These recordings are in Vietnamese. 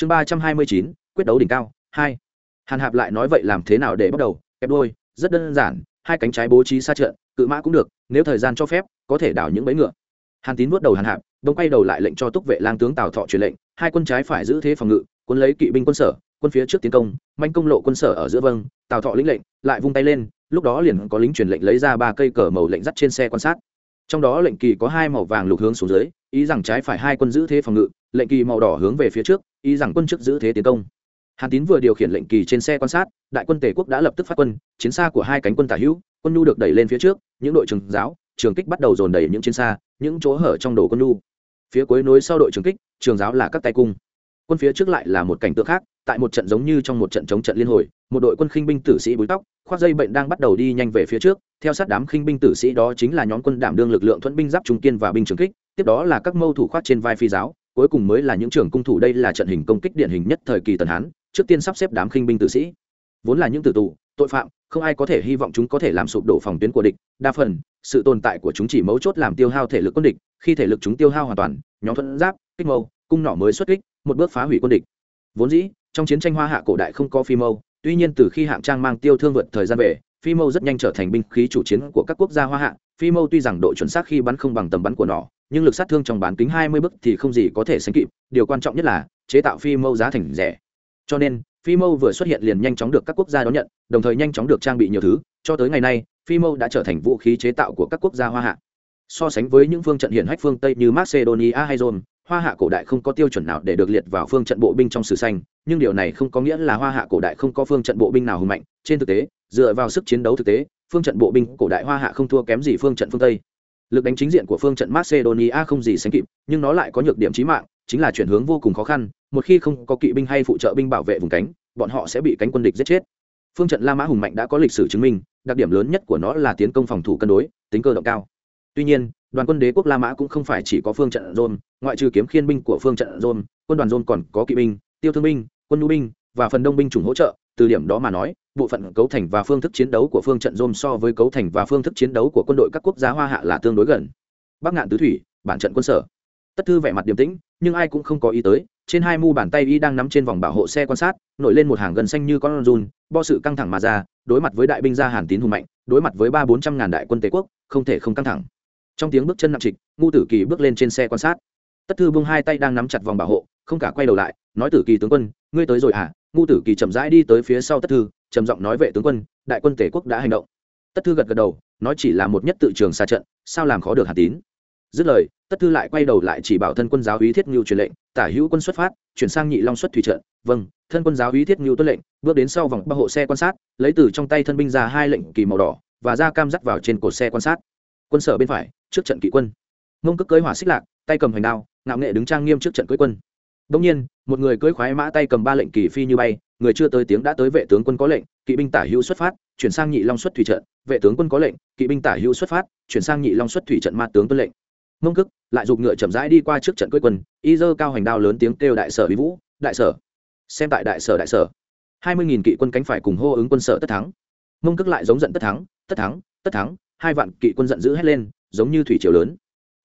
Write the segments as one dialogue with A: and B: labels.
A: chương ba trăm hai mươi chín, quyết đấu đỉnh cao, hai. Hàn hạp lại nói vậy làm thế nào để bắt đầu? Kẹp đôi, rất đơn giản, hai cánh trái bố trí xa trượn cự mã cũng được, nếu thời gian cho phép, có thể đảo những bẫy ngựa. Hàn tín vuốt đầu hàn hạp đông quay đầu lại lệnh cho túc vệ lang tướng tào thọ truyền lệnh, hai quân trái phải giữ thế phòng ngự, quân lấy kỵ binh quân sở, quân phía trước tiến công, manh công lộ quân sở ở giữa vâng tào thọ lĩnh lệnh, lại vung tay lên, lúc đó liền có lính truyền lệnh lấy ra ba cây cờ màu lệnh dắt trên xe quan sát. Trong đó lệnh kỳ có hai màu vàng lục hướng xuống dưới, ý rằng trái phải hai quân giữ thế phòng ngự, lệnh kỳ màu đỏ hướng về phía trước ý rằng quân trước giữ thế tiến công. Hàn tín vừa điều khiển lệnh kỳ trên xe quan sát, đại quân tề quốc đã lập tức phát quân, chiến xa của hai cánh quân tả hữu, quân nhu được đẩy lên phía trước, những đội trường giáo, trường kích bắt đầu dồn đẩy những chiến xa, những chỗ hở trong đồ quân nhu. Phía cuối nối sau đội trường kích, trường giáo là các tay cung. Quân phía trước lại là một cảnh tượng khác, tại một trận giống như trong một trận chống trận liên hồi, một đội quân khinh binh tử sĩ búi tóc, khoác dây bệnh đang bắt đầu đi nhanh về phía trước, theo sát đám khinh binh tử sĩ đó chính là nhóm quân đảm đương lực lượng thuẫn binh giáp trung kiên và binh trường kích, tiếp đó là các mâu thủ khoác trên vai phi giáo cuối cùng mới là những trưởng cung thủ đây là trận hình công kích điển hình nhất thời kỳ tần hán, trước tiên sắp xếp đám khinh binh tử sĩ. Vốn là những tử tù, tội phạm, không ai có thể hy vọng chúng có thể làm sụp đổ phòng tuyến của địch. Đa phần, sự tồn tại của chúng chỉ mấu chốt làm tiêu hao thể lực quân địch, khi thể lực chúng tiêu hao hoàn toàn, nhóm thuận giáp, kích mâu, cung nỏ mới xuất kích, một bước phá hủy quân địch. Vốn dĩ, trong chiến tranh hoa hạ cổ đại không có phi mâu, tuy nhiên từ khi hạng trang mang tiêu thương vượt thời gian về, phi mâu rất nhanh trở thành binh khí chủ chiến của các quốc gia hoa hạ. Phi mâu tuy rằng độ chuẩn xác khi bắn không bằng tầm bắn của nỏ nhưng lực sát thương trong bán kính hai mươi bước thì không gì có thể sánh kịp, điều quan trọng nhất là chế tạo phi mâu giá thành rẻ. Cho nên, phi mâu vừa xuất hiện liền nhanh chóng được các quốc gia đón nhận, đồng thời nhanh chóng được trang bị nhiều thứ, cho tới ngày nay, phi mâu đã trở thành vũ khí chế tạo của các quốc gia hoa hạ. So sánh với những phương trận hiển hách phương tây như macedonia hay rome, hoa hạ cổ đại không có tiêu chuẩn nào để được liệt vào phương trận bộ binh trong sử xanh, nhưng điều này không có nghĩa là hoa hạ cổ đại không có phương trận bộ binh nào hùng mạnh. Trên thực tế, dựa vào sức chiến đấu thực tế, phương trận bộ binh cổ đại hoa hạ không thua kém gì phương trận phương tây lực đánh chính diện của phương trận macedonia không gì sánh kịp, nhưng nó lại có nhược điểm chí mạng, chính là chuyển hướng vô cùng khó khăn, một khi không có kỵ binh hay phụ trợ binh bảo vệ vùng cánh, bọn họ sẽ bị cánh quân địch giết chết. Phương trận la mã hùng mạnh đã có lịch sử chứng minh, đặc điểm lớn nhất của nó là tiến công phòng thủ cân đối, tính cơ động cao. Tuy nhiên, đoàn quân đế quốc la mã cũng không phải chỉ có phương trận rôn ngoại trừ kiếm khiên binh của phương trận rôn quân đoàn rôn còn có kỵ binh, tiêu thương binh, quân nhu binh và phần đông binh chủng hỗ trợ, từ điểm đó mà nói bộ phận cấu thành và phương thức chiến đấu của phương trận rôn so với cấu thành và phương thức chiến đấu của quân đội các quốc gia hoa hạ là tương đối gần. Bắc ngạn tứ thủy, bản trận quân sở. Tất thư vẻ mặt điềm tĩnh, nhưng ai cũng không có ý tới, trên hai mu bàn tay y đang nắm trên vòng bảo hộ xe quan sát, nổi lên một hàng gần xanh như con run, bo sự căng thẳng mà ra, đối mặt với đại binh gia hàn tín hùng mạnh, đối mặt với ba bốn trăm ngàn đại quân tề quốc, không thể không căng thẳng. Trong tiếng bước chân nặng trịch, ngu tử kỳ bước lên trên xe quan sát. Tất thư bung hai tay đang nắm chặt vòng bảo hộ, không cả quay đầu lại, nói tử kỳ tướng quân, ngươi tới rồi à ngu tử kỳ chậm rãi đi tới phía sau tất thư trầm giọng nói vệ tướng quân, đại quân tể quốc đã hành động. Tất thư gật gật đầu, nói chỉ là một nhất tự trường xa trận, sao làm khó được hà tín? Dứt lời, tất thư lại quay đầu lại chỉ bảo thân quân giáo úy thiết ngưu truyền lệnh, tả hữu quân xuất phát, chuyển sang nhị long xuất thủy trận. Vâng thân quân giáo úy thiết ngưu tuân lệnh, bước đến sau vòng ba hộ xe quan sát, lấy từ trong tay thân binh ra hai lệnh kỳ màu đỏ, và ra cam dắt vào trên cột xe quan sát. Quân sở bên phải, trước trận kỵ quân. Mông cước cưới hỏa xích lạc, tay cầm hoành đao, ngạo nghệ đứng trang nghiêm trước trận cưới quân đông nhiên, một người cưỡi khoái mã tay cầm ba lệnh kỳ phi như bay, người chưa tới tiếng đã tới vệ tướng quân có lệnh, kỵ binh tả hữu xuất phát, chuyển sang nhị long xuất thủy trận, vệ tướng quân có lệnh, kỵ binh tả hữu xuất phát, chuyển sang nhị long xuất thủy trận ma tướng tuân lệnh. Mông cực lại dục ngựa chậm rãi đi qua trước trận cưỡi quân, y dơ cao hoành đao lớn tiếng kêu đại sở bí vũ, đại sở, xem tại đại sở đại sở. Hai mươi nghìn kỵ quân cánh phải cùng hô ứng quân sở tất thắng. Mông cực lại giống giận tất thắng tất thắng tất thắng. Hai vạn kỵ quân giận dữ hét lên, giống như thủy triều lớn.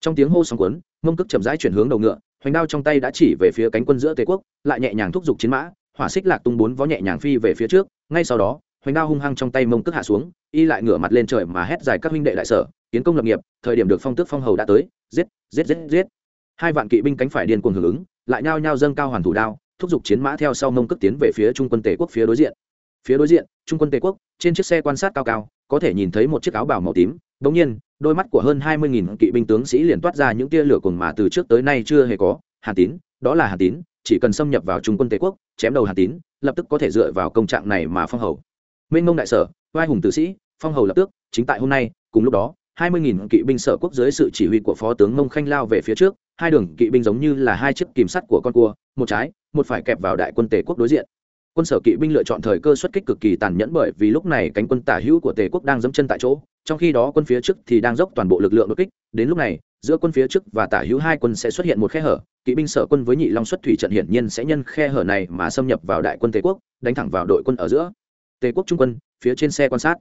A: Trong tiếng hô sóng cuốn, mông cực chậm rãi chuyển hướng đầu ngựa hoành đao trong tay đã chỉ về phía cánh quân giữa tề quốc, lại nhẹ nhàng thúc giục chiến mã, hỏa xích lạc tung bốn vó nhẹ nhàng phi về phía trước, ngay sau đó, hoành đao hung hăng trong tay mông cước hạ xuống, y lại ngửa mặt lên trời mà hét dài các huynh đệ đại sở kiến công lập nghiệp, thời điểm được phong tước phong hầu đã tới, giết giết giết giết. Hai vạn kỵ binh cánh phải điên cuồng hưởng ứng, lại nhao nhao dâng cao hoàn thủ đao, thúc giục chiến mã theo sau mông cước tiến về phía trung quân tề quốc phía đối diện. Phía đối diện, trung quân tề quốc, trên chiếc xe quan sát cao cao có thể nhìn thấy một chiếc áo bào màu tím. Bỗng nhiên, đôi mắt của hơn hai mươi nghìn kỵ binh tướng sĩ liền toát ra những tia lửa cùng mà từ trước tới nay chưa hề có. Hà tín, đó là hà tín, chỉ cần xâm nhập vào trung quân tề quốc, chém đầu hà tín, lập tức có thể dựa vào công trạng này mà phong hầu. Minh mông đại sở vai hùng tử sĩ, phong hầu lập tức chính tại hôm nay, cùng lúc đó, hai mươi nghìn kỵ binh sở quốc dưới sự chỉ huy của phó tướng mông khanh lao về phía trước, hai đường kỵ binh giống như là hai chiếc kìm sắt của con cua, một trái, một phải kẹp vào đại quân tề quốc đối diện quân sở kỵ binh lựa chọn thời cơ xuất kích cực kỳ tàn nhẫn bởi vì lúc này cánh quân tả hữu của tề quốc đang dẫm chân tại chỗ, trong khi đó quân phía trước thì đang dốc toàn bộ lực lượng đột kích. Đến lúc này, giữa quân phía trước và tả hữu hai quân sẽ xuất hiện một khe hở, kỵ binh sở quân với nhị long xuất thủy trận hiển nhiên sẽ nhân khe hở này mà xâm nhập vào đại quân tề quốc, đánh thẳng vào đội quân ở giữa. Tề quốc trung quân, phía trên xe quan sát.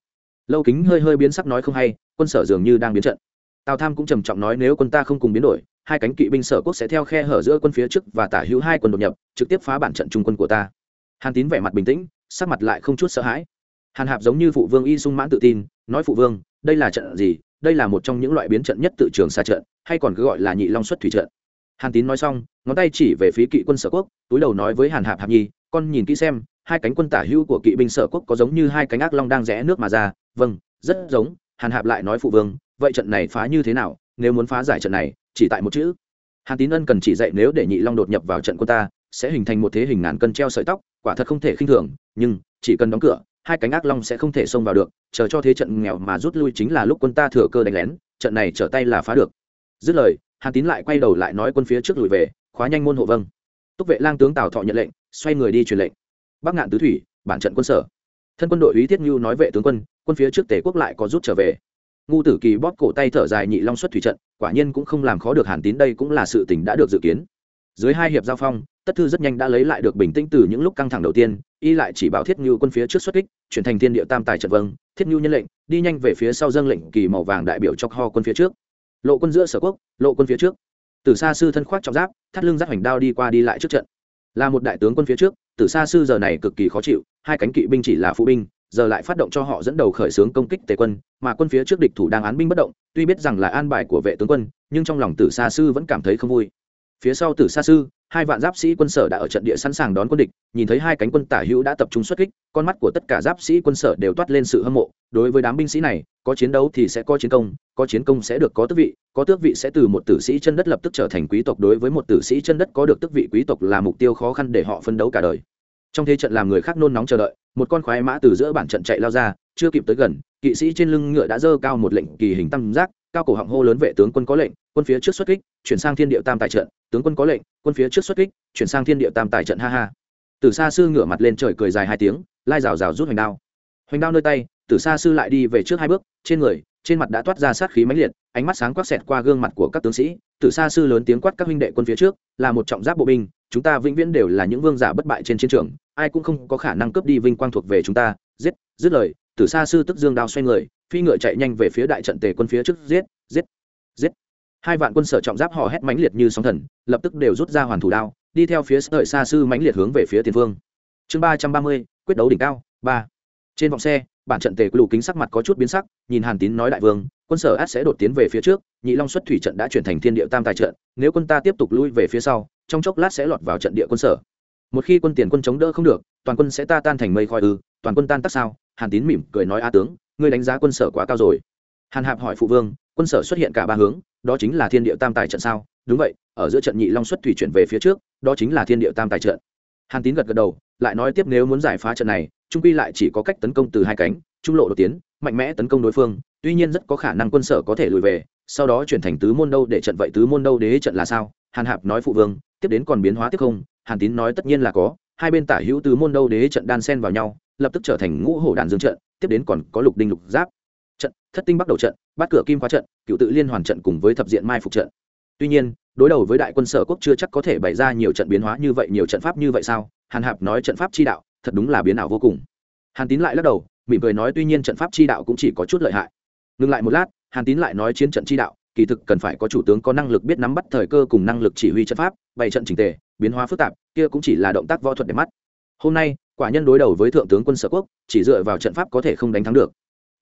A: Lâu kính hơi hơi biến sắc nói không hay, quân sở dường như đang biến trận. Tào tham cũng trầm trọng nói nếu quân ta không cùng biến đổi, hai cánh kỵ binh sở quốc sẽ theo khe hở giữa quân phía trước và tả hữu hai quân đột nhập, trực tiếp phá bản trận trung quân của ta hàn tín vẻ mặt bình tĩnh, sắc mặt lại không chút sợ hãi. Hàn hạp giống như phụ vương y sung mãn tự tin, nói phụ vương, đây là trận gì? Đây là một trong những loại biến trận nhất tự trường xa trận, hay còn cứ gọi là nhị long xuất thủy trận. Hàn tín nói xong, ngón tay chỉ về phía kỵ quân sở quốc, túi đầu nói với hàn hạp hạp nhi, con nhìn kỹ xem, hai cánh quân tả hữu của kỵ binh sở quốc có giống như hai cánh ác long đang rẽ nước mà ra. Vâng rất giống, hàn hạp lại nói phụ vương, vậy trận này phá như thế nào? Nếu muốn phá giải trận này, chỉ tại một chữ. Hàn tín ân cần chỉ dạy nếu để nhị long đột nhập vào trận quân ta sẽ hình thành một thế hình ngàn cân treo sợi tóc, quả thật không thể khinh thường, nhưng chỉ cần đóng cửa, hai cánh ác long sẽ không thể xông vào được, chờ cho thế trận nghèo mà rút lui chính là lúc quân ta thừa cơ đánh lén, trận này trở tay là phá được. Dứt lời, hàn tín lại quay đầu lại nói quân phía trước lùi về, khóa nhanh môn hộ vâng. Túc vệ lang tướng tào thọ nhận lệnh, xoay người đi truyền lệnh. Bắc ngạn tứ thủy, bản trận quân sở. Thân quân đội ý tiết nhu nói vệ tướng quân quân phía trước tề quốc lại có rút trở về. Ngu tử kỳ bóp cổ tay thở dài nhị long xuất thủy trận, quả nhiên cũng không làm khó được hàn tín, đây cũng là sự tình đã được dự kiến. Dưới hai hiệp giao phong tất thư rất nhanh đã lấy lại được bình tĩnh từ những lúc căng thẳng đầu tiên, y lại chỉ bảo thiết Ngưu quân phía trước xuất kích, chuyển thành thiên địa tam tài trận vâng. Thiết Ngưu nhân lệnh, đi nhanh về phía sau dâng lệnh kỳ màu vàng đại biểu cho ho quân phía trước. Lộ quân giữa sở quốc, lộ quân phía trước. Từ xa sư thân khoác trọng giáp, thắt lưng giáp hoành đao đi qua đi lại trước trận. Là một đại tướng quân phía trước từ xa sư giờ này cực kỳ khó chịu, hai cánh kỵ binh chỉ là phụ binh, giờ lại phát động cho họ dẫn đầu khởi xướng công kích tề quân, mà quân phía trước địch thủ đang án binh bất động, tuy biết rằng là an bài của vệ tướng quân, nhưng trong lòng tử xa sư vẫn cảm thấy không vui. Phía sau tử xa sư hai vạn giáp sĩ quân sở đã ở trận địa sẵn sàng đón quân địch, nhìn thấy hai cánh quân tả hữu đã tập trung xuất kích, con mắt của tất cả giáp sĩ quân sở đều toát lên sự hâm mộ. Đối với đám binh sĩ này, có chiến đấu thì sẽ có chiến công, có chiến công sẽ được có tước vị, có tước vị sẽ từ một tử sĩ chân đất lập tức trở thành quý tộc. Đối với một tử sĩ chân đất có được tước vị quý tộc là mục tiêu khó khăn để họ phân đấu cả đời. Trong thế trận làm người khác nôn nóng chờ đợi, một con khoái mã từ giữa bản trận chạy lao ra, chưa kịp tới gần, kỵ sĩ trên lưng ngựa đã dơ cao một lệnh kỳ hình tam giác, cao cổ họng hô lớn vệ tướng quân có lệnh, quân phía trước xuất kích, chuyển sang thiên địa tam tài trận tướng quân có lệnh, quân phía trước xuất kích, chuyển sang thiên địa tam tài trận ha ha. Từ xa sư ngửa mặt lên trời cười dài hai tiếng, lai rào rào rút hoành đao. Hoành đao nơi tay từ xa sư lại đi về trước hai bước, trên người, trên mặt đã toát ra sát khí mãnh liệt, ánh mắt sáng quắc xẹt qua gương mặt của các tướng sĩ. Từ xa sư lớn tiếng quát các huynh đệ quân phía trước, là một trọng giáp bộ binh, chúng ta vĩnh viễn đều là những vương giả bất bại trên chiến trường, ai cũng không có khả năng cướp đi vinh quang thuộc về chúng ta. Giết, dứt lời từ xa sư tức dương đao xoay người, phi ngựa chạy nhanh về phía đại trận tề quân phía trước, giết giết giết hai vạn quân sở trọng giáp họ hét mãnh liệt như sóng thần, lập tức đều rút ra hoàn thủ đao, đi theo phía sợi xa sư mãnh liệt hướng về phía tiền phương. Chương ba trăm ba mươi, quyết đấu đỉnh cao, ba. Trên vọng xe, bản trận tề lù kính sắc mặt có chút biến sắc, nhìn hàn tín nói đại vương, quân sở át sẽ đột tiến về phía trước, nhị long xuất thủy trận đã chuyển thành thiên địa tam tài trận, nếu quân ta tiếp tục lui về phía sau, trong chốc lát sẽ lọt vào trận địa quân sở. Một khi quân tiền quân chống đỡ không được, toàn quân sẽ ta tan thành mây khói ư, toàn quân tan tác sao? Hàn tín mỉm cười nói a tướng, ngươi đánh giá quân sở quá cao rồi. Hàn hạp hỏi phụ vương, quân sở xuất hiện cả ba hướng đó chính là thiên địa tam tài trận sao? Đúng vậy, ở giữa trận nhị long xuất thủy chuyển về phía trước, đó chính là thiên địa tam tài trận. Hàn tín gật gật đầu, lại nói tiếp nếu muốn giải phá trận này, trung quy lại chỉ có cách tấn công từ hai cánh, trung lộ đột tiến, mạnh mẽ tấn công đối phương, tuy nhiên rất có khả năng quân sở có thể lùi về, sau đó chuyển thành tứ môn đâu để trận vậy tứ môn đâu đế trận là sao? Hàn hạp nói phụ vương, tiếp đến còn biến hóa tiếp không? Hàn tín nói tất nhiên là có, hai bên tả hữu tứ môn đâu đế trận đan sen vào nhau, lập tức trở thành ngũ hổ đàn dương trận, tiếp đến còn có lục đinh lục giáp thất tinh bắt đầu trận, bắt cửa kim khóa trận, cựu tự liên hoàn trận cùng với thập diện mai phục trận. Tuy nhiên, đối đầu với đại quân sở quốc chưa chắc có thể bày ra nhiều trận biến hóa như vậy, nhiều trận pháp như vậy sao? Hàn hạp nói trận pháp chi đạo, thật đúng là biến ảo vô cùng. Hàn tín lại lắc đầu, mỉm cười nói tuy nhiên trận pháp chi đạo cũng chỉ có chút lợi hại. Ngừng lại một lát, hàn tín lại nói chiến trận chi đạo, kỳ thực cần phải có chủ tướng có năng lực biết nắm bắt thời cơ cùng năng lực chỉ huy trận pháp, bày trận trình tề, biến hóa phức tạp, kia cũng chỉ là động tác võ thuật để mắt. Hôm nay, quả nhân đối đầu với thượng tướng quân sở quốc, chỉ dựa vào trận pháp có thể không đánh thắng được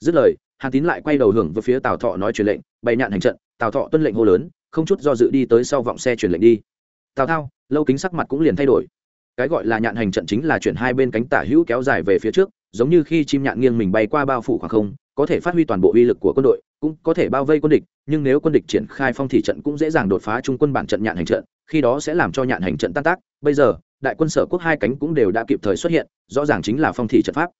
A: dứt lời, hàn tín lại quay đầu hưởng về phía tào thọ nói truyền lệnh, bày nhạn hành trận, tào thọ tuân lệnh hô lớn, không chút do dự đi tới sau vọng xe truyền lệnh đi. Tào thao, lâu kính sắc mặt cũng liền thay đổi. Cái gọi là nhạn hành trận chính là chuyển hai bên cánh tả hữu kéo dài về phía trước, giống như khi chim nhạn nghiêng mình bay qua bao phủ khoảng không, có thể phát huy toàn bộ uy lực của quân đội, cũng có thể bao vây quân địch, nhưng nếu quân địch triển khai phong thị trận cũng dễ dàng đột phá trung quân bản trận nhạn hành trận, khi đó sẽ làm cho nhạn hành trận tan tác. Bây giờ, đại quân sở quốc hai cánh cũng đều đã kịp thời xuất hiện, rõ ràng chính là phong thị trận pháp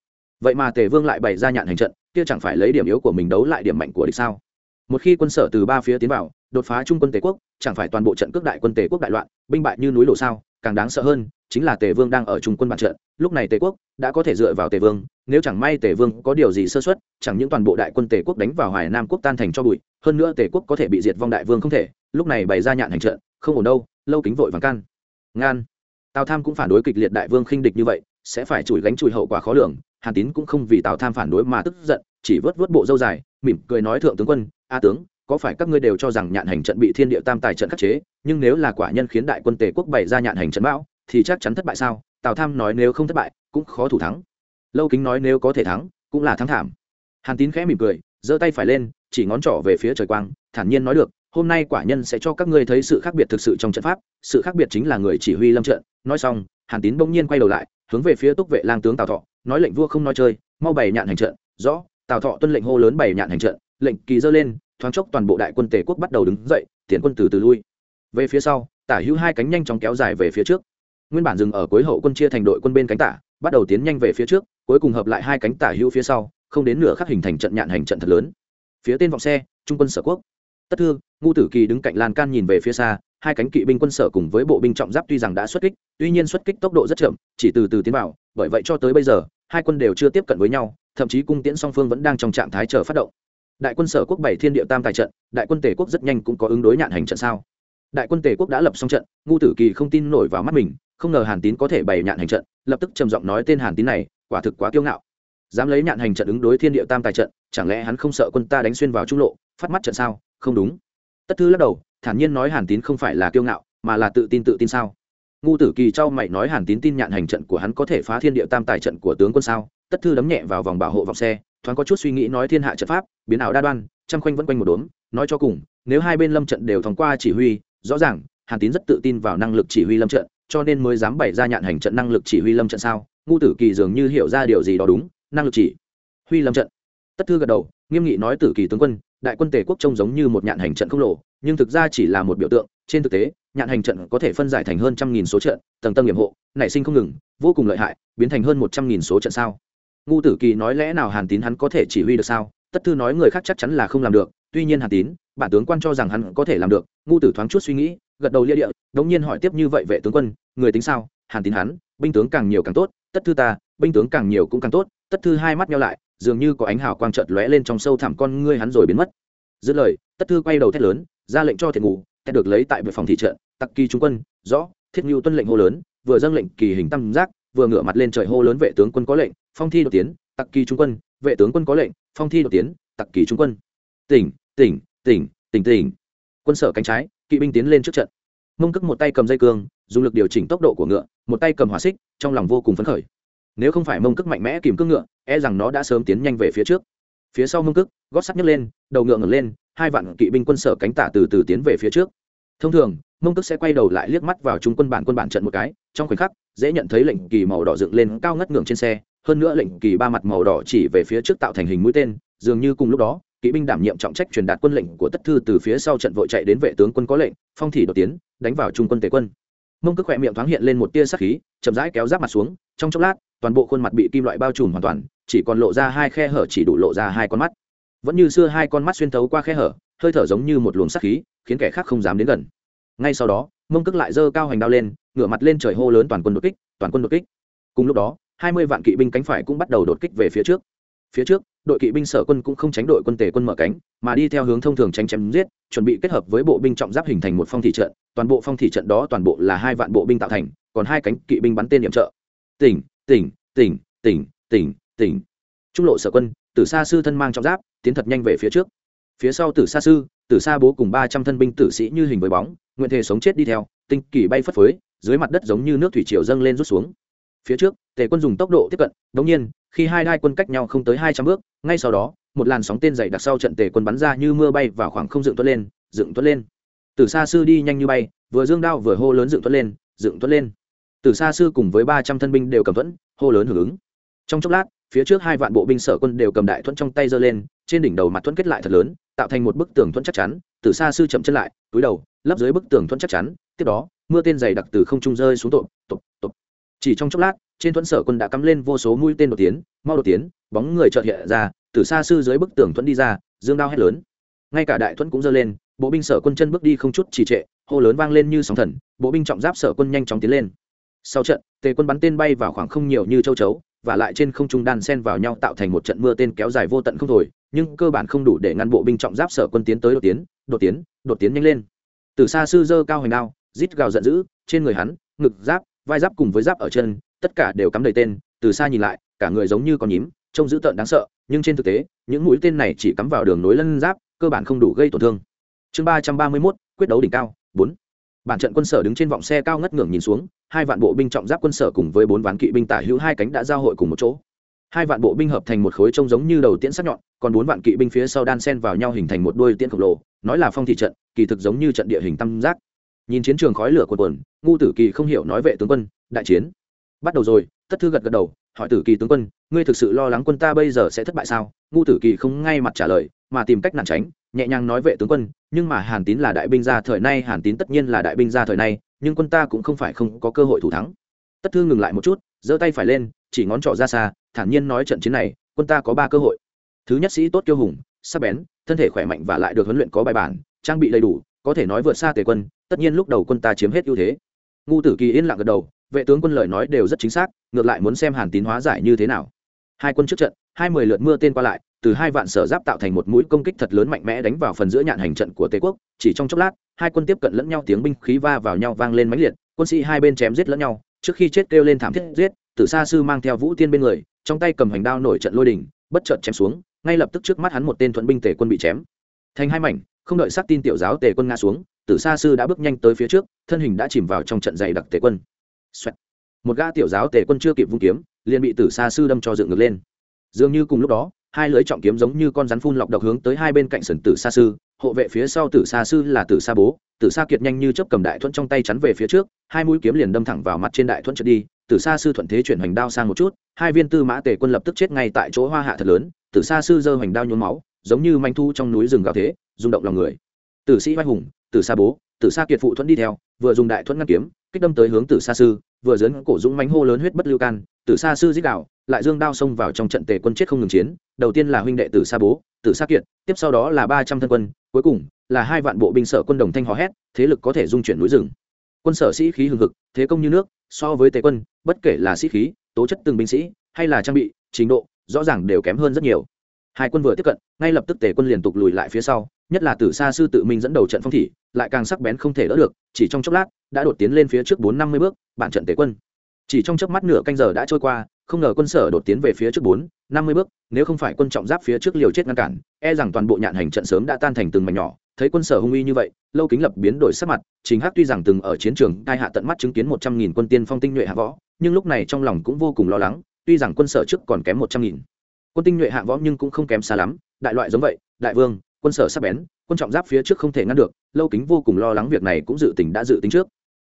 A: vậy mà tề vương lại bày ra nhạn hành trận, kia chẳng phải lấy điểm yếu của mình đấu lại điểm mạnh của địch sao? Một khi quân sở từ ba phía tiến vào, đột phá trung quân tề quốc, chẳng phải toàn bộ trận cước đại quân tề quốc đại loạn, binh bại như núi đổ sao? Càng đáng sợ hơn, chính là tề vương đang ở trung quân bản trận, lúc này tề quốc đã có thể dựa vào tề vương, nếu chẳng may tề vương có điều gì sơ xuất chẳng những toàn bộ đại quân tề quốc đánh vào hoài nam quốc tan thành cho bụi, hơn nữa tề quốc có thể bị diệt vong đại vương không thể, lúc này bày ra nhạn hành trận, không ổn đâu, lâu kính vội vàng can. Ngan. Tào tham cũng phản đối kịch liệt đại vương khinh địch như vậy, sẽ phải chùi gánh chùi hậu quả khó lường hàn tín cũng không vì tào tham phản đối mà tức giận, chỉ vớt vớt bộ dâu dài, mỉm cười nói thượng tướng quân, a tướng, có phải các ngươi đều cho rằng nhạn hành trận bị thiên địa tam tài trận khắc chế? Nhưng nếu là quả nhân khiến đại quân tề quốc bày ra nhạn hành trận bão, thì chắc chắn thất bại sao? Tào tham nói nếu không thất bại, cũng khó thủ thắng. Lâu kính nói nếu có thể thắng, cũng là thắng thảm. Hàn tín khẽ mỉm cười, giơ tay phải lên, chỉ ngón trỏ về phía trời quang, thản nhiên nói được, hôm nay quả nhân sẽ cho các ngươi thấy sự khác biệt thực sự trong trận pháp, sự khác biệt chính là người chỉ huy lâm trận. Nói xong, hàn tín bỗng nhiên quay đầu lại, hướng về phía túc vệ lang tướng tào thọ nói lệnh vua không nói chơi, mau bày nhạn hành trận, rõ, tào thọ tuân lệnh hô lớn bày nhạn hành trận, lệnh kỳ dơ lên, thoáng chốc toàn bộ đại quân tề quốc bắt đầu đứng dậy tiến quân từ từ lui. Về phía sau, tả hữu hai cánh nhanh chóng kéo dài về phía trước. Nguyên bản dừng ở cuối hậu quân chia thành đội quân bên cánh tả, bắt đầu tiến nhanh về phía trước, cuối cùng hợp lại hai cánh tả hữu phía sau, không đến nửa khắc hình thành trận nhạn hành trận thật lớn. Phía tên vọng xe, trung quân sở quốc. Tất thương ngu tử kỳ đứng cạnh lan can nhìn về phía xa hai cánh kỵ binh quân sở cùng với bộ binh trọng giáp tuy rằng đã xuất kích, tuy nhiên xuất kích tốc độ rất chậm, chỉ từ từ tiến vào, bởi vậy cho tới bây giờ, hai quân đều chưa tiếp cận với nhau, thậm chí cung tiễn song phương vẫn đang trong trạng thái chờ phát động. Đại quân sở quốc bảy thiên địa tam tài trận, đại quân tề quốc rất nhanh cũng có ứng đối nhạn hành trận sao? Đại quân tề quốc đã lập xong trận, ngu tử kỳ không tin nổi vào mắt mình, không ngờ hàn tín có thể bày nhạn hành trận, lập tức trầm giọng nói tên hàn tín này, quả thực quá kiêu ngạo. Dám lấy nhạn hành trận ứng đối thiên địa tam tài trận, chẳng lẽ hắn không sợ quân ta đánh xuyên vào trung lộ, phát mắt trận sao? Không đúng. Tất thư lắc đầu thản nhiên nói hàn tín không phải là kiêu ngạo, mà là tự tin tự tin sao? Ngu tử kỳ trao mày nói hàn tín tin nhạn hành trận của hắn có thể phá thiên địa tam tài trận của tướng quân sao? Tất thư đấm nhẹ vào vòng bảo hộ vòng xe, thoáng có chút suy nghĩ nói thiên hạ trận pháp, biến ảo đa đoan, trăm khoanh vẫn quanh một đốm, nói cho cùng, nếu hai bên lâm trận đều thông qua chỉ huy, rõ ràng, hàn tín rất tự tin vào năng lực chỉ huy lâm trận, cho nên mới dám bày ra nhạn hành trận năng lực chỉ huy lâm trận sao? Ngu tử kỳ dường như hiểu ra điều gì đó đúng, năng lực chỉ huy lâm trận. Tất thư gật đầu, nghiêm nghị nói tử kỳ tướng quân, đại quân tề quốc trông giống như một nhạn hành trận không lộ nhưng thực ra chỉ là một biểu tượng, trên thực tế nhạn hành trận có thể phân giải thành hơn trăm nghìn số trận, tầng tầng nghiệm hộ, nảy sinh không ngừng, vô cùng lợi hại, biến thành hơn một trăm nghìn số trận sao? Ngu tử kỳ nói lẽ nào hàn tín hắn có thể chỉ huy được sao? Tất thư nói người khác chắc chắn là không làm được, tuy nhiên hàn tín, bản tướng quan cho rằng hắn có thể làm được, ngu tử thoáng chút suy nghĩ, gật đầu lia địa, đống nhiên hỏi tiếp như vậy vệ tướng quân, người tính sao? Hàn tín hắn, binh tướng càng nhiều càng tốt, tất thư ta, binh tướng càng nhiều cũng càng tốt, tất thư hai mắt nhau lại, dường như có ánh hào quang trợt lóe lên trong sâu thẳm con ngươi hắn rồi biến mất. Dứt lời, tất thư quay đầu thét lớn ra lệnh cho thiện ngủ thét được lấy tại vệ phòng thị trận tặc kỳ trung quân, rõ, thiết ngưu tuân lệnh hô lớn, vừa dâng lệnh kỳ hình tam giác, vừa ngửa mặt lên trời hô lớn vệ tướng quân có lệnh, phong thi đột tiến, tặc kỳ trung quân, vệ tướng quân có lệnh, phong thi đột tiến, tặc kỳ trung quân. Tỉnh tỉnh tỉnh tỉnh tỉnh. Quân sở cánh trái, kỵ binh tiến lên trước trận. Mông cức một tay cầm dây cương, dùng lực điều chỉnh tốc độ của ngựa, một tay cầm hỏa xích, trong lòng vô cùng phấn khởi. Nếu không phải mông cức mạnh mẽ kìm cương ngựa e rằng nó đã sớm tiến nhanh về phía trước. Phía sau mông cức gót sắt nhấc lên, đầu ngựa ngẩng lên hai vạn kỵ binh quân sở cánh tả từ từ tiến về phía trước. Thông thường, mông tức sẽ quay đầu lại liếc mắt vào trung quân bản quân bản trận một cái, trong khoảnh khắc, dễ nhận thấy lệnh kỳ màu đỏ dựng lên cao ngất ngưỡng trên xe, hơn nữa lệnh kỳ ba mặt màu đỏ chỉ về phía trước tạo thành hình mũi tên, dường như cùng lúc đó, kỵ binh đảm nhiệm trọng trách truyền đạt quân lệnh của tất thư từ phía sau trận vội chạy đến vệ tướng quân có lệnh, phong thị đột tiến, đánh vào trung quân tề quân. Mông cước khỏe miệng thoáng hiện lên một tia sắc khí, chậm rãi kéo giáp mặt xuống, trong chốc lát, toàn bộ khuôn mặt bị kim loại bao trùm hoàn toàn, chỉ còn lộ ra hai khe hở chỉ đủ lộ ra hai con mắt vẫn như xưa hai con mắt xuyên thấu qua khe hở, hơi thở giống như một luồng sắc khí, khiến kẻ khác không dám đến gần. Ngay sau đó, mông cước lại giơ cao hành đao lên, ngửa mặt lên trời hô lớn toàn quân đột kích, toàn quân đột kích. Cùng lúc đó, hai mươi vạn kỵ binh cánh phải cũng bắt đầu đột kích về phía trước. Phía trước, đội kỵ binh sở quân cũng không tránh đội quân tề quân mở cánh, mà đi theo hướng thông thường tránh chém giết, chuẩn bị kết hợp với bộ binh trọng giáp hình thành một phong thị trận, toàn bộ phong thị trận đó toàn bộ là hai vạn bộ binh tạo thành, còn hai cánh kỵ binh bắn tên điểm trợ. Tỉnh tỉnh tỉnh tỉnh tỉnh tỉnh. Trung lộ sở quân tử sa sư thân mang trọng giáp, tiến thật nhanh về phía trước. Phía sau tử sa sư, tử sa bố cùng ba trăm thân binh tử sĩ như hình với bóng, nguyện thể sống chết đi theo, tinh kỳ bay phất phới, dưới mặt đất giống như nước thủy triều dâng lên rút xuống. Phía trước, tề quân dùng tốc độ tiếp cận, đống nhiên, khi hai đai quân cách nhau không tới hai trăm bước, ngay sau đó, một làn sóng tên dày đặc sau trận tề quân bắn ra như mưa bay vào khoảng không dựng tuất lên, dựng tuất lên. Tử Sa sư đi nhanh như bay, vừa dương đao vừa hô lớn dựng tuất lên, dựng tuất lên. Tử Sa sư cùng với ba trăm thân binh đều cầm thuẫn, hô lớn hưởng ứng. Trong chốc lát phía trước hai vạn bộ binh sở quân đều cầm đại thuẫn trong tay giơ lên, trên đỉnh đầu mặt thuẫn kết lại thật lớn, tạo thành một bức tường thuẫn chắc chắn, từ xa sư chậm chân lại, túi đầu, lấp dưới bức tường thuẫn chắc chắn, tiếp đó, mưa tên dày đặc từ không trung rơi xuống tộp tộp tộp. Chỉ trong chốc lát, trên thuẫn sở quân đã cắm lên vô số mũi tên đột tiến, mau đột tiến, bóng người chợt hiện ra, từ xa sư dưới bức tường thuẫn đi ra, dương đao hét lớn. Ngay cả đại thuẫn cũng giơ lên, bộ binh sở quân chân bước đi không chút trì trệ, hô lớn vang lên như sóng thần, bộ binh trọng giáp sở quân nhanh chóng tiến lên. Sau trận, tề quân bắn tên bay vào khoảng không nhiều như châu chấu và lại trên không trung đan sen vào nhau tạo thành một trận mưa tên kéo dài vô tận không thổi nhưng cơ bản không đủ để ngăn bộ binh trọng giáp sở quân tiến tới đột tiến đột tiến đột tiến nhanh lên. Từ xa sư dơ cao hoành đao, rít gào giận dữ, trên người hắn, ngực, giáp, vai giáp cùng với giáp ở chân, tất cả đều cắm đầy tên, từ xa nhìn lại, cả người giống như con nhím, trông dữ tợn đáng sợ, nhưng trên thực tế, những mũi tên này chỉ cắm vào đường nối lân giáp, cơ bản không đủ gây tổn thương. Chương ba trăm ba mươi mốt, quyết đấu đỉnh cao, bốn bản trận quân sở đứng trên vọng xe cao ngất ngưỡng nhìn xuống, hai vạn bộ binh trọng giáp quân sở cùng với bốn ván kỵ binh tả hữu hai cánh đã giao hội cùng một chỗ. Hai vạn bộ binh hợp thành một khối trông giống như đầu tiễn sắc nhọn, còn bốn vạn kỵ binh phía sau đan sen vào nhau hình thành một đôi tiễn khổng lồ, nói là phong thị trận, kỳ thực giống như trận địa hình tam giác. Nhìn chiến trường khói lửa cuồn cuộn, ngu tử kỳ không hiểu nói vệ tướng quân, đại chiến. Bắt đầu rồi tất thư gật gật đầu, hỏi tử kỳ tướng quân, ngươi thực sự lo lắng quân ta bây giờ sẽ thất bại sao? Ngu tử kỳ không ngay mặt trả lời, mà tìm cách nản tránh, nhẹ nhàng nói vệ tướng quân nhưng mà hàn tín là đại binh gia thời nay, hàn tín tất nhiên là đại binh gia thời nay, nhưng quân ta cũng không phải không có cơ hội thủ thắng. Tất thư ngừng lại một chút, giơ tay phải lên, chỉ ngón trỏ ra xa, thản nhiên nói trận chiến này, quân ta có ba cơ hội. Thứ nhất sĩ tốt kiêu hùng, sắc bén, thân thể khỏe mạnh và lại được huấn luyện có bài bản, trang bị đầy đủ, có thể nói vượt xa tề quân, tất nhiên lúc đầu quân ta chiếm hết ưu thế. Ngu tử kỳ yên lặng gật đầu, vệ tướng quân lời nói đều rất chính xác, ngược lại muốn xem hàn tín hóa giải như thế nào. Hai quân trước trận, hai mươi lượt mưa tên qua lại từ hai vạn sở giáp tạo thành một mũi công kích thật lớn mạnh mẽ đánh vào phần giữa nhạn hành trận của tề quốc. Chỉ trong chốc lát, hai quân tiếp cận lẫn nhau, tiếng binh khí va vào nhau vang lên mãnh liệt. Quân sĩ hai bên chém giết lẫn nhau, trước khi chết kêu lên thảm thiết giết, tử sa sư mang theo vũ tiên bên người, trong tay cầm hành đao nổi trận lôi đình, bất chợt chém xuống, ngay lập tức trước mắt hắn một tên thuận binh tề quân bị chém. Thành hai mảnh, không đợi xác tin tiểu giáo tề quân ngã xuống, tử sa sư đã bước nhanh tới phía trước, thân hình đã chìm vào trong trận dày đặc tề quân. Xoẹt. một gã tiểu giáo tề quân chưa kịp vung kiếm, liền bị tử sa sư đâm cho dựng ngược lên. Dường như cùng lúc đó hai lưỡi trọng kiếm giống như con rắn phun lọc độc hướng tới hai bên cạnh sườn tử sa sư, hộ vệ phía sau tử sa sư là tử sa bố, tử sa kiệt nhanh như chớp cầm đại thuẫn trong tay chắn về phía trước, hai mũi kiếm liền đâm thẳng vào mặt trên đại thuẫn trượt đi, tử sa sư thuận thế chuyển hoành đao sang một chút, hai viên tư mã tề quân lập tức chết ngay tại chỗ hoa hạ thật lớn, tử sa sư giơ hoành đao nhuốm máu, giống như manh thu trong núi rừng gào thế, rung động lòng người. Tử sĩ vai hùng, tử sa bố, tử sa kiệt phụ thuẫn đi theo, vừa dùng đại thuẫn ngăn kiếm kích đâm tới hướng tử sa sư, vừa dấn cổ dũng mánh hô lớn huyết bất lưu can, tử sa sư dích đạo, lại dương đao xông vào trong trận tề quân chết không ngừng chiến, đầu tiên là huynh đệ tử sa bố, tử sa kiệt, tiếp sau đó là ba trăm thân quân, cuối cùng là hai vạn bộ binh sở quân đồng thanh hò hét, thế lực có thể dung chuyển núi rừng. Quân sở sĩ khí hừng hực, thế công như nước, so với tề quân, bất kể là sĩ khí, tố chất từng binh sĩ, hay là trang bị, trình độ, rõ ràng đều kém hơn rất nhiều. Hai quân vừa tiếp cận, ngay lập tức tề quân liên tục lùi lại phía sau nhất là tử xa sư tự mình dẫn đầu trận phong thị, lại càng sắc bén không thể đỡ được, chỉ trong chốc lát, đã đột tiến lên phía trước bốn năm mươi bước, bản trận tề quân. Chỉ trong chớp mắt nửa canh giờ đã trôi qua, không ngờ quân sở đột tiến về phía trước bốn, năm mươi bước, nếu không phải quân trọng giáp phía trước liều chết ngăn cản e rằng toàn bộ nhạn hành trận sớm đã tan thành từng mảnh nhỏ. Thấy quân sở hung uy như vậy, lâu kính lập biến đổi sắc mặt chính hắc tuy rằng từng ở chiến trường, cai hạ tận mắt chứng kiến một trăm nghìn quân tiên phong tinh nhuệ hạ võ, nhưng lúc này trong lòng cũng vô cùng lo lắng, tuy rằng quân sở trước còn kém một trăm nghìn. Quân tinh nhuệ hạ võ nhưng cũng không kém xa lắm, đại loại giống vậy, đại vương quân sở sắp bén, quân trọng giáp phía trước không thể ngăn được, lâu kính vô cùng lo lắng việc này cũng dự tính đã dự tính trước.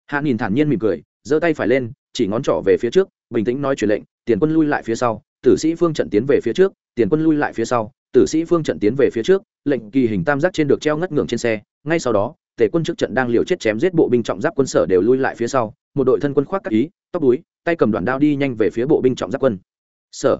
A: Hạ nhìn thản nhiên mỉm cười, giơ tay phải lên, chỉ ngón trỏ về phía trước, bình tĩnh nói truyền lệnh, tiền quân lui lại phía sau. Tử sĩ phương trận tiến về phía trước, tiền quân lui lại phía sau. Tử sĩ phương trận tiến về phía trước, lệnh kỳ hình tam giác trên được treo ngất ngưỡng trên xe, ngay sau đó, tề quân trước trận đang liều chết chém giết bộ binh trọng giáp quân sở đều lui lại phía sau, một đội thân quân khoác các ý, tóc đuối, tay cầm đoạn đao đi nhanh về phía bộ binh trọng giáp quân. Sở.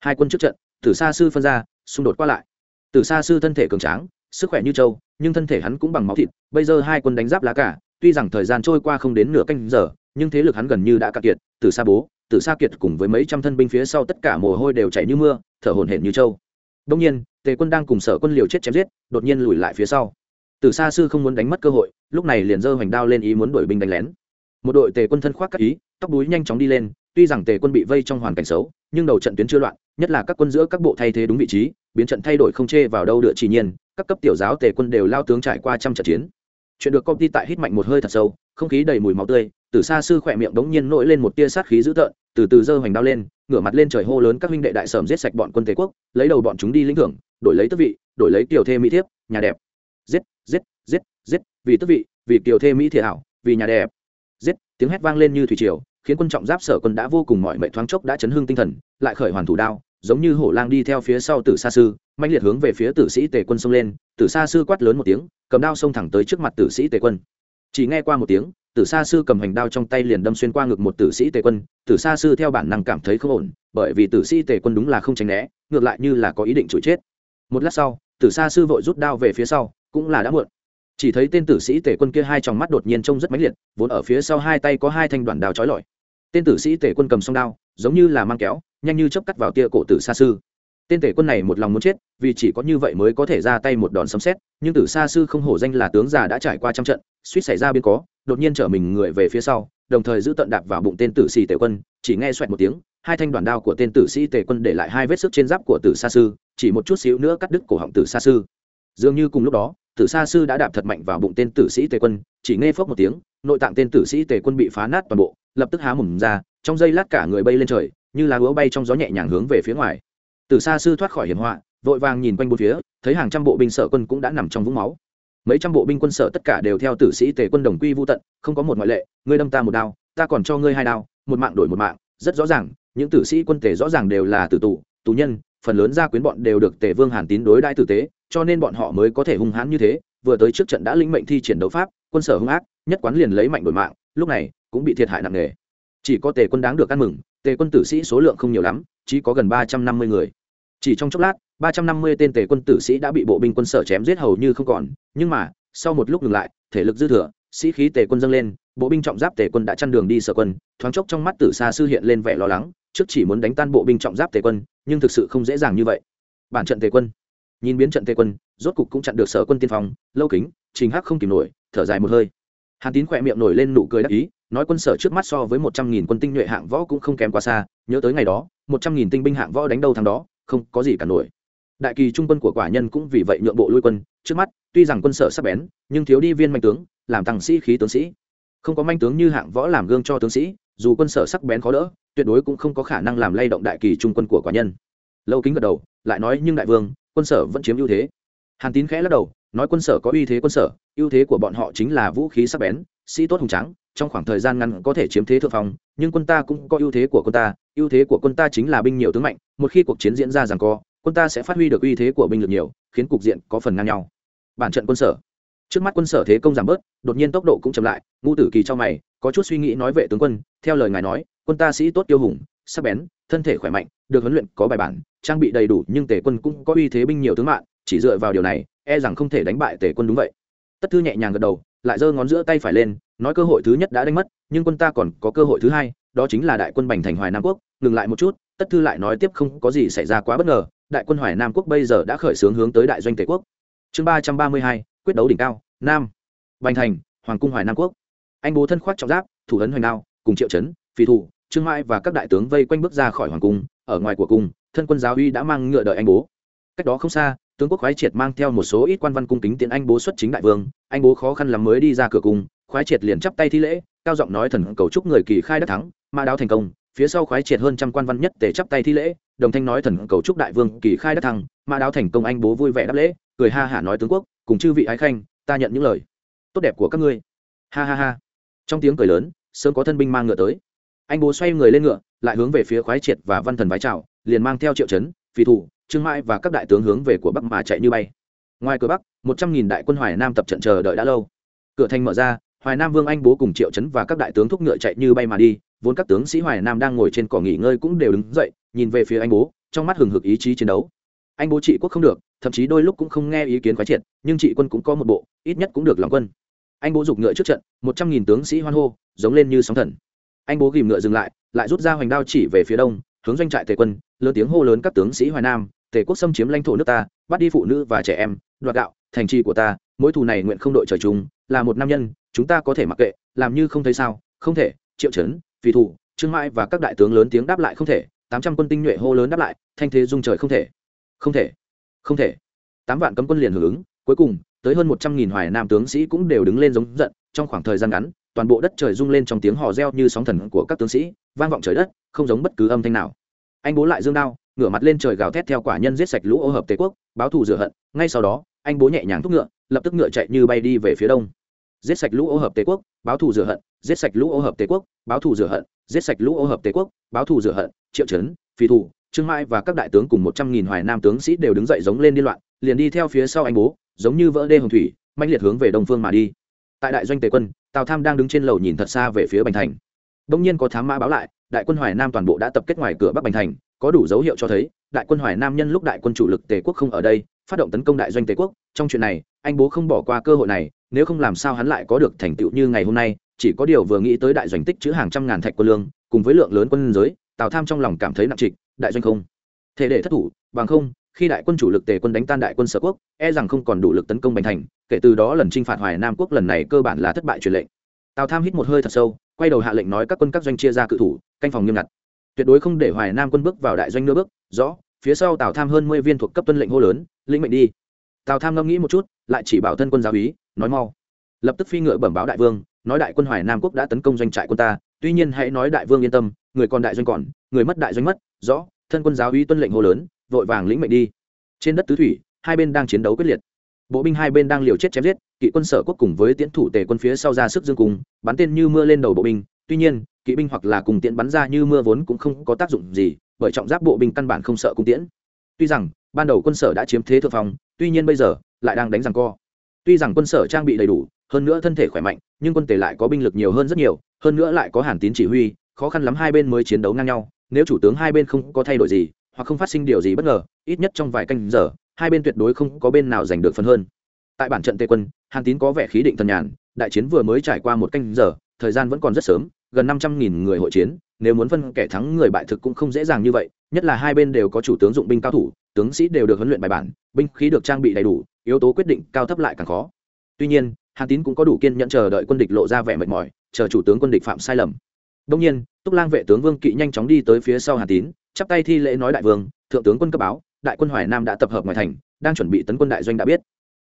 A: Hai quân trước trận, tử xa sư phân ra, xung đột qua lại. Từ xa sư thân thể cường tráng, sức khỏe như trâu, nhưng thân thể hắn cũng bằng máu thịt, bây giờ hai quân đánh giáp lá cả, tuy rằng thời gian trôi qua không đến nửa canh giờ, nhưng thế lực hắn gần như đã cạn kiệt, Từ xa bố, từ xa kiệt cùng với mấy trăm thân binh phía sau tất cả mồ hôi đều chảy như mưa, thở hổn hển như trâu. Đông nhiên, tề quân đang cùng sở quân liều chết chém giết, đột nhiên lùi lại phía sau. Từ xa sư không muốn đánh mất cơ hội, lúc này liền giơ hoành đao lên ý muốn đuổi binh đánh lén. Một đội tề quân thân khoác các ý, tóc đuối nhanh chóng đi lên, tuy rằng tề quân bị vây trong hoàn cảnh xấu, nhưng đầu trận tuyến chưa loạn, nhất là các quân giữa các bộ thay thế đúng vị trí biến trận thay đổi không chê vào đâu đựa chỉ nhiên, các cấp tiểu giáo tề quân đều lao tướng trải qua trăm trận chiến. Chuyện được công ty tại hít mạnh một hơi thật sâu, không khí đầy mùi máu tươi, từ xa sư khỏe miệng đống nhiên nổi lên một tia sát khí dữ tợn, từ từ dơ hoành đao lên, ngửa mặt lên trời hô lớn các huynh đệ đại sởm giết sạch bọn quân tề quốc, lấy đầu bọn chúng đi lĩnh thưởng, đổi lấy tước vị, đổi lấy tiểu thê mỹ thiếp, nhà đẹp. Giết giết giết giết, vì tước vị, vì tiểu thê mỹ thiệt hảo, vì nhà đẹp. Giết, tiếng hét vang lên như thủy triều, khiến quân trọng giáp sở quân đã vô cùng mỏi mệt thoáng chốc đã chấn hương tinh thần, lại khởi hoàn thủ đao giống như hổ lang đi theo phía sau tử sa sư mạnh liệt hướng về phía tử sĩ tề quân xông lên, tử sa sư quát lớn một tiếng, cầm đao xông thẳng tới trước mặt tử sĩ tề quân. Chỉ nghe qua một tiếng, tử sa sư cầm hành đao trong tay liền đâm xuyên qua ngực một tử sĩ tề quân, tử sa sư theo bản năng cảm thấy không ổn, bởi vì tử sĩ tề quân đúng là không tránh né, ngược lại như là có ý định chửi chết. Một lát sau, tử sa sư vội rút đao về phía sau, cũng là đã muộn. Chỉ thấy tên tử sĩ tề quân kia hai tròng mắt đột nhiên trông rất mãnh liệt, vốn ở phía sau hai tay có hai thanh đoạn đao trói lọi. Tên tử sĩ tề quân cầm song đao, giống như là mang kéo nhanh như chớp cắt vào tia cổ tử sa sư. Tên tể quân này một lòng muốn chết, vì chỉ có như vậy mới có thể ra tay một đòn sấm xét nhưng tử sa sư không hổ danh là tướng già đã trải qua trăm trận, suýt xảy ra biến có đột nhiên trở mình người về phía sau, đồng thời giữ tận đạp vào bụng tên tử sĩ tể quân, chỉ nghe xoẹt một tiếng, hai thanh đoàn đao của tên tử sĩ tề quân để lại hai vết sức trên giáp của tử sa sư, chỉ một chút xíu nữa cắt đứt cổ họng tử sa sư. Dường như cùng lúc đó, tử sa sư đã đạp thật mạnh vào bụng tên tử sĩ tề quân, chỉ nghe phốc một tiếng, nội tạng tên tử sĩ tề quân bị phá nát toàn bộ, lập tức há mồm ra, trong giây lát cả người bay lên trời như lá lúa bay trong gió nhẹ nhàng hướng về phía ngoài. Từ xa sư thoát khỏi hiểm họa, vội vàng nhìn quanh bốn phía, thấy hàng trăm bộ binh sở quân cũng đã nằm trong vũng máu. Mấy trăm bộ binh quân sở tất cả đều theo tử sĩ tề quân đồng quy vô tận, không có một ngoại lệ, ngươi đâm ta một đao, ta còn cho ngươi hai đao, một mạng đổi một mạng, rất rõ ràng, những tử sĩ quân tề rõ ràng đều là tử tù tù nhân, phần lớn gia quyến bọn đều được tề vương hàn tín đối đãi tử tế, cho nên bọn họ mới có thể hung hãn như thế, vừa tới trước trận đã linh mệnh thi triển đấu pháp, quân sở hung ác, nhất quán liền lấy mạnh đổi mạng, lúc này cũng bị thiệt hại nặng nề chỉ có tề quân đáng được ăn mừng, tề quân tử sĩ số lượng không nhiều lắm, chỉ có gần ba trăm năm mươi người. Chỉ trong chốc lát, ba trăm năm mươi tên tề quân tử sĩ đã bị bộ binh quân sở chém giết hầu như không còn, nhưng mà, sau một lúc ngừng lại, thể lực dư thừa, sĩ khí tề quân dâng lên, bộ binh trọng giáp tề quân đã chăn đường đi sở quân, thoáng chốc trong mắt tử xa sư hiện lên vẻ lo lắng, trước chỉ muốn đánh tan bộ binh trọng giáp tề quân, nhưng thực sự không dễ dàng như vậy. Bản trận tề quân. Nhìn biến trận tề quân, rốt cục cũng chặn được sở quân tiên phong, lâu kính, trình hắc không kìm nổi, thở dài một hơi. Hàn tín khỏe miệng nổi lên nụ cười đắc ý nói quân sở trước mắt so với một trăm nghìn quân tinh nhuệ hạng võ cũng không kém quá xa, nhớ tới ngày đó, một trăm nghìn tinh binh hạng võ đánh đâu thằng đó, không có gì cả nổi. Đại kỳ trung quân của quả nhân cũng vì vậy nhượng bộ lui quân, trước mắt, tuy rằng quân sở sắp bén, nhưng thiếu đi viên manh tướng, làm tăng sĩ khí tướng sĩ. Không có manh tướng như hạng võ làm gương cho tướng sĩ, dù quân sở sắc bén khó đỡ, tuyệt đối cũng không có khả năng làm lay động đại kỳ trung quân của quả nhân. Lâu kính gật đầu, lại nói, nhưng đại vương, quân sở vẫn chiếm ưu thế. Hàn tín khẽ lắc đầu, nói, quân sở có uy thế quân sở, ưu thế của bọn họ chính là vũ khí sắc bén sĩ tốt hùng trắng trong khoảng thời gian ngắn có thể chiếm thế thượng phong, nhưng quân ta cũng có ưu thế của quân ta, ưu thế của quân ta chính là binh nhiều tướng mạnh, một khi cuộc chiến diễn ra rằng co, quân ta sẽ phát huy được uy thế của binh lực nhiều, khiến cục diện có phần ngang nhau. Bản trận quân sở. Trước mắt quân sở thế công giảm bớt, đột nhiên tốc độ cũng chậm lại Ngũ tử kỳ cho mày, có chút suy nghĩ nói vệ tướng quân, theo lời ngài nói, quân ta sĩ tốt tiêu hùng, sắc bén, thân thể khỏe mạnh, được huấn luyện có bài bản, trang bị đầy đủ, nhưng tể quân cũng có uy thế binh nhiều tướng mạng chỉ dựa vào điều này e rằng không thể đánh bại tể quân đúng vậy. Tất thư nhẹ nhàng gật đầu lại giơ ngón giữa tay phải lên, nói cơ hội thứ nhất đã đánh mất, nhưng quân ta còn có cơ hội thứ hai, đó chính là đại quân bành thành hoài nam quốc, ngừng lại một chút, tất thư lại nói tiếp không có gì xảy ra quá bất ngờ, đại quân hoài nam quốc bây giờ đã khởi xướng hướng tới đại doanh tề quốc. Chương ba trăm ba mươi hai, quyết đấu đỉnh cao, nam. Bành thành, hoàng cung hoài nam quốc. Anh bố thân khoác trọng giáp, thủ ấn hoành đao, cùng triệu chấn phi thủ, trương mai và các đại tướng vây quanh bước ra khỏi hoàng cung, ở ngoài của cung, thân quân giáo uy đã mang ngựa đợi anh bố. Cách đó không xa tướng quốc khoái triệt mang theo một số ít quan văn cung kính tiến anh bố xuất chính đại vương, anh bố khó khăn lắm mới đi ra cửa cung, khoái triệt liền chắp tay thi lễ, cao giọng nói thần cầu chúc người kỳ khai đắc thắng, ma đáo thành công, phía sau khoái triệt hơn trăm quan văn nhất tề chắp tay thi lễ, đồng thanh nói thần cầu chúc đại vương kỳ khai đắc thắng, ma đáo thành công anh bố vui vẻ đáp lễ, cười ha hả nói tướng quốc, cùng chư vị ái khanh, ta nhận những lời. Tốt đẹp của các ngươi. Ha ha ha. Trong tiếng cười lớn, sớm có thân binh mang ngựa tới. Anh bố xoay người lên ngựa, lại hướng về phía khoái triệt và văn thần vái chào, liền mang theo triệu chấn phi thủ trương mãi và các đại tướng hướng về của bắc mà chạy như bay. Ngoài cửa bắc, một trăm nghìn đại quân hoài nam tập trận chờ đợi đã lâu. Cửa thành mở ra, hoài nam vương anh bố cùng triệu chấn và các đại tướng thúc ngựa chạy như bay mà đi, vốn các tướng sĩ hoài nam đang ngồi trên cỏ nghỉ ngơi cũng đều đứng dậy, nhìn về phía anh bố, trong mắt hừng hực ý chí chiến đấu. Anh bố trị quốc không được, thậm chí đôi lúc cũng không nghe ý kiến khoái triệt, nhưng trị quân cũng có một bộ, ít nhất cũng được lòng quân. Anh bố giục ngựa trước trận, một trăm nghìn tướng sĩ hoan hô, giống lên như sóng thần. Anh bố ghìm ngựa dừng lại lại rút ra hoành đao chỉ về phía đông, hướng doanh trại tề quân, lớn tiếng hô lớn các tướng sĩ hoài nam tề quốc xâm chiếm lãnh thổ nước ta, bắt đi phụ nữ và trẻ em, đoạt gạo, thành trì của ta mỗi thù này nguyện không đội trời chung, là một nam nhân, chúng ta có thể mặc kệ, làm như không thấy sao, không thể, triệu chấn vì thủ, trương mãi và các đại tướng lớn tiếng đáp lại không thể, tám trăm quân tinh nhuệ hô lớn đáp lại, thanh thế dung trời không thể không thể không thể. Tám vạn cấm quân liền hưởng ứng, cuối cùng, tới hơn một trăm nghìn hoài nam tướng sĩ cũng đều đứng lên giống giận, trong khoảng thời gian ngắn, toàn bộ đất trời rung lên trong tiếng hò reo như sóng thần của các tướng sĩ, vang vọng trời đất, không giống bất cứ âm thanh nào. Anh bố lại dương đao ngửa mặt lên trời gào thét theo quả nhân giết sạch lũ ô hợp tề quốc, báo thù rửa hận, ngay sau đó, anh bố nhẹ nhàng thúc ngựa, lập tức ngựa chạy như bay đi về phía đông. Giết sạch lũ ô hợp tề quốc, báo thù rửa hận, giết sạch lũ ô hợp tề quốc, báo thù rửa hận, giết sạch lũ ô hợp tề quốc, báo thù rửa hận, triệu chấn phi thủ trương mai và các đại tướng cùng một trăm nghìn hoài nam tướng sĩ đều đứng dậy giống lên đi loạn, liền đi theo phía sau anh bố, giống như vỡ đê hồng thủy manh liệt hướng về đông phương mà đi. Tại đại doanh tề quân, tào tham đang đứng trên lầu nhìn thật xa về phía bành thành. Đông nhiên có thám mã báo lại, đại quân hoài nam toàn bộ đã tập kết ngoài cửa bắc bành thành có đủ dấu hiệu cho thấy, đại quân hoài nam nhân lúc đại quân chủ lực tề quốc không ở đây, phát động tấn công đại doanh tề quốc. Trong chuyện này, anh bố không bỏ qua cơ hội này, nếu không làm sao hắn lại có được thành tựu như ngày hôm nay, chỉ có điều vừa nghĩ tới đại doanh tích chữ hàng trăm ngàn thạch quân lương, cùng với lượng lớn quân giới, tào tham trong lòng cảm thấy nặng trịch, đại doanh không thể để thất thủ, bằng không, khi đại quân chủ lực tề quân đánh tan đại quân sở quốc e rằng không còn đủ lực tấn công bành thành, kể từ đó lần chinh phạt hoài nam quốc lần này cơ bản là thất bại truyền lệnh. Tào tham hít một hơi thật sâu, quay đầu hạ lệnh nói các quân các doanh chia ra cự thủ, canh phòng nghiêm ngặt tuyệt đối không để hoài nam quân bước vào đại doanh nửa bước, rõ, phía sau tào tham hơn mười viên thuộc cấp tuân lệnh hô lớn, lĩnh mệnh đi. Tào tham ngẫm nghĩ một chút, lại chỉ bảo thân quân giáo úy, nói mau. Lập tức phi ngựa bẩm báo đại vương, nói đại quân hoài nam quốc đã tấn công doanh trại quân ta, tuy nhiên hãy nói đại vương yên tâm, người còn đại doanh còn, người mất đại doanh mất, rõ, thân quân giáo úy tuân lệnh hô lớn, vội vàng lĩnh mệnh đi. Trên đất tứ thủy, hai bên đang chiến đấu quyết liệt. Bộ binh hai bên đang liều chết chém giết, kỵ quân sở quốc cùng với tiến thủ tề quân phía sau ra sức dương cùng bắn tên như mưa lên đầu bộ binh tuy nhiên, kỵ binh hoặc là cùng tiễn bắn ra như mưa vốn cũng không có tác dụng gì, bởi trọng giáp bộ binh căn bản không sợ cung tiễn. Tuy rằng, ban đầu quân sở đã chiếm thế thượng phong, tuy nhiên bây giờ, lại đang đánh rằng co. Tuy rằng quân sở trang bị đầy đủ, hơn nữa thân thể khỏe mạnh, nhưng quân tề lại có binh lực nhiều hơn rất nhiều, hơn nữa lại có hàn tín chỉ huy, khó khăn lắm hai bên mới chiến đấu ngang nhau. Nếu chủ tướng hai bên không có thay đổi gì, hoặc không phát sinh điều gì bất ngờ, ít nhất trong vài canh giờ, hai bên tuyệt đối không có bên nào giành được phần hơn. Tại bản trận tây quân, hàn tín có vẻ khí định thần nhàn, đại chiến vừa mới trải qua một canh giờ, thời gian vẫn còn rất sớm gần năm trăm nghìn người hội chiến, nếu muốn phân kẻ thắng người bại thực cũng không dễ dàng như vậy, nhất là hai bên đều có chủ tướng dụng binh cao thủ, tướng sĩ đều được huấn luyện bài bản, binh khí được trang bị đầy đủ, yếu tố quyết định cao thấp lại càng khó. Tuy nhiên, hàn tín cũng có đủ kiên nhẫn chờ đợi quân địch lộ ra vẻ mệt mỏi, chờ chủ tướng quân địch phạm sai lầm. Đông nhiên, túc lang vệ tướng vương kỵ nhanh chóng đi tới phía sau hàn tín, chắp tay thi lễ nói đại vương, thượng tướng quân cấp báo, đại quân hoài nam đã tập hợp ngoài thành, đang chuẩn bị tấn quân đại doanh đã biết.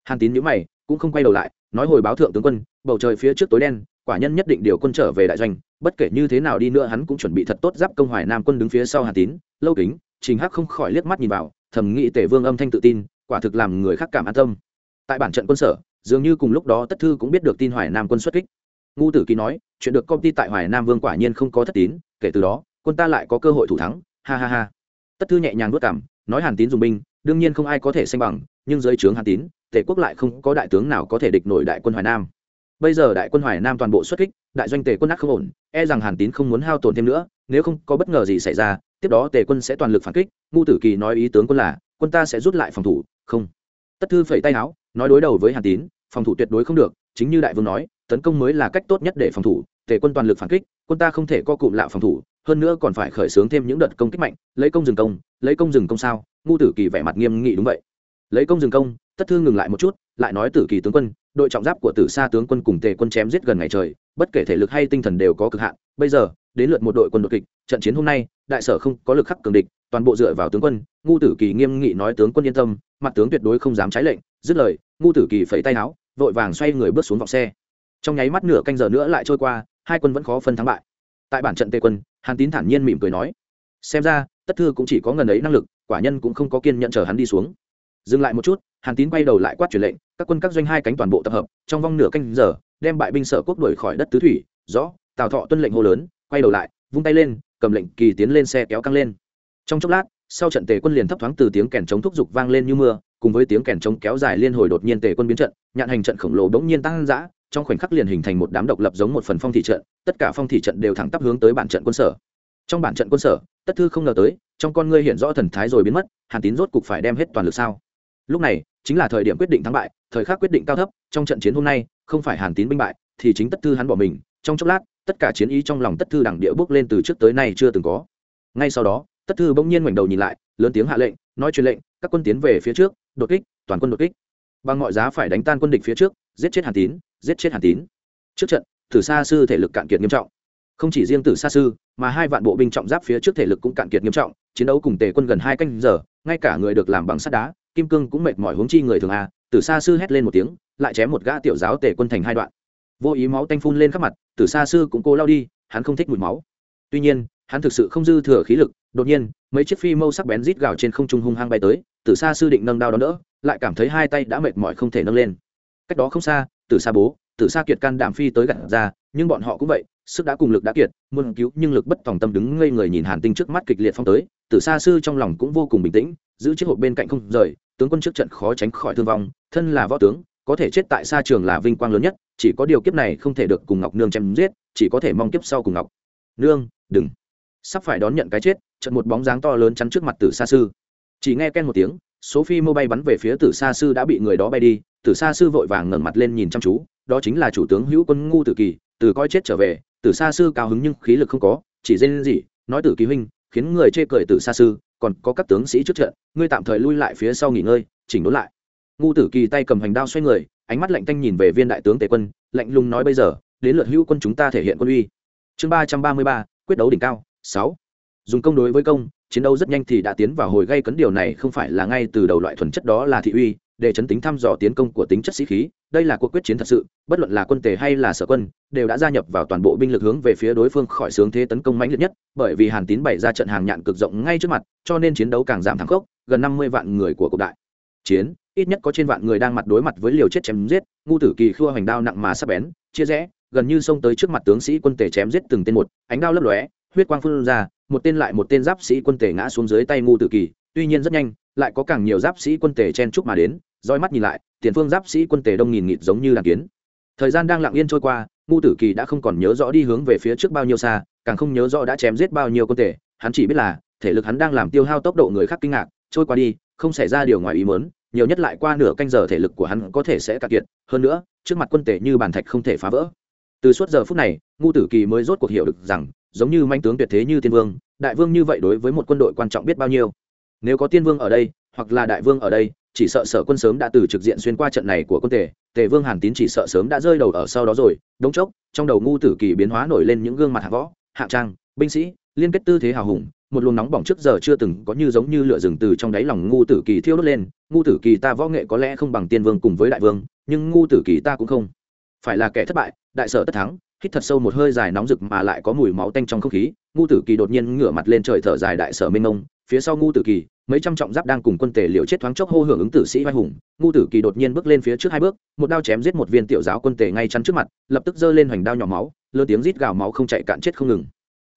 A: Hàn tín nhữ mày, cũng không quay đầu lại, nói hồi báo thượng tướng quân, bầu trời phía trước tối đen quả nhân nhất định điều quân trở về đại doanh, bất kể như thế nào đi nữa hắn cũng chuẩn bị thật tốt giáp công hoài nam quân đứng phía sau hàn tín, lâu kính, trình hắc không khỏi liếc mắt nhìn vào, thầm nghĩ tể vương âm thanh tự tin, quả thực làm người khác cảm an tâm. Tại bản trận quân sở, dường như cùng lúc đó tất thư cũng biết được tin hoài nam quân xuất kích. Ngu tử ký nói, chuyện được công ty tại hoài nam vương quả nhiên không có thất tín, kể từ đó, quân ta lại có cơ hội thủ thắng, ha ha ha. Tất thư nhẹ nhàng vất cảm nói hàn tín dùng binh, đương nhiên không ai có thể sanh bằng, nhưng dưới trướng hàn tín tể quốc lại không có đại tướng nào có thể địch nổi đại quân hoài nam bây giờ đại quân hoài nam toàn bộ xuất kích, đại doanh tề quân ác không ổn e rằng hàn tín không muốn hao tổn thêm nữa, nếu không có bất ngờ gì xảy ra, tiếp đó tề quân sẽ toàn lực phản kích ngu tử kỳ nói ý tướng quân là, quân ta sẽ rút lại phòng thủ, không. Tất thư phẩy tay áo, nói đối đầu với hàn tín, phòng thủ tuyệt đối không được, chính như đại vương nói, tấn công mới là cách tốt nhất để phòng thủ, tề quân toàn lực phản kích, quân ta không thể co cụm lạ phòng thủ, hơn nữa còn phải khởi xướng thêm những đợt công kích mạnh, lấy công dừng công, lấy công dừng công sao ngu tử kỳ vẻ mặt nghiêm nghị đúng vậy. Lấy công dừng công, tất thư ngừng lại một chút, lại nói tử kỳ tướng quân đội trọng giáp của tử sa tướng quân cùng tề quân chém giết gần ngày trời, bất kể thể lực hay tinh thần đều có cực hạn. Bây giờ, đến lượt một đội quân đột kịch, trận chiến hôm nay, đại sở không có lực khắc cường địch, toàn bộ dựa vào tướng quân, ngu tử kỳ nghiêm nghị nói tướng quân yên tâm, mặt tướng tuyệt đối không dám trái lệnh, dứt lời, ngu tử kỳ phẩy tay áo, vội vàng xoay người bước xuống vọng xe. Trong nháy mắt nửa canh giờ nữa lại trôi qua, hai quân vẫn khó phân thắng bại. Tại bản trận tề quân, hàn tín thản nhiên mỉm cười nói, xem ra, tất thư cũng chỉ có ngần ấy năng lực, quả nhân cũng không có kiên nhận chờ hắn đi xuống. Dừng lại một chút, hàn tín quay đầu lại quát truyền lệnh các quân các doanh hai cánh toàn bộ tập hợp, trong vòng nửa canh giờ, đem bại binh sở quốc đuổi khỏi đất tứ thủy, rõ, tào thọ tuân lệnh hô lớn, quay đầu lại, vung tay lên, cầm lệnh kỳ tiến lên xe kéo căng lên. Trong chốc lát, sau trận tề quân liền thấp thoáng từ tiếng kèn chống thúc giục vang lên như mưa, cùng với tiếng kèn chống kéo dài liên hồi đột nhiên tề quân biến trận, nhạn hành trận khổng lồ bỗng nhiên tăng dã, trong khoảnh khắc liền hình thành một đám độc lập giống một phần phong thị trận, tất cả phong thị trận đều thẳng tắp hướng tới bản trận quân sở. Trong bản trận quân sở, tất thư không ngờ tới, trong con ngươi hiện rõ thần thái rồi biến mất, hàn tín rốt cục phải đem hết toàn lực sao? Lúc này, chính là thời điểm quyết định thắng bại, thời khắc quyết định cao thấp, trong trận chiến hôm nay, không phải hàn tín binh bại, thì chính tất thư hắn bỏ mình, trong chốc lát, tất cả chiến ý trong lòng tất thư đẳng địa bước lên từ trước tới nay chưa từng có. Ngay sau đó, tất thư bỗng nhiên ngoảnh đầu nhìn lại, lớn tiếng hạ lệnh, nói truyền lệnh, các quân tiến về phía trước, đột kích, toàn quân đột kích. Bằng mọi giá phải đánh tan quân địch phía trước, giết chết hàn tín, giết chết hàn tín. Trước trận, tử sa sư thể lực cạn kiệt nghiêm trọng. Không chỉ riêng tử sa sư, mà hai vạn bộ binh trọng giáp phía trước thể lực cũng cạn kiệt nghiêm trọng, chiến đấu cùng tề quân gần hai canh giờ, ngay cả người được làm bằng sắt đá kim cương cũng mệt mỏi huống chi người thường a, tử sa sư hét lên một tiếng, lại chém một gã tiểu giáo tề quân thành hai đoạn. Vô ý máu tanh phun lên khắp mặt, tử sa sư cũng cố lao đi, hắn không thích mùi máu. Tuy nhiên, hắn thực sự không dư thừa khí lực, đột nhiên, mấy chiếc phi mâu sắc bén rít gào trên không trung hung hăng bay tới, tử sa sư định nâng đao đó đỡ, lại cảm thấy hai tay đã mệt mỏi không thể nâng lên. Cách đó không xa, tử sa bố tử sa kiệt can đảm phi tới gặt ra, nhưng bọn họ cũng vậy, sức đã cùng lực đã kiệt, muốn cứu nhưng lực bất tòng tâm đứng ngây người nhìn hàn tinh trước mắt kịch liệt phong tới, tử sa sư trong lòng cũng vô cùng bình tĩnh, giữ chiếc hộp bên cạnh không rời, tướng quân trước trận khó tránh khỏi thương vong, thân là võ tướng, có thể chết tại xa trường là vinh quang lớn nhất, chỉ có điều kiếp này không thể được cùng ngọc nương chém giết, chỉ có thể mong kiếp sau cùng ngọc nương, đừng. Sắp phải đón nhận cái chết, trận một bóng dáng to lớn chắn trước mặt tử sa sư. Chỉ nghe ken một tiếng số phi mô bay bắn về phía tử sa sư đã bị người đó bay đi, tử sa sư vội vàng ngẩng mặt lên nhìn chăm chú, đó chính là chủ tướng hữu quân ngu tử kỳ, từ coi chết trở về, tử sa sư cao hứng nhưng khí lực không có, chỉ dên gì nói tử kỳ huynh, khiến người chê cười tử sa sư, còn có các tướng sĩ trước trận, ngươi tạm thời lui lại phía sau nghỉ ngơi, chỉnh đốn lại. Ngu tử kỳ tay cầm hành đao xoay người, ánh mắt lạnh tanh nhìn về viên đại tướng tề quân, lạnh lùng nói bây giờ, đến lượt hữu quân chúng ta thể hiện quân uy. Chương ba trăm ba mươi ba, quyết đấu đỉnh cao, sáu. Dùng công đối với công chiến đấu rất nhanh thì đã tiến vào hồi gây cấn điều này không phải là ngay từ đầu loại thuần chất đó là thị uy, để chấn tính thăm dò tiến công của tính chất sĩ khí. Đây là cuộc quyết chiến thật sự, bất luận là quân tề hay là sở quân, đều đã gia nhập vào toàn bộ binh lực hướng về phía đối phương khỏi sướng thế tấn công mãnh liệt nhất, bởi vì hàn tín bày ra trận hàng nhạn cực rộng ngay trước mặt, cho nên chiến đấu càng giảm thẳng khốc, gần năm mươi vạn người của cuộc đại chiến, ít nhất có trên vạn người đang mặt đối mặt với liều chết chém giết, ngu tử kỳ khua hoành đao nặng mà sắp bén, chia rẽ, gần như xông tới trước mặt tướng sĩ quân tề chém giết từng tên một, ánh đao lấp lóe, huyết quang phun ra một tên lại một tên giáp sĩ quân tề ngã xuống dưới tay ngu tử kỳ, tuy nhiên rất nhanh, lại có càng nhiều giáp sĩ quân tề chen chúc mà đến, roi mắt nhìn lại, tiền phương giáp sĩ quân tề đông nghìn nghịt giống như đàn kiến. Thời gian đang lặng yên trôi qua, ngu tử kỳ đã không còn nhớ rõ đi hướng về phía trước bao nhiêu xa, càng không nhớ rõ đã chém giết bao nhiêu quân tề, hắn chỉ biết là, thể lực hắn đang làm tiêu hao tốc độ người khác kinh ngạc, trôi qua đi, không xảy ra điều ngoài ý muốn, nhiều nhất lại qua nửa canh giờ thể lực của hắn có thể sẽ cạn kiệt, hơn nữa, trước mặt quân tể như bàn thạch không thể phá vỡ. Từ suốt giờ phút này, ngu tử kỳ mới rốt cuộc hiểu được rằng giống như manh tướng tuyệt thế như tiên vương, đại vương như vậy đối với một quân đội quan trọng biết bao nhiêu. Nếu có tiên vương ở đây, hoặc là đại vương ở đây, chỉ sợ sở quân sớm đã từ trực diện xuyên qua trận này của quân tề tề vương hàn tín chỉ sợ sớm đã rơi đầu ở sau đó rồi. Đống chốc, trong đầu ngu tử kỳ biến hóa nổi lên những gương mặt hạ võ, hạng trang, binh sĩ, liên kết tư thế hào hùng, một luồng nóng bỏng trước giờ chưa từng có như giống như lửa rừng từ trong đáy lòng ngu tử kỳ thiêu đốt lên. Ngu tử kỳ ta võ nghệ có lẽ không bằng tiên vương cùng với đại vương, nhưng ngu tử kỳ ta cũng không. Phải là kẻ thất bại, đại sở tất thắng hít thật sâu một hơi dài nóng rực mà lại có mùi máu tanh trong không khí ngu tử kỳ đột nhiên ngửa mặt lên trời thở dài đại sở mênh mông, phía sau ngu tử kỳ, mấy trăm trọng giáp đang cùng quân tề liều chết thoáng chốc hô hưởng ứng tử sĩ vai hùng ngu tử kỳ đột nhiên bước lên phía trước hai bước, một đao chém giết một viên tiểu giáo quân tề ngay chắn trước mặt, lập tức giơ lên hoành đao nhỏ máu lơ tiếng rít gào máu không chạy cạn chết không ngừng.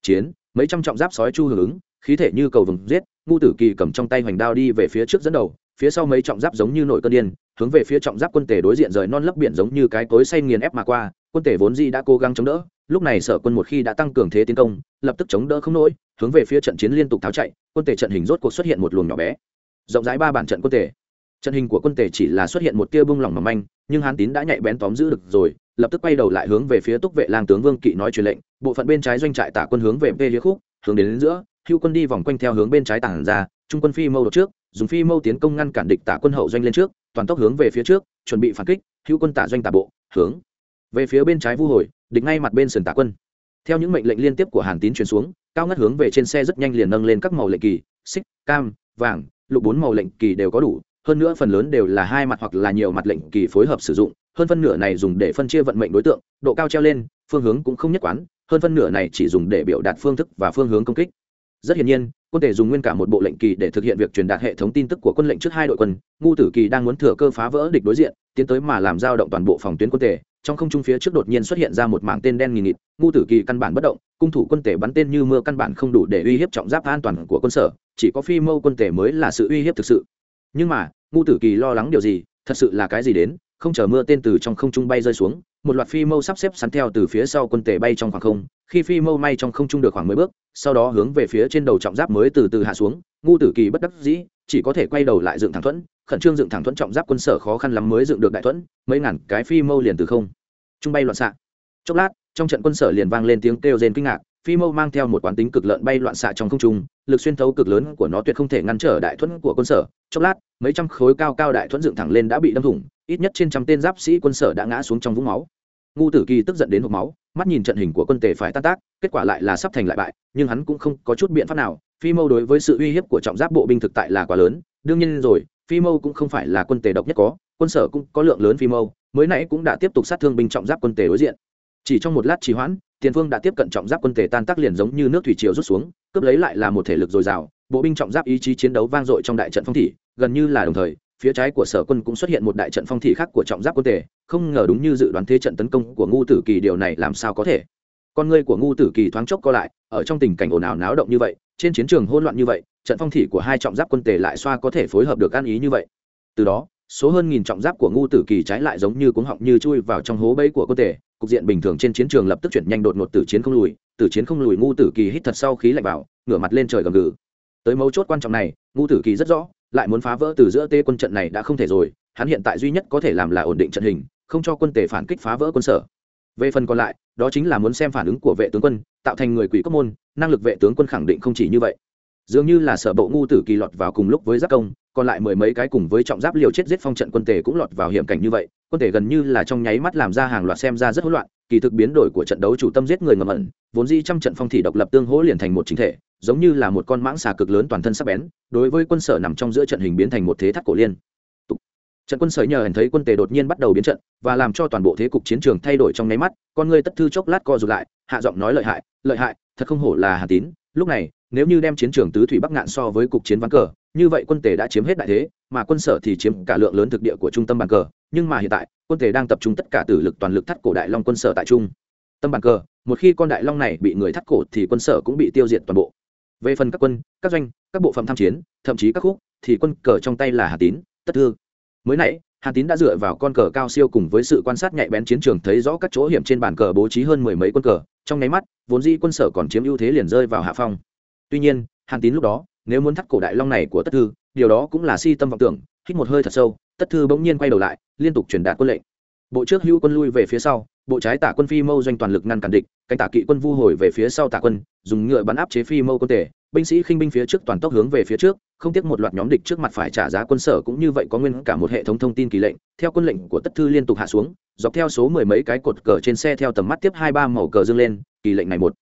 A: Chiến, mấy trăm trọng giáp sói chu hưởng ứng, khí thể như cầu vừng giết ngu tử kỳ cầm trong tay hoành đao đi về phía trước dẫn đầu, phía sau mấy trọng giáp giống như nội cơn điên, hướng về phía trọng giáp quân tề đối diện rời non lấp biển giống như cái cối say nghiền ép mà qua quân tể vốn dĩ đã cố gắng chống đỡ lúc này sở quân một khi đã tăng cường thế tiến công lập tức chống đỡ không nổi hướng về phía trận chiến liên tục tháo chạy quân tể trận hình rốt cuộc xuất hiện một luồng nhỏ bé. Rộng rãi ba bản trận quân tể. Trận hình của quân tể chỉ là xuất hiện một tia bung lỏng mầm manh nhưng hán tín đã nhạy bén tóm giữ được rồi lập tức quay đầu lại hướng về phía túc vệ lang tướng vương kỵ nói truyền lệnh bộ phận bên trái doanh trại tả quân hướng về vê liếc khúc hướng đến, đến giữa hưu quân đi vòng quanh theo hướng bên trái tảng ra trung quân phi mâu đột trước dùng phi mâu tiến công ngăn cản địch tả quân hậu doanh lên trước toàn tốc hướng về phía trước chuẩn bị phản kích hữu quân tả doanh tả bộ hướng về phía bên trái vu hồi, địch ngay mặt bên sườn tả quân. Theo những mệnh lệnh liên tiếp của hàn tín truyền xuống, cao ngất hướng về trên xe rất nhanh liền nâng lên các màu lệnh kỳ, xích, cam, vàng, lục bốn màu lệnh kỳ đều có đủ, hơn nữa phần lớn đều là hai mặt hoặc là nhiều mặt lệnh kỳ phối hợp sử dụng, hơn phân nửa này dùng để phân chia vận mệnh đối tượng, độ cao treo lên, phương hướng cũng không nhất quán, hơn phân nửa này chỉ dùng để biểu đạt phương thức và phương hướng công kích. Rất hiển nhiên, quân thể dùng nguyên cả một bộ lệnh kỳ để thực hiện việc truyền đạt hệ thống tin tức của quân lệnh trước hai đội quân, ngu tử kỳ đang muốn thừa cơ phá vỡ địch đối diện, tiến tới mà làm dao động toàn bộ phòng tuyến quân thể trong không trung phía trước đột nhiên xuất hiện ra một mảng tên đen nghìn nghịt, ngu tử kỳ căn bản bất động, cung thủ quân tể bắn tên như mưa căn bản không đủ để uy hiếp trọng giáp an toàn của quân sở, chỉ có phi mâu quân tể mới là sự uy hiếp thực sự. Nhưng mà, ngu tử kỳ lo lắng điều gì, thật sự là cái gì đến, không chờ mưa tên từ trong không trung bay rơi xuống, một loạt phi mâu sắp xếp sắn theo từ phía sau quân tể bay trong khoảng không, khi phi mâu may trong không trung được khoảng mười bước, sau đó hướng về phía trên đầu trọng giáp mới từ từ hạ xuống, ngu tử kỳ bất đắc dĩ, chỉ có thể quay đầu lại dựng thẳng thuẫn khẩn trương dựng thẳng thuẫn trọng giáp quân sở khó khăn lắm mới dựng được đại thuẫn, mấy ngàn cái phi mâu liền từ không. Trung bay loạn xạ. Chốc lát, trong trận quân sở liền vang lên tiếng kêu rên kinh ngạc, phi mâu mang theo một quán tính cực lợn bay loạn xạ trong không trung, lực xuyên thấu cực lớn của nó tuyệt không thể ngăn trở đại thuẫn của quân sở. Chốc lát, mấy trăm khối cao cao đại thuẫn dựng thẳng lên đã bị đâm thủng, ít nhất trên trăm tên giáp sĩ quân sở đã ngã xuống trong vũng máu. Ngu tử kỳ tức giận đến hộp máu, mắt nhìn trận hình của quân tề phải tan tác, kết quả lại là sắp thành lại bại, nhưng hắn cũng không có chút biện pháp nào. Phi mâu đối với sự uy hiếp của trọng giáp bộ binh thực tại là quá lớn, đương nhiên rồi phi mâu cũng không phải là quân tề độc nhất có, quân sở cũng có lượng lớn phi mâu, mới nãy cũng đã tiếp tục sát thương binh trọng giáp quân tề đối diện. Chỉ trong một lát trì hoãn, tiền phương đã tiếp cận trọng giáp quân tề tan tác liền giống như nước thủy triều rút xuống, cướp lấy lại là một thể lực dồi dào, bộ binh trọng giáp ý chí chiến đấu vang dội trong đại trận phong thị gần như là đồng thời, phía trái của sở quân cũng xuất hiện một đại trận phong thị khác của trọng giáp quân tề, không ngờ đúng như dự đoán thế trận tấn công của ngu tử kỳ điều này làm sao có thể. Con ngươi của ngu tử kỳ thoáng chốc co lại, ở trong tình cảnh ồn ào náo động như vậy trên chiến trường hỗn loạn như vậy, trận phong thị của hai trọng giáp quân tề lại xoa có thể phối hợp được ăn ý như vậy. Từ đó, số hơn nghìn trọng giáp của ngu tử kỳ trái lại giống như cuống họng như chui vào trong hố bẫy của quân tề. Cục diện bình thường trên chiến trường lập tức chuyển nhanh đột ngột từ chiến không lùi từ chiến không lùi ngu tử kỳ hít thật sau khí lạnh vào, ngửa mặt lên trời gầm gừ. Tới mấu chốt quan trọng này, ngu tử kỳ rất rõ, lại muốn phá vỡ từ giữa tê quân trận này đã không thể rồi, hắn hiện tại duy nhất có thể làm là ổn định trận hình, không cho quân tề phản kích phá vỡ quân sở về phần còn lại, đó chính là muốn xem phản ứng của vệ tướng quân, tạo thành người quỷ cấp môn, năng lực vệ tướng quân khẳng định không chỉ như vậy. Dường như là sở bộ ngu tử kỳ lọt vào cùng lúc với giác công, còn lại mười mấy cái cùng với trọng giáp liều chết giết phong trận quân tề cũng lọt vào hiểm cảnh như vậy, quân tề gần như là trong nháy mắt làm ra hàng loạt xem ra rất hỗn loạn, kỳ thực biến đổi của trận đấu chủ tâm giết người ngầm ẩn, vốn di trăm trận phong thị độc lập tương hỗ liền thành một chính thể, giống như là một con mãng xà cực lớn toàn thân sắc bén, đối với quân sở nằm trong giữa trận hình biến thành một thế thắt cổ liên trận quân sởi nhờ hẳn thấy quân tề đột nhiên bắt đầu biến trận, và làm cho toàn bộ thế cục chiến trường thay đổi trong nháy mắt, con người tất thư chốc lát co rụt lại, hạ giọng nói lợi hại lợi hại, thật không hổ là hà tín, lúc này, nếu như đem chiến trường tứ thủy bắc ngạn so với cục chiến ván cờ, như vậy quân tề đã chiếm hết đại thế, mà quân sở thì chiếm cả lượng lớn thực địa của trung tâm bàn cờ, nhưng mà hiện tại, quân tề đang tập trung tất cả tử lực toàn lực thắt cổ đại long quân sở tại trung tâm bàn cờ, một khi con đại long này bị người thắt cổ thì quân sở cũng bị tiêu diệt toàn bộ. Về phần các quân, các doanh, các bộ phận tham chiến, thậm chí các khúc, thì quân cờ trong tay là hà tín, tất thương mới nãy Hàn tín đã dựa vào con cờ cao siêu cùng với sự quan sát nhạy bén chiến trường thấy rõ các chỗ hiểm trên bàn cờ bố trí hơn mười mấy quân cờ, trong nháy mắt, vốn dĩ quân sở còn chiếm ưu thế liền rơi vào hạ phong. Tuy nhiên hàn tín lúc đó, nếu muốn thắt cổ đại long này của tất thư, điều đó cũng là si tâm vọng tưởng, hít một hơi thật sâu, tất thư bỗng nhiên quay đầu lại, liên tục truyền đạt quân lệnh. Bộ trước hữu quân lui về phía sau, bộ trái tả quân phi mâu doanh toàn lực ngăn cản địch, cánh tả kỵ quân vu hồi về phía sau tả quân, dùng ngựa bắn áp chế phi mâu quân tể binh sĩ khinh binh phía trước toàn tốc hướng về phía trước, không tiếc một loạt nhóm địch trước mặt phải trả giá quân sở cũng như vậy có nguyên cả một hệ thống thông tin kỳ lệnh, theo quân lệnh của tất thư liên tục hạ xuống, dọc theo số mười mấy cái cột cờ trên xe theo tầm mắt tiếp hai ba màu cờ dương lên, kỳ lệnh này một.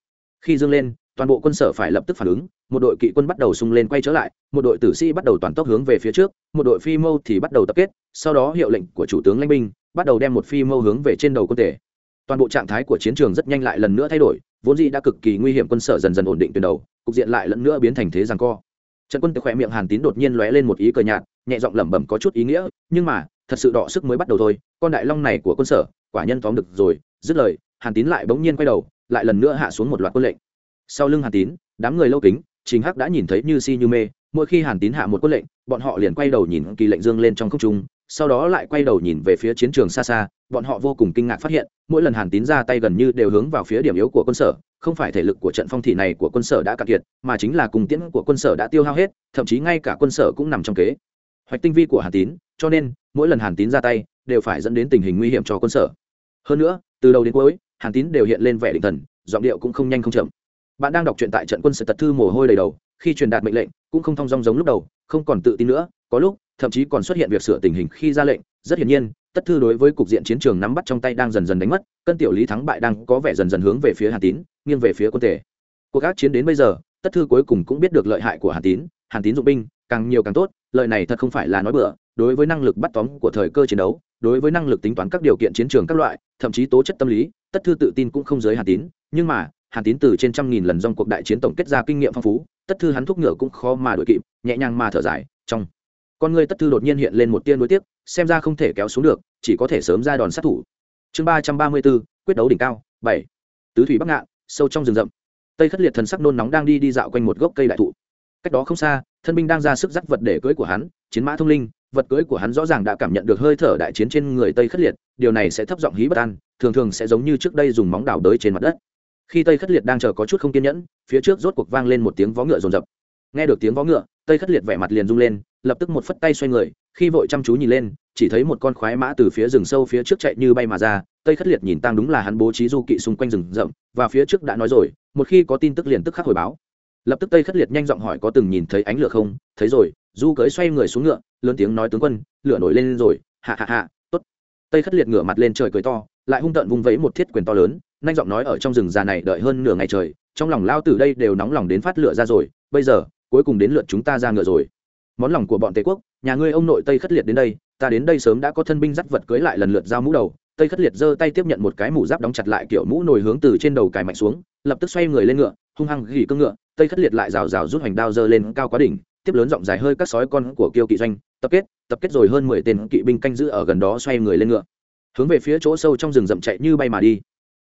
A: Khi dương lên, toàn bộ quân sở phải lập tức phản ứng, một đội kỵ quân bắt đầu xung lên quay trở lại, một đội tử sĩ bắt đầu toàn tốc hướng về phía trước, một đội phi mâu thì bắt đầu tập kết, sau đó hiệu lệnh của chủ tướng lãnh binh bắt đầu đem một phi mâu hướng về trên đầu quân tể toàn bộ trạng thái của chiến trường rất nhanh lại lần nữa thay đổi, vốn dĩ đã cực kỳ nguy hiểm quân sở dần dần ổn định tuyến đầu, cục diện lại lần nữa biến thành thế rằng co. Trận quân từ khỏe miệng hàn tín đột nhiên lóe lên một ý cờ nhạt, nhẹ giọng lẩm bẩm có chút ý nghĩa, nhưng mà, thật sự đọ sức mới bắt đầu thôi, con đại long này của quân sở, quả nhân tóm được rồi, dứt lời, hàn tín lại bỗng nhiên quay đầu, lại lần nữa hạ xuống một loạt quân lệnh. Sau lưng hàn tín, đám người lâu kính chính hắc đã nhìn thấy như si như mê, mỗi khi hàn tín hạ một quân lệnh, bọn họ liền quay đầu nhìn kỳ lệnh dương lên trong không trung sau đó lại quay đầu nhìn về phía chiến trường xa xa, bọn họ vô cùng kinh ngạc phát hiện, mỗi lần hàn tín ra tay gần như đều hướng vào phía điểm yếu của quân sở, không phải thể lực của trận phong thị này của quân sở đã cạn kiệt, mà chính là cùng tiễn của quân sở đã tiêu hao hết, thậm chí ngay cả quân sở cũng nằm trong kế. Hoạch tinh vi của hàn tín, cho nên, mỗi lần hàn tín ra tay, đều phải dẫn đến tình hình nguy hiểm cho quân sở. Hơn nữa, từ đầu đến cuối, hàn tín đều hiện lên vẻ định thần, giọng điệu cũng không nhanh không chậm. Bạn đang đọc truyện tại trận quân sự tật thư mồ hôi đầy đầu, khi truyền đạt mệnh lệnh, cũng không thong dong giống lúc đầu, không còn tự tin nữa, có lúc thậm chí còn xuất hiện việc sửa tình hình khi ra lệnh. Rất hiển nhiên, tất thư đối với cục diện chiến trường nắm bắt trong tay đang dần dần đánh mất, cân tiểu lý thắng bại đang có vẻ dần dần hướng về phía hàn tín, nghiêng về phía quân tể cuộc ác chiến đến bây giờ, tất thư cuối cùng cũng biết được lợi hại của hàn tín hàn tín dụng binh, càng nhiều càng tốt, lợi này thật không phải là nói bừa, đối với năng lực bắt tóm của thời cơ chiến đấu, đối với năng lực tính toán các điều kiện chiến trường các loại, thậm chí tố chất tâm lý, tất thư tự tin cũng không giới hàn tín, nhưng mà, hàn tín từ trên trăm nghìn lần dòng cuộc đại chiến tổng kết ra kinh nghiệm phong phú, tất thư hắn thúc ngựa cũng khó mà đuổi kịp, nhẹ nhàng mà thở dài, trong con người tất thư đột nhiên hiện lên một tiên đối tiếp xem ra không thể kéo xuống được, chỉ có thể sớm ra đòn sát thủ. Chương ba trăm ba mươi bốn, quyết đấu đỉnh cao, bảy. Tứ thủy bắc ngạn, sâu trong rừng rậm. Tây khất liệt thần sắc nôn nóng đang đi đi dạo quanh một gốc cây đại thụ. Cách đó không xa, thân binh đang ra sức dắt vật để cưỡi của hắn, chiến mã thông linh, vật cưỡi của hắn rõ ràng đã cảm nhận được hơi thở đại chiến trên người tây khất liệt, điều này sẽ thấp giọng hí bất an, thường thường sẽ giống như trước đây dùng móng đào đới trên mặt đất. Khi tây khất liệt đang chờ có chút không kiên nhẫn, phía trước rốt cuộc vang lên một tiếng vó ngựa rồn rập. Nghe được tiếng vó ngựa tây khất liệt vẻ mặt liền rung lên, lập tức một phất tay xoay người, khi vội chăm chú nhìn lên, chỉ thấy một con khoái mã từ phía rừng sâu phía trước chạy như bay mà ra. Tây khất liệt nhìn tăng đúng là hắn bố trí du kỵ xung quanh rừng rậm, và phía trước đã nói rồi, một khi có tin tức liền tức khắc hồi báo. Lập tức tây khất liệt nhanh giọng hỏi có từng nhìn thấy ánh lửa không? Thấy rồi, du cưới xoay người xuống ngựa, lớn tiếng nói, tướng quân, lửa nổi lên rồi. Hạ hạ hạ, tốt. Tây khất liệt ngửa mặt lên trời cười to, lại hung tợn vung vẫy một thiết quyền to lớn, nhanh giọng nói, ở trong rừng già này đợi hơn nửa ngày trời, trong lòng lao từ đây đều nóng lòng đến phát lửa ra rồi, bây giờ cuối cùng đến lượt chúng ta ra ngựa rồi. Món lòng của bọn tề quốc, nhà ngươi ông nội tây khất liệt đến đây, ta đến đây sớm đã có thân binh dắt vật cưới lại lần lượt giao mũ đầu. Tây khất liệt giơ tay tiếp nhận một cái mũ giáp đóng chặt lại kiểu mũ nồi hướng từ trên đầu cài mạnh xuống, lập tức xoay người lên ngựa, hung hăng gỉ cương ngựa. Tây khất liệt lại rào rào rút hoành đao giơ lên cao quá đỉnh, tiếp lớn rộng dài hơi các sói con của kiêu kỵ doanh, tập kết tập kết rồi hơn mười tên kỵ binh canh giữ ở gần đó xoay người lên ngựa. Hướng về phía chỗ sâu trong rừng rậm chạy như bay mà đi.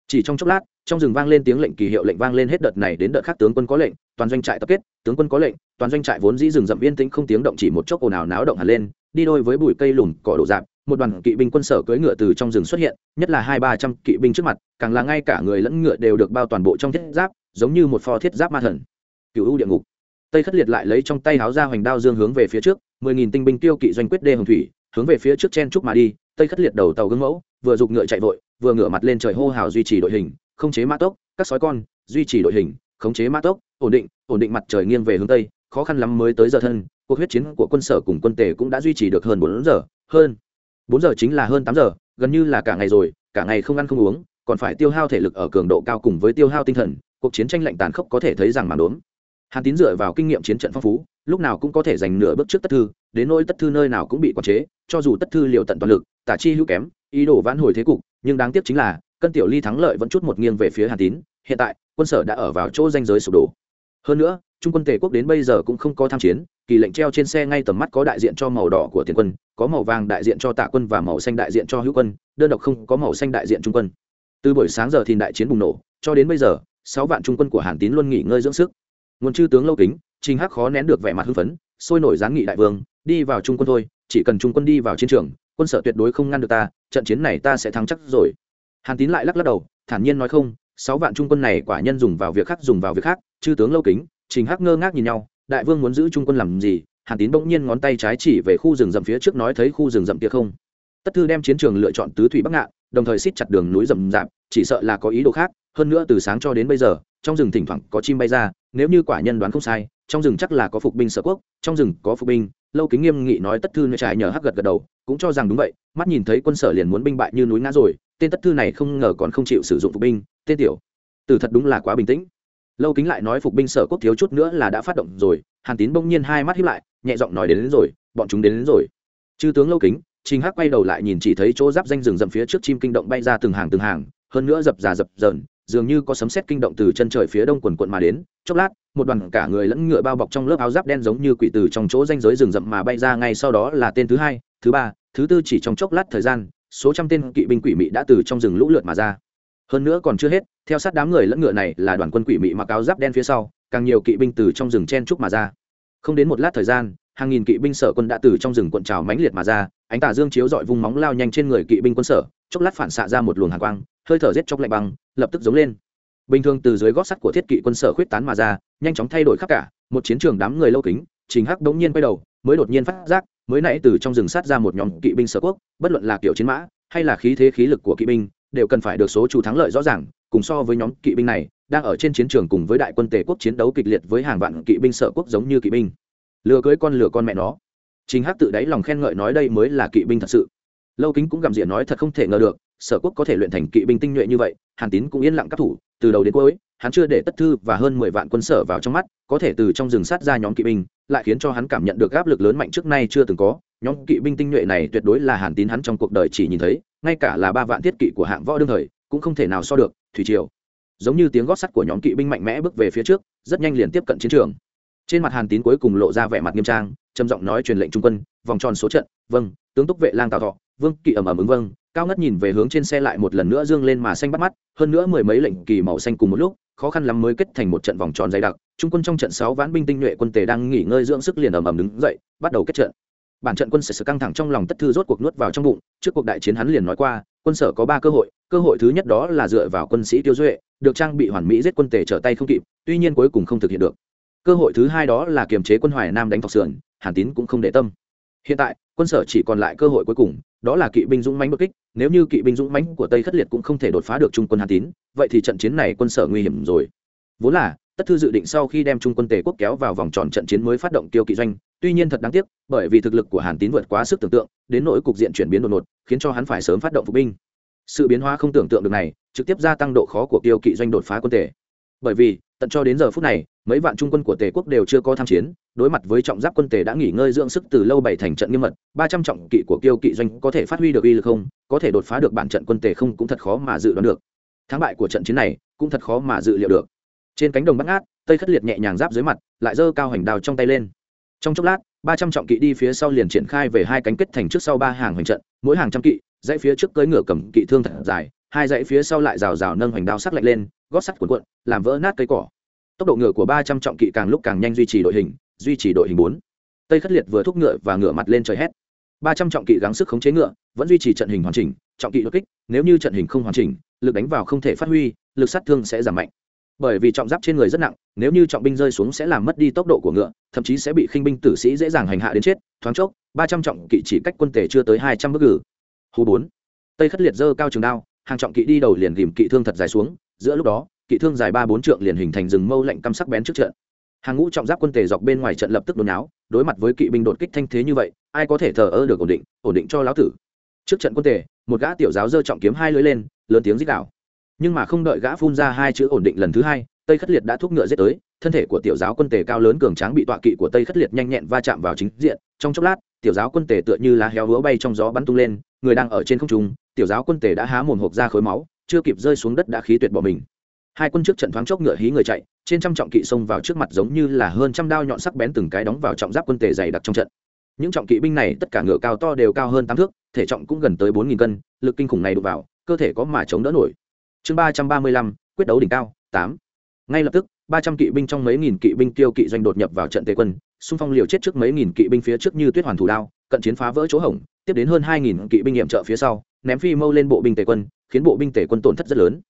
A: Chỉ trong chốc lát trong rừng vang lên tiếng lệnh kỳ hiệu lệnh vang lên hết đợt này đến đợt khác, tướng quân có lệnh, toàn doanh trại tập kết, tướng quân có lệnh, toàn doanh trại vốn dĩ rừng rậm yên tĩnh không tiếng động chỉ một chốc ồn ào náo động hẳn lên, đi đôi với bụi cây lùm cỏ đổ dạp, một đoàn kỵ binh quân sở cưỡi ngựa từ trong rừng xuất hiện, nhất là hai ba trăm kỵ binh trước mặt, càng là ngay cả người lẫn ngựa đều được bao toàn bộ trong thiết giáp, giống như một pho thiết giáp ma thần. Cựu ưu địa ngục. Tây khất liệt lại lấy trong tay háo ra hoành đao dương hướng về phía trước, mười nghìn tinh binh tiêu kỵ doanh quyết đê hồng thủy, hướng về phía trước chen trúc mà đi, tây khất liệt đầu tàu gương mẫu, vừa giục ngựa chạy vội, vừa ngửa mặt lên trời hô hào duy trì đội hình không chế mã tốc, các sói con, duy trì đội hình, khống chế mã tốc, ổn định ổn định mặt trời nghiêng về hướng tây, khó khăn lắm mới tới giờ thân, cuộc huyết chiến của quân sở cùng quân tề cũng đã duy trì được hơn bốn giờ, hơn bốn giờ chính là hơn tám giờ, gần như là cả ngày rồi, cả ngày không ăn không uống, còn phải tiêu hao thể lực ở cường độ cao cùng với tiêu hao tinh thần, cuộc chiến tranh lạnh tàn khốc có thể thấy rằng màn đốn hàn tín dựa vào kinh nghiệm chiến trận phong phú, lúc nào cũng có thể giành nửa bước trước tất thư, đến nỗi tất thư nơi nào cũng bị quản chế, cho dù tất thư liệu tận toàn lực, tả chi hữu kém, ý đồ vãn hồi thế cục, nhưng đáng tiếc chính là cân tiểu ly thắng lợi vẫn chút một nghiêng về phía hàn tín hiện tại quân sở đã ở vào chỗ danh giới sụp đổ hơn nữa trung quân tề quốc đến bây giờ cũng không có tham chiến kỳ lệnh treo trên xe ngay tầm mắt có đại diện cho màu đỏ của tiền quân có màu vàng đại diện cho tạ quân và màu xanh đại diện cho hữu quân đơn độc không có màu xanh đại diện trung quân từ buổi sáng giờ thì đại chiến bùng nổ cho đến bây giờ sáu vạn trung quân của hàn tín luôn nghỉ ngơi dưỡng sức nguồn chư tướng lâu kính trình hắc khó nén được vẻ mặt hưng phấn sôi nổi giáng nghị đại vương đi vào trung quân thôi chỉ cần trung quân đi vào chiến trường quân sở tuyệt đối không ngăn được ta trận chiến này ta sẽ thắng chắc rồi hàn tín lại lắc lắc đầu, thản nhiên nói không, sáu vạn trung quân này quả nhân dùng vào việc khác, dùng vào việc khác, chư tướng lâu kính, trình hắc ngơ ngác nhìn nhau, đại vương muốn giữ trung quân làm gì? Hàn tín bỗng nhiên ngón tay trái chỉ về khu rừng rậm phía trước nói thấy khu rừng rậm kia không. Tất thư đem chiến trường lựa chọn tứ thủy bắc ngạn, đồng thời xích chặt đường núi rậm rạp, chỉ sợ là có ý đồ khác, hơn nữa từ sáng cho đến bây giờ, trong rừng thỉnh thoảng có chim bay ra, nếu như quả nhân đoán không sai, trong rừng chắc là có phục binh sở quốc, trong rừng có phục binh lâu kính nghiêm nghị nói tất thư nơi trải nhờ hắc gật gật đầu cũng cho rằng đúng vậy mắt nhìn thấy quân sở liền muốn binh bại như núi ngã rồi tên tất thư này không ngờ còn không chịu sử dụng phục binh tên tiểu từ thật đúng là quá bình tĩnh. Lâu kính lại nói phục binh sở quốc thiếu chút nữa là đã phát động rồi hàn tín bỗng nhiên hai mắt hiếp lại nhẹ giọng nói đến, đến rồi bọn chúng đến, đến rồi. Chư tướng lâu kính trình hắc quay đầu lại nhìn chỉ thấy chỗ giáp danh rừng rậm phía trước chim kinh động bay ra từng hàng từng hàng hơn nữa dập dà dập dờn dường như có sấm sét kinh động từ chân trời phía đông quần quận mà đến, chốc lát, một đoàn cả người lẫn ngựa bao bọc trong lớp áo giáp đen giống như quỷ từ trong chỗ danh giới rừng rậm mà bay ra ngay sau đó là tên thứ hai, thứ ba, thứ tư chỉ trong chốc lát thời gian, số trăm tên kỵ binh quỷ mị đã từ trong rừng lũ lượt mà ra. Hơn nữa còn chưa hết, theo sát đám người lẫn ngựa này là đoàn quân quỷ mị mặc áo giáp đen phía sau, càng nhiều kỵ binh từ trong rừng chen trúc mà ra. Không đến một lát thời gian, hàng nghìn kỵ binh sở quân đã từ trong rừng cuộn trào mãnh liệt mà ra, ánh tà dương chiếu dọi vung móng lao nhanh trên người kỵ binh quân sở, chốc lát phản xạ ra một luồng hàng quang hơi thở rét chóc lạnh băng, lập tức giống lên. Bình thường từ dưới gót sắt của thiết kỵ quân sở khuyết tán mà ra, nhanh chóng thay đổi khắp cả, một chiến trường đám người lâu kính, trình hắc đống nhiên quay đầu, mới đột nhiên phát giác, mới nãy từ trong rừng sát ra một nhóm kỵ binh sở quốc, bất luận là kiểu chiến mã, hay là khí thế khí lực của kỵ binh, đều cần phải được số chủ thắng lợi rõ ràng, cùng so với nhóm kỵ binh này, đang ở trên chiến trường cùng với đại quân tề quốc chiến đấu kịch liệt với hàng vạn kỵ binh sở quốc giống như kỵ binh. Lừa cưới con lừa con mẹ nó. Chính hắc tự đáy lòng khen ngợi nói đây mới là kỵ binh thật sự. Lâu kính cũng gặm diện nói thật không thể ngờ được sở quốc có thể luyện thành kỵ binh tinh nhuệ như vậy, hàn tín cũng yên lặng các thủ, từ đầu đến cuối, hắn chưa để tất thư và hơn mười vạn quân sở vào trong mắt, có thể từ trong rừng sát ra nhóm kỵ binh, lại khiến cho hắn cảm nhận được áp lực lớn mạnh trước nay chưa từng có. Nhóm kỵ binh tinh nhuệ này tuyệt đối là hàn tín hắn trong cuộc đời chỉ nhìn thấy, ngay cả là ba vạn thiết kỵ của hạng võ đương thời, cũng không thể nào so được, thủy triều. Giống như tiếng gót sắt của nhóm kỵ binh mạnh mẽ bước về phía trước, rất nhanh liền tiếp cận chiến trường. Trên mặt hàn tín cuối cùng lộ ra vẻ mặt nghiêm trang, trầm giọng nói truyền lệnh trung quân, vòng tròn số trận vâng tướng túc vệ lang tào thọ, vương kỵ ầm ầm ứng vâng cao ngất nhìn về hướng trên xe lại một lần nữa dương lên mà xanh bắt mắt, hơn nữa mười mấy lệnh kỳ màu xanh cùng một lúc, khó khăn lắm mới kết thành một trận vòng tròn dày đặc. Trung quân trong trận sáu ván binh tinh nhuệ quân tề đang nghỉ ngơi dưỡng sức liền ầm ầm đứng dậy, bắt đầu kết trận. Bản trận quân sở sự căng thẳng trong lòng tất thư rốt cuộc nuốt vào trong bụng, trước cuộc đại chiến hắn liền nói qua, quân sở có ba cơ hội cơ hội thứ nhất đó là dựa vào quân sĩ tiêu duệ, được trang bị hoàn mỹ giết quân tề trở tay không kịp, tuy nhiên cuối cùng không thực hiện được. Cơ hội thứ hai đó là kiềm chế quân hoài nam đánh thọc sườn, hàn tín cũng không để tâm. Hiện tại quân sở chỉ còn lại cơ hội cuối cùng, đó là kỵ binh dũng mãnh bất kích, nếu như kỵ binh dũng mãnh của tây khất liệt cũng không thể đột phá được trung quân hàn tín, vậy thì trận chiến này quân sở nguy hiểm rồi. Vốn là, tất thư dự định sau khi đem trung quân tề quốc kéo vào vòng tròn trận chiến mới phát động tiêu kỵ doanh, tuy nhiên thật đáng tiếc, bởi vì thực lực của hàn tín vượt quá sức tưởng tượng, đến nỗi cục diện chuyển biến đột ngột, khiến cho hắn phải sớm phát động phục binh. Sự biến hóa không tưởng tượng được này, trực tiếp gia tăng độ khó của tiêu kỵ doanh đột phá quân tề. Bởi vì, tận cho đến giờ phút này mấy vạn trung quân của tề quốc đều chưa có tham chiến, đối mặt với trọng giáp quân tề đã nghỉ ngơi dưỡng sức từ lâu bảy thành trận nghiêm mật, ba trăm trọng kỵ của kiêu kỵ doanh có thể phát huy được uy lực không, có thể đột phá được bản trận quân tề không cũng thật khó mà dự đoán được. Thắng bại của trận chiến này cũng thật khó mà dự liệu được. Trên cánh đồng bắt ngát, tây khất liệt nhẹ nhàng giáp dưới mặt, lại giơ cao hành đào trong tay lên. Trong chốc lát, ba trăm trọng kỵ đi phía sau liền triển khai về hai cánh kết thành trước sau ba hàng hoành trận, mỗi hàng trăm kỵ, dãy phía trước cưỡi ngựa cầm kỵ thương thật dài, hai dãy phía sau lại rào rào nâng hoành đao sắc lạnh lên, gót sắt cuộn cuộn, làm vỡ nát cây cỏ tốc độ ngựa của ba trăm trọng kỵ càng lúc càng nhanh duy trì đội hình, duy trì đội hình bốn. Tây khất liệt vừa thúc ngựa và ngựa mặt lên trời hét. Ba trăm trọng kỵ gắng sức khống chế ngựa, vẫn duy trì trận hình hoàn chỉnh, trọng kỵ đột kích, nếu như trận hình không hoàn chỉnh, lực đánh vào không thể phát huy, lực sát thương sẽ giảm mạnh. Bởi vì trọng giáp trên người rất nặng, nếu như trọng binh rơi xuống sẽ làm mất đi tốc độ của ngựa, thậm chí sẽ bị khinh binh tử sĩ dễ dàng hành hạ đến chết, thoáng chốc, ba trăm trọng kỵ chỉ cách quân tể chưa tới hai trăm bước gử hú bốn. Tây khất liệt dơ cao trường đao, hàng trọng kỵ đi đầu liền tìm kỵ thương thật dài xuống, giữa lúc đó kỵ thương dài ba bốn trượng liền hình thành rừng mâu lạnh căm sắc bén trước trận. Hàng ngũ trọng giáp quân tề dọc bên ngoài trận lập tức đồn áo, đối mặt với kỵ binh đột kích thanh thế như vậy, ai có thể thờ ơ được ổn định ổn định cho lão tử. Trước trận quân tề, một gã tiểu giáo dơ trọng kiếm hai lưỡi lên, lớn tiếng rít đảo nhưng mà không đợi gã phun ra hai chữ ổn định lần thứ hai, tây khất liệt đã thúc ngựa giết tới, thân thể của tiểu giáo quân tề cao lớn cường tráng bị tọa kỵ của tây khất liệt nhanh nhẹn va chạm vào chính diện, trong chốc lát, tiểu giáo quân tề tựa như lá héo hứa bay trong gió bắn tung lên, người đang ở trên không trung, tiểu giáo quân tề đã há mồm hộp ra khối máu, chưa kịp rơi xuống đất đã khí tuyệt bỏ mình hai quân trước trận thoáng chốc ngựa hí người chạy, trên trăm trọng kỵ xông vào trước mặt giống như là hơn trăm đao nhọn sắc bén từng cái đóng vào trọng giáp quân tề dày đặc trong trận. Những trọng kỵ binh này tất cả ngựa cao to đều cao hơn tám thước, thể trọng cũng gần tới bốn nghìn cân, lực kinh khủng này đụng vào, cơ thể có mà chống đỡ nổi. Chương ba trăm ba mươi lăm, quyết đấu đỉnh cao, tám. Ngay lập tức, ba trăm kỵ binh trong mấy nghìn kỵ binh tiêu kỵ doanh đột nhập vào trận tề quân, xung phong liều chết trước mấy nghìn kỵ binh phía trước như tuyết hoàn thủ đao, cận chiến phá vỡ chỗ hổng, tiếp đến hơn hai nghìn kỵ binh nghiệm trợ phía sau, ném phi mâu lên bộ binh tề quân, khiến bộ binh tề quân tổn thất rất lớn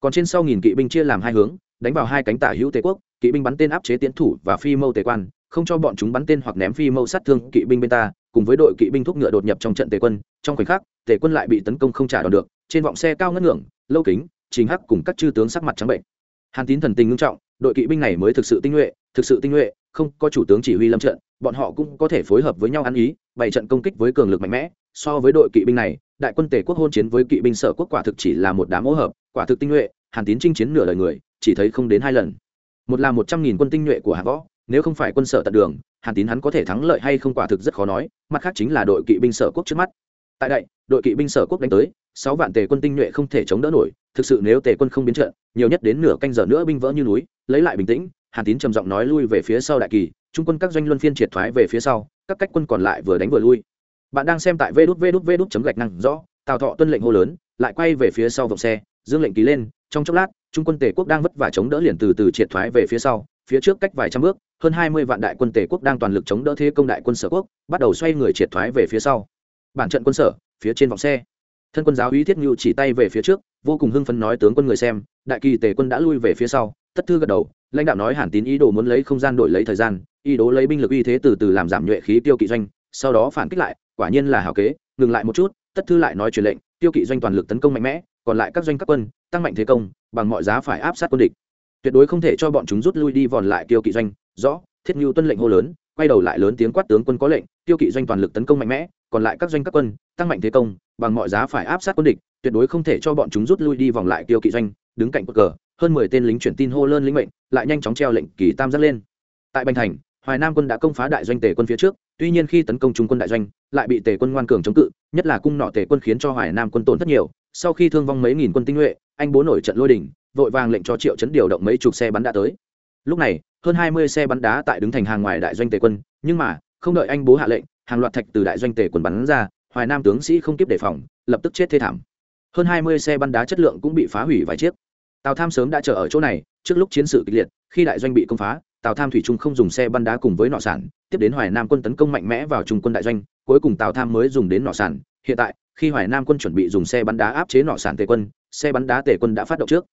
A: còn trên sau nghìn kỵ binh chia làm hai hướng, đánh vào hai cánh tả hữu tề quốc, kỵ binh bắn tên áp chế tiến thủ và phi mâu tề quan, không cho bọn chúng bắn tên hoặc ném phi mâu sát thương kỵ binh bên ta, cùng với đội kỵ binh thúc ngựa đột nhập trong trận tề quân. Trong khoảnh khắc, tề quân lại bị tấn công không trả đòn được, trên vọng xe cao ngất ngưỡng, lâu kính, trình hắc cùng các chư tướng sắc mặt trắng bệnh. Hàn tín thần tình nghiêm trọng, đội kỵ binh này mới thực sự tinh nhuệ, thực sự tinh nhuệ, không có chủ tướng chỉ huy lâm trận, bọn họ cũng có thể phối hợp với nhau ăn ý, bày trận công kích với cường lực mạnh mẽ. So với đội kỵ binh này, đại quân tề quốc hôn chiến với kỵ binh sở quốc quả thực chỉ là một đám hỗ hợp quả thực tinh nhuệ, hàn tín chinh chiến nửa đời người, chỉ thấy không đến hai lần. Một là một trăm nghìn quân tinh nhuệ của hạ võ, nếu không phải quân sở tận đường, hàn tín hắn có thể thắng lợi hay không quả thực rất khó nói, mặt khác chính là đội kỵ binh sở quốc trước mắt. Tại đây, đội kỵ binh sở quốc đánh tới, sáu vạn tề quân tinh nhuệ không thể chống đỡ nổi, thực sự nếu tề quân không biến trận, nhiều nhất đến nửa canh giờ nữa binh vỡ như núi, lấy lại bình tĩnh, hàn tín trầm giọng nói lui về phía sau đại kỳ, trung quân các doanh luân phiên triệt thoái về phía sau, các cách quân còn lại vừa đánh vừa lui. Bạn đang xem tại vê đút vê đút vê đút chấm gạch năng rõ, tào thọ tuân lệnh hô lớn, lại quay về phía sau vòng xe dương lệnh ký lên, trong chốc lát, trung quân tề quốc đang vất vả chống đỡ liền từ từ triệt thoái về phía sau, phía trước cách vài trăm bước, hơn hai mươi vạn đại quân tề quốc đang toàn lực chống đỡ thế công đại quân sở quốc, bắt đầu xoay người triệt thoái về phía sau. Bản trận quân sở, phía trên vòng xe. Thân quân giáo uy thiết ngưu chỉ tay về phía trước, vô cùng hưng phấn nói tướng quân người xem, đại kỳ tề quân đã lui về phía sau tất thư gật đầu, lãnh đạo nói hàn tín ý đồ muốn lấy không gian đổi lấy thời gian, ý đồ lấy binh lực uy thế từ từ làm giảm nhuệ khí tiêu kỵ doanh, sau đó phản kích lại, quả nhiên là hảo kế, ngừng lại một chút tất thư lại nói truyền lệnh tiêu kỵ doanh toàn lực tấn công mạnh mẽ, còn lại các doanh các quân, tăng mạnh thế công, bằng mọi giá phải áp sát quân địch. Tuyệt đối không thể cho bọn chúng rút lui đi vòn lại tiêu kỵ doanh. Rõ, thiết nhu tuân lệnh hô lớn, quay đầu lại lớn tiếng quát tướng quân có lệnh, tiêu kỵ doanh toàn lực tấn công mạnh mẽ, còn lại các doanh các quân, tăng mạnh thế công, bằng mọi giá phải áp sát quân địch. Tuyệt đối không thể cho bọn chúng rút lui đi vòng lại tiêu kỵ doanh. Đứng cạnh cột cờ, hơn mười tên lính chuyển tin hô lớn lĩnh mệnh, lại nhanh chóng treo lệnh kỳ tam giác lên. Tại bành thành hoài nam quân đã công phá đại doanh tề quân phía trước tuy nhiên khi tấn công trung quân đại doanh lại bị tề quân ngoan cường chống cự nhất là cung nọ tề quân khiến cho hoài nam quân tổn thất nhiều. Sau khi thương vong mấy nghìn quân tinh nhuệ anh bố nổi trận lôi đình, vội vàng lệnh cho triệu chấn điều động mấy chục xe bắn đã tới. Lúc này hơn hai mươi xe bắn đá tại đứng thành hàng ngoài đại doanh tề quân nhưng mà không đợi anh bố hạ lệnh hàng loạt thạch từ đại doanh tề quân bắn ra hoài nam tướng sĩ không kịp đề phòng lập tức chết thê thảm. Hơn hai mươi xe bắn đá chất lượng cũng bị phá hủy vài chiếc. Tào tham sớm đã chờ ở chỗ này trước lúc chiến sự kịch liệt khi đại doanh bị công phá tào tham thủy trung không dùng xe bắn đá cùng với nọ sản, tiếp đến hoài nam quân tấn công mạnh mẽ vào trung quân đại doanh, cuối cùng tào tham mới dùng đến nọ sản. Hiện tại, khi hoài nam quân chuẩn bị dùng xe bắn đá áp chế nọ sản tề quân, xe bắn đá tề quân đã phát động trước.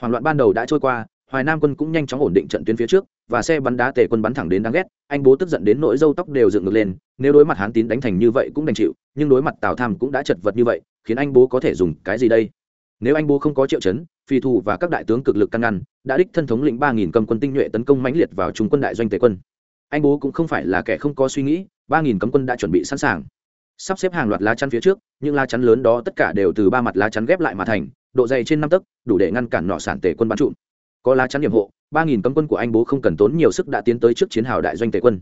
A: Hoảng loạn ban đầu đã trôi qua, hoài nam quân cũng nhanh chóng ổn định trận tuyến phía trước, và xe bắn đá tề quân bắn thẳng đến đáng ghét. Anh bố tức giận đến nỗi râu tóc đều dựng ngược lên, nếu đối mặt hán tín đánh thành như vậy cũng đành chịu, nhưng đối mặt tào tham cũng đã chật vật như vậy, khiến anh bố có thể dùng cái gì đây? Nếu anh bố không có triệu chấn phi thù và các đại tướng cực lực căn ngăn, đã đích thân thống lĩnh ba nghìn cầm quân tinh nhuệ tấn công mãnh liệt vào trung quân đại doanh tề quân. Anh bố cũng không phải là kẻ không có suy nghĩ, ba nghìn cấm quân đã chuẩn bị sẵn sàng. Sắp xếp hàng loạt lá chắn phía trước, những lá chắn lớn đó tất cả đều từ ba mặt lá chắn ghép lại mà thành, độ dày trên năm tấc, đủ để ngăn cản nọ sản tề quân bắn trụm. Có lá chắn điểm hộ, ba nghìn cấm quân của anh bố không cần tốn nhiều sức đã tiến tới trước chiến hào đại doanh tề quân.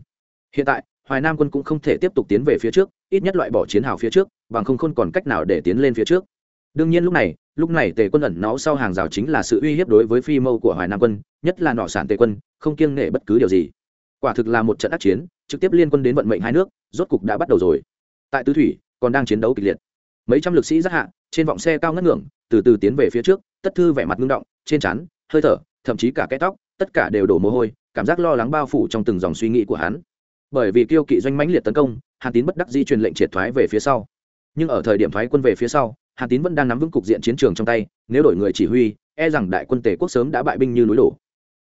A: Hiện tại, hoài nam quân cũng không thể tiếp tục tiến về phía trước, ít nhất loại bỏ chiến hào phía trước, bằng không không còn cách nào để tiến lên phía trước đương nhiên lúc này lúc này tề quân ẩn náu sau hàng rào chính là sự uy hiếp đối với phi mâu của hoài nam quân, nhất là nọ sản tề quân, không kiêng nể bất cứ điều gì. Quả thực là một trận ác chiến, trực tiếp liên quân đến vận mệnh hai nước, rốt cục đã bắt đầu rồi. Tại tứ thủy, còn đang chiến đấu kịch liệt. Mấy trăm lực sĩ giác hạ, trên vọng xe cao ngất ngưỡng, từ từ tiến về phía trước, tất thư vẻ mặt ngưng động, trên chắn hơi thở, thậm chí cả cái tóc, tất cả đều đổ mồ hôi, cảm giác lo lắng bao phủ trong từng dòng suy nghĩ của hắn. Bởi vì kiêu kỵ doanh mãnh liệt tấn công, hàn tín bất đắc di truyền lệnh triệt thoái về phía sau. Nhưng ở thời điểm thoái quân về phía sau hàn tín vẫn đang nắm vững cục diện chiến trường trong tay, nếu đổi người chỉ huy e rằng đại quân tề quốc sớm đã bại binh như núi đổ.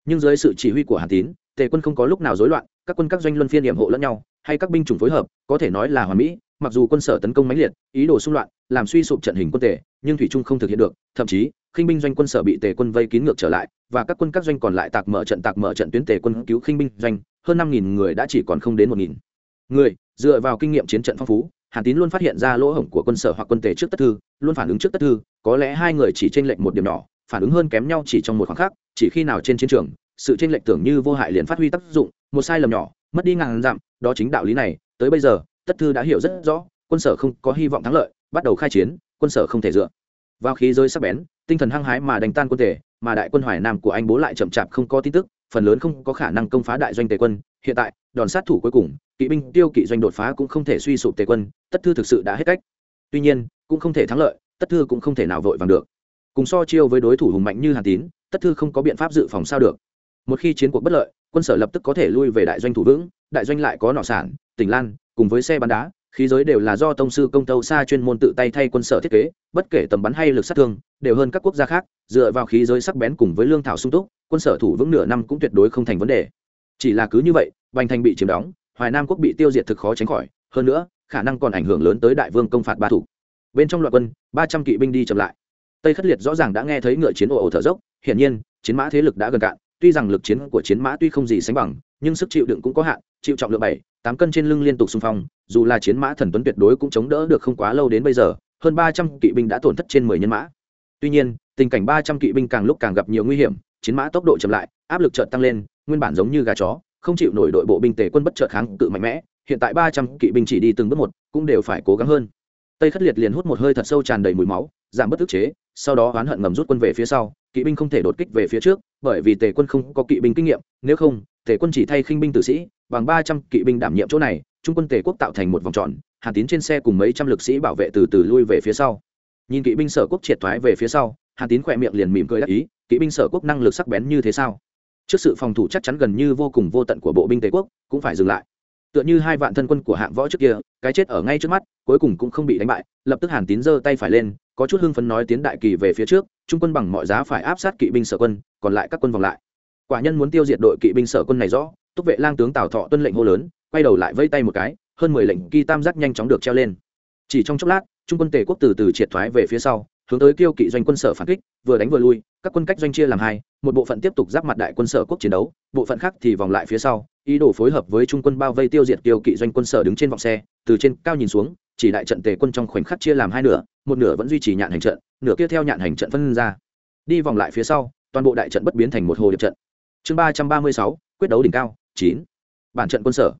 A: Nhưng dưới sự chỉ huy của hàn tín, tề quân không có lúc nào rối loạn, các quân các doanh luân phiên điểm hộ lẫn nhau, hay các binh chủng phối hợp, có thể nói là hoàn mỹ, mặc dù quân sở tấn công mãnh liệt, ý đồ xung loạn, làm suy sụp trận hình quân tề, nhưng thủy trung không thực hiện được, thậm chí, khinh binh doanh quân sở bị tề quân vây kín ngược trở lại, và các quân các doanh còn lại tạc mở trận tạc mở trận tuyến tề quân cứu khinh binh doanh, hơn năm nghìn người đã chỉ còn không đến một nghìn người, dựa vào kinh nghiệm chiến trận phong phú hàn tín luôn phát hiện ra lỗ hổng của quân sở hoặc quân tề trước tất thư luôn phản ứng trước tất thư có lẽ hai người chỉ tranh lệch một điểm nhỏ phản ứng hơn kém nhau chỉ trong một khoảng khắc chỉ khi nào trên chiến trường sự tranh lệch tưởng như vô hại liền phát huy tác dụng một sai lầm nhỏ mất đi ngàn dặm đó chính đạo lý này tới bây giờ tất thư đã hiểu rất rõ quân sở không có hy vọng thắng lợi bắt đầu khai chiến quân sở không thể dựa vào khí rơi sắc bén tinh thần hăng hái mà đánh tan quân tề, mà đại quân hoài nam của anh bố lại chậm chạp không có tin tức phần lớn không có khả năng công phá đại doanh tề quân hiện tại đòn sát thủ cuối cùng kỵ binh tiêu kỵ doanh đột phá cũng không thể suy sụp tề quân, tất thư thực sự đã hết cách. Tuy nhiên, cũng không thể thắng lợi, tất thư cũng không thể nào vội vàng được. Cùng so chiêu với đối thủ hùng mạnh như hàn tín, tất thư không có biện pháp dự phòng sao được. Một khi chiến cuộc bất lợi, quân sở lập tức có thể lui về đại doanh thủ vững, đại doanh lại có nọ sản, tỉnh lan, cùng với xe bắn đá, khí giới đều là do tông sư công tâu xa chuyên môn tự tay thay quân sở thiết kế, bất kể tầm bắn hay lực sát thương, đều hơn các quốc gia khác, dựa vào khí giới sắc bén cùng với lương thảo sung túc, quân sở thủ vững nửa năm cũng tuyệt đối không thành vấn đề. Chỉ là cứ như vậy, bành thành bị chiếm đóng hoài nam quốc bị tiêu diệt thực khó tránh khỏi, hơn nữa, khả năng còn ảnh hưởng lớn tới đại vương công phạt ba thủ. Bên trong loạt quân, ba trăm kỵ binh đi chậm lại. Tây khất liệt rõ ràng đã nghe thấy ngựa chiến ồ ồ thở dốc, hiển nhiên, chiến mã thế lực đã gần cạn, tuy rằng lực chiến của chiến mã tuy không gì sánh bằng, nhưng sức chịu đựng cũng có hạn, chịu trọng lượng bảy, tám cân trên lưng liên tục xung phong, dù là chiến mã thần tuấn tuyệt đối cũng chống đỡ được không quá lâu đến bây giờ, hơn ba trăm kỵ binh đã tổn thất trên mười nhân mã. Tuy nhiên, tình cảnh ba trăm kỵ binh càng lúc càng gặp nhiều nguy hiểm, chiến mã tốc độ chậm lại, áp lực chợt tăng lên, nguyên bản giống như gà chó không chịu nổi đội bộ binh tề quân bất chợt kháng cự mạnh mẽ, hiện tại ba trăm kỵ binh chỉ đi từng bước một, cũng đều phải cố gắng hơn. Tây khất liệt liền hút một hơi thật sâu tràn đầy mùi máu, giảm bất ức chế, sau đó oán hận ngầm rút quân về phía sau, kỵ binh không thể đột kích về phía trước, bởi vì tề quân không có kỵ binh kinh nghiệm, nếu không, tề quân chỉ thay khinh binh tử sĩ, bằng ba trăm kỵ binh đảm nhiệm chỗ này, trung quân tề quốc tạo thành một vòng tròn, hàn tín trên xe cùng mấy trăm lực sĩ bảo vệ từ từ lui về phía sau. Nhìn kỵ binh sở quốc triệt thoái về phía sau, hàn tín khỏe miệng liền mỉm cười đắc ý, kỵ binh sở quốc năng lực sắc bén như thế sao? Trước sự phòng thủ chắc chắn gần như vô cùng vô tận của bộ binh tề quốc, cũng phải dừng lại. Tựa như hai vạn thân quân của hạng võ trước kia, cái chết ở ngay trước mắt, cuối cùng cũng không bị đánh bại, lập tức hàn tín giơ tay phải lên, có chút hưng phấn nói tiến đại kỳ về phía trước, trung quân bằng mọi giá phải áp sát kỵ binh sở quân, còn lại các quân vòng lại. Quả nhân muốn tiêu diệt đội kỵ binh sở quân này rõ, túc vệ lang tướng tào thọ tuân lệnh hô lớn, quay đầu lại vây tay một cái, hơn mười lệnh kỳ tam giác nhanh chóng được treo lên. Chỉ trong chốc lát, trung quân tề quốc từ từ triệt thoái về phía sau, hướng tới kiêu kỵ doanh quân sở phản kích, vừa đánh vừa lui, các quân cách doanh chia làm hai một bộ phận tiếp tục giáp mặt đại quân sở quốc chiến đấu, bộ phận khác thì vòng lại phía sau, ý đồ phối hợp với trung quân bao vây tiêu diệt tiêu kỵ doanh quân sở đứng trên vọng xe, từ trên cao nhìn xuống, chỉ đại trận tề quân trong khoảnh khắc chia làm hai nửa, một nửa vẫn duy trì nhạn hành trận, nửa kia theo nhạn hành trận phân ra. Đi vòng lại phía sau, toàn bộ đại trận bất biến thành một hồ điệp trận. Chương ba trăm ba mươi sáu, quyết đấu đỉnh cao, chín. Bản trận quân sở.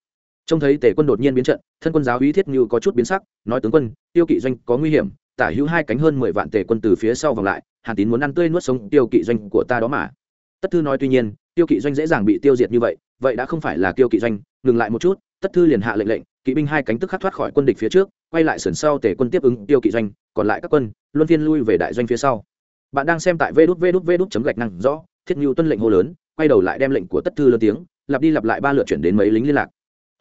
A: Trông thấy tề quân đột nhiên biến trận, thân quân giáo uy thiết như có chút biến sắc, nói tướng quân, tiêu kỵ doanh có nguy hiểm, tả hữu hai cánh hơn mười vạn tề quân từ phía sau vòng lại hàn tín muốn ăn tươi nuốt sống tiêu kỵ doanh của ta đó mà. Tất thư nói tuy nhiên, tiêu kỵ doanh dễ dàng bị tiêu diệt như vậy vậy đã không phải là tiêu kỵ doanh, ngừng lại một chút, tất thư liền hạ lệnh lệnh, kỵ binh hai cánh tức khắc thoát khỏi quân địch phía trước, quay lại sườn sau tể quân tiếp ứng tiêu kỵ doanh, còn lại các quân, luân phiên lui về đại doanh phía sau. Bạn đang xem tại vê đút vê đút vê đút chấm gạch năng rõ, thiết nhu tuân lệnh hô lớn, quay đầu lại đem lệnh của tất thư lớn tiếng, lặp đi lặp lại ba lượt chuyển đến mấy lính liên lạc.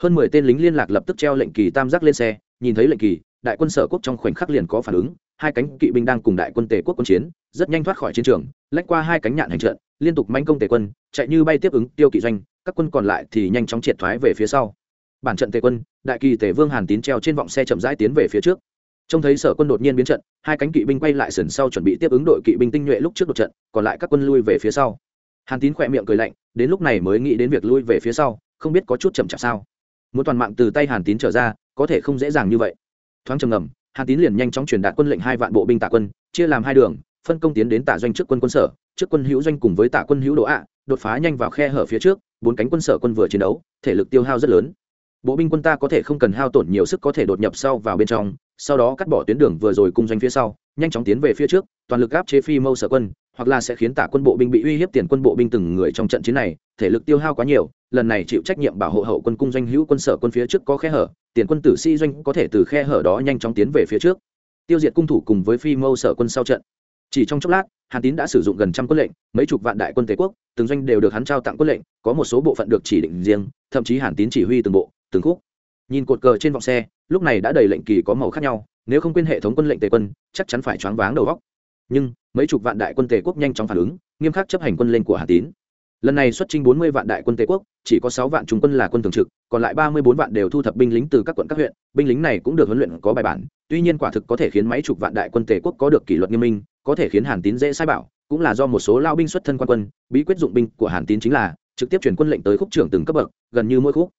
A: Hơn mười tên lính liên lạc lập tức treo lệnh kỳ tam giác lên xe, nhìn thấy lệnh kỳ, đại quân sở quốc trong khoảnh khắc liền có phản ứng hai cánh kỵ binh đang cùng đại quân tề quốc quân chiến, rất nhanh thoát khỏi chiến trường, lách qua hai cánh nhạn hành trận, liên tục manh công tề quân, chạy như bay tiếp ứng tiêu kỵ doanh, các quân còn lại thì nhanh chóng triệt thoái về phía sau. Bản trận tề quân, đại kỳ tề vương hàn tín treo trên vọng xe chậm rãi tiến về phía trước. Trông thấy sở quân đột nhiên biến trận, hai cánh kỵ binh quay lại sườn sau chuẩn bị tiếp ứng đội kỵ binh tinh nhuệ lúc trước đột trận, còn lại các quân lui về phía sau. Hàn tín khỏe miệng cười lạnh, đến lúc này mới nghĩ đến việc lui về phía sau, không biết có chút chậm chạp sao. Muốn toàn mạng từ tay hàn tín trở ra, có thể không dễ dàng như vậy. Thoáng trầm ngầm hàn tín liền nhanh chóng truyền đạt quân lệnh hai vạn bộ binh tạ quân, chia làm hai đường, phân công tiến đến tả doanh trước quân quân sở, trước quân hữu doanh cùng với tả quân hữu đỗ ạ, đột phá nhanh vào khe hở phía trước, bốn cánh quân sở quân vừa chiến đấu, thể lực tiêu hao rất lớn. Bộ binh quân ta có thể không cần hao tổn nhiều sức có thể đột nhập sau vào bên trong, sau đó cắt bỏ tuyến đường vừa rồi cung doanh phía sau, nhanh chóng tiến về phía trước, toàn lực áp chế phi mâu sở quân, hoặc là sẽ khiến tả quân bộ binh bị uy hiếp tiền quân bộ binh từng người trong trận chiến này, thể lực tiêu hao quá nhiều lần này chịu trách nhiệm bảo hộ hậu quân cung doanh hữu quân sở quân phía trước có khe hở, tiền quân tử sĩ doanh có thể từ khe hở đó nhanh chóng tiến về phía trước. Tiêu diệt cung thủ cùng với phi mâu sở quân sau trận. Chỉ trong chốc lát, hàn tín đã sử dụng gần trăm quân lệnh, mấy chục vạn đại quân tề quốc, từng doanh đều được hắn trao tặng quân lệnh, có một số bộ phận được chỉ định riêng, thậm chí hàn tín chỉ huy từng bộ, từng khúc. Nhìn cột cờ trên vọng xe, lúc này đã đầy lệnh kỳ có màu khác nhau, nếu không quên hệ thống quân lệnh tề quân, chắc chắn phải choáng váng đầu góc nhưng, mấy chục vạn đại quân tề quốc nhanh chóng phản ứng, nghiêm khắc chấp hành quân lệnh của Hàn tín lần này xuất trình bốn mươi vạn đại quân tề quốc, chỉ có sáu vạn trung quân là quân thường trực, còn lại ba mươi bốn vạn đều thu thập binh lính từ các quận các huyện. Binh lính này cũng được huấn luyện có bài bản, tuy nhiên quả thực có thể khiến mấy chục vạn đại quân tề quốc có được kỷ luật nghiêm minh, có thể khiến hàn tín dễ sai bảo, cũng là do một số lao binh xuất thân quan quân, bí quyết dụng binh của hàn tín chính là trực tiếp chuyển quân lệnh tới khúc trưởng từng cấp bậc, gần như mỗi khúc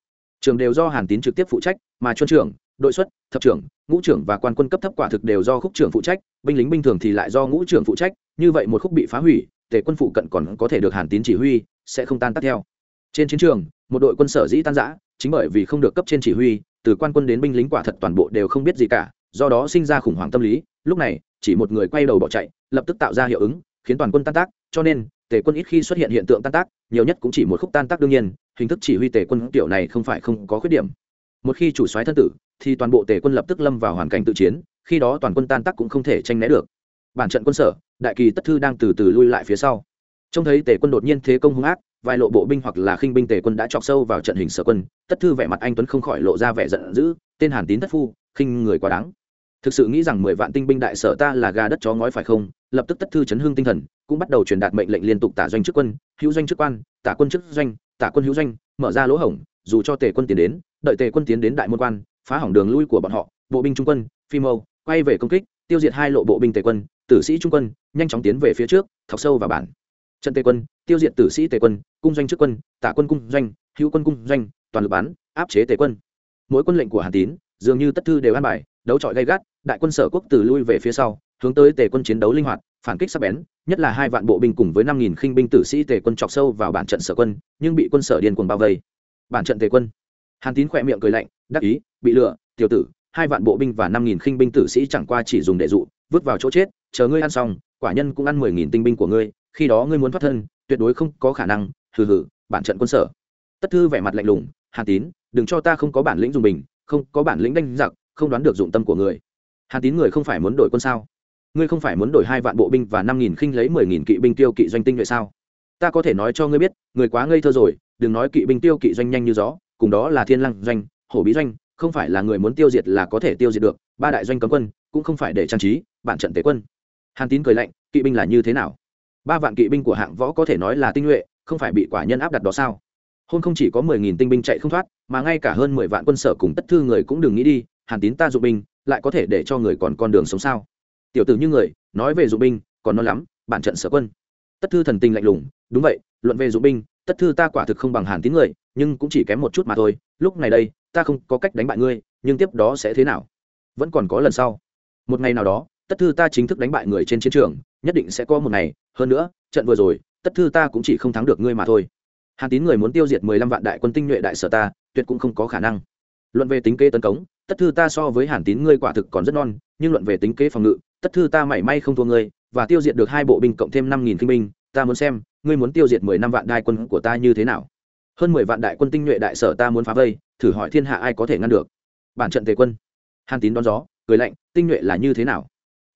A: trường đều do hàn tín trực tiếp phụ trách, mà chuân trưởng, đội xuất, thập trưởng, ngũ trưởng và quan quân cấp thấp quả thực đều do khúc trưởng phụ trách, binh lính bình thường thì lại do ngũ trưởng phụ trách, như vậy một khúc bị phá hủy tề quân phụ cận còn có thể được hàn tín chỉ huy, sẽ không tan tác theo. Trên chiến trường, một đội quân sở dĩ tan giã chính bởi vì không được cấp trên chỉ huy, từ quan quân đến binh lính quả thật toàn bộ đều không biết gì cả, do đó sinh ra khủng hoảng tâm lý, lúc này, chỉ một người quay đầu bỏ chạy, lập tức tạo ra hiệu ứng, khiến toàn quân tan tác, cho nên, tề quân ít khi xuất hiện hiện tượng tan tác, nhiều nhất cũng chỉ một khúc tan tác đương nhiên, hình thức chỉ huy tề quân kiểu này không phải không có khuyết điểm. Một khi chủ soái thân tử, thì toàn bộ tề quân lập tức lâm vào hoàn cảnh tự chiến, khi đó toàn quân tan tác cũng không thể tranh né được bản trận quân sở, đại kỳ tất thư đang từ từ lui lại phía sau. Trông thấy tề quân đột nhiên thế công hung ác, vài lộ bộ binh hoặc là khinh binh tề quân đã chọc sâu vào trận hình sở quân, tất thư vẻ mặt anh tuấn không khỏi lộ ra vẻ giận dữ, tên hàn tín tất phu, khinh người quá đáng. Thực sự nghĩ rằng mười vạn tinh binh đại sở ta là gà đất chó ngói phải không? Lập tức tất thư chấn hương tinh thần, cũng bắt đầu truyền đạt mệnh lệnh liên tục tả doanh chức quân, hữu doanh chức quan, tả quân chức doanh, tả quân hữu doanh, mở ra lỗ hổng, dù cho tề quân tiến đến, đợi tề quân tiến đến đại môn quan, phá hỏng đường lui của bọn họ, bộ binh trung quân, phi mâu, quay về công kích, tiêu diệt hai lộ bộ binh tề quân tử sĩ trung quân, nhanh chóng tiến về phía trước, thọc sâu vào bản. Trận tề quân, tiêu diệt tử sĩ tề quân, cung doanh trước quân tả quân cung doanh, hữu quân cung doanh, toàn lực bán áp chế tề quân. Mỗi quân lệnh của hàn tín, dường như tất thư đều an bài, đấu trọi gay gắt, đại quân sở quốc từ lui về phía sau, hướng tới tề quân chiến đấu linh hoạt, phản kích sắc bén, nhất là hai vạn bộ binh cùng với năm nghìn khinh binh tử sĩ tề quân chọc sâu vào bản trận sở quân, nhưng bị quân sở điên cuồng bao vây. Bản trận tề quân. Hàn tín khỏe miệng cười lạnh, đắc ý, bị lừa, tiểu tử, hai vạn bộ binh và năm nghìn khinh binh tử sĩ chẳng qua chỉ dùng để dụ, vứt vào chỗ chết chờ ngươi ăn xong, quả nhân cũng ăn mười nghìn tinh binh của ngươi, khi đó ngươi muốn thoát thân, tuyệt đối không có khả năng, hừ hừ, bản trận quân sở. Tất thư vẻ mặt lạnh lùng, hàn tín, đừng cho ta không có bản lĩnh dùng bình không có bản lĩnh đánh giặc, không đoán được dụng tâm của người. Hàn tín người không phải muốn đổi quân sao? Ngươi không phải muốn đổi hai vạn bộ binh và năm nghìn khinh lấy mười nghìn kỵ binh tiêu kỵ doanh tinh nhuệ sao? Ta có thể nói cho ngươi biết, người quá ngây thơ rồi, đừng nói kỵ binh tiêu kỵ doanh nhanh như gió, cùng đó là thiên lăng doanh, hổ bí doanh, không phải là người muốn tiêu diệt là có thể tiêu diệt được, ba đại doanh cấm quân, cũng không phải để trang trí, bản trận tế quân hàn tín cười lạnh, kỵ binh là như thế nào? Ba vạn kỵ binh của hạng võ có thể nói là tinh nhuệ, không phải bị quả nhân áp đặt đó sao? Hôn không chỉ có mười nghìn tinh binh chạy không thoát, mà ngay cả hơn mười vạn quân sở cùng tất thư người cũng đừng nghĩ đi, hàn tín ta dụng binh, lại có thể để cho người còn con đường sống sao? Tiểu tử như người, nói về dụng binh, còn non lắm, bản trận sở quân. Tất thư thần tình lạnh lùng, đúng vậy, luận về dụng binh, tất thư ta quả thực không bằng hàn tín người, nhưng cũng chỉ kém một chút mà thôi, lúc này đây, ta không có cách đánh bại ngươi, nhưng tiếp đó sẽ thế nào? Vẫn còn có lần sau. Một ngày nào đó tất thư ta chính thức đánh bại người trên chiến trường, nhất định sẽ có một ngày, hơn nữa, trận vừa rồi, tất thư ta cũng chỉ không thắng được ngươi mà thôi. Hàn tín người muốn tiêu diệt mười lăm vạn đại quân tinh nhuệ đại sở ta, tuyệt cũng không có khả năng. Luận về tính kế tấn công tất thư ta so với hàn tín ngươi quả thực còn rất non, nhưng luận về tính kế phòng ngự, tất thư ta mảy may không thua ngươi, và tiêu diệt được hai bộ binh cộng thêm năm nghìn kinh binh, ta muốn xem, ngươi muốn tiêu diệt mười năm vạn đại quân của ta như thế nào. Hơn mười vạn đại quân tinh nhuệ đại sở ta muốn phá vây, thử hỏi thiên hạ ai có thể ngăn được. Bản trận tề quân. Hàn tín đón gió, cười lạnh, tinh nhuệ là như thế nào?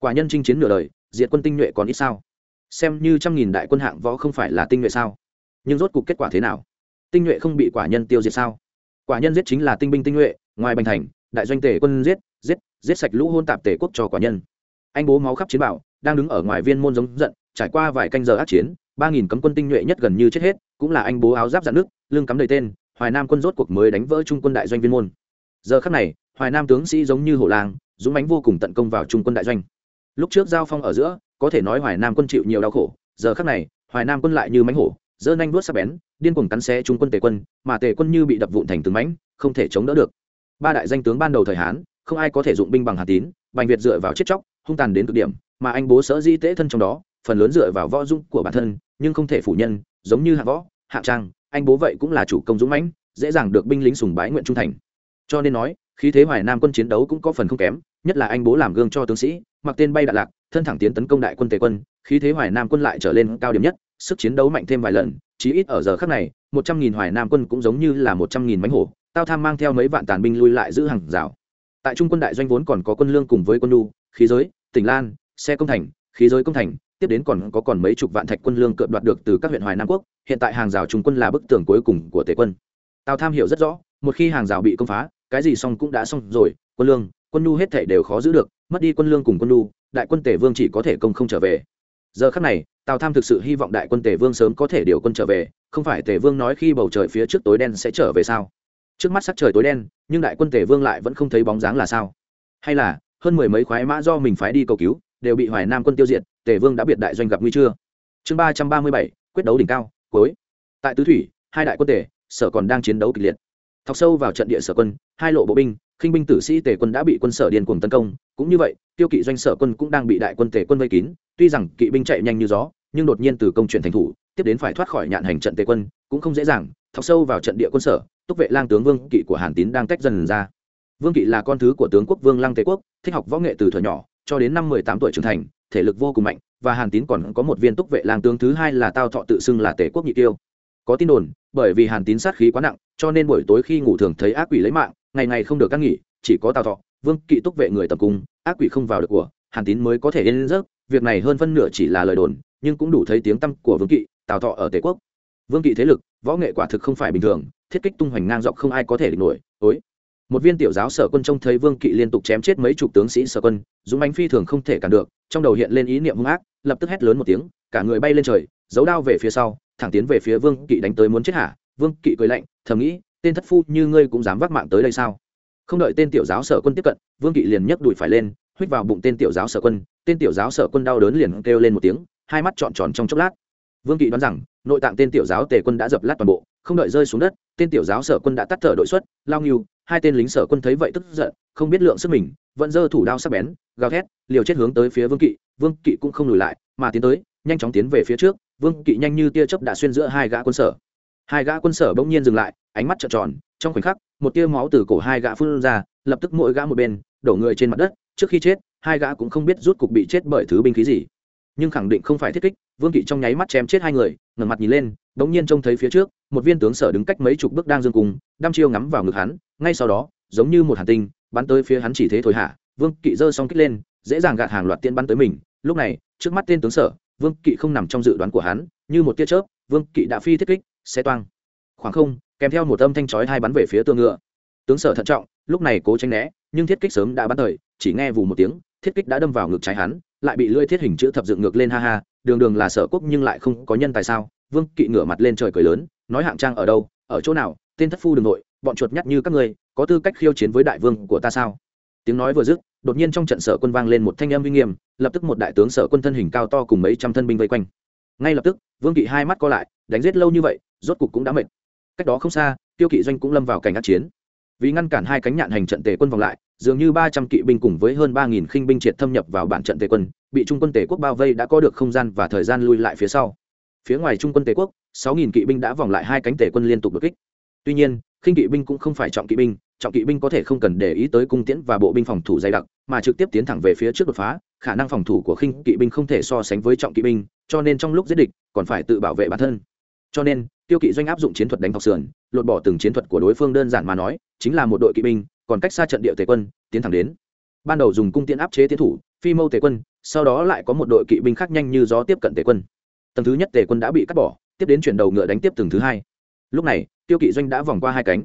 A: Quả nhân chinh chiến nửa đời, diệt quân tinh nhuệ còn ít sao? Xem như trăm nghìn đại quân hạng võ không phải là tinh nhuệ sao? Nhưng rốt cuộc kết quả thế nào? Tinh nhuệ không bị quả nhân tiêu diệt sao? Quả nhân giết chính là tinh binh tinh nhuệ, ngoài bành thành, đại doanh tể quân giết giết giết sạch lũ hôn tạp tể quốc cho quả nhân. Anh bố máu khắp chiến bảo đang đứng ở ngoài viên môn giống giận, trải qua vài canh giờ át chiến, ba nghìn cấm quân tinh nhuệ nhất gần như chết hết, cũng là anh bố áo giáp dạn nước lương cắm đầy tên, hoài nam quân rốt cuộc mới đánh vỡ trung quân đại doanh viên môn. Giờ khắc này, hoài nam tướng sĩ giống như hổ lang, dũng mánh vô cùng tận công vào trung quân đại doanh lúc trước giao phong ở giữa, có thể nói hoài nam quân chịu nhiều đau khổ, giờ khác này, hoài nam quân lại như mánh hổ, giơ nanh vuốt sắc bén, điên cuồng cắn xé trung quân tề quân, mà tề quân như bị đập vụn thành từng mánh không thể chống đỡ được. Ba đại danh tướng ban đầu thời hán, không ai có thể dụng binh bằng hà tín, bành việt dựa vào chết chóc, hung tàn đến cực điểm, mà anh bố sở di tễ thân trong đó, phần lớn dựa vào võ dung của bản thân, nhưng không thể phủ nhân, giống như hạ võ, hạ trang, anh bố vậy cũng là chủ công dũng mãnh, dễ dàng được binh lính sùng bái nguyện trung thành. Cho nên nói, khí thế hoài nam quân chiến đấu cũng có phần không kém nhất là anh bố làm gương cho tướng sĩ mặc tên bay đạn lạc thân thẳng tiến tấn công đại quân tề quân khí thế hoài nam quân lại trở lên cao điểm nhất sức chiến đấu mạnh thêm vài lần chí ít ở giờ khắc này một trăm nghìn hoài nam quân cũng giống như là một trăm nghìn mánh hổ tao tham mang theo mấy vạn tàn binh lui lại giữ hàng rào. Tại trung quân đại doanh vốn còn có quân lương cùng với quân nhu, khí giới tỉnh lan xe công thành khí giới công thành tiếp đến còn có còn mấy chục vạn thạch quân lương cợt đoạt được từ các huyện hoài nam quốc hiện tại hàng rào trung quân là bức tường cuối cùng của tề quân. Tào tham hiểu rất rõ một khi hàng rào bị công phá cái gì xong cũng đã xong rồi quân lương quân nhu hết thể đều khó giữ được, mất đi quân lương cùng quân nhu, đại quân tề vương chỉ có thể công không trở về. Giờ khắc này, tào tham thực sự hy vọng đại quân tề vương sớm có thể điều quân trở về, không phải tề vương nói khi bầu trời phía trước tối đen sẽ trở về sao? Trước mắt sắc trời tối đen, nhưng đại quân tề vương lại vẫn không thấy bóng dáng là sao? Hay là, hơn mười mấy khoái mã do mình phái đi cầu cứu, đều bị hoài nam quân tiêu diệt, tề vương đã biệt đại doanh gặp nguy chưa? Chương ba trăm ba mươi bảy, quyết đấu đỉnh cao, cuối. Tại tứ thủy, hai đại quân tề, sở còn đang chiến đấu kịch liệt. Thọc sâu vào trận địa sở quân, hai lộ bộ binh khinh binh tử sĩ tề quân đã bị quân sở điên cuồng tấn công. Cũng như vậy, tiêu kỵ doanh sở quân cũng đang bị đại quân tề quân vây kín. Tuy rằng kỵ binh chạy nhanh như gió, nhưng đột nhiên từ công chuyển thành thủ, tiếp đến phải thoát khỏi nhạn hành trận tề quân, cũng không dễ dàng. Thọc sâu vào trận địa quân sở, túc vệ lang tướng vương kỵ của hàn tín đang tách dần ra. Vương kỵ là con thứ của tướng quốc vương lăng tề quốc, thích học võ nghệ từ thuở nhỏ, cho đến năm mười tám tuổi trưởng thành, thể lực vô cùng mạnh, và hàn tín còn có một viên túc vệ lang tướng thứ hai là tao thọ tự xưng là tề quốc nhị tiêu. Có tin đồn, bởi vì hàn tín sát khí quá nặng, cho nên buổi tối khi ngủ thường thấy ác quỷ lấy mạng ngày ngày không được các nghỉ, chỉ có tào thọ, vương kỵ túc vệ người tập cung ác quỷ không vào được của, hàn tín mới có thể yên giấc, việc này hơn phân nửa chỉ là lời đồn, nhưng cũng đủ thấy tiếng tăm của vương kỵ, tào thọ ở tề quốc. Vương kỵ thế lực, võ nghệ quả thực không phải bình thường, thiết kích tung hoành ngang dọc không ai có thể địch nổi, ối. Một viên tiểu giáo sở quân trông thấy vương kỵ liên tục chém chết mấy chục tướng sĩ sở quân, dũng bánh phi thường không thể cản được, trong đầu hiện lên ý niệm hung ác, lập tức hét lớn một tiếng, cả người bay lên trời, giấu đao về phía sau, thẳng tiến về phía vương kỵ đánh tới muốn chết hả? Vương kỵ cười lạnh, thầm nghĩ tên thất phu như ngươi cũng dám vác mạng tới đây sao? Không đợi tên tiểu giáo sở quân tiếp cận, vương kỵ liền nhấc đùi phải lên huýt vào bụng tên tiểu giáo sở quân, tên tiểu giáo sở quân đau đớn liền kêu lên một tiếng, hai mắt trọn tròn trong chốc lát. Vương kỵ đoán rằng, nội tạng tên tiểu giáo tề quân đã dập lát toàn bộ, không đợi rơi xuống đất, tên tiểu giáo sở quân đã tắt thở đội xuất, lao nghiêu hai tên lính sở quân thấy vậy tức giận, không biết lượng sức mình, vẫn giơ thủ đao sắc bén, gào thét, liều chết hướng tới phía vương kỵ vương kỵ cũng không lùi lại, mà tiến tới, nhanh chóng tiến về phía trước, vương kỵ nhanh như tia chớp đã xuyên giữa hai gã quân sở. Hai gã quân sở bỗng nhiên dừng lại ánh mắt trợn tròn, trong khoảnh khắc, một tia máu từ cổ hai gã phun ra, lập tức mỗi gã một bên, đổ người trên mặt đất, trước khi chết, hai gã cũng không biết rút cục bị chết bởi thứ binh khí gì. Nhưng khẳng định không phải thiết kích, vương kỵ trong nháy mắt chém chết hai người, ngẩng mặt nhìn lên bỗng nhiên trông thấy phía trước, một viên tướng sở đứng cách mấy chục bước đang dương cùng, đăm chiêu ngắm vào ngực hắn, ngay sau đó, giống như một hàn tinh, bắn tới phía hắn chỉ thế thôi hạ, vương kỵ giơ xong kích lên, dễ dàng gạt hàng loạt tiên bắn tới mình. Lúc này, trước mắt tên tướng sở, vương kỵ không nằm trong dự đoán của hắn, như một tia chớp, vương kỵ đã phi thiết kích xe toang khoảng không, kèm theo một âm thanh chói hai bắn về phía tương ngựa. Tướng sở thận trọng, lúc này cố tránh né, nhưng thiết kích sớm đã bắn thời, chỉ nghe vù một tiếng, thiết kích đã đâm vào ngực trái hắn, lại bị lưỡi thiết hình chữ thập dựng ngược lên ha ha, đường đường là sở quốc nhưng lại không có nhân tại sao? Vương kỵ ngửa mặt lên trời cười lớn, nói hạng trang ở đâu, ở chỗ nào, tên thất phu đường nội, bọn chuột nhắt như các ngươi, có tư cách khiêu chiến với đại vương của ta sao? Tiếng nói vừa dứt, đột nhiên trong trận sở quân vang lên một thanh âm uy nghiêm, lập tức một đại tướng sở quân thân hình cao to cùng mấy trăm thân binh vây quanh. Ngay lập tức, vương kỵ hai mắt co lại, đánh giết lâu như vậy, rốt cục cũng đã mệt cách đó không xa, tiêu kỵ doanh cũng lâm vào cảnh át chiến. Vì ngăn cản hai cánh nhạn hành trận tề quân vòng lại, dường như ba trăm kỵ binh cùng với hơn ba nghìn khinh binh triệt thâm nhập vào bản trận tề quân, bị trung quân tề quốc bao vây đã có được không gian và thời gian lui lại phía sau. Phía ngoài trung quân tề quốc, sáu nghìn kỵ binh đã vòng lại hai cánh tề quân liên tục đột kích. Tuy nhiên, khinh kỵ binh cũng không phải trọng kỵ binh, trọng kỵ binh có thể không cần để ý tới cung tiễn và bộ binh phòng thủ dày đặc, mà trực tiếp tiến thẳng về phía trước đột phá, khả năng phòng thủ của khinh kỵ binh không thể so sánh với trọng kỵ binh, cho nên trong lúc giết địch, còn phải tự bảo vệ bản thân. Cho nên tiêu kỵ doanh áp dụng chiến thuật đánh học sườn, lột bỏ từng chiến thuật của đối phương đơn giản mà nói, chính là một đội kỵ binh, còn cách xa trận địa tề quân, tiến thẳng đến. Ban đầu dùng cung tiễn áp chế tiến thủ, phi mâu tề quân, sau đó lại có một đội kỵ binh khác nhanh như gió tiếp cận tề quân. Tầng thứ nhất tề quân đã bị cắt bỏ, tiếp đến chuyển đầu ngựa đánh tiếp từng thứ hai. Lúc này, tiêu kỵ doanh đã vòng qua hai cánh.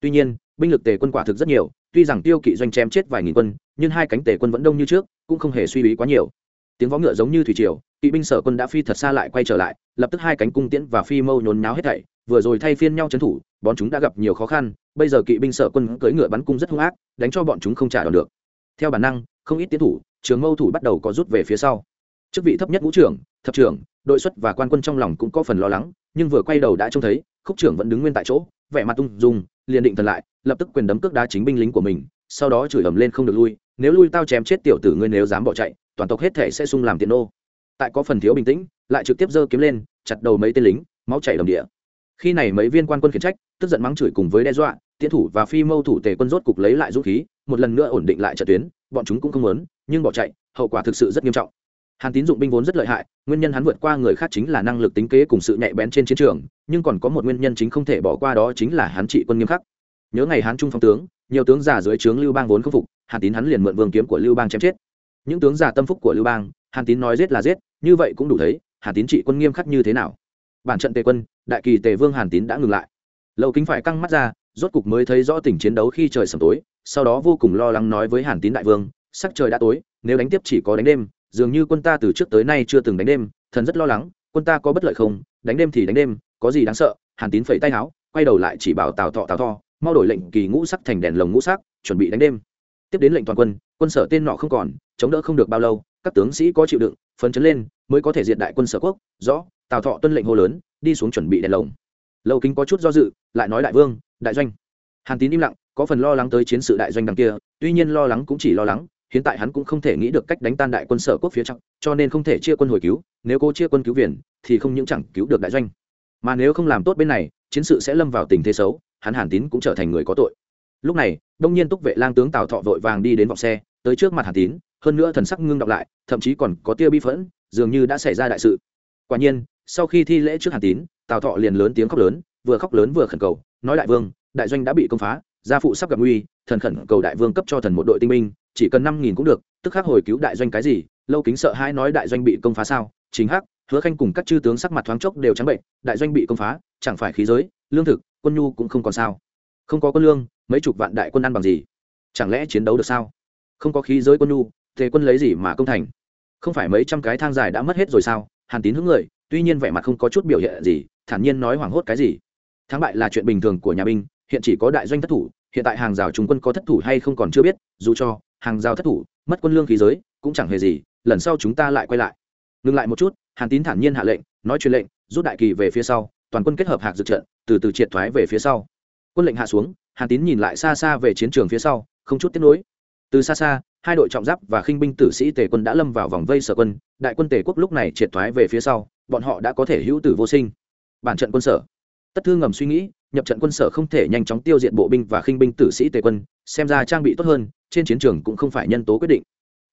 A: Tuy nhiên, binh lực tề quân quả thực rất nhiều, tuy rằng tiêu kỵ doanh chém chết vài nghìn quân, nhưng hai cánh tề quân vẫn đông như trước, cũng không hề suy nghĩ quá nhiều tiếng vó ngựa giống như thủy triều, kỵ binh sở quân đã phi thật xa lại quay trở lại, lập tức hai cánh cung tiễn và phi mâu nhốn nháo hết thảy, vừa rồi thay phiên nhau trấn thủ, bọn chúng đã gặp nhiều khó khăn, bây giờ kỵ binh sở quân cưỡi ngựa bắn cung rất hung ác, đánh cho bọn chúng không trả đòn được. Theo bản năng, không ít tiến thủ, trường mâu thủ bắt đầu có rút về phía sau. Chức vị thấp nhất ngũ trưởng, thập trưởng, đội xuất và quan quân trong lòng cũng có phần lo lắng, nhưng vừa quay đầu đã trông thấy, khúc trưởng vẫn đứng nguyên tại chỗ, vẻ mặt tung dùng liền định thần lại, lập tức quyền đấm cước đá chính binh lính của mình, sau đó chửi ầm lên không được lui, nếu lui tao chém chết tiểu tử ngươi nếu dám bỏ chạy toàn tộc hết thể sẽ sung làm tiền nô. Tại có phần thiếu bình tĩnh, lại trực tiếp giơ kiếm lên, chặt đầu mấy tên lính, máu chảy đồng địa. Khi này mấy viên quan quân khiển trách, tức giận mắng chửi cùng với đe dọa tiến thủ và phi mâu thủ tề quân rốt cục lấy lại dũng khí, một lần nữa ổn định lại trận tuyến, bọn chúng cũng không muốn, nhưng bỏ chạy, hậu quả thực sự rất nghiêm trọng. Hàn tín dụng binh vốn rất lợi hại, nguyên nhân hắn vượt qua người khác chính là năng lực tính kế cùng sự nhạy bén trên chiến trường, nhưng còn có một nguyên nhân chính không thể bỏ qua đó chính là hắn trị quân nghiêm khắc. Nhớ ngày hán trung phong tướng, nhiều tướng giả dưới trướng lưu bang vốn không phục, hàn tín hắn liền mượn vương kiếm của lưu bang chém chết những tướng giả tâm phúc của lưu bang, hàn tín nói giết là giết, như vậy cũng đủ thấy, hàn tín trị quân nghiêm khắc như thế nào. Bản trận tề quân, đại kỳ tề vương hàn tín đã ngừng lại. Lâu kính phải căng mắt ra, rốt cục mới thấy rõ tình chiến đấu khi trời sầm tối, sau đó vô cùng lo lắng nói với hàn tín đại vương, sắc trời đã tối, nếu đánh tiếp chỉ có đánh đêm, dường như quân ta từ trước tới nay chưa từng đánh đêm, thần rất lo lắng, quân ta có bất lợi không? Đánh đêm thì đánh đêm, có gì đáng sợ? Hàn tín phẩy tay áo, quay đầu lại chỉ bảo tào thọ tào thọ mau đổi lệnh kỳ ngũ sắc thành đèn lồng ngũ sắc, chuẩn bị đánh đêm. Tiếp đến lệnh toàn quân quân sở tên nọ không còn, chống đỡ không được bao lâu, các tướng sĩ có chịu đựng, phấn chấn lên, mới có thể diệt đại quân sở quốc, rõ, tào thọ tuân lệnh hô lớn, đi xuống chuẩn bị đèn lồng. Lâu kính có chút do dự, lại nói đại vương, đại doanh. Hàn tín im lặng, có phần lo lắng tới chiến sự đại doanh đằng kia, tuy nhiên lo lắng cũng chỉ lo lắng, hiện tại hắn cũng không thể nghĩ được cách đánh tan đại quân sở quốc phía trong, cho nên không thể chia quân hồi cứu, nếu cô chia quân cứu viện, thì không những chẳng cứu được đại doanh. Mà nếu không làm tốt bên này, chiến sự sẽ lâm vào tình thế xấu, hắn hàn tín cũng trở thành người có tội lúc này đông nhiên túc vệ lang tướng tào thọ vội vàng đi đến vọng xe tới trước mặt hàn tín hơn nữa thần sắc ngưng đọng lại thậm chí còn có tia bi phẫn dường như đã xảy ra đại sự. Quả nhiên sau khi thi lễ trước hàn tín tào thọ liền lớn tiếng khóc lớn vừa khóc lớn vừa khẩn cầu nói đại vương đại doanh đã bị công phá gia phụ sắp gặp nguy thần khẩn cầu đại vương cấp cho thần một đội tinh minh, chỉ cần năm nghìn cũng được tức khắc hồi cứu đại doanh cái gì lâu kính sợ hai nói đại doanh bị công phá sao? Chính hắc hứa khanh cùng các chư tướng sắc mặt thoáng chốc đều trắng bệnh đại doanh bị công phá chẳng phải khí giới lương thực quân nhu cũng không còn sao không có quân lương, mấy chục vạn đại quân ăn bằng gì? Chẳng lẽ chiến đấu được sao? Không có khí giới quân nhu, thế quân lấy gì mà công thành? Không phải mấy trăm cái thang dài đã mất hết rồi sao? Hàn tín hướng người, tuy nhiên vẻ mặt không có chút biểu hiện gì, thản nhiên nói hoảng hốt cái gì? Thắng bại là chuyện bình thường của nhà binh, hiện chỉ có đại doanh thất thủ, hiện tại hàng rào trung quân có thất thủ hay không còn chưa biết, dù cho hàng rào thất thủ, mất quân lương khí giới, cũng chẳng hề gì, lần sau chúng ta lại quay lại. Ngừng lại một chút, hàn tín thản nhiên hạ lệnh, nói truyền lệnh, rút đại kỳ về phía sau, toàn quân kết hợp hạc dược trận, từ từ triệt thoái về phía sau quân lệnh hạ xuống, hàn tín nhìn lại xa xa về chiến trường phía sau, không chút tiếc nối từ xa xa, hai đội trọng giáp và khinh binh tử sĩ tề quân đã lâm vào vòng vây sở quân, đại quân tề quốc lúc này triệt thoái về phía sau, bọn họ đã có thể hữu tử vô sinh. Bản trận quân sở. Tất thư ngầm suy nghĩ, nhập trận quân sở không thể nhanh chóng tiêu diệt bộ binh và khinh binh tử sĩ tề quân, xem ra trang bị tốt hơn, trên chiến trường cũng không phải nhân tố quyết định.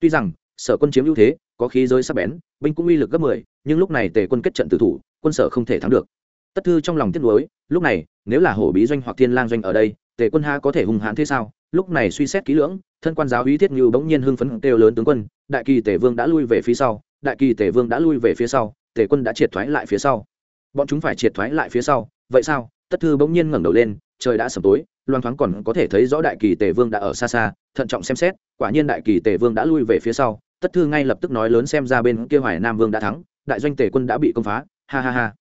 A: Tuy rằng, sở quân chiếm ưu thế, có khí giới sắc bén, binh cũng uy lực gấp mười, nhưng lúc này tề quân kết trận tử thủ, quân sở không thể thắng được tất thư trong lòng tiếc nuối, lúc này, nếu là hổ bí doanh hoặc thiên lang doanh ở đây, tề quân ha có thể hung hãn thế sao? Lúc này suy xét kỹ lưỡng, thân quan giáo úy thiết như bỗng nhiên hưng phấn kêu lớn tướng quân, đại kỳ tề vương đã lui về phía sau, đại kỳ tề vương đã lui về phía sau, tề quân đã triệt thoái lại phía sau. Bọn chúng phải triệt thoái lại phía sau, vậy sao? Tất thư bỗng nhiên ngẩng đầu lên, trời đã sầm tối Loan thoáng còn có thể thấy rõ đại kỳ tề vương đã ở xa xa, thận trọng xem xét, quả nhiên đại kỳ tề vương đã lui về phía sau. Tất thư ngay lập tức nói lớn xem ra bên kia hoài nam vương đã thắng, đại doanh tề quân đã bị công phá, ha ha ha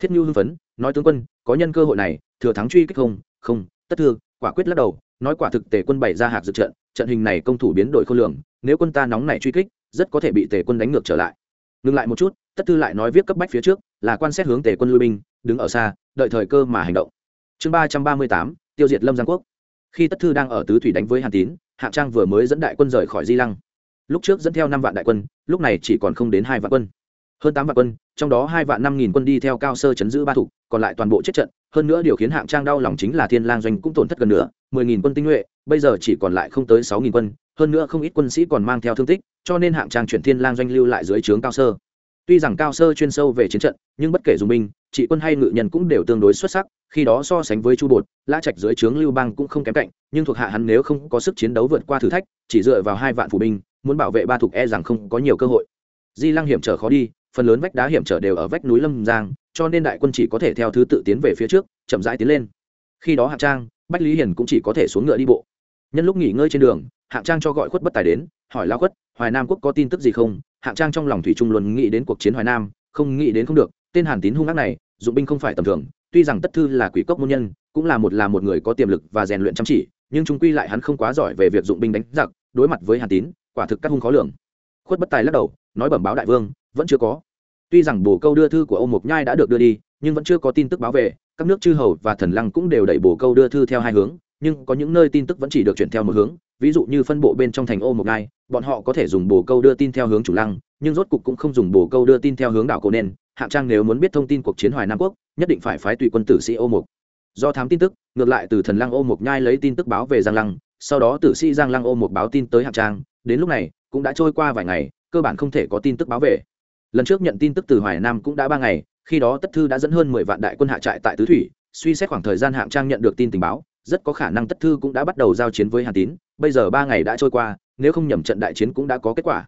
A: thiết nhu hưng phấn, nói tướng quân, có nhân cơ hội này, thừa thắng truy kích không? Không, tất thư quả quyết lắc đầu, nói quả thực tề quân bày ra hạc dự trận trận hình này công thủ biến đổi khôn lường, nếu quân ta nóng này truy kích, rất có thể bị tề quân đánh ngược trở lại. Ngừng lại một chút, tất thư lại nói viết cấp bách phía trước, là quan xét hướng tề quân lui binh, đứng ở xa, đợi thời cơ mà hành động. Chương ba trăm ba mươi tám, tiêu diệt lâm giang quốc. Khi tất thư đang ở tứ thủy đánh với hàn tín, hạng trang vừa mới dẫn đại quân rời khỏi di lăng. Lúc trước dẫn theo năm vạn đại quân, lúc này chỉ còn không đến hai vạn quân hơn tám vạn quân trong đó hai vạn năm nghìn quân đi theo cao sơ chấn giữ ba thủ còn lại toàn bộ chết trận. Hơn nữa điều khiến hạng trang đau lòng chính là thiên lang doanh cũng tổn thất gần nửa, mười nghìn quân tinh nhuệ bây giờ chỉ còn lại không tới sáu nghìn quân hơn nữa không ít quân sĩ còn mang theo thương tích cho nên hạng trang chuyển thiên lang doanh lưu lại dưới trướng cao sơ. Tuy rằng cao sơ chuyên sâu về chiến trận nhưng bất kể dùng binh trị quân hay ngự nhân cũng đều tương đối xuất sắc khi đó so sánh với chu bột lã trạch dưới trướng lưu bang cũng không kém cạnh nhưng thuộc hạ hắn nếu không có sức chiến đấu vượt qua thử thách chỉ dựa vào hai vạn phủ binh muốn bảo vệ ba thuộc e rằng không có nhiều cơ hội. Di lăng hiểm trở khó đi phần lớn vách đá hiểm trở đều ở vách núi lâm giang, cho nên đại quân chỉ có thể theo thứ tự tiến về phía trước, chậm rãi tiến lên. Khi đó hạng trang, bách lý hiền cũng chỉ có thể xuống ngựa đi bộ. Nhân lúc nghỉ ngơi trên đường, hạng trang cho gọi khuất bất tài đến, hỏi lao khuất, hoài nam quốc có tin tức gì không? Hạng trang trong lòng thủy trung luôn nghĩ đến cuộc chiến hoài nam, không nghĩ đến không được, tên hàn tín hung ác này, dụng binh không phải tầm thường, tuy rằng tất thư là quỷ cốc môn nhân, cũng là một là một người có tiềm lực và rèn luyện chăm chỉ, nhưng chúng quy lại hắn không quá giỏi về việc dụng binh đánh giặc, đối mặt với hàn tín, quả thực các hung khó lường. Khuất bất tài lắc đầu, nói bẩm báo đại vương vẫn chưa có. Tuy rằng bồ câu đưa thư của Âu mộc nhai đã được đưa đi, nhưng vẫn chưa có tin tức báo về. Các nước chư hầu và thần lăng cũng đều đẩy bồ câu đưa thư theo hai hướng, nhưng có những nơi tin tức vẫn chỉ được chuyển theo một hướng. Ví dụ như phân bộ bên trong thành ô mộc nhai, bọn họ có thể dùng bồ câu đưa tin theo hướng chủ lăng, nhưng rốt cục cũng không dùng bồ câu đưa tin theo hướng đảo cổ nên hạng trang nếu muốn biết thông tin cuộc chiến hoài nam quốc, nhất định phải phái tùy quân tử sĩ ô mộc. Do thám tin tức, ngược lại từ thần lăng ô mộc nhai lấy tin tức báo về giang lăng, sau đó tử sĩ giang lăng ô mộc báo tin tới hạng trang. Đến lúc này, cũng đã trôi qua vài ngày, cơ bản không thể có tin tức báo về lần trước nhận tin tức từ hoài nam cũng đã ba ngày, khi đó tất thư đã dẫn hơn mười vạn đại quân hạ trại tại tứ thủy, suy xét khoảng thời gian hạng trang nhận được tin tình báo, rất có khả năng tất thư cũng đã bắt đầu giao chiến với hàn tín, bây giờ ba ngày đã trôi qua, nếu không nhầm trận đại chiến cũng đã có kết quả.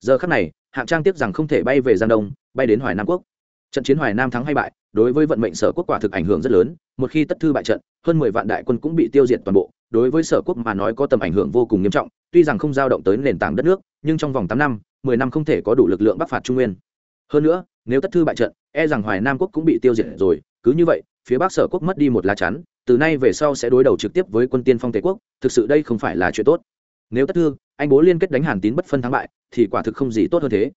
A: Giờ khắc này, hạng trang tiếp rằng không thể bay về giang đông, bay đến hoài nam quốc. Trận chiến hoài nam thắng hay bại, đối với vận mệnh sở quốc quả thực ảnh hưởng rất lớn, một khi tất thư bại trận, hơn mười vạn đại quân cũng bị tiêu diệt toàn bộ, đối với sở quốc mà nói có tầm ảnh hưởng vô cùng nghiêm trọng, tuy rằng không giao động tới nền tảng đất nước, nhưng trong vòng tám năm mười năm không thể có đủ lực lượng bắc phạt trung nguyên. Hơn nữa, nếu tất thư bại trận e rằng hoài nam quốc cũng bị tiêu diệt rồi. Cứ như vậy, phía bắc sở quốc mất đi một lá chắn, từ nay về sau sẽ đối đầu trực tiếp với quân tiên phong tề quốc, thực sự đây không phải là chuyện tốt. Nếu tất thư, anh bố liên kết đánh hàn tín bất phân thắng bại, thì quả thực không gì tốt hơn thế.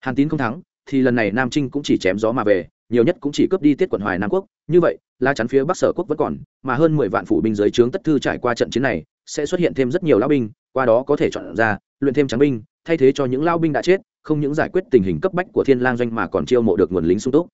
A: Hàn tín không thắng, thì lần này nam trinh cũng chỉ chém gió mà về, nhiều nhất cũng chỉ cướp đi tiết quận hoài nam quốc. Như vậy, lá chắn phía bắc sở quốc vẫn còn, mà hơn mười vạn phủ binh dưới trướng tất thư trải qua trận chiến này, sẽ xuất hiện thêm rất nhiều lão binh, qua đó có thể chọn ra, luyện thêm trắng binh thay thế cho những lao binh đã chết, không những giải quyết tình hình cấp bách của thiên lang doanh mà còn chiêu mộ được nguồn lính sung túc.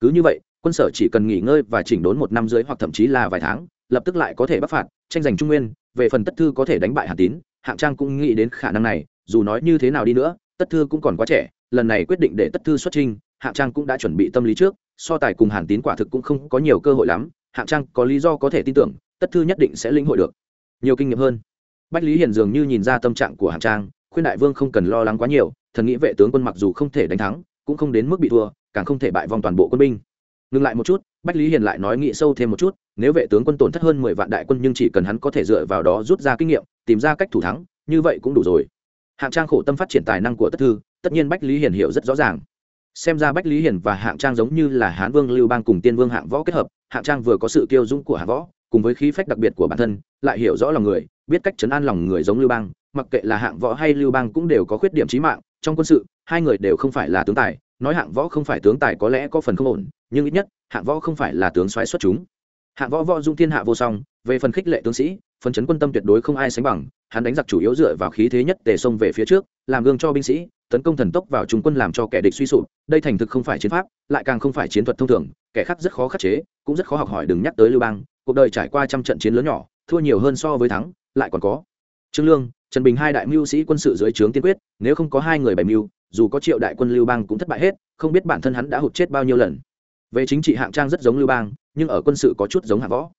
A: Cứ như vậy, quân sở chỉ cần nghỉ ngơi và chỉnh đốn một năm dưới hoặc thậm chí là vài tháng, lập tức lại có thể bắc phạt, tranh giành trung nguyên, về phần tất thư có thể đánh bại hàn tín, hạng trang cũng nghĩ đến khả năng này, dù nói như thế nào đi nữa, tất thư cũng còn quá trẻ, lần này quyết định để tất thư xuất trinh hạng trang cũng đã chuẩn bị tâm lý trước, so tài cùng hàn tín quả thực cũng không có nhiều cơ hội lắm, hạng trang có lý do có thể tin tưởng, tất thư nhất định sẽ lĩnh hội được. Nhiều kinh nghiệm hơn. Bách lý hiền dường như nhìn ra tâm trạng của hạng trang khuyên đại vương không cần lo lắng quá nhiều, thần nghĩ vệ tướng quân mặc dù không thể đánh thắng, cũng không đến mức bị thua, càng không thể bại vòng toàn bộ quân binh. Ngừng lại một chút, bách lý hiền lại nói nghĩ sâu thêm một chút, nếu vệ tướng quân tổn thất hơn mười vạn đại quân nhưng chỉ cần hắn có thể dựa vào đó rút ra kinh nghiệm, tìm ra cách thủ thắng, như vậy cũng đủ rồi. Hạng trang khổ tâm phát triển tài năng của tất thư, tất nhiên bách lý hiền hiểu rất rõ ràng. Xem ra bách lý hiền và hạng trang giống như là hán vương lưu bang cùng tiên vương hạng võ kết hợp, hạng trang vừa có sự kiêu dũng của hạng võ, cùng với khí phách đặc biệt của bản thân, lại hiểu rõ lòng người biết cách chấn an lòng người giống lưu bang, mặc kệ là hạng võ hay lưu bang cũng đều có khuyết điểm trí mạng, trong quân sự, hai người đều không phải là tướng tài, nói hạng võ không phải tướng tài có lẽ có phần không ổn, nhưng ít nhất, hạng võ không phải là tướng xoáy xuất chúng. Hạng võ võ dung thiên hạ vô song, về phần khích lệ tướng sĩ phần chấn quân tâm tuyệt đối không ai sánh bằng, hắn đánh giặc chủ yếu dựa vào khí thế nhất tề xông về phía trước, làm gương cho binh sĩ, tấn công thần tốc vào trung quân làm cho kẻ địch suy sụp, đây thành thực không phải chiến pháp, lại càng không phải chiến thuật thông thường, kẻ khác rất khó khắc chế, cũng rất khó học hỏi đừng nhắc tới lưu bang, cuộc đời trải qua trăm trận chiến lớn nhỏ, thua nhiều hơn so với thắng lại còn có. Trương lương, trần bình hai đại mưu sĩ quân sự dưới trướng tiên quyết, nếu không có hai người bày mưu, dù có triệu đại quân lưu bang cũng thất bại hết, không biết bản thân hắn đã hụt chết bao nhiêu lần. Về chính trị hạng trang rất giống lưu bang, nhưng ở quân sự có chút giống hạng võ.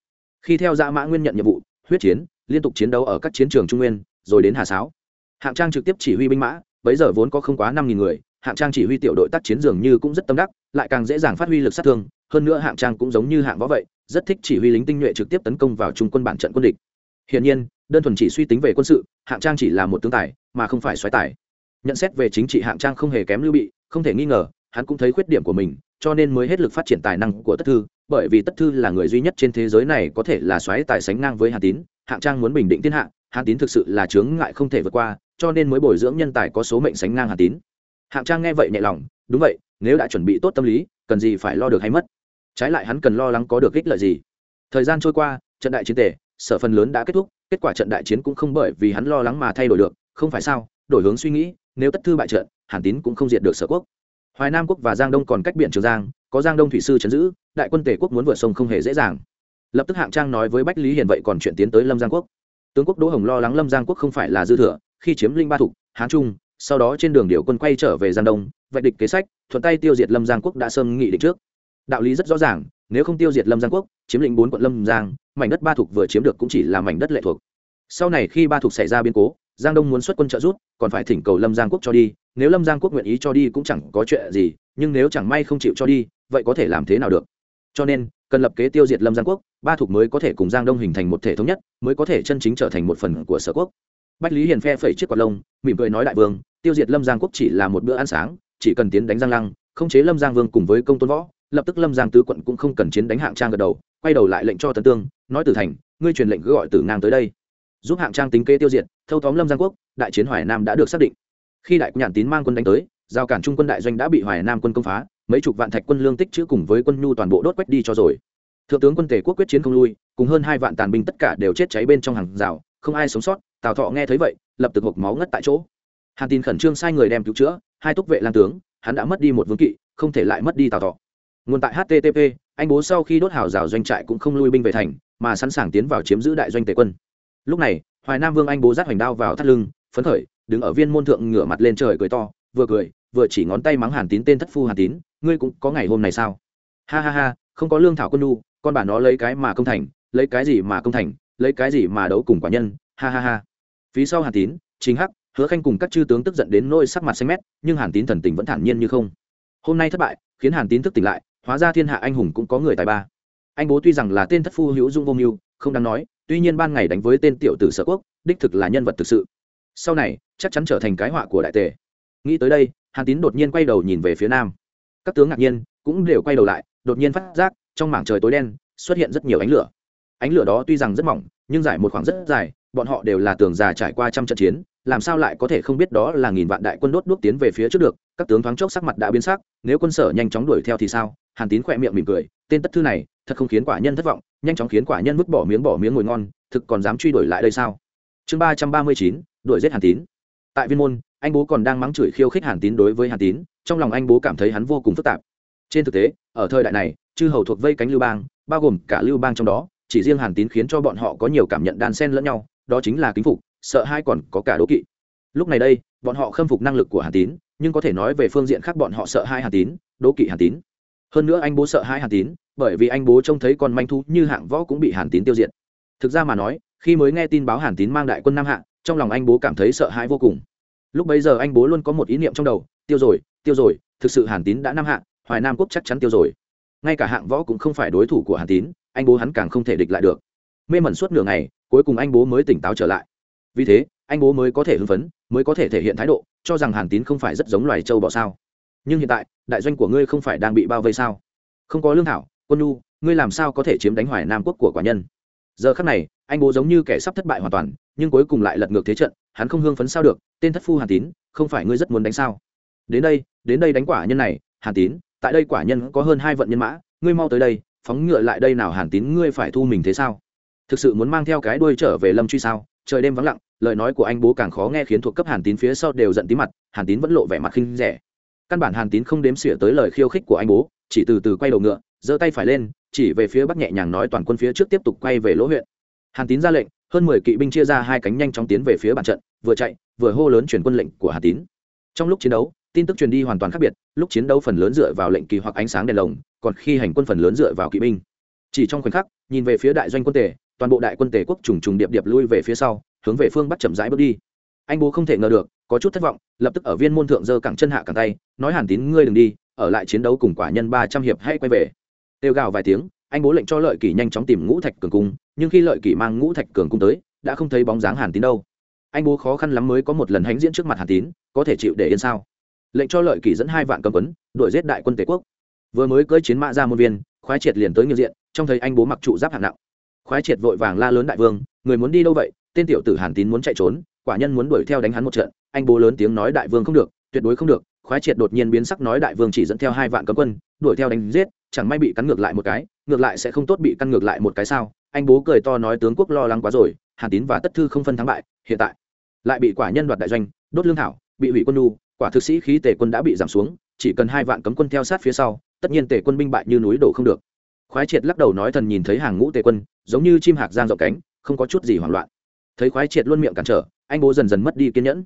A: Khi theo dã mã nguyên nhận nhiệm vụ, huyết chiến, liên tục chiến đấu ở các chiến trường trung nguyên, rồi đến hà sáo. Hạng trang trực tiếp chỉ huy binh mã, bấy giờ vốn có không quá năm nghìn người, hạng trang chỉ huy tiểu đội tác chiến dường như cũng rất tâm đắc, lại càng dễ dàng phát huy lực sát thương, hơn nữa hạng trang cũng giống như hạng võ vậy, rất thích chỉ huy lính tinh nhuệ trực tiếp tấn công vào trung quân bản trận quân địch hiển nhiên, đơn thuần chỉ suy tính về quân sự, hạng trang chỉ là một tướng tài, mà không phải xoáy tài. Nhận xét về chính trị hạng trang không hề kém lưu bị, không thể nghi ngờ, hắn cũng thấy khuyết điểm của mình, cho nên mới hết lực phát triển tài năng của tất thư, bởi vì tất thư là người duy nhất trên thế giới này có thể là xoáy tài sánh ngang với hàn tín, hạng trang muốn bình định thiên hạ, hàn tín thực sự là chướng ngại không thể vượt qua, cho nên mới bồi dưỡng nhân tài có số mệnh sánh ngang hàn tín. Hạng trang nghe vậy nhẹ lòng, đúng vậy, nếu đã chuẩn bị tốt tâm lý, cần gì phải lo được hay mất? Trái lại hắn cần lo lắng có được ích lợi gì? Thời gian trôi qua, trận đại chiến tề sở phần lớn đã kết thúc, kết quả trận đại chiến cũng không bởi vì hắn lo lắng mà thay đổi được, không phải sao? Đổi hướng suy nghĩ, nếu tất thư bại trận, hàn tín cũng không diệt được sở quốc. Hoài nam quốc và giang đông còn cách biển trường giang, có giang đông thủy sư chấn giữ, đại quân tề quốc muốn vượt sông không hề dễ dàng. Lập tức hạng trang nói với bách lý hiền vậy còn chuyện tiến tới lâm giang quốc. Tướng quốc đỗ hồng lo lắng lâm giang quốc không phải là dư thừa, khi chiếm linh ba thục, hán trung, sau đó trên đường điều quân quay trở về giang đông, vạch địch kế sách, thuận tay tiêu diệt lâm giang quốc đã sơn nghị định trước. Đạo lý rất rõ ràng nếu không tiêu diệt lâm giang quốc chiếm lĩnh bốn quận lâm giang mảnh đất ba thục vừa chiếm được cũng chỉ là mảnh đất lệ thuộc. Sau này khi ba thục xảy ra biến cố giang đông muốn xuất quân trợ giúp, còn phải thỉnh cầu lâm giang quốc cho đi. Nếu lâm giang quốc nguyện ý cho đi cũng chẳng có chuyện gì nhưng nếu chẳng may không chịu cho đi vậy có thể làm thế nào được? Cho nên cần lập kế tiêu diệt lâm giang quốc ba thục mới có thể cùng giang đông hình thành một thể thống nhất mới có thể chân chính trở thành một phần của sở quốc. Bách lý hiền phe phẩy chiếc quạt lông mỉm cười nói đại vương tiêu diệt lâm giang quốc chỉ là một bữa ăn sáng chỉ cần tiến đánh giang lăng không chế lâm giang vương cùng với công tôn võ lập tức lâm giang tứ quận cũng không cần chiến đánh hạng trang gật đầu, quay đầu lại lệnh cho tấn tương, nói tử thành, ngươi truyền lệnh cứ gọi tử ngang tới đây. Giúp hạng trang tính kế tiêu diệt, thâu tóm lâm giang quốc, đại chiến hoài nam đã được xác định. Khi đại nhàn tín mang quân đánh tới, giao cản trung quân đại doanh đã bị hoài nam quân công phá, mấy chục vạn thạch quân lương tích chữ cùng với quân nhu toàn bộ đốt quét đi cho rồi. Thượng tướng quân tề quốc quyết chiến không lui, cùng hơn hai vạn tàn binh tất cả đều chết cháy bên trong hàng rào, không ai sống sót, tào thọ nghe thấy vậy, lập tức hộp máu ngất tại chỗ. Hàn tín khẩn trương sai người đem cứu chữa, hai túc vệ lan tướng, hắn đã mất đi một vương kỵ, không thể lại mất đi tào thọ nguồn tại http anh bố sau khi đốt hào rào doanh trại cũng không lui binh về thành, mà sẵn sàng tiến vào chiếm giữ đại doanh tề quân. Lúc này, hoài nam vương anh bố dắt hoành đao vào thắt lưng, phấn khởi, đứng ở viên môn thượng ngửa mặt lên trời cười to, vừa cười, vừa chỉ ngón tay mắng hàn tín tên thất phu hàn tín, ngươi cũng có ngày hôm này sao? Ha ha ha, không có lương thảo quân nu con bà nó lấy cái mà công thành, lấy cái gì mà công thành, lấy cái gì mà đấu cùng quả nhân, ha ha ha. Phía sau hàn tín chính hắc, hứa khanh cùng các chư tướng tức giận đến nôi sắc mặt xanh mét, nhưng hàn tín thần tình vẫn thản nhiên như không. Hôm nay thất bại, khiến hàn tín thức tỉnh lại hóa ra thiên hạ anh hùng cũng có người tài ba. Anh bố tuy rằng là tên thất phu hữu dung vô mưu không đáng nói, tuy nhiên ban ngày đánh với tên tiểu tử sở quốc, đích thực là nhân vật thực sự. Sau này, chắc chắn trở thành cái họa của đại tề. Nghĩ tới đây, hàn tín đột nhiên quay đầu nhìn về phía nam. Các tướng ngạc nhiên, cũng đều quay đầu lại, đột nhiên phát giác, trong mảng trời tối đen, xuất hiện rất nhiều ánh lửa. Ánh lửa đó tuy rằng rất mỏng, nhưng dài một khoảng rất dài, bọn họ đều là tường già trải qua trăm trận chiến, làm sao lại có thể không biết đó là nghìn vạn đại quân đốt đuốc tiến về phía trước được các tướng thoáng chốc sắc mặt đã biến sắc, nếu quân sở nhanh chóng đuổi theo thì sao? Hàn tín khỏe miệng mỉm cười, tên tất thư này, thật không khiến quả nhân thất vọng, nhanh chóng khiến quả nhân vứt bỏ miếng bỏ miếng ngồi ngon, thực còn dám truy đuổi lại đây sao? Chương ba trăm ba mươi chín, đuổi giết hàn tín. Tại viên môn, anh bố còn đang mắng chửi khiêu khích hàn tín đối với hàn tín, trong lòng anh bố cảm thấy hắn vô cùng phức tạp. Trên thực tế, ở thời đại này, chư hầu thuộc vây cánh lưu bang, bao gồm cả lưu bang trong đó, chỉ riêng hàn tín khiến cho bọn họ có nhiều cảm nhận đan xen lẫn nhau, đó chính là kính phục, sợ hai còn có cả đố kỵ. Lúc này đây, bọn họ khâm phục năng lực của hàn tín nhưng có thể nói về phương diện khác bọn họ sợ hai hàn tín, đố kỵ hàn tín. Hơn nữa anh bố sợ hai hàn tín, bởi vì anh bố trông thấy con manh thú như hạng võ cũng bị hàn tín tiêu diệt. Thực ra mà nói, khi mới nghe tin báo hàn tín mang đại quân nam hạng trong lòng anh bố cảm thấy sợ hãi vô cùng. Lúc bấy giờ anh bố luôn có một ý niệm trong đầu, tiêu rồi tiêu rồi, thực sự hàn tín đã nam hạng hoài nam quốc chắc chắn tiêu rồi. Ngay cả hạng võ cũng không phải đối thủ của hàn tín, anh bố hắn càng không thể địch lại được. Mê mẩn suốt nửa ngày, cuối cùng anh bố mới tỉnh táo trở lại. Vì thế, anh bố mới có thể hưng phấn, mới có thể thể hiện thái độ cho rằng hàn tín không phải rất giống loài châu bọ sao. Nhưng hiện tại, đại doanh của ngươi không phải đang bị bao vây sao? Không có lương thảo, quân nhu, ngươi làm sao có thể chiếm đánh hoài nam quốc của quả nhân? Giờ khắc này, anh bố giống như kẻ sắp thất bại hoàn toàn, nhưng cuối cùng lại lật ngược thế trận, hắn không hương phấn sao được, tên thất phu hàn tín, không phải ngươi rất muốn đánh sao? Đến đây đến đây đánh quả nhân này, hàn tín, tại đây quả nhân có hơn hai vận nhân mã, ngươi mau tới đây, phóng ngựa lại đây nào hàn tín, ngươi phải thu mình thế sao? Thực sự muốn mang theo cái đuôi trở về lâm truy sao? Trời đêm vắng lặng, lời nói của anh bố càng khó nghe khiến thuộc cấp hàn tín phía sau đều giận tí mặt, hàn tín vẫn lộ vẻ mặt khinh rẻ. Căn bản hàn tín không đếm xỉa tới lời khiêu khích của anh bố, chỉ từ từ quay đầu ngựa, giơ tay phải lên, chỉ về phía bắc nhẹ nhàng nói toàn quân phía trước tiếp tục quay về lỗ huyện. Hàn tín ra lệnh, hơn mười kỵ binh chia ra hai cánh nhanh chóng tiến về phía bàn trận, vừa chạy, vừa hô lớn truyền quân lệnh của hàn tín. Trong lúc chiến đấu, tin tức truyền đi hoàn toàn khác biệt, lúc chiến đấu phần lớn dựa vào lệnh kỳ hoặc ánh sáng đèn lồng, còn khi hành quân phần lớn dựa vào kỵ binh. Chỉ trong khoảnh khắc, nhìn về phía đại doanh quân tề toàn bộ đại quân tề quốc trùng trùng điệp điệp lui về phía sau, hướng về phương bắc chậm rãi bước đi. Anh bố không thể ngờ được, có chút thất vọng, lập tức ở viên môn thượng giơ cẳng chân hạ cẳng tay, nói hàn tín, ngươi đừng đi, ở lại chiến đấu cùng quả nhân ba trăm hiệp hay quay về. Têu gào vài tiếng, anh bố lệnh cho lợi kỷ nhanh chóng tìm ngũ thạch cường cung, nhưng khi lợi kỷ mang ngũ thạch cường cung tới, đã không thấy bóng dáng hàn tín đâu. Anh bố khó khăn lắm mới có một lần hãnh diễn trước mặt hàn tín, có thể chịu để yên sao? Lệnh cho lợi kỷ dẫn hai vạn cầm quấn, đuổi giết đại quân tề quốc. Vừa mới cưỡi chiến mã ra môn viên, khoái triệt liền tới nghiêm diện trong thấy anh bố mặc trụ giáp hạng nặng khoái triệt vội vàng la lớn đại vương, người muốn đi đâu vậy? Tên tiểu tử hàn tín muốn chạy trốn, quả nhân muốn đuổi theo đánh hắn một trận. Anh bố lớn tiếng nói đại vương không được, tuyệt đối không được. Khoái triệt đột nhiên biến sắc nói đại vương chỉ dẫn theo hai vạn cấm quân, đuổi theo đánh giết, chẳng may bị cắn ngược lại một cái, ngược lại sẽ không tốt bị căn ngược lại một cái sao? Anh bố cười to nói tướng quốc lo lắng quá rồi, hàn tín và tất thư không phân thắng bại, hiện tại lại bị quả nhân đoạt đại doanh, đốt lương thảo, bị hủy quân nu quả thực sĩ khí tề quân đã bị giảm xuống, chỉ cần hai vạn cấm quân theo sát phía sau, tất nhiên tề quân binh bại như núi đổ không được khoái triệt lắc đầu nói thần nhìn thấy hàng ngũ tề quân, giống như chim hạc giang rộng cánh, không có chút gì hoảng loạn. Thấy khoái triệt luôn miệng cản trở, anh bố dần dần mất đi kiên nhẫn.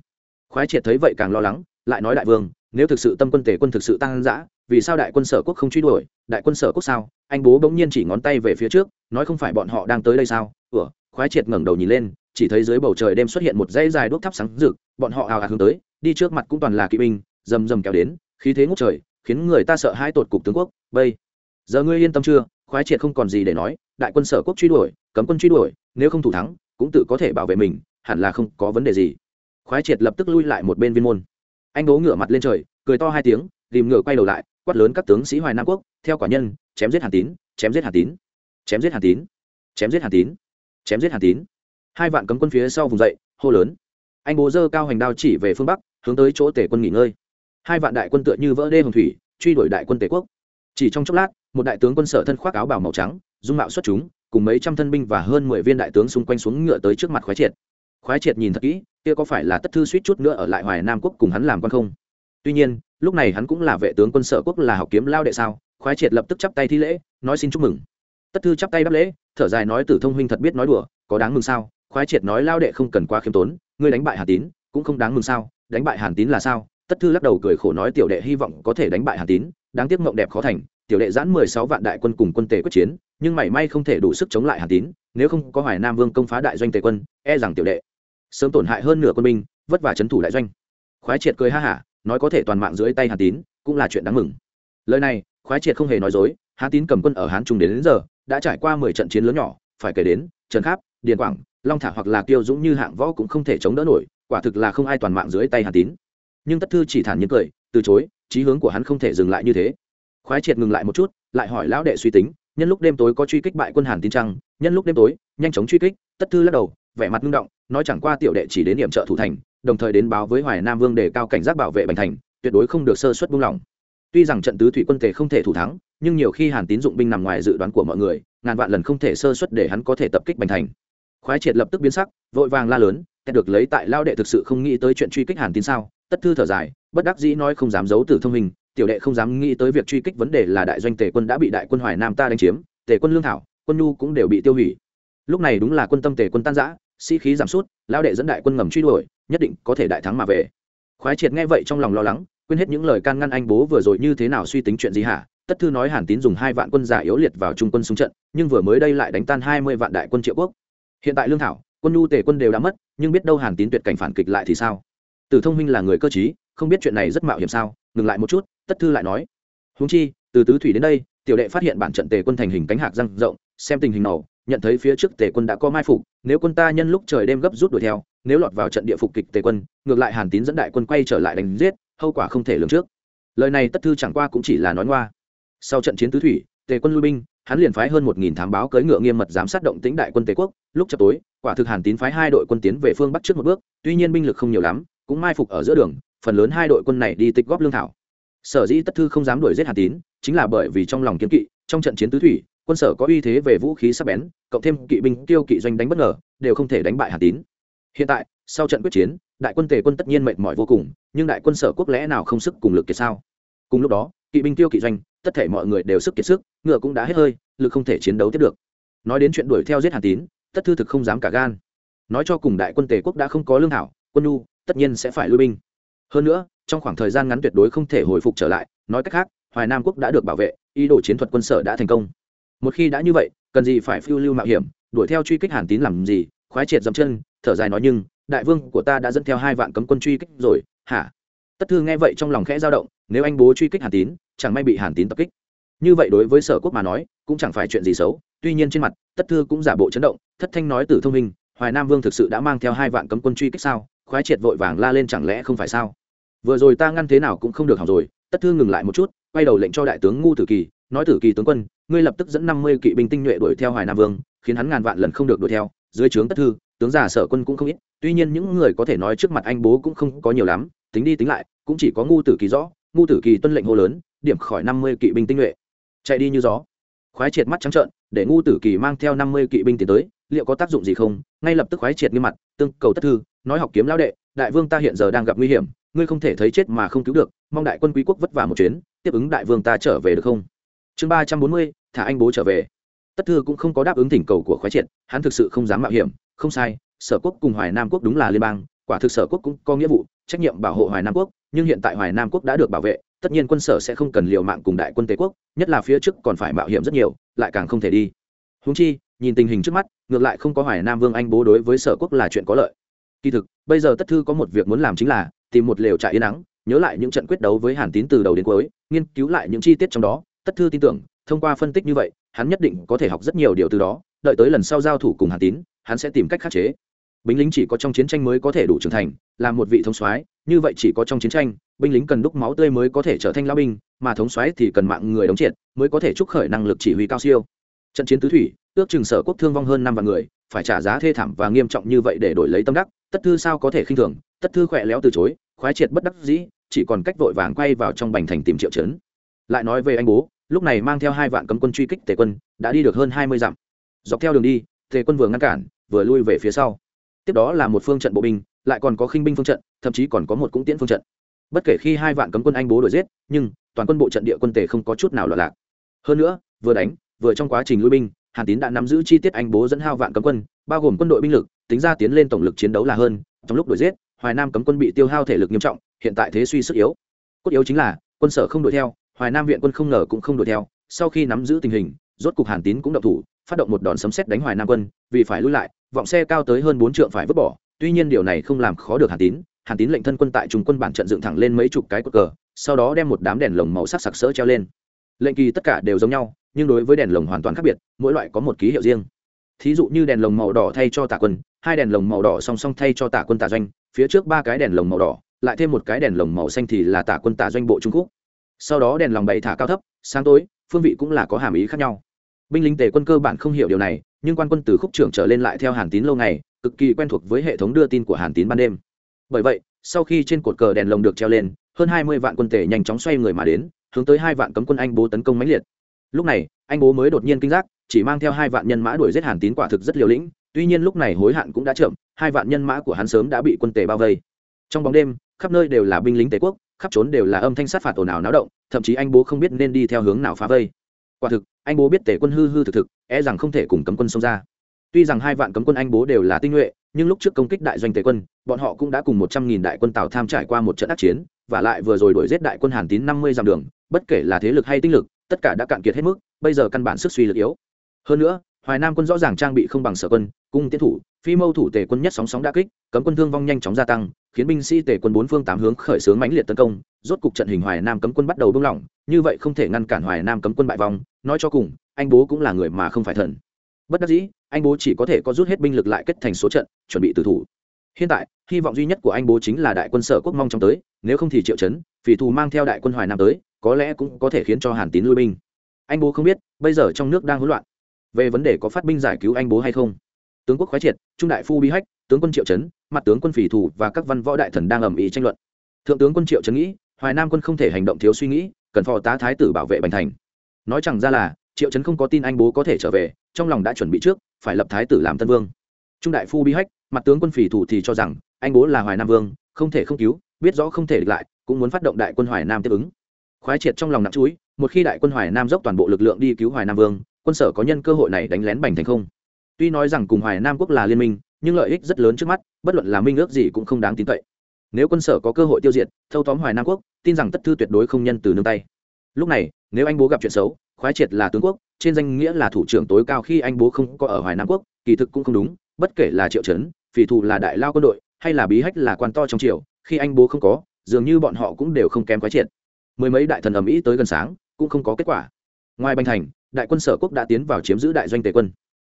A: Khoái triệt thấy vậy càng lo lắng, lại nói đại vương, nếu thực sự tâm quân tề quân thực sự tăng dã, vì sao đại quân sở quốc không truy đuổi, đại quân sở quốc sao? Anh bố bỗng nhiên chỉ ngón tay về phía trước, nói không phải bọn họ đang tới đây sao? Ủa, khoái triệt ngẩng đầu nhìn lên, chỉ thấy dưới bầu trời đêm xuất hiện một dãy dài đuốc thắp sáng rực, bọn họ hào ạt hướng tới, đi trước mặt cũng toàn là kỵ binh, rầm rầm kéo đến, khí thế ngút trời, khiến người ta sợ hai tột cục tướng quốc bây giờ ngươi yên tâm chưa? Khoái triệt không còn gì để nói, đại quân sở quốc truy đuổi, cấm quân truy đuổi, nếu không thủ thắng, cũng tự có thể bảo vệ mình, hẳn là không có vấn đề gì. Khoái triệt lập tức lui lại một bên viên môn. Anh bố ngửa mặt lên trời, cười to hai tiếng, tìm ngựa quay đầu lại, quát lớn các tướng sĩ hoài nam quốc, theo quả nhân, chém giết hàn tín, chém giết hàn tín, chém giết hàn tín, chém giết hàn tín, chém giết hàn tín. Hai vạn cấm quân phía sau vùng dậy, hô lớn. Anh bố dơ cao hành đao chỉ về phương bắc, hướng tới chỗ tể quân nghỉ ngơi. Hai vạn đại quân tựa như vỡ đê hồng thủy, truy đuổi đại quân tể quốc. Chỉ trong chốc lát một đại tướng quân sở thân khoác áo bào màu trắng, dung mạo xuất chúng, cùng mấy trăm thân binh và hơn mười viên đại tướng xung quanh xuống ngựa tới trước mặt khoái triệt. Khoái triệt nhìn thật kỹ, kia có phải là tất thư suýt chút nữa ở lại hoài nam quốc cùng hắn làm quan không? Tuy nhiên, lúc này hắn cũng là vệ tướng quân sở quốc là học kiếm lao đệ sao, khoái triệt lập tức chắp tay thi lễ, nói xin chúc mừng. Tất thư chắp tay đáp lễ, thở dài nói tử thông huynh thật biết nói đùa, có đáng mừng sao? Khoái triệt nói lao đệ không cần quá khiêm tốn, ngươi đánh bại hàn tín, cũng không đáng mừng sao? Đánh bại hàn tín là sao? Tất thư lắc đầu cười khổ nói tiểu đệ hy vọng có thể đánh bại hàn tín, đáng tiếc mộng đẹp khó thành tiểu đệ giãn mười sáu vạn đại quân cùng quân tề quyết chiến nhưng mảy may không thể đủ sức chống lại hàn tín nếu không có hoài nam vương công phá đại doanh tề quân e rằng tiểu đệ sớm tổn hại hơn nửa quân binh vất vả trấn thủ đại doanh. Khoái triệt cười ha hả nói có thể toàn mạng dưới tay hàn tín cũng là chuyện đáng mừng. Lời này khoái triệt không hề nói dối hàn tín cầm quân ở hán trung đến, đến giờ đã trải qua mười trận chiến lớn nhỏ phải kể đến trần kháp điền quảng long thả hoặc là kiêu dũng như hạng võ cũng không thể chống đỡ nổi quả thực là không ai toàn mạng dưới tay hàn tín. Nhưng tất thư chỉ thản nhiên cười từ chối trí hướng của hắn không thể dừng lại như thế khoái triệt ngừng lại một chút, lại hỏi lão đệ suy tính, nhân lúc đêm tối có truy kích bại quân hàn tín trăng, nhân lúc đêm tối, nhanh chóng truy kích, tất thư lắc đầu, vẻ mặt ngưng động, nói chẳng qua tiểu đệ chỉ đến điểm trợ thủ thành, đồng thời đến báo với hoài nam vương để cao cảnh giác bảo vệ bành thành, tuyệt đối không được sơ suất buông lỏng. Tuy rằng trận tứ thủy quân tề không thể thủ thắng, nhưng nhiều khi hàn tín dụng binh nằm ngoài dự đoán của mọi người, ngàn vạn lần không thể sơ suất để hắn có thể tập kích bành thành. Khoái triệt lập tức biến sắc, vội vàng la lớn kẹt được lấy tại lao đệ thực sự không nghĩ tới chuyện truy kích hàn tín sao? Tất thư thở dài, bất đắc dĩ nói không dám giấu từ thông minh tiểu đệ không dám nghĩ tới việc truy kích vấn đề là đại doanh tề quân đã bị đại quân hoài nam ta đánh chiếm, tề quân lương thảo, quân nhu cũng đều bị tiêu hủy. Lúc này đúng là quân tâm tề quân tan giã sĩ、si、khí giảm sút lao đệ dẫn đại quân ngầm truy đuổi, nhất định có thể đại thắng mà về. Khoái triệt nghe vậy trong lòng lo lắng, quên hết những lời can ngăn anh bố vừa rồi như thế nào suy tính chuyện gì hả? Tất thư nói hàn tín dùng hai vạn quân giả yếu liệt vào trung quân xuống trận, nhưng vừa mới đây lại đánh tan hai mươi vạn đại quân triệu quốc. Hiện tại lương thảo, quân nhu tề quân đều đã mất, nhưng biết đâu hàn tín tuyệt cảnh phản kịch lại thì sao? Từ thông minh là người cơ t không biết chuyện này rất mạo hiểm sao? Ngừng lại một chút tất thư lại nói húng chi, từ tứ thủy đến đây, tiểu đệ phát hiện bản trận tề quân thành hình cánh hạc răng rộng, xem tình hình nào nhận thấy phía trước tề quân đã có mai phục, nếu quân ta nhân lúc trời đêm gấp rút đuổi theo, nếu lọt vào trận địa phục kịch tề quân, ngược lại hàn tín dẫn đại quân quay trở lại đánh giết, hậu quả không thể lường trước. Lời này tất thư chẳng qua cũng chỉ là nói ngoa. Sau trận chiến tứ thủy, tề quân lui binh, hắn liền phái hơn một nghìn thám báo cưỡi ngựa nghiêm mật giám sát động tĩnh đại quân tề quốc. Lúc chập tối, quả thực hàn tín phái hai đội quân tiến về phương bắc trước một bước, tuy nhiên binh lực không nhiều lắm, cũng mai phục ở giữa đường, phần lớn hai đội quân này đi tích góp lương thảo sở dĩ tất thư không dám đuổi giết hàn tín, chính là bởi vì trong lòng kiến kỵ, trong trận chiến tứ thủy, quân sở có uy thế về vũ khí sắc bén, cộng thêm kỵ binh tiêu kỵ doanh đánh bất ngờ, đều không thể đánh bại hàn tín. Hiện tại, sau trận quyết chiến, đại quân tề quân tất nhiên mệt mỏi vô cùng, nhưng đại quân sở quốc lẽ nào không sức cùng lực kiệt sao? Cùng lúc đó, kỵ binh tiêu kỵ doanh, tất thể mọi người đều sức kiệt sức, ngựa cũng đã hết hơi, lực không thể chiến đấu tiếp được. Nói đến chuyện đuổi theo giết hàn tín, tất thư thực không dám cả gan. Nói cho cùng đại quân tề quốc đã không có lương thảo, quân nhu, tất nhiên sẽ phải lui binh. Hơn nữa trong khoảng thời gian ngắn tuyệt đối không thể hồi phục trở lại, nói cách khác, hoài nam quốc đã được bảo vệ, ý đồ chiến thuật quân sở đã thành công. Một khi đã như vậy, cần gì phải phiêu lưu mạo hiểm, đuổi theo truy kích hàn tín làm gì, khoái triệt dậm chân, thở dài nói nhưng, đại vương của ta đã dẫn theo hai vạn cấm quân truy kích rồi, hả? Tất thư nghe vậy trong lòng khẽ dao động, nếu anh bố truy kích hàn tín, chẳng may bị hàn tín tập kích. Như vậy đối với sở quốc mà nói, cũng chẳng phải chuyện gì xấu, tuy nhiên trên mặt, tất thư cũng giả bộ chấn động, thất thanh nói từ thông minh, hoài nam vương thực sự đã mang theo hai vạn cấm quân truy kích sao? Khoái triệt vội vàng la lên chẳng lẽ không phải sao? Vừa rồi ta ngăn thế nào cũng không được hỏng rồi, tất thư ngừng lại một chút, quay đầu lệnh cho đại tướng ngu tử kỳ, nói tử kỳ tướng quân, ngươi lập tức dẫn năm mươi kỵ binh tinh nhuệ đuổi theo hoài nam vương, khiến hắn ngàn vạn lần không được đuổi theo. Dưới trướng tất thư, tướng giả sở quân cũng không ít, tuy nhiên những người có thể nói trước mặt anh bố cũng không có nhiều lắm, tính đi tính lại, cũng chỉ có ngu tử kỳ rõ. Ngu tử kỳ tuân lệnh hô lớn, điểm khỏi năm mươi kỵ binh tinh nhuệ. Chạy đi như gió. Khoái triệt mắt trắng trợn, để ngu tử kỳ mang theo năm mươi kỵ binh tiến tới, liệu có tác dụng gì không? Ngay lập tức khoái triệt nghiêm mặt, tương cầu tất thư, nói học kiếm lão đệ, đại vương ta hiện giờ đang gặp nguy hiểm ngươi không thể thấy chết mà không cứu được, mong đại quân quý quốc vất vả một chuyến, tiếp ứng đại vương ta trở về được không? Chương ba trăm bốn mươi, thả anh bố trở về. Tất thư cũng không có đáp ứng thỉnh cầu của khoái triệt, hắn thực sự không dám mạo hiểm, không sai, sở quốc cùng hoài nam quốc đúng là liên bang, quả thực sở quốc cũng có nghĩa vụ, trách nhiệm bảo hộ hoài nam quốc, nhưng hiện tại hoài nam quốc đã được bảo vệ, tất nhiên quân sở sẽ không cần liều mạng cùng đại quân tề quốc, nhất là phía trước còn phải mạo hiểm rất nhiều, lại càng không thể đi. Húng chi, nhìn tình hình trước mắt, ngược lại không có hoài nam vương anh bố đối với sở quốc là chuyện có lợi. Kỳ thực, bây giờ tất thư có một việc muốn làm chính là tìm một lều trại yên nắng nhớ lại những trận quyết đấu với hàn tín từ đầu đến cuối, nghiên cứu lại những chi tiết trong đó tất thư tin tưởng, thông qua phân tích như vậy, hắn nhất định có thể học rất nhiều điều từ đó, đợi tới lần sau giao thủ cùng hàn tín, hắn sẽ tìm cách khắc chế. Binh lính chỉ có trong chiến tranh mới có thể đủ trưởng thành, là một vị thống soái, như vậy chỉ có trong chiến tranh, binh lính cần đúc máu tươi mới có thể trở thành lao binh, mà thống soái thì cần mạng người đóng triệt, mới có thể trúc khởi năng lực chỉ huy cao siêu. Trận chiến tứ thủy, ước chừng sở quốc thương vong hơn năm vạn người, phải trả giá thê thảm và nghiêm trọng như vậy để đổi lấy tâm đắc tất thư sao có thể khinh thường tất thư khỏe léo từ chối, khoái triệt bất đắc dĩ, chỉ còn cách vội vàng quay vào trong bành thành tìm triệu trấn. Lại nói về anh bố, lúc này mang theo hai vạn cấm quân truy kích tề quân, đã đi được hơn hai mươi dặm. Dọc theo đường đi, tề quân vừa ngăn cản, vừa lui về phía sau. Tiếp đó là một phương trận bộ binh, lại còn có khinh binh phương trận, thậm chí còn có một cũng tiễn phương trận. Bất kể khi hai vạn cấm quân anh bố đuổi giết, nhưng toàn quân bộ trận địa quân tề không có chút nào loạn lạc. Hơn nữa, vừa đánh, vừa trong quá trình lui binh, hàn tín đã nắm giữ chi tiết anh bố dẫn hao vạn cấm quân, bao gồm quân đội binh lực, tính ra tiến lên tổng lực chiến đấu là hơn, trong lúc đuổi giết hoài nam cấm quân bị tiêu hao thể lực nghiêm trọng, hiện tại thế suy sức yếu. Cốt yếu chính là, quân sở không đuổi theo, hoài nam viện quân không ngờ cũng không đuổi theo, sau khi nắm giữ tình hình, rốt cục hàn tín cũng động thủ, phát động một đòn sấm xét đánh hoài nam quân, vì phải lui lại, vọng xe cao tới hơn bốn trượng phải vứt bỏ, tuy nhiên điều này không làm khó được hàn tín. Hàn tín lệnh thân quân tại trung quân bản trận dựng thẳng lên mấy chục cái cột cờ, sau đó đem một đám đèn lồng màu sắc sặc sỡ treo lên. Lệnh kỳ tất cả đều giống nhau, nhưng đối với đèn lồng hoàn toàn khác biệt, mỗi loại có một ký hiệu riêng. Thí dụ như đèn lồng màu đỏ thay cho tả quân, hai đèn lồng màu đỏ song song thay cho tả quân tả doanh phía trước ba cái đèn lồng màu đỏ, lại thêm một cái đèn lồng màu xanh thì là tả quân tả doanh bộ trung quốc. Sau đó đèn lồng bày thả cao thấp, sáng tối, phương vị cũng là có hàm ý khác nhau. Binh lính tề quân cơ bản không hiểu điều này, nhưng quan quân từ khúc trưởng trở lên lại theo hàn tín lâu ngày, cực kỳ quen thuộc với hệ thống đưa tin của hàn tín ban đêm. Bởi vậy, sau khi trên cột cờ đèn lồng được treo lên, hơn hai mươi vạn quân tề nhanh chóng xoay người mà đến, hướng tới hai vạn cấm quân anh bố tấn công mãnh liệt. Lúc này, anh bố mới đột nhiên kinh giác, chỉ mang theo hai vạn nhân mã đuổi giết hàn tín quả thực rất liều lĩnh tuy nhiên lúc này hối hạn cũng đã chậm, hai vạn nhân mã của hắn sớm đã bị quân tề bao vây. Trong bóng đêm, khắp nơi đều là binh lính tề quốc, khắp trốn đều là âm thanh sát phạt ồn ào náo động, thậm chí anh bố không biết nên đi theo hướng nào phá vây. Quả thực, anh bố biết tề quân hư hư thực thực e rằng không thể cùng cấm quân xông ra. Tuy rằng hai vạn cấm quân anh bố đều là tinh nhuệ, nhưng lúc trước công kích đại doanh tề quân, bọn họ cũng đã cùng một trăm nghìn đại quân tào tham trải qua một trận ác chiến, và lại vừa rồi đuổi giết đại quân hàn tín năm mươi dặm đường, bất kể là thế lực hay tinh lực, tất cả đã cạn kiệt hết mức, bây giờ căn bản sức suy lực yếu. Hơn nữa hoài nam quân rõ ràng trang bị không bằng sở quân, cung tiến thủ, phi mâu thủ tề quân nhất sóng sóng đã kích, cấm quân thương vong nhanh chóng gia tăng, khiến binh sĩ tề quân bốn phương tám hướng khởi xướng mãnh liệt tấn công, rốt cục trận hình hoài nam cấm quân bắt đầu buông lỏng, như vậy không thể ngăn cản hoài nam cấm quân bại vong, nói cho cùng, anh bố cũng là người mà không phải thần. Bất đắc dĩ, anh bố chỉ có thể có rút hết binh lực lại kết thành số trận, chuẩn bị tử thủ. Hiện tại, hy vọng duy nhất của anh bố chính là đại quân sở quốc mong trong tới, nếu không thì triệu chấn, phỉ thù mang theo đại quân hoài nam tới, có lẽ cũng có thể khiến cho hàn tín lui binh. Anh bố không biết, bây giờ trong nước đang hỗn loạn về vấn đề có phát binh giải cứu anh bố hay không. Tướng quốc khoái triệt, trung đại phu bi hách, tướng quân triệu chấn mặt tướng quân phỉ thủ và các văn võ đại thần đang ầm ĩ tranh luận. Thượng tướng quân triệu chấn nghĩ, hoài nam quân không thể hành động thiếu suy nghĩ, cần phò tá thái tử bảo vệ bành thành. Nói chẳng ra là, triệu chấn không có tin anh bố có thể trở về, trong lòng đã chuẩn bị trước, phải lập thái tử làm tân vương. Trung đại phu bi hách, mặt tướng quân phỉ thủ thì cho rằng, anh bố là hoài nam vương, không thể không cứu, biết rõ không thể địch lại, cũng muốn phát động đại quân hoài nam tiếp ứng. Khoái triệt trong lòng nặng chúi một khi đại quân hoài nam dốc toàn bộ lực lượng đi cứu hoài nam vương quân sở có nhân cơ hội này đánh lén bành thành không? Tuy nói rằng cùng hoài nam quốc là liên minh, nhưng lợi ích rất lớn trước mắt, bất luận là minh ước gì cũng không đáng tin cậy. Nếu quân sở có cơ hội tiêu diệt, thâu tóm hoài nam quốc, tin rằng tất thư tuyệt đối không nhân từ nương tay. Lúc này, nếu anh bố gặp chuyện xấu, khoái triệt là tướng quốc, trên danh nghĩa là thủ trưởng tối cao khi anh bố không có ở hoài nam quốc, kỳ thực cũng không đúng, bất kể là triệu trấn, phỉ thù là đại lao quân đội, hay là bí hách là quan to trong triều, khi anh bố không có, dường như bọn họ cũng đều không kém khoái triệt. Mười mấy đại thần ầm ĩ tới gần sáng, cũng không có kết quả. Ngoài bành thành đại quân sở quốc đã tiến vào chiếm giữ đại doanh tề quân.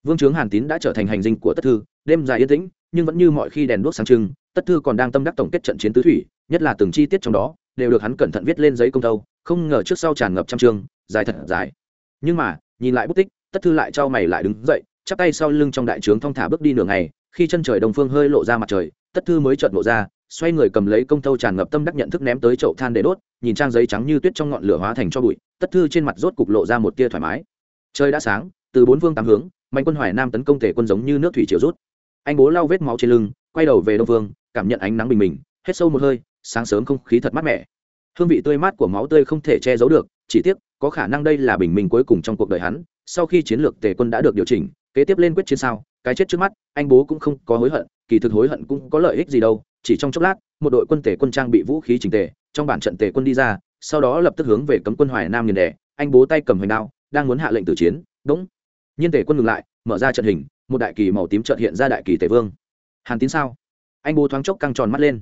A: Vương trướng hàn tín đã trở thành hành dinh của tất thư, đêm dài yên tĩnh, nhưng vẫn như mọi khi đèn đuốc sáng trưng, tất thư còn đang tâm đắc tổng kết trận chiến tứ thủy, nhất là từng chi tiết trong đó, đều được hắn cẩn thận viết lên giấy công tâu không ngờ trước sau tràn ngập trăm chương, dài thật dài. Nhưng mà, nhìn lại bút tích, tất thư lại trao mày lại đứng dậy, chắp tay sau lưng trong đại trướng thong thả bước đi nửa ngày, khi chân trời đồng phương hơi lộ ra mặt trời, tất thư mới chợt lộ ra xoay người cầm lấy công thâu tràn ngập tâm đắc nhận thức ném tới chậu than để đốt, nhìn trang giấy trắng như tuyết trong ngọn lửa hóa thành cho bụi, tất thư trên mặt rốt cục lộ ra một tia thoải mái. Trời đã sáng, từ bốn phương tám hướng, mạnh quân hoài nam tấn công thể quân giống như nước thủy triều rút. Anh bố lau vết máu trên lưng, quay đầu về đông phương cảm nhận ánh nắng bình mình hết sâu một hơi, sáng sớm không khí thật mát mẻ. Hương vị tươi mát của máu tươi không thể che giấu được, chỉ tiếc, có khả năng đây là bình minh cuối cùng trong cuộc đời hắn, sau khi chiến lược tề quân đã được điều chỉnh, kế tiếp lên quyết chiến sao, cái chết trước mắt, anh bố cũng không có hối hận, kỳ thực hối hận cũng có lợi ích gì đâu chỉ trong chốc lát, một đội quân tề quân trang bị vũ khí trình tề, trong bản trận tề quân đi ra, sau đó lập tức hướng về cấm quân hoài nam nhìn đẻ anh bố tay cầm hoành đao, đang muốn hạ lệnh tử chiến đúng nhiên tề quân ngừng lại, mở ra trận hình, một đại kỳ màu tím trợt hiện ra đại kỳ tề vương. Hàn tín sao? Anh bố thoáng chốc căng tròn mắt lên.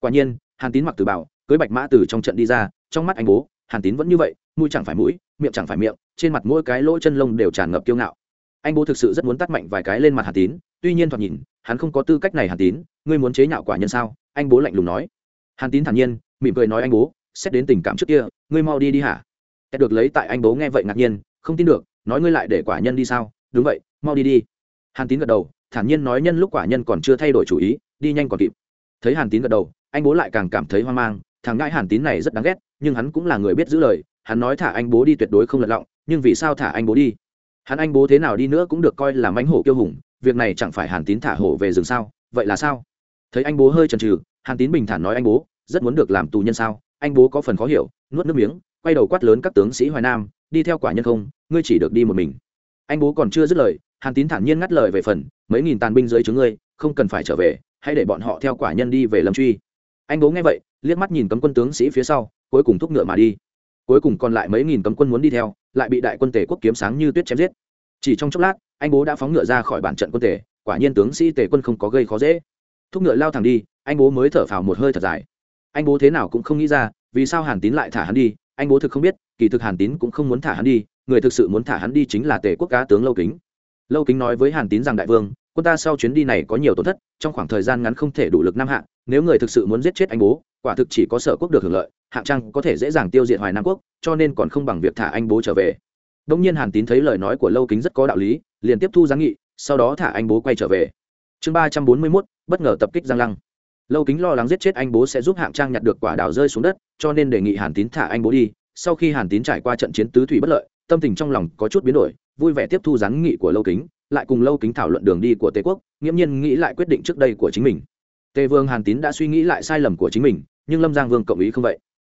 A: Quả nhiên, hàn tín mặc từ bảo, cưới bạch mã từ trong trận đi ra, trong mắt anh bố, hàn tín vẫn như vậy, mũi chẳng phải mũi, miệng chẳng phải miệng, trên mặt mỗi cái lỗ chân lông đều tràn ngập kiêu ngạo anh bố thực sự rất muốn tắt mạnh vài cái lên mặt hàn tín, tuy nhiên thoạt nhìn, hắn không có tư cách này hàn tín, ngươi muốn chế nhạo quả nhân sao? Anh bố lạnh lùng nói. Hàn tín thản nhiên, mỉm cười nói anh bố, xét đến tình cảm trước kia, ngươi mau đi đi hả? Được lấy tại anh bố nghe vậy ngạc nhiên, không tin được, nói ngươi lại để quả nhân đi sao? Đúng vậy, mau đi đi. Hàn tín gật đầu, thản nhiên nói nhân lúc quả nhân còn chưa thay đổi chủ ý, đi nhanh còn kịp. Thấy hàn tín gật đầu, anh bố lại càng cảm thấy hoang mang, thằng ngãi hàn tín này rất đáng ghét, nhưng hắn cũng là người biết giữ lời, hắn nói thả anh bố đi tuyệt đối không lật lọng, nhưng vì sao thả anh bố đi? Hắn anh bố thế nào đi nữa cũng được coi là mãnh hổ kiêu hùng, việc này chẳng phải hàn tín thả hổ về rừng sao? Vậy là sao? Thấy anh bố hơi chần chừ, hàn tín bình thản nói anh bố, rất muốn được làm tù nhân sao? Anh bố có phần khó hiểu, nuốt nước miếng, quay đầu quát lớn các tướng sĩ hoài nam, đi theo quả nhân không, ngươi chỉ được đi một mình. Anh bố còn chưa dứt lời, hàn tín thản nhiên ngắt lời về phần, mấy nghìn tàn binh dưới chúng ngươi, không cần phải trở về, hãy để bọn họ theo quả nhân đi về lâm truy. Anh bố nghe vậy, liếc mắt nhìn cấm quân tướng sĩ phía sau, cuối cùng thúc ngựa mà đi cuối cùng còn lại mấy nghìn cấm quân muốn đi theo, lại bị đại quân tể quốc kiếm sáng như tuyết chém giết. Chỉ trong chốc lát, anh bố đã phóng ngựa ra khỏi bản trận quân tể quả nhiên tướng sĩ tể quân không có gây khó dễ. Thúc ngựa lao thẳng đi, anh bố mới thở phào một hơi thật dài. Anh bố thế nào cũng không nghĩ ra, vì sao hàn tín lại thả hắn đi, anh bố thực không biết, kỳ thực hàn tín cũng không muốn thả hắn đi, người thực sự muốn thả hắn đi chính là tề quốc cá tướng lâu kính. Lâu kính nói với hàn tín rằng đại vương quân ta sau chuyến đi này có nhiều tổn thất, trong khoảng thời gian ngắn không thể đủ lực nam hạng nếu người thực sự muốn giết chết anh bố, quả thực chỉ có sở quốc được hưởng lợi, hạng trang có thể dễ dàng tiêu diệt hoài nam quốc, cho nên còn không bằng việc thả anh bố trở về. Đông nhiên hàn tín thấy lời nói của lâu kính rất có đạo lý, liền tiếp thu giáng nghị, sau đó thả anh bố quay trở về. Chương ba trăm bốn mươi mốt, bất ngờ tập kích giang lăng. Lâu kính lo lắng giết chết anh bố sẽ giúp hạng trang nhặt được quả đào rơi xuống đất, cho nên đề nghị hàn tín thả anh bố đi. Sau khi hàn tín trải qua trận chiến tứ thủy bất lợi, tâm tình trong lòng có chút biến đổi, vui vẻ tiếp thu giáng nghị của lâu kính lại cùng lâu kính thảo luận đường đi của tề quốc, nghiễm nhiên nghĩ lại quyết định trước đây của chính mình. Tề vương hàn tín đã suy nghĩ lại sai lầm của chính mình, nhưng lâm giang vương cộng ý không vậy.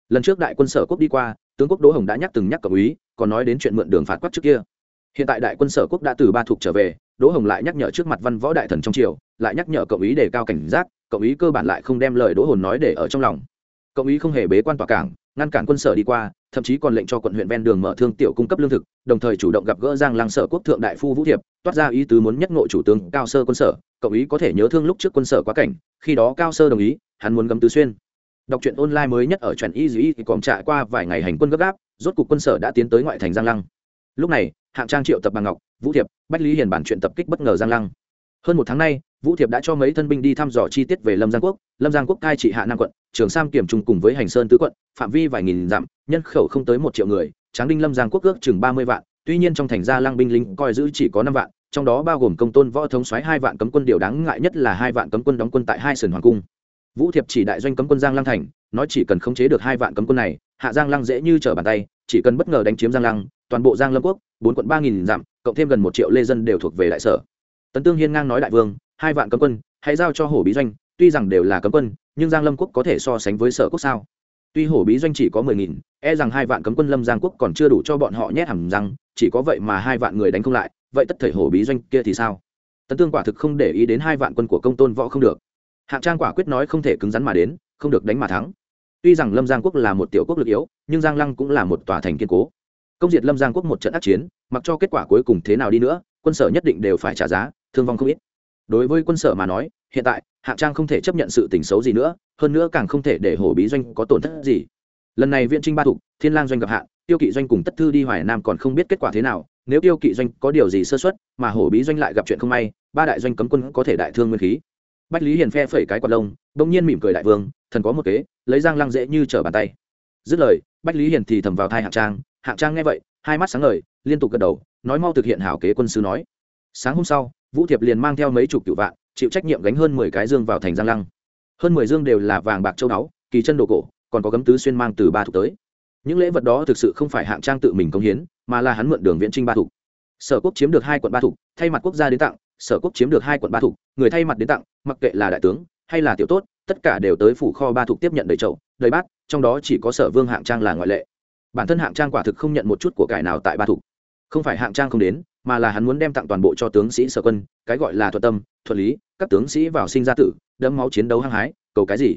A: Lần trước đại quân sở quốc đi qua, tướng quốc đỗ hồng đã nhắc từng nhắc cộng ý, còn nói đến chuyện mượn đường phạt quắc trước kia. Hiện tại đại quân sở quốc đã từ ba thuộc trở về, đỗ hồng lại nhắc nhở trước mặt văn võ đại thần trong triều, lại nhắc nhở cộng ý đề cao cảnh giác, cộng ý cơ bản lại không đem lời đỗ hồn nói để ở trong lòng. Cộng ý không hề bế quan tòa cảng, ngăn cản quân sở đi qua thậm chí còn lệnh cho quận huyện ven đường mở thương tiểu cung cấp lương thực, đồng thời chủ động gặp gỡ giang lăng sở quốc thượng đại phu vũ thiệp, toát ra ý tứ muốn nhất ngộ chủ tướng cao sơ quân sở, cậu ý có thể nhớ thương lúc trước quân sở quá cảnh, khi đó cao sơ đồng ý, hắn muốn gấm tứ xuyên. Đọc truyện online mới nhất ở truyện y dĩ thì còn trải qua vài ngày hành quân gấp gáp, rốt cục quân sở đã tiến tới ngoại thành giang lăng. Lúc này, hạng trang triệu tập bằng ngọc, vũ thiệp, bách lý hiền bản chuyện tập kích bất ngờ giang lăng hơn một tháng nay vũ thiệp đã cho mấy thân binh đi thăm dò chi tiết về lâm giang quốc. Lâm giang quốc cai trị hạ nam quận trường sam kiểm Trung cùng với hành sơn tứ quận phạm vi vài nghìn dặm nhân khẩu không tới một triệu người tráng đinh lâm giang quốc ước chừng ba mươi vạn. Tuy nhiên trong thành gia Lang binh lính coi giữ chỉ có năm vạn trong đó bao gồm công tôn võ thống xoáy hai vạn cấm quân điều đáng ngại nhất là hai vạn cấm quân đóng quân tại hai sườn hoàng cung. Vũ thiệp chỉ đại doanh cấm quân giang Lang thành nói chỉ cần khống chế được hai vạn cấm quân này hạ giang Lang dễ như trở bàn tay chỉ cần bất ngờ đánh chiếm giang Lang, toàn bộ giang lâm quốc bốn quận ba nghìn dặm cộng thêm gần một triệu lê dân đều thuộc về đại sở tấn tương hiên ngang nói đại vương, hai vạn cấm quân, hãy giao cho hổ bí doanh, tuy rằng đều là cấm quân, nhưng giang lâm quốc có thể so sánh với sở quốc sao? Tuy hổ bí doanh chỉ có mười nghìn e rằng hai vạn cấm quân lâm giang quốc còn chưa đủ cho bọn họ nhét hẳn rằng chỉ có vậy mà hai vạn người đánh không lại, vậy tất thể hổ bí doanh kia thì sao? Tấn tương quả thực không để ý đến hai vạn quân của công tôn võ không được. Hạng trang quả quyết nói không thể cứng rắn mà đến, không được đánh mà thắng. Tuy rằng lâm giang quốc là một tiểu quốc lực yếu, nhưng giang lăng cũng là một tòa thành kiên cố. Công diệt lâm giang quốc một trận ác chiến, mặc cho kết quả cuối cùng thế nào đi nữa, quân sở nhất định đều phải trả giá thương vong không ít. Đối với quân sở mà nói, hiện tại, hạng trang không thể chấp nhận sự tình xấu gì nữa, hơn nữa càng không thể để hổ bí doanh có tổn thất gì. Lần này viện trinh ba thục thiên lang doanh gặp hạn tiêu kỵ doanh cùng tất thư đi hoài nam còn không biết kết quả thế nào, nếu tiêu kỵ doanh có điều gì sơ xuất mà hổ bí doanh lại gặp chuyện không may, ba đại doanh cấm quân có thể đại thương nguyên khí. Bách lý hiền phe phẩy cái quạt lông, bỗng nhiên mỉm cười đại vương, thần có một kế, lấy giang lăng dễ như trở bàn tay. Dứt lời, bách lý hiền thì thầm vào thai hạng trang hạng trang nghe vậy, hai mắt sáng ngời, liên tục gật đầu, nói mau thực hiện hảo kế quân sư nói. Sáng hôm sau vũ thiệp liền mang theo mấy chục cựu vạn chịu trách nhiệm gánh hơn mười cái dương vào thành giang lăng. Hơn mười dương đều là vàng bạc châu đáo, kỳ chân đồ cổ còn có gấm tứ xuyên mang từ ba thục tới. Những lễ vật đó thực sự không phải hạng trang tự mình công hiến mà là hắn mượn đường viễn trinh ba thục sở quốc chiếm được hai quận ba thục thay mặt quốc gia đến tặng sở quốc chiếm được hai quận ba thục người thay mặt đến tặng mặc kệ là đại tướng hay là tiểu tốt tất cả đều tới phủ kho ba thục tiếp nhận đầy trậu đầy bát trong đó chỉ có sở vương hạng trang là ngoại lệ. Bản thân hạng trang quả thực không nhận một chút của cải nào tại ba thục không phải hạng trang không đến, mà là hắn muốn đem tặng toàn bộ cho tướng sĩ sở quân, cái gọi là thuận tâm, thuận lý, các tướng sĩ vào sinh ra tử, đẫm máu chiến đấu hăng hái, cầu cái gì?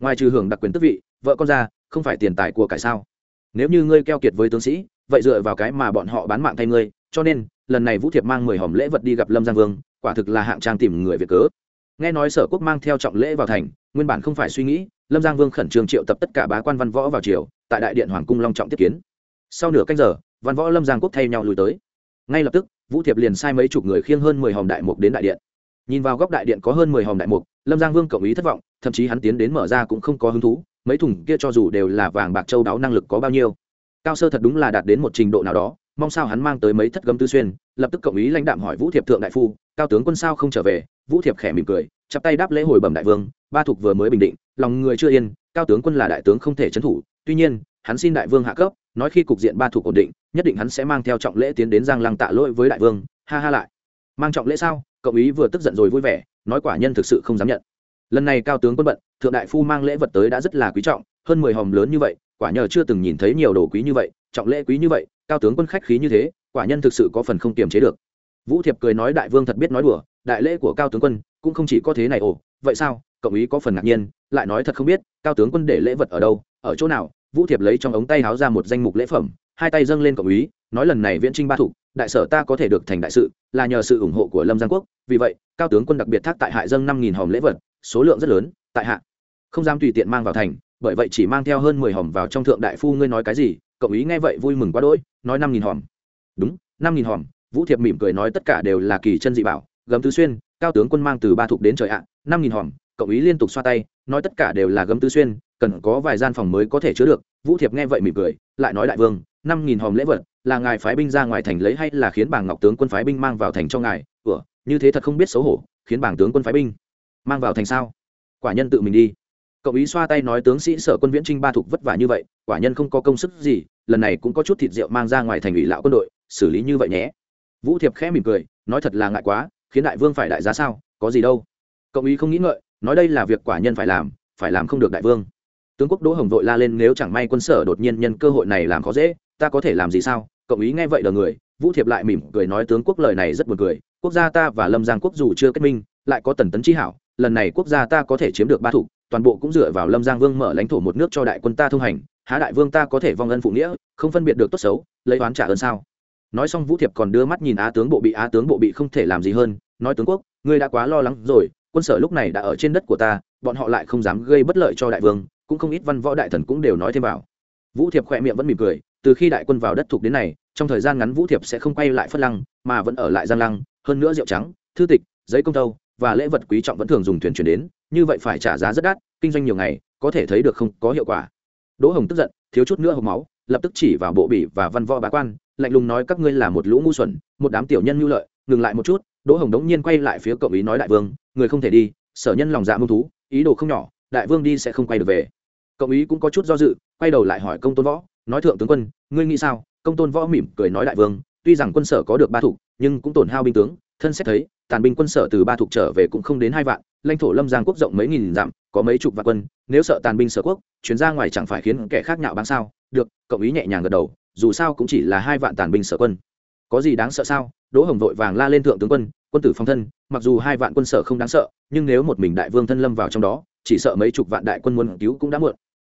A: Ngoài trừ hưởng đặc quyền tước vị, vợ con ra, không phải tiền tài của cải sao? Nếu như ngươi keo kiệt với tướng sĩ, vậy dựa vào cái mà bọn họ bán mạng thay ngươi, cho nên, lần này vũ thiệp mang mười hòm lễ vật đi gặp lâm giang vương, quả thực là hạng trang tìm người việt cớ. Nghe nói sở quốc mang theo trọng lễ vào thành, nguyên bản không phải suy nghĩ, lâm giang vương khẩn trương triệu tập tất cả bá quan văn võ vào triều, tại đại điện hoàng cung long trọng tiếp kiến. Sau nửa canh giờ văn võ lâm giang quốc thay nhau lùi tới. Ngay lập tức, vũ thiệp liền sai mấy chục người khiêng hơn mười hòm đại mục đến đại điện. Nhìn vào góc đại điện có hơn mười hòm đại mục, lâm giang vương cộng ý thất vọng, thậm chí hắn tiến đến mở ra cũng không có hứng thú, mấy thùng kia cho dù đều là vàng bạc châu đáo năng lực có bao nhiêu. Cao sơ thật đúng là đạt đến một trình độ nào đó, mong sao hắn mang tới mấy thất gấm tư xuyên, lập tức cộng ý lãnh đạm hỏi vũ thiệp thượng đại phu, cao tướng quân sao không trở về? Vũ thiệp khẽ mỉm cười, chắp tay đáp lễ hồi bẩm đại vương, ba thục vừa mới bình định, lòng người chưa yên, cao tướng quân là đại tướng không thể trấn thủ, tuy nhiên hắn xin đại vương hạ cấp, nói khi cục diện ba thủ ổn định, nhất định hắn sẽ mang theo trọng lễ tiến đến giang lăng tạ lỗi với đại vương, ha ha lại. Mang trọng lễ sao? Cậu ý vừa tức giận rồi vui vẻ, nói quả nhân thực sự không dám nhận. Lần này cao tướng quân bận, thượng đại phu mang lễ vật tới đã rất là quý trọng, hơn mười hòm lớn như vậy, quả nhờ chưa từng nhìn thấy nhiều đồ quý như vậy, trọng lễ quý như vậy, cao tướng quân khách khí như thế, quả nhân thực sự có phần không kiềm chế được. Vũ thiệp cười nói đại vương thật biết nói đùa, đại lễ của cao tướng quân cũng không chỉ có thế này ồ, vậy sao? Cậu ý có phần ngạc nhiên, lại nói thật không biết, cao tướng quân để lễ vật ở đâu, ở chỗ nào vũ thiệp lấy trong ống tay háo ra một danh mục lễ phẩm, hai tay dâng lên cộng ý, nói lần này viễn trinh ba thủ, đại sở ta có thể được thành đại sự, là nhờ sự ủng hộ của lâm giang quốc, vì vậy, cao tướng quân đặc biệt thác tại hại dâng năm nghìn hòm lễ vật, số lượng rất lớn, tại hạ. Không dám tùy tiện mang vào thành, bởi vậy chỉ mang theo hơn mười hòm vào trong thượng đại phu ngươi nói cái gì cộng ý nghe vậy vui mừng quá đỗi, nói năm nghìn hòm. Đúng, năm nghìn hòm, vũ thiệp mỉm cười nói tất cả đều là kỳ chân dị bảo, gấm tứ xuyên, cao tướng quân mang từ ba thục đến trời ạ, năm nghìn hòm cộng ý liên tục xoa tay, nói tất cả đều là gấm tứ xuyên cần có vài gian phòng mới có thể chứa được. Vũ thiệp nghe vậy mỉm cười, lại nói đại vương, năm nghìn hòm lễ vật, là ngài phái binh ra ngoài thành lấy hay là khiến bà ngọc tướng quân phái binh mang vào thành cho ngài? Ủa, như thế thật không biết xấu hổ, khiến bảng tướng quân phái binh mang vào thành sao? Quả nhân tự mình đi. Cậu ý xoa tay nói tướng sĩ sở quân viễn trinh ba thục vất vả như vậy, quả nhân không có công sức gì, lần này cũng có chút thịt rượu mang ra ngoài thành ủy lão quân đội, xử lý như vậy nhé. Vũ thiệp khẽ mỉm cười, nói thật là ngại quá, khiến đại vương phải đại giá sao, có gì đâu. Cậu ý không nghĩ ngợi, nói đây là việc quả nhân phải làm phải làm không được đại vương tướng quốc đỗ hồng vội la lên, nếu chẳng may quân sở đột nhiên nhân cơ hội này làm khó dễ, ta có thể làm gì sao? Cộng ý nghe vậy đờ người, vũ thiệp lại mỉm cười nói tướng quốc lời này rất buồn cười, quốc gia ta và lâm giang quốc dù chưa kết minh, lại có tần tấn chi hảo, lần này quốc gia ta có thể chiếm được ba thủ, toàn bộ cũng dựa vào lâm giang vương mở lãnh thổ một nước cho đại quân ta thông hành, há đại vương ta có thể vong ân phụ nghĩa, không phân biệt được tốt xấu, lấy oán trả ơn sao? Nói xong vũ thiệp còn đưa mắt nhìn á tướng bộ bị, á tướng bộ bị không thể làm gì hơn, nói tướng quốc, ngươi đã quá lo lắng rồi, quân sở lúc này đã ở trên đất của ta, bọn họ lại không dám gây bất lợi cho đại vương cũng không ít văn võ đại thần cũng đều nói thêm vào. Vũ thiệp khỏe miệng vẫn mỉm cười, từ khi đại quân vào đất thuộc đến này, trong thời gian ngắn vũ thiệp sẽ không quay lại phất lăng, mà vẫn ở lại giang lăng, hơn nữa rượu trắng, thư tịch, giấy công tâu và lễ vật quý trọng vẫn thường dùng thuyền chuyển đến, như vậy phải trả giá rất đắt, kinh doanh nhiều ngày, có thể thấy được không có hiệu quả. Đỗ hồng tức giận, thiếu chút nữa hộp máu, lập tức chỉ vào bộ bỉ và văn võ bá quan, lạnh lùng nói các ngươi là một lũ ngu xuẩn, một đám tiểu nhân nhu lợi, ngừng lại một chút. Đỗ hồng đống nhiên quay lại phía cậu ý nói đại vương, người không thể đi, sở nhân lòng dạ mưu thú, ý đồ không nhỏ đại vương đi sẽ không quay được về. Cộng ý cũng có chút do dự, quay đầu lại hỏi công tôn võ, nói thượng tướng quân, ngươi nghĩ sao? Công tôn võ mỉm cười nói đại vương, tuy rằng quân sở có được ba thục, nhưng cũng tổn hao binh tướng, thân xét thấy, tàn binh quân sở từ ba thục trở về cũng không đến hai vạn, lãnh thổ lâm giang quốc rộng mấy nghìn dặm, có mấy chục vạn quân, nếu sợ tàn binh sở quốc, chuyến ra ngoài chẳng phải khiến kẻ khác nhạo báng sao? Được cộng ý nhẹ nhàng gật đầu, dù sao cũng chỉ là hai vạn tàn binh sở quân. Có gì đáng sợ sao? Đỗ hồng vội vàng la lên thượng tướng quân quân tử phong thân, mặc dù hai vạn quân sở không đáng sợ, nhưng nếu một mình đại vương thân lâm vào trong đó chỉ sợ mấy chục vạn đại quân muốn cứu cũng đã muộn.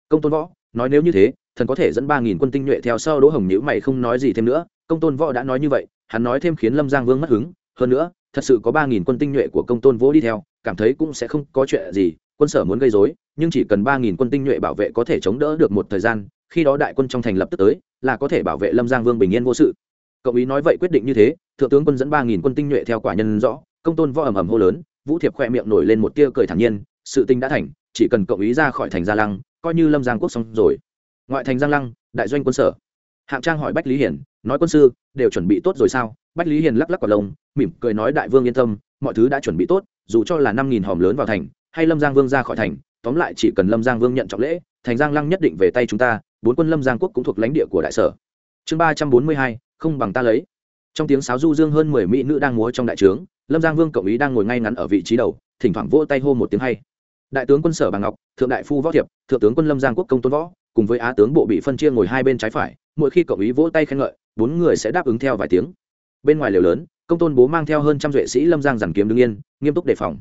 A: Công tôn võ, nói nếu như thế, thần có thể dẫn ba nghìn quân tinh nhuệ theo sau đỗ hồng nhữ mày không nói gì thêm nữa. Công tôn võ đã nói như vậy, hắn nói thêm khiến lâm giang vương mất hứng. Hơn nữa, thật sự có ba nghìn quân tinh nhuệ của công tôn võ đi theo, cảm thấy cũng sẽ không có chuyện gì. Quân sở muốn gây dối nhưng chỉ cần ba nghìn quân tinh nhuệ bảo vệ có thể chống đỡ được một thời gian, khi đó đại quân trong thành lập tức tới, là có thể bảo vệ lâm giang vương bình yên vô sự. Cậu ý nói vậy quyết định như thế, thượng tướng quân dẫn ba nghìn quân tinh nhuệ theo quả nhân rõ. Công tôn võ ầm ầm hô lớn, vũ thiệp khoe miệng nổi lên một tia cười thản nhiên sự tình đã thành, chỉ cần cộng ý ra khỏi thành gia lăng, coi như lâm giang quốc xong rồi. Ngoại thành giang lăng, đại doanh quân sở. Hạng trang hỏi bách lý hiển, nói quân sư, đều chuẩn bị tốt rồi sao? Bách lý hiền lắc lắc quả lông, mỉm cười nói đại vương yên tâm, mọi thứ đã chuẩn bị tốt, dù cho là năm nghìn hòm lớn vào thành, hay lâm giang vương ra khỏi thành, tóm lại chỉ cần lâm giang vương nhận trọng lễ, thành giang lăng nhất định về tay chúng ta, bốn quân lâm giang quốc cũng thuộc lãnh địa của đại sở. Chương ba trăm bốn mươi hai, không bằng ta lấy. Trong tiếng sáo du dương hơn mười mỹ nữ đang múa trong đại trướng, lâm giang vương cộng ý đang ngồi ngay ngắn ở vị trí đầu, thỉnh thoảng vỗ tay hô một tiếng hay đại tướng quân sở bà ngọc, thượng đại phu võ thiệp, thượng tướng quân lâm giang quốc công tôn võ, cùng với á tướng bộ bị phân chia ngồi hai bên trái phải, mỗi khi cộng ý vỗ tay khen ngợi, bốn người sẽ đáp ứng theo vài tiếng. Bên ngoài lều lớn, công tôn bố mang theo hơn trăm duệ sĩ lâm giang giàn kiếm đương yên, nghiêm túc đề phòng.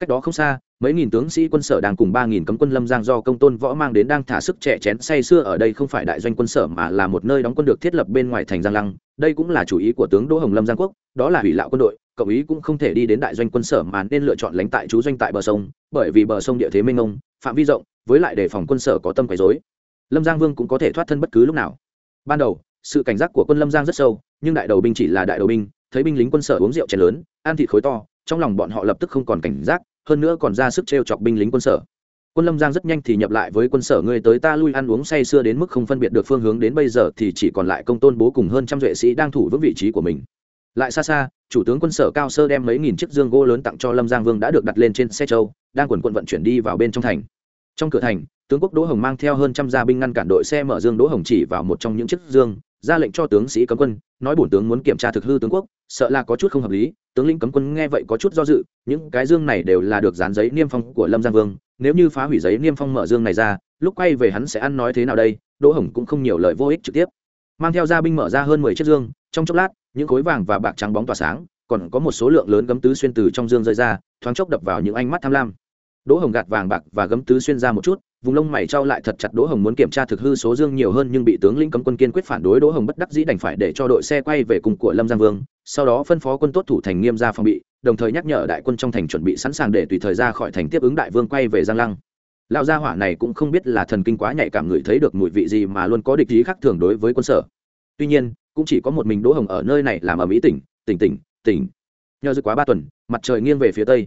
A: Cách đó không xa mấy nghìn tướng sĩ quân sở đang cùng ba nghìn cấm quân lâm giang do công tôn võ mang đến đang thả sức trẻ chén say xưa ở đây không phải đại doanh quân sở mà là một nơi đóng quân được thiết lập bên ngoài thành giang lăng. Đây cũng là chủ ý của tướng đỗ hồng lâm giang quốc, đó là hủy lạo quân đội cộng ý cũng không thể đi đến đại doanh quân sở mà nên lựa chọn lãnh tại chú doanh tại bờ sông, bởi vì bờ sông địa thế mênh mông, phạm vi rộng, với lại đề phòng quân sở có tâm quấy dối lâm giang vương cũng có thể thoát thân bất cứ lúc nào. Ban đầu, sự cảnh giác của quân lâm giang rất sâu, nhưng đại đầu binh chỉ là đại đầu binh, thấy binh lính quân sở uống rượu chén lớn ăn thịt khối to, trong lòng bọn họ lập tức không còn cảnh giác hơn nữa còn ra sức t r e o chọc binh lính quân sở. Quân lâm giang rất nhanh thì nhập lại với quân sở ngươi tới ta lui ăn uống say sưa đến mức không phân biệt được phương hướng đến bây giờ thì chỉ còn lại công tôn bố cùng hơn trăm duệ sĩ đang thủ vững vị trí của mình. Lại xa xa, chủ tướng quân sở cao sơ đem mấy nghìn chiếc dương gỗ lớn tặng cho lâm giang vương đã được đặt lên trên xe châu, đang quần quận vận chuyển đi vào bên trong thành. Trong cửa thành, tướng quốc đỗ hồng mang theo hơn trăm gia binh ngăn cản đội xe mở dương đỗ hồng chỉ vào một trong những chiếc dương, ra lệnh cho tướng sĩ cấm quân, nói bổn tướng muốn kiểm tra thực hư tướng quốc, sợ là có chút không hợp lý tướng lĩnh cấm quân nghe vậy có chút do dự, những cái dương này đều là được dán giấy niêm phong của lâm giang vương, nếu như phá hủy giấy niêm phong mở dương này ra, lúc quay về hắn sẽ ăn nói thế nào đây, đỗ hồng cũng không nhiều lời vô ích trực tiếp. Mang theo gia binh mở ra hơn mười chiếc dương, trong chốc lát, những khối vàng và bạc trắng bóng tỏa sáng, còn có một số lượng lớn gấm tứ xuyên từ trong dương rơi ra, thoáng chốc đập vào những ánh mắt tham lam. Đỗ hồng gạt vàng bạc và gấm tứ xuyên ra một chút vùng lông mày trao lại thật chặt, đỗ hồng muốn kiểm tra thực hư số dương nhiều hơn nhưng bị tướng lĩnh cấm quân kiên quyết phản đối, đỗ hồng bất đắc dĩ đành phải để cho đội xe quay về cùng của lâm giang vương, sau đó phân phó quân tốt thủ thành nghiêm ra phòng bị, đồng thời nhắc nhở đại quân trong thành chuẩn bị sẵn sàng để tùy thời ra khỏi thành tiếp ứng đại vương quay về giang lăng. Lão gia hỏa này cũng không biết là thần kinh quá nhạy cảm người thấy được mùi vị gì mà luôn có địch ý khác thường đối với quân sở. Tuy nhiên, cũng chỉ có một mình đỗ hồng ở nơi này làm ở mỹ tỉnh tỉnh tỉnh tỉnh. Nhờ dự quá ba tuần, mặt trời nghiêng về phía tây.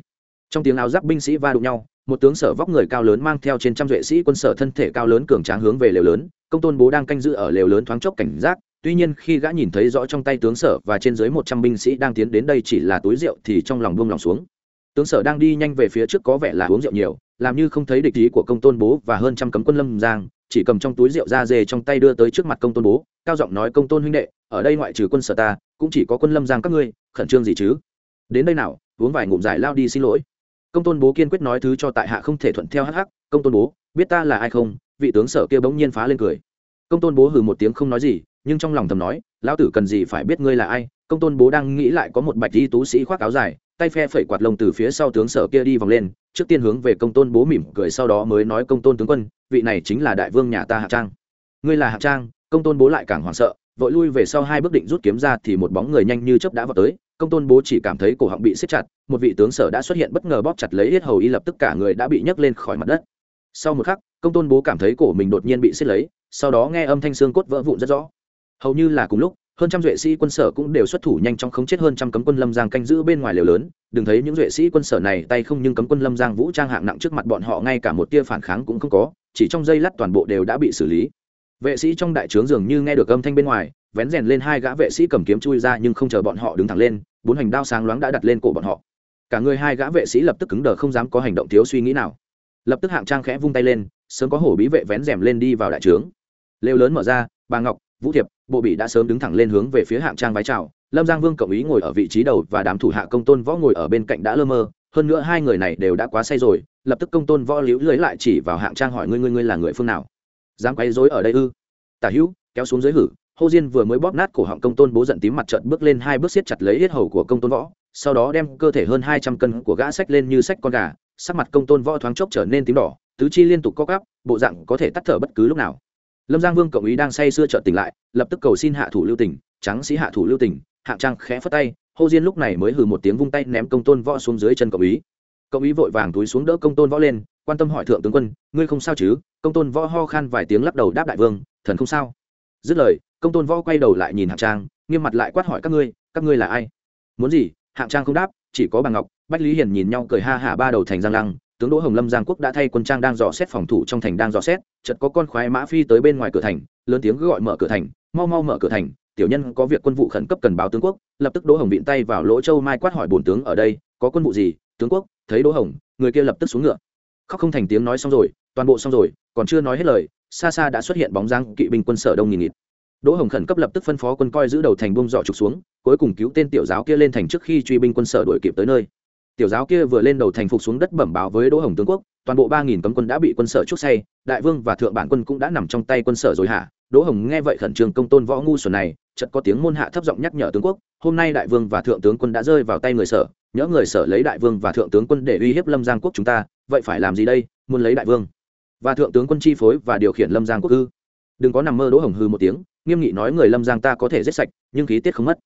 A: Trong tiếng áo giáp binh sĩ va đụng nhau một tướng sở vóc người cao lớn mang theo trên trăm vệ sĩ quân sở thân thể cao lớn cường tráng hướng về lều lớn, công tôn bố đang canh giữ ở lều lớn thoáng chốc cảnh giác, tuy nhiên khi gã nhìn thấy rõ trong tay tướng sở và trên dưới một trăm binh sĩ đang tiến đến đây chỉ là túi rượu thì trong lòng buông lòng xuống. Tướng sở đang đi nhanh về phía trước có vẻ là uống rượu nhiều, làm như không thấy địch ý của công tôn bố và hơn trăm cấm quân lâm giang, chỉ cầm trong túi rượu da dê trong tay đưa tới trước mặt công tôn bố, cao giọng nói, công tôn huynh đệ, ở đây ngoại trừ quân sở ta, cũng chỉ có quân lâm giang các ngươi, khẩn trương gì chứ? Đến đây nào, uống vài ngụm giải lao đi xin lỗi công tôn bố kiên quyết nói thứ cho tại hạ không thể thuận theo hắc hắc, công tôn bố, biết ta là ai không? Vị tướng sở kia bỗng nhiên phá lên cười. Công tôn bố hừ một tiếng không nói gì, nhưng trong lòng thầm nói, lão tử cần gì phải biết ngươi là ai? Công tôn bố đang nghĩ lại có một bạch di tú sĩ khoác áo dài, tay phe phẩy quạt lông từ phía sau tướng sở kia đi vòng lên, trước tiên hướng về công tôn bố mỉm cười sau đó mới nói công tôn tướng quân, vị này chính là đại vương nhà ta hạ trang. Ngươi là hạ trang? Công tôn bố lại càng hoảng sợ, vội lui về sau hai bước định rút kiếm ra thì một bóng người nhanh như chớp đã vào tới công tôn bố chỉ cảm thấy cổ họng bị siết chặt, một vị tướng sở đã xuất hiện bất ngờ bóp chặt lấy hết hầu y lập tức cả người đã bị nhấc lên khỏi mặt đất. Sau một khắc, công tôn bố cảm thấy cổ mình đột nhiên bị siết lấy, sau đó nghe âm thanh xương cốt vỡ vụn rất rõ. Hầu như là cùng lúc, hơn trăm duệ sĩ quân sở cũng đều xuất thủ nhanh chóng khống chết hơn trăm cấm quân lâm giang canh giữ bên ngoài lều lớn. Đừng thấy những duệ sĩ quân sở này tay không nhưng cấm quân lâm giang vũ trang hạng nặng trước mặt bọn họ, ngay cả một tia phản kháng cũng không có, chỉ trong giây lát toàn bộ đều đã bị xử lý. Vệ sĩ trong đại trướng dường như nghe được âm thanh bên ngoài vén rèn lên hai gã vệ sĩ cầm kiếm chui ra nhưng không chờ bọn họ đứng thẳng lên, bốn hành đao sáng loáng đã đặt lên cổ bọn họ. Cả người hai gã vệ sĩ lập tức cứng đờ không dám có hành động thiếu suy nghĩ nào. Lập tức hạng trang khẽ vung tay lên, sớm có hổ bí vệ vén rèm lên đi vào đại trướng. Lều lớn mở ra, bà ngọc, vũ thiệp, bộ bị đã sớm đứng thẳng lên hướng về phía hạng trang vái chào. Lâm giang vương cộng ý ngồi ở vị trí đầu và đám thủ hạ công tôn võ ngồi ở bên cạnh đã lơ mơ, hơn nữa hai người này đều đã quá say rồi, lập tức công tôn võ liễu lưới lại chỉ vào hạng trang hỏi ngươi ngươi ngươi là người phương nào? Dám quấy rối ở đây ư? Tả hữu, kéo xuống dưới hử hô diên vừa mới bóp nát cổ họng công tôn bố giận tím mặt trận bước lên hai bước siết chặt lấy hết hầu của công tôn võ, sau đó đem cơ thể hơn hai trăm cân của gã sách lên như sách con gà, sắc mặt công tôn võ thoáng chốc trở nên tím đỏ, tứ chi liên tục co cắp bộ dạng có thể tắt thở bất cứ lúc nào. Lâm giang vương cộng ý đang say sưa trợn tỉnh lại, lập tức cầu xin hạ thủ lưu tỉnh trắng sĩ hạ thủ lưu tỉnh hạng trang khẽ phất tay, hô diên lúc này mới hừ một tiếng vung tay ném công tôn võ xuống dưới chân cộng ý. Cộng ý vội vàng túi xuống đỡ công tôn võ lên, quan tâm hỏi thượng tướng quân, ngươi không sao chứ? Công tôn võ ho khan vài tiếng lắc đầu đáp đại vương, thần không sao. Dứt lời công tôn võ quay đầu lại nhìn hạng trang, nghiêm mặt lại quát hỏi các ngươi các ngươi là ai? Muốn gì? Hạng trang không đáp, chỉ có bà ngọc, bách lý hiền nhìn nhau cười ha hả ba đầu thành giang lăng, tướng đỗ hồng lâm giang quốc đã thay quân trang đang dò xét phòng thủ trong thành đang dò xét, chợt có con khoái mã phi tới bên ngoài cửa thành, lớn tiếng gọi mở cửa thành, mau mau mở cửa thành, tiểu nhân có việc quân vụ khẩn cấp cần báo tướng quốc, lập tức đỗ hồng vịn tay vào lỗ châu mai quát hỏi bổn tướng ở đây, có quân vụ gì? Tướng quốc, thấy đỗ hồng, người kia lập tức xuống ngựa. Khóc không thành tiếng nói xong rồi, toàn bộ xong rồi, còn chưa nói hết lời, xa xa đã xuất hiện bóng dáng kỵ binh quân sở đông nghìn nghịt đỗ hồng khẩn cấp lập tức phân phó quân coi giữ đầu thành bung dọ trục xuống, cuối cùng cứu tên tiểu giáo kia lên thành trước khi truy binh quân sở đuổi kịp tới nơi. Tiểu giáo kia vừa lên đầu thành phục xuống đất bẩm báo với đỗ hồng tướng quốc, toàn bộ ba nghìn cấm quân đã bị quân sở chốt say, đại vương và thượng bản quân cũng đã nằm trong tay quân sở rồi hả? Đỗ hồng nghe vậy khẩn trương công tôn võ ngu xuẩn này, chợt có tiếng môn hạ thấp giọng nhắc nhở tướng quốc, hôm nay đại vương và thượng tướng quân đã rơi vào tay người sở, nhớ người sở lấy đại vương và thượng tướng quân để uy hiếp lâm giang quốc chúng ta, vậy phải làm gì đây? Muốn lấy đại vương và thượng tướng quân chi phối và điều khiển lâm giang quốc ư? Đừng có nằm mơ đỗ hồng hư một tiếng nghiêm nghị nói người lâm giang ta có thể giết sạch, nhưng khí tiết không mất.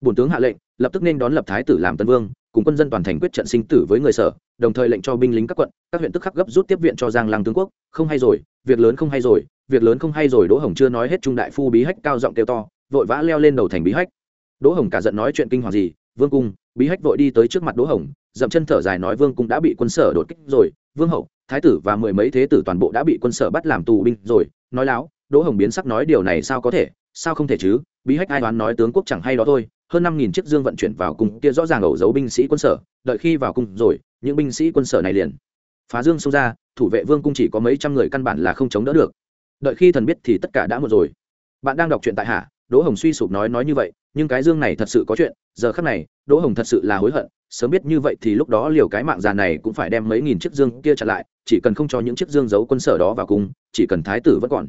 A: Bổn tướng hạ lệnh, lập tức nên đón lập thái tử làm tân vương, cùng quân dân toàn thành quyết trận sinh tử với người sở, đồng thời lệnh cho binh lính các quận, các huyện tức khắc gấp rút tiếp viện cho giang lăng tướng quốc. Không hay rồi, việc lớn không hay rồi, việc lớn không hay rồi, đỗ hồng chưa nói hết trung đại phu bí hách cao giọng kêu to, vội vã leo lên đầu thành bí hách. Đỗ hồng cả giận nói chuyện kinh hoàng gì, vương cung, bí hách vội đi tới trước mặt đỗ hồng, dậm chân thở dài nói vương cung đã bị quân sở đột kích rồi, vương hậu, thái tử và mười mấy thế tử toàn bộ đã bị quân sở bắt làm tù binh rồi, nói láo đỗ hồng biến sắc nói điều này sao có thể, sao không thể chứ? Bí hách ai đoán nói tướng quốc chẳng hay đó thôi. Hơn năm nghìn chiếc dương vận chuyển vào cung kia rõ ràng ẩu giấu binh sĩ quân sở, đợi khi vào cung rồi, những binh sĩ quân sở này liền phá dương xông ra, thủ vệ vương cung chỉ có mấy trăm người căn bản là không chống đỡ được. Đợi khi thần biết thì tất cả đã một rồi. Bạn đang đọc truyện tại hạ, đỗ hồng suy sụp nói nói như vậy, nhưng cái dương này thật sự có chuyện, giờ khắc này, đỗ hồng thật sự là hối hận, sớm biết như vậy thì lúc đó liều cái mạng già này cũng phải đem mấy nghìn chiếc dương kia trả lại, chỉ cần không cho những chiếc dương giấu quân sở đó vào cung, chỉ cần thái tử vẫn còn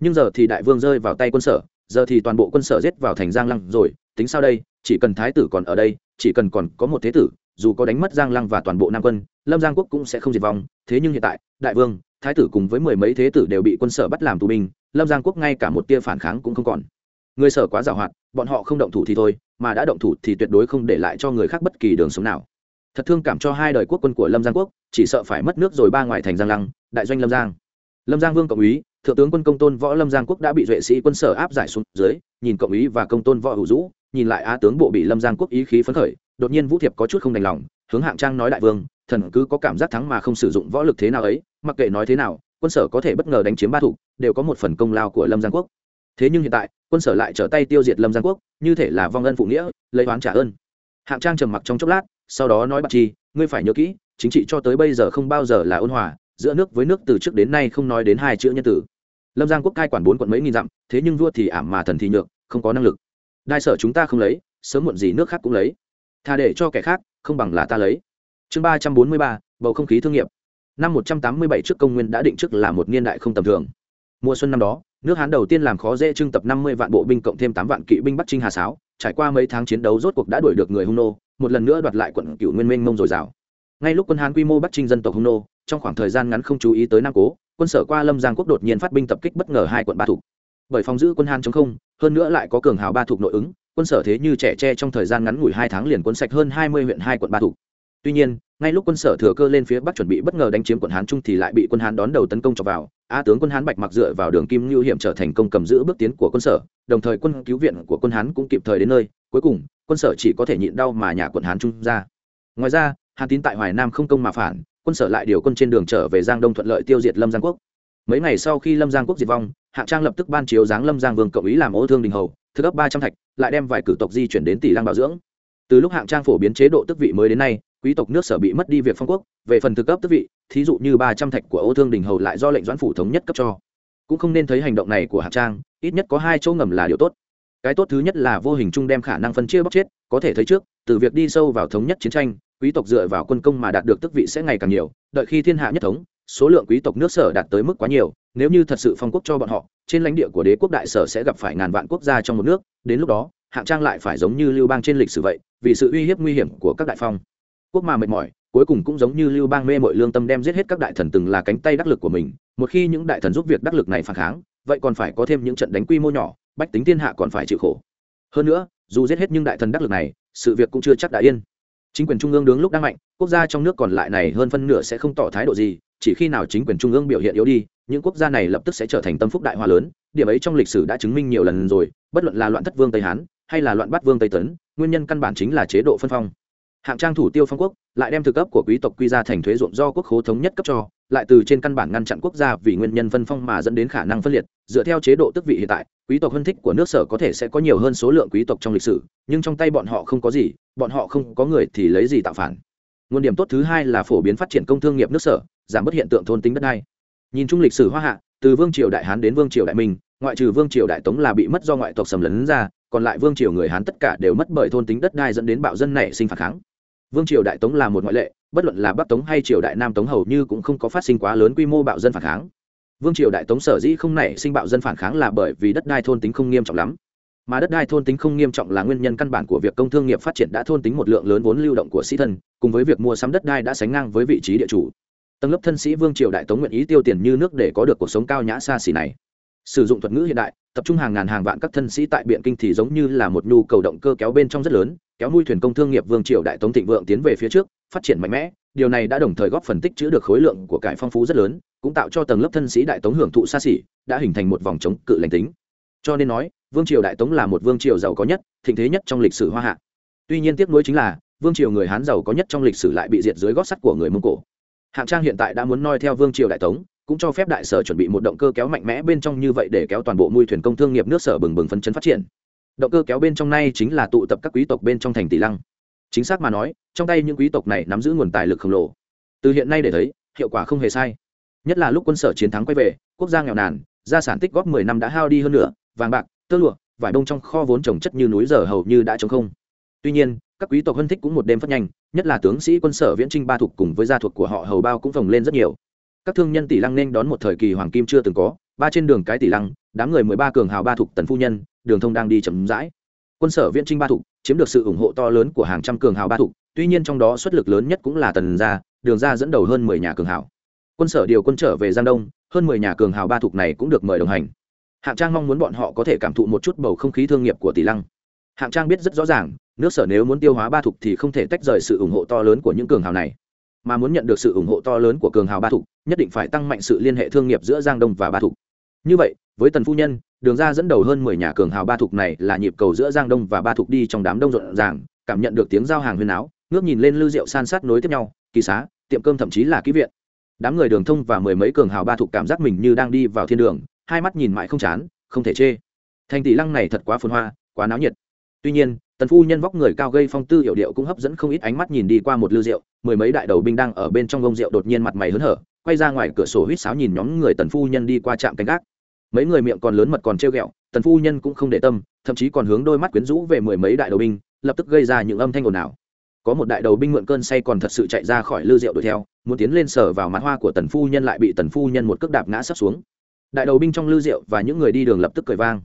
A: nhưng giờ thì đại vương rơi vào tay quân sở, giờ thì toàn bộ quân sở giết vào thành giang lăng rồi, tính sao đây? Chỉ cần thái tử còn ở đây, chỉ cần còn có một thế tử, dù có đánh mất giang lăng và toàn bộ nam quân, lâm giang quốc cũng sẽ không diệt vong. Thế nhưng hiện tại, đại vương, thái tử cùng với mười mấy thế tử đều bị quân sở bắt làm tù binh, lâm giang quốc ngay cả một tia phản kháng cũng không còn. Người sở quá giàu hoạt, bọn họ không động thủ thì thôi, mà đã động thủ thì tuyệt đối không để lại cho người khác bất kỳ đường sống nào. Thật thương cảm cho hai đời quốc quân của lâm giang quốc, chỉ sợ phải mất nước rồi ba ngoài thành giang lăng, đại doanh lâm giang. Lâm giang vương cộng úy thượng tướng quân công tôn võ lâm giang quốc đã bị duệ sĩ quân sở áp giải xuống dưới, nhìn cộng ý và công tôn võ hữu dũ, nhìn lại á tướng bộ bị lâm giang quốc ý khí phấn khởi, đột nhiên vũ thiệp có chút không đành lòng, hướng hạng trang nói đại vương, thần cứ có cảm giác thắng mà không sử dụng võ lực thế nào ấy, mặc kệ nói thế nào, quân sở có thể bất ngờ đánh chiếm ba thủ, đều có một phần công lao của lâm giang quốc. Thế nhưng hiện tại, quân sở lại trở tay tiêu diệt lâm giang quốc, như thể là vong ân phụ nghĩa, lấy oán trả ơn. Hạng trang trầm mặc trong chốc lát, sau đó nói bạc chi, ngươi phải nhớ kỹ, chính trị cho tới bây giờ không bao giờ là ôn hòa, giữa nước với nước từ trước đến nay không nói đến hai chữ nhân tử lâm giang quốc cai quản bốn quận mấy nghìn dặm, thế nhưng vua thì ảm mà thần thì nhược, không có năng lực. Đại sở chúng ta không lấy, sớm muộn gì nước khác cũng lấy. Thà để cho kẻ khác, không bằng là ta lấy. Chương ba trăm bốn mươi ba, bầu không khí thương nghiệp. Năm một trăm tám mươi bảy trước công nguyên đã định trước là một niên đại không tầm thường. Mùa xuân năm đó, nước hán đầu tiên làm khó dễ trưng tập năm mươi vạn bộ binh cộng thêm tám vạn kỵ binh bắc trinh hà sáo, trải qua mấy tháng chiến đấu rốt cuộc đã đuổi được người hung nô, một lần nữa đoạt lại quận cựu nguyên minh mông dồi dào ngay lúc quân hán quy mô bắc trinh dân tộc hung nô, trong khoảng thời gian ngắn không chú ý tới nam cố quân sở qua lâm giang quốc đột nhiên phát binh tập kích bất ngờ hai quận ba thục bởi phòng giữ quân hán chống không, hơn nữa lại có cường hào ba thục nội ứng, quân sở thế như trẻ tre trong thời gian ngắn ngủi hai tháng liền quân sạch hơn hai mươi huyện hai quận ba thục tuy nhiên, ngay lúc quân sở thừa cơ lên phía bắc chuẩn bị bất ngờ đánh chiếm quận hán trung thì lại bị quân hán đón đầu tấn công cho vào, a tướng quân hán bạch mặc dựa vào đường kim lưu hiểm trở thành công cầm giữ bước tiến của quân sở, đồng thời quân cứu viện của quân hán cũng kịp thời đến nơi, cuối cùng, quân sở chỉ có thể nhịn đau mà nhà quận hán trung ra. Ngoài ra, hàn tín tại hoài nam không công mà phản quân sở lại điều quân trên đường trở về giang đông thuận lợi tiêu diệt lâm giang quốc. Mấy ngày sau khi lâm giang quốc diệt vong hạng trang lập tức ban chiếu giáng lâm giang vương cộng ý làm ô thương đình hầu, thứ cấp ba trăm thạch, lại đem vài cử tộc di chuyển đến tỷ lăng bảo dưỡng. Từ lúc hạng trang phổ biến chế độ tức vị mới đến nay, quý tộc nước sở bị mất đi việc phong quốc, về phần thực cấp tức vị, thí dụ như ba trăm thạch của ô thương đình hầu lại do lệnh doãn phủ thống nhất cấp cho. Cũng không nên thấy hành động này của hạng trang, ít nhất có hai chỗ ngầm là điều tốt cái tốt thứ nhất là vô hình chung đem khả năng phân chia bóc chết, có thể thấy trước, từ việc đi sâu vào thống nhất chiến tranh, quý tộc dựa vào quân công mà đạt được tức vị sẽ ngày càng nhiều, đợi khi thiên hạ nhất thống, số lượng quý tộc nước sở đạt tới mức quá nhiều, nếu như thật sự phong quốc cho bọn họ, trên lãnh địa của đế quốc đại sở sẽ gặp phải ngàn vạn quốc gia trong một nước, đến lúc đó, hạng trang lại phải giống như lưu bang trên lịch sử vậy, vì sự uy hiếp nguy hiểm của các đại phong. Quốc mà mệt mỏi, cuối cùng cũng giống như lưu bang mê mội lương tâm đem giết hết các đại thần từng là cánh tay đắc lực của mình, một khi những đại thần giúp việc đắc lực này phản kháng, vậy còn phải có thêm những trận đánh quy mô nhỏ bách tính thiên hạ còn phải chịu khổ. Hơn nữa, dù giết hết những đại thần đắc lực này, sự việc cũng chưa chắc đã yên. Chính quyền trung ương đứng lúc đang mạnh, quốc gia trong nước còn lại này hơn phân nửa sẽ không tỏ thái độ gì, chỉ khi nào chính quyền trung ương biểu hiện yếu đi, những quốc gia này lập tức sẽ trở thành tâm phúc đại hoa lớn. Điểm ấy trong lịch sử đã chứng minh nhiều lần rồi, bất luận là loạn thất vương tây hán, hay là loạn bắt vương tây tấn, nguyên nhân căn bản chính là chế độ phân phong. Hạng trang thủ tiêu phong quốc, lại đem thực cấp của quý tộc quy ra thành thuế ruộng do quốc khố thống nhất cấp cho, lại từ trên căn bản ngăn chặn quốc gia vì nguyên nhân phân phong mà dẫn đến khả năng phân liệt. Dựa theo chế độ tức vị hiện tại quý tộc hân thích của nước sở có thể sẽ có nhiều hơn số lượng quý tộc trong lịch sử, nhưng trong tay bọn họ không có gì, bọn họ không có người thì lấy gì tạo phản? Nguồn điểm tốt thứ hai là phổ biến phát triển công thương nghiệp nước sở, giảm bớt hiện tượng thôn tính đất đai. Nhìn chung lịch sử hoa hạ, từ vương triều đại hán đến vương triều đại minh, ngoại trừ vương triều đại tống là bị mất do ngoại tộc sầm lấn ra, còn lại vương triều người hán tất cả đều mất bởi thôn tính đất đai dẫn đến bạo dân nảy sinh phản kháng. Vương triều đại tống là một ngoại lệ, bất luận là bắc tống hay triều đại nam tống hầu như cũng không có phát sinh quá lớn quy mô bạo dân phản kháng vương triều đại tống sở dĩ không nảy sinh bạo dân phản kháng là bởi vì đất đai thôn tính không nghiêm trọng lắm. Mà đất đai thôn tính không nghiêm trọng là nguyên nhân căn bản của việc công thương nghiệp phát triển đã thôn tính một lượng lớn vốn lưu động của sĩ thân, cùng với việc mua sắm đất đai đã sánh ngang với vị trí địa chủ. Tầng lớp thân sĩ vương triều đại tống nguyện ý tiêu tiền như nước để có được cuộc sống cao nhã xa xỉ này. Sử dụng thuật ngữ hiện đại, tập trung hàng ngàn hàng vạn các thân sĩ tại biện kinh thì giống như là một nhu cầu động cơ kéo bên trong rất lớn, kéo nuôi thuyền công thương nghiệp vương triều đại tống thịnh vượng tiến về phía trước phát triển mạnh mẽ, điều này đã đồng thời góp phần tích chữ được khối lượng của cải phong phú rất lớn, cũng tạo cho tầng lớp thân sĩ đại tống hưởng thụ xa xỉ, đã hình thành một vòng chống cự lành tính. Cho nên nói, vương triều đại tống là một vương triều giàu có nhất, thịnh thế nhất trong lịch sử hoa hạ. Tuy nhiên tiếc nuối chính là, vương triều người hán giàu có nhất trong lịch sử lại bị diệt dưới gót sắt của người mông cổ. Hạng trang hiện tại đã muốn noi theo vương triều đại tống, cũng cho phép đại sở chuẩn bị một động cơ kéo mạnh mẽ bên trong như vậy để kéo toàn bộ mui thuyền công thương nghiệp nước sở bừng bừng phấn chấn phát triển. Động cơ kéo bên trong này chính là tụ tập các quý tộc bên trong thành tỷ lăng chính xác mà nói trong tay những quý tộc này nắm giữ nguồn tài lực khổng lồ. Từ hiện nay để thấy hiệu quả không hề sai. Nhất là lúc quân sở chiến thắng quay về quốc gia nghèo nàn gia sản tích góp mười năm đã hao đi hơn nửa, vàng bạc tơ lụa vải đông trong kho vốn trồng chất như núi giờ hầu như đã trống không. Tuy nhiên các quý tộc hân thích cũng một đêm phát nhanh nhất là tướng sĩ quân sở viễn trinh ba thuộc cùng với gia thuộc của họ hầu bao cũng phồng lên rất nhiều. Các thương nhân tỷ lăng nên đón một thời kỳ hoàng kim chưa từng có ba trên đường cái tỷ lăng đám người mười ba cường hào ba thuộc tần phu nhân đường thông đang đi chậm rãi quân sở viễn trinh ba thuộc, chiếm được sự ủng hộ to lớn của hàng trăm cường hào ba thuộc, tuy nhiên trong đó xuất lực lớn nhất cũng là tần gia, đường ra dẫn đầu hơn mười nhà cường hào. Quân sở điều quân trở về giang đông, hơn mười nhà cường hào ba thuộc này cũng được mời đồng hành. Hạng trang mong muốn bọn họ có thể cảm thụ một chút bầu không khí thương nghiệp của tỷ lăng. Hạng trang biết rất rõ ràng, nước sở nếu muốn tiêu hóa ba thục thì không thể tách rời sự ủng hộ to lớn của những cường hào này. Mà muốn nhận được sự ủng hộ to lớn của cường hào ba thục nhất định phải tăng mạnh sự liên hệ thương nghiệp giữa giang đông và ba thục như vậy, với tần phu nhân đường ra dẫn đầu hơn mười nhà cường hào ba thục này là nhịp cầu giữa giang đông và ba thục đi trong đám đông rộn ràng, cảm nhận được tiếng giao hàng huyên áo, ngước nhìn lên lưu rượu san sát nối tiếp nhau, kỳ xá, tiệm cơm thậm chí là ký viện. Đám người đường thông và mười mấy cường hào ba thục cảm giác mình như đang đi vào thiên đường, hai mắt nhìn mãi không chán, không thể chê. Thành tỷ lăng này thật quá phồn hoa, quá náo nhiệt. Tuy nhiên, tần phu nhân vóc người cao gây phong tư hiệu điệu cũng hấp dẫn không ít ánh mắt nhìn đi qua một lưu rượu mười mấy đại đầu binh đang ở bên trong gông rượu đột nhiên mặt mày hớn hở, quay ra ngoài cửa sổ huýt sáo nhìn nhóm người tần phu nhân đi qua trạm canh gác mấy người miệng còn lớn mật còn treo ghẹo, tần phu nhân cũng không để tâm, thậm chí còn hướng đôi mắt quyến rũ về mười mấy đại đầu binh, lập tức gây ra những âm thanh ồn ào. Có một đại đầu binh mượn cơn say còn thật sự chạy ra khỏi lư rượu đuổi theo, muốn tiến lên sở vào mặt hoa của tần phu nhân lại bị tần phu nhân một cước đạp ngã sắp xuống. Đại đầu binh trong lư rượu và những người đi đường lập tức cười vang.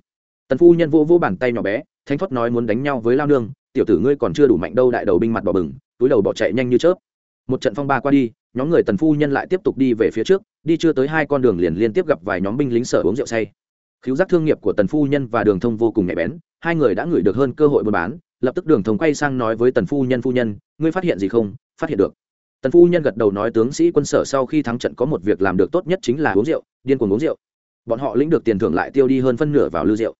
A: Tần phu nhân vô vô bàn tay nhỏ bé, thánh thoát nói muốn đánh nhau với lao nương, tiểu tử ngươi còn chưa đủ mạnh đâu, đại đầu binh mặt bỏ bừng, túi đầu bỏ chạy nhanh như chớp một trận phong ba qua đi, nhóm người tần phu nhân lại tiếp tục đi về phía trước, đi chưa tới hai con đường liền liên tiếp gặp vài nhóm binh lính sở uống rượu say. Khiếu giác thương nghiệp của tần phu nhân và đường thông vô cùng nhạy bén, hai người đã ngửi được hơn cơ hội buôn bán, lập tức đường thông quay sang nói với tần phu nhân phu nhân, ngươi phát hiện gì không? Phát hiện được. Tần phu nhân gật đầu nói, tướng sĩ quân sở sau khi thắng trận có một việc làm được tốt nhất chính là uống rượu, điên cuồng uống rượu. Bọn họ lĩnh được tiền thưởng lại tiêu đi hơn phân nửa vào lưu rượu.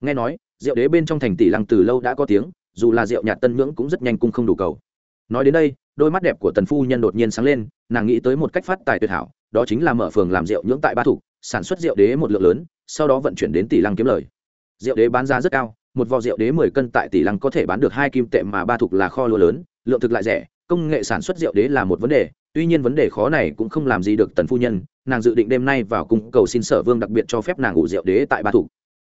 A: Nghe nói, rượu đế bên trong thành tỷ lăng từ lâu đã có tiếng, dù là rượu nhạt tân nhưỡng cũng rất nhanh cung không đủ cầu. Nói đến đây đôi mắt đẹp của tần phu nhân đột nhiên sáng lên, nàng nghĩ tới một cách phát tài tuyệt hảo, đó chính là mở phường làm rượu nhưỡng tại ba thủ, sản xuất rượu đế một lượng lớn, sau đó vận chuyển đến tỷ lăng kiếm lời. Rượu đế bán ra rất cao, một vò rượu đế mười cân tại tỷ lăng có thể bán được hai kim tệ mà ba thục là kho lúa lớn, lượng thực lại rẻ, công nghệ sản xuất rượu đế là một vấn đề, tuy nhiên vấn đề khó này cũng không làm gì được tần phu nhân, nàng dự định đêm nay vào cung cầu xin sở vương đặc biệt cho phép nàng ngủ rượu đế tại ba thục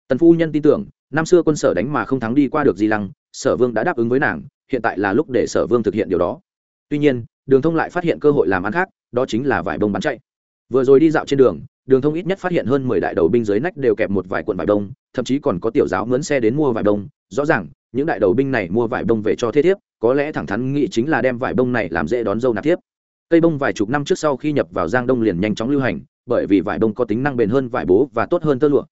A: tần phu nhân tin tưởng, năm xưa quân sở đánh mà không thắng đi qua được di lăng, sở vương đã đáp ứng với nàng, hiện tại là lúc để sở vương thực hiện điều đó tuy nhiên, đường thông lại phát hiện cơ hội làm ăn khác, đó chính là vải bông bán chạy. Vừa rồi đi dạo trên đường đường thông ít nhất phát hiện hơn mười đại đầu binh dưới nách đều kẹp một vài cuộn vải bông, thậm chí còn có tiểu giáo mướn xe đến mua vải bông. Rõ ràng, những đại đầu binh này mua vải bông về cho thế thiếp, có lẽ thẳng thắn nghĩ chính là đem vải bông này làm dễ đón dâu nạp thiếp. Cây bông vài chục năm trước sau khi nhập vào giang đông liền nhanh chóng lưu hành, bởi vì vải bông có tính năng bền hơn vải bố và tốt hơn tơ lụa.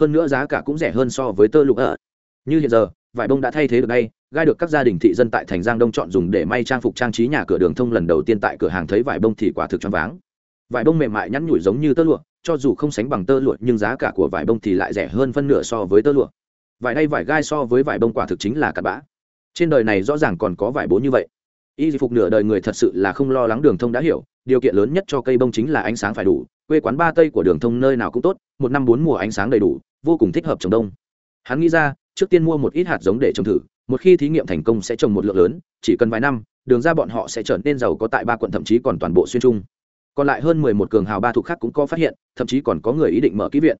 A: Hơn nữa giá cả cũng rẻ hơn so với tơ lụa. Ở như hiện giờ, vải bông đã thay thế được đây gai được các gia đình thị dân tại thành giang đông chọn dùng để may trang phục trang trí nhà cửa đường thông lần đầu tiên tại cửa hàng thấy vải bông thì quả thực choáng váng. Vải bông mềm mại nhắn nhủi giống như tơ lụa, cho dù không sánh bằng tơ lụa nhưng giá cả của vải bông thì lại rẻ hơn phân nửa so với tơ lụa. Vải đay vải gai so với vải bông quả thực chính là cặn bã. Trên đời này rõ ràng còn có vải bố như vậy. Y phục nửa đời người thật sự là không lo lắng đường thông đã hiểu, điều kiện lớn nhất cho cây bông chính là ánh sáng phải đủ, quê quán ba tây của đường thông nơi nào cũng tốt, một năm bốn mùa ánh sáng đầy đủ, vô cùng thích hợp trồng đông. Hắn nghĩ ra, trước tiên mua một ít hạt giống để trồng thử một khi thí nghiệm thành công sẽ trồng một lượng lớn, chỉ cần vài năm, đường ra bọn họ sẽ trở nên giàu có tại ba quận, thậm chí còn toàn bộ xuyên trung. Còn lại hơn mười một cường hào ba thuộc khác cũng có phát hiện, thậm chí còn có người ý định mở ký viện.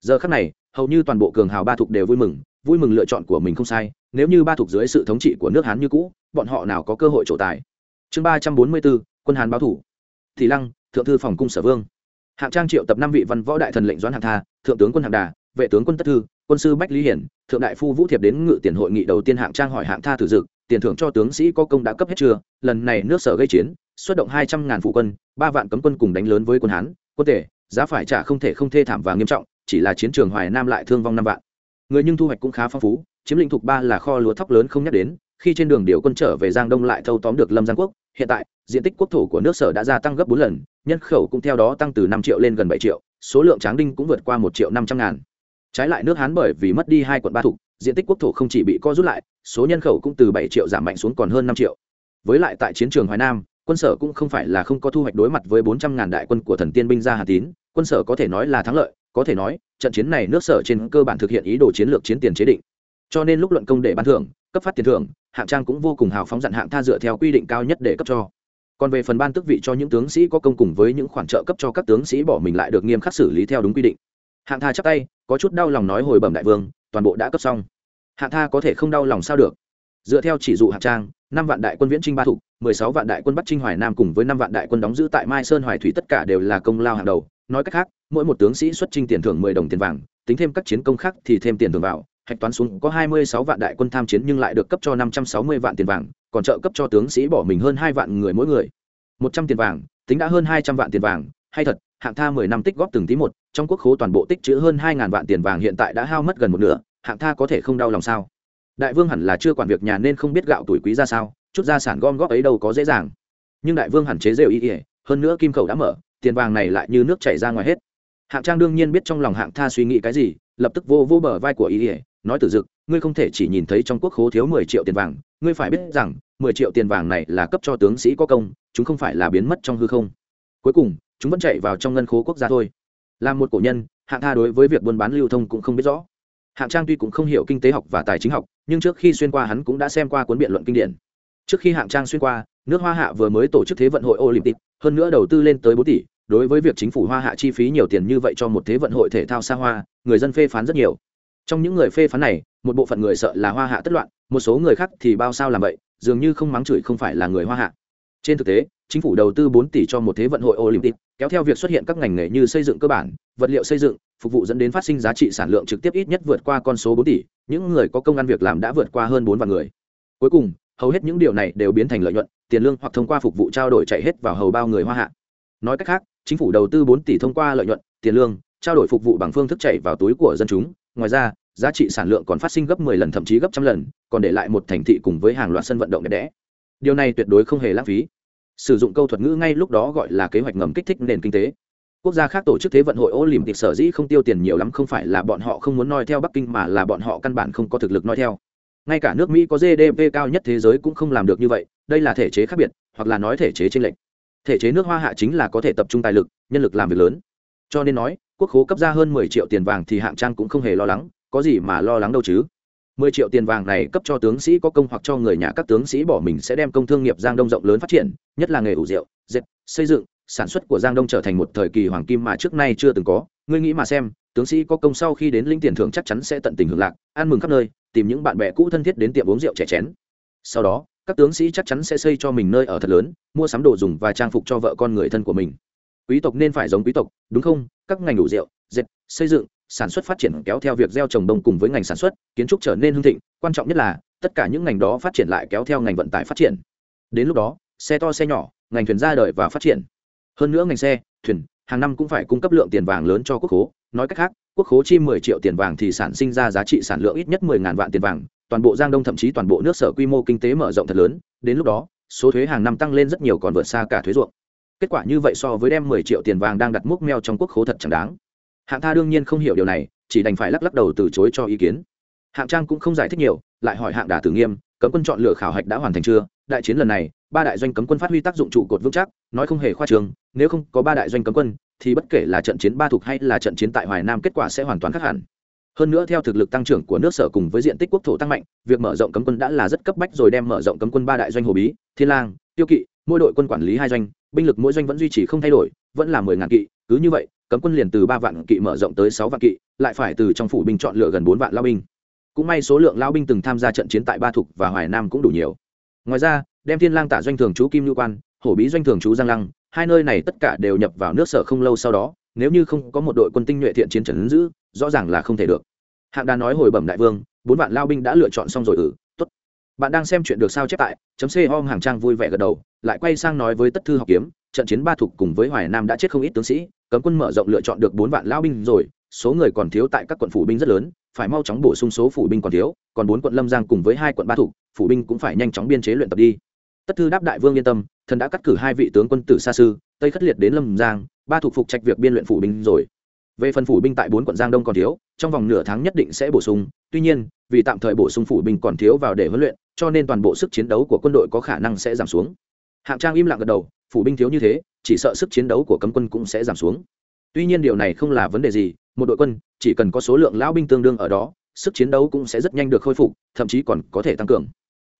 A: Giờ khác này, hầu như toàn bộ cường hào ba thuộc đều vui mừng vui mừng lựa chọn của mình không sai, nếu như ba thuộc dưới sự thống trị của nước hán như cũ, bọn họ nào có cơ hội trổ tài. Chương ba trăm bốn mươi bốn, quân hán báo thủ. Thị lăng, thượng thư phòng cung sở vương. Hạng trang triệu tập năm vị văn võ đại thần lệnh doãn hạng tha, thượng tướng quân hạng đà, vệ tướng quân tất thư, quân sư bách lý hiển thượng đại phu vũ thiệp đến ngự tiền hội nghị đầu tiên hạng trang hỏi hạng tha thử dực, tiền thưởng cho tướng sĩ có công đã cấp hết chưa? Lần này nước sở gây chiến, xuất động hai trăm ngàn phụ quân, ba vạn cấm quân cùng đánh lớn với quân hán, quân tể, giá phải trả không thể không thê thảm và nghiêm trọng, chỉ là chiến trường hoài nam lại thương vong năm vạn. Người nhưng thu hoạch cũng khá phong phú, chiếm lĩnh thuộc ba là kho lúa thóc lớn không nhắc đến, khi trên đường điều quân trở về giang đông lại thâu tóm được lâm giang quốc, hiện tại, diện tích quốc thổ của nước sở đã gia tăng gấp bốn lần, nhân khẩu cũng theo đó tăng từ năm triệu lên gần bảy triệu, số lượng tráng đinh cũng vượt qua một triệu năm trăm ngàn trái lại nước hán bởi vì mất đi hai quận ba thục, diện tích quốc thổ không chỉ bị co rút lại, số nhân khẩu cũng từ bảy triệu giảm mạnh xuống còn hơn năm triệu. Với lại tại chiến trường hoài nam, quân sở cũng không phải là không có thu hoạch đối mặt với bốn trăm ngàn đại quân của thần tiên binh gia hà tín, quân sở có thể nói là thắng lợi, có thể nói, trận chiến này nước sở trên cơ bản thực hiện ý đồ chiến lược chiến tiền chế định. Cho nên lúc luận công để ban thưởng, cấp phát tiền thưởng, hạng trang cũng vô cùng hào phóng dặn hạng tha dựa theo quy định cao nhất để cấp cho. Còn về phần ban tước vị cho những tướng sĩ có công cùng với những khoản trợ cấp cho các tướng sĩ bỏ mình lại được nghiêm khắc xử lý theo đúng quy định. Hạng tha chắc tay có chút đau lòng nói hồi bẩm đại vương, toàn bộ đã cấp xong. Hạ tha có thể không đau lòng sao được? Dựa theo chỉ dụ hạ trang, năm vạn đại quân viễn trinh ba thục mười sáu vạn đại quân bắt trinh hoài nam cùng với năm vạn đại quân đóng giữ tại mai sơn hoài thủy tất cả đều là công lao hàng đầu. Nói cách khác, mỗi một tướng sĩ xuất trinh tiền thưởng mười đồng tiền vàng, tính thêm các chiến công khác thì thêm tiền thưởng vào, hạch toán xuống có hai mươi sáu vạn đại quân tham chiến nhưng lại được cấp cho năm trăm sáu mươi vạn tiền vàng, còn trợ cấp cho tướng sĩ bỏ mình hơn hai vạn người mỗi người. một trăm tiền vàng, tính đã hơn hai trăm vạn tiền vàng, hay thật hạng tha mười năm tích góp từng tí một, trong quốc khố toàn bộ tích chữ hơn hai ngàn vạn tiền vàng hiện tại đã hao mất gần một nửa, hạng tha có thể không đau lòng sao? Đại vương hẳn là chưa quản việc nhà nên không biết gạo tuổi quý ra sao, chút gia sản gom góp ấy đâu có dễ dàng. Nhưng đại vương hẳn chế rêu ý ỉa hơn nữa kim khẩu đã mở, tiền vàng này lại như nước chảy ra ngoài hết. Hạng trang đương nhiên biết trong lòng hạng tha suy nghĩ cái gì, lập tức vô vô bờ vai của ý ỉa nói tử dực, ngươi không thể chỉ nhìn thấy trong quốc khố thiếu mười triệu tiền vàng, ngươi phải biết rằng, mười triệu tiền vàng này là cấp cho tướng sĩ có công, chúng không phải là biến mất trong hư không. Cuối cùng chúng vẫn chạy vào trong ngân khố quốc gia thôi. Là một cổ nhân, hạng tha đối với việc buôn bán lưu thông cũng không biết rõ. Hạng trang tuy cũng không hiểu kinh tế học và tài chính học, nhưng trước khi xuyên qua hắn cũng đã xem qua cuốn biện luận kinh điển. Trước khi hạng trang xuyên qua, nước hoa hạ vừa mới tổ chức thế vận hội olympic, hơn nữa đầu tư lên tới bốn tỷ, đối với việc chính phủ hoa hạ chi phí nhiều tiền như vậy cho một thế vận hội thể thao xa hoa, người dân phê phán rất nhiều. Trong những người phê phán này, một bộ phận người sợ là hoa hạ tất loạn, một số người khác thì bao sao làm vậy, dường như không mắng chửi không phải là người hoa hạ. Trên thực tế chính phủ đầu tư 4 tỷ cho một thế vận hội olympic, kéo theo việc xuất hiện các ngành nghề như xây dựng cơ bản, vật liệu xây dựng, phục vụ dẫn đến phát sinh giá trị sản lượng trực tiếp ít nhất vượt qua con số 4 tỷ, những người có công ăn việc làm đã vượt qua hơn 4 vạn người. Cuối cùng, hầu hết những điều này đều biến thành lợi nhuận, tiền lương hoặc thông qua phục vụ trao đổi chạy hết vào hầu bao người hoa hạ. Nói cách khác, chính phủ đầu tư 4 tỷ thông qua lợi nhuận, tiền lương, trao đổi phục vụ bằng phương thức chạy vào túi của dân chúng, ngoài ra, giá trị sản lượng còn phát sinh gấp 10 lần thậm chí gấp trăm lần, còn để lại một thành thị cùng với hàng loạt sân vận động đẹp đẽ. Điều này tuyệt đối không hề lãng phí sử dụng câu thuật ngữ ngay lúc đó gọi là kế hoạch ngầm kích thích nền kinh tế. Quốc gia khác tổ chức thế vận hội ô lìm tịch sở dĩ không tiêu tiền nhiều lắm, không phải là bọn họ không muốn noi theo bắc kinh, mà là bọn họ căn bản không có thực lực noi theo. Ngay cả nước mỹ có gdp cao nhất thế giới cũng không làm được như vậy, đây là thể chế khác biệt, hoặc là nói thể chế trên lệnh thể chế nước hoa hạ chính là có thể tập trung tài lực, nhân lực làm việc lớn. Cho nên nói, quốc khố cấp ra hơn mười triệu tiền vàng thì hạng trang cũng không hề lo lắng, có gì mà lo lắng đâu chứ? Mười triệu tiền vàng này cấp cho tướng sĩ có công hoặc cho người nhà các tướng sĩ bỏ mình sẽ đem công thương nghiệp giang đông rộng lớn phát triển, nhất là nghề ủ rượu, dệt, xây dựng, sản xuất của giang đông trở thành một thời kỳ hoàng kim mà trước nay chưa từng có. Ngươi nghĩ mà xem, tướng sĩ có công sau khi đến linh tiền thưởng chắc chắn sẽ tận tình hưởng lạc, ăn mừng khắp nơi, tìm những bạn bè cũ thân thiết đến tiệm uống rượu trẻ chén. Sau đó, các tướng sĩ chắc chắn sẽ xây cho mình nơi ở thật lớn, mua sắm đồ dùng và trang phục cho vợ con người thân của mình. Quý tộc nên phải giống quý tộc, đúng không? Các ngành đủ rượu, dệt, xây dựng sản xuất phát triển kéo theo việc gieo trồng đông cùng với ngành sản xuất, kiến trúc trở nên hưng thịnh. Quan trọng nhất là, tất cả những ngành đó phát triển lại kéo theo ngành vận tải phát triển. Đến lúc đó, xe to xe nhỏ, ngành thuyền ra đời và phát triển. Hơn nữa ngành xe, thuyền, hàng năm cũng phải cung cấp lượng tiền vàng lớn cho quốc khố. Nói cách khác, quốc khố chi 10 triệu tiền vàng thì sản sinh ra giá trị sản lượng ít nhất 10 ngàn vạn tiền vàng. Toàn bộ giang đông thậm chí toàn bộ nước sở quy mô kinh tế mở rộng thật lớn. Đến lúc đó, số thuế hàng năm tăng lên rất nhiều còn vượt xa cả thuế ruộng. Kết quả như vậy so với đem 10 triệu tiền vàng đang đặt múc meo trong quốc khố thật chẳng đáng hạng tha đương nhiên không hiểu điều này, chỉ đành phải lắc lắc đầu từ chối cho ý kiến. Hạng trang cũng không giải thích nhiều, lại hỏi hạng đà tử nghiêm, cấm quân chọn lựa khảo hạch đã hoàn thành chưa? Đại chiến lần này, ba đại doanh cấm quân phát huy tác dụng trụ cột vững chắc, nói không hề khoa trường nếu không có ba đại doanh cấm quân, thì bất kể là trận chiến ba thuộc hay là trận chiến tại hoài nam kết quả sẽ hoàn toàn khác hẳn. Hơn nữa theo thực lực tăng trưởng của nước sở cùng với diện tích quốc thổ tăng mạnh, việc mở rộng cấm quân đã là rất cấp bách rồi đem mở rộng cấm quân ba đại doanh hồ bí, thiên lang, tiêu kỵ, mỗi đội quân quản lý hai doanh, binh lực mỗi doanh vẫn duy trì không thay đổi, vẫn là mười ngàn kỵ, cứ như vậy cấm quân liền từ ba vạn kỵ mở rộng tới sáu vạn kỵ, lại phải từ trong phủ binh chọn lựa gần bốn vạn lao binh. Cũng may số lượng lao binh từng tham gia trận chiến tại ba thục và hoài nam cũng đủ nhiều. Ngoài ra, đem thiên lang tả doanh thường chú kim lưu quan, hổ bí doanh thường chú giang lăng, hai nơi này tất cả đều nhập vào nước sở không lâu sau đó, nếu như không có một đội quân tinh nhuệ thiện chiến trần giữ, rõ ràng là không thể được. Hạng đà nói hồi bẩm đại vương, bốn vạn lao binh đã lựa chọn xong rồi ừ tốt. Bạn đang xem chuyện được sao chép tại chấm c hom hàng trang vui vẻ gật đầu, lại quay sang nói với tất thư học kiếm trận chiến ba thục cùng với hoài nam đã chết không ít tướng sĩ, cấm quân mở rộng lựa chọn được bốn vạn lao binh rồi, số người còn thiếu tại các quận phủ binh rất lớn, phải mau chóng bổ sung số phủ binh còn thiếu, còn bốn quận lâm giang cùng với hai quận ba thục phủ binh cũng phải nhanh chóng biên chế luyện tập đi. Tất thư đáp đại vương yên tâm, thần đã cắt cử hai vị tướng quân tử xa sư, tây khất liệt đến lâm giang, ba thuộc phục trạch việc biên luyện phủ binh rồi. Về phần phủ binh tại bốn quận giang đông còn thiếu, trong vòng nửa tháng nhất định sẽ bổ sung, tuy nhiên, vì tạm thời bổ sung phủ binh còn thiếu vào để huấn luyện, cho nên toàn bộ sức chiến đấu của quân đội có khả năng sẽ giảm xuống. Hạng trang im lặng gật đầu phủ binh thiếu như thế, chỉ sợ sức chiến đấu của cấm quân cũng sẽ giảm xuống. Tuy nhiên điều này không là vấn đề gì, một đội quân, chỉ cần có số lượng lão binh tương đương ở đó, sức chiến đấu cũng sẽ rất nhanh được khôi phục, thậm chí còn có thể tăng cường.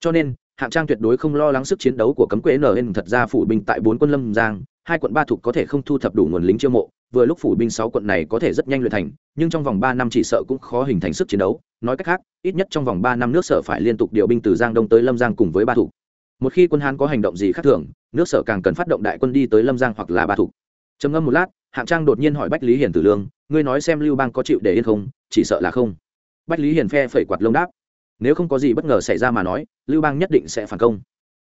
A: Cho nên, hạng trang tuyệt đối không lo lắng sức chiến đấu của cấm quế nn thật ra phủ binh tại bốn quân lâm giang, hai quận ba thuộc có thể không thu thập đủ nguồn lính chiêu mộ, vừa lúc phủ binh sáu quận này có thể rất nhanh luyện thành, nhưng trong vòng ba năm chỉ sợ cũng khó hình thành sức chiến đấu. Nói cách khác, ít nhất trong vòng ba năm nước sở phải liên tục điều binh từ giang đông tới lâm giang cùng với ba thủ một khi quân hán có hành động gì khác thường, nước sở càng cần phát động đại quân đi tới lâm giang hoặc là ba thủ trầm ngâm một lát, hạng trang đột nhiên hỏi bách lý hiền tử lương, ngươi nói xem lưu bang có chịu để yên không? Chỉ sợ là không. Bách lý hiền phe phẩy quạt lông đáp, nếu không có gì bất ngờ xảy ra mà nói, lưu bang nhất định sẽ phản công.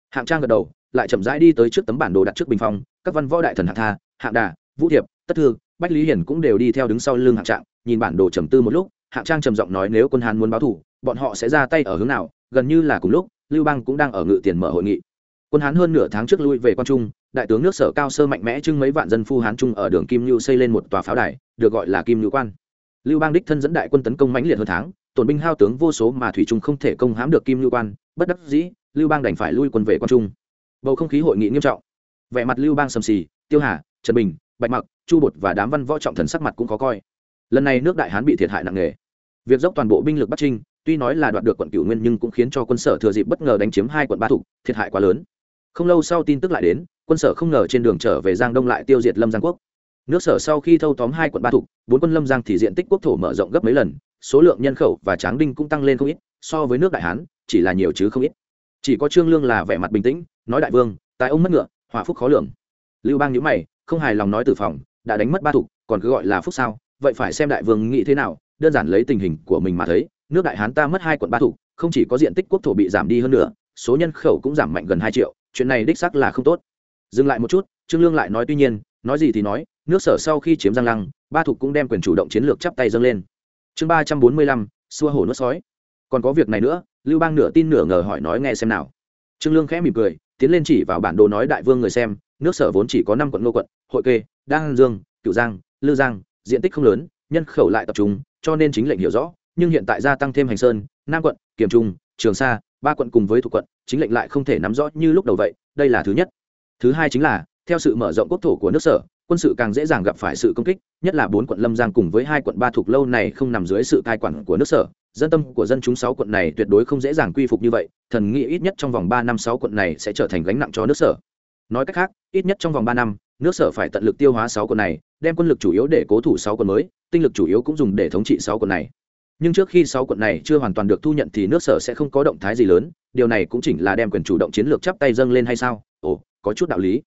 A: Hạng trang gật đầu, lại chậm rãi đi tới trước tấm bản đồ đặt trước bình phong, các văn võ đại thần hạng tha, hạng đà, vũ thiệp, tất thư, bách lý Hiền cũng đều đi theo đứng sau lưng hạng trạng, nhìn bản đồ trầm tư một lúc, hạng trang trầm giọng nói, nếu quân hán muốn báo thủ, bọn họ sẽ ra tay ở hướng nào, gần như là cùng lúc lưu bang cũng đang ở ngự tiền mở hội nghị. Quân hán hơn nửa tháng trước lui về quan trung, đại tướng nước sở cao sơ mạnh mẽ trưng mấy vạn dân phu hán trung ở đường kim lưu xây lên một tòa pháo đài, được gọi là kim lưu quan. Lưu bang đích thân dẫn đại quân tấn công mãnh liệt hơn tháng, tổn binh hao tướng vô số mà thủy trung không thể công hãm được kim lưu quan, bất đắc dĩ, lưu bang đành phải lui quân về quan trung. Bầu không khí hội nghị nghiêm trọng. Vẻ mặt lưu bang sầm xì, tiêu hà, trần bình, bạch mặc, chu bột và đám văn võ trọng thần sắc mặt cũng khó coi. Lần này nước đại hán bị thiệt hại nặng nề. Việc dốc toàn bộ binh lực bắc trinh tuy nói là đoạt được quận cửu nguyên nhưng cũng khiến cho quân sở thừa dịp bất ngờ đánh chiếm hai quận ba thục thiệt hại quá lớn. Không lâu sau tin tức lại đến, quân sở không ngờ trên đường trở về giang đông lại tiêu diệt lâm giang quốc. Nước sở sau khi thâu tóm hai quận ba thục bốn quân lâm giang thì diện tích quốc thổ mở rộng gấp mấy lần, số lượng nhân khẩu và tráng đinh cũng tăng lên không ít, so với nước đại hán, chỉ là nhiều chứ không ít. Chỉ có trương lương là vẻ mặt bình tĩnh, nói đại vương tại ông mất ngựa hỏa phúc khó lường. Lưu bang nhữ mày, không hài lòng nói từ phòng, đã đánh mất ba thục còn cứ gọi là phúc sao, vậy phải xem đại vương nghĩ thế nào, đơn giản lấy tình hình của mình mà thấy nước đại hán ta mất hai quận ba thủ, không chỉ có diện tích quốc thổ bị giảm đi hơn nữa số nhân khẩu cũng giảm mạnh gần hai triệu chuyện này đích xác là không tốt. Dừng lại một chút trương lương lại nói tuy nhiên nói gì thì nói nước sở sau khi chiếm giang lăng ba thục cũng đem quyền chủ động chiến lược chắp tay dâng lên. Chương ba trăm bốn mươi lăm xua hổ nuốt sói. Còn có việc này nữa lưu bang nửa tin nửa ngờ hỏi nói nghe xem nào. Trương lương khẽ mỉm cười tiến lên chỉ vào bản đồ nói đại vương người xem nước sở vốn chỉ có năm quận ngô quận hội kê đăng dương cựu giang lư giang diện tích không lớn nhân khẩu lại tập trung cho nên chính lệnh hiểu rõ nhưng hiện tại gia tăng thêm hành sơn, nam quận, kiểm trung trường sa, ba quận cùng với thuộc quận, chính lệnh lại không thể nắm rõ như lúc đầu vậy, đây là thứ nhất. Thứ hai chính là, theo sự mở rộng quốc thổ của nước sở, quân sự càng dễ dàng gặp phải sự công kích, nhất là bốn quận lâm giang cùng với hai quận ba thuộc lâu này không nằm dưới sự cai quản của nước sở. Dân tâm của dân chúng sáu quận này tuyệt đối không dễ dàng quy phục như vậy, thần nghĩ ít nhất trong vòng ba năm sáu quận này sẽ trở thành gánh nặng cho nước sở. Nói cách khác, ít nhất trong vòng ba năm, nước sở phải tận lực tiêu hóa sáu quận này, đem quân lực chủ yếu để cố thủ sáu quận mới, tinh lực chủ yếu cũng dùng để thống trị sáu quận này nhưng trước khi sáu quận này chưa hoàn toàn được thu nhận thì nước sở sẽ không có động thái gì lớn, điều này cũng chỉnh là đem quyền chủ động chiến lược chắp tay dâng lên hay sao? Ồ, có chút đạo lý.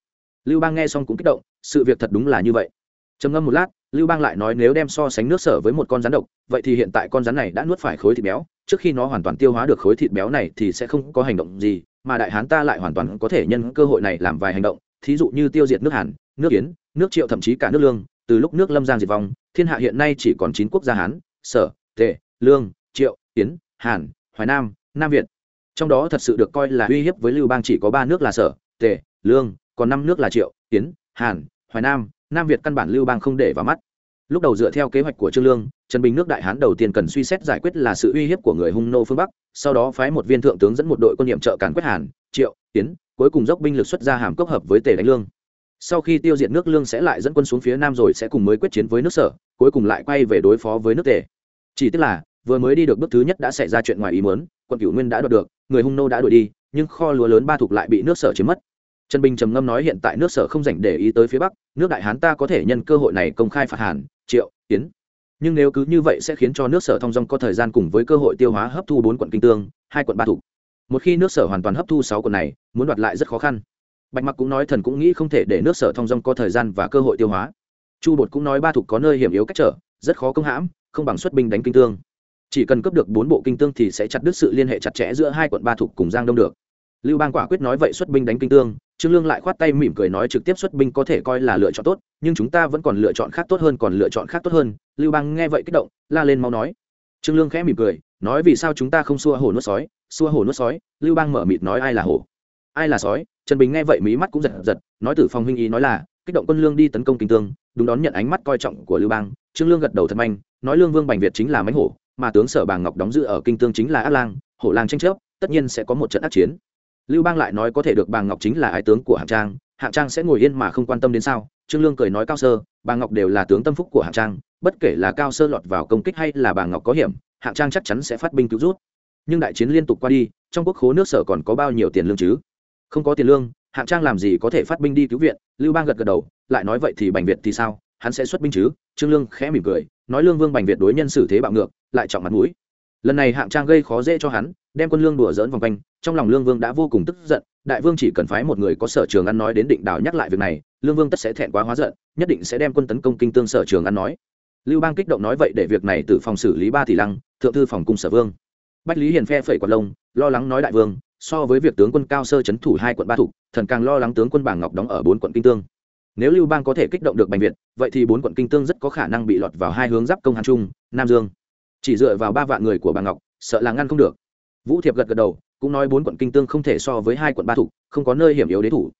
A: Lưu bang nghe xong cũng kích động, sự việc thật đúng là như vậy. Trầm ngâm một lát, lưu bang lại nói nếu đem so sánh nước sở với một con rắn độc, vậy thì hiện tại con rắn này đã nuốt phải khối thịt béo, trước khi nó hoàn toàn tiêu hóa được khối thịt béo này thì sẽ không có hành động gì, mà đại hán ta lại hoàn toàn có thể nhân cơ hội này làm vài hành động, thí dụ như tiêu diệt nước hàn, nước yến, nước triệu thậm chí cả nước lương, từ lúc nước lâm giang diệt vong, thiên hạ hiện nay chỉ còn chín quốc gia hán, sở tề, lương, triệu tiến hàn, hoài nam nam việt. Trong đó thật sự được coi là uy hiếp với lưu bang chỉ có ba nước là sở, tề, lương, còn năm nước là triệu tiến hàn, hoài nam. Nam việt căn bản lưu bang không để vào mắt. Lúc đầu dựa theo kế hoạch của trương lương, trần bình nước đại hán đầu tiên cần suy xét giải quyết là sự uy hiếp của người hung nô phương bắc, sau đó phái một viên thượng tướng dẫn một đội quân nhiệm trợ càn quét hàn, triệu tiến cuối cùng dốc binh lực xuất ra hàm cốc hợp với tề đánh lương. Sau khi tiêu diệt nước lương sẽ lại dẫn quân xuống phía nam rồi sẽ cùng mới quyết chiến với nước sở, cuối cùng lại quay về đối phó với nước tề chỉ tức là, vừa mới đi được bước thứ nhất đã xảy ra chuyện ngoài ý muốn quân cửu nguyên đã đoạt được, người hung nô đã đuổi đi, nhưng kho lúa lớn ba thuộc lại bị nước sở chiếm mất. Trần bình trầm ngâm nói hiện tại nước sở không dành để ý tới phía bắc, nước đại hán ta có thể nhân cơ hội này công khai phạt hàn, triệu tiến nhưng nếu cứ như vậy sẽ khiến cho nước sở thông dong có thời gian cùng với cơ hội tiêu hóa hấp thu bốn quận kinh tương, hai quận ba thục. Một khi nước sở hoàn toàn hấp thu sáu quận này, muốn đoạt lại rất khó khăn. Bạch mặc cũng nói thần cũng nghĩ không thể để nước sở thông dong có thời gian và cơ hội tiêu hóa. Chu bột cũng nói ba thục có nơi hiểm yếu cách trở, rất khó công hãm không bằng xuất binh đánh kinh tương. Chỉ cần cấp được bốn bộ kinh tương thì sẽ chặt đứt sự liên hệ chặt chẽ giữa hai quận ba thục cùng giang đông được. Lưu bang quả quyết nói vậy xuất binh đánh kinh tương, trương lương lại khoát tay mỉm cười nói trực tiếp xuất binh có thể coi là lựa chọn tốt, nhưng chúng ta vẫn còn lựa chọn khác tốt hơn còn lựa chọn khác tốt hơn, lưu bang nghe vậy kích động, la lên mau nói. Trương lương khẽ mỉm cười, nói vì sao chúng ta không xua hổ nuốt sói, xua hổ nuốt sói, lưu bang mở mịt nói ai là hổ? Ai là sói? Trần bình nghe vậy mí mắt cũng giật giật, nói tử phong huynh ý nói là, kích động quân lương đi tấn công kinh tương, đúng đón nhận ánh mắt coi trọng của lưu bang trương lương gật đầu thật manh, nói lương vương bành việt chính là mánh hổ, mà tướng sở bàng ngọc đóng giữ ở kinh tương chính là ác lang, hổ lang tranh chấp, tất nhiên sẽ có một trận ác chiến. Lưu bang lại nói có thể được bàng ngọc chính là ái tướng của hạng trang hạng trang sẽ ngồi yên mà không quan tâm đến sao? Trương lương cười nói cao sơ, bàng ngọc đều là tướng tâm phúc của hạng trang, bất kể là cao sơ lọt vào công kích hay là bàng ngọc có hiểm, hạng trang chắc chắn sẽ phát binh cứu rút. Nhưng đại chiến liên tục qua đi, trong quốc khố nước sở còn có bao nhiêu tiền lương chứ? Không có tiền lương, hạng trang làm gì có thể phát binh đi cứu viện? Lưu bang gật gật đầu, lại nói vậy thì bành việt thì sao? Hắn sẽ xuất binh chứ? Trương lương khẽ mỉm cười, nói lương vương bành việt đối nhân xử thế bạo ngược, lại trọng mặt mũi. Lần này hạng trang gây khó dễ cho hắn, đem quân lương đùa dỡn vòng quanh, trong lòng lương vương đã vô cùng tức giận, đại vương chỉ cần phái một người có sở trường ăn nói đến định đảo nhắc lại việc này, lương vương tất sẽ thẹn quá hóa giận, nhất định sẽ đem quân tấn công kinh tương sở trường ăn nói. Lưu bang kích động nói vậy để việc này từ phòng xử lý ba tỷ lăng, thượng thư phòng cung sở vương. Bách lý hiền phe phẩy quạt lông, lo lắng nói đại vương, so với việc tướng quân cao sơ chấn thủ hai quận ba thủ thần càng lo lắng tướng quân bảng ngọc đóng ở bốn quận kinh tương nếu lưu bang có thể kích động được bành việt, vậy thì bốn quận kinh tương rất có khả năng bị lọt vào hai hướng giáp công hàn trung, nam dương. Chỉ dựa vào ba vạn người của bàng ngọc, sợ là ngăn không được. Vũ thiệp gật gật đầu, cũng nói bốn quận kinh tương không thể so với hai quận ba thủ không có nơi hiểm yếu đế thủ.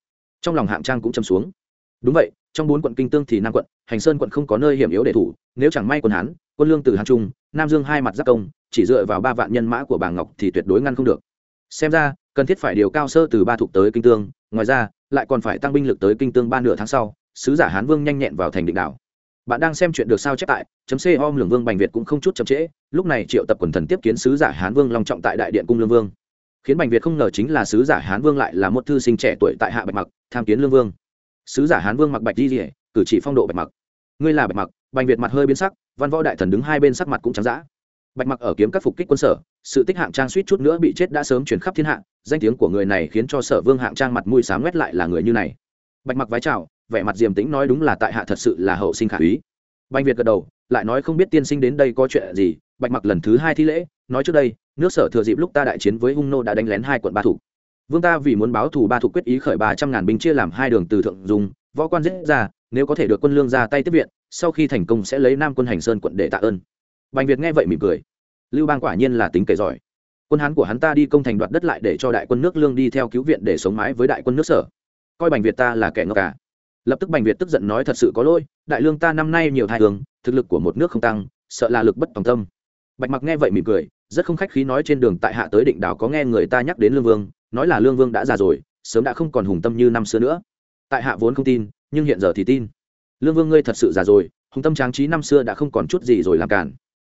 A: Trong lòng hạng trang cũng châm xuống. Đúng vậy, trong bốn quận kinh tương thì nam quận, hành sơn quận không có nơi hiểm yếu để thủ, nếu chẳng may quân hán, quân lương từ hàn trung, nam dương hai mặt giáp công, chỉ dựa vào ba vạn nhân mã của bà ngọc thì tuyệt đối ngăn không được. Xem ra, cần thiết phải điều cao sơ từ ba thuộc tới kinh tương ngoài ra, lại còn phải tăng binh lực tới kinh tương ba nửa tháng sau, sứ giả hán vương nhanh nhẹn vào thành định đảo. Bạn đang xem chuyện được sao chép tại chấm c om lường vương bành việt cũng không chút chậm trễ, lúc này triệu tập quần thần tiếp kiến sứ giả hán vương long trọng tại đại điện cung lương vương. Khiến bành việt không ngờ chính là sứ giả hán vương lại là một thư sinh trẻ tuổi tại hạ bạch mặc, tham kiến lương vương. Sứ giả hán vương mặc bạch di rỉa cử chỉ phong độ bạch mặc. Ngươi là bạch mặc, bành việt mặt hơi biến sắc, văn võ đại thần đứng hai bên sắc mặt cũng trắng dã. Bạch mặc ở kiếm các phục kích quân sở sự tích hạng trang suýt chút nữa bị chết đã sớm chuyển khắp thiên hạ, danh tiếng của người này khiến cho sở vương hạng trang mặt mũi sáng quét lại là người như này. Bạch mặc vái chào, vẻ mặt diềm tĩnh nói đúng là tại hạ thật sự là hậu sinh khả úy. Bạch việt gật đầu, lại nói không biết tiên sinh đến đây có chuyện gì, bạch mặc lần thứ hai thi lễ, nói trước đây, nước sở thừa dịp lúc ta đại chiến với hung nô đã đánh lén hai quận ba thủ. Vương ta vì muốn báo thù ba thủ quyết ý khởi ba trăm ngàn binh chia làm hai đường từ thượng dùng võ quan dễ ra, nếu có thể được quân lương ra tay tiếp viện, sau khi thành công sẽ lấy nam quân hành sơn quận để tạ ơn. Bành việt nghe vậy mỉm cười lưu bang quả nhiên là tính kể giỏi. Quân hán của hắn ta đi công thành đoạt đất lại để cho đại quân nước lương đi theo cứu viện để sống mái với đại quân nước sở. Coi bành việt ta là kẻ ngốc cả lập tức bành việt tức giận nói thật sự có lỗi, đại lương ta năm nay nhiều thai hướng thực lực của một nước không tăng, sợ là lực bất tòng tâm. Bạch mặc nghe vậy mỉm cười, rất không khách khí nói trên đường tại hạ tới định đảo có nghe người ta nhắc đến lương vương, nói là lương vương đã già rồi, sớm đã không còn hùng tâm như năm xưa nữa. Tại hạ vốn không tin, nhưng hiện giờ thì tin. Lương vương ngươi thật sự già rồi, hùng tâm tráng trí năm xưa đã không còn chút gì rồi làm cản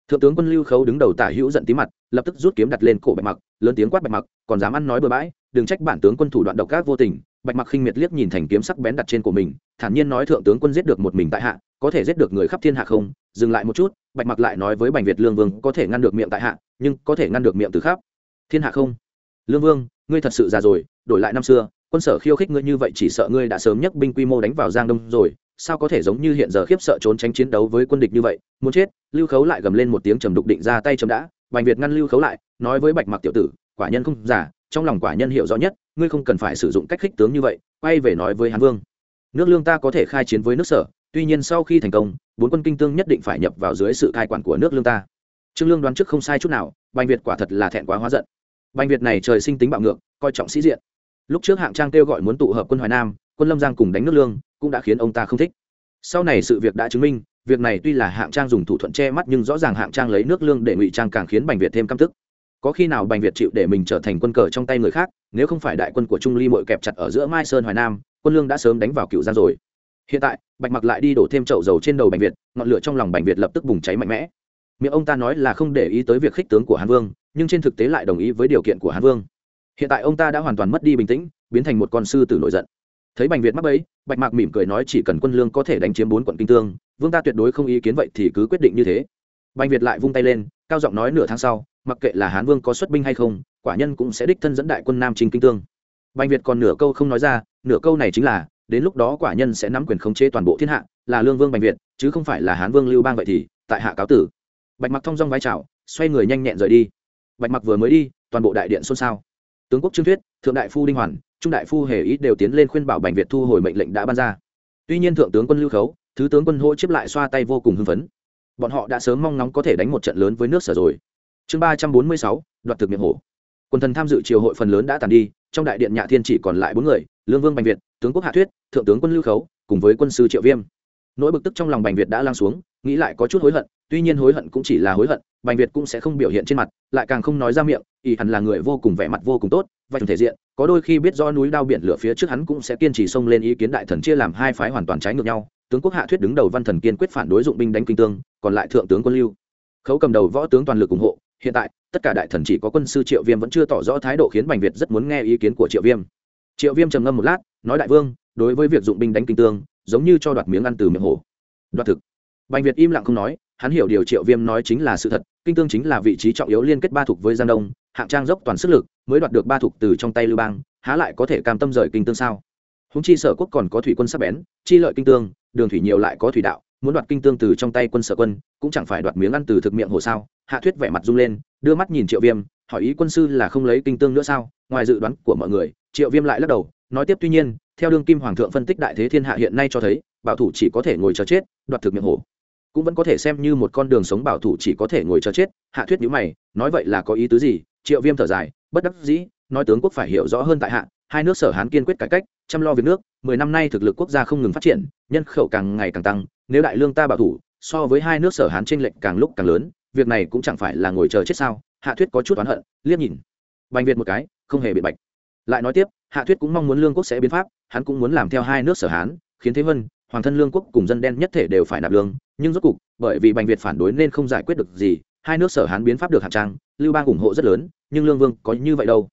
A: thượng tướng quân lưu khấu đứng đầu tả hữu giận tí mặt, lập tức rút kiếm đặt lên cổ bạch mặc, lớn tiếng quát bạch mặc, còn dám ăn nói bừa bãi, đừng trách bản tướng quân thủ đoạn độc ác vô tình. Bạch mặc khinh miệt liếc nhìn thành kiếm sắc bén đặt trên của mình, thản nhiên nói thượng tướng quân giết được một mình tại hạ, có thể giết được người khắp thiên hạ không? Dừng lại một chút, bạch mặc lại nói với bành việt lương vương, có thể ngăn được miệng tại hạ, nhưng có thể ngăn được miệng từ khắp. Thiên hạ không? Lương vương, ngươi thật sự già rồi, đổi lại năm xưa, quân sở khiêu khích ngươi như vậy chỉ sợ ngươi đã sớm nhất binh quy mô đánh vào giang đông rồi sao có thể giống như hiện giờ khiếp sợ trốn tránh chiến đấu với quân địch như vậy, muốn chết, lưu khấu lại gầm lên một tiếng trầm đục định ra tay chấm đã, bành việt ngăn lưu khấu lại, nói với bạch mặc tiểu tử, quả nhân không giả, trong lòng quả nhân hiểu rõ nhất, ngươi không cần phải sử dụng cách khích tướng như vậy, quay về nói với hán vương. Nước lương ta có thể khai chiến với nước sở, tuy nhiên sau khi thành công, bốn quân kinh tương nhất định phải nhập vào dưới sự cai quản của nước lương ta. Trương lương đoán trước không sai chút nào, bành việt quả thật là thẹn quá hóa giận. Bành việt này trời sinh tính bạo ngược, coi trọng sĩ diện. Lúc trước hạng trang kêu gọi muốn tụ hợp quân hoài nam quân lâm giang cùng đánh nước lương cũng đã khiến ông ta không thích sau này sự việc đã chứng minh việc này tuy là hạng trang dùng thủ thuận che mắt nhưng rõ ràng hạng trang lấy nước lương để ngụy trang càng khiến bành việt thêm căm tức có khi nào bành việt chịu để mình trở thành quân cờ trong tay người khác nếu không phải đại quân của trung ly mội kẹp chặt ở giữa mai sơn hoài nam quân lương đã sớm đánh vào cựu giang rồi hiện tại bạch mặc lại đi đổ thêm chậu dầu trên đầu bành việt ngọn lửa trong lòng bành việt lập tức bùng cháy mạnh mẽ miệng ông ta nói là không để ý tới việc khích tướng của hán vương nhưng trên thực tế lại đồng ý với điều kiện của hán vương hiện tại ông ta đã hoàn toàn mất đi bình tĩnh biến thành một con sư tử nổi giận thấy bành việt mắc ấy bạch mạc mỉm cười nói chỉ cần quân lương có thể đánh chiếm bốn quận kinh tương, vương ta tuyệt đối không ý kiến vậy thì cứ quyết định như thế. Bành việt lại vung tay lên, cao giọng nói nửa tháng sau, mặc kệ là hán vương có xuất binh hay không, quả nhân cũng sẽ đích thân dẫn đại quân nam trình kinh tương. Bành việt còn nửa câu không nói ra, nửa câu này chính là, đến lúc đó quả nhân sẽ nắm quyền khống chế toàn bộ thiên hạ, là lương vương bành việt, chứ không phải là hán vương lưu bang vậy thì, tại hạ cáo tử. Bạch mặc thong dong vai trào xoay người nhanh nhẹn rời đi. Bạch mặc vừa mới đi, toàn bộ đại điện xôn xao tướng quốc trương thuyết, thượng đại phu đinh hoàn, trung đại phu hề ý đều tiến lên khuyên bảo bành việt thu hồi mệnh lệnh đã ban ra. Tuy nhiên thượng tướng quân lưu khấu, thứ tướng quân hỗ chiếp lại xoa tay vô cùng hưng phấn. Bọn họ đã sớm mong ngóng có thể đánh một trận lớn với nước sở rồi. Chương ba trăm bốn mươi sáu, đoạt thực miệng hổ. Quân thần tham dự triều hội phần lớn đã tàn đi, trong đại điện nhạ thiên chỉ còn lại bốn người, lương vương bành việt, tướng quốc hạ thuyết, thượng tướng quân lưu khấu, cùng với quân sư triệu viêm. Nỗi bực tức trong lòng bành việt đã lan xuống, nghĩ lại có chút hối hận, tuy nhiên hối hận cũng chỉ là hối hận bành việt cũng sẽ không biểu hiện trên mặt, lại càng không nói ra miệng ỷ hẳn là người vô cùng vẻ mặt vô cùng tốt, và thể diện, có đôi khi biết do núi đao biển lửa phía trước hắn cũng sẽ kiên trì xông lên ý kiến đại thần chia làm hai phái hoàn toàn trái ngược nhau, tướng quốc hạ thuyết đứng đầu văn thần kiên quyết phản đối dụng binh đánh kinh tương, còn lại thượng tướng quân lưu. Khấu cầm đầu võ tướng toàn lực ủng hộ, hiện tại, tất cả đại thần chỉ có quân sư triệu viêm vẫn chưa tỏ rõ thái độ khiến bành việt rất muốn nghe ý kiến của triệu viêm. Triệu viêm trầm ngâm một lát, nói đại vương, đối với việc dụng binh đánh kinh tương, giống như cho đoạt miếng ăn từ miệng hổ. Đoạt thực. Bành việt im lặng không nói, hắn hiểu điều triệu viêm nói chính là sự thật kinh tương chính là vị trí trọng yếu liên kết ba thục với giang đông, hạng trang dốc toàn sức lực, mới đoạt được ba thục từ trong tay lưu bang, há lại có thể cam tâm rời kinh tương sao? Húng chi sở quốc còn có thủy quân sắc bén, chi lợi kinh tương, đường thủy nhiều lại có thủy đạo, muốn đoạt kinh tương từ trong tay quân sở quân, cũng chẳng phải đoạt miếng ăn từ thực miệng hồ sao? Hạ thuyết vẻ mặt rung lên, đưa mắt nhìn triệu viêm, hỏi ý quân sư là không lấy kinh tương nữa sao? Ngoài dự đoán của mọi người, triệu viêm lại lắc đầu, nói tiếp tuy nhiên, theo đương kim hoàng thượng phân tích đại thế thiên hạ hiện nay cho thấy, bảo thủ chỉ có thể ngồi chờ chết, đoạt thực miệng hồ cũng vẫn có thể xem như một con đường sống bảo thủ chỉ có thể ngồi chờ chết. Hạ thuyết nhữ mày, nói vậy là có ý tứ gì? Triệu viêm thở dài, bất đắc dĩ, nói tướng quốc phải hiểu rõ hơn tại hạ, hai nước sở hán kiên quyết cải cách, chăm lo việc nước, mười năm nay thực lực quốc gia không ngừng phát triển, nhân khẩu càng ngày càng tăng, nếu đại lương ta bảo thủ, so với hai nước sở hán tranh lệch càng lúc càng lớn, việc này cũng chẳng phải là ngồi chờ chết sao? Hạ thuyết có chút oán hận, liếc nhìn. Bành việt một cái, không hề bị bạch. Lại nói tiếp, hạ thuyết cũng mong muốn lương quốc sẽ biến pháp, hắn cũng muốn làm theo hai nước sở hán, khiến thế vân hoàng thân lương quốc cùng dân đen nhất thể đều phải nạp lương, nhưng rốt cục, bởi vì bành việt phản đối nên không giải quyết được gì, hai nước sở hán biến pháp được hạng trang, lưu bang ủng hộ rất lớn, nhưng lương vương có như vậy đâu?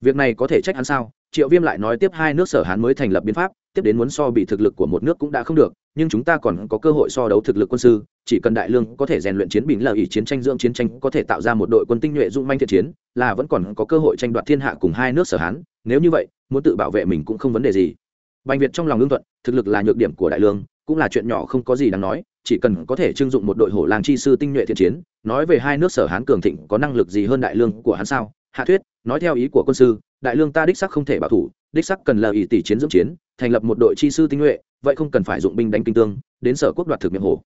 A: Việc này có thể trách hắn sao? Triệu viêm lại nói tiếp hai nước sở hán mới thành lập biến pháp, tiếp đến muốn so bị thực lực của một nước cũng đã không được, nhưng chúng ta còn có cơ hội so đấu thực lực quân sư, chỉ cần đại lương có thể rèn luyện chiến bình lợi ý chiến tranh, dưỡng chiến tranh, có thể tạo ra một đội quân tinh nhuệ dung manh thiện chiến, là vẫn còn có cơ hội tranh đoạt thiên hạ cùng hai nước sở hán, nếu như vậy, muốn tự bảo vệ mình cũng không vấn đề gì bành việt trong lòng lương thuận, thực lực là nhược điểm của đại lương, cũng là chuyện nhỏ không có gì đáng nói, chỉ cần có thể trưng dụng một đội hổ làng chi sư tinh nhuệ thiện chiến, nói về hai nước sở hán cường thịnh có năng lực gì hơn đại lương của hắn sao? Hạ thuyết, nói theo ý của quân sư, đại lương ta đích sắc không thể bảo thủ, đích sắc cần là ý tỷ chiến dưỡng chiến, thành lập một đội chi sư tinh nhuệ, vậy không cần phải dụng binh đánh kinh tương, đến sở quốc đoạt thực miệng hổ.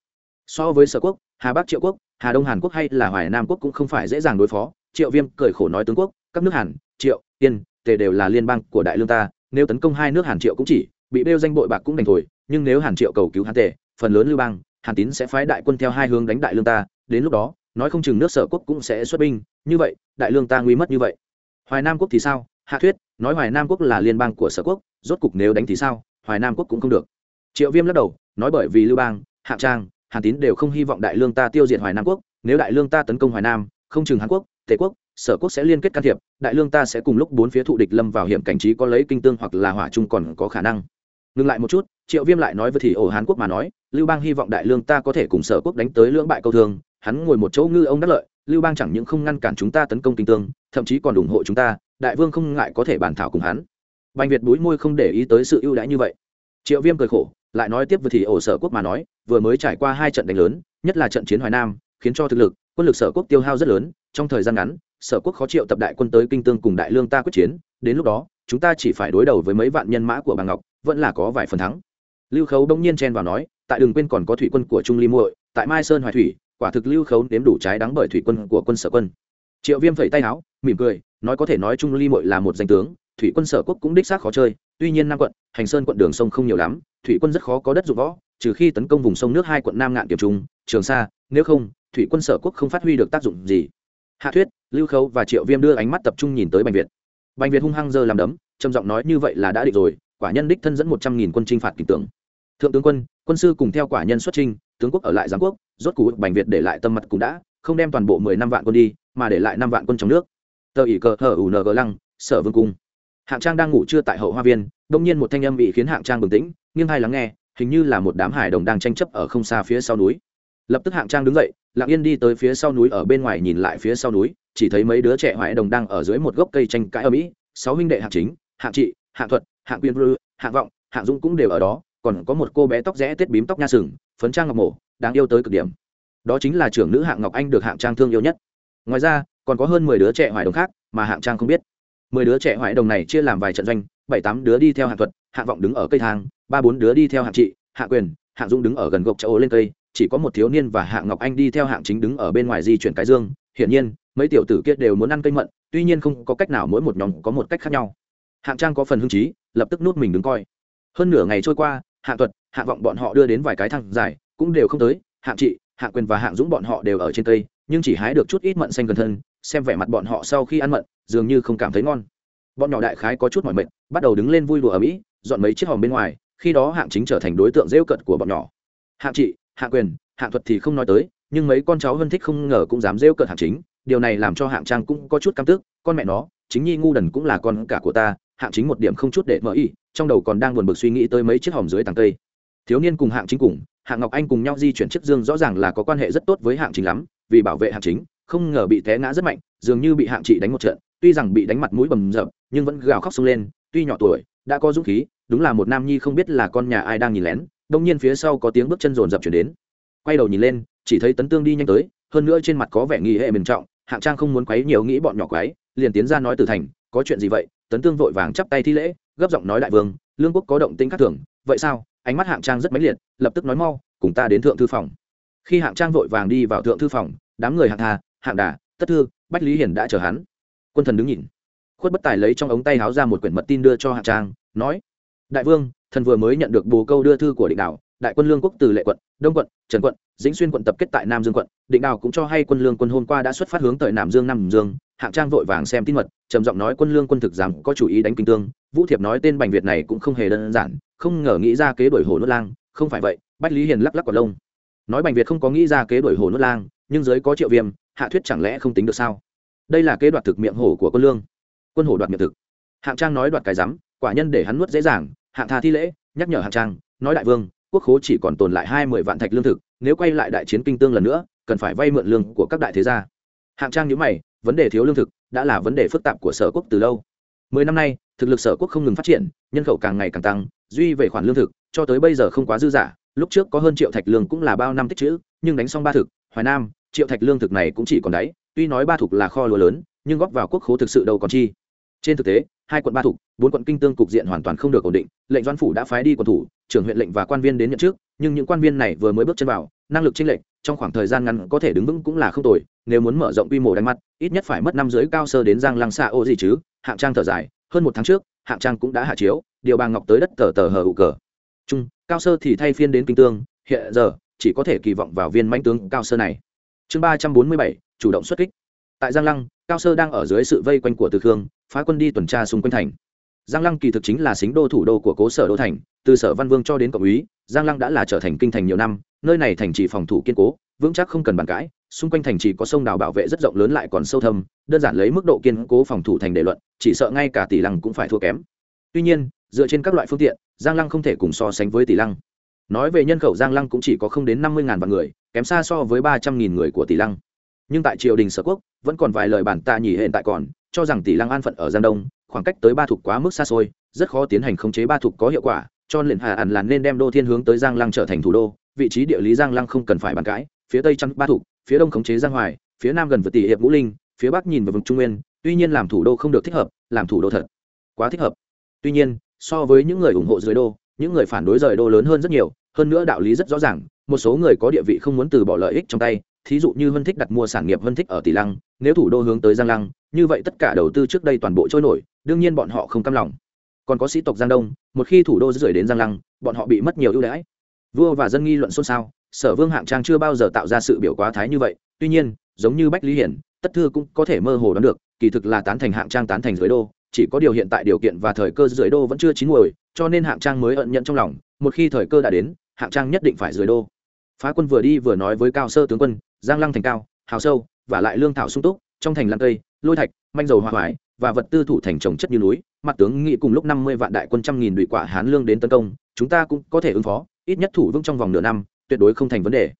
A: So với sở quốc, hà bắc triệu quốc, hà đông hàn quốc hay là hoài nam quốc cũng không phải dễ dàng đối phó. Triệu viêm cười khổ nói tướng quốc, các nước hàn, triệu, yên, tề đều là liên bang của đại lương ta nếu tấn công hai nước hàn triệu cũng chỉ, bị bêu danh bội bạc cũng đành thôi, nhưng nếu hàn triệu cầu cứu hàn tề, phần lớn lưu bang, hàn tín sẽ phái đại quân theo hai hướng đánh đại lương ta, đến lúc đó, nói không chừng nước sở quốc cũng sẽ xuất binh. Như vậy, đại lương ta nguy mất như vậy. Hoài nam quốc thì sao? Hạ thuyết, nói hoài nam quốc là liên bang của sở quốc, rốt cục nếu đánh thì sao? Hoài nam quốc cũng không được. Triệu viêm lắc đầu, nói bởi vì lưu bang, hạ trang, hàn tín đều không hy vọng đại lương ta tiêu diệt hoài nam quốc. Nếu đại lương ta tấn công hoài nam, không chừng hàn quốc, tề quốc sở quốc sẽ liên kết can thiệp, đại lương ta sẽ cùng lúc bốn phía thụ địch lâm vào hiểm cảnh trí có lấy kinh tương hoặc là hỏa trung còn có khả năng. Ngừng lại một chút, triệu viêm lại nói với thì ổ hàn quốc mà nói, lưu bang hy vọng đại lương ta có thể cùng sở quốc đánh tới lưỡng bại câu thương, hắn ngồi một chỗ ngư ông đắc lợi, lưu bang chẳng những không ngăn cản chúng ta tấn công kinh tương, thậm chí còn ủng hộ chúng ta, đại vương không ngại có thể bàn thảo cùng hắn. Bành việt búi môi không để ý tới sự ưu đãi như vậy. Triệu viêm cười khổ, lại nói tiếp với thì ổ sở quốc mà nói, vừa mới trải qua hai trận đánh lớn, nhất là trận chiến hoài nam, khiến cho thực lực, quân lực sở quốc tiêu hao rất lớn, trong thời gian ngắn sở quốc khó triệu tập đại quân tới kinh tương cùng đại lương ta quyết chiến, đến lúc đó, chúng ta chỉ phải đối đầu với mấy vạn nhân mã của bà ngọc, vẫn là có vài phần thắng. Lưu khấu đông nhiên chen vào nói, tại đường quên còn có thủy quân của trung ly muội, tại mai sơn hoài thủy, quả thực lưu khấu nếm đủ trái đắng bởi thủy quân của quân sở quân. Triệu viêm phẩy tay áo, mỉm cười, nói có thể nói trung ly muội là một danh tướng, thủy quân sở quốc cũng đích xác khó chơi, tuy nhiên nam quận, hành sơn quận đường sông không nhiều lắm, thủy quân rất khó có đất dụng võ, trừ khi tấn công vùng sông nước hai quận nam ngạn kiểm trung trường sa, nếu không, thủy quân sở quốc không phát huy được tác dụng gì hạ thuyết, lưu khấu và triệu viêm đưa ánh mắt tập trung nhìn tới bành việt. Bành việt hung hăng giơ làm đấm, trầm giọng nói như vậy là đã định rồi, quả nhân đích thân dẫn một trăm nghìn quân chinh phạt kỷ tưởng. Thượng tướng quân quân sư cùng theo quả nhân xuất trinh tướng quốc ở lại giám quốc, rốt cú bành việt để lại tâm mặt cũng đã, không đem toàn bộ mười năm vạn quân đi, mà để lại năm vạn quân trong nước. Tờ ỷ cờ hở ủ ng lăng, sở vương cung. Hạng trang đang ngủ trưa tại hậu hoa viên, đông nhiên một thanh âm bị khiến hạng trang bừng tĩnh nghiêng hai lắng nghe, hình như là một đám hải đồng đang tranh chấp ở không xa phía sau núi. Lập tức hạng trang đứng dậy lặng yên đi tới phía sau núi ở bên ngoài nhìn lại phía sau núi, chỉ thấy mấy đứa trẻ hoại đồng đang ở dưới một gốc cây tranh cãi ở mỹ. Sáu huynh đệ hạng chính, hạng trị, hạng thuật, hạng quyên vư hạng vọng, hạng dũng cũng đều ở đó. Còn có một cô bé tóc rẽ tết bím tóc nha sừng, phấn trang ngọc mổ, đáng yêu tới cực điểm. Đó chính là trưởng nữ hạng ngọc anh được hạng trang thương yêu nhất. Ngoài ra, còn có hơn mười đứa trẻ hoại đồng khác mà hạng trang không biết. Mười đứa trẻ hoại đồng này chia làm vài trận doanh, bảy tám đứa đi theo hạng thuật, hạng vọng đứng ở cây thang, ba bốn đứa đi theo hạng trị, hạng quyền, hạng dũng đứng ở gần gốc chỗ lên cây chỉ có một thiếu niên và hạng ngọc anh đi theo hạng chính đứng ở bên ngoài di chuyển cái dương. Hiển nhiên, mấy tiểu tử kia đều muốn ăn cây mận, tuy nhiên không có cách nào mỗi một nhóm có một cách khác nhau. Hạng trang có phần hưng trí lập tức nút mình đứng coi. Hơn nửa ngày trôi qua hạng thuật hạng vọng bọn họ đưa đến vài cái thang dài, cũng đều không tới. Hạng trị hạng quyền và hạng dũng bọn họ đều ở trên cây, nhưng chỉ hái được chút ít mận xanh gần thân, xem vẻ mặt bọn họ sau khi ăn mận, dường như không cảm thấy ngon. Bọn nhỏ đại khái có chút mỏi mệt, bắt đầu đứng lên vui đùa ở mỹ dọn mấy chiếc hòm bên ngoài, khi đó hạng chính trở thành đối tượng rêu cận của bọn nhỏ. Hạng trị Hạ quyền, hạ thuật thì không nói tới, nhưng mấy con cháu hơn thích không ngờ cũng dám rêu cợt hạng chính. Điều này làm cho hạng trang cũng có chút căm tức, con mẹ nó, chính nhi ngu đần cũng là con cả của ta, hạng chính một điểm không chút để mở ý, trong đầu còn đang buồn bực suy nghĩ tới mấy chiếc hòm dưới tàng cây. Thiếu niên cùng hạng chính cùng hạng ngọc anh cùng nhau di chuyển chiếc dương rõ ràng là có quan hệ rất tốt với hạng chính lắm, vì bảo vệ hạng chính, không ngờ bị té ngã rất mạnh, dường như bị hạng chị đánh một trận, tuy rằng bị đánh mặt mũi bầm rập nhưng vẫn gào khóc sông lên, tuy nhỏ tuổi, đã có dũng khí, đúng là một nam nhi không biết là con nhà ai đang nhìn lén đông nhiên phía sau có tiếng bước chân rồn rập chuyển đến. Quay đầu nhìn lên, chỉ thấy tấn tương đi nhanh tới, hơn nữa trên mặt có vẻ nghi hệ mềm trọng, hạng trang không muốn quấy nhiều nghĩ bọn nhỏ quấy, liền tiến ra nói từ thành, có chuyện gì vậy? Tấn tương vội vàng chắp tay thi lễ, gấp giọng nói đại vương, lương quốc có động tĩnh khác thường, vậy sao? Ánh mắt hạng trang rất mãnh liệt, lập tức nói mau, cùng ta đến thượng thư phòng. Khi hạng trang vội vàng đi vào thượng thư phòng, đám người hạng hà hạng đà, tất thư, bách lý hiển đã chờ hắn. Quân thần đứng nhìn. Khuất bất tài lấy trong ống tay háo ra một quyển mật tin đưa cho hạng trang, nói, đại vương thần vừa mới nhận được bồ câu đưa thư của định đảo, đại quân lương quốc từ lệ quận, đông quận, trần quận, dĩnh xuyên quận tập kết tại nam dương quận định đảo cũng cho hay quân lương quân hôm qua đã xuất phát hướng tới nam dương nam dương. Hạng trang vội vàng xem tin mật, trầm giọng nói quân lương quân thực rằng có chủ ý đánh kinh tương. Vũ thiệp nói tên bành việt này cũng không hề đơn giản, không ngờ nghĩ ra kế đổi hồ nuốt lang, không phải vậy, bách lý hiền lắc lắc quả lông. Nói bành việt không có nghĩ ra kế đổi hồ nuốt lang, nhưng dưới có triệu viêm, hạ thuyết chẳng lẽ không tính được sao? Đây là kế đoạt thực miệng hổ của quân lương. Quân hổ đoạt miệng thực. Hạng trang nói đoạt cái rắm, quả nhân để hắn nuốt dễ dàng hạng tha thi lễ, nhắc nhở hạng trang, nói đại vương, quốc khố chỉ còn tồn lại hai mươi vạn thạch lương thực, nếu quay lại đại chiến kinh tương lần nữa, cần phải vay mượn lương của các đại thế gia. Hạng trang nhớ mày, vấn đề thiếu lương thực đã là vấn đề phức tạp của sở quốc từ lâu. Mười năm nay, thực lực sở quốc không ngừng phát triển, nhân khẩu càng ngày càng tăng, duy về khoản lương thực, cho tới bây giờ không quá dư giả lúc trước có hơn triệu thạch lương cũng là bao năm tích chữ nhưng đánh xong ba thực, hoài nam, triệu thạch lương thực này cũng chỉ còn đáy, tuy nói ba thục là kho lúa lớn, nhưng góp vào quốc khố thực sự đâu còn chi. Trên thực tế hai quận ba thủ, bốn quận kinh tương cục diện hoàn toàn không được ổn định lệnh Doãn phủ đã phái đi quận thủ trưởng huyện lệnh và quan viên đến nhận trước nhưng những quan viên này vừa mới bước chân vào năng lực chênh lệnh trong khoảng thời gian ngắn có thể đứng vững cũng là không tồi nếu muốn mở rộng quy mô đánh mắt ít nhất phải mất năm dưới cao sơ đến giang lăng xa ô gì chứ hạng trang thở dài hơn một tháng trước hạng trang cũng đã hạ chiếu điều bà ngọc tới đất tờ tờ hờ hụ cờ. Trung cao sơ thì thay phiên đến kinh tương hiện giờ chỉ có thể kỳ vọng vào viên mãnh tướng cao sơ này. Chương ba trăm bốn mươi bảy chủ động xuất kích. Tại giang lăng cao sơ đang ở dưới sự vây quanh của từ khương phá quân đi tuần tra xung quanh thành. Giang lăng kỳ thực chính là xính đô thủ đô của cố sở đô thành, từ sở văn vương cho đến cộng úy, giang lăng đã là trở thành kinh thành nhiều năm, nơi này thành trì phòng thủ kiên cố, vững chắc không cần bàn cãi, xung quanh thành trì có sông đào bảo vệ rất rộng lớn lại còn sâu thâm, đơn giản lấy mức độ kiên cố phòng thủ thành đề luận, chỉ sợ ngay cả tỷ lăng cũng phải thua kém. Tuy nhiên, dựa trên các loại phương tiện, giang lăng không thể cùng so sánh với tỷ lăng. Nói về nhân khẩu, giang lăng cũng chỉ có không đến năm mươi ngàn vạn người, kém xa so với ba trăm nghìn người của tỷ lăng. Nhưng tại triều đình sở quốc, vẫn còn vài lời bản tạ nhỉ hiện tại còn cho rằng tỷ lăng an phận ở giang đông, khoảng cách tới ba thục quá mức xa xôi, rất khó tiến hành khống chế ba thục có hiệu quả, cho nên hà ẩn là nên đem đô thiên hướng tới giang lăng trở thành thủ đô, vị trí địa lý giang lăng không cần phải bàn cãi, phía tây trăm ba thục, phía đông khống chế giang hoài, phía nam gần vượt tỷ hiệp ngũ linh, phía bắc nhìn vào vùng trung nguyên, tuy nhiên làm thủ đô không được thích hợp, làm thủ đô thật quá thích hợp. Tuy nhiên, so với những người ủng hộ dưới đô, những người phản đối rời đô lớn hơn rất nhiều, hơn nữa đạo lý rất rõ ràng, một số người có địa vị không muốn từ bỏ lợi ích trong tay thí dụ như vân thích đặt mua sản nghiệp vân thích ở tỷ lăng, nếu thủ đô hướng tới giang lăng, như vậy tất cả đầu tư trước đây toàn bộ trôi nổi, đương nhiên bọn họ không cam lòng. Còn có sĩ tộc giang đông, một khi thủ đô rời đến giang lăng, bọn họ bị mất nhiều ưu đãi. Vua và dân nghi luận xôn xao, sở vương hạng trang chưa bao giờ tạo ra sự biểu quá thái như vậy, tuy nhiên, giống như bách lý hiển, tất thư cũng có thể mơ hồ đoán được, kỳ thực là tán thành hạng trang tán thành dưới đô, chỉ có điều hiện tại điều kiện và thời cơ dưới đô vẫn chưa chín muồi, cho nên hạng trang mới ẩn nhận trong lòng, một khi thời cơ đã đến, hạng trang nhất định phải dưới đô. Phá quân vừa đi vừa nói với cao sơ tướng quân giang lăng thành cao, hào sâu, và lại lương thảo sung túc, trong thành lăng cây, lôi thạch, manh dầu hoa hoái và vật tư thủ thành trồng chất như núi. Mặt tướng nghĩ cùng lúc năm mươi vạn đại quân trăm nghìn đụy quả hán lương đến tấn công, chúng ta cũng có thể ứng phó, ít nhất thủ vững trong vòng nửa năm, tuyệt đối không thành vấn đề.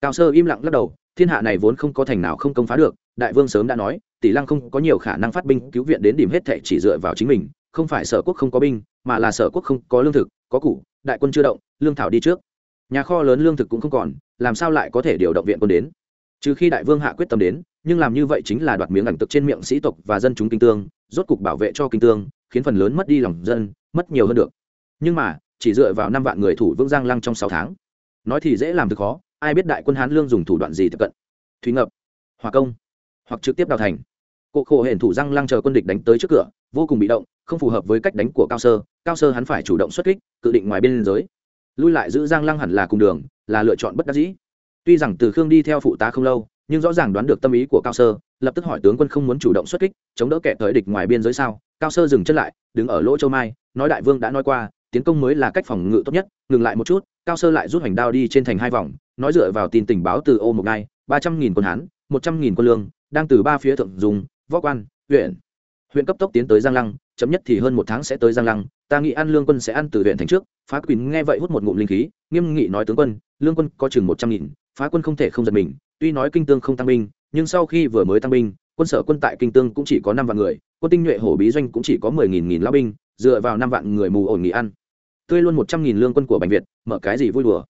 A: Cao sơ im lặng lắc đầu, thiên hạ này vốn không có thành nào không công phá được, đại vương sớm đã nói, tỷ lăng không có nhiều khả năng phát binh cứu viện đến điểm hết thệ chỉ dựa vào chính mình, không phải sở quốc không có binh, mà là sở quốc không có lương thực, có củ, đại quân chưa động, lương thảo đi trước. Nhà kho lớn lương thực cũng không còn, làm sao lại có thể điều động viện quân đến? Trừ khi đại vương hạ quyết tâm đến, nhưng làm như vậy chính là đoạt miếng ảnh tực trên miệng sĩ tộc và dân chúng kinh tương, rốt cục bảo vệ cho kinh tương, khiến phần lớn mất đi lòng dân, mất nhiều hơn được. Nhưng mà, chỉ dựa vào năm vạn người thủ vương giang lăng trong sáu tháng. Nói thì dễ làm thực khó, ai biết đại quân hán lương dùng thủ đoạn gì tiếp cận. Thủy ngập, hòa công, hoặc trực tiếp đào thành. Cộ khổ hển thủ giang lăng chờ quân địch đánh tới trước cửa, vô cùng bị động, không phù hợp với cách đánh của cao sơ. Cao sơ hắn phải chủ động xuất kích, cự định ngoài biên giới. Lui lại giữ giang lăng hẳn là cùng đường, là lựa chọn bất đắc dĩ tuy rằng từ khương đi theo phụ tá không lâu nhưng rõ ràng đoán được tâm ý của cao sơ lập tức hỏi tướng quân không muốn chủ động xuất kích chống đỡ kẻ tới địch ngoài biên giới sao? Cao sơ dừng chân lại đứng ở lỗ châu mai nói đại vương đã nói qua tiến công mới là cách phòng ngự tốt nhất ngừng lại một chút cao sơ lại rút hoành đao đi trên thành hai vòng nói dựa vào tin tình báo từ ô một ngày, ba trăm nghìn quân hán một trăm nghìn quân lương đang từ ba phía thượng dùng võ quan huyện. Huyện cấp tốc tiến tới giang lăng chấm nhất thì hơn một tháng sẽ tới giang lăng ta nghĩ ăn lương quân sẽ ăn từ huyện thành trước phá quỳnh nghe vậy hút một ngụm linh khí nghiêm nghị nói tướng quân lương quân có chừng một trăm nghìn phá quân không thể không giật mình, tuy nói kinh tương không tăng binh, nhưng sau khi vừa mới tăng binh, quân sở quân tại kinh tương cũng chỉ có năm vạn người, quân tinh nhuệ hổ bí doanh cũng chỉ có mười nghìn nghìn lao binh, dựa vào năm vạn người mù ổn nghỉ ăn. Tươi luôn một trăm nghìn lương quân của bành việt, mở cái gì vui đùa.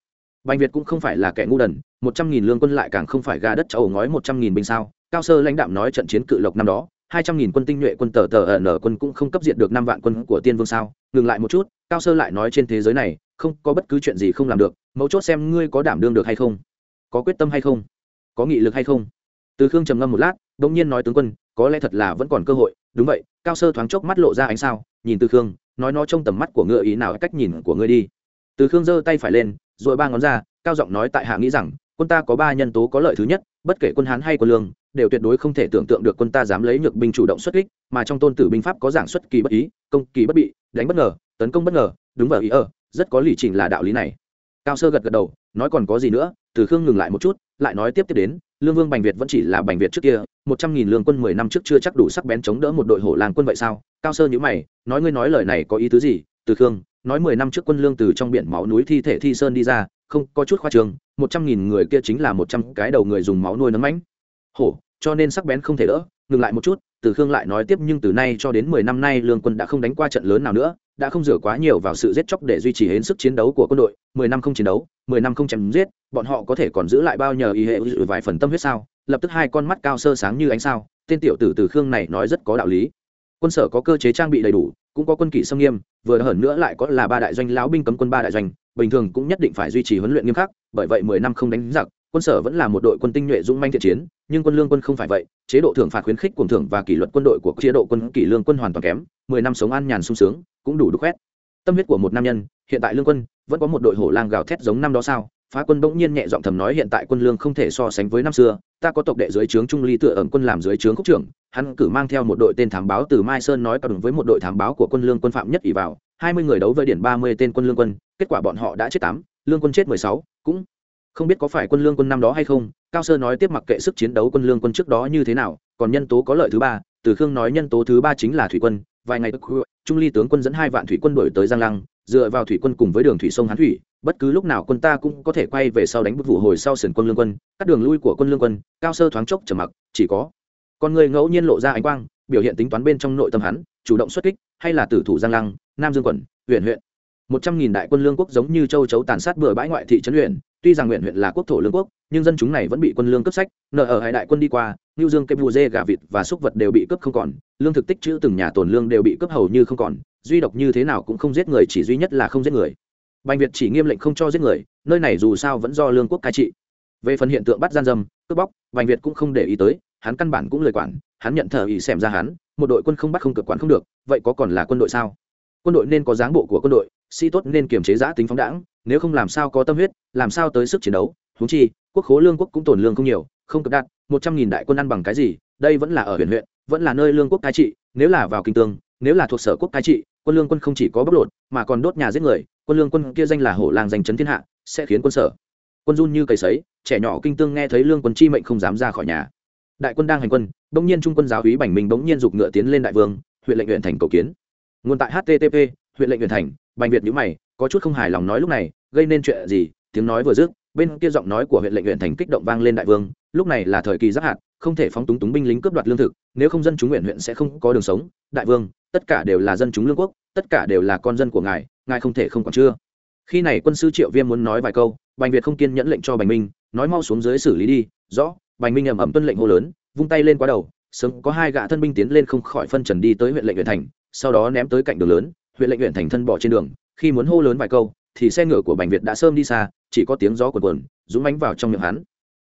A: Bành việt cũng không phải là kẻ ngu đần, một trăm nghìn lương quân lại càng không phải gà đất cho ổ ngói một trăm nghìn binh sao. Cao sơ lãnh đạm nói trận chiến cự lộc năm đó, hai trăm nghìn quân tinh nhuệ quân tờ tờ ở nở quân cũng không cấp diện được năm vạn quân của tiên vương sao. Ngừng lại một chút, cao sơ lại nói trên thế giới này, không có bất cứ chuyện gì không làm được, mấu chốt xem ngươi có đảm đương được hay không có quyết tâm hay không? Có nghị lực hay không? Từ khương trầm ngâm một lát đ ỗ n g nhiên nói tướng quân, có lẽ thật là vẫn còn cơ hội. Đúng vậy, cao sơ thoáng chốc mắt lộ ra ánh sao, nhìn từ khương, nói nó trong tầm mắt của ngựa ý nào cách nhìn của ngươi đi. Từ khương giơ tay phải lên rồi ba ngón ra, cao giọng nói tại hạ nghĩ rằng, quân ta có ba nhân tố có lợi thứ nhất, bất kể quân hán hay quân lương, đều tuyệt đối không thể tưởng tượng được quân ta dám lấy nhược binh chủ động xuất kích, mà trong tôn tử binh pháp có giảng xuất kỳ bất ý, công kỳ bất bị, đánh bất ngờ, tấn công bất ngờ, đúng vào ý ở rất có lý trình là đạo lý này. Cao sơ gật gật đầu, nói còn có gì nữa từ khương ngừng lại một chút, lại nói tiếp tiếp đến, lương vương bành việt vẫn chỉ là bành việt trước kia, một trăm nghìn lương quân mười năm trước chưa chắc đủ sắc bén chống đỡ một đội hổ làng quân vậy sao? Cao sơ nhữ mày, nói ngươi nói lời này có ý tứ gì? Từ khương, nói mười năm trước quân lương từ trong biển máu núi thi thể thi sơn đi ra, không có chút khoa trường, một trăm nghìn người kia chính là một trăm cái đầu người dùng máu nuôi nấm mãnh hổ, cho nên sắc bén không thể đỡ, ngừng lại một chút từ khương lại nói tiếp nhưng từ nay cho đến mười năm nay lương quân đã không đánh qua trận lớn nào nữa, đã không dựa quá nhiều vào sự giết chóc để duy trì hến sức chiến đấu của quân đội. Mười năm không chiến đấu, mười năm không chém giết, bọn họ có thể còn giữ lại bao nhờ ý hệ vài phần tâm huyết sao? Lập tức hai con mắt cao sơ sáng như ánh sao, tên tiểu tử từ khương này nói rất có đạo lý. Quân sở có cơ chế trang bị đầy đủ, cũng có quân kỷ xâm nghiêm, vừa hơn nữa lại có là ba đại doanh, lão binh cấm quân ba đại doanh, bình thường cũng nhất định phải duy trì huấn luyện nghiêm khắc, bởi vậy mười năm không đánh giặc quân sở vẫn là một đội quân tinh nhuệ dũng manh thiện chiến, nhưng quân lương quân không phải vậy, chế độ thưởng phạt khuyến khích cuồng thưởng và kỷ luật quân đội của chế độ quân kỷ lương quân hoàn toàn kém, mười năm sống an nhàn sung sướng, cũng đủ đục khoét. Tâm huyết của một nam nhân, hiện tại lương quân, vẫn có một đội hổ lang gào thét giống năm đó sao? Phá quân bỗng nhiên nhẹ giọng thầm nói hiện tại quân lương không thể so sánh với năm xưa, ta có tộc đệ dưới trướng trung ly tựa ẩn quân làm dưới trướng khúc trưởng, hắn cử mang theo một đội tên thám báo từ mai sơn nói cả với một đội thám báo của quân lương quân phạm nhất ỷ vào, hai mươi người đấu với điển ba mươi tên quân lương quân, kết quả bọn họ đã chết tám, lương quân chết mười sáu, cũng không biết có phải quân lương quân năm đó hay không, cao sơ nói tiếp mặc kệ sức chiến đấu quân lương quân trước đó như thế nào, còn nhân tố có lợi thứ ba, từ khương nói nhân tố thứ ba chính là thủy quân, vài ngày trung ly tướng quân dẫn hai vạn thủy quân đổi tới giang lăng, dựa vào thủy quân cùng với đường thủy sông hán thủy, bất cứ lúc nào quân ta cũng có thể quay về sau đánh bức vụ hồi sau sườn quân lương quân, cắt đường lui của quân lương quân, cao sơ thoáng chốc trầm mặc, chỉ có con người ngẫu nhiên lộ ra ánh quang, biểu hiện tính toán bên trong nội tâm hắn, chủ động xuất kích, hay là tử thủ giang lăng, nam dương quận, huyện huyện. Một trăm nghìn đại quân lương quốc giống như châu chấu tàn sát bừa bãi ngoại thị trấn huyện tuy rằng nguyện huyện là quốc thổ lương quốc nhưng dân chúng này vẫn bị quân lương cấp sách nợ ở hải đại quân đi qua ngưu Dương cây bù dê gà vịt và súc vật đều bị cướp không còn, lương thực tích trữ từng nhà tồn lương đều bị cướp hầu như không còn, duy độc như thế nào cũng không giết người, chỉ duy nhất là không giết người. Bành Việt chỉ nghiêm lệnh không cho giết người, nơi này dù sao vẫn do lương quốc cai trị. Về phần hiện tượng bắt gian dâm, cướp bóc, Bành Việt cũng không để ý tới, hắn căn bản cũng lời quản, hắn nhận thờ ý xem ra hắn, một đội quân không bắt không cực quản không được, vậy có còn là quân đội sao? Quân đội nên có dáng bộ của quân đội, sĩ tốt nên kiềm chế giã tính phóng đãng, nếu không làm sao có tâm huyết, làm sao tới sức chiến đấu, húng chi, quốc khố lương quốc cũng tổn lương không nhiều, không cập đạt, một trăm nghìn đại quân ăn bằng cái gì, đây vẫn là ở huyện huyện vẫn là nơi lương quốc cai trị nếu là vào kinh tương nếu là thuộc sở quốc cai trị quân lương quân không chỉ có bóc lột mà còn đốt nhà giết người quân lương quân kia danh là hổ làng danh chấn thiên hạ sẽ khiến quân sở. Quân run như cầy sấy trẻ nhỏ kinh tương nghe thấy lương quân chi mệnh không dám ra khỏi nhà. Đại quân đang hành quân bỗng nhiên trung quân giáo úy bảnh mình bỗng nhiên giục ngựa tiến lên đại vương huyện lệnh huyện thành cầu kiến. Nguồn tại http huyện lệnh huyện thành, bành việt nhữ mày, có chút không hài lòng nói lúc này, gây nên chuyện gì? Tiếng nói vừa dứt, bên kia giọng nói của huyện lệnh huyện thành kích động vang lên đại vương, lúc này là thời kỳ giáp hạt, không thể phóng túng túng binh lính cướp đoạt lương thực, nếu không dân chúng nguyện huyện sẽ không có đường sống. Đại vương, tất cả đều là dân chúng lương quốc, tất cả đều là con dân của ngài ngài không thể không còn chưa. Khi này quân sư triệu viêm muốn nói vài câu, bành việt không kiên nhẫn lệnh cho bành minh, nói mau xuống dưới xử lý đi, rõ, bành minh ầm ầm tuân lệnh hô lớn, vung tay lên quá đầu, sớm có hai gã thân binh tiến lên không khỏi phân trần đi tới huyện lệnh huyện thành, sau đó ném tới cạnh đường lớn huyện lệnh huyện thành thân bỏ trên đường, khi muốn hô lớn vài câu, thì xe ngựa của bành việt đã sớm đi xa, chỉ có tiếng gió cuồn cuộn, dũng mánh vào trong miệng hắn.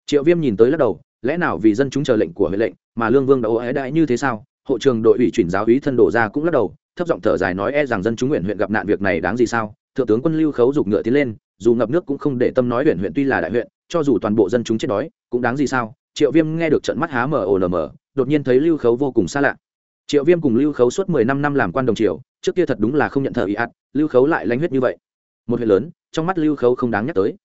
A: Triệu viêm nhìn tới lắc đầu, lẽ nào vì dân chúng chờ lệnh của huệ lệnh mà lương vương đã ô ái đại như thế sao? Hộ trường đội ủy chuyển giáo úy thân đổ ra cũng lắc đầu, thấp giọng thở dài nói e rằng dân chúng nguyện huyện gặp nạn việc này đáng gì sao? Thượng tướng quân lưu khấu giục ngựa tiến lên, dù ngập nước cũng không để tâm nói huyện huyện tuy là đại huyện, cho dù toàn bộ dân chúng chết đói, cũng đáng gì sao? Triệu viêm nghe được trận mắt há mờ ồ nm đột nhiên thấy lưu khấu vô cùng xa lạ triệu viêm cùng lưu khấu suốt mười năm năm làm quan đồng triều, trước kia thật đúng là không nhận thờ ý ạt, lưu khấu lại lanh huyết như vậy. Một huyện lớn, trong mắt lưu khấu không đáng nhắc tới.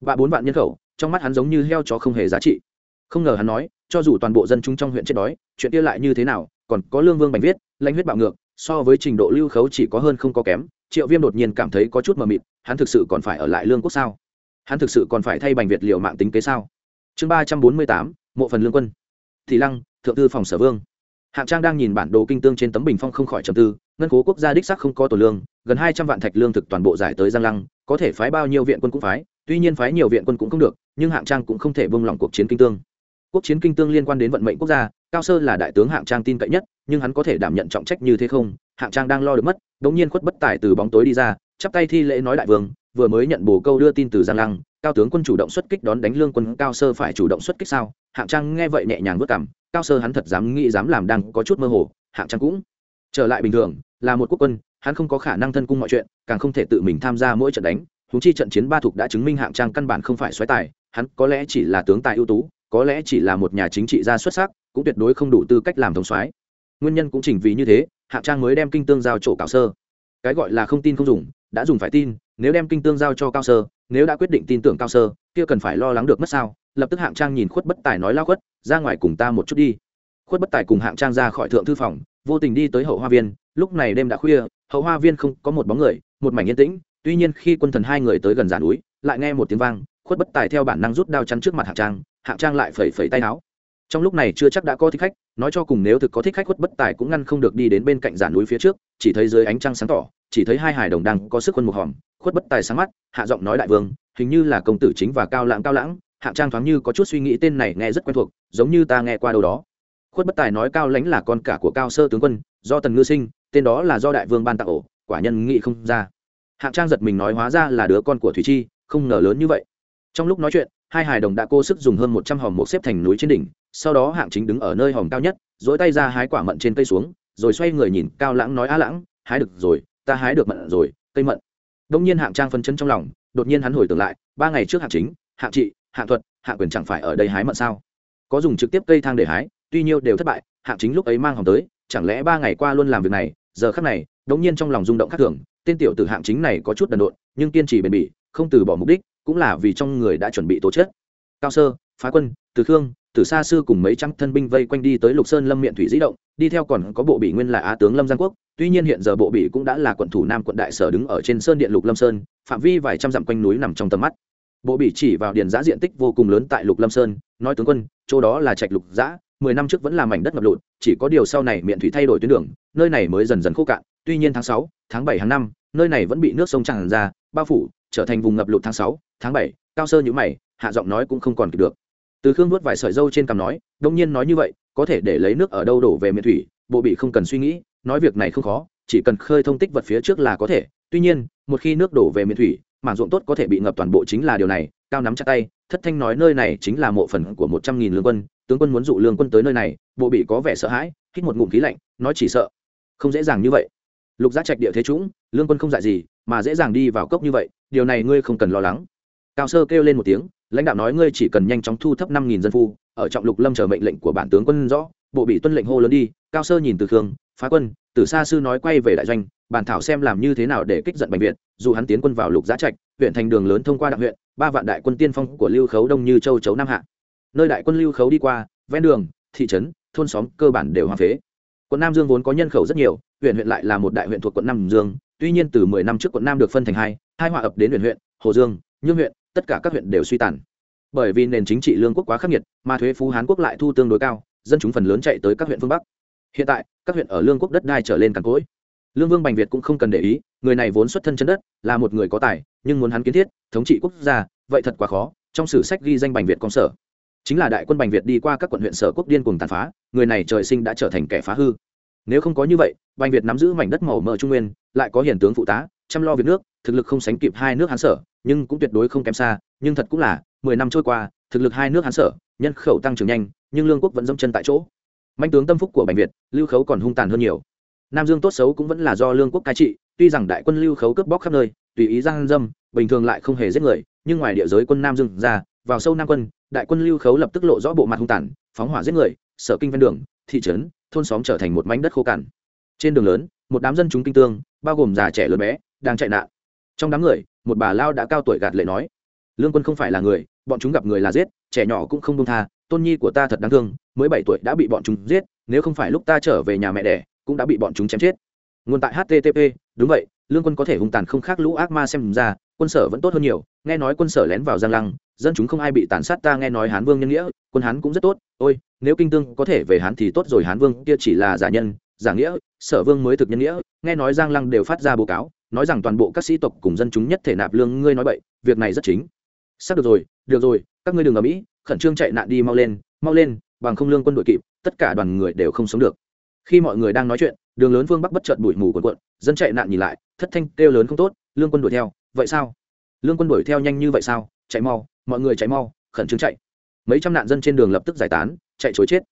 A: Và bốn vạn nhân khẩu, trong mắt hắn giống như heo chó không hề giá trị. Không ngờ hắn nói, cho dù toàn bộ dân chúng trong huyện chết đói, chuyện kia lại như thế nào, còn có lương vương bành viết lãnh huyết bạo ngược, so với trình độ lưu khấu chỉ có hơn không có kém, triệu viêm đột nhiên cảm thấy có chút mờ mịt, hắn thực sự còn phải ở lại lương quốc sao? Hắn thực sự còn phải thay bành việt liệu mạng tính kế sao? Chương ba trăm bốn mươi tám, mộ phần lương quân. Thị lăng, thượng tư phòng sở vương hạng trang đang nhìn bản đồ kinh tương trên tấm bình phong không khỏi trầm tư, ngân cố quốc gia đích sắc không có tổ lương, gần hai trăm vạn thạch lương thực toàn bộ giải tới giang lăng, có thể phái bao nhiêu viện quân cũng phái, tuy nhiên phái nhiều viện quân cũng không được, nhưng hạng trang cũng không thể bông lỏng cuộc chiến kinh tương. Quốc chiến kinh tương liên quan đến vận mệnh quốc gia, cao sơ là đại tướng hạng trang tin cậy nhất, nhưng hắn có thể đảm nhận trọng trách như thế không? Hạng trang đang lo được mất đ ỗ n g nhiên khuất bất tài từ bóng tối đi ra, chắp tay thi lễ nói đại vương, vừa mới nhận bồ câu đưa tin từ giang lăng, cao tướng quân chủ động xuất kích đón đánh lương quân, cao sơ phải chủ động xuất kích sao? Hạng trang nghe vậy nhẹ nhàng vất cảm, cao sơ hắn thật dám nghĩ dám làm đang có chút mơ hồ, hạng trang cũng trở lại bình thường, là một quốc quân, hắn không có khả năng thân cung mọi chuyện, càng không thể tự mình tham gia mỗi trận đánh húng chi trận chiến ba thục đã chứng minh hạng trang căn bản không phải xoáy tài, hắn có lẽ chỉ là tướng tài ưu tú, có lẽ chỉ là một nhà chính trị gia xuất sắc, cũng tuyệt đối không đủ tư cách làm thống soái. Nguyên nhân cũng chỉnh vì như thế, hạng trang mới đem kinh tương giao chỗ cao sơ. Cái gọi là không tin không dùng, đã dùng phải tin, nếu đem kinh tương giao cho cao sơ, nếu đã quyết định tin tưởng cao sơ, kia cần phải lo lắng được mất sao? Lập tức hạng trang nhìn khuất bất tài nói lao khuất, ra ngoài cùng ta một chút đi. Khuất bất tài cùng hạng trang ra khỏi thượng thư phòng, vô tình đi tới hậu hoa viên. Lúc này đêm đã khuya, hậu hoa viên không có một bóng người, một mảnh yên tĩnh. Tuy nhiên khi quân thần hai người tới gần giàn núi, lại nghe một tiếng vang, khuất bất tài theo bản năng rút đao chắn trước mặt hạng trang hạng trang lại phẩy phẩy tay áo. Trong lúc này chưa chắc đã có thích khách, nói cho cùng nếu thực có thích khách khuất bất tài cũng ngăn không được đi đến bên cạnh giản núi phía trước, chỉ thấy dưới ánh trăng sáng tỏ, chỉ thấy hai hải đồng đang có sức quân một hòm. Khuất bất tài sáng mắt, hạ giọng nói đại vương, hình như là công tử chính và cao lãng cao lãng hạng trang thoáng như có chút suy nghĩ tên này nghe rất quen thuộc, giống như ta nghe qua đâu đó. Khuất bất tài nói cao lãnh là con cả của cao sơ tướng quân, do tần ngư sinh, tên đó là do đại vương ban tặng ổ, quả nhân nghị không ra. Hạng trang giật mình nói hóa ra là đứa con của thủy chi, không ngờ lớn như vậy. Trong lúc nói chuyện, hai hài đồng đã cố sức dùng hơn một trăm hòm một xếp thành núi trên đỉnh, sau đó hạng chính đứng ở nơi hòm cao nhất dỗi tay ra hái quả mận trên cây xuống, rồi xoay người nhìn cao lãng nói á lãng, hái được rồi, ta hái được mận rồi, cây mận. Đông nhiên hạng trang phân chân trong lòng, đột nhiên hắn hồi tưởng lại, ba ngày trước hạng chính, hạng trị hạng thuật, hạng quyền chẳng phải ở đây hái mận sao? Có dùng trực tiếp cây thang để hái, tuy nhiêu đều thất bại, hạng chính lúc ấy mang hòng tới, chẳng lẽ ba ngày qua luôn làm việc này, giờ khắc này, đống nhiên trong lòng rung động khác thường, tên tiểu tử hạng chính này có chút đần độn, nhưng kiên trì bền bỉ, không từ bỏ mục đích, cũng là vì trong người đã chuẩn bị tố chết cao sơ, phá quân, từ khương, từ xa sư cùng mấy trăm thân binh vây quanh đi tới lục sơn lâm miệng thủy dĩ động, đi theo còn có bộ bị nguyên là á tướng lâm giang quốc, tuy nhiên hiện giờ bộ bị cũng đã là quận thủ nam quận đại sở đứng ở trên sơn điện lục lâm sơn, phạm vi vài trăm dặm quanh núi nằm trong tầm mắt bộ bị chỉ vào điền giã diện tích vô cùng lớn tại lục lâm sơn, nói, tướng quân, chỗ đó là trạch lục giã, mười năm trước vẫn là mảnh đất ngập lụt, chỉ có điều sau này miệng thủy thay đổi tuyến đường, nơi này mới dần dần khô cạn. Tuy nhiên tháng sáu, tháng bảy hàng năm, nơi này vẫn bị nước sông tràn ra, bao phủ, trở thành vùng ngập lụt tháng sáu, tháng bảy. Cao sơ nhữ mày, hạ giọng nói cũng không còn kịp được. Từ khương nuốt vài sợi dâu trên cằm nói, đông nhiên nói như vậy, có thể để lấy nước ở đâu đổ về miền thủy? Bộ bị không cần suy nghĩ, nói, việc này không khó, chỉ cần khơi thông tích vật phía trước là có thể. Tuy nhiên, một khi nước đổ về miền thủy mảng ruộng tốt có thể bị ngập toàn bộ chính là điều này, cao nắm chặt tay, thất thanh nói nơi này chính là mộ phần của một trăm nghìn lương quân, tướng quân muốn dụ lương quân tới nơi này, bộ bị có vẻ sợ hãi, hít một ngụm khí lạnh, nói chỉ sợ. Không dễ dàng như vậy. Lục giá trạch địa thế trũng, lương quân không dại gì, mà dễ dàng đi vào cốc như vậy, điều này ngươi không cần lo lắng. Cao sơ kêu lên một tiếng, lãnh đạo nói ngươi chỉ cần nhanh chóng thu thấp năm nghìn dân phu, ở trọng lục lâm chờ mệnh lệnh của bản tướng quân rõ, bộ bị tuân lệnh hô lớn đi, cao sơ nhìn từ khương, phá quân, từ xa sư nói quay về đại doanh bàn thảo xem làm như thế nào để kích giận bệnh viện dù hắn tiến quân vào lục giá trạch, huyện thành đường lớn thông qua đặc huyện, ba vạn đại quân tiên phong của lưu khấu đông như châu chấu nam hạ. Nơi đại quân lưu khấu đi qua, ven đường, thị trấn, thôn xóm cơ bản đều hoang phế. Quận nam dương vốn có nhân khẩu rất nhiều, huyện huyện lại là một đại huyện thuộc quận nam dương, tuy nhiên từ mười năm trước quận nam được phân thành hai hai họa ập đến huyện huyện, hồ dương, nhương huyện, tất cả các huyện đều suy tàn. Bởi vì nền chính trị lương quốc quá khắc nghiệt, mà thuế phú hán quốc lại thu tương đối cao, dân chúng phần lớn chạy tới các huyện phương bắc. Hiện tại, các huyện ở lương quốc đất đai trở lên càn cỗi lương vương bành việt cũng không cần để ý, người này vốn xuất thân chân đất, là một người có tài, nhưng muốn hắn kiến thiết, thống trị quốc gia, vậy thật quá khó, trong sử sách ghi danh bành việt công sở. Chính là đại quân bành việt đi qua các quận huyện sở quốc điên cùng tàn phá, người này trời sinh đã trở thành kẻ phá hư. Nếu không có như vậy, bành việt nắm giữ mảnh đất màu mỡ trung nguyên, lại có hiển tướng phụ tá, chăm lo việc nước, thực lực không sánh kịp hai nước hán sở, nhưng cũng tuyệt đối không kém xa, nhưng thật cũng là, mười năm trôi qua, thực lực hai nước hán sở, nhân khẩu tăng trưởng nhanh, nhưng lương quốc vẫn dâm chân tại chỗ. Manh tướng tâm phúc của bành việt, lưu khấu còn hung tàn hơn nhiều nam dương tốt xấu cũng vẫn là do lương quốc cai trị, tuy rằng đại quân lưu khấu cướp bóc khắp nơi, tùy ý giang dâm, bình thường lại không hề giết người, nhưng ngoài địa giới quân nam dương ra, vào sâu nam quân, đại quân lưu khấu lập tức lộ rõ bộ mặt hung tàn, phóng hỏa giết người, sở kinh ven đường, thị trấn, thôn xóm trở thành một mảnh đất khô cằn. Trên đường lớn, một đám dân chúng kinh tương, bao gồm già trẻ lớn bé, đang chạy nạn. Trong đám người, một bà lao đã cao tuổi gạt lệ nói, lương quân không phải là người, bọn chúng gặp người là giết, trẻ nhỏ cũng không đông tha, tôn nhi của ta thật đáng thương, mới bảy tuổi đã bị bọn chúng giết, nếu không phải lúc ta trở về nhà mẹ đẻ cũng đã bị bọn chúng chém chết. Nguồn tại http đúng vậy, lương quân có thể hung tàn không khác lũ ác ma xem ra, quân sở vẫn tốt hơn nhiều, nghe nói quân sở lén vào giang lăng, dân chúng không ai bị tàn sát ta nghe nói hán vương nhân nghĩa, quân hán cũng rất tốt, ôi, nếu kinh tương có thể về hán thì tốt rồi, hán vương kia chỉ là giả nhân, giả nghĩa, sở vương mới thực nhân nghĩa, nghe nói giang lăng đều phát ra báo cáo, nói rằng toàn bộ các sĩ tộc cùng dân chúng nhất thể nạp lương, ngươi nói vậy việc này rất chính. Sắp được rồi được rồi, các ngươi đừng ở mỹ khẩn trương chạy nạn đi, mau lên mau lên, bằng không lương quân đội kịp, tất cả đoàn người đều không sống được khi mọi người đang nói chuyện, đường lớn phương bắc bất chợt bụi mù quần quận dân chạy nạn nhìn lại, thất thanh kêu lớn không tốt, lương quân đuổi theo, vậy sao? Lương quân đuổi theo nhanh như vậy sao? Chạy mau, mọi người chạy mau, khẩn trương chạy. Mấy trăm nạn dân trên đường lập tức giải tán, chạy chối chết.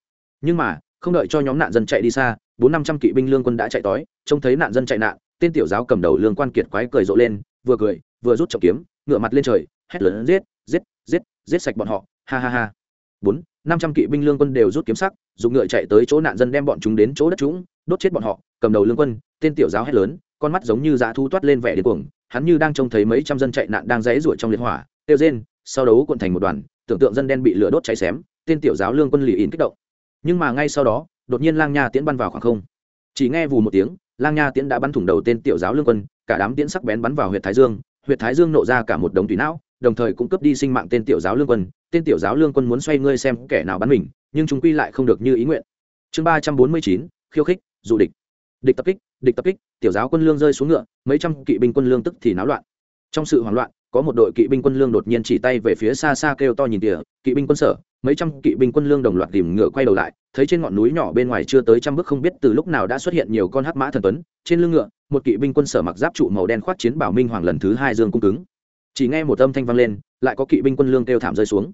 A: Nhưng mà, không đợi cho nhóm nạn dân chạy đi xa, bốn năm trăm kỵ binh lương quân đã chạy tói, trông thấy nạn dân chạy nạn, tên tiểu giáo cầm đầu lương quan kiệt quái cười rộ lên, vừa cười, vừa rút trọng kiếm ngựa mặt lên trời, hét lớn, giết giết giết giết sạch bọn họ, ha ha ha. Bốn, năm trăm kỵ binh lương quân đều rút kiếm sắc dùng ngựa chạy tới chỗ nạn dân đem bọn chúng đến chỗ đất chúng đốt chết bọn họ, cầm đầu lương quân, tên tiểu giáo hét lớn, con mắt giống như dã thu toát lên vẻ điên cuồng, hắn như đang trông thấy mấy trăm dân chạy nạn đang rẽ ruổi trong liệt hỏa, tiêu rên, sau đấu cuộn thành một đoàn, tưởng tượng dân đen bị lửa đốt cháy xém, tên tiểu giáo lương quân lì ỉn kích động. Nhưng mà ngay sau đó, đột nhiên lang nha tiễn bắn vào khoảng không. Chỉ nghe vù một tiếng, lang nha tiễn đã bắn thủng đầu tên tiểu giáo lương quân, cả đám tiễn sắc bén bắn vào huyện thái dương huyện thái dương nộ ra cả một đống tùy não, đồng thời cũng cướp đi sinh mạng tên tiểu giáo lương quân. Tên tiểu giáo lương quân muốn xoay ngươi xem kẻ nào bắn mình nhưng chúng quy lại không được như ý nguyện. Chương ba trăm bốn mươi chín, khiêu khích du địch. Địch tập kích, địch tập kích, tiểu giáo quân lương rơi xuống ngựa, mấy trăm kỵ binh quân lương tức thì náo loạn. Trong sự hoảng loạn, có một đội kỵ binh quân lương đột nhiên chỉ tay về phía xa xa kêu to nhìn tỉa kỵ binh quân sở, mấy trăm kỵ binh quân lương đồng loạt tìm ngựa quay đầu lại, thấy trên ngọn núi nhỏ bên ngoài chưa tới trăm bước không biết từ lúc nào đã xuất hiện nhiều con hắc mã thần tuấn, trên lưng ngựa, một kỵ binh quân sở mặc giáp trụ màu đen khoác chiến bảo minh hoàng lần thứ hai dương cung cứng. Chỉ nghe một âm thanh vang lên, lại có kỵ binh quân lương kêu thảm rơi xuống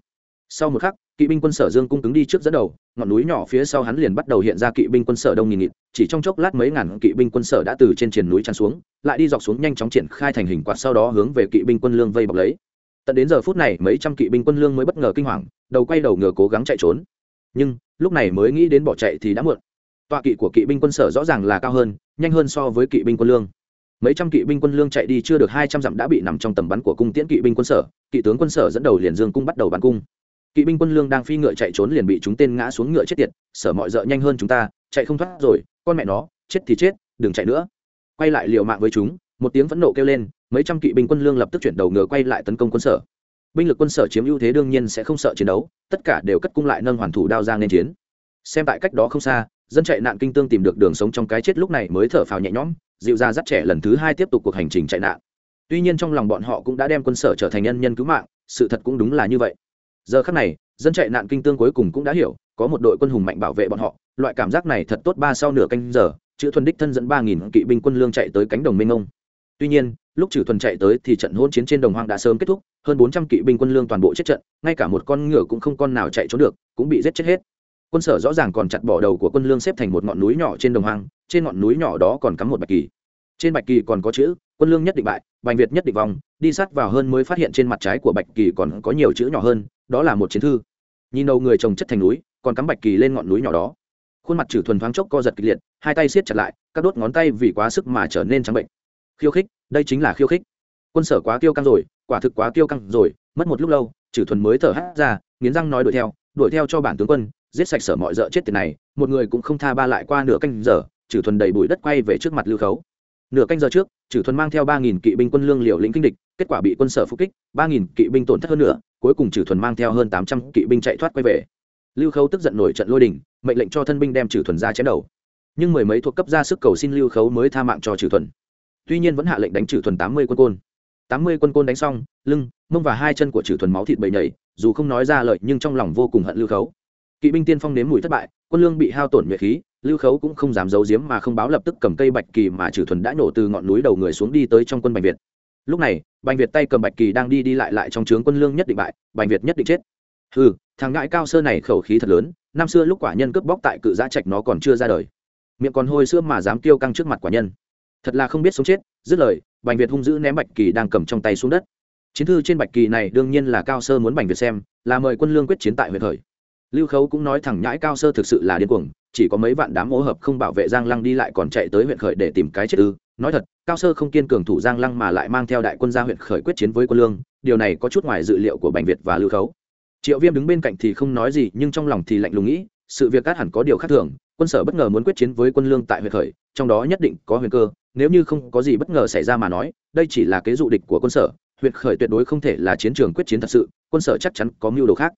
A: sau một khắc, kỵ binh quân sở dương cung cứng đi trước dẫn đầu, ngọn núi nhỏ phía sau hắn liền bắt đầu hiện ra kỵ binh quân sở đông nghìn nghịt, chỉ trong chốc lát mấy ngàn kỵ binh quân sở đã từ trên triển núi tràn xuống, lại đi dọc xuống nhanh chóng triển khai thành hình quạt sau đó hướng về kỵ binh quân lương vây bọc lấy. Tận đến giờ phút này, mấy trăm kỵ binh quân lương mới bất ngờ kinh hoàng, đầu quay đầu ngựa cố gắng chạy trốn. Nhưng, lúc này mới nghĩ đến bỏ chạy thì đã muộn. Tọa kỵ của kỵ binh quân sở rõ ràng là cao hơn, nhanh hơn so với kỵ binh quân lương. Mấy trăm kỵ binh quân lương chạy đi chưa được hai trăm dặm đã bị nằm trong tầm bắn của cung tiễn kỵ binh quân sở, kỵ tướng quân sở dẫn đầu liền dương cung bắt đầu bắn cung kỵ binh quân lương đang phi ngựa chạy trốn liền bị chúng tên ngã xuống ngựa chết tiệt, sở mọi rợ nhanh hơn chúng ta, chạy không thoát rồi, con mẹ nó, chết thì chết, đừng chạy nữa. Quay lại liều mạng với chúng, một tiếng phẫn nộ kêu lên, mấy trăm kỵ binh quân lương lập tức chuyển đầu ngựa quay lại tấn công quân sở. Binh lực quân sở chiếm ưu thế đương nhiên sẽ không sợ chiến đấu, tất cả đều cất cung lại nâng hoàn thủ đao giang lên chiến. Xem tại cách đó không xa, dân chạy nạn kinh tương tìm được đường sống trong cái chết lúc này mới thở phào nhẹ nhõm, dịu ra dắt trẻ lần thứ hai tiếp tục cuộc hành trình chạy nạn. Tuy nhiên trong lòng bọn họ cũng đã đem quân sở trở thành nhân nhân cứu mạng, sự thật cũng đúng là như vậy giờ khắc này, dân chạy nạn kinh tương cuối cùng cũng đã hiểu, có một đội quân hùng mạnh bảo vệ bọn họ, loại cảm giác này thật tốt ba sau nửa canh giờ, chữ thuần đích thân dẫn ba nghìn kỵ binh quân lương chạy tới cánh đồng minh ông. Tuy nhiên, lúc trừ thuần chạy tới thì trận hôn chiến trên đồng hoang đã sớm kết thúc, hơn bốn trăm kỵ binh quân lương toàn bộ chết trận, ngay cả một con ngựa cũng không con nào chạy trốn được, cũng bị giết chết hết. Quân sở rõ ràng còn chặt bỏ đầu của quân lương xếp thành một ngọn núi nhỏ trên đồng hoang, trên ngọn núi nhỏ đó còn cắm một bạch kỳ. Trên bạch kỳ còn có chữ quân lương nhất định bại, bành việt nhất định vòng đi sát vào hơn mới phát hiện trên mặt trái của bạch kỳ còn có nhiều chữ nhỏ hơn, đó là một chiến thư. Nhìn đầu người trồng chất thành núi, còn cắm bạch kỳ lên ngọn núi nhỏ đó. Khuôn mặt trừ thuần thoáng chốc co giật kịch liệt, hai tay siết chặt lại, các đốt ngón tay vì quá sức mà trở nên trắng bệnh. Khiêu khích, đây chính là khiêu khích. Quân sở quá tiêu căng rồi, quả thực quá tiêu căng rồi, mất một lúc lâu trừ thuần mới thở hát ra, nghiến răng nói đuổi theo đuổi theo cho bản tướng quân, giết sạch sở mọi d chết tiền này, một người cũng không tha ba lại qua nửa canh giờ trừ thuần đầy bụi đất quay về trước mặt lưu khấu nửa canh giờ trước trừ thuần mang theo ba nghìn kỵ binh quân lương liều lĩnh kinh địch, kết quả bị quân sở phục kích, ba nghìn kỵ binh tổn thất hơn nữa, cuối cùng trừ thuần mang theo hơn tám trăm kỵ binh chạy thoát quay về. Lưu khấu tức giận nổi trận lôi đình, mệnh lệnh cho thân binh đem trừ thuần ra chém đầu. Nhưng mười mấy thuộc cấp ra sức cầu xin lưu khấu mới tha mạng cho trừ thuần. Tuy nhiên vẫn hạ lệnh đánh trừ thuần tám mươi quân côn. Tám mươi quân côn đánh xong, lưng, mông và hai chân của trừ thuần máu thịt bầy nhảy, dù không nói ra lời nhưng trong lòng vô cùng hận lưu khấu. Kỵ binh tiên phong nếm mùi thất bại, quân lương bị hao tổn nhuệ khí lưu khấu cũng không dám giấu giếm mà không báo lập tức cầm cây bạch kỳ mà trừ thuần đã nổ từ ngọn núi đầu người xuống đi tới trong quân bành việt. Lúc này, bành việt tay cầm bạch kỳ đang đi đi lại lại trong trướng quân lương nhất định bại, bành việt nhất định chết. Ừ thằng ngãi cao sơ này khẩu khí thật lớn, năm xưa lúc quả nhân cướp bóc tại cự giã trạch nó còn chưa ra đời. Miệng còn hôi sữa mà dám tiêu căng trước mặt quả nhân. Thật là không biết sống chết, dứt lời, bành việt hung dữ ném bạch kỳ đang cầm trong tay xuống đất. Chiến thư trên bạch kỳ này đương nhiên là cao sơ muốn bành việt xem, là mời quân lương quyết chiến tại huyện khởi. Lưu khấu cũng nói thẳng nhãi cao sơ thực sự là điên cuồng chỉ có mấy vạn đám mỗ hợp không bảo vệ giang lăng đi lại còn chạy tới huyện khởi để tìm cái chết ư. Nói thật, cao sơ không kiên cường thủ giang lăng mà lại mang theo đại quân ra huyện khởi quyết chiến với quân lương, điều này có chút ngoài dự liệu của bành việt và lưu khấu. Triệu viêm đứng bên cạnh thì không nói gì, nhưng trong lòng thì lạnh lùng nghĩ, sự việc cát hẳn có điều khác thường, quân sở bất ngờ muốn quyết chiến với quân lương tại huyện khởi, trong đó nhất định có huyền cơ, nếu như không có gì bất ngờ xảy ra mà nói, đây chỉ là kế dụ địch của quân sở, huyện khởi tuyệt đối không thể là chiến trường quyết chiến thật sự, quân sở chắc chắn có mưu đồ khác.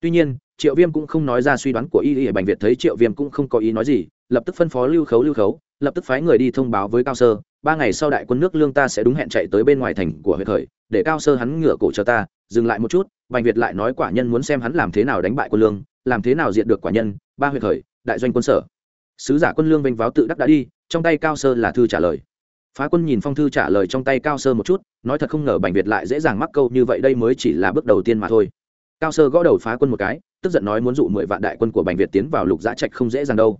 A: Tuy nhiên triệu viêm cũng không nói ra suy đoán của y y bành việt thấy triệu viêm cũng không có ý nói gì, lập tức phân phó lưu khấu lưu khấu, lập tức phái người đi thông báo với cao sơ, ba ngày sau đại quân nước lương ta sẽ đúng hẹn chạy tới bên ngoài thành của huyện khởi, để cao sơ hắn ngửa cổ cho ta, dừng lại một chút, bành việt lại nói quả nhân muốn xem hắn làm thế nào đánh bại quân lương, làm thế nào diệt được quả nhân, ba huyện khởi, đại doanh quân sở. Sứ giả quân lương vênh váo tự đắc đã đi, trong tay cao sơ là thư trả lời. Phá quân nhìn phong thư trả lời trong tay cao sơ một chút, nói thật không ngờ bành việt lại dễ dàng mắc câu như vậy, đây mới chỉ là bước đầu tiên mà thôi. Cao sơ gõ đầu phá quân một cái tức giận nói muốn dụ mười vạn đại quân của bành việt tiến vào lục giã trạch không dễ dàng đâu.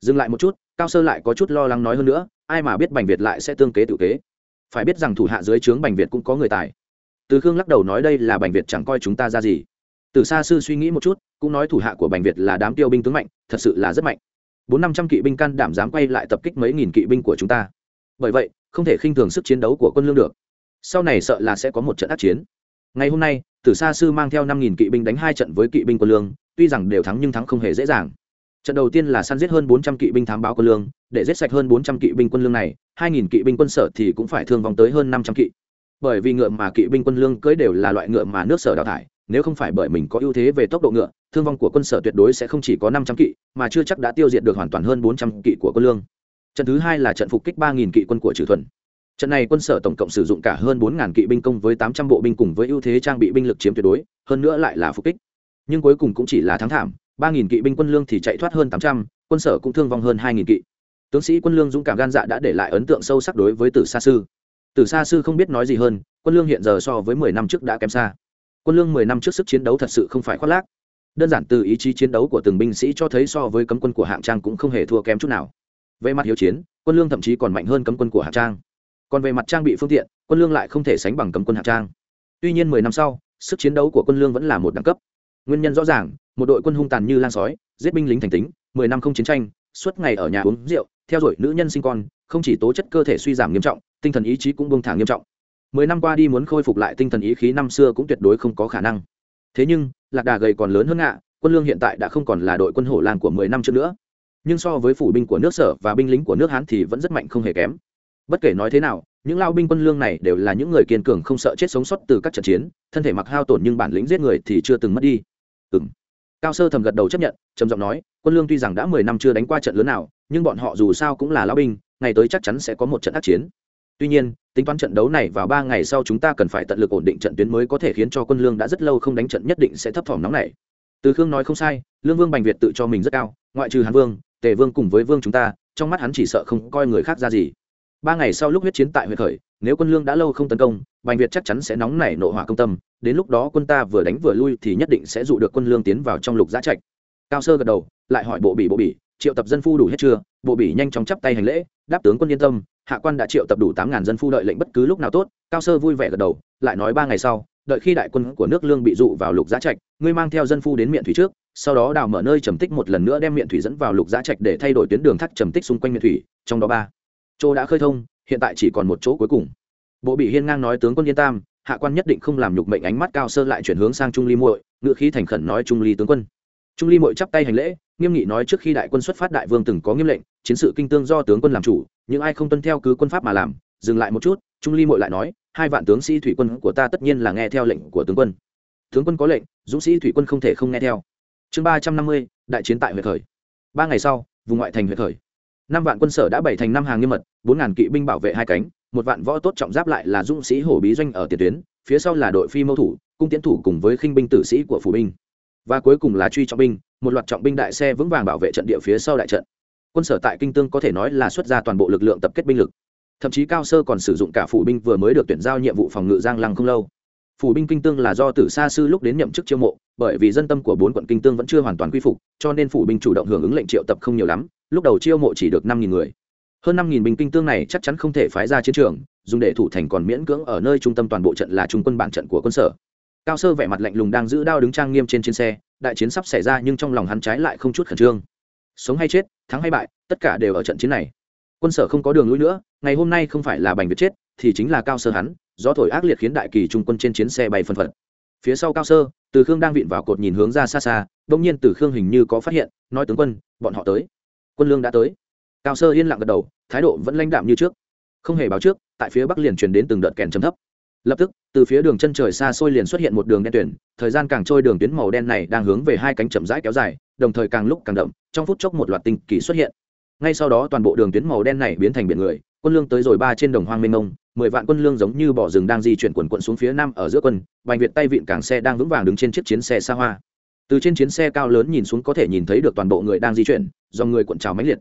A: Dừng lại một chút, cao sơ lại có chút lo lắng nói hơn nữa, ai mà biết bành việt lại sẽ tương kế tự kế. Phải biết rằng thủ hạ dưới trướng bành việt cũng có người tài. Từ khương lắc đầu nói đây là bành việt chẳng coi chúng ta ra gì. Từ xa sư suy nghĩ một chút, cũng nói thủ hạ của bành việt là đám tiêu binh tướng mạnh, thật sự là rất mạnh. Bốn năm trăm kỵ binh can đảm dám quay lại tập kích mấy nghìn kỵ binh của chúng ta. Bởi vậy, không thể khinh thường sức chiến đấu của quân lương được. Sau này sợ là sẽ có một trận ác chiến. Ngày hôm nay tử sa sư mang theo năm nghìn kỵ binh đánh hai trận với kỵ binh quân lương, tuy rằng đều thắng nhưng thắng không hề dễ dàng. Trận đầu tiên là săn giết hơn bốn trăm kỵ binh thám báo quân lương, để giết sạch hơn bốn trăm kỵ binh quân lương này, hai nghìn kỵ binh quân sở thì cũng phải thương vong tới hơn năm trăm kỵ. Bởi vì ngựa mà kỵ binh quân lương cưỡi đều là loại ngựa mà nước sở đào thải, nếu không phải bởi mình có ưu thế về tốc độ ngựa, thương vong của quân sở tuyệt đối sẽ không chỉ có năm trăm kỵ, mà chưa chắc đã tiêu diệt được hoàn toàn hơn bốn trăm kỵ của quân lương. Trận thứ hai là trận phục kích ba nghìn kỵ quân của trừ thuần trận này quân sở tổng cộng sử dụng cả hơn bốn kỵ binh công với tám trăm bộ binh cùng với ưu thế trang bị binh lực chiếm tuyệt đối, hơn nữa lại là phục kích. Nhưng cuối cùng cũng chỉ là thắng thảm, ba nghìn kỵ binh quân lương thì chạy thoát hơn tám trăm, quân sở cũng thương vong hơn hai nghìn kỵ. Tướng sĩ quân lương dũng cảm gan dạ đã để lại ấn tượng sâu sắc đối với tử sa sư. Tử sa sư không biết nói gì hơn, quân lương hiện giờ so với mười năm trước đã kém xa. Quân lương mười năm trước sức chiến đấu thật sự không phải khoác lác. Đơn giản từ ý chí chiến đấu của từng binh sĩ cho thấy so với cấm quân của hạng trang cũng không hề thua kém chút nào. Về mặt hiếu chiến, quân lương thậm chí còn mạnh hơn cấm quân của hạng trang còn về mặt trang bị phương tiện, quân lương lại không thể sánh bằng cấm quân hạ trang. Tuy nhiên mười năm sau, sức chiến đấu của quân lương vẫn là một đẳng cấp. Nguyên nhân rõ ràng, một đội quân hung tàn như lan sói, giết binh lính thành tính, mười năm không chiến tranh, suốt ngày ở nhà uống rượu, theo đuổi nữ nhân sinh con, không chỉ tố chất cơ thể suy giảm nghiêm trọng, tinh thần ý chí cũng bông thả nghiêm trọng. Mười năm qua đi muốn khôi phục lại tinh thần ý khí năm xưa cũng tuyệt đối không có khả năng. Thế nhưng, lạc đà gầy còn lớn hơn ngạ, quân lương hiện tại đã không còn là đội quân hổ lan của mười năm trước nữa. Nhưng so với phủ binh của nước sở và binh lính của nước hán thì vẫn rất mạnh không hề kém bất kể nói thế nào, những lao binh quân lương này đều là những người kiên cường không sợ chết sống sót từ các trận chiến, thân thể mặc hao tổn nhưng bản lĩnh giết người thì chưa từng mất đi. Ừ m cao sơ thầm gật đầu chấp nhận, trầm giọng nói, quân lương tuy rằng đã mười năm chưa đánh qua trận lớn nào, nhưng bọn họ dù sao cũng là lao binh, ngày tới chắc chắn sẽ có một trận ác chiến. Tuy nhiên, tính toán trận đấu này vào ba ngày sau chúng ta cần phải tận lực ổn định trận tuyến mới có thể khiến cho quân lương đã rất lâu không đánh trận nhất định sẽ thấp thỏm nóng này từ khương nói không sai, lương vương bành việt tự cho mình rất cao, ngoại trừ hàn vương, tề vương cùng với vương chúng ta, trong mắt hắn chỉ sợ không coi người khác ra gì ba ngày sau lúc huyết chiến tại huyện khởi, nếu quân lương đã lâu không tấn công, bành việt chắc chắn sẽ nóng nảy nộ hỏa công tâm, đến lúc đó quân ta vừa đánh vừa lui thì nhất định sẽ dụ được quân lương tiến vào trong lục giá trạch. Cao sơ gật đầu, lại hỏi bộ bỉ bộ bỉ, triệu tập dân phu đủ hết chưa? Bộ bỉ nhanh chóng chắp tay hành lễ, đáp tướng quân yên tâm, hạ quan đã triệu tập đủ tám ngàn dân phu đợi lệnh bất cứ lúc nào tốt. Cao sơ vui vẻ gật đầu, lại nói ba ngày sau, đợi khi đại quân của nước lương bị dụ vào lục giá trạch, ngươi mang theo dân phu đến miệng thủy trước, sau đó đào mở nơi trầm tích một lần nữa đem miệng thủy dẫn vào lục giá trạch để thay đổi tuyến đường thắt trầm tích xung quanh miệng thủy, trong đó ba chỗ đã khơi thông, hiện tại chỉ còn một chỗ cuối cùng. Bộ bị hiên ngang nói tướng quân yên tam, hạ quan nhất định không làm nhục mệnh ánh mắt cao sơ lại chuyển hướng sang trung ly muội ngựa khí thành khẩn nói trung ly tướng quân. Trung ly muội chắp tay hành lễ, nghiêm nghị nói trước khi đại quân xuất phát đại vương từng có nghiêm lệnh, chiến sự kinh tương do tướng quân làm chủ, nhưng ai không tuân theo cứ quân pháp mà làm, dừng lại một chút, trung ly muội lại nói, hai vạn tướng sĩ thủy quân của ta tất nhiên là nghe theo lệnh của tướng quân. Tướng quân có lệnh, dũng sĩ thủy quân không thể không nghe theo. Chương ba trăm năm mươi, đại chiến tại huệ khởi. Ba ngày sau, vùng ngoại thành huệ khởi năm vạn quân sở đã bảy thành năm hàng nghiêm mật, bốn ngàn kỵ binh bảo vệ hai cánh, một vạn võ tốt trọng giáp lại là dũng sĩ hổ bí doanh ở tiền tuyến, phía sau là đội phi mâu thủ, cung tiến thủ cùng với khinh binh tử sĩ của phủ binh. Và cuối cùng là truy trọng binh, một loạt trọng binh đại xe vững vàng bảo vệ trận địa phía sau đại trận. Quân sở tại kinh tương có thể nói là xuất ra toàn bộ lực lượng tập kết binh lực. Thậm chí cao sơ còn sử dụng cả phủ binh vừa mới được tuyển giao nhiệm vụ phòng ngự giang lăng không lâu. Phủ binh kinh tương là do tử sa sư lúc đến nhậm chức chiêu mộ bởi vì dân tâm của bốn quận kinh tương vẫn chưa hoàn toàn quy phục, cho nên phủ binh chủ động hưởng ứng lệnh triệu tập không nhiều lắm, lúc đầu chiêu mộ chỉ được năm nghìn người. Hơn năm nghìn binh kinh tương này chắc chắn không thể phái ra chiến trường, dùng để thủ thành còn miễn cưỡng ở nơi trung tâm toàn bộ trận là trung quân bản trận của quân sở. Cao sơ vẻ mặt lạnh lùng đang giữ đao đứng trang nghiêm trên trên xe, đại chiến sắp xảy ra nhưng trong lòng hắn trái lại không chút khẩn trương. Sống hay chết, thắng hay bại, tất cả đều ở trận chiến này. Quân sở không có đường lui nữa, ngày hôm nay không phải là bành việt chết, thì chính là cao sơ hắn do thổi ác liệt khiến đại kỳ trung quân trên chiến xe bay phân phật. Phía sau cao sơ từ khương đang vịn vào cột nhìn hướng ra xa xa đông nhiên từ khương hình như có phát hiện, nói tướng quân, bọn họ tới. Quân lương đã tới. Cao sơ yên lặng gật đầu, thái độ vẫn lãnh đạm như trước. Không hề báo trước, tại phía bắc liền truyền đến từng đợt kèn chấm thấp. Lập tức, từ phía đường chân trời xa xôi liền xuất hiện một đường đen tuyển thời gian càng trôi đường tuyến màu đen này đang hướng về hai cánh chậm rãi kéo dài, đồng thời càng lúc càng đậm, trong phút chốc một loạt tinh kỳ xuất hiện. Ngay sau đó toàn bộ đường tuyến màu đen này biến thành biển người quân lương tới rồi ba trên đồng hoang mênh mông mười vạn quân lương giống như bỏ rừng đang di chuyển quần quận xuống phía nam ở giữa quân, bành việt tay vịn cảng xe đang vững vàng đứng trên chiếc chiến xe xa hoa. Từ trên chiến xe cao lớn nhìn xuống có thể nhìn thấy được toàn bộ người đang di chuyển, do người cuộn trào mãnh liệt.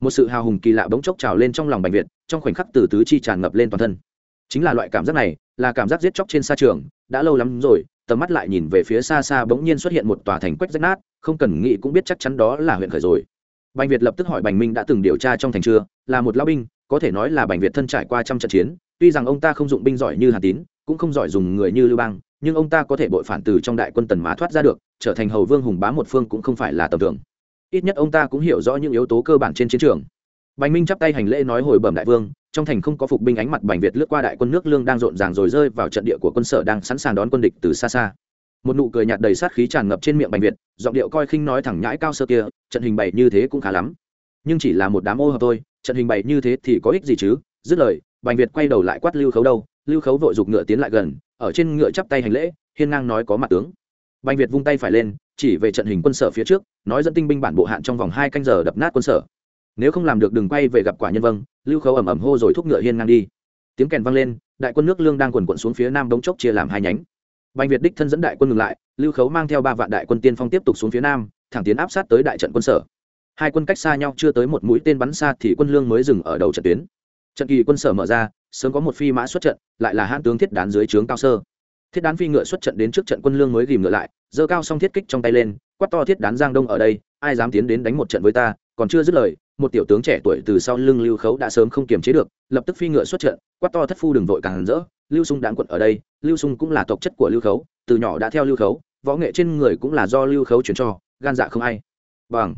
A: Một sự hào hùng kỳ lạ bỗng chốc trào lên trong lòng bành việt, trong khoảnh khắc từ tứ chi tràn ngập lên toàn thân. Chính là loại cảm giác này, là cảm giác giết chóc trên xa trường, đã lâu lắm rồi, tầm mắt lại nhìn về phía xa xa bỗng nhiên xuất hiện một tòa thành quách rách nát, không cần nghĩ cũng biết chắc chắn đó là huyện khởi rồi bành việt lập tức hỏi bành minh đã từng điều tra trong thành chưa? Là một lao binh, có thể nói là bành việt thân trải qua trăm trận chiến. Tuy rằng ông ta không dụng binh giỏi như hà tín, cũng không giỏi dùng người như lưu bang, nhưng ông ta có thể bội phản từ trong đại quân tần má thoát ra được, trở thành hầu vương hùng bá một phương cũng không phải là tầm thường. Ít nhất ông ta cũng hiểu rõ những yếu tố cơ bản trên chiến trường. Bành minh chắp tay hành lễ nói hồi bẩm đại vương, trong thành không có phục binh ánh mặt bành việt lướt qua đại quân nước lương đang rộn ràng rồi rơi vào trận địa của quân sở đang sẵn sàng đón quân địch từ xa xa một nụ cười nhạt đầy sát khí tràn ngập trên miệng bành việt, giọng điệu coi khinh nói thẳng nhãi cao sơ kia, trận hình bày như thế cũng khá lắm. Nhưng chỉ là một đám ô hợp thôi, trận hình bày như thế thì có ích gì chứ? Dứt lời, bành việt quay đầu lại quát lưu khấu đâu? Lưu khấu vội giục ngựa tiến lại gần, ở trên ngựa chắp tay hành lễ, hiên ngang nói có mặt tướng. Bành việt vung tay phải lên, chỉ về trận hình quân sở phía trước, nói dẫn tinh binh bản bộ hạn trong vòng hai canh giờ đập nát quân sở. Nếu không làm được đừng quay về gặp quả nhân vâng lưu khấu ẩm ẩm hô rồi thúc ngựa hiên ngang đi. Tiếng kèn vang lên, đại quân nước lương đang quần quận xuống phía nam đống chốc chia làm hai nhánh bành việt đích thân dẫn đại quân ngừng lại, lưu khấu mang theo ba vạn đại quân tiên phong tiếp tục xuống phía nam, thẳng tiến áp sát tới đại trận quân sở. Hai quân cách xa nhau chưa tới một mũi tên bắn xa thì quân lương mới dừng ở đầu trận tuyến. Trận kỳ quân sở mở ra, sớm có một phi mã xuất trận, lại là hãn tướng thiết đán dưới trướng cao sơ. Thiết đán phi ngựa xuất trận đến trước trận quân lương mới ghìm ngựa lại, giơ cao song thiết kích trong tay lên, quát to thiết đán giang đông ở đây, ai dám tiến đến đánh một trận với ta? Còn chưa dứt lời, một tiểu tướng trẻ tuổi từ sau lưng lưu khấu đã sớm không kiềm chế được, lập tức phi ngựa xuất trận, quát to thất phu đừng vội càng rỡ lưu sung đáng quận ở đây, lưu sung cũng là tộc chất của lưu khấu, từ nhỏ đã theo lưu khấu, võ nghệ trên người cũng là do lưu khấu chuyển cho, gan dạ không ai. Bằng.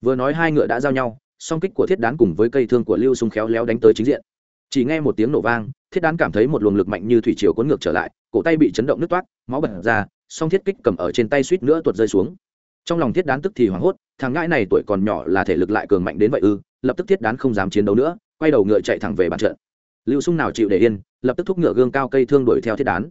A: Vừa nói hai ngựa đã giao nhau, song kích của thiết đán cùng với cây thương của lưu sung khéo léo đánh tới chính diện. Chỉ nghe một tiếng nổ vang, thiết đán cảm thấy một luồng lực mạnh như thủy chiều cuốn ngược trở lại, cổ tay bị chấn động nứt toát, máu bật ra, song thiết kích cầm ở trên tay suýt nữa tuột rơi xuống. Trong lòng thiết đán tức thì hoảng hốt, thằng ngãi này tuổi còn nhỏ là thể lực lại cường mạnh đến vậy ư, lập tức thiết đán không dám chiến đấu nữa, quay đầu ngựa chạy thẳng về bàn trận lưu sung nào chịu để yên, lập tức thúc ngựa gương cao cây thương đuổi theo thiết đán.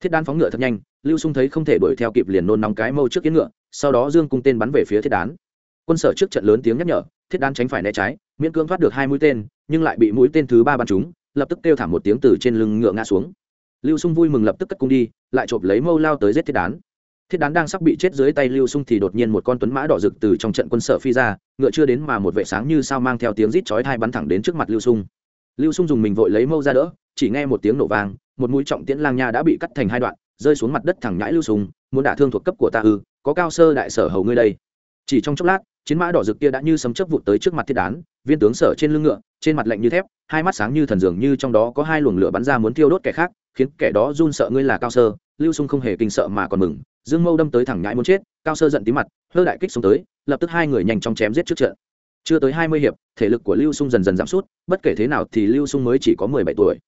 A: Thiết đán phóng ngựa thật nhanh, lưu sung thấy không thể đuổi theo kịp liền nôn nóng cái mâu trước kiến ngựa, sau đó dương cung tên bắn về phía thiết đán. Quân sở trước trận lớn tiếng nhắc nhở, thiết đán tránh phải né trái, miễn cưỡng thoát được hai mũi tên, nhưng lại bị mũi tên thứ ba bắn trúng, lập tức kêu thảm một tiếng từ trên lưng ngựa ngã xuống. Lưu sung vui mừng lập tức cất cung đi, lại chộp lấy mâu lao tới giết thiết đán. Thiết đán đang sắp bị chết dưới tay lưu sung thì đột nhiên một con tuấn mã đỏ rực từ trong trận quân sở phi ra, ngựa chưa đến mà một vệ sáng như sao mang theo tiếng rít chói thai bắn thẳng đến trước mặt lưu sung lưu sung dùng mình vội lấy mâu ra đỡ, chỉ nghe một tiếng nổ vang, một mũi trọng tiễn lang nha đã bị cắt thành hai đoạn, rơi xuống mặt đất thẳng nhãi lưu sung, muốn đả thương thuộc cấp của ta ư, có cao sơ đại sở hầu ngươi đây. Chỉ trong chốc lát, chiến mã đỏ rực kia đã như sấm chớp vụt tới trước mặt thiết đán, viên tướng sở trên lưng ngựa, trên mặt lạnh như thép, hai mắt sáng như thần dường như trong đó có hai luồng lửa bắn ra muốn thiêu đốt kẻ khác, khiến kẻ đó run sợ ngươi là cao sơ. Lưu sung không hề kinh sợ mà còn mừng, dương mâu đâm tới thẳng nhãi muốn chết, cao sơ giận tí mặt hơ đại kích xuống tới, lập tức hai người nhanh chóng chém giết trước trận chưa tới hai mươi hiệp, thể lực của lưu sung dần dần giảm sút, bất kể thế nào thì lưu sung mới chỉ có mười bảy tuổi.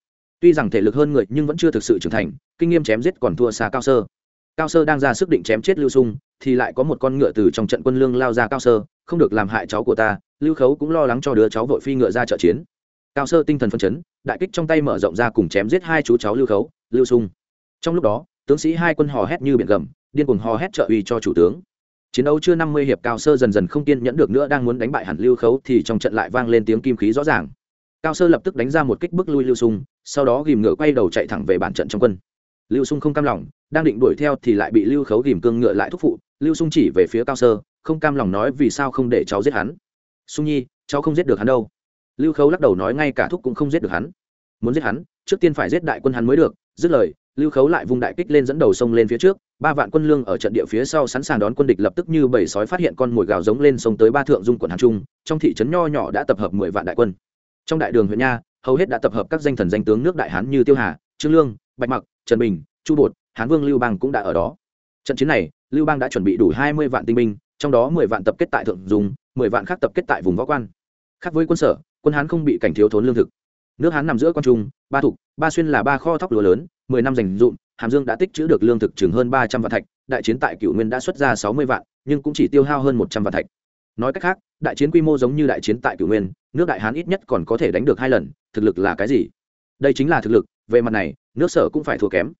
A: Tuy rằng thể lực hơn người nhưng vẫn chưa thực sự trưởng thành, kinh nghiệm chém giết còn thua xa cao sơ. Cao sơ đang ra sức định chém chết lưu sung, thì lại có một con ngựa từ trong trận quân lương lao ra cao sơ, không được làm hại cháu của ta, lưu khấu cũng lo lắng cho đứa cháu vội phi ngựa ra trợ chiến. Cao sơ tinh thần phân chấn, đại kích trong tay mở rộng ra cùng chém giết hai chú cháu lưu khấu, lưu sung. Trong lúc đó, tướng sĩ hai quân hò hét như biển gầm, điên cuồng hò hét trợ uy cho chủ tướng chiến đấu chưa năm mươi hiệp cao sơ dần dần không kiên nhẫn được nữa, đang muốn đánh bại hẳn lưu khấu thì trong trận lại vang lên tiếng kim khí rõ ràng. Cao sơ lập tức đánh ra một kích bước lui lưu sung, sau đó ghìm ngựa quay đầu chạy thẳng về bản trận trong quân. Lưu sung không cam lòng, đang định đuổi theo thì lại bị lưu khấu ghìm cương ngựa lại thúc phụ. Lưu sung chỉ về phía cao sơ, không cam lòng nói vì sao không để cháu giết hắn. Sung nhi, cháu không giết được hắn đâu. Lưu khấu lắc đầu nói ngay cả thúc cũng không giết được hắn. Muốn giết hắn, trước tiên phải giết đại quân hắn mới được. Dứt lời, lưu khấu lại vung đại kích lên dẫn đầu sông lên phía trước ba vạn quân lương ở trận địa phía sau sẵn sàng đón quân địch lập tức như bầy sói phát hiện con mồi gào giống lên sông tới ba thượng dung quận hàn trung, trong thị trấn nho nhỏ đã tập hợp mười vạn đại quân. Trong đại đường huyện nha, hầu hết đã tập hợp các danh thần danh tướng nước đại hán như tiêu hà, trương lương, bạch mặc, trần bình, chu bột, hán vương lưu bang cũng đã ở đó. Trận chiến này, lưu bang đã chuẩn bị đủ hai mươi vạn tinh binh, trong đó mười vạn tập kết tại thượng dùng mười vạn khác tập kết tại vùng võ quan. Khác với quân sở, quân hán không bị cảnh thiếu thốn lương thực. Nước hán nằm giữa quan trung, ba thục, ba xuyên là ba kho thóc lúa lớn, mười năm dành dụm hàm dương đã tích trữ được lương thực chừng hơn ba trăm vạn thạch, đại chiến tại cựu nguyên đã xuất ra sáu mươi vạn, nhưng cũng chỉ tiêu hao hơn một trăm vạn thạch. Nói cách khác, đại chiến quy mô giống như đại chiến tại cựu nguyên, nước đại hán ít nhất còn có thể đánh được hai lần, thực lực là cái gì? Đây chính là thực lực, về mặt này, nước sở cũng phải thua kém.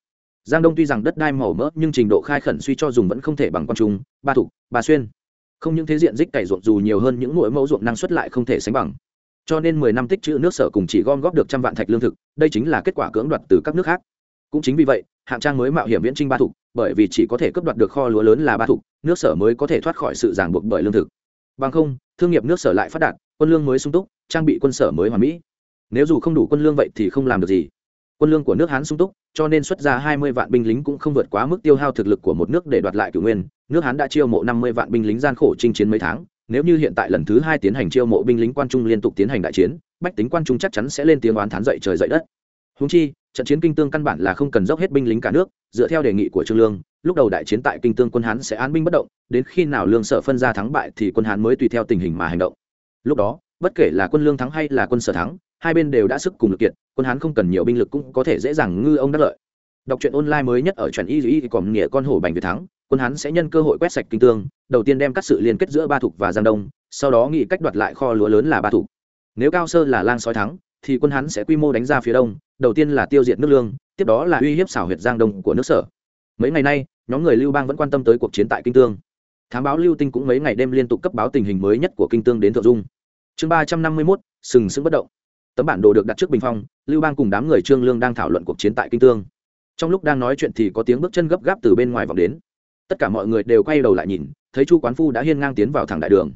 A: Giang đông tuy rằng đất đai màu mỡ, nhưng trình độ khai khẩn suy cho dùng vẫn không thể bằng quan trung, ba thục, ba xuyên. Không những thế diện tích cày ruộng dù nhiều hơn những mỗi mẫu ruộng năng suất lại không thể sánh bằng. Cho nên mười năm tích trữ nước sở cùng chỉ gom góp được trăm vạn thạch lương thực, đây chính là kết quả cưỡng đoạt từ các nước khác cũng chính vì vậy, hạng trang mới mạo hiểm viễn trinh ba thục, bởi vì chỉ có thể cướp đoạt được kho lúa lớn là ba thục, nước sở mới có thể thoát khỏi sự ràng buộc bởi lương thực. Bằng không, thương nghiệp nước sở lại phát đạt, quân lương mới sung túc, trang bị quân sở mới hoàn mỹ. Nếu dù không đủ quân lương vậy thì không làm được gì. Quân lương của nước hán sung túc, cho nên xuất ra hai mươi vạn binh lính cũng không vượt quá mức tiêu hao thực lực của một nước để đoạt lại cử nguyên. Nước hán đã chiêu mộ năm mươi vạn binh lính gian khổ chinh chiến mấy tháng. Nếu như hiện tại lần thứ hai tiến hành chiêu mộ binh lính quan trung liên tục tiến hành đại chiến, bách tính quan trung chắc chắn sẽ lên tiếng oán thán dậy trời dậy đất. Húng chi trận chiến kinh tương căn bản là không cần dốc hết binh lính cả nước, dựa theo đề nghị của trương lương, lúc đầu đại chiến tại kinh tương quân hán sẽ án binh bất động, đến khi nào lương sở phân ra thắng bại thì quân hán mới tùy theo tình hình mà hành động. Lúc đó, bất kể là quân lương thắng hay là quân sở thắng, hai bên đều đã sức cùng lực kiện quân hán không cần nhiều binh lực cũng có thể dễ dàng ngư ông đắc lợi. Đọc truyện online mới nhất ở truyện y dĩ còn nghĩa con hổ bành việt thắng, quân hán sẽ nhân cơ hội quét sạch kinh tương, đầu tiên đem cắt sự liên kết giữa ba thục và giang đông, sau đó nghĩ cách đoạt lại kho lúa lớn là ba thục. Nếu cao sơ là lang sói thắng, thì quân hán sẽ quy mô đánh ra phía đông đầu tiên là tiêu diệt nước lương, tiếp đó là uy hiếp xảo huyệt giang đông của nước sở. Mấy ngày nay, nhóm người lưu bang vẫn quan tâm tới cuộc chiến tại kinh tương. Thám báo lưu tinh cũng mấy ngày đêm liên tục cấp báo tình hình mới nhất của kinh tương đến thượng dung. Chương ba trăm năm mươi mốt, sừng sững bất động. Tấm bản đồ được đặt trước bình phong, lưu bang cùng đám người trương lương đang thảo luận cuộc chiến tại kinh tương. Trong lúc đang nói chuyện thì có tiếng bước chân gấp gáp từ bên ngoài vọng đến. Tất cả mọi người đều quay đầu lại nhìn, thấy chu quán phu đã hiên ngang tiến vào thẳng đại đường.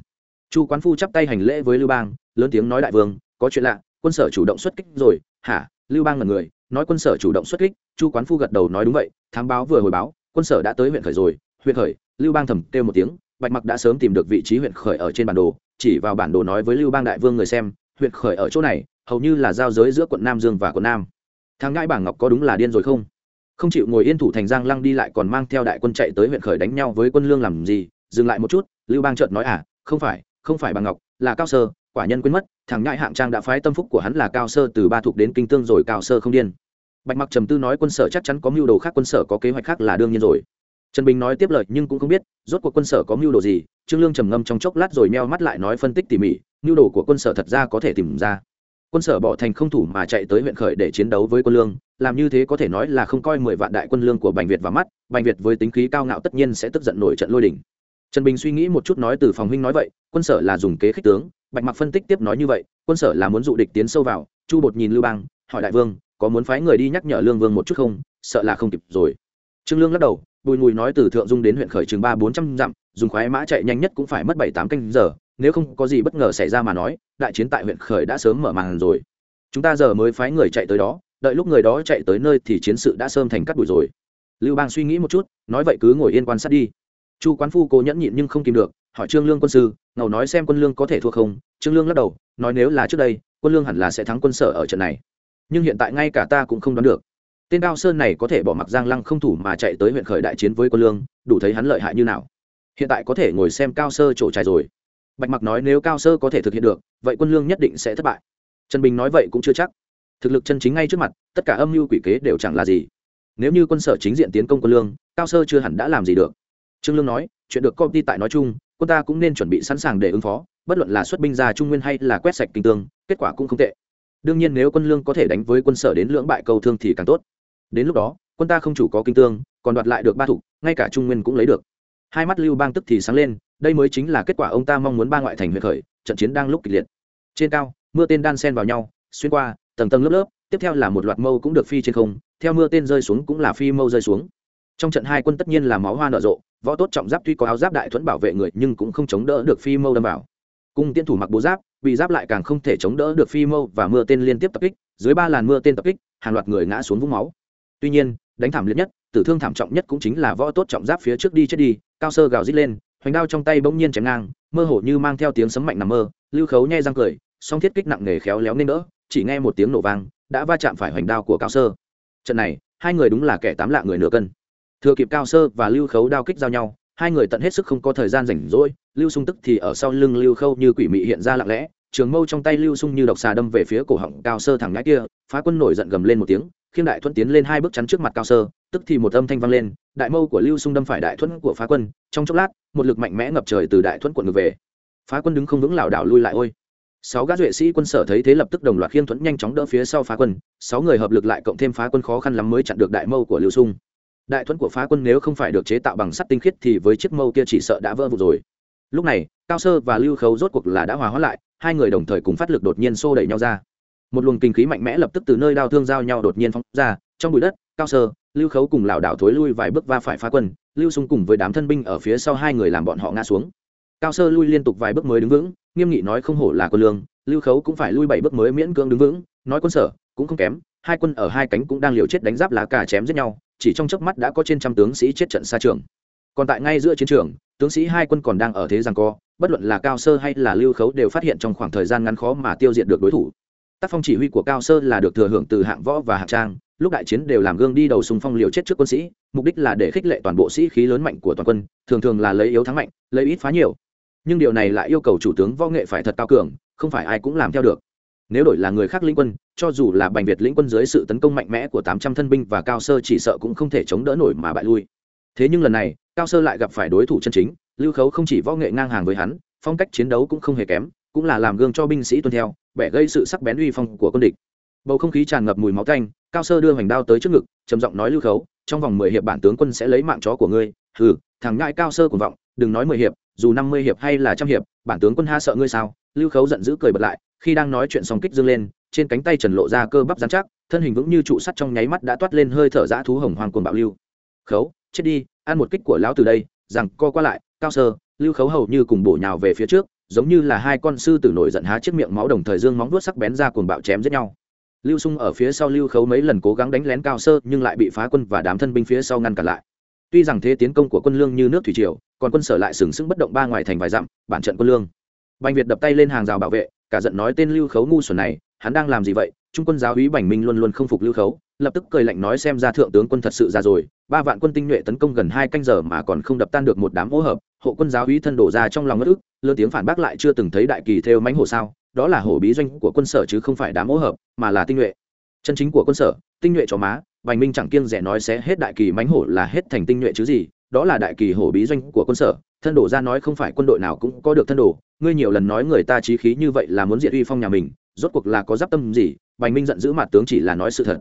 A: Chu quán phu chắp tay hành lễ với lưu bang, lớn tiếng nói đại vương, có chuyện lạ quân sở chủ động xuất kích rồi. Hả? Lưu bang là người, nói quân sở chủ động xuất kích, chu quán phu gật đầu nói đúng vậy, thám báo vừa hồi báo, quân sở đã tới huyện khởi rồi. Huyện khởi, lưu bang thầm kêu một tiếng, bạch mặc đã sớm tìm được vị trí huyện khởi ở trên bản đồ, chỉ vào bản đồ nói với lưu bang đại vương người xem, huyện khởi ở chỗ này, hầu như là giao giới giữa quận nam dương và quận nam. Thằng ngãi bảng ngọc có đúng là điên rồi không? Không chịu ngồi yên thủ thành giang lăng đi lại còn mang theo đại quân chạy tới huyện khởi đánh nhau với quân lương làm gì? Dừng lại một chút, lưu bang trợt nói à không phải không phải bà ngọc, là cao sơ quả nhân quên mất, thằng nhãi hạng trang đã phái tâm phúc của hắn là cao sơ từ ba thuộc đến kinh tương rồi cao sơ không điên. Bạch mặc trầm tư nói quân sở chắc chắn có mưu đồ khác, quân sở có kế hoạch khác là đương nhiên rồi. Trần bình nói tiếp lời nhưng cũng không biết, rốt cuộc quân sở có mưu đồ gì, trương lương trầm ngâm trong chốc lát rồi meo mắt lại nói phân tích tỉ mỉ, mưu đồ của quân sở thật ra có thể tìm ra. Quân sở bỏ thành không thủ mà chạy tới huyện khởi để chiến đấu với quân lương, làm như thế có thể nói là không coi mười vạn đại quân lương của bành việt vào mắt, bành việt với tính khí cao ngạo tất nhiên sẽ tức giận nổi trận lôi đình. Trần bình suy nghĩ một chút nói từ phòng huynh nói vậy, quân sở là dùng kế khích tướng bạch mặc phân tích tiếp nói như vậy, quân sở là muốn dụ địch tiến sâu vào, chu bột nhìn lưu bang, hỏi đại vương, có muốn phái người đi nhắc nhở lương vương một chút không? Sợ là không kịp rồi. Trương lương lắc đầu, bùi mùi nói từ thượng dung đến huyện khởi trường ba bốn trăm dặm, dùng khoái mã chạy nhanh nhất cũng phải mất bảy tám canh giờ, nếu không có gì bất ngờ xảy ra mà nói, đại chiến tại huyện khởi đã sớm mở màn rồi. Chúng ta giờ mới phái người chạy tới đó, đợi lúc người đó chạy tới nơi thì chiến sự đã sơm thành cắt bụi rồi. Lưu bang suy nghĩ một chút, nói vậy cứ ngồi yên quan sát đi. Chu quán phu cố nhẫn nhịn nhưng không kìm được hỏi trương lương quân sư, ngầu nói xem quân lương có thể thua không? Trương lương lắc đầu, nói nếu là trước đây, quân lương hẳn là sẽ thắng quân sở ở trận này. Nhưng hiện tại ngay cả ta cũng không đoán được. Tên cao sơn này có thể bỏ mặc giang lăng không thủ mà chạy tới huyện khởi đại chiến với quân lương, đủ thấy hắn lợi hại như nào. Hiện tại có thể ngồi xem cao sơ trổ trải rồi. Bạch mặc nói nếu cao sơ có thể thực hiện được, vậy quân lương nhất định sẽ thất bại. Trần bình nói vậy cũng chưa chắc. Thực lực chân chính ngay trước mặt, tất cả âm mưu quỷ kế đều chẳng là gì. Nếu như quân sở chính diện tiến công quân lương, cao sơ chưa hẳn đã làm gì được. Trương lương nói, chuyện được công ty tại nói chung quân ta cũng nên chuẩn bị sẵn sàng để ứng phó, bất luận là xuất binh ra trung nguyên hay là quét sạch kinh tương, kết quả cũng không tệ. Đương nhiên nếu quân lương có thể đánh với quân sở đến lưỡng bại câu thương thì càng tốt. Đến lúc đó, quân ta không chủ có kinh tương, còn đoạt lại được ba thủ ngay cả trung nguyên cũng lấy được. Hai mắt lưu bang tức thì sáng lên, đây mới chính là kết quả ông ta mong muốn ba ngoại thành huyện khởi, trận chiến đang lúc kịch liệt. Trên cao, mưa tên đan sen vào nhau, xuyên qua, tầng tầng lớp lớp, tiếp theo là một loạt mâu cũng được phi trên không, theo mưa tên rơi xuống cũng là phi mâu rơi xuống trong trận hai quân tất nhiên là máu hoa nở rộ, võ tốt trọng giáp tuy có áo giáp đại thuẫn bảo vệ người nhưng cũng không chống đỡ được phi mâu đâm vào. Cung tiên thủ mặc bố giáp bị giáp lại càng không thể chống đỡ được phi mâu và mưa tên liên tiếp tập kích, dưới ba làn mưa tên tập kích, hàng loạt người ngã xuống vũng máu. Tuy nhiên, đánh thảm liệt nhất, tử thương thảm trọng nhất cũng chính là võ tốt trọng giáp phía trước đi chết đi, cao sơ gào rít lên, hoành đao trong tay bỗng nhiên chém ngang, mơ hồ như mang theo tiếng sấm mạnh nằm mơ, lưu khấu nhai răng cười, song thiết kích nặng nề khéo léo nên đỡ, chỉ nghe một tiếng nổ vang, đã va chạm phải hoành đao của cao sơ. Trận này, hai người đúng là kẻ tám lạ người nửa cân thừa kịp cao sơ và lưu khấu đao kích giao nhau, hai người tận hết sức không có thời gian rảnh rỗi, lưu sung tức thì ở sau lưng lưu khâu như quỷ mị hiện ra lặng lẽ, trường mâu trong tay lưu sung như độc xà đâm về phía cổ họng cao sơ thẳng ngã kia, phá quân nổi giận gầm lên một tiếng, khiêm đại thuận tiến lên hai bước chắn trước mặt cao sơ, tức thì một âm thanh vang lên, đại mâu của lưu sung đâm phải đại thuận của phá quân, trong chốc lát, một lực mạnh mẽ ngập trời từ đại thuận quận ngược về. Phá quân đứng không vững lảo đảo lui lại, ôi! Sáu gã duệ sĩ quân sở thấy thế lập tức đồng loạt khiêm thuẫn nhanh chóng đỡ phía sau phá quân, sáu người hợp lực lại cộng thêm phá quân khó khăn lắm mới chặn được đại mâu của lưu sung đại thuẫn của phá quân nếu không phải được chế tạo bằng sắt tinh khiết thì với chiếc mâu kia chỉ sợ đã vỡ vụn rồi. Lúc này, cao sơ và lưu khấu rốt cuộc là đã hòa hóa lại, hai người đồng thời cùng phát lực đột nhiên xô đẩy nhau ra. Một luồng kinh khí mạnh mẽ lập tức từ nơi đao thương giao nhau đột nhiên phóng ra, trong bụi đất, cao sơ, lưu khấu cùng lảo đảo thối lui vài bước va phải phá quân, lưu xung cùng với đám thân binh ở phía sau hai người làm bọn họ ngã xuống. Cao sơ lui liên tục vài bước mới đứng vững, nghiêm nghị nói không hổ là quân lương, lưu khấu cũng phải lui bảy bước mới miễn cưỡng đứng vững, nói quân sở cũng không kém, hai quân ở hai cánh cũng đang liều chết đánh giáp lá cà chém giết nhau chỉ trong chớp mắt đã có trên trăm tướng sĩ chết trận xa trường. Còn tại ngay giữa chiến trường, tướng sĩ hai quân còn đang ở thế rằng co, bất luận là cao sơ hay là lưu khấu đều phát hiện trong khoảng thời gian ngắn khó mà tiêu diệt được đối thủ. Tác phong chỉ huy của cao sơ là được thừa hưởng từ hạng võ và hạng trang, lúc đại chiến đều làm gương đi đầu xung phong liều chết trước quân sĩ, mục đích là để khích lệ toàn bộ sĩ khí lớn mạnh của toàn quân, thường thường là lấy yếu thắng mạnh, lấy ít phá nhiều. Nhưng điều này lại yêu cầu chủ tướng võ nghệ phải thật cao cường, không phải ai cũng làm theo được nếu đổi là người khác lĩnh quân, cho dù là bành việt lĩnh quân dưới sự tấn công mạnh mẽ của tám trăm thân binh và cao sơ chỉ sợ cũng không thể chống đỡ nổi mà bại lui. Thế nhưng lần này, cao sơ lại gặp phải đối thủ chân chính, lưu khấu không chỉ võ nghệ ngang hàng với hắn, phong cách chiến đấu cũng không hề kém, cũng là làm gương cho binh sĩ tuân theo, bẻ gây sự sắc bén uy phong của quân địch. Bầu không khí tràn ngập mùi máu tanh, cao sơ đưa hoành đao tới trước ngực, trầm giọng nói lưu khấu, trong vòng mười hiệp bản tướng quân sẽ lấy mạng chó của ngươi. Hừ, thằng ngại cao sơ cuồng vọng, đừng nói mười hiệp, dù năm mươi hiệp hay là trăm hiệp, bản tướng quân ha sợ ngươi sao? Lưu khấu giận dữ cười bật lại khi đang nói chuyện song kích dương lên, trên cánh tay trần lộ ra cơ bắp dán chắc, thân hình vững như trụ sắt trong nháy mắt đã toát lên hơi thở dã thú hồng hoàng cuồng bạo lưu. Khấu, chết đi, ăn một kích của lão từ đây, rằng co qua lại, cao sơ, lưu khấu hầu như cùng bổ nhào về phía trước, giống như là hai con sư tử nổi giận há chiếc miệng máu đồng thời dương móng vuốt sắc bén ra cuồng bạo chém giết nhau. Lưu sung ở phía sau lưu khấu mấy lần cố gắng đánh lén cao sơ, nhưng lại bị phá quân và đám thân binh phía sau ngăn cản lại. Tuy rằng thế tiến công của quân lương như nước thủy triều, còn quân sở lại sừng sững bất động ba ngoài thành vài dặm, bản trận quân lương. Bành việt đập tay lên hàng rào bảo vệ cả giận nói tên lưu khấu ngu xuẩn này, hắn đang làm gì vậy? Trung quân giáo úy bành minh luôn luôn không phục lưu khấu, lập tức cười lạnh nói xem ra thượng tướng quân thật sự ra rồi, ba vạn quân tinh nhuệ tấn công gần hai canh giờ mà còn không đập tan được một đám hỗ hợp, hộ quân giáo úy thân đổ ra trong lòng ngất ức lơ tiếng phản bác lại chưa từng thấy đại kỳ theo mánh hổ sao, đó là hổ bí doanh của quân sở chứ không phải đám hỗ hợp, mà là tinh nhuệ. Chân chính của quân sở, tinh nhuệ cho má, bành minh chẳng kiêng rẻ nói sẽ hết đại kỳ mánh hổ là hết thành tinh nhuệ chứ gì, đó là đại kỳ hổ bí doanh của quân sở, thân đổ ra nói không phải quân đội nào cũng có được thân đổ ngươi nhiều lần nói người ta trí khí như vậy là muốn diệt uy phong nhà mình, rốt cuộc là có giáp tâm gì? Bành minh giận dữ mặt tướng chỉ là nói sự thật.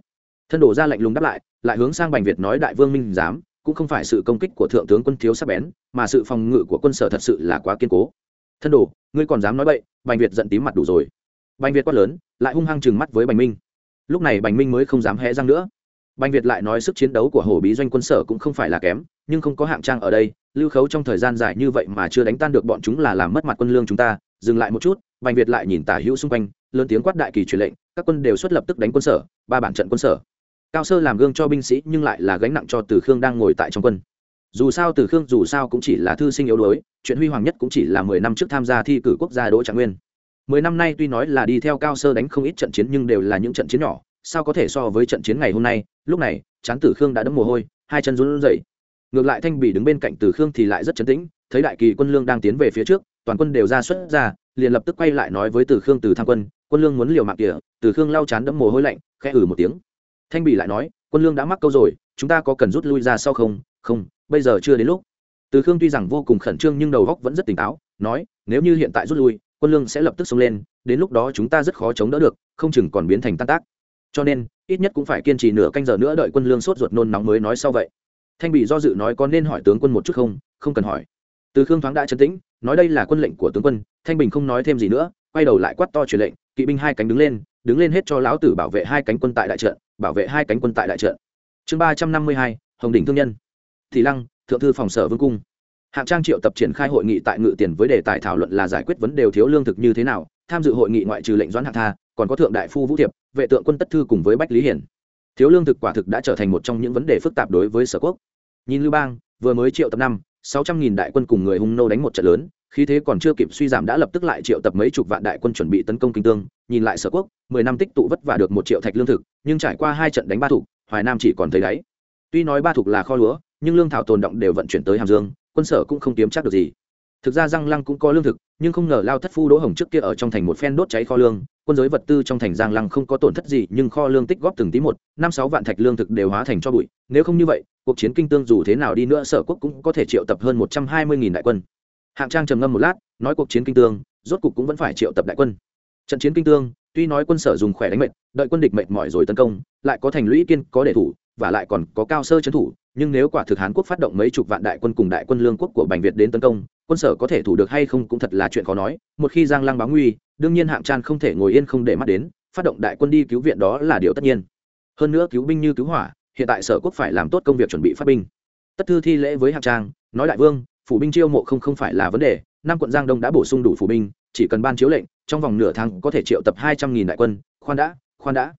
A: Thân đổ ra lạnh lùng đáp lại lại hướng sang bành việt nói đại vương minh dám cũng không phải sự công kích của thượng tướng quân thiếu sắc bén, mà sự phòng ngự của quân sở thật sự là quá kiên cố. Thân đồ, ngươi còn dám nói bậy, bành việt giận tím mặt đủ rồi. Bành việt quát lớn, lại hung hăng chừng mắt với bành minh. Lúc này bành minh mới không dám hé răng nữa bành việt lại nói sức chiến đấu của Hổ bí doanh quân sở cũng không phải là kém, nhưng không có hạng trang ở đây, lưu khấu trong thời gian dài như vậy mà chưa đánh tan được bọn chúng là làm mất mặt quân lương chúng ta, dừng lại một chút, bành việt lại nhìn tả hữu xung quanh, lớn tiếng quát đại kỳ truyền lệnh, các quân đều xuất lập tức đánh quân sở, ba bản trận quân sở. Cao sơ làm gương cho binh sĩ nhưng lại là gánh nặng cho từ khương đang ngồi tại trong quân. Dù sao từ khương dù sao cũng chỉ là thư sinh yếu đuối, chuyện huy hoàng nhất cũng chỉ là mười năm trước tham gia thi cử quốc gia đỗ trạng nguyên. Mười năm nay tuy nói là đi theo cao sơ đánh không ít trận chiến nhưng đều là những trận chiến nhỏ sao có thể so với trận chiến ngày hôm nay? Lúc này chán tử khương đã đấm mồ hôi, hai chân run rẩy. Ngược lại thanh bỉ đứng bên cạnh Tử khương thì lại rất chấn tĩnh, thấy đại kỳ quân lương đang tiến về phía trước, toàn quân đều ra xuất ra, liền lập tức quay lại nói với Tử khương từ tham quân quân lương muốn liều mạng kìa. Tử khương lau chán đấm mồ hôi lạnh, khẽ ử một tiếng. Thanh bỉ lại nói, quân lương đã mắc câu rồi, chúng ta có cần rút lui ra sau không? Không, bây giờ chưa đến lúc. Từ khương tuy rằng vô cùng khẩn trương nhưng đầu góc vẫn rất tỉnh táo, nói, nếu như hiện tại rút lui, quân lương sẽ lập tức xông lên, đến lúc đó chúng ta rất khó chống đỡ được, không chừng còn biến thành tan tác cho nên, ít nhất cũng phải kiên trì nửa canh giờ nữa đợi quân lương sốt ruột nôn nóng mới nói sau vậy. Thanh bị do dự nói có nên hỏi tướng quân một chút không? Không cần hỏi. Từ khương thoáng đã chấn tĩnh, nói đây là quân lệnh của tướng quân, thanh bình không nói thêm gì nữa, quay đầu lại quát to truyền lệnh, kỵ binh hai cánh đứng lên đứng lên hết cho lão tử bảo vệ hai cánh quân tại đại trận, bảo vệ hai cánh quân tại đại trận. Chương ba trăm năm mươi hai, hồng đỉnh thương nhân. Thì lăng, thượng thư phòng sở vương cung. Hạng trang triệu tập triển khai hội nghị tại ngự tiền với đề tài thảo luận là giải quyết vấn đề thiếu lương thực như thế nào tham dự hội nghị ngoại trừ lệnh doãn hạng tha, còn có thượng đại phu vũ thiệp, vệ tượng quân tất thư cùng với bách lý hiển. Thiếu lương thực quả thực đã trở thành một trong những vấn đề phức tạp đối với sở quốc. Nhìn lưu bang, vừa mới triệu tập năm, sáu trăm nghìn đại quân cùng người hung nô đánh một trận lớn khi thế còn chưa kịp suy giảm đã lập tức lại triệu tập mấy chục vạn đại quân chuẩn bị tấn công kinh tương. Nhìn lại sở quốc, mười năm tích tụ vất vả được một triệu thạch lương thực, nhưng trải qua hai trận đánh ba thủ hoài nam chỉ còn thấy đáy. Tuy nói ba thục là kho lúa, nhưng lương thảo tồn động đều vận chuyển tới hàm dương, quân sở cũng không kiếm chắc được gì thực ra giang lăng cũng có lương thực, nhưng không ngờ lao thất phu đỗ hồng trước kia ở trong thành một phen đốt cháy kho lương, quân giới vật tư trong thành giang lăng không có tổn thất gì, nhưng kho lương tích góp từng tí một, năm sáu vạn thạch lương thực đều hóa thành cho bụi. Nếu không như vậy, cuộc chiến kinh tương dù thế nào đi nữa, sở quốc cũng có thể triệu tập hơn một trăm hai mươi nghìn đại quân. Hạng trang trầm ngâm một lát, nói cuộc chiến kinh tương, rốt cục cũng vẫn phải triệu tập đại quân. Trận chiến kinh tương, tuy nói quân sở dùng khỏe đánh mệt, đợi quân địch mệt mỏi rồi tấn công, lại có thành lũy kiên có để thủ, và lại còn có cao sơ trấn thủ, nhưng nếu quả thực hán quốc phát động mấy chục vạn đại quân cùng đại quân lương quốc của bành việt đến tấn công quân sở có thể thủ được hay không cũng thật là chuyện khó nói, một khi giang lăng báo nguy, đương nhiên hạng Tràn không thể ngồi yên không để mắt đến, phát động đại quân đi cứu viện đó là điều tất nhiên. Hơn nữa cứu binh như cứu hỏa, hiện tại sở quốc phải làm tốt công việc chuẩn bị phát binh. Tất thư thi lễ với hạng trang, nói đại vương, phủ binh chiêu mộ không không phải là vấn đề, năm quận giang đông đã bổ sung đủ phủ binh, chỉ cần ban chiếu lệnh, trong vòng nửa tháng có thể triệu tập hai trăm nghìn đại quân. Khoan đã khoan đã.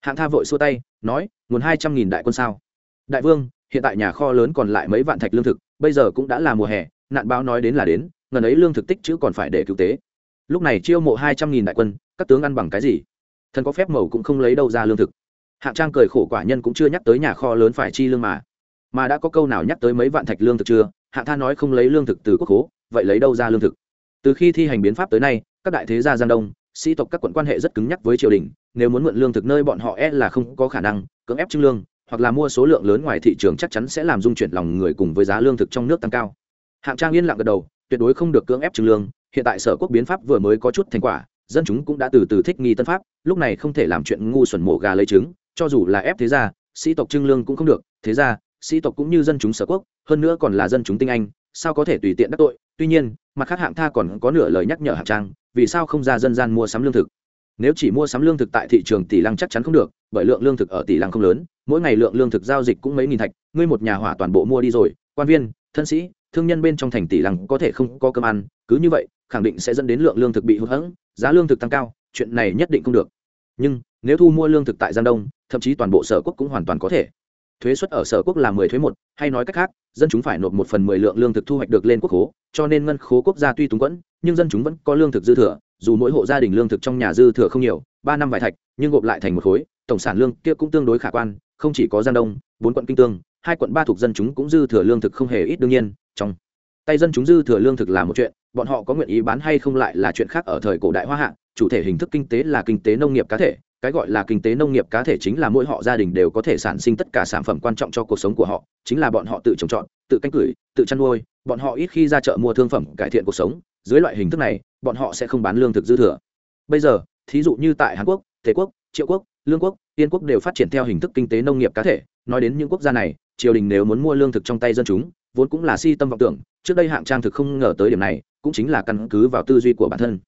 A: Hạng tha vội xua tay, nói, nguồn hai trăm nghìn đại quân sao? Đại vương, hiện tại nhà kho lớn còn lại mấy vạn thạch lương thực, bây giờ cũng đã là mùa hè nạn báo nói đến là đến, ngần ấy lương thực tích chứ còn phải để cứu tế. Lúc này chiêu mộ hai trăm nghìn đại quân, các tướng ăn bằng cái gì? Thần có phép màu cũng không lấy đâu ra lương thực. Hạng trang cười khổ quả nhân cũng chưa nhắc tới nhà kho lớn phải chi lương mà. Mà đã có câu nào nhắc tới mấy vạn thạch lương thực chưa? Hạng tha nói không lấy lương thực từ quốc hố, vậy lấy đâu ra lương thực? Từ khi thi hành biến pháp tới nay, các đại thế gia giang đông, sĩ tộc các quận quan hệ rất cứng nhắc với triều đình, nếu muốn mượn lương thực nơi bọn họ e là không có khả năng, cưỡng ép trưng lương, hoặc là mua số lượng lớn ngoài thị trường chắc chắn sẽ làm dung chuyển lòng người cùng với giá lương thực trong nước tăng cao hạng trang yên lặng gật đầu, tuyệt đối không được cưỡng ép trưng lương, hiện tại sở quốc biến pháp vừa mới có chút thành quả, dân chúng cũng đã từ từ thích nghi tân pháp, lúc này không thể làm chuyện ngu xuẩn mổ gà lấy trứng, cho dù là ép thế gia, sĩ tộc trưng lương cũng không được, thế gia, sĩ tộc cũng như dân chúng sở quốc, hơn nữa còn là dân chúng tinh anh, sao có thể tùy tiện đắc tội? Tuy nhiên, mặt khác hạng tha còn có nửa lời nhắc nhở hạng trang, vì sao không ra dân gian mua sắm lương thực? Nếu chỉ mua sắm lương thực tại thị trường tỷ lăng chắc chắn không được, bởi lượng lương thực ở tỷ lăng không lớn, mỗi ngày lượng lương thực giao dịch cũng mấy nghìn thạch, ngươi một nhà hỏa toàn bộ mua đi rồi, quan viên, thân sĩ thương nhân bên trong thành tỷ lăng có thể không có cơm ăn, cứ như vậy, khẳng định sẽ dẫn đến lượng lương thực bị hụt hẫng, giá lương thực tăng cao, chuyện này nhất định không được. Nhưng, nếu thu mua lương thực tại giang đông, thậm chí toàn bộ sở quốc cũng hoàn toàn có thể. Thuế suất ở sở quốc là mười thuế một, hay nói cách khác, dân chúng phải nộp một phần mười lượng lương thực thu hoạch được lên quốc khố, cho nên ngân khố quốc gia tuy túng quẫn, nhưng dân chúng vẫn có lương thực dư thừa, dù mỗi hộ gia đình lương thực trong nhà dư thừa không nhiều, ba năm vài thạch, nhưng gộp lại thành một khối, tổng sản lương kia cũng tương đối khả quan, không chỉ có giang đông, bốn quận kinh tương hai quận ba thuộc dân chúng cũng dư thừa lương thực không hề ít đương nhiên, trong tay dân chúng dư thừa lương thực là một chuyện, bọn họ có nguyện ý bán hay không lại là chuyện khác ở thời cổ đại hoa hạ, chủ thể hình thức kinh tế là kinh tế nông nghiệp cá thể, cái gọi là kinh tế nông nghiệp cá thể chính là mỗi họ gia đình đều có thể sản sinh tất cả sản phẩm quan trọng cho cuộc sống của họ, chính là bọn họ tự trồng trọt, tự canh cửi tự chăn nuôi, bọn họ ít khi ra chợ mua thương phẩm cải thiện cuộc sống, dưới loại hình thức này, bọn họ sẽ không bán lương thực dư thừa. Bây giờ, thí dụ như tại hàn quốc thế quốc, triệu quốc, lương quốc, yên quốc đều phát triển theo hình thức kinh tế nông nghiệp cá thể, nói đến những quốc gia này triều đình nếu muốn mua lương thực trong tay dân chúng, vốn cũng là si tâm vọng tưởng, trước đây hạng trang thực không ngờ tới điểm này, cũng chính là căn cứ vào tư duy của bản thân.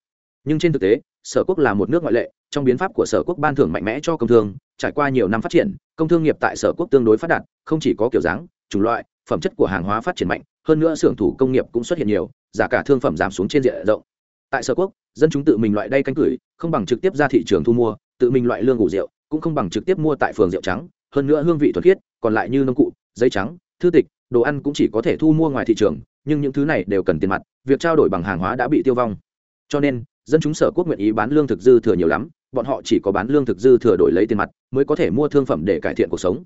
A: Nhưng trên thực tế, sở quốc là một nước ngoại lệ, trong biến pháp của sở quốc ban thưởng mạnh mẽ cho công thương, trải qua nhiều năm phát triển, công thương nghiệp tại sở quốc tương đối phát đạt, không chỉ có kiểu dáng, chủng loại, phẩm chất của hàng hóa phát triển mạnh, hơn nữa xưởng thủ công nghiệp cũng xuất hiện nhiều, giá cả thương phẩm giảm xuống trên diện rộng. Tại sở quốc, dân chúng tự mình loại đay cánh cửi, không bằng trực tiếp ra thị trường thu mua, tự mình loại lương ngủ rượu, cũng không bằng trực tiếp mua tại phường rượu trắng, hơn nữa hương vị thuần khiết, còn lại như nông cụ giấy trắng, thư tịch, đồ ăn cũng chỉ có thể thu mua ngoài thị trường, nhưng những thứ này đều cần tiền mặt, việc trao đổi bằng hàng hóa đã bị tiêu vong. Cho nên, dân chúng sở quốc nguyện ý bán lương thực dư thừa nhiều lắm, bọn họ chỉ có bán lương thực dư thừa đổi lấy tiền mặt, mới có thể mua thương phẩm để cải thiện cuộc sống.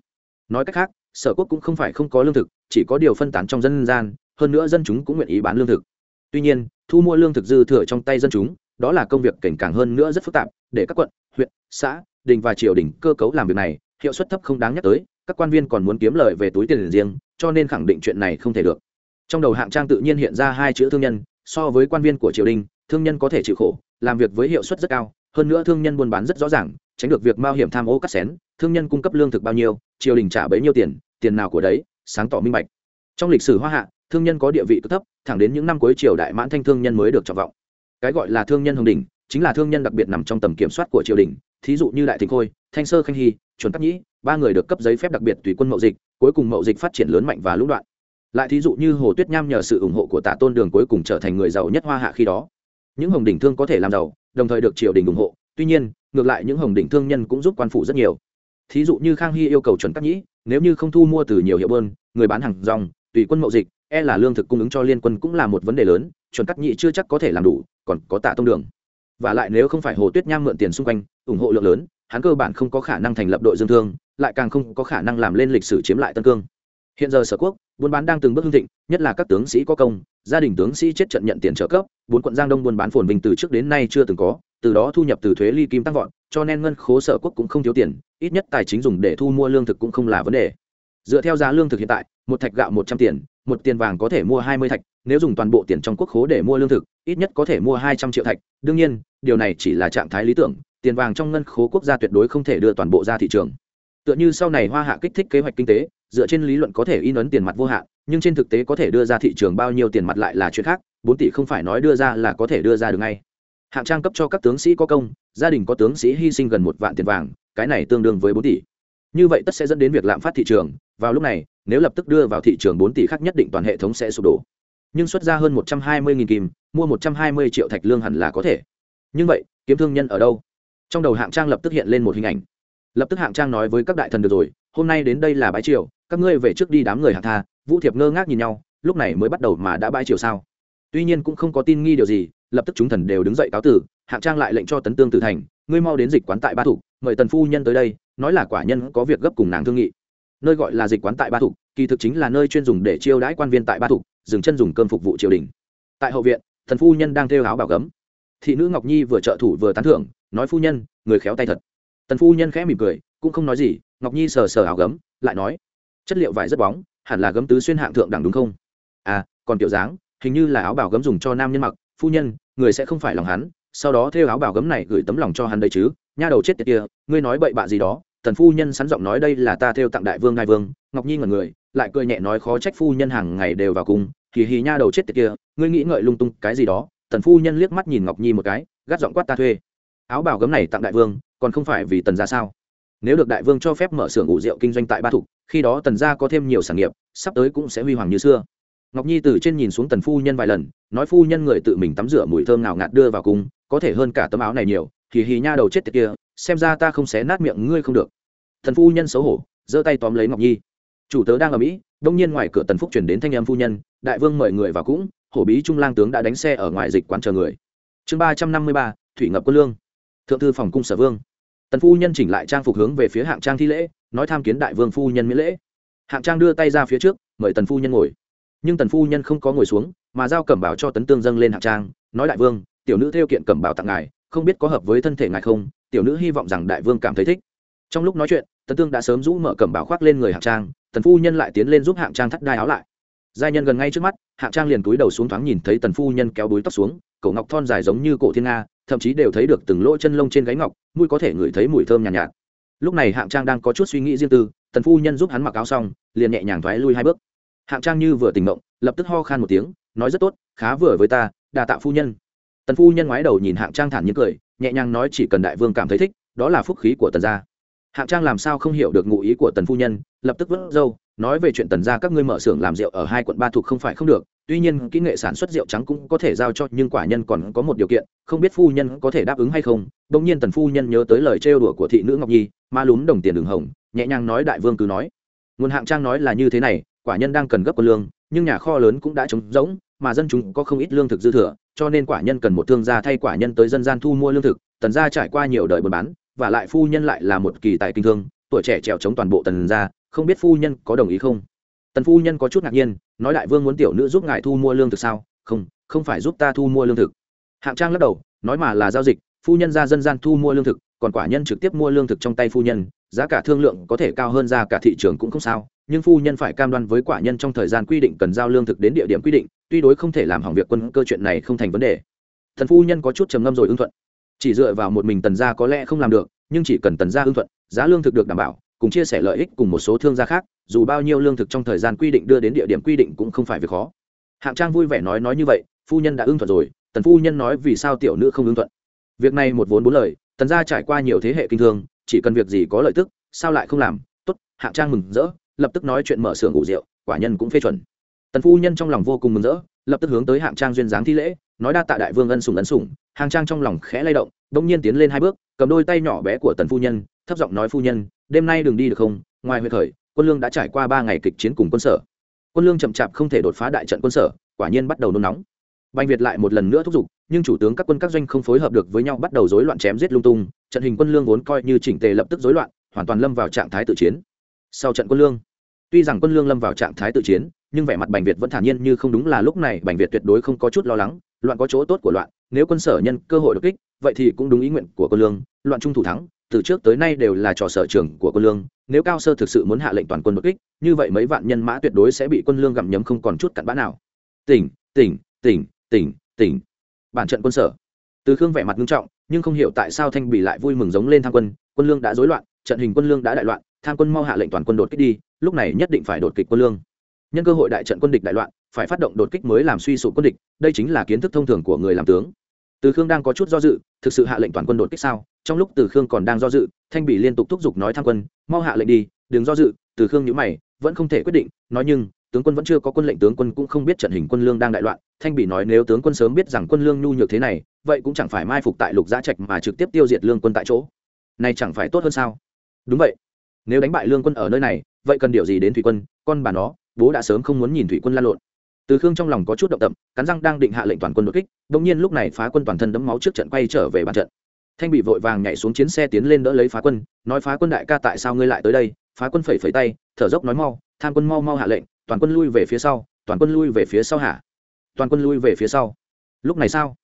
A: Nói cách khác, sở quốc cũng không phải không có lương thực, chỉ có điều phân tán trong dân gian, hơn nữa dân chúng cũng nguyện ý bán lương thực. Tuy nhiên, thu mua lương thực dư thừa trong tay dân chúng, đó là công việc cảnh càng hơn nữa rất phức tạp, để các quận, huyện, xã, đình và triều đình cơ cấu làm việc này, hiệu suất thấp không đáng nhắc tới các quan viên còn muốn kiếm lời về túi tiền riêng, cho nên khẳng định chuyện này không thể được. Trong đầu hạng trang tự nhiên hiện ra hai chữ thương nhân, so với quan viên của triều đình, thương nhân có thể chịu khổ, làm việc với hiệu suất rất cao, hơn nữa thương nhân buôn bán rất rõ ràng, tránh được việc mạo hiểm tham ô cắt xén, thương nhân cung cấp lương thực bao nhiêu, triều đình trả bấy nhiêu tiền tiền nào của đấy, sáng tỏ minh bạch. Trong lịch sử hoa hạ, thương nhân có địa vị cực thấp, thẳng đến những năm cuối triều đại mãn thanh thương nhân mới được trọng vọng. Cái gọi là thương nhân hồng đình chính là thương nhân đặc biệt nằm trong tầm kiểm soát của triều đình, thí dụ như đại thịnh khôi, thanh sơ khanh hy, chuẩn cắt nhĩ ba người được cấp giấy phép đặc biệt tùy quân mậu dịch, cuối cùng mậu dịch phát triển lớn mạnh và lũng đoạn. Lại thí dụ như hồ tuyết nham nhờ sự ủng hộ của tạ tôn đường cuối cùng trở thành người giàu nhất hoa hạ khi đó. Những hồng đỉnh thương có thể làm giàu, đồng thời được triều đình ủng hộ, tuy nhiên, ngược lại những hồng đỉnh thương nhân cũng giúp quan phủ rất nhiều. Thí dụ như khang hy yêu cầu chuẩn cắt nhĩ, nếu như không thu mua từ nhiều hiệu bơn, người bán hàng dòng tùy quân mậu dịch e là lương thực cung ứng cho liên quân cũng là một vấn đề lớn, chuẩn cắt nhĩ chưa chắc có thể làm đủ, còn có tạ tông đường. Và lại nếu không phải hồ tuyết nham mượn tiền xung quanh, ủng hộ lượng lớn hắn cơ bản không có khả năng thành lập đội dương thương, lại càng không có khả năng làm lên lịch sử chiếm lại tân cương. Hiện giờ sở quốc, buôn bán đang từng bước hưng thịnh, nhất là các tướng sĩ có công, gia đình tướng sĩ chết trận nhận tiền trợ cấp, bốn quận giang đông buôn bán phồn vinh từ trước đến nay chưa từng có, từ đó thu nhập từ thuế ly kim tăng vọt, cho nên ngân khố sở quốc cũng không thiếu tiền, ít nhất tài chính dùng để thu mua lương thực cũng không là vấn đề. Dựa theo giá lương thực hiện tại, một thạch gạo một trăm tiền, một tiền vàng có thể mua hai mươi thạch, nếu dùng toàn bộ tiền trong quốc khố để mua lương thực, ít nhất có thể mua hai trăm triệu thạch. Đương nhiên, điều này chỉ là trạng thái lý tưởng tiền vàng trong ngân khố quốc gia tuyệt đối không thể đưa toàn bộ ra thị trường. Tựa như sau này hoa hạ kích thích kế hoạch kinh tế, dựa trên lý luận có thể in ấn tiền mặt vô hạn, nhưng trên thực tế có thể đưa ra thị trường bao nhiêu tiền mặt lại là chuyện khác, bốn tỷ không phải nói đưa ra là có thể đưa ra được ngay. Hạng trang cấp cho các tướng sĩ có công, gia đình có tướng sĩ hy sinh gần một vạn tiền vàng, cái này tương đương với bốn tỷ. Như vậy tất sẽ dẫn đến việc lạm phát thị trường, vào lúc này, nếu lập tức đưa vào thị trường bốn tỷ khác nhất định toàn hệ thống sẽ sụp đổ. Nhưng xuất ra hơn một trăm hai mươi kim, mua một trăm hai mươi triệu thạch lương hẳn là có thể. Nhưng vậy, kiếm thương nhân ở đâu? Trong đầu hạng trang lập tức hiện lên một hình ảnh. Lập tức hạng trang nói với các đại thần được rồi, hôm nay đến đây là bãi triều, các ngươi về trước đi đám người hạng tha. Vũ thiệp ngơ ngác nhìn nhau, lúc này mới bắt đầu mà đã bãi triều sao? Tuy nhiên cũng không có tin nghi điều gì, lập tức chúng thần đều đứng dậy cáo tử, hạng trang lại lệnh cho tấn tương tử thành, ngươi mau đến dịch quán tại ba thủ mời tần phu nhân tới đây, nói là quả nhân có việc gấp cùng nàng thương nghị. Nơi gọi là dịch quán tại ba thủ kỳ thực chính là nơi chuyên dùng để chiêu đãi quan viên tại ba thủ dừng chân dùng cơm phục vụ triều đình. Tại hậu viện thần phu nhân đang thêu áo bảo gấm. Thị nữ ngọc nhi vừa trợ thủ vừa tán thưởng nói phu nhân, người khéo tay thật. Tần phu nhân khẽ mỉm cười, cũng không nói gì, ngọc nhi sờ sờ áo gấm, lại nói, chất liệu vải rất bóng, hẳn là gấm tứ xuyên hạng thượng đẳng đúng không? À còn kiểu dáng, hình như là áo bảo gấm dùng cho nam nhân mặc, phu nhân, người sẽ không phải lòng hắn, sau đó thêu áo bào gấm này gửi tấm lòng cho hắn đấy chứ, nha đầu chết tiệt kia, ngươi nói bậy bạ gì đó. Tần phu nhân sắn giọng nói đây là ta thêu tặng đại vương ngai vương, ngọc nhi ngẩn người, lại cười nhẹ nói khó trách phu nhân hàng ngày đều vào cùng, kỳ hì nha đầu chết tiệt kia, ngươi nghĩ ngợi lung tung cái gì đó. Tần phu nhân liếc mắt nhìn ngọc nhi một cái, gắt giọng quát ta thuê áo bảo gấm này tặng đại vương, còn không phải vì tần gia sao? Nếu được đại vương cho phép mở xưởng ủ rượu kinh doanh tại ba thục, khi đó tần gia có thêm nhiều sản nghiệp, sắp tới cũng sẽ huy hoàng như xưa. Ngọc nhi từ trên nhìn xuống tần phu nhân vài lần, nói phu nhân người tự mình tắm rửa mùi thơm nào ngạt đưa vào cung, có thể hơn cả tấm áo này nhiều thì hì nha đầu chết tiệt kia, xem ra ta không xé nát miệng ngươi không được. Thần phu nhân xấu hổ, giơ tay tóm lấy ngọc nhi. Chủ tớ đang ở mỹ, đông nhiên ngoài cửa tần phúc chuyển đến thanh em phu nhân, đại vương mời người vào cũng, hổ bí trung lang tướng đã đánh xe ở ngoài dịch quán chờ người. Chương ba trăm năm mươi ba, thủy ngập quân lương thượng thư phòng cung sở vương. Tần phu nhân chỉnh lại trang phục hướng về phía hạng trang thi lễ, nói tham kiến đại vương phu nhân miễn lễ. Hạng trang đưa tay ra phía trước, mời tần phu nhân ngồi. Nhưng tần phu nhân không có ngồi xuống, mà giao cẩm bảo cho tấn tương dâng lên hạng trang, nói đại vương, tiểu nữ theo kiện cẩm bảo tặng ngài, không biết có hợp với thân thể ngài không? Tiểu nữ hy vọng rằng đại vương cảm thấy thích. Trong lúc nói chuyện, tấn tương đã sớm rũ mở cẩm bảo khoác lên người hạng trang, tần phu nhân lại tiến lên giúp hạng trang thắt đai áo lại. Giai nhân gần ngay trước mắt, hạng trang liền túi đầu xuống thoáng nhìn thấy tần phu nhân kéo đuối tóc xuống, cổ ngọc thon dài giống như cổ thiên nga thậm chí đều thấy được từng lỗ chân lông trên gáy ngọc mũi có thể ngửi thấy mùi thơm nhàn nhạt, nhạt. Lúc này hạng trang đang có chút suy nghĩ riêng tư tần phu nhân giúp hắn mặc áo xong liền nhẹ nhàng thoái lui hai bước. Hạng trang như vừa tỉnh mộng lập tức ho khan một tiếng nói rất tốt khá vừa với ta đà tạ phu nhân. Tần phu nhân ngoái đầu nhìn hạng trang thản nhiên cười nhẹ nhàng nói chỉ cần đại vương cảm thấy thích đó là phúc khí của tần gia. Hạng trang làm sao không hiểu được ngụ ý của tần phu nhân lập tức vớt râu nói về chuyện tần gia các ngươi mở xưởng làm rượu ở hai quận ba thuộc không phải không được, tuy nhiên kỹ nghệ sản xuất rượu trắng cũng có thể giao cho, nhưng quả nhân còn có một điều kiện, không biết phu nhân có thể đáp ứng hay không. Bỗng nhiên tần phu nhân nhớ tới lời trêu đùa của thị nữ ngọc nhi, ma lún đồng tiền đường hồng, nhẹ nhàng nói đại vương cứ nói. Nguồn hạng trang nói là như thế này, quả nhân đang cần gấp quân lương, nhưng nhà kho lớn cũng đã trống rỗng, mà dân chúng có không ít lương thực dư thừa, cho nên quả nhân cần một thương gia thay quả nhân tới dân gian thu mua lương thực. Tần gia trải qua nhiều đời buôn bán, và lại phu nhân lại là một kỳ tài kinh thương, tuổi trẻ trèo chống toàn bộ tần gia không biết phu nhân có đồng ý không? Tần phu nhân có chút ngạc nhiên, nói đại vương muốn tiểu nữ giúp ngài thu mua lương thực sao? Không không phải giúp ta thu mua lương thực. Hạng trang lắc đầu, nói mà là giao dịch, phu nhân ra dân gian thu mua lương thực, còn quả nhân trực tiếp mua lương thực trong tay phu nhân, giá cả thương lượng có thể cao hơn ra cả thị trường cũng không sao, nhưng phu nhân phải cam đoan với quả nhân trong thời gian quy định cần giao lương thực đến địa điểm quy định, tuy đối không thể làm hỏng việc quân cơ chuyện này không thành vấn đề. Thần phu nhân có chút trầm ngâm rồi ưng thuận. Chỉ dựa vào một mình tần gia có lẽ không làm được, nhưng chỉ cần tần gia ưng thuận, giá lương thực được đảm bảo cùng chia sẻ lợi ích cùng một số thương gia khác, dù bao nhiêu lương thực trong thời gian quy định đưa đến địa điểm quy định cũng không phải việc khó. Hạng trang vui vẻ nói nói như vậy, phu nhân đã ưng thuận rồi, tần phu nhân nói vì sao tiểu nữ không ưng thuận. Việc này một vốn bốn lời, tần gia trải qua nhiều thế hệ kinh thương, chỉ cần việc gì có lợi tức, sao lại không làm? Tốt, hạng trang mừng rỡ, lập tức nói chuyện mở xưởng ủ rượu, quả nhân cũng phê chuẩn. Tần phu nhân trong lòng vô cùng mừng rỡ, lập tức hướng tới hạng trang duyên dáng thi lễ, nói đa tạ đại vương ân sủng ân sủng hàng trang trong lòng khẽ lay động, bỗng nhiên tiến lên hai bước, cầm đôi tay nhỏ bé của tần phu nhân, thấp giọng nói, phu nhân, đêm nay đừng đi được không? Ngoài huyện khởi, quân lương đã trải qua ba ngày kịch chiến cùng quân sở. Quân lương chậm chạp không thể đột phá đại trận quân sở, quả nhiên bắt đầu nôn nóng. Bành việt lại một lần nữa thúc giục, nhưng chủ tướng các quân các doanh không phối hợp được với nhau bắt đầu rối loạn chém giết lung tung, trận hình quân lương vốn coi như chỉnh tề lập tức rối loạn, hoàn toàn lâm vào trạng thái tự chiến. Sau trận quân lương, tuy rằng quân lương lâm vào trạng thái tự chiến, nhưng vẻ mặt bành việt vẫn thản nhiên như không đúng là lúc này bành việt tuyệt đối không có chút lo lắng, loạn có chỗ tốt của loạn nếu quân sở nhân cơ hội đột kích, vậy thì cũng đúng ý nguyện của quân lương, loạn trung thủ thắng, từ trước tới nay đều là trò sở trường của quân lương, nếu cao sơ thực sự muốn hạ lệnh toàn quân đột kích, như vậy mấy vạn nhân mã tuyệt đối sẽ bị quân lương gặm nhấm không còn chút cặn bã nào. Tỉnh tỉnh tỉnh tỉnh tỉnh. Bản trận quân sở. Từ khương vẻ mặt nghiêm trọng, nhưng không hiểu tại sao thanh bỉ lại vui mừng giống lên tham quân quân lương đã rối loạn, trận hình quân lương đã đại loạn, tham quân mau hạ lệnh toàn quân đột kích đi, lúc này nhất định phải đột kích quân lương. Nhân cơ hội đại trận quân địch đại loạn phải phát động đột kích mới làm suy sụp quân địch, đây chính là kiến thức thông thường của người làm tướng. Từ khương đang có chút do dự, thực sự hạ lệnh toàn quân đột kích sao? Trong lúc từ khương còn đang do dự, thanh bỉ liên tục thúc giục nói tham quân, mau hạ lệnh đi, đừng do dự. Từ khương nhữ mày, vẫn không thể quyết định, nói nhưng, tướng quân vẫn chưa có quân lệnh, tướng quân cũng không biết trận hình quân lương đang đại loạn. Thanh bỉ nói, nếu tướng quân sớm biết rằng quân lương nhu nhược thế này, vậy cũng chẳng phải mai phục tại lục giã trạch mà trực tiếp tiêu diệt lương quân tại chỗ. Này chẳng phải tốt hơn sao? Đúng vậy. Nếu đánh bại lương quân ở nơi này, vậy cần điều gì đến thủy quân? Con bà nó, bố đã sớm không muốn nhìn thủy quân lan lộn từ khương trong lòng có chút động tập cắn răng đang định hạ lệnh toàn quân đột kích bỗng nhiên lúc này phá quân toàn thân đấm máu trước trận quay trở về bàn trận. Thanh bị vội vàng nhảy xuống chiến xe tiến lên đỡ lấy phá quân, nói phá quân đại ca, tại sao ngươi lại tới đây? Phá quân phẩy phẩy tay, thở dốc nói mau, tham quân mau mau hạ lệnh, toàn quân lui về phía sau, toàn quân lui về phía sau hả? toàn quân lui về phía sau. Lúc này sao?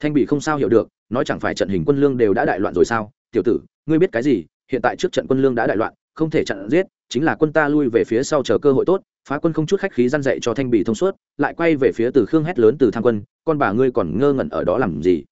A: Thanh bị không sao hiểu được, nói chẳng phải trận hình quân lương đều đã đại loạn rồi sao? Tiểu tử, ngươi biết cái gì? Hiện tại trước trận quân lương đã đại loạn, không thể chặn giết, chính là quân ta lui về phía sau chờ cơ hội tốt phá quân không chút khách khí răn dạy cho thanh bị thông suốt, lại quay về phía từ khương hét lớn từ tham quân, con bà ngươi còn ngơ ngẩn ở đó làm gì?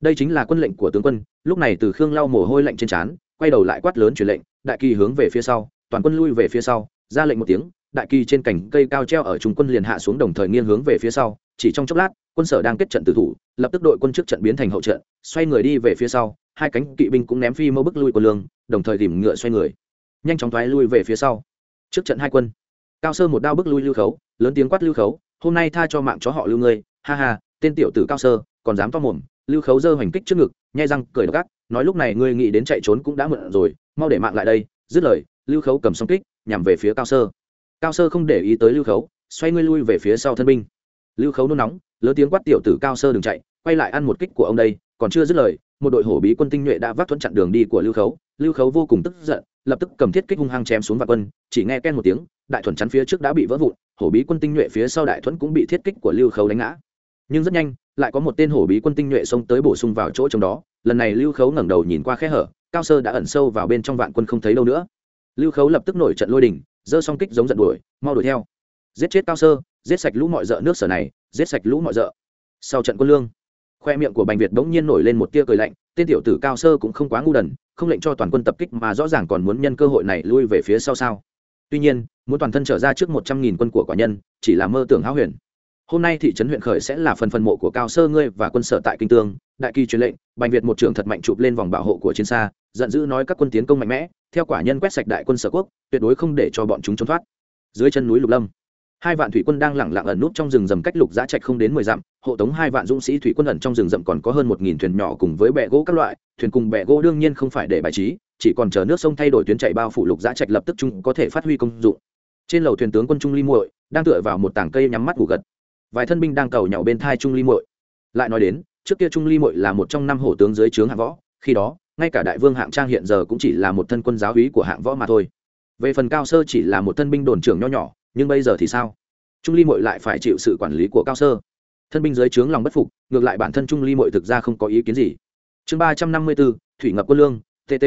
A: Đây chính là quân lệnh của tướng quân, lúc này từ khương lau mồ hôi lạnh trên trán, quay đầu lại quát lớn truyền lệnh, đại kỳ hướng về phía sau, toàn quân lui về phía sau, ra lệnh một tiếng, đại kỳ trên cành cây cao treo ở trung quân liền hạ xuống đồng thời nghiêng hướng về phía sau, chỉ trong chốc lát, quân sở đang kết trận tử thủ, lập tức đội quân trước trận biến thành hậu trận, xoay người đi về phía sau, hai cánh kỵ binh cũng ném phi mâu bức lui quân lương, đồng thời tìm ngựa xoay người, nhanh chóng thoái lui về phía sau. Trước trận hai quân cao sơ một đao bức lui lưu khấu, lớn tiếng quát lưu khấu, hôm nay tha cho mạng chó họ lưu ngươi, ha ha, tên tiểu tử cao sơ, còn dám to mồm. Lưu khấu dơ hoành kích trước ngực, nhai răng, cười gắt, nói lúc này ngươi nghĩ đến chạy trốn cũng đã mượn rồi, mau để mạng lại đây. Dứt lời, lưu khấu cầm song kích, nhằm về phía cao sơ. Cao sơ không để ý tới lưu khấu, xoay ngươi lui về phía sau thân binh. Lưu khấu nôn nóng, lớn tiếng quát tiểu tử cao sơ đừng chạy, quay lại ăn một kích của ông đây, còn chưa dứt lời, một đội hổ bí quân tinh nhuệ đã vác thuẫn chặn đường đi của lưu khấu. Lưu khấu vô cùng tức giận, lập tức cầm thiết kích hung hăng chém xuống vạn quân, chỉ nghe ken một tiếng đại thuần chắn phía trước đã bị vỡ vụn, hổ bí quân tinh nhuệ phía sau đại thuẫn cũng bị thiết kích của lưu khấu đánh ngã. Nhưng rất nhanh, lại có một tên hổ bí quân tinh nhuệ xông tới bổ sung vào chỗ trong đó. Lần này lưu khấu ngẩng đầu nhìn qua khe hở, cao sơ đã ẩn sâu vào bên trong vạn quân không thấy đâu nữa. Lưu khấu lập tức nổi trận lôi đình, giơ song kích giống giận đuổi, mau đuổi theo. Giết chết cao sơ, giết sạch lũ mọi d nước sở này, giết sạch lũ mọi d sau trận quân lương, khoe miệng của bành việt bỗng nhiên nổi lên một tia cười lạnh, tên tiểu tử cao sơ cũng không quá ngu đần, không lệnh cho toàn quân tập kích mà rõ ràng còn muốn nhân cơ hội này lui về phía sau sao? Tuy nhiên, muốn toàn thân trở ra trước một trăm nghìn quân của quả nhân, chỉ là mơ tưởng háo huyền. Hôm nay thị trấn huyện khởi sẽ là phần phần mộ của cao sơ ngươi và quân sở tại kinh tương, đại kỳ truyền lệnh, bành việt một trưởng thật mạnh chụp lên vòng bảo hộ của chiến xa, giận dữ nói các quân tiến công mạnh mẽ, theo quả nhân quét sạch đại quân sở quốc, tuyệt đối không để cho bọn chúng trốn thoát. Dưới chân núi lục lâm, hai vạn thủy quân đang lẳng lặng ẩn nút trong rừng rầm cách lục giã trạch không đến mười dặm, hộ tống hai vạn dũng sĩ thủy quân ẩn trong rừng rậm còn có hơn một nghìn thuyền nhỏ cùng với bè gỗ các loại, thuyền cùng bè gỗ đương nhiên không phải để bài trí chỉ còn chờ nước sông thay đổi tuyến chạy bao phủ lục giã trạch lập tức chúng có thể phát huy công dụng. Trên lầu thuyền tướng quân trung ly muội đang tựa vào một tảng cây nhắm mắt ngủ gật. Vài thân binh đang cầu nhậu bên thai trung ly muội. Lại nói đến, trước kia trung ly muội là một trong năm hổ tướng dưới trướng hạng võ, khi đó, ngay cả đại vương hạng trang hiện giờ cũng chỉ là một thân quân giáo úy của hạng võ mà thôi. Về phần cao sơ chỉ là một thân binh đồn trưởng nho nhỏ, nhưng bây giờ thì sao? Trung ly mội lại phải chịu sự quản lý của cao sơ. Thân binh dưới trướng lòng bất phục, ngược lại bản thân trung ly mội thực ra không có ý kiến gì. Chương ba trăm năm mươi bốn, thủy ngập quân lương tt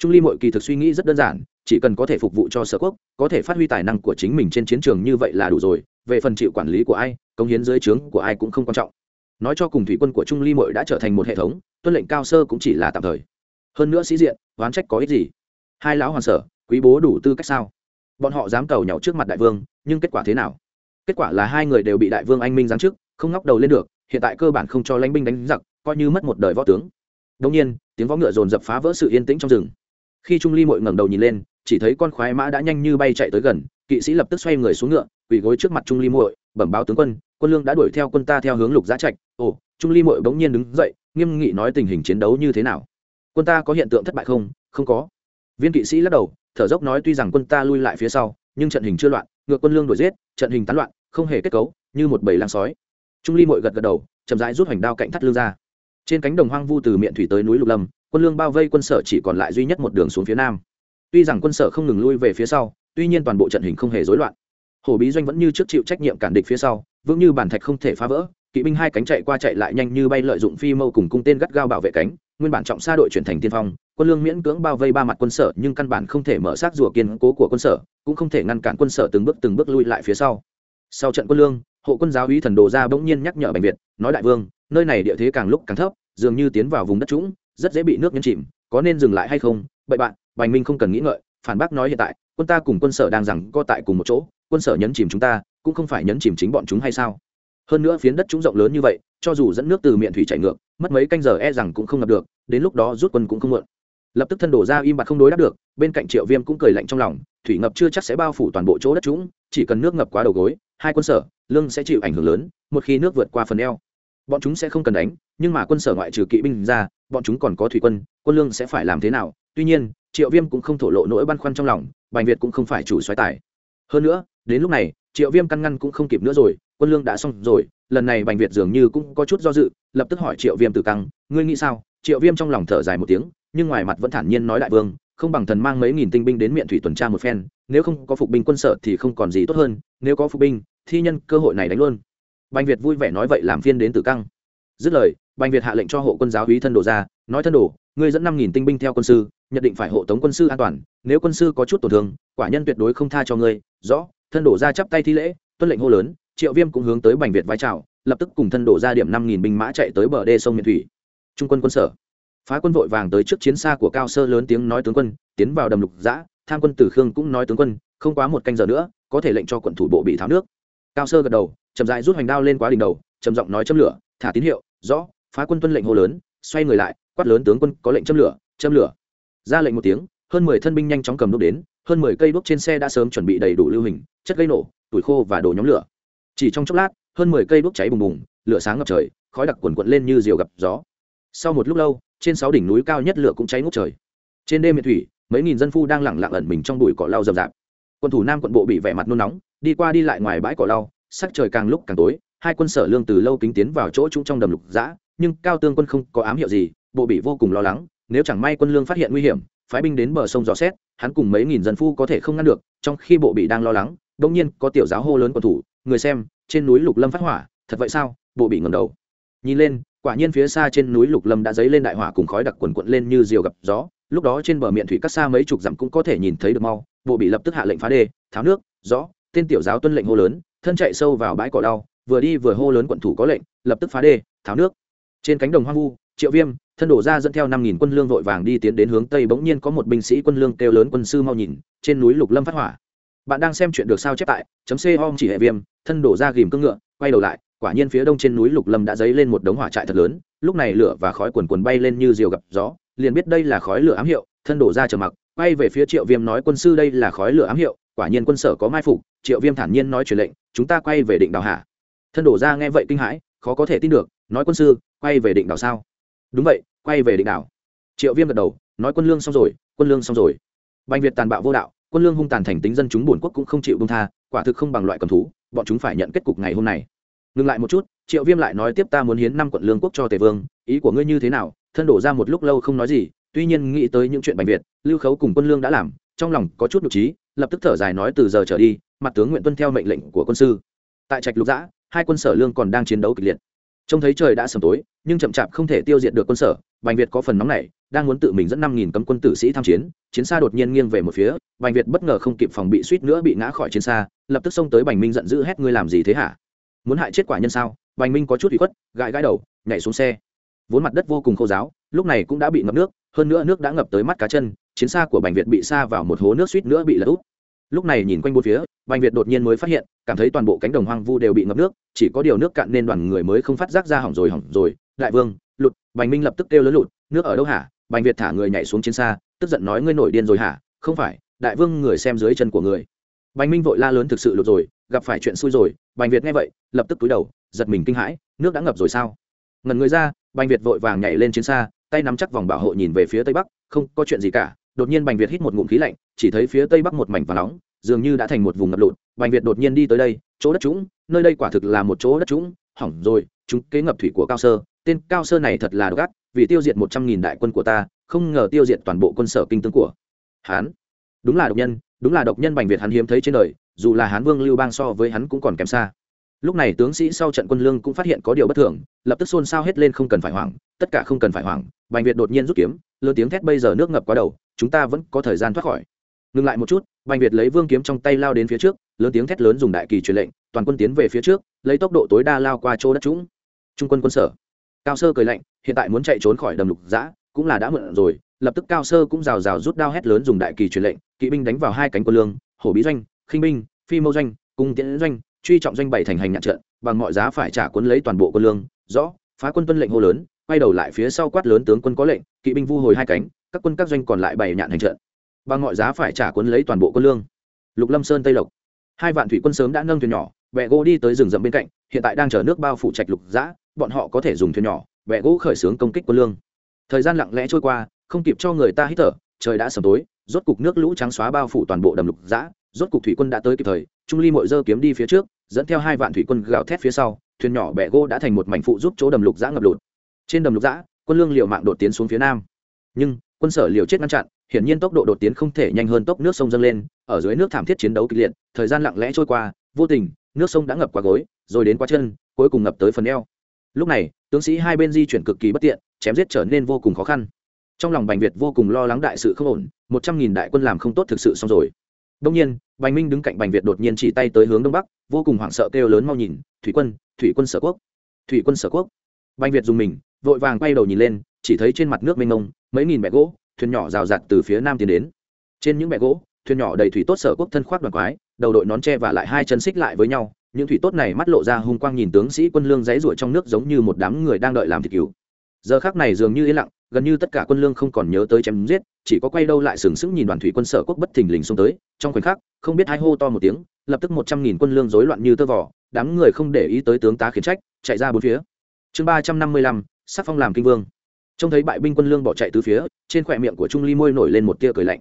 A: trung ly mội kỳ thực suy nghĩ rất đơn giản, chỉ cần có thể phục vụ cho sở quốc, có thể phát huy tài năng của chính mình trên chiến trường như vậy là đủ rồi, về phần chịu quản lý của ai công hiến dưới trướng của ai cũng không quan trọng. Nói cho cùng thủy quân của trung ly mội đã trở thành một hệ thống, tuân lệnh cao sơ cũng chỉ là tạm thời. Hơn nữa sĩ diện, oán trách có ích gì? Hai lão hoàn sở, quý bố đủ tư cách sao? Bọn họ dám cầu nhau trước mặt đại vương, nhưng kết quả thế nào? Kết quả là hai người đều bị đại vương anh minh giáng chức, không ngóc đầu lên được, hiện tại cơ bản không cho lãnh binh đánh giặc, coi như mất một đời võ tướng. Đông nhiên, tiếng võ ngựa dồn dập phá vỡ sự yên tĩnh trong rừng khi trung ly mội ngẩng đầu nhìn lên chỉ thấy con khoái mã đã nhanh như bay chạy tới gần kỵ sĩ lập tức xoay người xuống ngựa quỳ gối trước mặt trung ly Mội, bẩm báo tướng quân quân lương đã đuổi theo quân ta theo hướng lục giá trạch. Ồ trung ly Mội bỗng nhiên đứng dậy nghiêm nghị nói tình hình chiến đấu như thế nào? Quân ta có hiện tượng thất bại không? Không có. Viên kỵ sĩ lắc đầu thở dốc nói tuy rằng quân ta lui lại phía sau nhưng trận hình chưa loạn ngựa quân lương đuổi giết trận hình tán loạn không hề kết cấu như một bầy lang sói. Trung ly mội gật gật đầu chậm rãi rút hoành đao cạnh thắt lương ra. Trên cánh đồng hoang vu từ miệng thủy tới núi lục lâm quân lương bao vây quân sở chỉ còn lại duy nhất một đường xuống phía nam. Tuy rằng quân sở không ngừng lui về phía sau, tuy nhiên toàn bộ trận hình không hề rối loạn. Hồ bí doanh vẫn như trước chịu trách nhiệm cản địch phía sau, vững như bản thạch không thể phá vỡ, kỵ binh hai cánh chạy qua chạy lại nhanh như bay lợi dụng phi mâu cùng cung tên gắt gao bảo vệ cánh, nguyên bản trọng xa đội chuyển thành tiên phong, quân lương miễn cưỡng bao vây ba mặt quân sở, nhưng căn bản không thể mở xác rùa kiên cố của quân sở, cũng không thể ngăn cản quân sở từng bước từng bước lui lại phía sau. Sau trận quân lương, hộ quân giáo úy thần đồ ra bỗng nhiên nhắc nhở bệnh việt, nói đại vương, nơi này địa thế càng lúc càng thấp, dường như tiến vào vùng đất trũng rất dễ bị nước nhấn chìm có nên dừng lại hay không? Bậy bạn bành minh không cần nghĩ ngợi phản bác nói hiện tại quân ta cùng quân sở đang rằng co tại cùng một chỗ quân sở nhấn chìm chúng ta cũng không phải nhấn chìm chính bọn chúng hay sao? Hơn nữa phiến đất chúng rộng lớn như vậy cho dù dẫn nước từ miệng thủy chảy ngược mất mấy canh giờ e rằng cũng không ngập được đến lúc đó rút quân cũng không mượn lập tức thân đổ ra im bặt không đối đáp được bên cạnh triệu viêm cũng cười lạnh trong lòng thủy ngập chưa chắc sẽ bao phủ toàn bộ chỗ đất chúng, chỉ cần nước ngập quá đầu gối hai quân sở lương sẽ chịu ảnh hưởng lớn một khi nước vượt qua phần eo bọn chúng sẽ không cần đánh nhưng mà quân sở ngoại trừ kỵ binh ra bọn chúng còn có thủy quân quân lương sẽ phải làm thế nào? Tuy nhiên, triệu viêm cũng không thổ lộ nỗi băn khoăn trong lòng, bành việt cũng không phải chủ xoáy tài. Hơn nữa, đến lúc này, triệu viêm căn ngăn cũng không kịp nữa rồi, quân lương đã xong rồi, lần này bành việt dường như cũng có chút do dự, lập tức hỏi triệu viêm tử căng, ngươi nghĩ sao? Triệu viêm trong lòng thở dài một tiếng, nhưng ngoài mặt vẫn thản nhiên nói đại vương, không bằng thần mang mấy nghìn tinh binh đến miệng thủy tuần tra một phen, nếu không có phục binh quân sở thì không còn gì tốt hơn, nếu có phục binh, thi nhân cơ hội này đánh luôn. Bành việt vui vẻ nói vậy làm phiên đến tử căng dứt lời, bành việt hạ lệnh cho hộ quân giáo hí thân đồ ra, nói thân đồ, ngươi dẫn năm nghìn tinh binh theo quân sư nhận định phải hộ tống quân sư an toàn, nếu quân sư có chút tổn thương, quả nhân tuyệt đối không tha cho ngươi. Rõ, thân đổ ra chắp tay thi lễ, tuân lệnh hô lớn, triệu viêm cũng hướng tới bành việt vai trào lập tức cùng thân đổ ra điểm năm nghìn binh mã chạy tới bờ đê sông miền thủy. Trung quân quân sở. Phá quân vội vàng tới trước chiến xa của cao sơ lớn tiếng nói tướng quân, tiến vào đầm lục giã, tham quân tử khương cũng nói tướng quân, không quá một canh giờ nữa, có thể lệnh cho quận thủ bộ bị tháo nước. Cao sơ gật đầu, chậm dại rút hoành đao lên quá đỉnh đầu, trầm giọng nói châm lửa, thả tín hiệu rõ, phá quân tuân lệnh hô lớn, xoay người lại, quát lớn tướng quân, có lệnh châm lửa châm lửa. Ra lệnh một tiếng, hơn mười thân binh nhanh chóng cầm đuốc đến, hơn mười cây đuốc trên xe đã sớm chuẩn bị đầy đủ lưu hình, chất gây nổ, tuổi khô và đồ nhóm lửa. Chỉ trong chốc lát, hơn mười cây đuốc cháy bùng bùng, lửa sáng ngập trời, khói đặc quần quận lên như diều gặp gió. Sau một lúc lâu, trên sáu đỉnh núi cao nhất lửa cũng cháy ngút trời. Trên đêm miệt thủy, mấy nghìn dân phu đang lẳng lặng ẩn mình trong bụi cỏ lau rậm rạp. Quân thủ nam quận bộ bị vẻ mặt nôn nóng, đi qua đi lại ngoài bãi cỏ lau, sắc trời càng lúc càng tối hai quân sở lương từ lâu kính tiến vào chỗ trũng trong đầm lục dã, nhưng cao tương quân không có ám hiệu gì, bộ bị vô cùng lo lắng, nếu chẳng may quân lương phát hiện nguy hiểm, phái binh đến bờ sông dò xét, hắn cùng mấy nghìn dân phu có thể không ngăn được, trong khi bộ bị đang lo lắng đông nhiên có tiểu giáo hô lớn quân thủ, người xem, trên núi lục lâm phát hỏa, thật vậy sao? Bộ bị ngầm đầu. Nhìn lên, quả nhiên phía xa trên núi lục lâm đã dấy lên đại hỏa cùng khói đặc quần quận lên như diều gặp gió, lúc đó trên bờ miệng thủy cắt xa mấy chục dặm cũng có thể nhìn thấy được mau, bộ bị lập tức hạ lệnh phá đê, tháo nước rõ tên tiểu giáo tuân lệnh hô lớn, thân chạy sâu vào bãi cỏ đau vừa đi vừa hô lớn quận thủ có lệnh, lập tức phá đê, tháo nước. Trên cánh đồng hoang vu, triệu viêm, thân đổ ra dẫn theo năm nghìn quân lương vội vàng đi tiến đến hướng tây, bỗng nhiên có một binh sĩ quân lương kêu lớn quân sư mau nhìn, trên núi lục lâm phát hỏa. Bạn đang xem chuyện được sao chép tại chấm c om chỉ hệ viêm, thân đổ ra ghìm cương ngựa, quay đầu lại, quả nhiên phía đông trên núi lục lâm đã dấy lên một đống hỏa trại thật lớn, lúc này lửa và khói quần quần bay lên như diều gặp gió, liền biết đây là khói lửa ám hiệu, thân đổ ra chờ mặc, quay về phía triệu viêm nói, quân sư, đây là khói lửa ám hiệu, quả nhiên quân sở có mai phục. Triệu viêm thản nhiên nói truyền lệnh, chúng ta quay về định đào hạ thân đổ ra nghe vậy kinh hãi, khó có thể tin được, nói quân sư, quay về định đảo sao? Đúng vậy, quay về định đảo. Triệu viêm gật đầu, nói quân lương xong rồi, quân lương xong rồi. Bành việt tàn bạo vô đạo, quân lương hung tàn thành tính dân chúng bổn quốc cũng không chịu bông tha, quả thực không bằng loại cầm thú, bọn chúng phải nhận kết cục ngày hôm nay. Ngừng lại một chút, triệu viêm lại nói tiếp ta muốn hiến năm quận lương quốc cho tề vương, ý của ngươi như thế nào? Thân đổ ra một lúc lâu không nói gì, tuy nhiên nghĩ tới những chuyện bành việt, lưu khấu cùng quân lương đã làm, trong lòng có chút nhục trí lập tức thở dài nói từ giờ trở đi, mặt tướng nguyện tuân theo mệnh lệnh của quân sư. Tại trạch lục giã hai quân sở lương còn đang chiến đấu kịch liệt. Trông thấy trời đã sầm tối, nhưng chậm chạp không thể tiêu diệt được quân sở, bành việt có phần nóng này đang muốn tự mình dẫn năm nghìn cấm quân tử sĩ tham chiến chiến xa đột nhiên nghiêng về một phía, bành việt bất ngờ không kịp phòng bị suýt nữa bị ngã khỏi chiến xa, lập tức xông tới bành minh giận dữ hét ngươi làm gì thế hả? Muốn hại chết quả nhân sao? Bành minh có chút bị khuất, gãi gãi đầu, nhảy xuống xe. Vốn mặt đất vô cùng khô giáo, lúc này cũng đã bị ngập nước, hơn nữa nước đã ngập tới mắt cá chân, chiến xa của bành việt bị xa vào một hố nước suýt nữa bị lật úp lúc này nhìn quanh bốn phía, bành việt đột nhiên mới phát hiện, cảm thấy toàn bộ cánh đồng hoang vu đều bị ngập nước, chỉ có điều nước cạn nên đoàn người mới không phát giác ra hỏng rồi hỏng rồi. Đại vương, lụt, bành minh lập tức kêu lớn lụt, nước ở đâu hả? Bành việt thả người nhảy xuống chiến xa, tức giận nói ngươi nổi điên rồi hả? Không phải, đại vương người xem dưới chân của người. Bành minh vội la lớn thực sự lụt rồi, gặp phải chuyện xui rồi, bành việt nghe vậy, lập tức túi đầu, giật mình kinh hãi, nước đã ngập rồi sao? Ngần người ra, bành việt vội vàng nhảy lên chiến xa, tay nắm chắc vòng bảo hộ nhìn về phía tây bắc, không có chuyện gì cả đột nhiên bành việt hít một ngụm khí lạnh, chỉ thấy phía tây bắc một mảnh và nóng, dường như đã thành một vùng ngập lụt. Bành việt đột nhiên đi tới đây, chỗ đất trũng, nơi đây quả thực là một chỗ đất trũng. Hỏng rồi, chúng kế ngập thủy của cao sơ. Tên cao sơ này thật là độc ác, vì tiêu diệt một trăm nghìn đại quân của ta, không ngờ tiêu diệt toàn bộ quân sở kinh tướng của hán đúng là độc nhân, đúng là độc nhân bành việt hắn hiếm thấy trên đời, dù là hán vương lưu bang so với hắn cũng còn kém xa lúc này tướng sĩ sau trận quân lương cũng phát hiện có điều bất thường, lập tức xôn xao hết lên không cần phải hoảng, tất cả không cần phải hoảng, bành việt đột nhiên rút kiếm, lớn tiếng thét bây giờ nước ngập quá đầu, chúng ta vẫn có thời gian thoát khỏi. Ngừng lại một chút, bành việt lấy vương kiếm trong tay lao đến phía trước, lớn tiếng thét lớn dùng đại kỳ truyền lệnh, toàn quân tiến về phía trước, lấy tốc độ tối đa lao qua chỗ đất trũng. Trung quân quân sở. Cao sơ cười lạnh, hiện tại muốn chạy trốn khỏi đầm lục giã cũng là đã mượn rồi, lập tức cao sơ cũng rào rào rút đao hét lớn dùng đại kỳ truyền lệnh, kỵ binh đánh vào hai cánh quân lương, hổ bí doanh, khinh binh, phi mâu doanh, cung tiễn doanh truy trọng doanh bảy thành hành nhạn trận, bằng mọi giá phải trả quân lấy toàn bộ quân lương, rõ, phá quân tuân lệnh hô lớn, quay đầu lại phía sau quát lớn tướng quân có lệnh, kỵ binh vu hồi hai cánh, các quân các doanh còn lại bảy nhạn hành trận. Bằng mọi giá phải trả quân lấy toàn bộ quân lương. Lục lâm sơn tây lộc. Hai vạn thủy quân sớm đã nâng thuyền nhỏ bẹ gỗ đi tới rừng rậm bên cạnh, hiện tại đang chở nước bao phủ trạch lục giã bọn họ có thể dùng thuyền nhỏ bẹ gỗ khởi xướng công kích quân lương. Thời gian lặng lẽ trôi qua, không kịp cho người ta hít thở, trời đã sầm tối, rốt cục nước lũ trắng xóa bao phủ toàn bộ đầm lục giã rốt cục thủy quân đã tới kịp thời, trung ly mội dơ kiếm đi phía trước, dẫn theo hai vạn thủy quân gào thét phía sau, thuyền nhỏ bẻ gỗ đã thành một mảnh phụ giúp chỗ đầm lục giã ngập lụt. Trên đầm lục giã quân lương liệu mạng đột tiến xuống phía nam. Nhưng, quân sở liều chết ngăn chặn, hiển nhiên tốc độ đột tiến không thể nhanh hơn tốc nước sông dâng lên, ở dưới nước thảm thiết chiến đấu kịch liệt, thời gian lặng lẽ trôi qua, vô tình, nước sông đã ngập qua gối, rồi đến qua chân, cuối cùng ngập tới phần eo. Lúc này, tướng sĩ hai bên di chuyển cực kỳ bất tiện, chém giết trở nên vô cùng khó khăn. Trong lòng bành việt vô cùng lo lắng đại sự không ổn, một trăm nghìn đại quân làm không tốt thực sự xong rồi đông nhiên, bành minh đứng cạnh bành việt đột nhiên chỉ tay tới hướng đông bắc, vô cùng hoảng sợ kêu lớn mau nhìn, thủy quân thủy quân sở quốc, thủy quân sở quốc. Bành việt dùng mình, vội vàng quay đầu nhìn lên, chỉ thấy trên mặt nước mênh mông, mấy nghìn bẹ gỗ, thuyền nhỏ rào rạt từ phía nam tiến đến. Trên những bẹ gỗ, thuyền nhỏ đầy thủy tốt sở quốc thân khoác đoàn quái, đầu đội nón tre và lại hai chân xích lại với nhau, những thủy tốt này mắt lộ ra hung quang nhìn tướng sĩ quân lương dãy ruổi trong nước giống như một đám người đang đợi làm thịt cứu. Giờ khác này dường như yên lặng gần như tất cả quân lương không còn nhớ tới chém giết, chỉ có quay đâu lại sừng sững nhìn đoàn thủy quân sở quốc bất thình lình xông tới, trong khoảnh khắc, không biết hai hô to một tiếng, lập tức một trăm nghìn quân lương rối loạn như tơ vỏ đám người không để ý tới tướng tá khiển trách, chạy ra bốn phía. Chương ba trăm năm mươi lăm, sắc phong làm kinh vương. Trông thấy bại binh quân lương bỏ chạy từ phía, trên khỏe miệng của trung ly môi nổi lên một tia cười lạnh.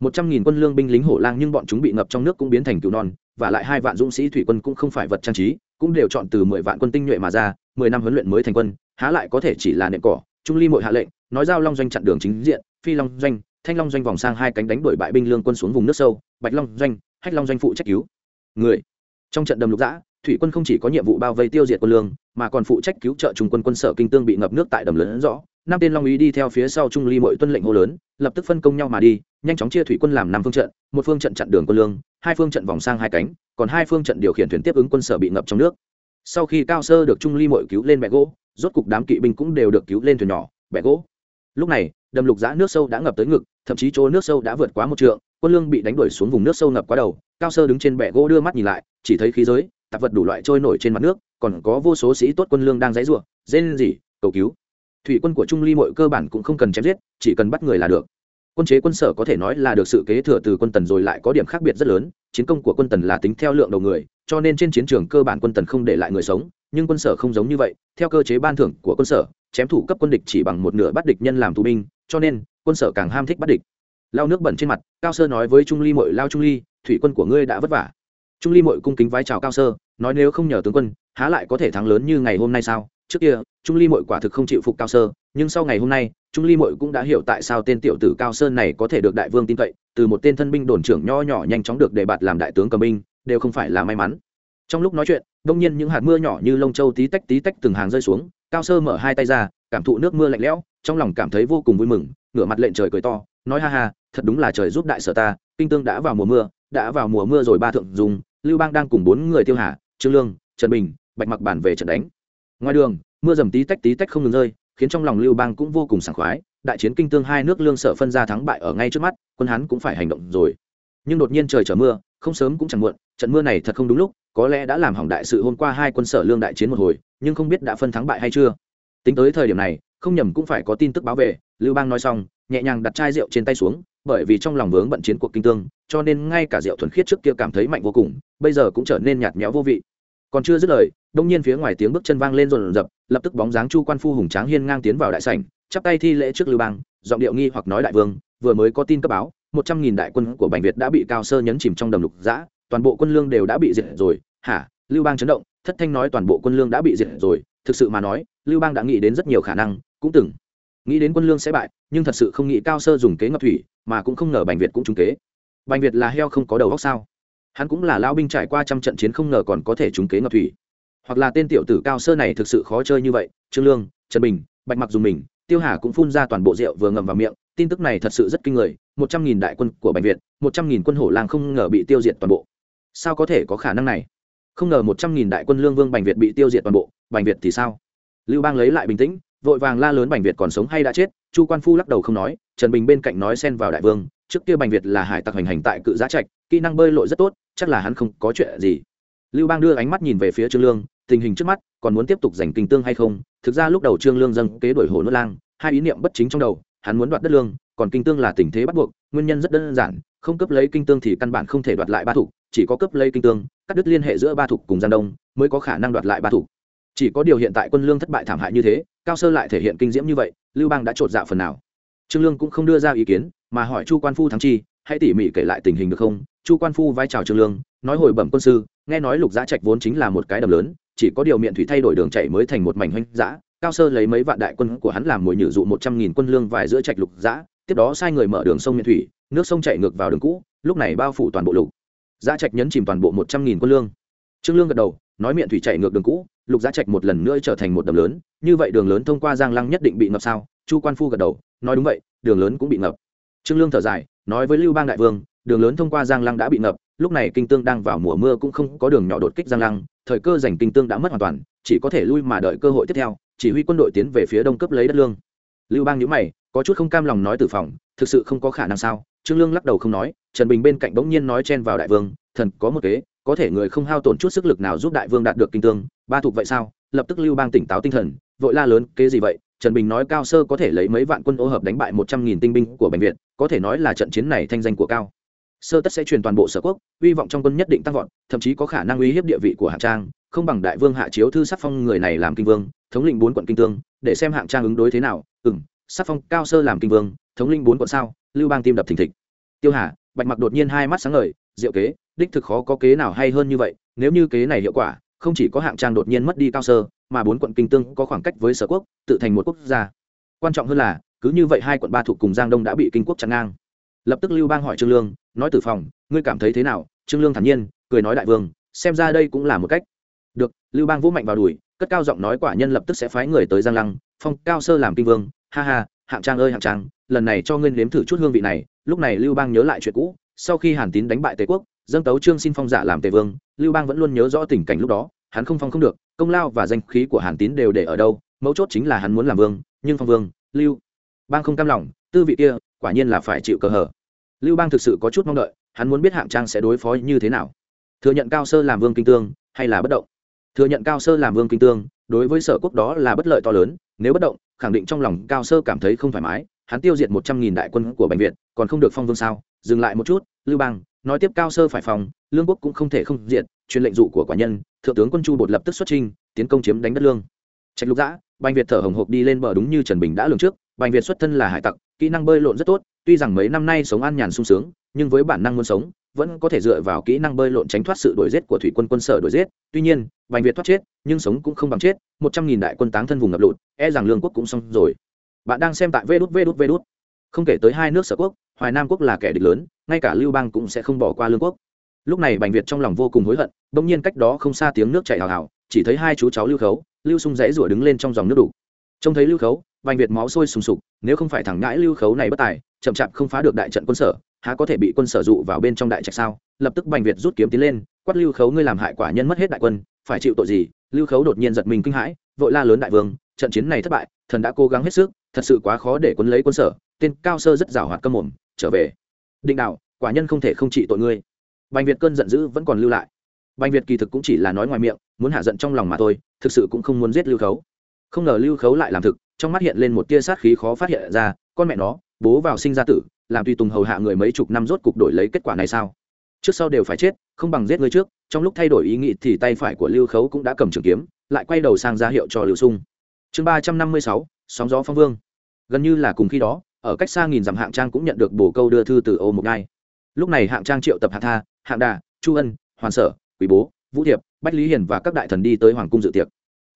A: một trăm nghìn quân lương binh lính hổ lang nhưng bọn chúng bị ngập trong nước cũng biến thành cứu non, và lại hai vạn dũng sĩ thủy quân cũng không phải vật trang trí, cũng đều chọn từ mười vạn quân tinh nhuệ mà ra, mười năm huấn luyện mới thành quân, há lại có thể chỉ là nệm cỏ trung ly mội hạ lệnh, nói giao long doanh chặn đường chính diện, phi long doanh, thanh long doanh vòng sang hai cánh đánh đuổi bại binh lương quân xuống vùng nước sâu, bạch long doanh, hách long doanh phụ trách cứu. Người. Trong trận đầm lục dã, thủy quân không chỉ có nhiệm vụ bao vây tiêu diệt quân lương, mà còn phụ trách cứu trợ trung quân quân sở kinh tương bị ngập nước tại đầm lớn rõ. Năm tên long ý đi theo phía sau trung ly Mội tuân lệnh hô lớn, lập tức phân công nhau mà đi, nhanh chóng chia thủy quân làm năm phương trận, một phương trận chặn đường quân lương, hai phương trận vòng sang hai cánh, còn hai phương trận điều khiển thuyền tiếp ứng quân sở bị ngập trong nước. Sau khi cao sơ được trung ly mội cứu lên mẹ gỗ rốt cục đám kỵ binh cũng đều được cứu lên thuyền nhỏ, bẻ gỗ. Lúc này, đầm lục giã nước sâu đã ngập tới ngực, thậm chí chỗ nước sâu đã vượt quá một trượng, quân lương bị đánh đuổi xuống vùng nước sâu ngập quá đầu, cao sơ đứng trên bẻ gỗ đưa mắt nhìn lại, chỉ thấy khí giới, tạp vật đủ loại trôi nổi trên mặt nước, còn có vô số sĩ tốt quân lương đang dãy ruộng dên gì cầu cứu. Thủy quân của trung ly mọi cơ bản cũng không cần chém giết, chỉ cần bắt người là được. Quân chế quân sở có thể nói là được sự kế thừa từ quân tần rồi lại có điểm khác biệt rất lớn, chiến công của quân tần là tính theo lượng đầu người, cho nên trên chiến trường cơ bản quân tần không để lại người sống nhưng quân sở không giống như vậy, theo cơ chế ban thưởng của quân sở, chém thủ cấp quân địch chỉ bằng một nửa bắt địch nhân làm tù binh, cho nên, quân sở càng ham thích bắt địch. Lao nước bẩn trên mặt, cao sơ nói với trung ly mội, lao trung ly, thủy quân của ngươi đã vất vả. Trung ly mội cung kính vai chào cao sơ, nói, nếu không nhờ tướng quân, há lại có thể thắng lớn như ngày hôm nay sao? Trước kia, trung ly mội quả thực không chịu phục cao sơ, nhưng sau ngày hôm nay, trung ly mội cũng đã hiểu tại sao tên tiểu tử cao sơn này có thể được đại vương tin cậy, từ một tên thân binh đồn trưởng nho nhỏ nhanh chóng được đề bạt làm đại tướng cầm binh, đều không phải là may mắn trong lúc nói chuyện, đông nhiên những hạt mưa nhỏ như lông châu tí tách tí tách từng hàng rơi xuống, cao sơ mở hai tay ra, cảm thụ nước mưa lạnh lẽo, trong lòng cảm thấy vô cùng vui mừng, ngửa mặt lệnh trời cười to, nói ha ha, thật đúng là trời giúp đại sở ta, kinh tương đã vào mùa mưa, đã vào mùa mưa rồi ba thượng dùng, lưu bang đang cùng bốn người tiêu hà, trương lương, trần bình, bạch mặc bản về trận đánh. Ngoài đường, mưa dầm tí tách tí tách không ngừng rơi, khiến trong lòng lưu bang cũng vô cùng sảng khoái, đại chiến kinh tương hai nước lương sở phân ra thắng bại ở ngay trước mắt, quân hắn cũng phải hành động rồi. Nhưng đột nhiên trời trở mưa, không sớm cũng chẳng muộn, trận mưa này thật không đúng lúc có lẽ đã làm hỏng đại sự hôm qua hai quân sở lương đại chiến một hồi, nhưng không biết đã phân thắng bại hay chưa. Tính tới thời điểm này, không nhầm cũng phải có tin tức báo về, lưu bang nói xong, nhẹ nhàng đặt chai rượu trên tay xuống, bởi vì trong lòng vướng bận chiến cuộc kinh tương, cho nên ngay cả rượu thuần khiết trước kia cảm thấy mạnh vô cùng, bây giờ cũng trở nên nhạt nhẽo vô vị. Còn chưa dứt lời, đông nhiên phía ngoài tiếng bước chân vang lên rồn rập, lập tức bóng dáng chu quan phu hùng tráng hiên ngang tiến vào đại sảnh, chắp tay thi lễ trước lưu bang, giọng điệu nghi hoặc nói đại vương, vừa mới có tin cấp báo, một trăm nghìn đại quân của bành việt đã bị cao sơ nhấn chìm trong đầm lục giã toàn bộ quân lương đều đã bị diệt rồi. Hả? Lưu bang chấn động, thất thanh nói toàn bộ quân lương đã bị diệt rồi. Thực sự mà nói, lưu bang đã nghĩ đến rất nhiều khả năng, cũng từng nghĩ đến quân lương sẽ bại, nhưng thật sự không nghĩ cao sơ dùng kế ngập thủy, mà cũng không ngờ bành việt cũng trúng kế. Bành việt là heo không có đầu góc sao? Hắn cũng là lao binh trải qua trăm trận chiến không ngờ còn có thể trúng kế ngập thủy. Hoặc là tên tiểu tử cao sơ này thực sự khó chơi như vậy, trương lương, trần bình, bạch mặc dùng mình, tiêu hà cũng phun ra toàn bộ rượu vừa ngầm vào miệng, tin tức này thật sự rất kinh người, một trăm nghìn đại quân của bành việt, một trăm nghìn quân hổ lang không ngờ bị tiêu diệt toàn bộ sao có thể có khả năng này? Không ngờ một trăm nghìn đại quân lương vương bành việt bị tiêu diệt toàn bộ, bành việt thì sao? Lưu bang lấy lại bình tĩnh, vội vàng la lớn bành việt còn sống hay đã chết, chu quan phu lắc đầu không nói, trần bình bên cạnh nói xen vào đại vương, trước kia bành việt là hải tặc hành hành tại cự giá trạch, kỹ năng bơi lội rất tốt, chắc là hắn không có chuyện gì. Lưu bang đưa ánh mắt nhìn về phía trương lương, tình hình trước mắt, còn muốn tiếp tục giành kinh tương hay không? Thực ra lúc đầu trương lương dâng kế đổi hồ nước lang, hai ý niệm bất chính trong đầu, hắn muốn đoạt đất lương, còn kinh tương là tình thế bắt buộc, nguyên nhân rất đơn giản, không cấp lấy kinh tương thì căn bản không thể đoạt lại ba thủ chỉ có cấp lấy kinh tương, cắt đứt liên hệ giữa ba thủ cùng giang đông, mới có khả năng đoạt lại ba thủ chỉ có điều hiện tại quân lương thất bại thảm hại như thế, cao sơ lại thể hiện kinh diễm như vậy, lưu bang đã trột dạ phần nào. Trương lương cũng không đưa ra ý kiến, mà hỏi chu quan phu thắng chi, hãy tỉ mỉ kể lại tình hình được không? Chu quan phu vai trào trương lương, nói hồi bẩm quân sư, nghe nói lục giã trạch vốn chính là một cái đầm lớn, chỉ có điều miệng thủy thay đổi đường chảy mới thành một mảnh hoanh dã. cao sơ lấy mấy vạn đại quân của hắn làm mồi nhử dụ một trăm nghìn quân lương vài giữa trạch lục giã, tiếp đó sai người mở đường sông miệng thủy, nước sông chảy ngược vào đường cũ, lúc này bao phủ toàn bộ lục giá trạch nhấn chìm toàn bộ một trăm nghìn quân lương. Trương lương gật đầu, nói miệng thủy chạy ngược đường cũ, lục giá trạch một lần nữa trở thành một đầm lớn, như vậy đường lớn thông qua giang lăng nhất định bị ngập sao? Chu quan phu gật đầu, nói đúng vậy, đường lớn cũng bị ngập. Trương lương thở dài, nói với lưu bang đại vương, đường lớn thông qua giang lăng đã bị ngập, lúc này kinh tương đang vào mùa mưa cũng không có đường nhỏ đột kích giang lăng, thời cơ giành kinh tương đã mất hoàn toàn, chỉ có thể lui mà đợi cơ hội tiếp theo, chỉ huy quân đội tiến về phía đông cấp lấy đất lương. Lưu bang nhữ mày, có chút không cam lòng nói từ phòng, thực sự không có khả năng sao? Trương lương lắc đầu không nói, trần bình bên cạnh bỗng nhiên nói chen vào đại vương, thần có một kế, có thể người không hao tổn chút sức lực nào giúp đại vương đạt được kinh tương ba thuộc vậy sao? Lập tức lưu bang tỉnh táo tinh thần, vội la lớn, kế gì vậy? Trần bình nói, cao sơ có thể lấy mấy vạn quân ô hợp đánh bại một trăm nghìn tinh binh của bệnh viện có thể nói là trận chiến này thanh danh của cao. Sơ tất sẽ truyền toàn bộ sở quốc, hy vọng trong quân nhất định tăng vọt, thậm chí có khả năng uy hiếp địa vị của hạng trang, không bằng đại vương hạ chiếu thư sắc phong người này làm kinh vương, thống lĩnh bốn quận kinh tương, để xem hạng trang ứng đối thế nào. Ừ sắc phong cao sơ làm kinh vương, thống lĩnh bốn quận sao? Lưu bang tim đập thình thịch. Tiêu hà, bạch mặc đột nhiên hai mắt sáng ngời, diệu kế, đích thực khó có kế nào hay hơn như vậy, nếu như kế này hiệu quả, không chỉ có hạng trang đột nhiên mất đi cao sơ, mà bốn quận kinh tương có khoảng cách với sở quốc, tự thành một quốc gia. Quan trọng hơn là, cứ như vậy hai quận ba thuộc cùng giang đông đã bị kinh quốc chặn ngang. Lập tức lưu bang hỏi trương lương, nói tử phòng, ngươi cảm thấy thế nào? Trương lương thản nhiên, cười nói đại vương, xem ra đây cũng là một cách. Được. Lưu bang vũ mạnh vào đùi, cất cao giọng nói quả nhân lập tức sẽ phái người tới giang lăng, phong, cao sơ làm kinh vương, ha ha hạng trang ơi hạng trang, lần này cho ngươi nếm thử chút hương vị này, lúc này lưu bang nhớ lại chuyện cũ, sau khi hàn tín đánh bại tề quốc, dâng tấu trương xin phong giả làm tề vương, lưu bang vẫn luôn nhớ rõ tình cảnh lúc đó, hắn không phong không được, công lao và danh khí của hàn tín đều để ở đâu, mấu chốt chính là hắn muốn làm vương, nhưng phong vương, lưu bang không cam lòng, tư vị kia, quả nhiên là phải chịu cờ hở. Lưu bang thực sự có chút mong đợi, hắn muốn biết hạng trang sẽ đối phó như thế nào. Thừa nhận cao sơ làm vương kinh tương, hay là bất động? Thừa nhận cao sơ làm vương kinh tương, đối với sở quốc đó là bất lợi to lớn, nếu bất động khẳng định trong lòng cao sơ cảm thấy không thoải mái, hắn tiêu diệt một trăm nghìn đại quân của bệnh viện còn không được phong vương sao? Dừng lại một chút, lưu bang, nói tiếp cao sơ phải phòng, lương quốc cũng không thể không diện truyền lệnh dụ của quả nhân, thượng tướng quân chu bột lập tức xuất trinh tiến công chiếm đánh đất lương. Trạch lục giã bành việt thở hồng hộc đi lên bờ đúng như trần bình đã lường trước, bành việt xuất thân là hải tặc, kỹ năng bơi lộn rất tốt, tuy rằng mấy năm nay sống an nhàn sung sướng, nhưng với bản năng muốn sống vẫn có thể dựa vào kỹ năng bơi lộn tránh thoát sự đuổi giết của thủy quân quân sở đuổi giết. Tuy nhiên, bành việt thoát chết, nhưng sống cũng không bằng chết, một trăm nghìn đại quân táng thân vùng ngập lụt e rằng lương quốc cũng xong rồi. Bạn đang xem tại vê đút vê đút vê đút không kể tới hai nước sở quốc, hoài nam quốc là kẻ địch lớn, ngay cả lưu bang cũng sẽ không bỏ qua lương quốc. Lúc này bành việt trong lòng vô cùng hối hận, bỗng nhiên cách đó không xa tiếng nước chảy hào hào, chỉ thấy hai chú cháu lưu khấu, lưu sung dãy rủa đứng lên trong dòng nước đủ trông thấy lưu khấu, bành việt máu sôi sùng sục, nếu không phải thẳng ngãi lưu khấu này bất tài, chậm chạp không phá được đại trận quân sở há có thể bị quân sở dụ vào bên trong đại trạch sao? Lập tức bành việt rút kiếm tiến lên, quát lưu khấu, ngươi làm hại quả nhân mất hết đại quân, phải chịu tội gì? Lưu khấu đột nhiên giật mình kinh hãi, vội la lớn đại vương, trận chiến này thất bại, thần đã cố gắng hết sức, thật sự quá khó để quân lấy quân sở, tên cao sơ rất rào hoạt câm mồm, trở về. Định đạo, quả nhân không thể không trị tội ngươi. Bành việt cơn giận dữ vẫn còn lưu lại. Bành việt kỳ thực cũng chỉ là nói ngoài miệng, muốn hạ giận trong lòng mà thôi, thực sự cũng không muốn giết lưu khấu. Không ngờ lưu khấu lại làm thực, trong mắt hiện lên một tia sát khí khó phát hiện ra, con mẹ nó bố vào sinh ra tử, làm tùy tùng hầu hạ người mấy chục năm rốt cục đổi lấy kết quả này sao? Trước sau đều phải chết, không bằng giết người trước, trong lúc thay đổi ý nghĩ thì tay phải của lưu khấu cũng đã cầm trường kiếm, lại quay đầu sang ra hiệu cho lưu sung. Chương ba trăm năm mươi sáu, sóng gió phong vương. Gần như là cùng khi đó, ở cách xa nghìn dặm hạng trang cũng nhận được bổ câu đưa thư từ ô một ngai lúc này hạng trang triệu tập hạ tha, hạng đà, chu ân, hoàn sở, quý bố, vũ thiệp, bách lý hiền và các đại thần đi tới hoàng cung dự tiệc.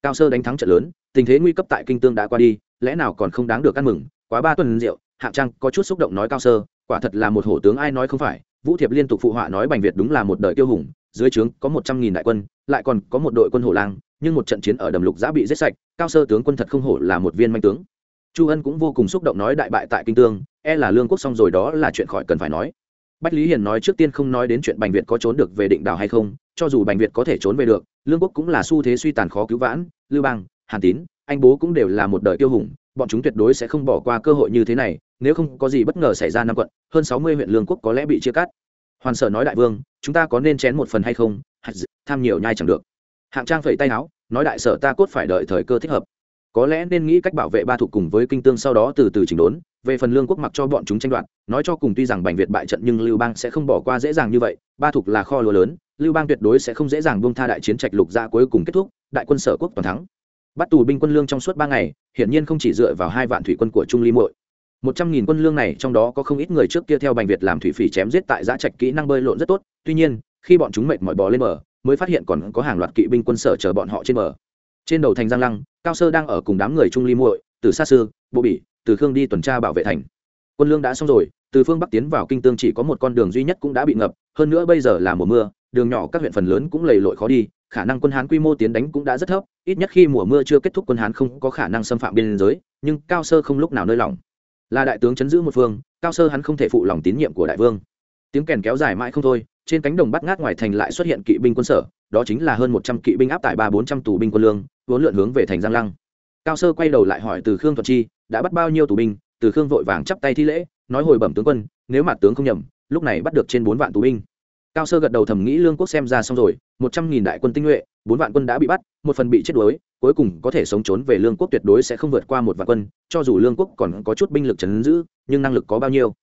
A: Cao sơ đánh thắng trận lớn, tình thế nguy cấp tại kinh tương đã qua đi, lẽ nào còn không đáng được ăn mừng, quá ba tuần rượu hạng trang có chút xúc động nói cao sơ, quả thật là một hổ tướng ai nói không phải, vũ thiệp liên tục phụ họa nói bành việt đúng là một đời tiêu hùng, dưới trướng có một trăm nghìn đại quân, lại còn có một đội quân hổ lang, nhưng một trận chiến ở đầm lục giã bị giết sạch, cao sơ tướng quân thật không hổ là một viên manh tướng. Chu ân cũng vô cùng xúc động nói đại bại tại kinh tương e là lương quốc xong rồi đó là chuyện khỏi cần phải nói. Bách lý hiền nói trước tiên không nói đến chuyện bành việt có trốn được về định đảo hay không, cho dù bành việt có thể trốn về được, lương quốc cũng là xu thế suy tàn khó cứu vãn, lưu bang, hàn tín, anh bố cũng đều là một đời tiêu hùng bọn chúng tuyệt đối sẽ không bỏ qua cơ hội như thế này, nếu không có gì bất ngờ xảy ra năm quận, hơn sáu mươi huyện lương quốc có lẽ bị chia cắt. Hoàn sở nói đại vương, chúng ta có nên chén một phần hay không? Tham nhiều nhai chẳng được. Hạng trang phẩy tay áo, nói đại sở ta cốt phải đợi thời cơ thích hợp. Có lẽ nên nghĩ cách bảo vệ ba thuộc cùng với kinh tương sau đó từ từ chỉnh đốn, về phần lương quốc mặc cho bọn chúng tranh đoạt, nói cho cùng tuy rằng bành việt bại trận nhưng lưu bang sẽ không bỏ qua dễ dàng như vậy, ba thuộc là kho lúa lớn, lưu bang tuyệt đối sẽ không dễ dàng buông tha đại chiến trạch lục ra cuối cùng kết thúc, đại quân sở quốc toàn thắng bắt tù binh quân lương trong suốt ba ngày, hiển nhiên không chỉ dựa vào hai vạn thủy quân của trung ly muội. Một trăm nghìn quân lương này trong đó có không ít người trước kia theo bành việt làm thủy phỉ chém giết tại giã trạch kỹ năng bơi lộn rất tốt, tuy nhiên, khi bọn chúng mệt mỏi bò lên bờ, mới phát hiện còn có hàng loạt kỵ binh quân sở chờ bọn họ trên bờ. Trên đầu thành giang lăng, cao sơ đang ở cùng đám người trung ly muội, từ xa sư, bộ bỉ, từ khương đi tuần tra bảo vệ thành. Quân lương đã xong rồi, từ phương bắc tiến vào kinh tương chỉ có một con đường duy nhất cũng đã bị ngập, hơn nữa bây giờ là mùa mưa, đường nhỏ các huyện phần lớn cũng lầy lội khó đi khả năng quân hán quy mô tiến đánh cũng đã rất thấp, ít nhất khi mùa mưa chưa kết thúc quân hán không có khả năng xâm phạm biên giới, nhưng cao sơ không lúc nào nơi lòng. Là đại tướng chấn giữ một phương, cao sơ hắn không thể phụ lòng tín nhiệm của đại vương. Tiếng kèn kéo dài mãi không thôi, trên cánh đồng bắt ngát ngoài thành lại xuất hiện kỵ binh quân sở, đó chính là hơn một trăm kỵ binh áp tải ba bốn trăm tù binh quân lương, vốn lượn hướng về thành giang lăng. Cao sơ quay đầu lại hỏi từ khương thuật chi, đã bắt bao nhiêu tù binh? Từ khương vội vàng chắp tay thi lễ, nói, hồi bẩm tướng quân, nếu mà tướng không nhầm, lúc này bắt được trên bốn vạn tù binh cao sơ gật đầu thầm nghĩ lương quốc xem ra xong rồi, một trăm nghìn đại quân tinh nhuệ, bốn vạn quân đã bị bắt, một phần bị chết đuối, cuối cùng có thể sống trốn về lương quốc tuyệt đối sẽ không vượt qua một vạn quân, cho dù lương quốc còn có chút binh lực chấn giữ, nhưng năng lực có bao nhiêu?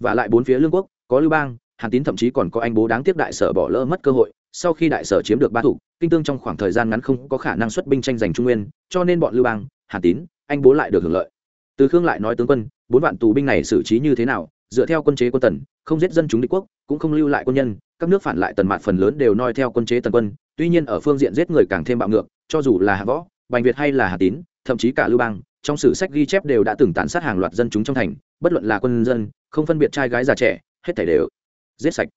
A: Và lại bốn phía lương quốc, có lưu bang, hàn tín thậm chí còn có anh bố đáng tiếc đại sở bỏ lỡ mất cơ hội, sau khi đại sở chiếm được ba thủ, kinh tương trong khoảng thời gian ngắn không có khả năng xuất binh tranh giành trung nguyên, cho nên bọn lưu bang, hàn tín, anh bố lại được hưởng lợi. Từ khương lại nói tướng quân, bốn vạn tù binh này xử trí như thế nào? Dựa theo quân chế quân tần, không giết dân chúng địch quốc, cũng không lưu lại quân nhân các nước phản lại tần mạt phần lớn đều noi theo quân chế tần quân, tuy nhiên ở phương diện giết người càng thêm bạo ngược, cho dù là hạ võ, bành việt hay là hà tín, thậm chí cả lưu bang, trong sử sách ghi chép đều đã từng tàn sát hàng loạt dân chúng trong thành, bất luận là quân dân, không phân biệt trai gái già trẻ, hết thảy đều giết sạch.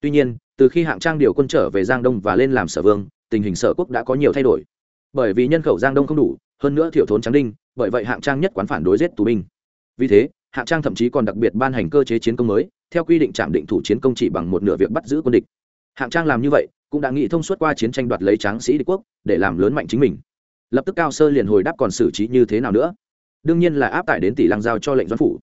A: Tuy nhiên, từ khi hạng trang điều quân trở về giang đông và lên làm sở vương, tình hình sở quốc đã có nhiều thay đổi. Bởi vì nhân khẩu giang đông không đủ, hơn nữa thiểu thốn trắng đinh, bởi vậy hạng trang nhất quán phản đối giết tù binh. Vì thế, hạng trang thậm chí còn đặc biệt ban hành cơ chế chiến công mới theo quy định trạm định thủ chiến công chỉ bằng một nửa việc bắt giữ quân địch. Hạng trang làm như vậy, cũng đã nghĩ thông suốt qua chiến tranh đoạt lấy tráng sĩ địch quốc, để làm lớn mạnh chính mình. Lập tức cao sơ liền hồi đáp còn xử trí như thế nào nữa. Đương nhiên là áp tải đến tỷ lăng giao cho lệnh doãn phủ.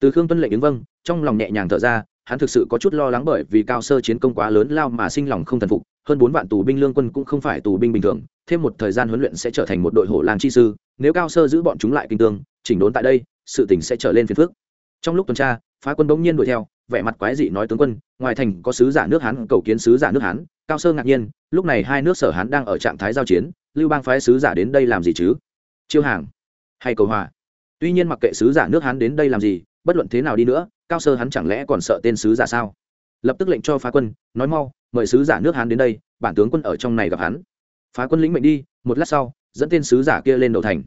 A: Từ khương tuân lệnh ứng vâng trong lòng nhẹ nhàng thở ra, hắn thực sự có chút lo lắng bởi vì cao sơ chiến công quá lớn lao mà sinh lòng không thần phục, hơn bốn vạn tù binh lương quân cũng không phải tù binh bình thường, thêm một thời gian huấn luyện sẽ trở thành một đội hổ làng chi sư, nếu cao sơ giữ bọn chúng lại kinh tương, chỉnh đốn tại đây, sự tình sẽ trở lên phiền phước trong lúc tuần tra, phá quân bỗng nhiên đuổi theo vẻ mặt quái dị nói tướng quân, ngoài thành có sứ giả nước hán, cầu kiến sứ giả nước hán. Cao sơ ngạc nhiên, lúc này hai nước sở hán đang ở trạng thái giao chiến, lưu bang phái sứ giả đến đây làm gì chứ? Chiêu hàng hay cầu hòa? Tuy nhiên mặc kệ sứ giả nước hán đến đây làm gì, bất luận thế nào đi nữa, cao sơ hắn chẳng lẽ còn sợ tên sứ giả sao? Lập tức lệnh cho phá quân, nói mau, mời sứ giả nước hán đến đây, bản tướng quân ở trong này gặp hắn. Phá quân lĩnh mệnh đi, một lát sau, dẫn tên sứ giả kia lên đầu thành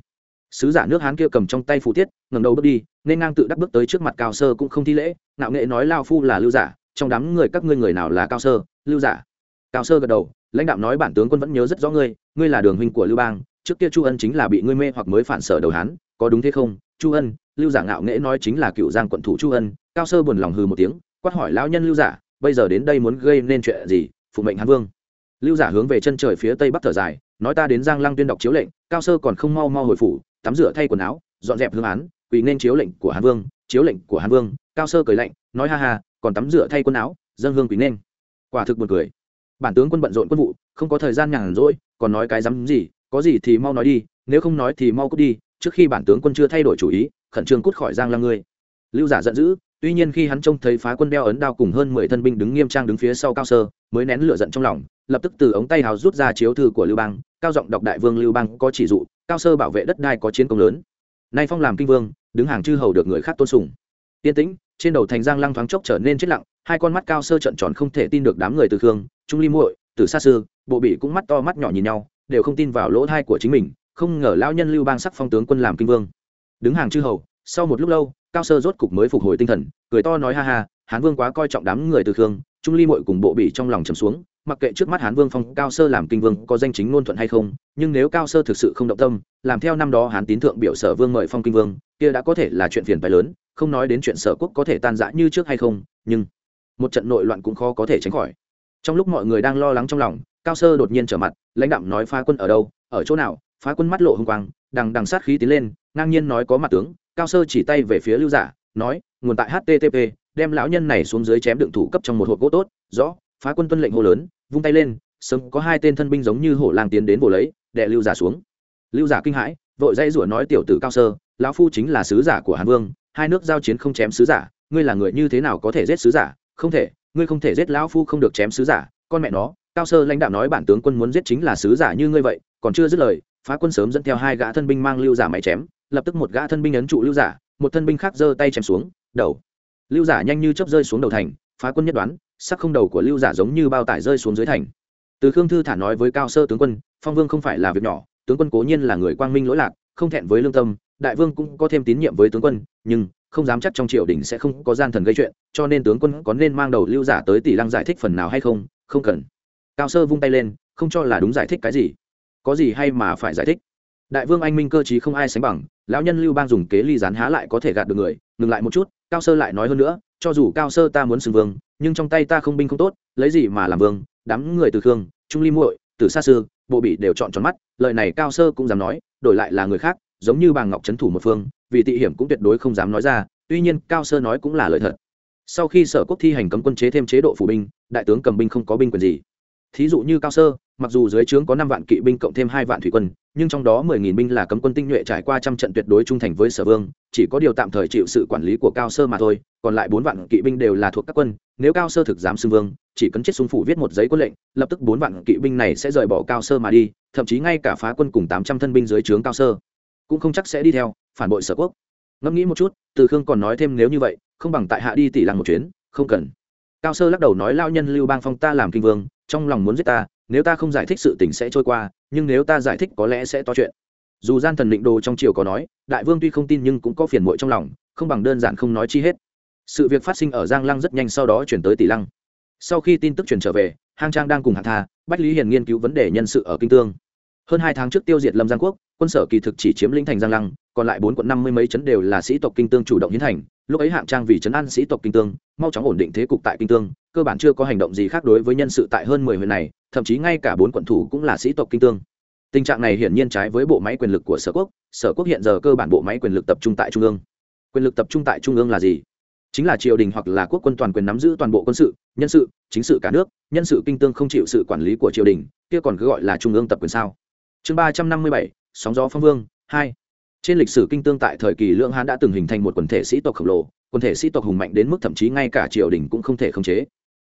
A: sứ giả nước hán kia cầm trong tay phù tiết ngầm đầu bước đi, nên ngang tự đắc bước tới trước mặt cao sơ cũng không thi lễ nạo nghệ nói lao phu là lưu giả, trong đám người các ngươi người nào là cao sơ, lưu giả. Cao sơ gật đầu, lãnh đạo nói bản tướng quân vẫn nhớ rất rõ ngươi ngươi là đường huynh của lưu bang, trước kia chu ân chính là bị ngươi mê hoặc mới phản sở đầu hán, có đúng thế không? Chu ân, lưu giả ngạo nghễ nói chính là cựu giang quận thủ chu ân, cao sơ buồn lòng hừ một tiếng, quát hỏi lão nhân lưu giả, bây giờ đến đây muốn gây nên chuyện gì? Phụ mệnh hán vương. Lưu giả hướng về chân trời phía tây bắc thở dài, nói ta đến giang lăng tuyên đọc chiếu lệnh, cao sơ còn không mau mau hồi phủ tắm rửa thay quần áo, dọn dẹp hương án, quỳ nên chiếu lệnh của hán vương, chiếu lệnh của hán vương, cao sơ cười lạnh, nói ha ha, còn tắm rửa thay quần áo, dân hương quỳ nên. Quả thực buồn cười. Bản tướng quân bận rộn quân vụ, không có thời gian nhàn rỗi, còn nói cái dám gì, có gì thì mau nói đi, nếu không nói thì mau cút đi, trước khi bản tướng quân chưa thay đổi chủ ý, khẩn trương cút khỏi giang lăng ngươi. Lưu giả giận dữ, tuy nhiên khi hắn trông thấy phá quân đeo ấn đao cùng hơn mười thân binh đứng nghiêm trang đứng phía sau cao sơ, mới nén lửa giận trong lòng, lập tức từ ống tay hào rút ra chiếu thư của lưu bang, cao giọng đọc đại vương lưu bang có chỉ dụ cao sơ bảo vệ đất đai có chiến công lớn. Nay phong làm kinh vương, đứng hàng chư hầu được người khác tôn sùng. Yên tĩnh, trên đầu thành giang lăng thoáng chốc trở nên chết lặng, hai con mắt cao sơ trận tròn không thể tin được đám người từ khương, trung ly muội từ xa sư, bộ bị cũng mắt to mắt nhỏ nhìn nhau, đều không tin vào lỗ thai của chính mình, không ngờ lão nhân lưu bang sắc phong tướng quân làm kinh vương. Đứng hàng chư hầu, sau một lúc lâu, cao sơ rốt cục mới phục hồi tinh thần, cười to nói ha ha, hán vương quá coi trọng đám người từ khương, trung ly muội cùng bộ bị trong lòng trầm xuống mặc kệ trước mắt hán vương phong, cao sơ làm kinh vương có danh chính ngôn thuận hay không, nhưng nếu cao sơ thực sự không động tâm, làm theo năm đó hán tín thượng biểu sở vương mời phong kinh vương, kia đã có thể là chuyện phiền phái lớn, không nói đến chuyện sở quốc có thể tan rã như trước hay không, nhưng một trận nội loạn cũng khó có thể tránh khỏi. Trong lúc mọi người đang lo lắng trong lòng, cao sơ đột nhiên trở mặt, lãnh đạm nói, phá quân ở đâu? Ở chỗ nào? Phá quân mắt lộ hung quang, đằng đằng sát khí tiến lên, ngang nhiên nói, có mặt tướng. Cao sơ chỉ tay về phía lưu giả nói, nguồn tại http đem lão nhân này xuống dưới chém đựng thủ cấp trong một hộp gỗ tốt, rõ, phá quân tuân lệnh hô lớn vung tay lên, sớm có hai tên thân binh giống như hổ lang tiến đến vồ lấy đệ lưu giả xuống. Lưu giả kinh hãi, vội dây rủa nói, tiểu tử cao sơ, lão phu chính là sứ giả của hàn vương, hai nước giao chiến không chém sứ giả, ngươi là người như thế nào có thể giết sứ giả? Không thể, ngươi không thể giết lão phu không được chém sứ giả, con mẹ nó. Cao sơ lãnh đạo nói, bản tướng quân muốn giết chính là sứ giả như ngươi vậy, còn chưa dứt lời, phá quân sớm dẫn theo hai gã thân binh mang lưu giả máy chém, lập tức một gã thân binh ấn trụ lưu giả, một thân binh khác giơ tay chém xuống, đầu. Lưu giả nhanh như chớp rơi xuống đầu thành, phá quân nhất đoán sắc không đầu của lưu giả giống như bao tải rơi xuống dưới thành. Từ khương thư thả nói với cao sơ tướng quân, phong vương không phải là việc nhỏ, tướng quân cố nhiên là người quang minh lỗi lạc, không thẹn với lương tâm, đại vương cũng có thêm tín nhiệm với tướng quân, nhưng không dám chắc trong triều đình sẽ không có gian thần gây chuyện, cho nên tướng quân có nên mang đầu lưu giả tới tỷ lăng giải thích phần nào hay không? Không cần. Cao sơ vung tay lên, không cho là đúng giải thích cái gì? Có gì hay mà phải giải thích? Đại vương anh minh cơ chí không ai sánh bằng, lão nhân lưu bang dùng kế ly rán há lại có thể gạt được người, ngừng lại một chút cao sơ lại nói hơn nữa cho dù cao sơ ta muốn xưng vương nhưng trong tay ta không binh không tốt lấy gì mà làm vương đám người từ khương trung ly muội từ xa xưa, bộ bị đều chọn tròn mắt lời này cao sơ cũng dám nói đổi lại là người khác giống như bàng ngọc trấn thủ một phương vì tị hiểm cũng tuyệt đối không dám nói ra tuy nhiên cao sơ nói cũng là lời thật. Sau khi sở quốc thi hành cấm quân chế thêm chế độ phủ binh đại tướng cầm binh không có binh quyền gì. Thí dụ như cao sơ mặc dù dưới trướng có năm vạn kỵ binh cộng thêm hai vạn thủy quân, nhưng trong đó mười nghìn binh là cấm quân tinh nhuệ trải qua trăm trận tuyệt đối trung thành với sở vương, chỉ có điều tạm thời chịu sự quản lý của cao sơ mà thôi, còn lại bốn vạn kỵ binh đều là thuộc các quân, nếu cao sơ thực dám xưng vương, chỉ cần chết xung phủ viết một giấy quân lệnh, lập tức bốn vạn kỵ binh này sẽ rời bỏ cao sơ mà đi, thậm chí ngay cả phá quân cùng tám trăm thân binh dưới trướng cao sơ cũng không chắc sẽ đi theo, phản bội sở quốc. Ngẫm nghĩ một chút, từ khương còn nói thêm nếu như vậy, không bằng tại hạ đi tỷ làng một chuyến, không cần. Cao sơ lắc đầu nói lao nhân lưu bang phong ta làm kinh vương, trong lòng muốn giết ta nếu ta không giải thích sự tình sẽ trôi qua, nhưng nếu ta giải thích có lẽ sẽ to chuyện. Dù gian thần định đồ trong triều có nói, đại vương tuy không tin nhưng cũng có phiền muội trong lòng, không bằng đơn giản không nói chi hết. Sự việc phát sinh ở giang lăng rất nhanh sau đó chuyển tới tỷ lăng. Sau khi tin tức truyền trở về, hang trang đang cùng hạ tha, bách lý hiền nghiên cứu vấn đề nhân sự ở kinh tương. Hơn hai tháng trước tiêu diệt lâm giang quốc, quân sở kỳ thực chỉ chiếm lĩnh thành giang lăng còn lại bốn quận năm mươi mấy chấn đều là sĩ tộc kinh tương chủ động hiến thành, lúc ấy hạng trang vì chấn an sĩ tộc kinh tương, mau chóng ổn định thế cục tại kinh tương, cơ bản chưa có hành động gì khác đối với nhân sự tại hơn mười huyện này, thậm chí ngay cả bốn quận thủ cũng là sĩ tộc kinh tương. Tình trạng này hiển nhiên trái với bộ máy quyền lực của sở quốc sở quốc hiện giờ cơ bản bộ máy quyền lực tập trung tại trung ương. Quyền lực tập trung tại trung ương là gì? Chính là triều đình hoặc là quốc quân toàn quyền nắm giữ toàn bộ quân sự, nhân sự, chính sự cả nước, nhân sự kinh tương không chịu sự quản lý của triều đình, kia còn cứ gọi là trung ương tập quyền sao? Chương ba trăm năm mươi bảy, sóng gió phong vương, hai trên lịch sử kinh tương tại thời kỳ lưỡng hán đã từng hình thành một quần thể sĩ tộc khổng lồ, quần thể sĩ tộc hùng mạnh đến mức thậm chí ngay cả triều đình cũng không thể khống chế.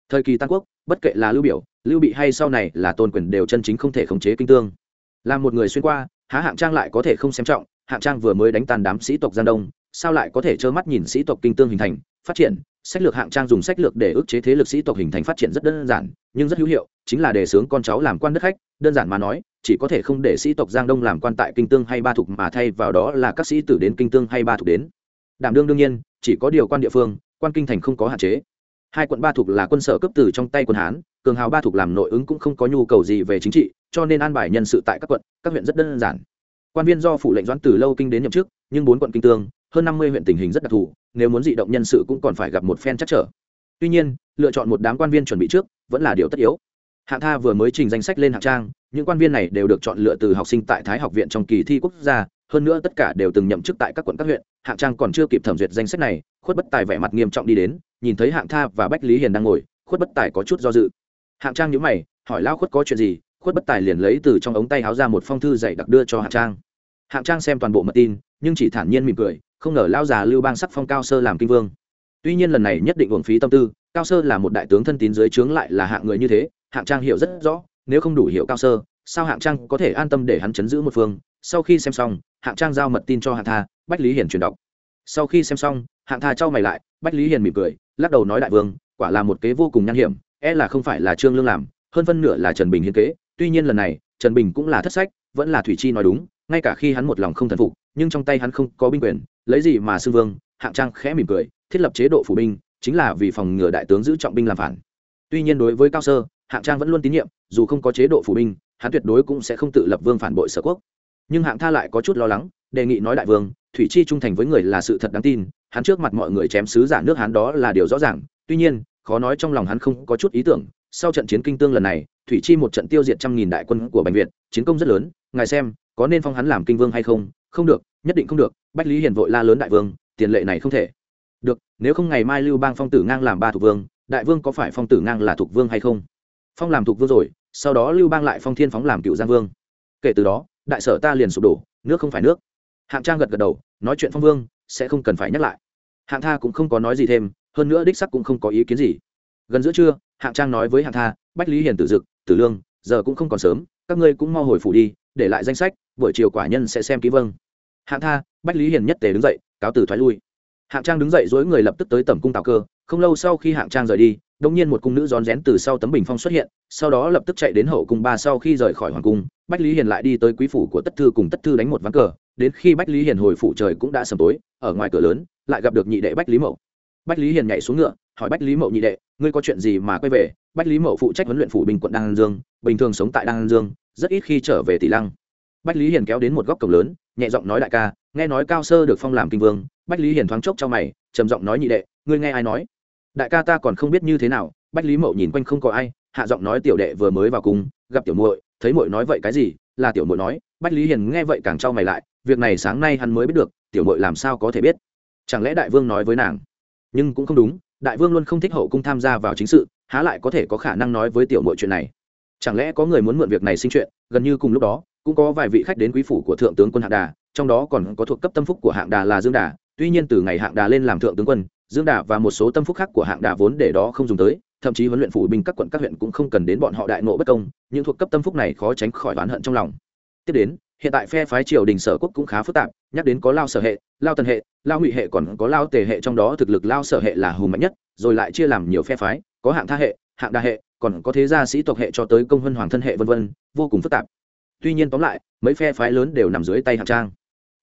A: Thời kỳ tam quốc, bất kệ là lưu biểu, lưu bị hay sau này là tôn quyền đều chân chính không thể khống chế kinh tương. Là một người xuyên qua, há hạng trang lại có thể không xem trọng, hạng trang vừa mới đánh tan đám sĩ tộc giang đông, sao lại có thể trơ mắt nhìn sĩ tộc kinh tương hình thành, phát triển? Sách lược hạng trang dùng sách lược để ức chế thế lực sĩ tộc hình thành phát triển rất đơn giản, nhưng rất hữu hiệu, chính là đề xướng con cháu làm quan đất khách, đơn giản mà nói chỉ có thể không để sĩ tộc giang đông làm quan tại kinh tương hay ba thục mà thay vào đó là các sĩ tử đến kinh tương hay ba thục đến. Đảm đương đương nhiên, chỉ có điều quan địa phương, quan kinh thành không có hạn chế. Hai quận ba thục là quân sở cấp từ trong tay quân hán, cường hào ba thục làm nội ứng cũng không có nhu cầu gì về chính trị, cho nên an bài nhân sự tại các quận, các huyện rất đơn giản. Quan viên do phủ lệnh doãn từ lâu kinh đến nhậm chức, nhưng bốn quận kinh tương, hơn năm mươi huyện tình hình rất đặc thù, nếu muốn dị động nhân sự cũng còn phải gặp một phen chắc trở. Tuy nhiên, lựa chọn một đám quan viên chuẩn bị trước vẫn là điều tất yếu. Hạ tha vừa mới trình danh sách lên hạng trang, những quan viên này đều được chọn lựa từ học sinh tại thái học viện trong kỳ thi quốc gia, hơn nữa tất cả đều từng nhậm chức tại các quận, các huyện. Hạng trang còn chưa kịp thẩm duyệt danh sách này, khuất bất tài vẻ mặt nghiêm trọng đi đến, nhìn thấy hạng tha và bách lý hiền đang ngồi, khuất bất tài có chút do dự. Hạng trang nhữ mày, hỏi lao khuất có chuyện gì? Khuất bất tài liền lấy từ trong ống tay háo ra một phong thư dạy đặc đưa cho hạng trang. Hạng trang xem toàn bộ mật tin, nhưng chỉ thản nhiên mỉm cười, không ngờ lao già lưu bang sắc phong cao sơ làm kinh vương. Tuy nhiên lần này nhất định uổng phí tâm tư, cao sơ là một đại tướng thân tín dưới trướng lại là hạng người như thế hạng trang hiểu rất rõ, nếu không đủ hiểu cao sơ, sao hạng trang có thể an tâm để hắn chấn giữ một phương? Sau khi xem xong, hạng trang giao mật tin cho hạng tha, bách lý hiền truyền đọc. Sau khi xem xong, hạng tha trao mày lại, bách lý hiền mỉm cười, lắc đầu nói đại vương, quả là một kế vô cùng nhan hiểm e là không phải là trương lương làm, hơn phân nửa là trần bình hiến kế. Tuy nhiên lần này, trần bình cũng là thất sách, vẫn là thủy chi nói đúng, ngay cả khi hắn một lòng không thần phục, nhưng trong tay hắn không có binh quyền, lấy gì mà xưng vương? Hạng trang khẽ mỉm cười, thiết lập chế độ phủ binh, chính là vì phòng ngừa đại tướng giữ trọng binh làm phản. Tuy nhiên đối với cao sơ hạng trang vẫn luôn tín nhiệm, dù không có chế độ phủ binh, hắn tuyệt đối cũng sẽ không tự lập vương phản bội sở quốc. Nhưng hạng tha lại có chút lo lắng, đề nghị nói đại vương, thủy chi trung thành với người là sự thật đáng tin, hắn trước mặt mọi người chém sứ giả nước hắn đó là điều rõ ràng, tuy nhiên, khó nói trong lòng hắn không có chút ý tưởng, sau trận chiến kinh tương lần này, thủy chi một trận tiêu diệt trăm nghìn đại quân của bệnh viện chiến công rất lớn, ngài xem, có nên phong hắn làm kinh vương hay không? Không được, nhất định không được, bách lý hiền vội la lớn đại vương, tiền lệ này không thể. Được, nếu không ngày mai lưu bang phong tử ngang làm ba thuộc vương, đại vương có phải phong tử ngang là thuộc vương hay không? Phong làm thuộc vương rồi, sau đó lưu bang lại phong thiên phóng làm cựu giang vương. Kể từ đó, đại sở ta liền sụp đổ, nước không phải nước. Hạng trang gật gật đầu, nói chuyện phong vương, sẽ không cần phải nhắc lại. Hạng tha cũng không có nói gì thêm, hơn nữa đích sắc cũng không có ý kiến gì. Gần giữa trưa, hạng trang nói với hạng tha, bách lý hiền tử dực, tử lương, giờ cũng không còn sớm, các ngươi cũng mau hồi phủ đi, để lại danh sách, buổi chiều quả nhân sẽ xem ký vâng. Hạng tha, bách lý hiền nhất tề đứng dậy, cáo từ thoái lui. Hạng trang đứng dậy dối người lập tức tới tầm cung tào cơ, không lâu sau khi hạng trang rời đi đông nhiên một cung nữ rón rén từ sau tấm bình phong xuất hiện, sau đó lập tức chạy đến hậu cung ba sau khi rời khỏi hoàng cung, bách lý hiền lại đi tới quý phủ của tất thư cùng tất thư đánh một ván cờ, đến khi bách lý hiền hồi phủ trời cũng đã sầm tối, ở ngoài cửa lớn, lại gặp được nhị đệ bách lý mậu. Bách lý hiền nhảy xuống ngựa, hỏi bách lý mậu nhị đệ, ngươi có chuyện gì mà quay về? Bách lý mậu phụ trách huấn luyện phủ bình quận đan dương, bình thường sống tại đan dương, rất ít khi trở về tỷ lăng. Bách lý hiền kéo đến một góc cổng lớn, nhẹ giọng nói đại ca, nghe nói cao sơ được phong làm kinh vương. Bách lý hiền thoáng chốc cho mày, trầm giọng nói nhị đệ, ngươi nghe ai nói? Đại ca ta còn không biết như thế nào, bách lý mậu nhìn quanh không có ai, hạ giọng nói tiểu đệ vừa mới vào cung gặp tiểu muội, thấy muội nói vậy cái gì, là tiểu mội nói, bách lý hiền nghe vậy càng trao mày lại, việc này sáng nay hắn mới biết được, tiểu mội làm sao có thể biết. Chẳng lẽ đại vương nói với nàng? Nhưng cũng không đúng, đại vương luôn không thích hậu cung tham gia vào chính sự, há lại có thể có khả năng nói với tiểu mội chuyện này? Chẳng lẽ có người muốn mượn việc này sinh chuyện, gần như cùng lúc đó, cũng có vài vị khách đến quý phủ của thượng tướng quân hạng đà, trong đó còn có thuộc cấp tâm phúc của hạng đà là dương đà, tuy nhiên từ ngày hạng đà lên làm thượng tướng quân dương đà và một số tâm phúc khác của hạng đà vốn để đó không dùng tới, thậm chí huấn luyện phủ binh các quận các huyện cũng không cần đến bọn họ đại nộ bất công, những thuộc cấp tâm phúc này khó tránh khỏi oán hận trong lòng. Tiếp đến, hiện tại phe phái triều đình sở quốc cũng khá phức tạp, nhắc đến có lao sở hệ, lao tần hệ, lao ngụy hệ còn có lao tề hệ trong đó thực lực lao sở hệ là hùng mạnh nhất, rồi lại chia làm nhiều phe phái, có hạng tha hệ, hạng đa hệ, còn có thế gia sĩ tộc hệ cho tới công vân hoàng thân hệ vân vân, vô cùng phức tạp. Tuy nhiên tóm lại, mấy phe phái lớn đều nằm dưới tay hạng trang.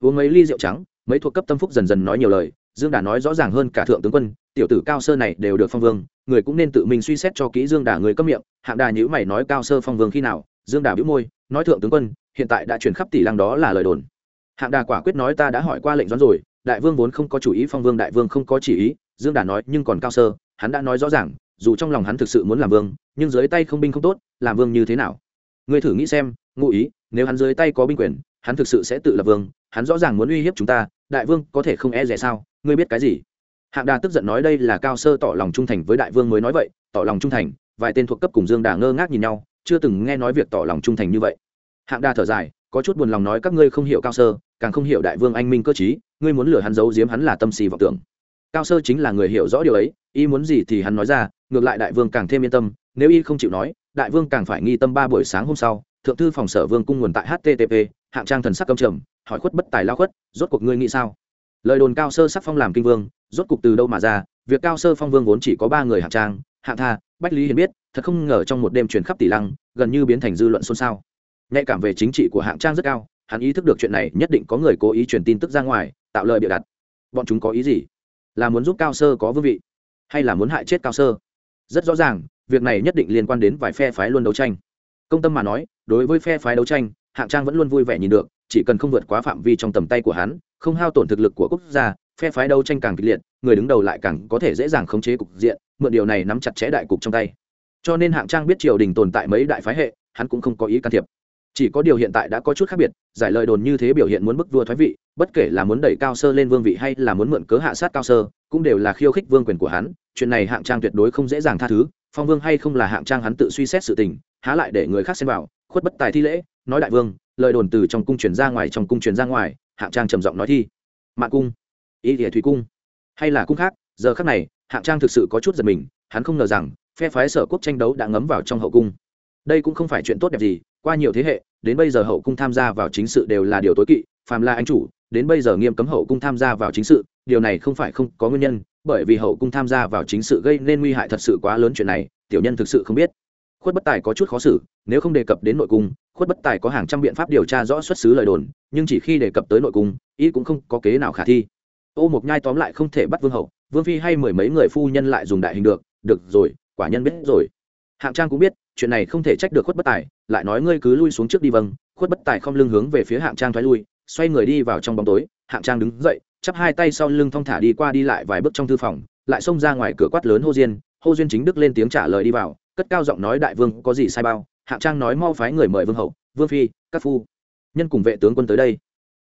A: Uống mấy ly rượu trắng, mấy thuộc cấp tâm phúc dần dần nói nhiều lời dương đà nói rõ ràng hơn cả thượng tướng quân, tiểu tử cao sơ này đều được phong vương, người cũng nên tự mình suy xét cho kỹ dương đà người cấp miệng. Hạng đà nhữ mày nói cao sơ phong vương khi nào? Dương đà bĩu môi, nói thượng tướng quân, hiện tại đã chuyển khắp tỷ lăng đó là lời đồn. Hạng đà quả quyết nói ta đã hỏi qua lệnh doãn rồi, đại vương vốn không có chủ ý, phong vương đại vương không có chỉ ý. Dương đà nói, nhưng còn cao sơ, hắn đã nói rõ ràng, dù trong lòng hắn thực sự muốn làm vương, nhưng dưới tay không binh không tốt, làm vương như thế nào? Ngươi thử nghĩ xem, ngụ ý, nếu hắn dưới tay có binh quyền, hắn thực sự sẽ tự lập vương, hắn rõ ràng muốn uy hiếp chúng ta, đại vương có thể không e rẻ sao? Ngươi biết cái gì? Hạng đà tức giận nói đây là cao sơ tỏ lòng trung thành với đại vương mới nói vậy, tỏ lòng trung thành, vài tên thuộc cấp cùng dương đà ngơ ngác nhìn nhau, chưa từng nghe nói việc tỏ lòng trung thành như vậy. Hạng đà thở dài, có chút buồn lòng nói các ngươi không hiểu cao sơ, càng không hiểu đại vương anh minh cơ chí ngươi muốn lừa hắn giấu giếm hắn là tâm xì vọng tưởng. Cao sơ chính là người hiểu rõ điều ấy y muốn gì thì hắn nói ra, ngược lại đại vương càng thêm yên tâm, nếu y không chịu nói, đại vương càng phải nghi tâm ba buổi sáng hôm sau, thượng thư phòng sở vương cung nguồn tại http hạng trang thần sắc công trầm, hỏi khuất bất tài lao khuất, rốt cuộc ngươi nghĩ sao? Lời đồn cao sơ sắc phong làm kinh vương, rốt cục từ đâu mà ra, việc cao sơ phong vương vốn chỉ có ba người hạng trang, hạng tha, bách lý hiền biết, thật không ngờ trong một đêm truyền khắp tỷ lăng, gần như biến thành dư luận xôn xao. Nhạy cảm về chính trị của hạng trang rất cao, hắn ý thức được chuyện này nhất định có người cố ý truyền tin tức ra ngoài, tạo lời bịa đặt. Bọn chúng có ý gì? Là muốn giúp cao sơ có vương vị, hay là muốn hại chết cao sơ? Rất rõ ràng, việc này nhất định liên quan đến vài phe phái luôn đấu tranh. Công tâm mà nói, đối với phe phái đấu tranh, hạng trang vẫn luôn vui vẻ nhìn được chỉ cần không vượt quá phạm vi trong tầm tay của hắn, không hao tổn thực lực của quốc gia, phe phái đấu tranh càng kịch liệt, người đứng đầu lại càng có thể dễ dàng khống chế cục diện, mượn điều này nắm chặt chẽ đại cục trong tay. Cho nên hạng trang biết triều đình tồn tại mấy đại phái hệ, hắn cũng không có ý can thiệp. Chỉ có điều hiện tại đã có chút khác biệt, giải lời đồn như thế biểu hiện muốn bức vua thoái vị, bất kể là muốn đẩy cao sơ lên vương vị hay là muốn mượn cớ hạ sát cao sơ, cũng đều là khiêu khích vương quyền của hắn, chuyện này hạng trang tuyệt đối không dễ dàng tha thứ, phong vương hay không là hạng trang hắn tự suy xét sự tình, há lại để người khác xem vào, khuất bất tài thi lễ, nói đại vương lời đồn từ trong cung truyền ra ngoài, trong cung truyền ra ngoài, hạng trang trầm giọng nói thi. Mạng cung? Ý địa thủy cung. Hay là cung khác? Giờ khác này, hạng trang thực sự có chút giật mình, hắn không ngờ rằng, phe phái sở quốc tranh đấu đã ngấm vào trong hậu cung. Đây cũng không phải chuyện tốt đẹp gì, qua nhiều thế hệ, đến bây giờ hậu cung tham gia vào chính sự đều là điều tối kỵ, phàm là anh chủ, đến bây giờ nghiêm cấm hậu cung tham gia vào chính sự, điều này không phải không có nguyên nhân, bởi vì hậu cung tham gia vào chính sự gây nên nguy hại thật sự quá lớn chuyện này, tiểu nhân thực sự không biết khuất bất tài có chút khó xử, nếu không đề cập đến nội cung, khuất bất tài có hàng trăm biện pháp điều tra rõ xuất xứ lời đồn, nhưng chỉ khi đề cập tới nội cung, y cũng không có kế nào khả thi. Ô mộc nhai tóm lại không thể bắt vương hậu, vương phi hay mười mấy người phu nhân lại dùng đại hình được được rồi, quả nhân biết rồi. Hạng trang cũng biết, chuyện này không thể trách được khuất bất tài, lại nói ngươi cứ lui xuống trước đi vâng khuất bất tài không lưng hướng về phía hạng trang thoái lui, xoay người đi vào trong bóng tối, hạng trang đứng dậy, chắp hai tay sau lưng thong thả đi qua đi lại vài bước trong thư phòng, lại xông ra ngoài cửa quát lớn hô diên, hô duyên chính đức lên tiếng trả lời đi vào cất cao giọng nói đại vương có gì sai bao, hạng trang nói mau phái người mời vương hậu, vương phi, các phu, nhân cùng vệ tướng quân tới đây.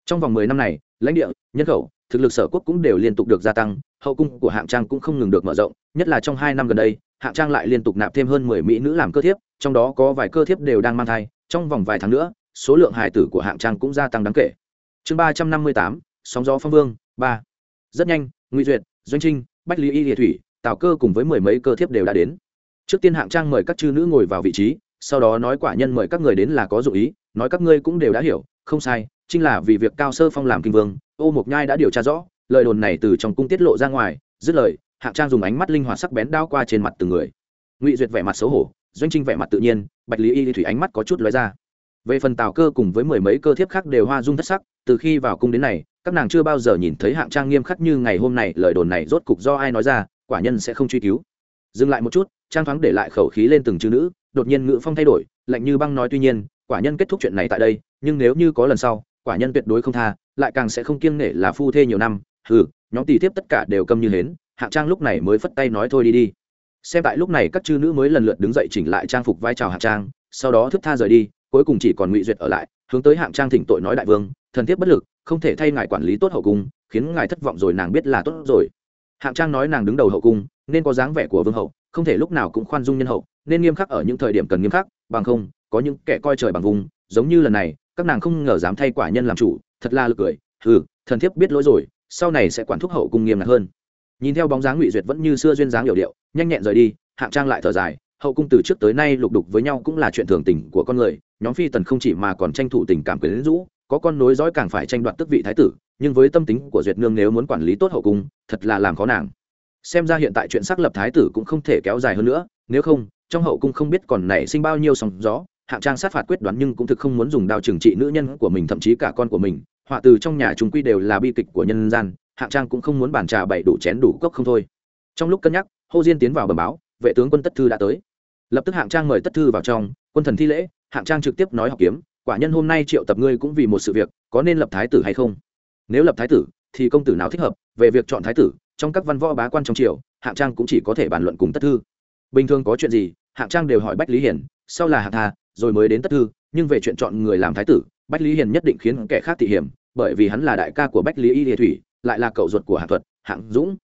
A: Trong vòng mười năm này, lãnh địa, nhân khẩu, thực lực sở quốc cũng đều liên tục được gia tăng, hậu cung của hạng trang cũng không ngừng được mở rộng, nhất là trong hai năm gần đây, hạng trang lại liên tục nạp thêm hơn mười mỹ nữ làm cơ thiếp, trong đó có vài cơ thiếp đều đang mang thai, trong vòng vài tháng nữa, số lượng hài tử của hạng trang cũng gia tăng đáng kể. Chương ba trăm năm mươi tám, sóng gió phong vương, ba. Rất nhanh, ngụy duyệt, doanh trinh, bách lý y địa thủy, tào cơ cùng với mười mấy cơ thiếp đều đã đến trước tiên hạng trang mời các chư nữ ngồi vào vị trí, sau đó nói quả nhân mời các người đến là có dụ ý, nói các ngươi cũng đều đã hiểu, không sai, chính là vì việc cao sơ phong làm kinh vương, ô mộc nhai đã điều tra rõ, lời đồn này từ trong cung tiết lộ ra ngoài, dứt lời, hạng trang dùng ánh mắt linh hoạt sắc bén đao qua trên mặt từng người. Ngụy duyệt vẻ mặt xấu hổ, doanh trinh vẻ mặt tự nhiên, bạch lý y thủy ánh mắt có chút lóe ra. Về phần tào cơ cùng với mười mấy cơ thiếp khác đều hoa dung thất sắc, từ khi vào cung đến này, các nàng chưa bao giờ nhìn thấy hạng trang nghiêm khắc như ngày hôm này lời đồn này rốt cục do ai nói ra, quả nhân sẽ không truy cứu dừng lại một chút, trang thoáng để lại khẩu khí lên từng chữ nữ, đột nhiên ngữ phong thay đổi, lạnh như băng nói tuy nhiên, quả nhân kết thúc chuyện này tại đây, nhưng nếu như có lần sau, quả nhân tuyệt đối không tha, lại càng sẽ không kiêng nể là phu thê nhiều năm, hừ, nhóm tỷ thiếp tất cả đều câm như hến hạng trang lúc này mới phất tay nói thôi đi đi. Xem tại lúc này các chư nữ mới lần lượt đứng dậy chỉnh lại trang phục vai trò hạng trang, sau đó thức tha rời đi, cuối cùng chỉ còn ngụy duyệt ở lại, hướng tới hạng trang thỉnh tội nói đại vương, thần thiếp bất lực, không thể thay ngài quản lý tốt hậu cung, khiến ngài thất vọng rồi nàng biết là tốt rồi hạng trang nói nàng đứng đầu hậu cung, nên có dáng vẻ của vương hậu, không thể lúc nào cũng khoan dung nhân hậu, nên nghiêm khắc ở những thời điểm cần nghiêm khắc, bằng không, có những kẻ coi trời bằng vùng, giống như lần này, các nàng không ngờ dám thay quả nhân làm chủ, thật là lực cười ừ thần thiếp biết lỗi rồi, sau này sẽ quản thúc hậu cung nghiêm ngặt hơn. Nhìn theo bóng dáng ngụy duyệt vẫn như xưa duyên dáng hiểu điệu, nhanh nhẹn rời đi, hạng trang lại thở dài, hậu cung từ trước tới nay lục đục với nhau cũng là chuyện thường tình của con người, nhóm phi tần không chỉ mà còn tranh thủ tình cảm quyến rũ có con nối dõi càng phải tranh đoạt tước vị thái tử, nhưng với tâm tính của duyệt nương nếu muốn quản lý tốt hậu cung, thật là làm khó nàng. Xem ra hiện tại chuyện xác lập thái tử cũng không thể kéo dài hơn nữa, nếu không, trong hậu cung không biết còn nảy sinh bao nhiêu sóng gió, hạng trang sát phạt quyết đoán nhưng cũng thực không muốn dùng đao trừng trị nữ nhân của mình, thậm chí cả con của mình, họa từ trong nhà chúng quy đều là bi kịch của nhân gian, hạng trang cũng không muốn bàn trà bậy đủ chén đủ cốc không thôi. Trong lúc cân nhắc, hô diên tiến vào bờ báo, vệ tướng quân tất thư đã tới. Lập tức hạng trang mời tất thư vào trong, quân thần thi lễ, hạng trang trực tiếp nói học kiếm quả nhân hôm nay triệu tập ngươi cũng vì một sự việc, có nên lập thái tử hay không? Nếu lập thái tử, thì công tử nào thích hợp? Về việc chọn thái tử, trong các văn võ bá quan trong triều, hạng trang cũng chỉ có thể bàn luận cùng tất thư. Bình thường có chuyện gì, hạng trang đều hỏi bách lý hiển sau là hạng tha, rồi mới đến tất thư, nhưng về chuyện chọn người làm thái tử, bách lý hiền nhất định khiến kẻ khác thị hiểm, bởi vì hắn là đại ca của bách lý y địa thủy, lại là cậu ruột của hạng thuật, hạng dũng.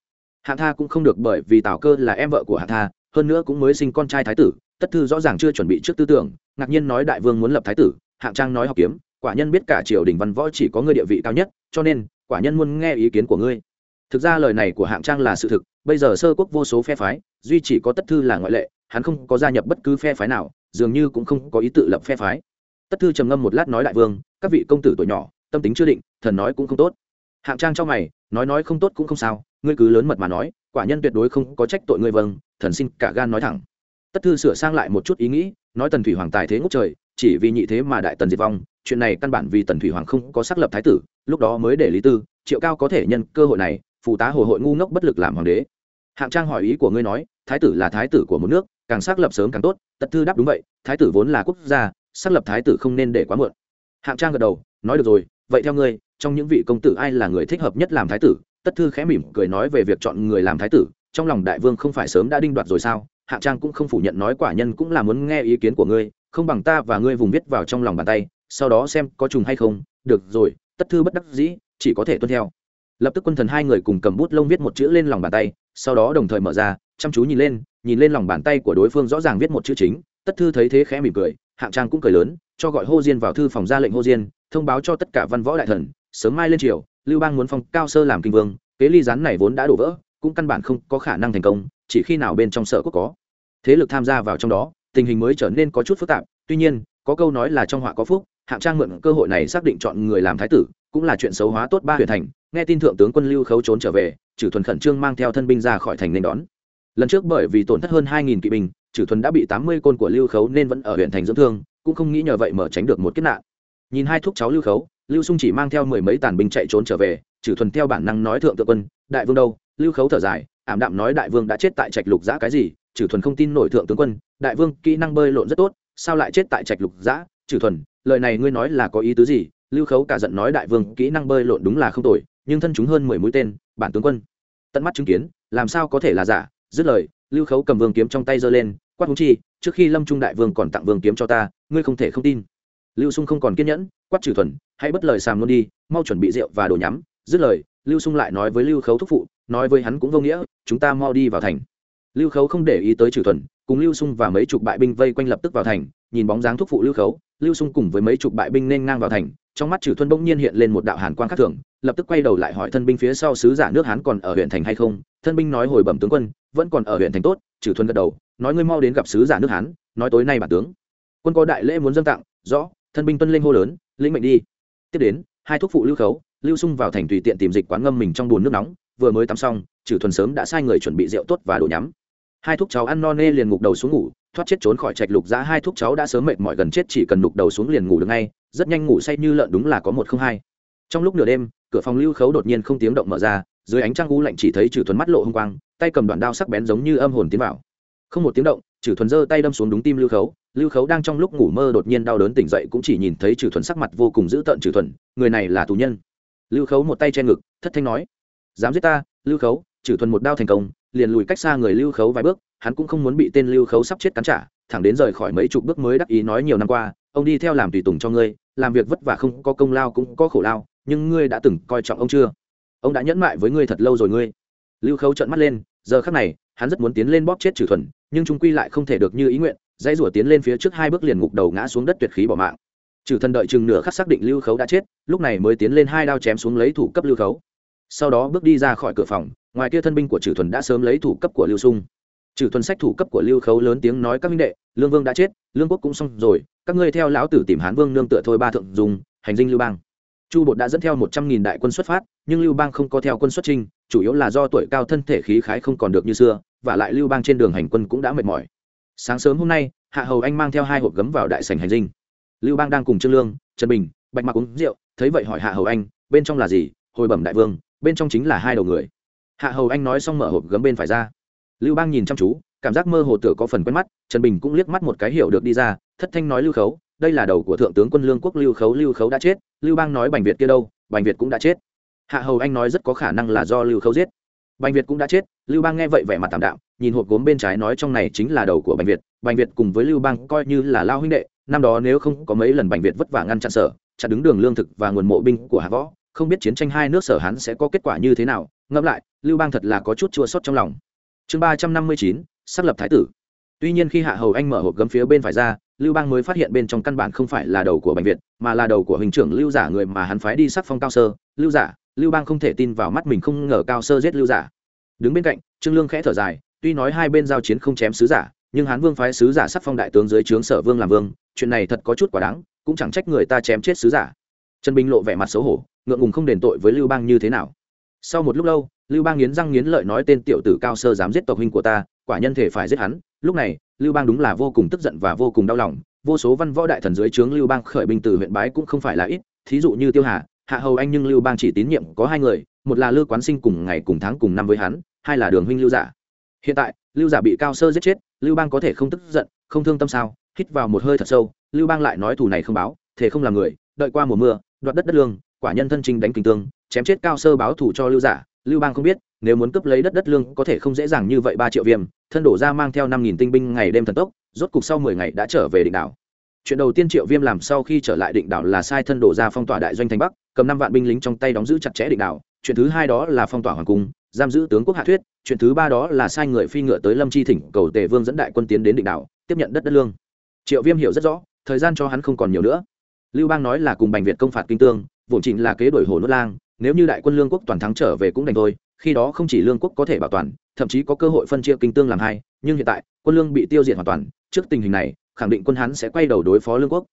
A: Hạng tha cũng không được bởi vì tào cơ là em vợ của hạng tha, hơn nữa cũng mới sinh con trai thái tử, tất thư rõ ràng chưa chuẩn bị trước tư tưởng, ngạc nhiên nói đại vương muốn lập thái tử hạng trang nói học kiếm, quả nhân biết cả triều đình văn võ chỉ có ngươi địa vị cao nhất, cho nên, quả nhân muốn nghe ý kiến của ngươi. Thực ra lời này của hạng trang là sự thực, bây giờ sơ quốc vô số phe phái, duy chỉ có tất thư là ngoại lệ, hắn không có gia nhập bất cứ phe phái nào, dường như cũng không có ý tự lập phe phái. Tất thư trầm ngâm một lát nói đại vương, các vị công tử tuổi nhỏ, tâm tính chưa định, thần nói cũng không tốt. Hạng trang cho mày, nói nói không tốt cũng không sao, ngươi cứ lớn mật mà nói, quả nhân tuyệt đối không có trách tội ngươi vâng thần xin cả gan nói thẳng. Tất thư sửa sang lại một chút ý nghĩ, nói tần thủy hoàng tài thế ngốc trời chỉ vì nhị thế mà đại tần diệt vong, chuyện này căn bản vì tần thủy hoàng không có xác lập thái tử, lúc đó mới để lý tư, triệu cao có thể nhân cơ hội này, phụ tá hồ hội ngu ngốc bất lực làm hoàng đế. Hạng trang hỏi ý của ngươi nói, thái tử là thái tử của một nước, càng xác lập sớm càng tốt tất thư đáp đúng vậy, thái tử vốn là quốc gia, xác lập thái tử không nên để quá muộn. Hạng trang gật đầu, nói được rồi, vậy theo ngươi, trong những vị công tử ai là người thích hợp nhất làm thái tử? Tất thư khẽ mỉm cười nói về việc chọn người làm thái tử, trong lòng đại vương không phải sớm đã đinh đoạt rồi sao? Hạng trang cũng không phủ nhận nói quả nhân cũng là muốn nghe ý kiến của ngươi, không bằng ta và ngươi vùng viết vào trong lòng bàn tay, sau đó xem có trùng hay không, được rồi, tất thư bất đắc dĩ, chỉ có thể tuân theo. Lập tức quân thần hai người cùng cầm bút lông viết một chữ lên lòng bàn tay, sau đó đồng thời mở ra, chăm chú nhìn lên nhìn lên lòng bàn tay của đối phương rõ ràng viết một chữ chính, tất thư thấy thế khẽ mỉm cười hạng trang cũng cười lớn, cho gọi hô diên vào thư phòng ra lệnh hô diên, thông báo cho tất cả văn võ đại thần, sớm mai lên triều, lưu bang muốn phong cao sơ làm kinh vương, kế ly gián này vốn đã đổ vỡ, cũng căn bản không có khả năng thành công, chỉ khi nào bên trong sở quốc có thế lực tham gia vào trong đó, tình hình mới trở nên có chút phức tạp, tuy nhiên, có câu nói là trong họa có phúc, hạng trang mượn cơ hội này xác định chọn người làm thái tử, cũng là chuyện xấu hóa tốt ba huyện thành, nghe tin thượng tướng quân lưu khấu trốn trở về trừ thuần khẩn trương mang theo thân binh ra khỏi thành nên đón. Lần trước bởi vì tổn thất hơn hai nghìn kỵ binh trừ thuần đã bị tám mươi côn của lưu khấu nên vẫn ở huyện thành dưỡng thương, cũng không nghĩ nhờ vậy mở tránh được một kiếp nạn. Nhìn hai thúc cháu lưu khấu, lưu sung chỉ mang theo mười mấy tàn binh chạy trốn trở về trừ thuần theo bản năng nói thượng tự quân, đại vương đâu? Lưu khấu thở dài, ảm đạm nói, đại vương đã chết tại trạch lục giã cái gì? Trừ thuần không tin nổi thượng tướng quân, đại vương, kỹ năng bơi lộn rất tốt, sao lại chết tại trạch lục giã? Trừ thuần, lời này ngươi nói là có ý tứ gì? Lưu khấu cả giận nói đại vương, kỹ năng bơi lộn đúng là không tồi, nhưng thân chúng hơn mười mũi tên, bản tướng quân. Tận mắt chứng kiến, làm sao có thể là giả? Dứt lời, lưu khấu cầm vương kiếm trong tay giơ lên, quát húng chi, trước khi lâm trung đại vương còn tặng vương kiếm cho ta, ngươi không thể không tin. Lưu sung không còn kiên nhẫn, quát trừ thuần, hãy bất lời sàm luôn đi, mau chuẩn bị rượu và đồ nhắm. Dứt lời, lưu sung lại nói với lưu khấu thúc phụ, nói với hắn cũng vô nghĩa, chúng ta mau đi vào thành lưu khấu không để ý tới trừ thuần, cùng lưu sung và mấy chục bại binh vây quanh lập tức vào thành, nhìn bóng dáng thúc phụ lưu khấu, lưu sung cùng với mấy chục bại binh nên ngang vào thành, trong mắt trừ thuần bỗng nhiên hiện lên một đạo hàn quang khắc thường, lập tức quay đầu lại hỏi thân binh phía sau sứ giả nước hán còn ở huyện thành hay không, thân binh nói hồi bẩm tướng quân, vẫn còn ở huyện thành tốt, trừ thuần gật đầu, nói ngươi mau đến gặp sứ giả nước hán, nói tối nay bản tướng. Quân có đại lễ muốn dâng tặng, rõ, thân binh tuân linh hô lớn, lĩnh mệnh đi. Tiếp đến, hai thúc phụ lưu khấu, lưu sung vào thành tùy tiện tìm dịch quán ngâm mình trong bùn nước nóng, vừa mới tắm xong, trừ thuần sớm đã sai người chuẩn bị rượu tốt và đồ nhắm hai thúc cháu ăn no nê liền ngục đầu xuống ngủ, thoát chết trốn khỏi trạch lục giã. Hai thúc cháu đã sớm mệt mỏi gần chết, chỉ cần ngục đầu xuống liền ngủ được ngay, rất nhanh ngủ say như lợn đúng là có một không hai. Trong lúc nửa đêm, cửa phòng lưu khấu đột nhiên không tiếng động mở ra, dưới ánh trăng u lạnh chỉ thấy trừ thuần mắt lộ hung quang, tay cầm đoạn đao sắc bén giống như âm hồn tiến vào. Không một tiếng động trừ thuần giơ tay đâm xuống đúng tim lưu khấu. Lưu khấu đang trong lúc ngủ mơ đột nhiên đau đớn tỉnh dậy cũng chỉ nhìn thấy trừ thuần sắc mặt vô cùng dữ tợn. Trừ thuần, người này là tù nhân. Lưu khấu một tay che ngực, thất thanh nói. Dám giết ta, lưu khấu trừ thuần một đao thành công liền lùi cách xa người lưu khấu vài bước, hắn cũng không muốn bị tên lưu khấu sắp chết cắn trả, thẳng đến rời khỏi mấy chục bước mới đắc ý nói nhiều năm qua, ông đi theo làm tùy tùng cho ngươi, làm việc vất vả không có công lao cũng có khổ lao, nhưng ngươi đã từng coi trọng ông chưa? Ông đã nhẫn mại với ngươi thật lâu rồi ngươi. Lưu khấu trợn mắt lên, giờ khắc này, hắn rất muốn tiến lên bóp chết trừ thuần, nhưng trung quy lại không thể được như ý nguyện, dãy rủa tiến lên phía trước hai bước liền ngục đầu ngã xuống đất tuyệt khí bỏ mạng. Trừ thần đợi chừng nửa khắc xác định lưu khấu đã chết, lúc này mới tiến lên hai đao chém xuống lấy thủ cấp lưu khấu sau đó bước đi ra khỏi cửa phòng, ngoài kia thân binh của trừ thuần đã sớm lấy thủ cấp của lưu sung. Trừ thuần sách thủ cấp của lưu khấu lớn tiếng nói, các minh đệ, lương vương đã chết, lương quốc cũng xong rồi, các ngươi theo lão tử tìm hán vương nương tựa thôi ba thượng dùng, hành dinh lưu bang. Chu bột đã dẫn theo một trăm nghìn đại quân xuất phát, nhưng lưu bang không có theo quân xuất trinh chủ yếu là do tuổi cao thân thể khí khái không còn được như xưa, và lại lưu bang trên đường hành quân cũng đã mệt mỏi. Sáng sớm hôm nay, hạ hầu anh mang theo hai hộp gấm vào đại sành hành dinh. Lưu bang đang cùng trương lương, trần bình, bạch mặc uống rượu, thấy vậy hỏi hạ hầu anh, bên trong là gì? Hồi bẩm đại vương bên trong chính là hai đầu người. Hạ hầu anh nói xong mở hộp gấm bên phải ra. Lưu bang nhìn chăm chú, cảm giác mơ hồ tựa có phần quen mắt, trần bình cũng liếc mắt một cái hiểu được đi ra, thất thanh nói lưu khấu, đây là đầu của thượng tướng quân lương quốc lưu khấu lưu khấu đã chết, lưu bang nói bành việt kia đâu, bành việt cũng đã chết. Hạ hầu anh nói rất có khả năng là do lưu khấu giết. Bành việt cũng đã chết, lưu bang nghe vậy vẻ mặt tảm đạm, nhìn hộp gốm bên trái nói trong này chính là đầu của bành việt bành việt cùng với lưu bang coi như là lao huynh đệ, năm đó nếu không có mấy lần bành việt vất vả ngăn chặn sở, chặn đứng đường lương thực và nguồn mộ binh của hạ võ không biết chiến tranh hai nước sở hán sẽ có kết quả như thế nào. Ngẫm lại, lưu bang thật là có chút chua sót trong lòng. Chương ba trăm năm mươi chín, xác lập thái tử. Tuy nhiên khi hạ hầu anh mở hộp gấm phía bên phải ra, lưu bang mới phát hiện bên trong căn bản không phải là đầu của bệnh viện mà là đầu của hình trưởng lưu giả người mà hắn phái đi sắc phong cao sơ, lưu giả. Lưu bang không thể tin vào mắt mình không ngờ cao sơ giết lưu giả. Đứng bên cạnh, trương lương khẽ thở dài, tuy nói hai bên giao chiến không chém sứ giả, nhưng hán vương phái sứ giả sắc phong đại tướng dưới trướng sở vương làm vương, chuyện này thật có chút quả đáng, cũng chẳng trách người ta chém chết sứ giả. Trần bình lộ vẻ mặt xấu hổ ngượng ngùng không đền tội với lưu bang như thế nào? Sau một lúc lâu, lưu bang nghiến răng nghiến lợi nói tên tiểu tử cao sơ dám giết tộc huynh của ta, quả nhân thể phải giết hắn. Lúc này, lưu bang đúng là vô cùng tức giận và vô cùng đau lòng. Vô số văn võ đại thần dưới trướng lưu bang khởi binh từ huyện bái cũng không phải là ít. Thí dụ như tiêu hà, hạ hầu anh nhưng lưu bang chỉ tín nhiệm có hai người, một là lưu quán sinh cùng ngày cùng tháng cùng năm với hắn, hai là đường huynh lưu giả. Hiện tại, lưu giả bị cao sơ giết chết, lưu bang có thể không tức giận, không thương tâm sao? Hít vào một hơi thật sâu, lưu bang lại nói thù này không báo thể không làm người, đợi qua mùa mưa, đoạt đất đất lương quả nhân thân trình đánh kinh tương, chém chết cao sơ báo thủ cho lưu giả. Lưu bang không biết, nếu muốn cướp lấy đất đất lương có thể không dễ dàng như vậy ba triệu viêm, thân đổ ra mang theo năm nghìn tinh binh ngày đêm thần tốc, rốt cục sau mười ngày đã trở về định đảo. Chuyện đầu tiên triệu viêm làm sau khi trở lại định đảo là sai thân đổ ra phong tỏa đại doanh thành bắc, cầm năm vạn binh lính trong tay đóng giữ chặt chẽ định đảo. Chuyện thứ hai đó là phong tỏa hoàng cung, giam giữ tướng quốc hạ thuyết. Chuyện thứ ba đó là sai người phi ngựa tới lâm chi thỉnh cầu tề vương dẫn đại quân tiến đến định đảo, tiếp nhận đất đất lương. Triệu viêm hiểu rất rõ, thời gian cho hắn không còn nhiều nữa. Lưu bang nói là cùng bành việt công phạt kinh tương vốn chính là kế đổi hồ nước lang, nếu như đại quân lương quốc toàn thắng trở về cũng đành thôi, khi đó không chỉ lương quốc có thể bảo toàn, thậm chí có cơ hội phân chia kinh tương làm hai, nhưng hiện tại, quân lương bị tiêu diệt hoàn toàn, trước tình hình này, khẳng định quân hán sẽ quay đầu đối phó lương quốc.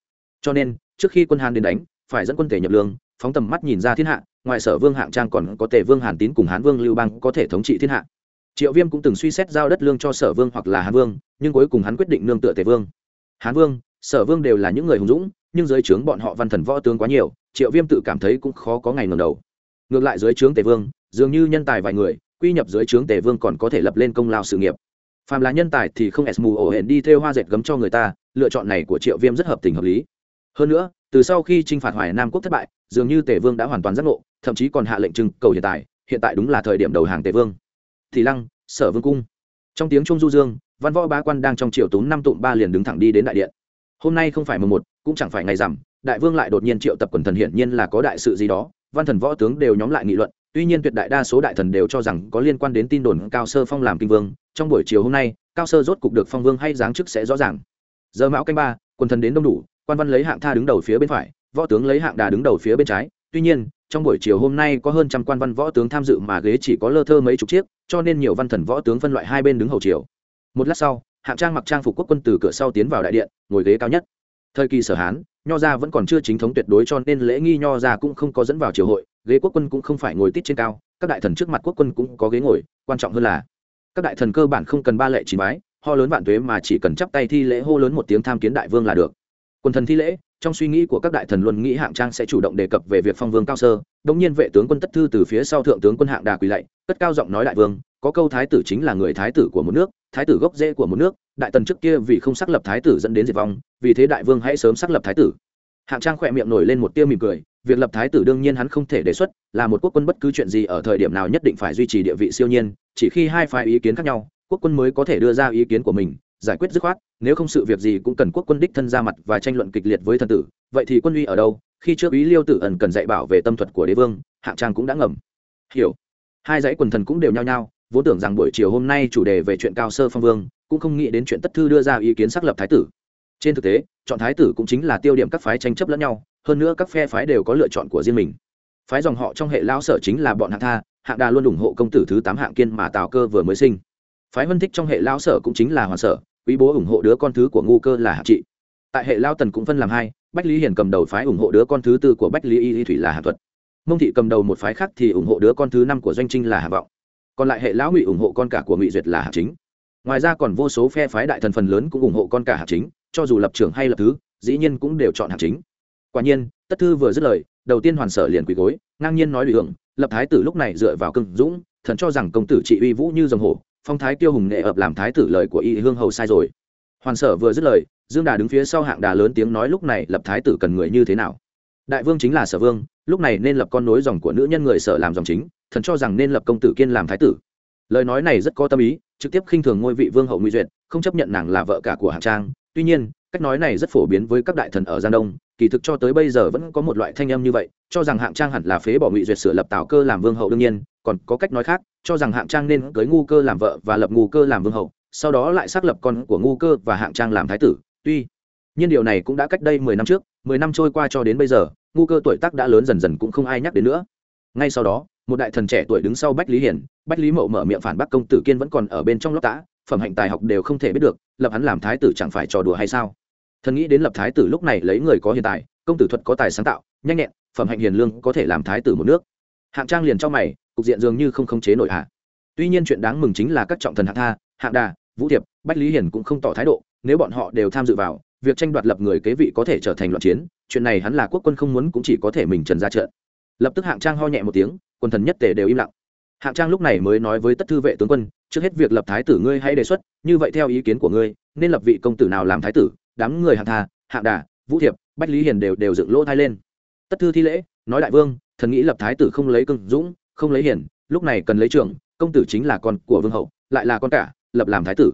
A: Cho nên, trước khi quân hán đến đánh, phải dẫn quân tể nhập lương, phóng tầm mắt nhìn ra thiên hạ ngoài sở vương hạng trang còn có tể vương hàn tín cùng hán vương lưu bang có thể thống trị thiên hạ. Triệu viêm cũng từng suy xét giao đất lương cho sở vương hoặc là hán vương, nhưng cuối cùng hắn quyết định nương tựa tề vương. Hán vương, sở vương đều là những người hùng dũng, nhưng dưới trướng bọn họ văn thần võ tướng quá nhiều triệu viêm tự cảm thấy cũng khó có ngày ngầm đầu. Ngược lại dưới trướng tề vương, dường như nhân tài vài người, quy nhập dưới trướng tề vương còn có thể lập lên công lao sự nghiệp. Phàm là nhân tài thì không s mù ổ hển đi theo hoa dệt gấm cho người ta, lựa chọn này của triệu viêm rất hợp tình hợp lý. Hơn nữa, từ sau khi t r i n h phạt hoài nam quốc thất bại, dường như tề vương đã hoàn toàn giác ngộ, thậm chí còn hạ lệnh trưng cầu hiện tại hiện tại đúng là thời điểm đầu hàng tề vương. Thì lăng, sở vương cung. Trong tiếng trung du dương, văn võ bá quan đang trong triều tốn năm tụm ba liền đứng thẳng đi đến đại điện. Hôm nay không phải mùng một, cũng chẳng phải ngày rằm đại vương lại đột nhiên triệu tập quần thần hiển nhiên là có đại sự gì đó, văn thần võ tướng đều nhóm lại nghị luận, tuy nhiên tuyệt đại đa số đại thần đều cho rằng có liên quan đến tin đồn cao sơ phong làm kinh vương, trong buổi chiều hôm nay, cao sơ rốt cục được phong vương hay giáng chức sẽ rõ ràng. Giờ mão canh ba, quần thần đến đông đủ, quan văn lấy hạng tha đứng đầu phía bên phải, võ tướng lấy hạng đà đứng đầu phía bên trái, tuy nhiên, trong buổi chiều hôm nay có hơn trăm quan văn võ tướng tham dự mà ghế chỉ có lơ thơ mấy chục chiếc, cho nên nhiều văn thần võ tướng phân loại hai bên đứng hầu chiều một lát sau, hạng trang mặc trang phục quốc quân từ cửa sau tiến vào đại điện, ngồi ghế cao nhất. Thời kỳ sở hán nho gia vẫn còn chưa chính thống tuyệt đối cho nên lễ nghi nho gia cũng không có dẫn vào triều hội, ghế quốc quân cũng không phải ngồi tít trên cao, các đại thần trước mặt quốc quân cũng có ghế ngồi, quan trọng hơn là các đại thần cơ bản không cần ba lệ chín bái ho lớn vạn tuế mà chỉ cần chắp tay thi lễ hô lớn một tiếng tham kiến đại vương là được. Quân thần thi lễ, trong suy nghĩ của các đại thần luôn nghĩ hạng trang sẽ chủ động đề cập về việc phong vương cao sơ, đống nhiên vệ tướng quân tất thư từ phía sau thượng tướng quân hạng đà quỳ lạy, cất cao giọng nói đại vương, có câu thái tử chính là người thái tử của một nước thái tử gốc rễ của một nước, đại tần trước kia vì không xác lập thái tử dẫn đến diệt vong, vì thế đại vương hãy sớm xác lập thái tử. Hạng trang khỏe miệng nổi lên một tia mỉm cười, việc lập thái tử đương nhiên hắn không thể đề xuất, là một quốc quân bất cứ chuyện gì ở thời điểm nào nhất định phải duy trì địa vị siêu nhiên, chỉ khi hai phái ý kiến khác nhau, quốc quân mới có thể đưa ra ý kiến của mình, giải quyết dứt khoát, nếu không sự việc gì cũng cần quốc quân đích thân ra mặt và tranh luận kịch liệt với thần tử, vậy thì quân uy ở đâu? Khi trước ý liêu tử ẩn cần dạy bảo về tâm thuật của đế vương, hạng trang cũng đã ngầm. Hiểu. Hai dãy quần thần cũng đều nhao nhao vốn tưởng rằng buổi chiều hôm nay chủ đề về chuyện cao sơ phong vương, cũng không nghĩ đến chuyện tất thư đưa ra ý kiến xác lập thái tử. Trên thực tế, chọn thái tử cũng chính là tiêu điểm các phái tranh chấp lẫn nhau, hơn nữa các phe phái đều có lựa chọn của riêng mình. Phái dòng họ trong hệ lao sở chính là bọn hạng tha, hạng đà luôn ủng hộ công tử thứ tám hạng kiên mà tào cơ vừa mới sinh. Phái vân thích trong hệ lao sở cũng chính là hoàn sở, quý bố ủng hộ đứa con thứ của ngu cơ là hạng trị. Tại hệ lao tần cũng phân làm hai, bách lý hiền cầm đầu phái ủng hộ đứa con thứ tư của bách lý y thủy là hạng thuật. Mông thị cầm đầu một phái khác thì ủng hộ đứa con thứ năm của doanh trinh là hạng vọng còn lại hệ lão ngụy ủng hộ con cả của ngụy duyệt là hạt chính. Ngoài ra còn vô số phe phái đại thần phần lớn cũng ủng hộ con cả hạt chính, cho dù lập trường hay lập thứ, dĩ nhiên cũng đều chọn hạt chính. Quả nhiên, tất thư vừa dứt lời, đầu tiên hoàn sở liền quỳ gối, ngang nhiên nói bị hưởng, lập thái tử lúc này dựa vào cưng dũng, thần cho rằng công tử trị uy vũ như dòng hổ, phong thái tiêu hùng nghệ ập làm thái tử lời của y hương hầu sai rồi. Hoàn sở vừa dứt lời, dương đà đứng phía sau hạng đà lớn tiếng nói lúc này lập thái tử cần người như thế nào? Đại vương chính là sở vương lúc này nên lập con nối dòng của nữ nhân người sở làm dòng chính, thần cho rằng nên lập công tử kiên làm thái tử. Lời nói này rất có tâm ý, trực tiếp khinh thường ngôi vị vương hậu nguy duyệt, không chấp nhận nàng là vợ cả của hạng trang. Tuy nhiên, cách nói này rất phổ biến với các đại thần ở giang đông, kỳ thực cho tới bây giờ vẫn có một loại thanh âm như vậy, cho rằng hạng trang hẳn là phế bỏ ngụy duyệt sửa lập tào cơ làm vương hậu đương nhiên, còn có cách nói khác, cho rằng hạng trang nên cưới ngu cơ làm vợ và lập ngu cơ làm vương hậu, sau đó lại xác lập con của ngu cơ và hạng trang làm thái tử. Tuy nhiên điều này cũng đã cách đây mười năm trước, mười năm trôi qua cho đến bây giờ ngu cơ tuổi tác đã lớn dần dần cũng không ai nhắc đến nữa. Ngay sau đó một đại thần trẻ tuổi đứng sau bách lý hiển bách lý mậu mở miệng phản bác công tử kiên vẫn còn ở bên trong lóc tã phẩm hạnh tài học đều không thể biết được lập hắn làm thái tử chẳng phải trò đùa hay sao? Thần nghĩ đến lập thái tử lúc này lấy người có hiện tài, công tử thuật có tài sáng tạo nhanh nhẹn phẩm hạnh hiền lương có thể làm thái tử một nước. Hạng trang liền trong mày cục diện dường như không khống chế nổi hạ tuy nhiên chuyện đáng mừng chính là các trọng thần hạng tha hạng đà vũ thiệp bách lý hiền cũng không tỏ thái độ nếu bọn họ đều tham dự vào việc tranh đoạt lập người kế vị có thể trở thành loạn chiến chuyện này hắn là quốc quân không muốn cũng chỉ có thể mình trần ra trận. Lập tức hạng trang ho nhẹ một tiếng quân thần nhất tề đều im lặng. Hạng trang lúc này mới nói với tất thư vệ tướng quân trước hết việc lập thái tử ngươi hãy đề xuất như vậy theo ý kiến của ngươi nên lập vị công tử nào làm thái tử đám người hạng thà hạng đà vũ thiệp bách lý hiền đều đều dựng lỗ thai lên. Tất thư thi lễ nói đại vương thần nghĩ lập thái tử không lấy cưng dũng không lấy hiền lúc này cần lấy trưởng công tử chính là con của vương hậu lại là con cả lập làm thái tử.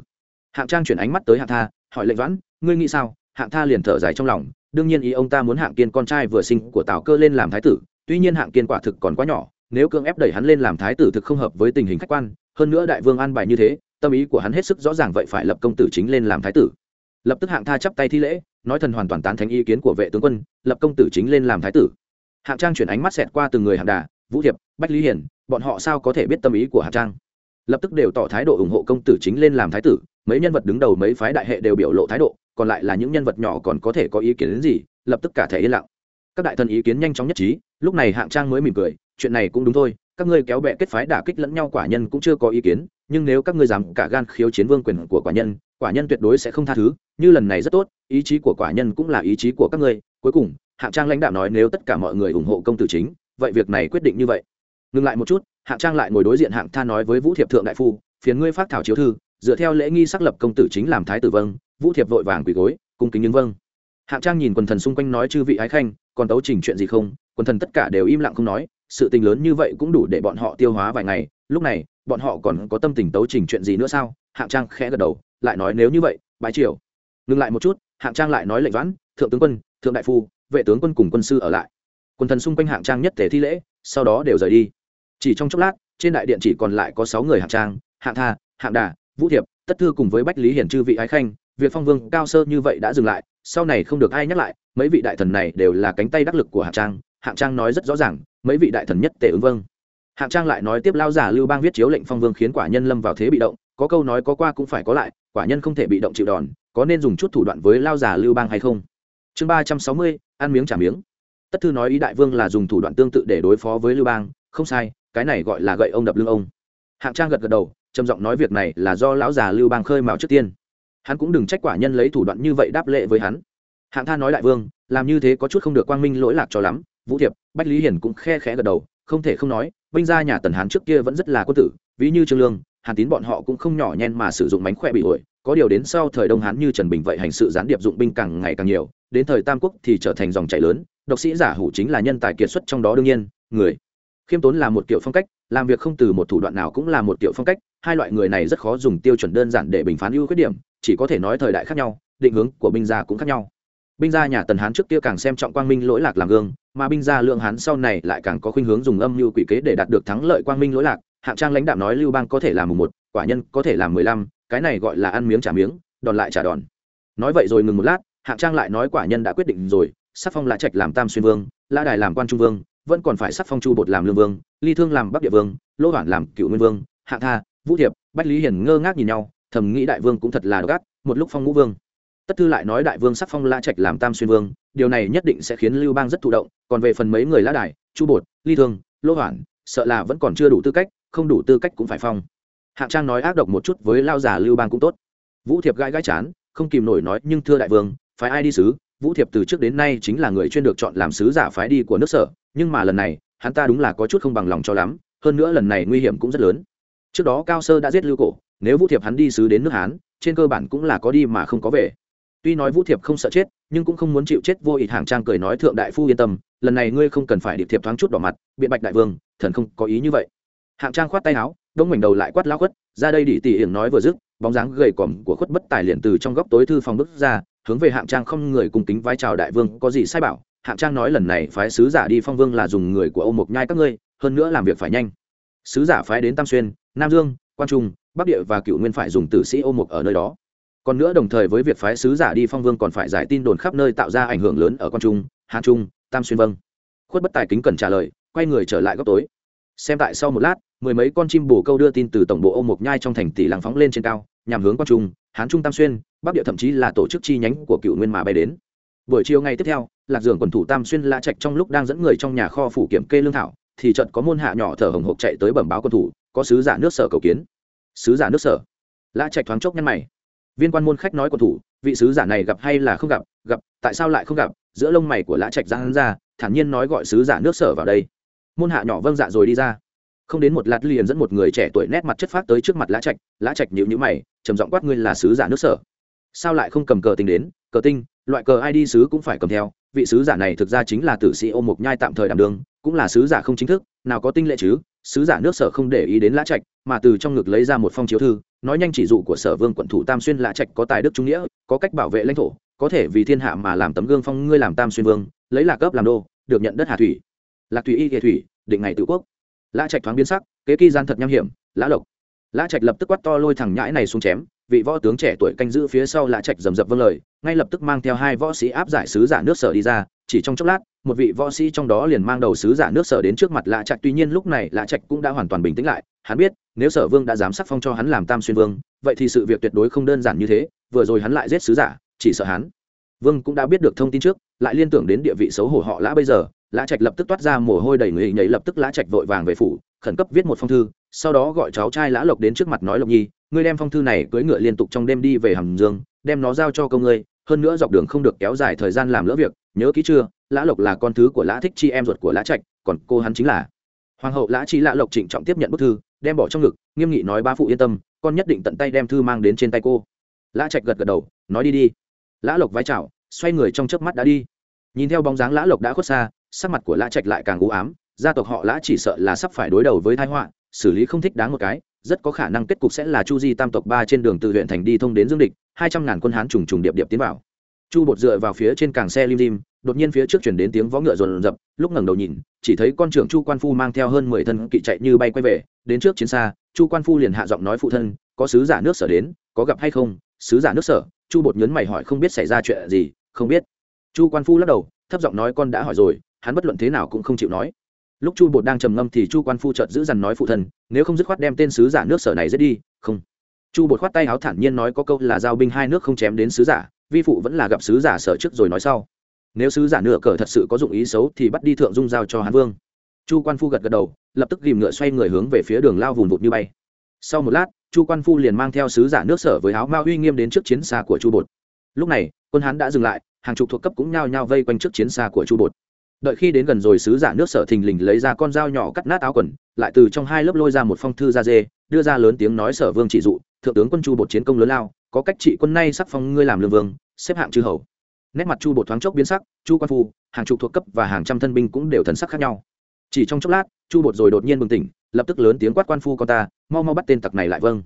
A: Hạng trang chuyển ánh mắt tới hạng tha hỏi lệnh vãn, ngươi nghĩ sao? Hạng tha liền thở dài trong lòng, đương nhiên ý ông ta muốn hạng kiên con trai vừa sinh của tào cơ lên làm thái tử, tuy nhiên hạng kiên quả thực còn quá nhỏ, nếu cưỡng ép đẩy hắn lên làm thái tử thực không hợp với tình hình khách quan, hơn nữa đại vương an bài như thế, tâm ý của hắn hết sức rõ ràng vậy phải lập công tử chính lên làm thái tử. Lập tức hạng tha chắp tay thi lễ, nói thần hoàn toàn tán thành ý kiến của vệ tướng quân, lập công tử chính lên làm thái tử. Hạng trang chuyển ánh mắt xẹt qua từng người hạng đà, vũ thiệp bách lý hiển, bọn họ sao có thể biết tâm ý của hạng trang? Lập tức đều tỏ thái độ ủng hộ công tử chính lên làm thái tử, mấy nhân vật đứng đầu mấy phái đại hệ đều biểu lộ thái độ còn lại là những nhân vật nhỏ còn có thể có ý kiến đến gì, lập tức cả thể yên lặng. Các đại thần ý kiến nhanh chóng nhất trí, lúc này hạng trang mới mỉm cười, chuyện này cũng đúng thôi, các ngươi kéo bè kết phái đả kích lẫn nhau quả nhân cũng chưa có ý kiến, nhưng nếu các ngươi dám cả gan khiếu chiến vương quyền của quả nhân quả nhân tuyệt đối sẽ không tha thứ, như lần này rất tốt, ý chí của quả nhân cũng là ý chí của các ngươi. Cuối cùng, hạng trang lãnh đạo nói nếu tất cả mọi người ủng hộ công tử chính, vậy việc này quyết định như vậy. Ngừng lại một chút, hạng trang lại ngồi đối diện hạng tha nói với vũ thiệp thượng đại phu, phiền ngươi phát thảo chiếu thư, dựa theo lễ nghi xác lập công tử chính làm thái tử vâng vũ thiệp vội vàng quỳ gối cung kính những vâng. Hạng trang nhìn quần thần xung quanh nói chư vị ái khanh còn tấu trình chuyện gì không? Quần thần tất cả đều im lặng không nói sự tình lớn như vậy cũng đủ để bọn họ tiêu hóa vài ngày. Lúc này bọn họ còn có tâm tình tấu trình chuyện gì nữa sao? Hạng trang khẽ gật đầu lại nói nếu như vậy bái triều. Ngừng lại một chút hạng trang lại nói lệnh vãn, thượng tướng quân thượng đại phu vệ tướng quân cùng quân sư ở lại. Quần thần xung quanh hạng trang nhất thể thi lễ sau đó đều rời đi. Chỉ trong chốc lát trên đại điện chỉ còn lại có sáu người hạng trang hạng tha hạng đà vũ thiệp tất thư cùng với bách lý hiển chư vị ái khanh việc phong vương cao sơ như vậy đã dừng lại, sau này không được ai nhắc lại, mấy vị đại thần này đều là cánh tay đắc lực của hạng trang hạng trang nói rất rõ ràng, mấy vị đại thần nhất tề ứng vâng. Hạng trang lại nói tiếp lao giả lưu bang viết chiếu lệnh phong vương khiến quả nhân lâm vào thế bị động, có câu nói có qua cũng phải có lại, quả nhân không thể bị động chịu đòn, có nên dùng chút thủ đoạn với lao giả lưu bang hay không? Chương ba trăm sáu mươi, ăn miếng trả miếng. Tất thư nói ý đại vương là dùng thủ đoạn tương tự để đối phó với lưu bang, không sai, cái này gọi là gậy ông đập lưng ông. Hạng trang gật gật đầu, trầm giọng nói việc này là do lão già lưu bang khơi mào trước tiên hắn cũng đừng trách quả nhân lấy thủ đoạn như vậy đáp lệ với hắn. Hạng tha nói đại vương, làm như thế có chút không được quang minh lỗi lạc cho lắm. Vũ thiệp, bách lý hiển cũng khe khẽ gật đầu, không thể không nói, binh gia nhà tần hán trước kia vẫn rất là quân tử, ví như trương lương, hàn tín bọn họ cũng không nhỏ nhen mà sử dụng mánh khỏe bị ổi, có điều đến sau thời đông hán như trần bình vậy hành sự gián điệp dụng binh càng ngày càng nhiều, đến thời tam quốc thì trở thành dòng chảy lớn, độc sĩ giả hủ chính là nhân tài kiệt xuất trong đó đương nhiên, người. Khiêm tốn là một kiểu phong cách, làm việc không từ một thủ đoạn nào cũng là một kiểu phong cách, hai loại người này rất khó dùng tiêu chuẩn đơn giản để bình phán ưu khuyết điểm chỉ có thể nói thời đại khác nhau, định hướng của binh gia cũng khác nhau. Binh gia nhà tần hán trước kia càng xem trọng quang minh lỗi lạc làm gương, mà binh gia lượng hán sau này lại càng có khuynh hướng dùng âm mưu quỷ kế để đạt được thắng lợi quang minh lỗi lạc. Hạng trang lãnh đạo nói lưu bang có thể làm mùng một, quả nhân có thể làm mười lăm, cái này gọi là ăn miếng trả miếng, đòn lại trả đòn. Nói vậy rồi ngừng một lát, hạng trang lại nói quả nhân đã quyết định rồi, sắc phong lã trạch làm tam xuyên vương, lã đài làm quan trung vương, vẫn còn phải sắc phong chu bột làm lương vương, ly thương làm bắc địa vương lỗ hoản làm cựu nguyên vương, hạng tha, vũ thiệp, bách lý hiền ngơ ngác nhìn nhau thầm nghĩ đại vương cũng thật là gắt, một lúc phong ngũ vương. Tất thư lại nói đại vương sắc phong la trạch làm tam xuyên vương điều này nhất định sẽ khiến lưu bang rất thụ động còn về phần mấy người lã đài chu bột ly thương lỗ hoản sợ là vẫn còn chưa đủ tư cách không đủ tư cách cũng phải phong. Hạng trang nói ác độc một chút với lao giả lưu bang cũng tốt. Vũ thiệp gãi gãi chán không kìm nổi nói nhưng thưa đại vương phái ai đi sứ? Vũ thiệp từ trước đến nay chính là người chuyên được chọn làm sứ giả phái đi của nước sở nhưng mà lần này hắn ta đúng là có chút không bằng lòng cho lắm hơn nữa lần này nguy hiểm cũng rất lớn. Trước đó cao sơ đã giết lưu cổ nếu vũ thiệp hắn đi sứ đến nước hán, trên cơ bản cũng là có đi mà không có về. Tuy nói vũ thiệp không sợ chết, nhưng cũng không muốn chịu chết vô ý hàng trang cười nói thượng đại phu yên tâm, lần này ngươi không cần phải điệp thiệp thoáng chút đỏ mặt, biện bạch đại vương, thần không có ý như vậy. Hạng trang khoát tay áo, đông mảnh đầu lại quát lao khuất, ra đây đỉ tỉ hiển nói vừa dứt, bóng dáng gầy còm của khuất bất tài liền từ trong góc tối thư phòng bước ra, hướng về hạng trang không người cùng kính vai chào đại vương, có gì sai bảo? Hạng trang nói lần này phái sứ giả đi phong vương là dùng người của ông mộc nhai các ngươi, hơn nữa làm việc phải nhanh. Sứ giả phái đến tam xuyên, nam dương, quan trung bắc địa và cựu nguyên phải dùng tử sĩ ô mục ở nơi đó. Còn nữa đồng thời với việc phái sứ giả đi phong vương còn phải giải tin đồn khắp nơi tạo ra ảnh hưởng lớn ở quan trung, hà trung, tam xuyên vâng. Khuất bất tài kính cần trả lời, quay người trở lại góc tối. Xem tại sau một lát, mười mấy con chim bồ câu đưa tin từ tổng bộ ô mộc nhai trong thành tỷ làng phóng lên trên cao, nhằm hướng quan trung, hán trung, tam xuyên, bắc địa thậm chí là tổ chức chi nhánh của cựu nguyên mà bay đến. Buổi chiều ngày tiếp theo, lạc dường quần thủ tam xuyên lạ trạch trong lúc đang dẫn người trong nhà kho phủ kiểm kê lương thảo, thì trận có môn hạ nhỏ thở hồng hộc chạy tới bẩm báo quân thủ, có sứ giả nước sở cầu kiến sứ giả nước sở. Lã trạch thoáng chốc nhăn mày. Viên quan môn khách nói của thủ, vị sứ giả này gặp hay là không gặp gặp, tại sao lại không gặp? Giữa lông mày của lã trạch giang ra, thản nhiên nói gọi sứ giả nước sở vào đây. Môn hạ nhỏ vâng dạ rồi đi ra. Không đến một lát liền dẫn một người trẻ tuổi nét mặt chất phát tới trước mặt lã trạch. Lã trạch nhịu nhữ mày, trầm giọng quát ngươi là sứ giả nước sở. Sao lại không cầm cờ tinh đến? Cờ tinh, loại cờ ai đi sứ cũng phải cầm theo. Vị sứ giả này thực ra chính là tử sĩ ô mục nhai tạm thời đảm đương, cũng là sứ giả không chính thức, nào có tinh lệ chứ? Sứ giả nước sở không để ý đến lã trạch, mà từ trong ngực lấy ra một phong chiếu thư, nói nhanh chỉ dụ của sở vương quận thủ tam xuyên lã trạch có tài đức trung nghĩa, có cách bảo vệ lãnh thổ, có thể vì thiên hạ mà làm tấm gương phong ngươi làm tam xuyên vương, lấy lạc cấp làm đô, được nhận đất hà thủy. Lạc thủy y hệ thủy, định ngày tự quốc. Lã trạch thoáng biến sắc, kế kỳ gian thật nham hiểm, lã lộc. Lã trạch lập tức quát to lôi thằng nhãi này xuống chém, vị võ tướng trẻ tuổi canh giữ phía sau lã trạch rầm rập vâng lời, ngay lập tức mang theo hai võ sĩ áp giải sứ giả nước sở đi ra, chỉ trong chốc lát một vị võ sĩ trong đó liền mang đầu sứ giả nước sở đến trước mặt lạ trạch. Tuy nhiên lúc này lạ trạch cũng đã hoàn toàn bình tĩnh lại. Hắn biết, nếu sở vương đã dám sắc phong cho hắn làm tam xuyên vương, vậy thì sự việc tuyệt đối không đơn giản như thế. Vừa rồi hắn lại giết sứ giả, chỉ sợ hắn. Vương cũng đã biết được thông tin trước, lại liên tưởng đến địa vị xấu hổ họ lã bây giờ. Lã trạch lập tức toát ra mồ hôi đầy người, nhảy lập tức lã trạch vội vàng về phủ, khẩn cấp viết một phong thư, sau đó gọi cháu trai lã lộc đến trước mặt nói, lộc nhi, ngươi đem phong thư này cưỡi ngựa liên tục trong đêm đi về hàm dương, đem nó giao cho công ngươi. Hơn nữa dọc đường không được kéo dài thời gian làm lỡ việc, nhớ kỹ chưa? Lã lộc là con thứ của lã thích chi, em ruột của lã trạch, còn cô hắn chính là. Hoàng hậu lã chi, lã lộc trịnh trọng tiếp nhận bức thư, đem bỏ trong ngực, nghiêm nghị nói ba phụ yên tâm, con nhất định tận tay đem thư mang đến trên tay cô. Lã trạch gật gật đầu, nói đi đi. Lã lộc vai chào, xoay người trong chớp mắt đã đi. Nhìn theo bóng dáng lã lộc đã khuất xa, sắc mặt của lã trạch lại càng u ám, gia tộc họ lã chỉ sợ là sắp phải đối đầu với thái họa, xử lý không thích đáng một cái, rất có khả năng kết cục sẽ là chu di tam tộc ba trên đường từ huyện thành đi thông đến dương địch, hai trăm ngàn quân hán trùng trùng điệp điệp tiến vào chu bột dựa vào phía trên càng xe lim dim, đột nhiên phía trước chuyển đến tiếng vó ngựa rồn rập, lúc ngẩng đầu nhìn, chỉ thấy con trưởng chu quan phu mang theo hơn mười thân kỵ chạy như bay quay về, đến trước chiến xa, chu quan phu liền hạ giọng nói phụ thân, có sứ giả nước sở đến, có gặp hay không? Sứ giả nước sở? Chu bột nhấn mày hỏi, không biết xảy ra chuyện gì? Không biết. Chu quan phu lắc đầu, thấp giọng nói, con đã hỏi rồi, hắn bất luận thế nào cũng không chịu nói. Lúc chu bột đang trầm ngâm thì chu quan phu chợt giữ dằn nói, phụ thân, nếu không dứt khoát đem tên sứ giả nước sở này giết đi. Không. Chu bột khoát tay áo thản nhiên nói, có câu là giao binh hai nước không chém đến sứ giả vi phụ vẫn là gặp sứ giả sở trước rồi nói sau. Nếu sứ giả nửa cờ thật sự có dụng ý xấu thì bắt đi thượng dung giao cho hán vương. Chu quan phu gật gật đầu, lập tức ghìm ngựa xoay người hướng về phía đường lao vùng vụt như bay. Sau một lát, chu quan phu liền mang theo sứ giả nước sở với áo ma uy nghiêm đến trước chiến xa của chu bột. Lúc này, quân hán đã dừng lại, hàng chục thuộc cấp cũng nhao nhao vây quanh trước chiến xa của chu bột. Đợi khi đến gần rồi sứ giả nước sở thình lình lấy ra con dao nhỏ cắt nát áo quần, lại từ trong hai lớp lôi ra một phong thư da dê, đưa ra lớn tiếng nói sở vương chỉ dụ, thượng tướng quân chu bột chiến công lớn lao có cách trị quân nay sắc phong ngươi làm lương vương, xếp hạng chư hầu. Nét mặt chu bột thoáng chốc biến sắc, chu quan phu, hàng chục thuộc cấp và hàng trăm thân binh cũng đều thần sắc khác nhau. Chỉ trong chốc lát, chu bột rồi đột nhiên bừng tỉnh, lập tức lớn tiếng quát quan phu con ta, mau mau bắt tên tặc này lại vâng.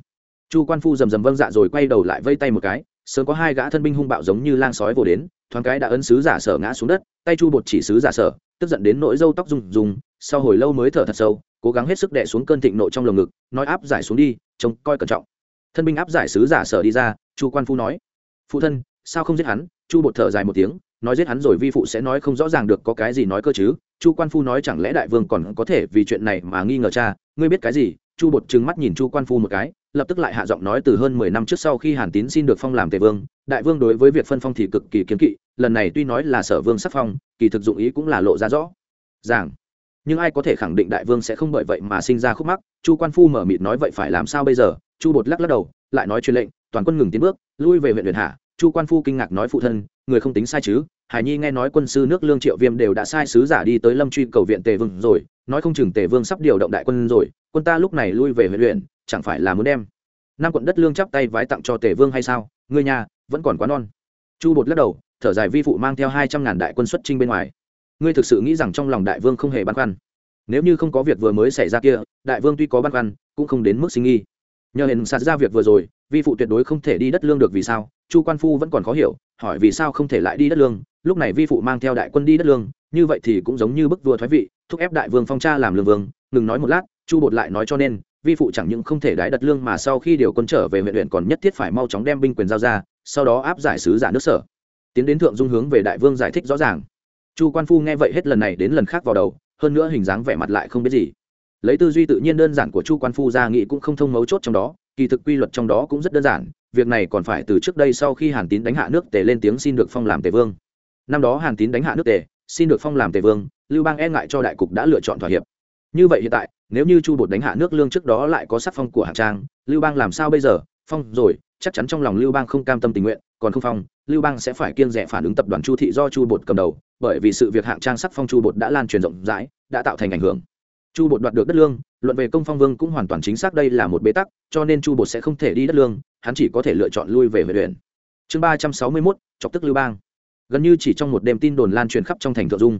A: Chu quan phu rầm rầm vâng dạ rồi quay đầu lại vây tay một cái, sớm có hai gã thân binh hung bạo giống như lang sói vồ đến, thoáng cái đã ấn sứ giả sở ngã xuống đất, tay chu bột chỉ sứ giả sở, tức giận đến nỗi râu tóc rùng rùng sau hồi lâu mới thở thật sâu, cố gắng hết sức đè xuống cơn thịnh nộ trong lồng ngực, nói áp giải xuống đi, trông coi cẩn trọng thân binh áp giải sứ giả sở đi ra, chu quan phu nói, phụ thân, sao không giết hắn? Chu bột thở dài một tiếng, nói giết hắn rồi vi phụ sẽ nói không rõ ràng được có cái gì nói cơ chứ. Chu quan phu nói chẳng lẽ đại vương còn có thể vì chuyện này mà nghi ngờ cha? Ngươi biết cái gì? Chu bột trừng mắt nhìn chu quan phu một cái, lập tức lại hạ giọng nói từ hơn mười năm trước sau khi hàn tín xin được phong làm tề vương, đại vương đối với việc phân phong thì cực kỳ kiếm kỵ, lần này tuy nói là sở vương sắc phong, kỳ thực dụng ý cũng là lộ ra rõ ràng nhưng ai có thể khẳng định đại vương sẽ không bởi vậy mà sinh ra khúc mắc? Chu quan phu mở mịt nói, vậy phải làm sao bây giờ? Chu bột lắc lắc đầu, lại nói truyền lệnh, toàn quân ngừng tiến bước, lui về huyện huyện hạ. Chu quan phu kinh ngạc nói, phụ thân, người không tính sai chứ? Hải nhi nghe nói quân sư nước lương triệu viêm đều đã sai sứ giả đi tới lâm truy cầu viện tề vương rồi, nói không chừng tề vương sắp điều động đại quân rồi, quân ta lúc này lui về huyện huyện chẳng phải là muốn đem năm quận đất lương chắp tay vái tặng cho tề vương hay sao? Người nhà vẫn còn quá non. Chu bột lắc đầu, thở dài, vi phụ mang theo hai trăm ngàn đại quân xuất trinh bên ngoài ngươi thực sự nghĩ rằng trong lòng đại vương không hề băn khoăn? Nếu như không có việc vừa mới xảy ra kia, đại vương tuy có băn khoăn, cũng không đến mức sinh nghi. Nhờ hiện sạt ra việc vừa rồi, vi phụ tuyệt đối không thể đi đất lương được vì sao? Chu quan phu vẫn còn khó hiểu, hỏi vì sao không thể lại đi đất lương? Lúc này vi phụ mang theo đại quân đi đất lương, như vậy thì cũng giống như bức vua thoái vị, thúc ép đại vương phong cha làm lương vương. Ngừng nói một lát, chu bột lại nói cho nên, vi phụ chẳng những không thể đái đất lương mà sau khi điều quân trở về huyện huyện còn nhất thiết phải mau chóng đem binh quyền giao ra, sau đó áp giải sứ giả nước sở. Tiến đến thượng dung hướng về đại vương giải thích rõ ràng chu quan phu nghe vậy hết lần này đến lần khác vào đầu, hơn nữa hình dáng vẻ mặt lại không biết gì. Lấy tư duy tự nhiên đơn giản của chu quan phu ra nghĩ cũng không thông mấu chốt trong đó, kỳ thực quy luật trong đó cũng rất đơn giản, việc này còn phải từ trước đây sau khi hàn tín đánh hạ nước tề lên tiếng xin được phong làm tề vương. Năm đó hàn tín đánh hạ nước tề, xin được phong làm tề vương, lưu bang e ngại cho đại cục đã lựa chọn thỏa hiệp. Như vậy hiện tại, nếu như chu bột đánh hạ nước lương trước đó lại có sắc phong của hạng trang, lưu bang làm sao bây giờ? Phong rồi, chắc chắn trong lòng lưu bang không cam tâm tình nguyện còn không phong, lưu bang sẽ phải kiêng rẻ phản ứng tập đoàn chu thị do chu bột cầm đầu, bởi vì sự việc hạng trang sắc phong chu bột đã lan truyền rộng rãi, đã tạo thành ảnh hưởng. Chu bột đoạt được đất lương, luận về công phong vương cũng hoàn toàn chính xác đây là một bế tắc, cho nên chu bột sẽ không thể đi đất lương, hắn chỉ có thể lựa chọn lui về huệ luyện. chương ba trăm sáu mươi mốt, chọc tức lưu bang. Gần như chỉ trong một đêm tin đồn lan truyền khắp trong thành thượng dung.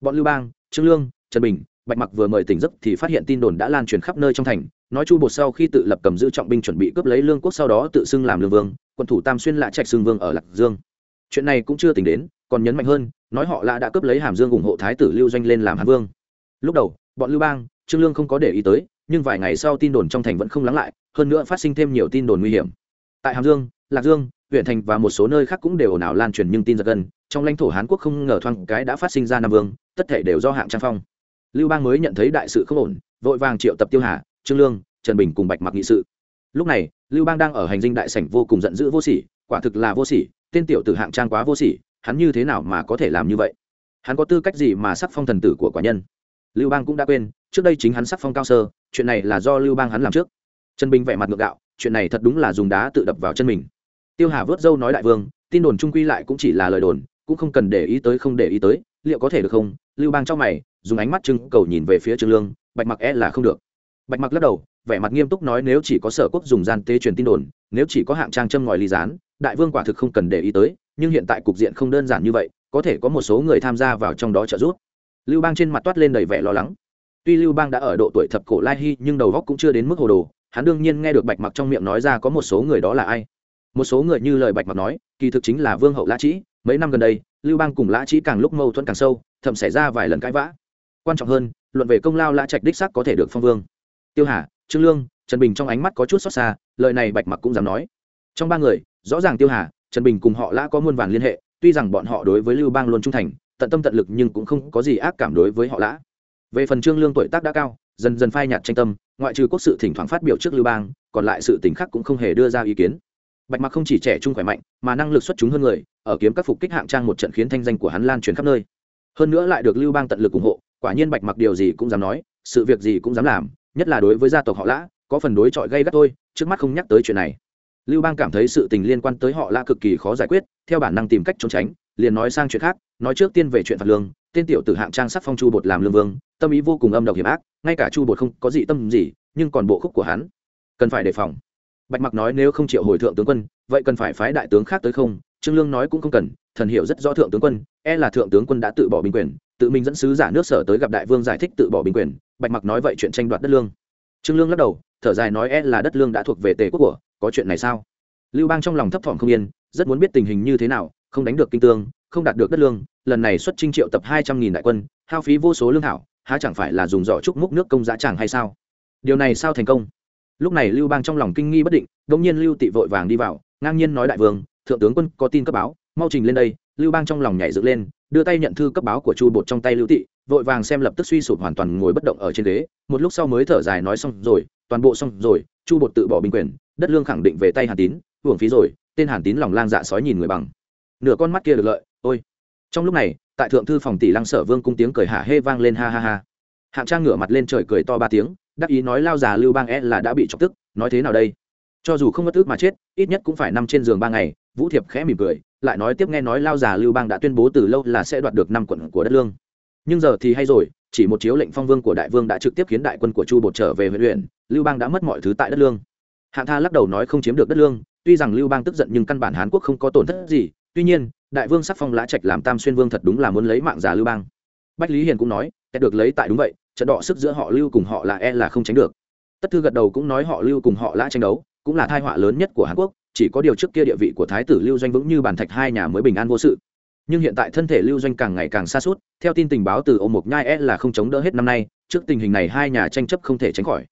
A: Bọn lưu bang, trương lương, trần bình, bạch mặc vừa mời tỉnh giấc thì phát hiện tin đồn đã lan truyền khắp nơi trong thành, nói chu bột sau khi tự lập cầm giữ trọng binh chuẩn bị cướp lấy lương quốc sau đó tự xưng làm lương vương quân thủ tam xuyên lạ trạch xương vương ở lạc dương. Chuyện này cũng chưa tính đến, còn nhấn mạnh hơn, nói họ lạ đã cướp lấy hàm dương ủng hộ thái tử lưu doanh lên làm hán vương. Lúc đầu, bọn lưu bang, trương lương không có để ý tới, nhưng vài ngày sau tin đồn trong thành vẫn không lắng lại, hơn nữa phát sinh thêm nhiều tin đồn nguy hiểm. Tại hàm dương, lạc dương, huyện thành và một số nơi khác cũng đều ồn ào lan truyền nhưng tin giật gần trong lãnh thổ hán quốc không ngờ thoáng cái đã phát sinh ra nam vương, tất thể đều do hạng trang phong. Lưu bang mới nhận thấy đại sự không ổn, vội vàng triệu tập tiêu hà, trương lương, trần bình cùng bạch mặc nghị sự. Lúc này lưu bang đang ở hành dinh đại sảnh vô cùng giận dữ vô sỉ, quả thực là vô sỉ, tên tiểu tử hạng trang quá vô sỉ, hắn như thế nào mà có thể làm như vậy? Hắn có tư cách gì mà sắc phong thần tử của quả nhân? Lưu bang cũng đã quên, trước đây chính hắn sắc phong cao sơ, chuyện này là do lưu bang hắn làm trước. Trần bình vẻ mặt ngược gạo, chuyện này thật đúng là dùng đá tự đập vào chân mình. Tiêu hà vớt dâu nói đại vương, tin đồn trung quy lại cũng chỉ là lời đồn, cũng không cần để ý tới không để ý tới, liệu có thể được không? Lưu bang trong mày, dùng ánh mắt trưng cầu nhìn về phía trương lương, bạch mặc e là không được. Bạch mặc lắc đầu vẻ mặt nghiêm túc nói nếu chỉ có sở quốc dùng gian tế truyền tin đồn, nếu chỉ có hạng trang châm ngòi ly gián, đại vương quả thực không cần để ý tới, nhưng hiện tại cục diện không đơn giản như vậy, có thể có một số người tham gia vào trong đó trợ giúp. Lưu bang trên mặt toát lên đầy vẻ lo lắng. Tuy lưu bang đã ở độ tuổi thập cổ lai hy nhưng đầu góc cũng chưa đến mức hồ đồ, hắn đương nhiên nghe được bạch mặc trong miệng nói ra có một số người đó là ai. Một số người như lời bạch mặc nói, kỳ thực chính là vương hậu lã trĩ, mấy năm gần đây, lưu bang cùng lã trĩ càng lúc mâu thuẫn càng sâu, thậm xảy ra vài lần cãi vã. Quan trọng hơn, luận về công lao lã trạch đích sắc có thể được phong vương. Tiêu hà trương lương, trần bình trong ánh mắt có chút xót xa, lời này bạch mặc cũng dám nói. Trong ba người, rõ ràng tiêu hà, trần bình cùng họ lã có muôn vàn liên hệ, tuy rằng bọn họ đối với lưu bang luôn trung thành, tận tâm tận lực nhưng cũng không có gì ác cảm đối với họ lã. Về phần trương lương tuổi tác đã cao, dần dần phai nhạt tranh tâm, ngoại trừ quốc sự thỉnh thoảng phát biểu trước lưu bang, còn lại sự t khác cũng không hề đưa ra ý kiến. Bạch mặc không chỉ trẻ trung khỏe mạnh, mà năng lực xuất chúng hơn người, ở kiếm các phục kích hạng trang một trận khiến thanh danh của hắn lan truyền khắp nơi. Hơn nữa lại được lưu bang tận lực ủng hộ, quả nhiên bạch mặc điều gì cũng dám nói, sự việc gì cũng dám làm nhất là đối với gia tộc họ lã, có phần đối chọi gây gắt tôi trước mắt không nhắc tới chuyện này. Lưu bang cảm thấy sự tình liên quan tới họ lã cực kỳ khó giải quyết, theo bản năng tìm cách trốn tránh, liền nói sang chuyện khác, nói trước tiên về chuyện phạt lương, tên tiểu tử hạng trang sắc phong chu bột làm lương vương, tâm ý vô cùng âm độc hiểm ác, ngay cả chu bột không có gì tâm gì, nhưng còn bộ khúc của hắn. Cần phải đề phòng. Bạch mặc nói nếu không chịu hồi thượng tướng quân, vậy cần phải phái đại tướng khác tới không? Trương lương nói cũng không cần, thần hiểu rất rõ thượng tướng quân e là thượng tướng quân đã tự bỏ binh quyền, tự mình dẫn sứ giả nước sở tới gặp đại vương giải thích tự bỏ binh quyền bạch mặc nói vậy chuyện tranh đoạt đất lương. Trương lương lắc đầu, thở dài nói e là đất lương đã thuộc về tề quốc của, có chuyện này sao? Lưu bang trong lòng thấp thỏm không yên, rất muốn biết tình hình như thế nào, không đánh được kinh tương, không đạt được đất lương, lần này xuất trinh triệu tập hai trăm nghìn đại quân, hao phí vô số lương thảo, há chẳng phải là dùng giỏ trúc múc nước công giá tràng hay sao? Điều này sao thành công? Lúc này lưu bang trong lòng kinh nghi bất định đông nhiên lưu tị vội vàng đi vào, ngang nhiên nói đại vương, thượng tướng quân có tin cấp báo, mau trình lên đây. Lưu bang trong lòng nhảy dựng lên, đưa tay nhận thư cấp báo của chu bột trong tay lưu tị vội vàng xem lập tức suy sụp hoàn toàn ngồi bất động ở trên ghế, một lúc sau mới thở dài nói xong rồi, toàn bộ xong rồi, chu bột tự bỏ binh quyền, đất lương khẳng định về tay hàn tín, hưởng phí rồi, tên hàn tín lòng lang dạ sói nhìn người bằng. Nửa con mắt kia được lợi, ôi. Trong lúc này, tại thượng thư phòng tỷ lăng sở vương cung tiếng cười hả hê vang lên ha ha ha. Hạng trang ngửa mặt lên trời cười to ba tiếng, đắc ý nói lao già lưu bang e là đã bị chọc tức, nói thế nào đây? Cho dù không mất tức mà chết, ít nhất cũng phải nằm trên giường ba ngày, vũ thiệp khẽ mỉm cười, lại nói tiếp nghe nói lao già lưu bang đã tuyên bố từ lâu là sẽ đoạt được năm quận của đất lương nhưng giờ thì hay rồi chỉ một chiếu lệnh phong vương của đại vương đã trực tiếp khiến đại quân của chu bột trở về huyện luyện, lưu bang đã mất mọi thứ tại đất lương. Hạng tha lắc đầu nói không chiếm được đất lương tuy rằng lưu bang tức giận nhưng căn bản hán quốc không có tổn thất gì tuy nhiên đại vương sắc phong lã trạch làm tam xuyên vương thật đúng là muốn lấy mạng già lưu bang. Bách lý hiền cũng nói được lấy tại đúng vậy trận đọ sức giữa họ lưu cùng họ là e là không tránh được. Tất thư gật đầu cũng nói họ lưu cùng họ lã tranh đấu cũng là thai họa lớn nhất của hàn quốc chỉ có điều trước kia địa vị của thái tử lưu doanh vững như bàn thạch hai nhà mới bình an vô sự nhưng hiện tại thân thể lưu doanh càng ngày càng xa suốt, theo tin tình báo từ ô mộc nhai e là không chống đỡ hết năm nay, trước tình hình này hai nhà tranh chấp không thể tránh khỏi.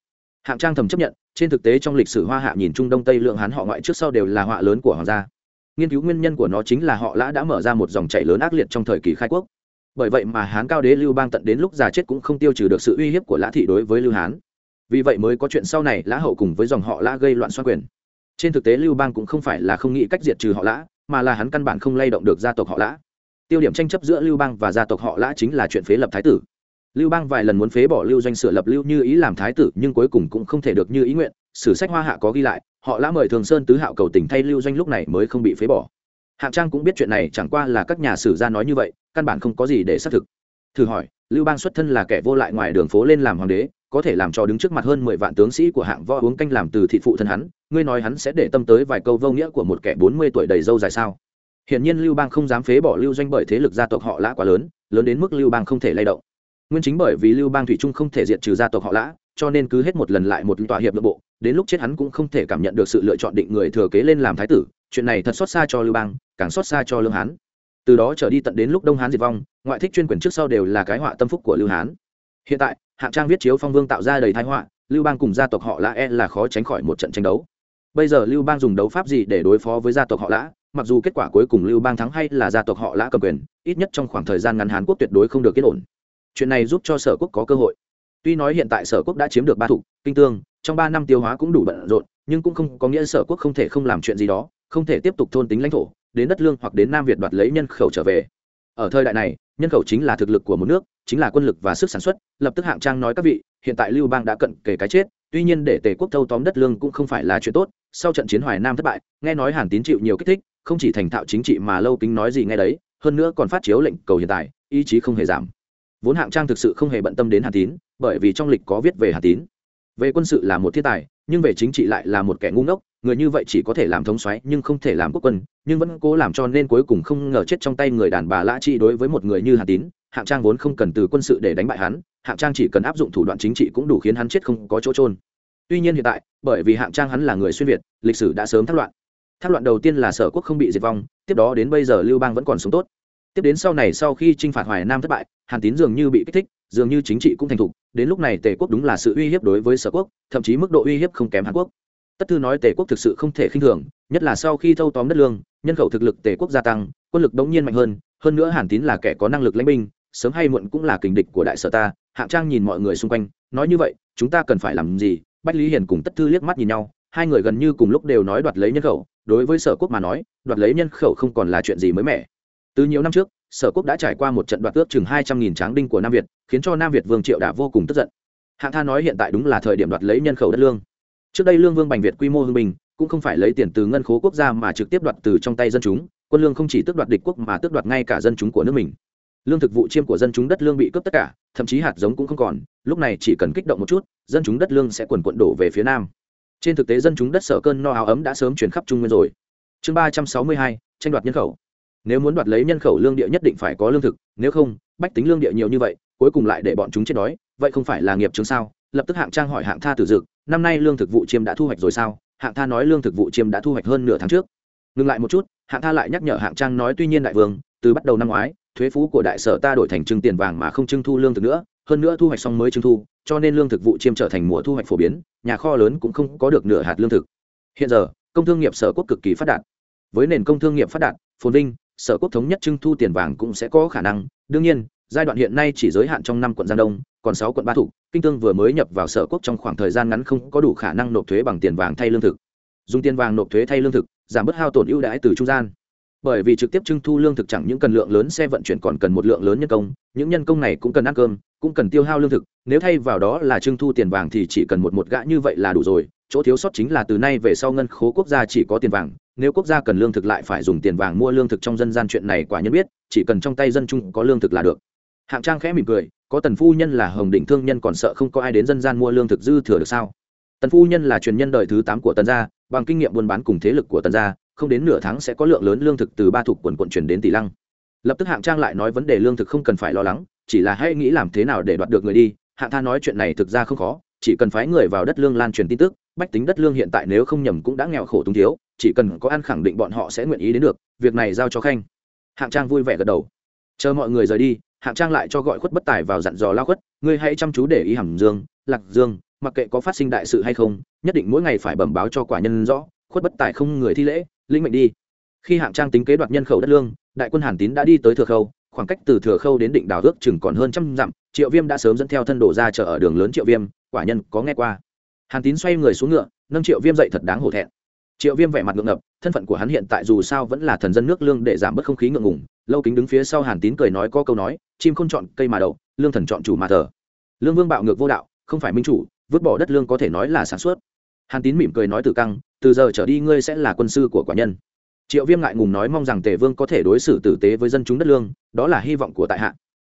A: Hạng trang thầm chấp nhận, trên thực tế trong lịch sử hoa hạ nhìn trung đông tây lượng hán họ ngoại trước sau đều là họa lớn của hoàng gia. Nghiên cứu nguyên nhân của nó chính là họ lã đã mở ra một dòng chảy lớn ác liệt trong thời kỳ khai quốc. Bởi vậy mà hán cao đế lưu bang tận đến lúc già chết cũng không tiêu trừ được sự uy hiếp của lã thị đối với lưu hán. Vì vậy mới có chuyện sau này lã hậu cùng với dòng họ lã gây loạn xoan quyền. Trên thực tế lưu bang cũng không phải là không nghĩ cách diệt trừ họ lã, mà là hắn căn bản không lay động được gia tộc họ lã tiêu điểm tranh chấp giữa lưu bang và gia tộc họ lã chính là chuyện phế lập thái tử. Lưu bang vài lần muốn phế bỏ lưu doanh sửa lập lưu như ý làm thái tử, nhưng cuối cùng cũng không thể được như ý nguyện. Sử sách hoa hạ có ghi lại, họ lã mời thường sơn tứ hạo cầu tình thay lưu doanh lúc này mới không bị phế bỏ. Hạng trang cũng biết chuyện này, chẳng qua là các nhà sử gia nói như vậy, căn bản không có gì để xác thực. Thử hỏi, lưu bang xuất thân là kẻ vô lại ngoài đường phố lên làm hoàng đế, có thể làm cho đứng trước mặt hơn mười vạn tướng sĩ của hạng võ uống canh làm từ thị phụ thân hắn, ngươi nói hắn sẽ để tâm tới vài câu vô nghĩa của một kẻ bốn mươi tuổi đầy dâu dài sao? Hiển nhiên lưu bang không dám phế bỏ lưu doanh bởi thế lực gia tộc họ lã quá lớn lớn đến mức lưu bang không thể lay động. Nguyên chính bởi vì lưu bang thủy trung không thể diệt trừ gia tộc họ lã, cho nên cứ hết một lần lại một tòa hiệp nội bộ, đến lúc chết hắn cũng không thể cảm nhận được sự lựa chọn định người thừa kế lên làm thái tử, chuyện này thật xót xa cho lưu bang, càng xót xa cho lương hán. Từ đó trở đi tận đến lúc đông hán diệt vong, ngoại thích chuyên quyền trước sau đều là cái họa tâm phúc của lưu hán. Hiện tại, hạng trang viết chiếu phong vương tạo ra đầy thái họa, lưu bang cùng gia tộc họ lã e là khó tránh khỏi một trận tranh đấu. Bây giờ lưu bang dùng đấu pháp gì để đối phó với gia tộc họ lã? Mặc dù kết quả cuối cùng lưu bang thắng hay là gia tộc họ lã cầm quyền, ít nhất trong khoảng thời gian ngắn hán quốc tuyệt đối không được yên ổn. Chuyện này giúp cho sở quốc có cơ hội. Tuy nói hiện tại sở quốc đã chiếm được ba thủ, kinh tương, trong ba năm tiêu hóa cũng đủ bận rộn, nhưng cũng không có nghĩa sở quốc không thể không làm chuyện gì đó, không thể tiếp tục thôn tính lãnh thổ, đến đất lương hoặc đến nam việt đoạt lấy nhân khẩu trở về. Ở thời đại này, nhân khẩu chính là thực lực của một nước, chính là quân lực và sức sản xuất, lập tức hạng trang nói các vị, hiện tại lưu bang đã cận kề cái chết, tuy nhiên để tề quốc thâu tóm đất lương cũng không phải là chuyện tốt, sau trận chiến hoài nam thất bại, nghe nói hàn tín chịu nhiều kích thích không chỉ thành thạo chính trị mà lâu kính nói gì nghe đấy, hơn nữa còn phát chiếu lệnh cầu hiện tại, ý chí không hề giảm. Vốn hạng trang thực sự không hề bận tâm đến Hà tín, bởi vì trong lịch có viết về Hà tín. Về quân sự là một thiên tài, nhưng về chính trị lại là một kẻ ngu ngốc, người như vậy chỉ có thể làm thống xoáy nhưng không thể làm quốc quân, nhưng vẫn cố làm cho nên cuối cùng không ngờ chết trong tay người đàn bà lã trị đối với một người như Hà tín, hạng trang vốn không cần từ quân sự để đánh bại hắn, hạng trang chỉ cần áp dụng thủ đoạn chính trị cũng đủ khiến hắn chết không có chỗ trôn tuy nhiên hiện tại, bởi vì hạng trang hắn là người xuyên việt, lịch sử đã sớm thất loạn thác loạn đầu tiên là sở quốc không bị diệt vong, tiếp đó đến bây giờ lưu bang vẫn còn sống tốt. Tiếp đến sau này sau khi t r i n h phạt hoài nam thất bại, hàn tín dường như bị kích thích, dường như chính trị cũng thành thục, đến lúc này tề quốc đúng là sự uy hiếp đối với sở quốc, thậm chí mức độ uy hiếp không kém hàn quốc. Tất thư nói tề quốc thực sự không thể khinh thường, nhất là sau khi thâu tóm đất lương, nhân khẩu thực lực tề quốc gia tăng, quân lực đống nhiên mạnh hơn hơn nữa hàn tín là kẻ có năng lực lãnh binh, sớm hay muộn cũng là kình địch của đại sở ta, hạng trang nhìn mọi người xung quanh, nói như vậy, chúng ta cần phải làm gì? Bách lý hiền cùng tất thư liếc mắt nhìn nhau hai người gần như cùng lúc đều nói đoạt lấy nhân khẩu, đối với sở quốc mà nói, đoạt lấy nhân khẩu không còn là chuyện gì mới mẻ. Từ nhiều năm trước, sở quốc đã trải qua một trận đoạt ước chừng hai trăm nghìn tráng đinh của nam việt, khiến cho nam việt vương triệu đã vô cùng tức giận. Hạng tha nói hiện tại đúng là thời điểm đoạt lấy nhân khẩu đất lương. Trước đây lương vương bành việt quy mô hưng bình, cũng không phải lấy tiền từ ngân khố quốc gia mà trực tiếp đoạt từ trong tay dân chúng, quân lương không chỉ tước đoạt địch quốc mà tước đoạt ngay cả dân chúng của nước mình. Lương thực vụ chiêm của dân chúng đất lương bị cướp tất cả, thậm chí hạt giống cũng không còn, lúc này chỉ cần kích động một chút, dân chúng đất lương sẽ quần quận đổ về phía nam trên thực tế dân chúng đất sở cơn no áo ấm đã sớm chuyển khắp trung nguyên rồi. Chương ba trăm sáu mươi hai, tranh đoạt nhân khẩu. Nếu muốn đoạt lấy nhân khẩu lương địa nhất định phải có lương thực, nếu không, bách tính lương địa nhiều như vậy, cuối cùng lại để bọn chúng chết đói, vậy không phải là nghiệp chứng sao? Lập tức hạng trang hỏi hạng tha tử dực, năm nay lương thực vụ chiêm đã thu hoạch rồi sao? Hạng tha nói lương thực vụ chiêm đã thu hoạch hơn nửa tháng trước. Ngừng lại một chút, hạng tha lại nhắc nhở hạng trang nói tuy nhiên đại vương, từ bắt đầu năm ngoái, thuế phú của đại sở ta đổi thành trưng tiền vàng mà không trưng thu lương thực nữa, hơn nữa thu hoạch xong mới trưng thu cho nên lương thực vụ chiêm trở thành mùa thu hoạch phổ biến, nhà kho lớn cũng không có được nửa hạt lương thực. Hiện giờ, công thương nghiệp sở quốc cực kỳ phát đạt. Với nền công thương nghiệp phát đạt, phồn vinh, sở quốc thống nhất trưng thu tiền vàng cũng sẽ có khả năng. Đương nhiên, giai đoạn hiện nay chỉ giới hạn trong năm quận giang đông, còn sáu quận ba thủ kinh tương vừa mới nhập vào sở quốc trong khoảng thời gian ngắn không có đủ khả năng nộp thuế bằng tiền vàng thay lương thực. Dùng tiền vàng nộp thuế thay lương thực, giảm bớt hao tổn ưu đãi từ trung gian bởi vì trực tiếp trưng thu lương thực chẳng những cần lượng lớn xe vận chuyển còn cần một lượng lớn nhân công, những nhân công này cũng cần ăn cơm, cũng cần tiêu hao lương thực, nếu thay vào đó là trưng thu tiền vàng thì chỉ cần một một gã như vậy là đủ rồi, chỗ thiếu sót chính là từ nay về sau ngân khố quốc gia chỉ có tiền vàng, nếu quốc gia cần lương thực lại phải dùng tiền vàng mua lương thực trong dân gian chuyện này quả nhân biết, chỉ cần trong tay dân chung có lương thực là được. Hạng trang khẽ mỉm cười, có tần phu nhân là hồng định thương nhân còn sợ không có ai đến dân gian mua lương thực dư thừa được sao? Tần phu nhân là truyền nhân đời thứ tám của tần gia, bằng kinh nghiệm buôn bán cùng thế lực của tần gia không đến nửa tháng sẽ có lượng lớn lương thực từ ba thuộc quần quận chuyển đến tỷ lăng. Lập tức hạng trang lại nói vấn đề lương thực không cần phải lo lắng, chỉ là hãy nghĩ làm thế nào để đoạt được người đi. Hạng tha nói chuyện này thực ra không khó, chỉ cần phái người vào đất lương lan truyền tin tức, bách tính đất lương hiện tại nếu không nhầm cũng đã nghèo khổ túng thiếu, chỉ cần có ăn khẳng định bọn họ sẽ nguyện ý đến được, việc này giao cho khanh. Hạng trang vui vẻ gật đầu. Chờ mọi người rời đi, hạng trang lại cho gọi khuất bất tài vào dặn dò lao khuất, ngươi hãy chăm chú để ý hàm dương, lạc dương, mặc kệ có phát sinh đại sự hay không, nhất định mỗi ngày phải bẩm báo cho quả nhân rõ, khuất bất tài không người thi lễ linh mệnh đi. Khi hạng trang tính kế đoạt nhân khẩu đất lương, đại quân hàn tín đã đi tới thừa khâu, khoảng cách từ thừa khâu đến định đào ước chừng còn hơn trăm dặm, triệu viêm đã sớm dẫn theo thân đổ ra chợ ở đường lớn triệu viêm, quả nhân có nghe qua. Hàn tín xoay người xuống ngựa, nâng triệu viêm dậy thật đáng hổ thẹn. Triệu viêm vẻ mặt ngượng ngập, thân phận của hắn hiện tại dù sao vẫn là thần dân nước lương để giảm bớt không khí ngượng ngùng. Lâu kính đứng phía sau hàn tín cười nói có câu nói, chim không chọn cây mà đậu, lương thần chọn chủ mà thờ. Lương vương bạo ngược vô đạo, không phải minh chủ, vứt bỏ đất lương có thể nói là sản xuất hàn tín mỉm cười nói từ căng, từ giờ trở đi ngươi sẽ là quân sư của quả nhân. Triệu viêm ngại ngùng nói mong rằng tề vương có thể đối xử tử tế với dân chúng đất lương, đó là hy vọng của tại hạ.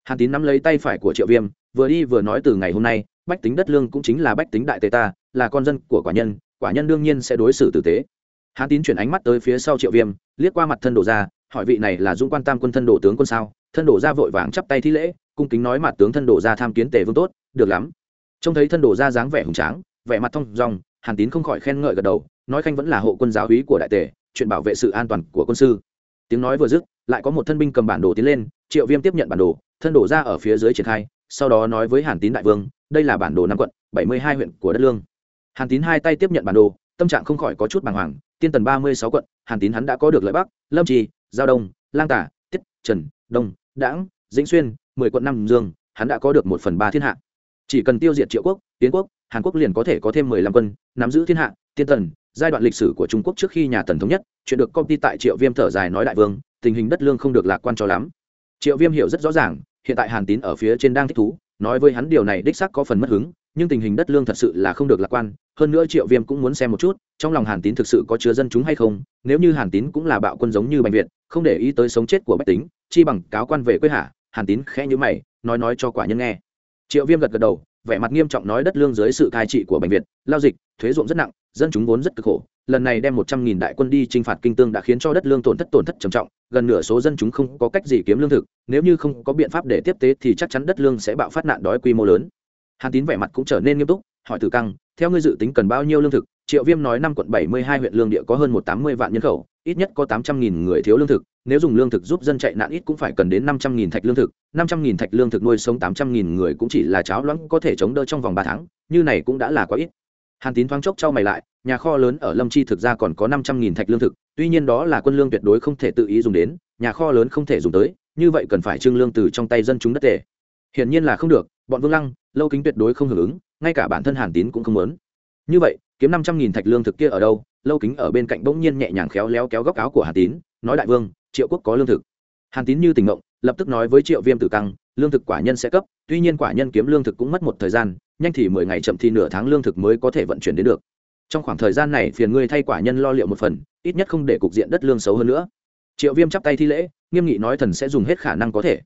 A: Hàn tín nắm lấy tay phải của triệu viêm, vừa đi vừa nói từ ngày hôm nay, bách tính đất lương cũng chính là bách tính đại tề ta, là con dân của quả nhân quả nhân đương nhiên sẽ đối xử tử tế. Hàn tín chuyển ánh mắt tới phía sau triệu viêm, liếc qua mặt thân đồ ra, hỏi vị này là dũng quan tam quân thân đồ tướng quân sao? Thân đồ ra vội vàng chắp tay thi lễ, cung kính nói mặt tướng thân đồ ra tham kiến tề vương tốt, được lắm. Trông thấy thân đồ ra dáng vẻ hùng tráng, vẻ mặt thông dòng hàn tín không khỏi khen ngợi gật đầu, nói khanh vẫn là hộ quân giáo úy của đại tề chuyện bảo vệ sự an toàn của quân sư. Tiếng nói vừa dứt, lại có một thân binh cầm bản đồ tiến lên, triệu viêm tiếp nhận bản đồ, thân đổ ra ở phía dưới triển khai, sau đó nói với hàn tín đại vương, đây là bản đồ năm quận, bảy mươi hai huyện của đất lương. Hàn tín hai tay tiếp nhận bản đồ, tâm trạng không khỏi có chút bàng hoàng, tiên tần ba mươi sáu quận, hàn tín hắn đã có được lợi bắc, lâm trì, giao đông, lang tả, tiết, trần, đông, đãng, dĩnh xuyên, mười quận năm dương, hắn đã có được một phần ba thiên hạ. Chỉ cần tiêu diệt triệu quốc tiến quốc hàn quốc liền có thể có thêm mười lăm quân, nắm giữ thiên hạ, tiên tần, giai đoạn lịch sử của trung quốc trước khi nhà tần thống nhất, chuyện được công ty tại triệu viêm thở dài nói đại vương, tình hình đất lương không được lạc quan cho lắm. Triệu viêm hiểu rất rõ ràng, hiện tại hàn tín ở phía trên đang thích thú, nói với hắn điều này đích xác có phần mất hứng, nhưng tình hình đất lương thật sự là không được lạc quan, hơn nữa triệu viêm cũng muốn xem một chút, trong lòng hàn tín thực sự có chứa dân chúng hay không, nếu như hàn tín cũng là bạo quân giống như bành việt, không để ý tới sống chết của bách tính, chi bằng cáo quan về quê hạ, hàn tín khẽ nhữ mày, nói nói cho quả nhân nghe. Triệu viêm gật gật đầu vẻ mặt nghiêm trọng nói đất lương dưới sự cai trị của bệnh viện lao dịch, thuế ruộng rất nặng, dân chúng vốn rất cực khổ. Lần này đem một trăm nghìn đại quân đi chinh phạt kinh tương đã khiến cho đất lương tổn thất tổn thất trầm trọng, gần nửa số dân chúng không có cách gì kiếm lương thực, nếu như không có biện pháp để tiếp tế thì chắc chắn đất lương sẽ bạo phát nạn đói quy mô lớn. Hàn tín vẻ mặt cũng trở nên nghiêm túc, hỏi tử căng, theo ngươi dự tính cần bao nhiêu lương thực triệu viêm nói năm quận bảy mươi hai huyện lương địa có hơn một tám mươi vạn nhân khẩu, ít nhất có tám trăm nghìn người thiếu lương thực, nếu dùng lương thực giúp dân chạy nạn ít cũng phải cần đến năm trăm nghìn thạch lương thực, năm trăm nghìn thạch lương thực nuôi sống tám trăm nghìn người cũng chỉ là cháo loãng có thể chống đỡ trong vòng ba tháng, như này cũng đã là quá ít. Hàn tín thoáng chốc trao mày lại, nhà kho lớn ở lâm chi thực ra còn có năm trăm nghìn thạch lương thực, tuy nhiên đó là quân lương tuyệt đối không thể tự ý dùng đến, nhà kho lớn không thể dùng tới, như vậy cần phải trưng lương từ trong tay dân chúng đất tề. Hiển nhiên là không được, bọn vương lăng, lâu kính tuyệt đối không hưởng ứng, ngay cả bản thân hàn tín cũng không muốn như vậy, kiếm năm trăm nghìn thạch lương thực kia ở đâu? Lâu kính ở bên cạnh bỗng nhiên nhẹ nhàng khéo léo kéo góc áo của hàn tín, nói đại vương, triệu quốc có lương thực. Hàn tín như tình ngộng, lập tức nói với triệu viêm tử căng, lương thực quả nhân sẽ cấp, tuy nhiên quả nhân kiếm lương thực cũng mất một thời gian, nhanh thì mười ngày chậm thì nửa tháng lương thực mới có thể vận chuyển đến được. Trong khoảng thời gian này, phiền ngươi thay quả nhân lo liệu một phần, ít nhất không để cục diện đất lương xấu hơn nữa. Triệu viêm chắp tay thi lễ, nghiêm nghị nói thần sẽ dùng hết khả năng có thể.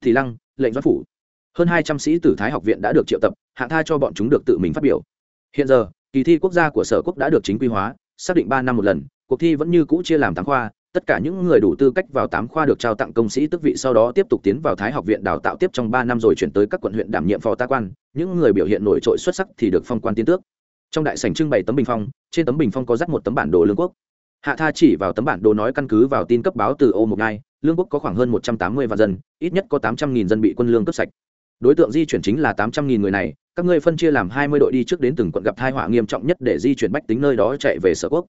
A: Thì lăng, lệnh doãn phủ. Hơn hai trăm sĩ tử thái học viện đã được triệu tập, hạng tha cho bọn chúng được tự mình phát biểu. Hiện giờ kỳ thi quốc gia của sở quốc đã được chính quy hóa, xác định ba năm một lần, cuộc thi vẫn như cũ chia làm tám khoa, tất cả những người đủ tư cách vào tám khoa được trao tặng công sĩ tức vị sau đó tiếp tục tiến vào thái học viện đào tạo tiếp trong ba năm rồi chuyển tới các quận huyện đảm nhiệm phó tá quan, những người biểu hiện nổi trội xuất sắc thì được phong quan tiến tước. Trong đại sảnh trưng bày tấm bình phong, trên tấm bình phong có dắt một tấm bản đồ lương quốc. Hạ tha chỉ vào tấm bản đồ nói căn cứ vào tin cấp báo từ ô một ngai lương quốc có khoảng hơn một trăm tám mươi vạn dân, ít nhất có tám trăm nghìn dân bị quân lương cướp sạch đối tượng di chuyển chính là tám trăm nghìn người này, các ngươi phân chia làm hai mươi đội đi trước đến từng quận gặp tai họa nghiêm trọng nhất để di chuyển bách tính nơi đó chạy về sở quốc.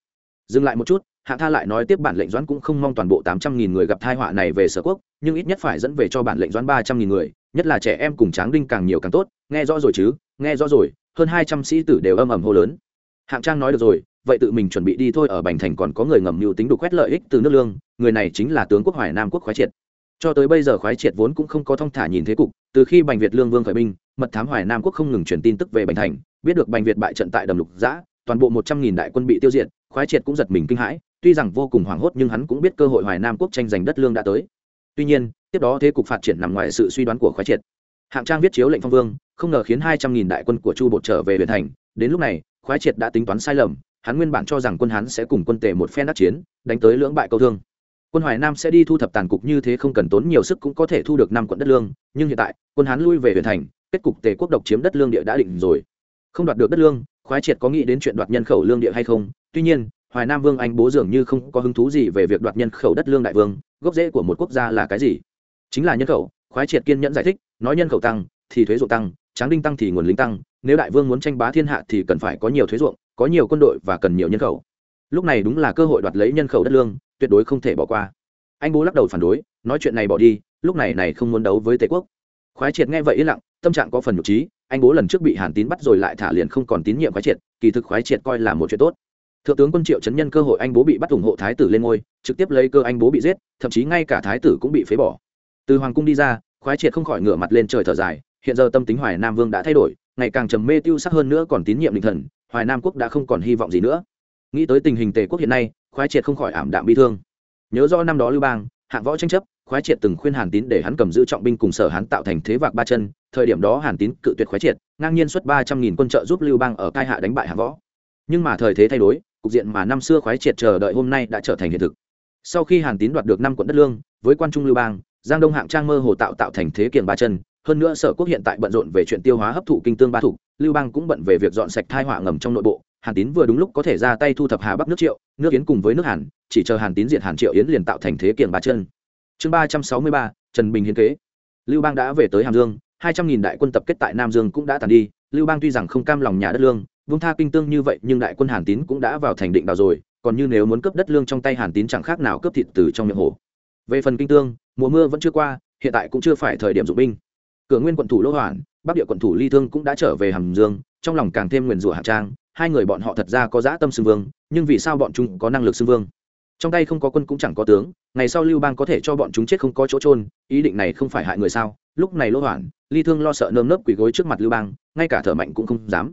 A: Dừng lại một chút, hạ tha lại nói tiếp bản lệnh doãn cũng không mong toàn bộ tám trăm nghìn người gặp tai họa này về sở quốc, nhưng ít nhất phải dẫn về cho bản lệnh doãn ba trăm nghìn người, nhất là trẻ em cùng tráng đinh càng nhiều càng tốt, nghe rõ rồi chứ, nghe rõ rồi, hơn hai trăm sĩ tử đều âm ầm hô lớn. Hạng trang nói được rồi, vậy tự mình chuẩn bị đi thôi, ở bành thành còn có người ngầm mưu tính đục quét lợi ích từ nước lương, người này chính là tướng quốc hoài nam quốc khoái triệt cho tới bây giờ khoái triệt vốn cũng không có thông thả nhìn thế cục, từ khi bành việt lương vương khởi binh, mật thám hoài nam quốc không ngừng truyền tin tức về bành thành, biết được bành việt bại trận tại đầm lục giã, toàn bộ một trăm nghìn đại quân bị tiêu diệt, khoái triệt cũng giật mình kinh hãi, tuy rằng vô cùng hoảng hốt nhưng hắn cũng biết cơ hội hoài nam quốc tranh giành đất lương đã tới. Tuy nhiên, tiếp đó thế cục phát triển nằm ngoài sự suy đoán của khoái triệt. Hạng trang viết chiếu lệnh phong vương, không ngờ khiến hai trăm nghìn đại quân của chu bột trở về huyện thành, đến lúc này, khoái triệt đã tính toán sai lầm, hắn nguyên bản cho rằng quân hắn sẽ cùng quân tề một phen đắc chiến, đánh tới lưỡng bại câu thương quân hoài nam sẽ đi thu thập tàn cục như thế không cần tốn nhiều sức cũng có thể thu được năm quận đất lương, nhưng hiện tại, quân Hán lui về huyện thành, kết cục tề quốc độc chiếm đất lương địa đã định rồi. Không đoạt được đất lương, khoái triệt có nghĩ đến chuyện đoạt nhân khẩu lương địa hay không? Tuy nhiên, hoài nam vương anh bố dường như không có hứng thú gì về việc đoạt nhân khẩu đất lương đại vương, gốc rễ của một quốc gia là cái gì? Chính là nhân khẩu, khoái triệt kiên nhẫn giải thích, nói nhân khẩu tăng, thì thuế ruộng tăng, tráng đinh tăng thì nguồn lính tăng, nếu đại vương muốn tranh bá thiên hạ thì cần phải có nhiều thuế ruộng, có nhiều quân đội và cần nhiều nhân khẩu lúc này đúng là cơ hội đoạt lấy nhân khẩu đất lương, tuyệt đối không thể bỏ qua. Anh bố lắc đầu phản đối, nói chuyện này bỏ đi, lúc này này không muốn đấu với tề quốc. Khoái triệt nghe vậy yên lặng, tâm trạng có phần nhục trí, anh bố lần trước bị hàn tín bắt rồi lại thả liền không còn tín nhiệm khoái triệt, kỳ thực khoái triệt coi là một chuyện tốt. Thượng tướng quân triệu chấn nhân cơ hội anh bố bị bắt ủng hộ thái tử lên ngôi, trực tiếp lấy cơ anh bố bị giết, thậm chí ngay cả thái tử cũng bị phế bỏ. Từ hoàng cung đi ra, khoái triệt không khỏi ngửa mặt lên trời thở dài, hiện giờ tâm tính hoài nam vương đã thay đổi, ngày càng trầm mê tiêu sắc hơn nữa còn tín nhiệm định thần, hoài nam quốc đã không còn hy vọng gì nữa nghĩ tới tình hình tề quốc hiện nay, khoái triệt không khỏi ảm đạm bi thương. Nhớ do năm đó lưu bang, hạng võ tranh chấp, khoái triệt từng khuyên hàn tín để hắn cầm giữ trọng binh cùng sở hắn tạo thành thế vạc ba chân. Thời điểm đó hàn tín cự tuyệt khoái triệt, ngang nhiên xuất ba trăm nghìn quân trợ giúp lưu bang ở cai hạ đánh bại hạng võ. Nhưng mà thời thế thay đổi, cục diện mà năm xưa khoái triệt chờ đợi hôm nay đã trở thành hiện thực. Sau khi hàn tín đoạt được năm quận đất lương, với quan trung lưu bang, giang đông hạng trang mơ hồ tạo tạo thành thế kiền ba chân. Hơn nữa sở quốc hiện tại bận rộn về chuyện tiêu hóa hấp thụ kinh tương ba thủ, lưu bang cũng bận về việc dọn sạch thai họa ngầm trong nội bộ hàn tín vừa đúng lúc có thể ra tay thu thập hà bắc nước triệu, nước yến cùng với nước hàn, chỉ chờ hàn tín diện hàn triệu yến liền tạo thành thế kiềng ba chân. Chương ba trăm sáu mươi ba, trần bình hiến kế. Lưu bang đã về tới hàm dương, hai trăm nghìn đại quân tập kết tại nam dương cũng đã tàn đi, lưu bang tuy rằng không cam lòng nhà đất lương, vung tha kinh tương như vậy, nhưng đại quân hàn tín cũng đã vào thành định đào rồi, còn như nếu muốn cướp đất lương trong tay hàn tín chẳng khác nào cướp thịt từ trong miệng hổ. về phần kinh tương, mùa mưa vẫn chưa qua, hiện tại cũng chưa phải thời điểm dụng binh. Cửa nguyên quận thủ lỗ hoản bắc địa quận thủ ly thương cũng đã trở về hàm dương, trong lòng càng thêm nguyền rủa Hàn trang hai người bọn họ thật ra có dã tâm xưng vương, nhưng vì sao bọn chúng có năng lực xưng vương? Trong tay không có quân cũng chẳng có tướng, ngày sau lưu bang có thể cho bọn chúng chết không có chỗ trôn ý định này không phải hại người sao? Lúc này lỗ hoản, ly thương lo sợ nơm nớp quỳ gối trước mặt lưu bang, ngay cả thở mạnh cũng không dám.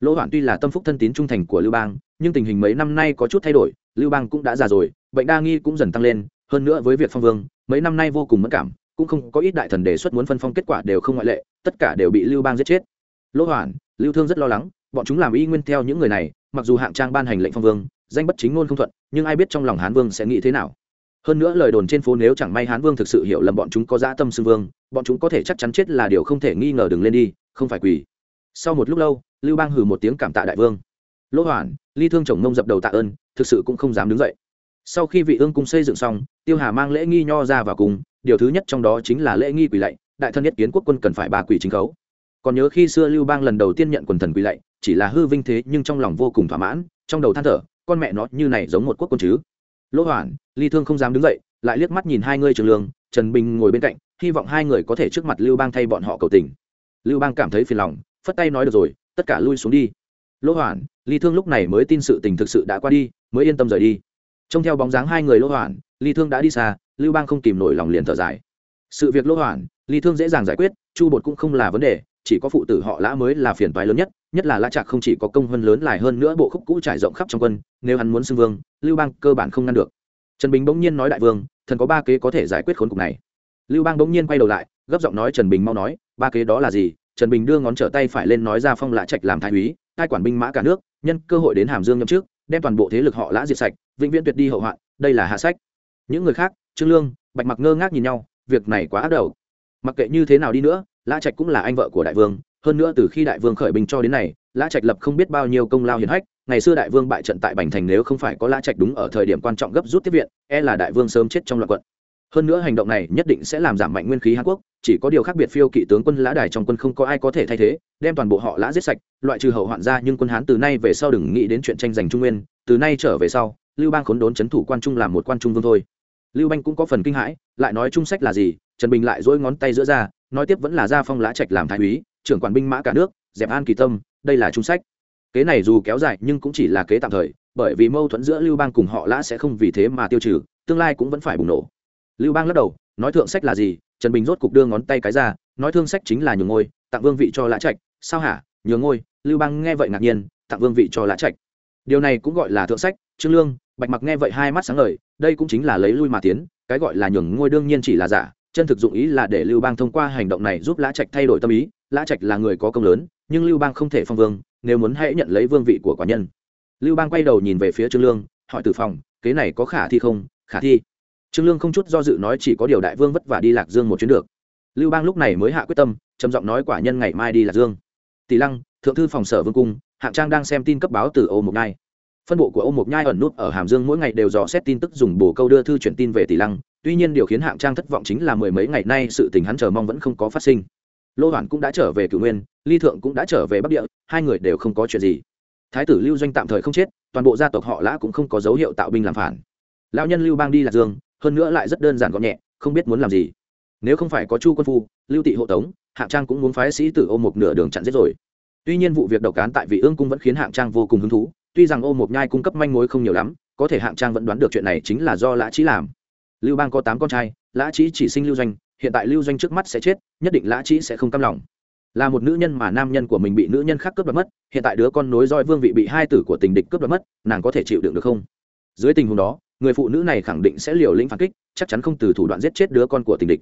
A: Lỗ hoản tuy là tâm phúc thân tín trung thành của lưu bang, nhưng tình hình mấy năm nay có chút thay đổi, lưu bang cũng đã già rồi, bệnh đa nghi cũng dần tăng lên, hơn nữa với việc phong vương, mấy năm nay vô cùng mất cảm, cũng không có ít đại thần đề xuất muốn phân phong kết quả đều không ngoại lệ, tất cả đều bị lưu bang giết chết. Lỗ hoản, lưu thương rất lo lắng bọn chúng làm y nguyên theo những người này, mặc dù hạng trang ban hành lệnh phong vương, danh bất chính ngôn không thuận, nhưng ai biết trong lòng hán vương sẽ nghĩ thế nào. Hơn nữa lời đồn trên phố nếu chẳng may hán vương thực sự hiểu lầm bọn chúng có dã tâm xưng vương, bọn chúng có thể chắc chắn chết là điều không thể nghi ngờ đừng lên đi, không phải quỳ. Sau một lúc lâu, lưu bang hừ một tiếng cảm tạ đại vương. Lỗ hoản, ly thương chồng mông dập đầu tạ ơn, thực sự cũng không dám đứng dậy. Sau khi vị ương cung xây dựng xong, tiêu hà mang lễ nghi nho ra vào cùng, điều thứ nhất trong đó chính là lễ nghi quỳ lạy, đại thân nhất kiến quốc quân cần phải ba quỳ chính khấu còn nhớ khi xưa lưu bang lần đầu tiên nhận quần thần quỳ lạy, chỉ là hư vinh thế nhưng trong lòng vô cùng thỏa mãn, trong đầu than thở, con mẹ nó, như này giống một quốc quân chứ? Lỗ hoản, ly thương không dám đứng dậy, lại liếc mắt nhìn hai người trường lương, trần bình ngồi bên cạnh, hy vọng hai người có thể trước mặt lưu bang thay bọn họ cầu tình. Lưu bang cảm thấy phiền lòng, phất tay nói được rồi, tất cả lui xuống đi. Lỗ hoản, ly thương lúc này mới tin sự tình thực sự đã qua đi, mới yên tâm rời đi. Trông theo bóng dáng hai người lỗ hoản, ly thương đã đi xa, lưu bang không kìm nổi lòng liền thở dài. Sự việc lỗ hoản, ly thương dễ dàng giải quyết, chu bột cũng không là vấn đề chỉ có phụ tử họ lã mới là phiền toái lớn nhất nhất là lã trạc không chỉ có công hơn lớn lại hơn nữa bộ khúc cũ trải rộng khắp trong quân, nếu hắn muốn xưng vương, lưu bang cơ bản không ngăn được. Trần bình bỗng nhiên nói đại vương, thần có ba kế có thể giải quyết khốn cục này. Lưu bang bỗng nhiên quay đầu lại, gấp giọng nói trần bình mau nói, ba kế đó là gì? Trần bình đưa ngón trở tay phải lên nói ra phong lã trạch làm thái úy, cai quản binh mã cả nước, nhân cơ hội đến hàm dương nhậm trước đem toàn bộ thế lực họ lã diệt sạch, vĩnh viễn tuyệt đi hậu hoạn, đây là hạ sách. Những người khác, trương lương, bạch mặc ngơ ngác nhìn nhau, việc này quá ác đầu. Mặc kệ như thế nào đi nữa lã trạch cũng là anh vợ của đại vương, hơn nữa từ khi đại vương khởi binh cho đến nay, lã trạch lập không biết bao nhiêu công lao hiển hách. Ngày xưa đại vương bại trận tại bành thành nếu không phải có lã trạch đúng ở thời điểm quan trọng gấp rút tiếp viện e là đại vương sớm chết trong loạt quận. Hơn nữa hành động này nhất định sẽ làm giảm mạnh nguyên khí hàn quốc, chỉ có điều khác biệt phiêu kỵ tướng quân lã đài trong quân không có ai có thể thay thế, đem toàn bộ họ lã giết sạch, loại trừ hậu hoạn ra nhưng quân hán từ nay về sau đừng nghĩ đến chuyện tranh giành trung nguyên, từ nay trở về sau, lưu bang khốn đốn c h ấ n thủ quan trung làm một quan trung vương thôi. Lưu bang cũng có phần kinh hãi, lại nói trung sách là gì, trần bình lại dỗi ngón tay giữa ra nói tiếp vẫn là gia phong lã trạch làm thái úy, trưởng quản binh mã cả nước, dẹp an kỳ tâm, đây là trung sách. Kế này dù kéo dài nhưng cũng chỉ là kế tạm thời, bởi vì mâu thuẫn giữa lưu bang cùng họ lã sẽ không vì thế mà tiêu trừ, tương lai cũng vẫn phải bùng nổ. Lưu bang lắc đầu, nói thượng sách là gì? Trần bình rốt cục đưa ngón tay cái ra, nói thương sách chính là nhường ngôi, tặng vương vị cho lã trạch. Sao hả? Nhường ngôi, lưu bang nghe vậy ngạc nhiên, tặng vương vị cho lã trạch. Điều này cũng gọi là thượng sách, trương lương, bạch mặc nghe vậy hai mắt sáng ngời, đây cũng chính là lấy lui mà tiến, cái gọi là nhường ngôi đương nhiên chỉ là giả chân thực dụng ý là để lưu bang thông qua hành động này giúp lã trạch thay đổi tâm ý. Lã trạch là người có công lớn, nhưng lưu bang không thể phong vương, nếu muốn hãy nhận lấy vương vị của quả nhân. Lưu bang quay đầu nhìn về phía trương lương, hỏi tử phòng, kế này có khả thi không? Khả thi. Trương lương không chút do dự nói, chỉ có điều đại vương vất vả đi lạc dương một chuyến được. Lưu bang lúc này mới hạ quyết tâm, trầm giọng nói, quả nhân ngày mai đi lạc dương. Tỷ lăng, thượng thư phòng sở vương cung, hạng trang đang xem tin cấp báo từ ô Mục nhai. Phân bộ của ô Mục nhai ẩn nút ở hàm dương mỗi ngày đều dò xét tin tức dùng bồ câu đưa thư chuyển tin về tỷ lăng tuy nhiên điều khiến hạng trang thất vọng chính là mười mấy ngày nay sự tình hắn chờ mong vẫn không có phát sinh. Lô hoàn cũng đã trở về cửu nguyên, ly thượng cũng đã trở về bắc địa, hai người đều không có chuyện gì. Thái tử lưu doanh tạm thời không chết, toàn bộ gia tộc họ lã cũng không có dấu hiệu tạo binh làm phản. Lão nhân lưu bang đi lạc dương, hơn nữa lại rất đơn giản gọn nhẹ, không biết muốn làm gì. Nếu không phải có chu quân phu, lưu tị hộ tống, hạng trang cũng muốn phái sĩ tử ôm một nửa đường chặn giết rồi. Tuy nhiên vụ việc độc cán tại vị ương cung vẫn khiến hạng trang vô cùng hứng thú, tuy rằng ô một nhai cung cấp manh mối không nhiều lắm, có thể hạng trang vẫn đoán được chuyện này chính là do lã trí làm lưu bang có tám con trai, lã trí chỉ sinh lưu doanh, hiện tại lưu doanh trước mắt sẽ chết, nhất định lã trí sẽ không cam lòng. Là một nữ nhân mà nam nhân của mình bị nữ nhân khác cướp đoạt mất, hiện tại đứa con nối roi vương vị bị hai tử của tình địch cướp đoạt mất, nàng có thể chịu đựng được không? Dưới tình huống đó, người phụ nữ này khẳng định sẽ liều lĩnh phản kích, chắc chắn không từ thủ đoạn giết chết đứa con của tình địch.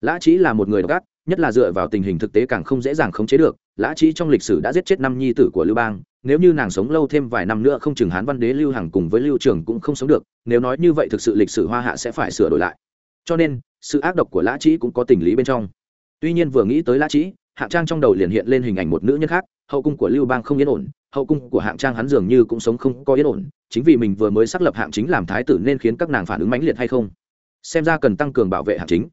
A: Lã trí là một người độc ác, nhất là dựa vào tình hình thực tế càng không dễ dàng khống chế được. Lã trí trong lịch sử đã giết chết năm nhi tử của lưu bang nếu như nàng sống lâu thêm vài năm nữa không chừng hán văn đế lưu hằng cùng với lưu trường cũng không sống được, nếu nói như vậy thực sự lịch sử hoa hạ sẽ phải sửa đổi lại. Cho nên, sự ác độc của lã trí cũng có tình lý bên trong. Tuy nhiên vừa nghĩ tới lã trí hạng trang trong đầu liền hiện lên hình ảnh một nữ nhân khác, hậu cung của lưu bang không yên ổn, hậu cung của hạng trang hắn dường như cũng sống không có yên ổn, chính vì mình vừa mới xác lập hạng chính làm thái tử nên khiến các nàng phản ứng mãnh liệt hay không? Xem ra cần tăng cường bảo vệ hạng chính.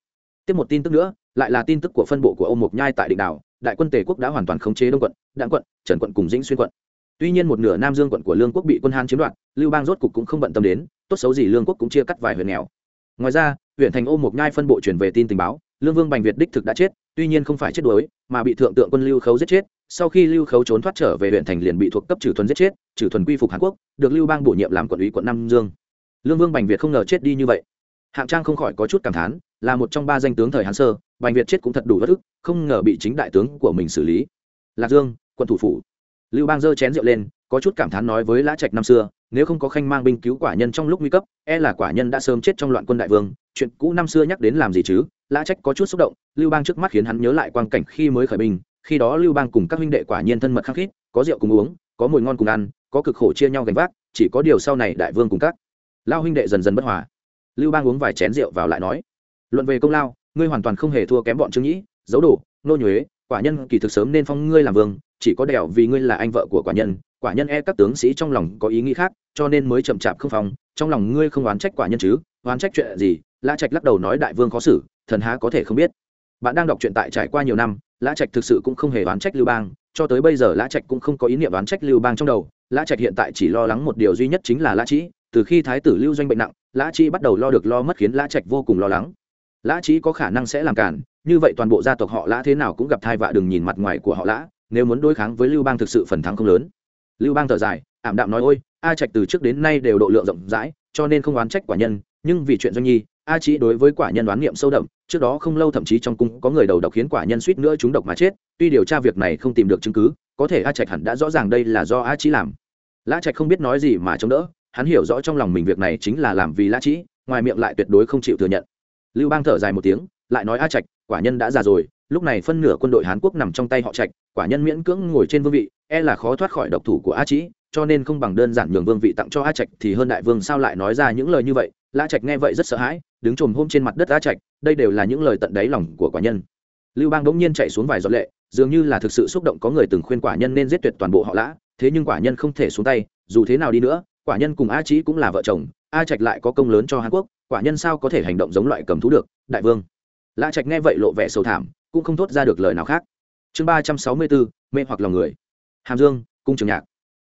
A: Tiếp một tin tức nữa, lại là tin tức của phân bộ của ông mộc nhai tại định đảo, đại quân tề quốc đã hoàn toàn khống chế đông quận đặng quận, trần quận cùng dĩnh xuyên quận tuy nhiên một nửa nam dương quận của lương quốc bị quân hán chiếm đoạt, lưu bang rốt cục cũng không bận tâm đến, tốt xấu gì lương quốc cũng chia cắt vài huyện nghèo. Ngoài ra, huyện thành ô mộc nhai phân bộ chuyển về tin tình báo, lương vương bành việt đích thực đã chết, tuy nhiên không phải chết đuối, mà bị thượng tượng quân lưu khấu giết chết. Sau khi lưu khấu trốn thoát trở về huyện thành liền bị thuộc cấp trừ thuần giết chết, trừ thuần quy phục hàn quốc, được lưu bang bổ nhiệm làm quận ủy quận nam dương. Lương vương bành việt không ngờ chết đi như vậy. Hạng trang không khỏi có chút cảm thán, là một trong ba danh tướng thời hán sơ, bành việt chết cũng thật đủ bất ức, không ngờ bị chính đại tướng của mình xử lý. Lạc dương, quận thủ phủ lưu bang giơ chén rượu lên, có chút cảm thán nói với lã trạch năm xưa, nếu không có khanh mang binh cứu quả nhân trong lúc nguy cấp e là quả nhân đã sớm chết trong loạn quân đại vương, chuyện cũ năm xưa nhắc đến làm gì chứ? Lã trách có chút xúc động, lưu bang trước mắt khiến hắn nhớ lại quang cảnh khi mới khởi binh, khi đó lưu bang cùng các huynh đệ quả nhiên thân mật khắc khít, có rượu cùng uống, có mùi ngon cùng ăn, có cực khổ chia nhau gánh vác, chỉ có điều sau này đại vương cùng các lao huynh đệ dần dần bất hòa. Lưu bang uống vài chén rượu vào lại nói, luận về công lao, ngươi hoàn toàn không hề thua kém bọn trương nhĩ dấu đổ nô nhuế, quả nhân kỳ thực sớm nên phong ngươi làm vương chỉ có đèo vì ngươi là anh vợ của quả nhân quả nhân e các tướng sĩ trong lòng có ý nghĩ khác, cho nên mới chậm chạp không phòng. trong lòng ngươi không oán trách quả nhân chứ, oán trách chuyện gì? Lã trạch lắc đầu nói đại vương khó xử, thần há có thể không biết. Bạn đang đọc truyện tại trải qua nhiều năm, lã trạch thực sự cũng không hề oán trách lưu bang, cho tới bây giờ lã trạch cũng không có ý niệm oán trách lưu bang trong đầu. Lã trạch hiện tại chỉ lo lắng một điều duy nhất chính là lã trí từ khi thái tử lưu doanh bệnh nặng, lã trí bắt đầu lo được lo mất khiến lã trạch vô cùng lo lắng. Lã trí có khả năng sẽ làm cản như vậy toàn bộ gia tộc họ lã thế nào cũng gặp thai vạ đừng nhìn mặt ngoài của họ lã nếu muốn đối kháng với lưu bang thực sự phần thắng không lớn. Lưu bang thở dài, ảm đạm nói, ôi, a trạch từ trước đến nay đều độ lượng rộng rãi, cho nên không oán trách quả nhân, nhưng vì chuyện doanh nhi, a trí đối với quả nhân đoán nghiệm sâu đậm, trước đó không lâu thậm chí trong cung có người đầu độc khiến quả nhân suýt nữa trúng độc mà chết, tuy điều tra việc này không tìm được chứng cứ, có thể a trạch hẳn đã rõ ràng đây là do a trí làm. Lã trạch không biết nói gì mà chống đỡ, hắn hiểu rõ trong lòng mình việc này chính là làm vì lã trí ngoài miệng lại tuyệt đối không chịu thừa nhận. Lưu bang thở dài một tiếng, lại nói, a trạch, quả nhân đã già rồi lúc này phân nửa quân đội hán quốc nằm trong tay họ trạch, quả nhân miễn cưỡng ngồi trên vương vị e là khó thoát khỏi độc thủ của a trĩ, cho nên không bằng đơn giản nhường vương vị tặng cho a trạch thì hơn đại vương sao lại nói ra những lời như vậy? La trạch nghe vậy rất sợ hãi, đứng trồm hôm trên mặt đất a trạch, đây đều là những lời tận đáy lòng của quả nhân. Lưu bang bỗng nhiên chạy xuống vài giọt lệ, dường như là thực sự xúc động có người từng khuyên quả nhân nên giết tuyệt toàn bộ họ lã, thế nhưng quả nhân không thể xuống tay, dù thế nào đi nữa, quả nhân cùng a trí cũng là vợ chồng, a trạch lại có công lớn cho hàn quốc, quả nhân sao có thể hành động giống loại cầm thú được, đại vương? Lã trạch nghe vậy lộ vẻ sầu thảm cũng không thốt ra được lời nào khác. Chương ba trăm sáu mươi bốn, mê hoặc lòng người. Hàm dương, cung trường nhạc.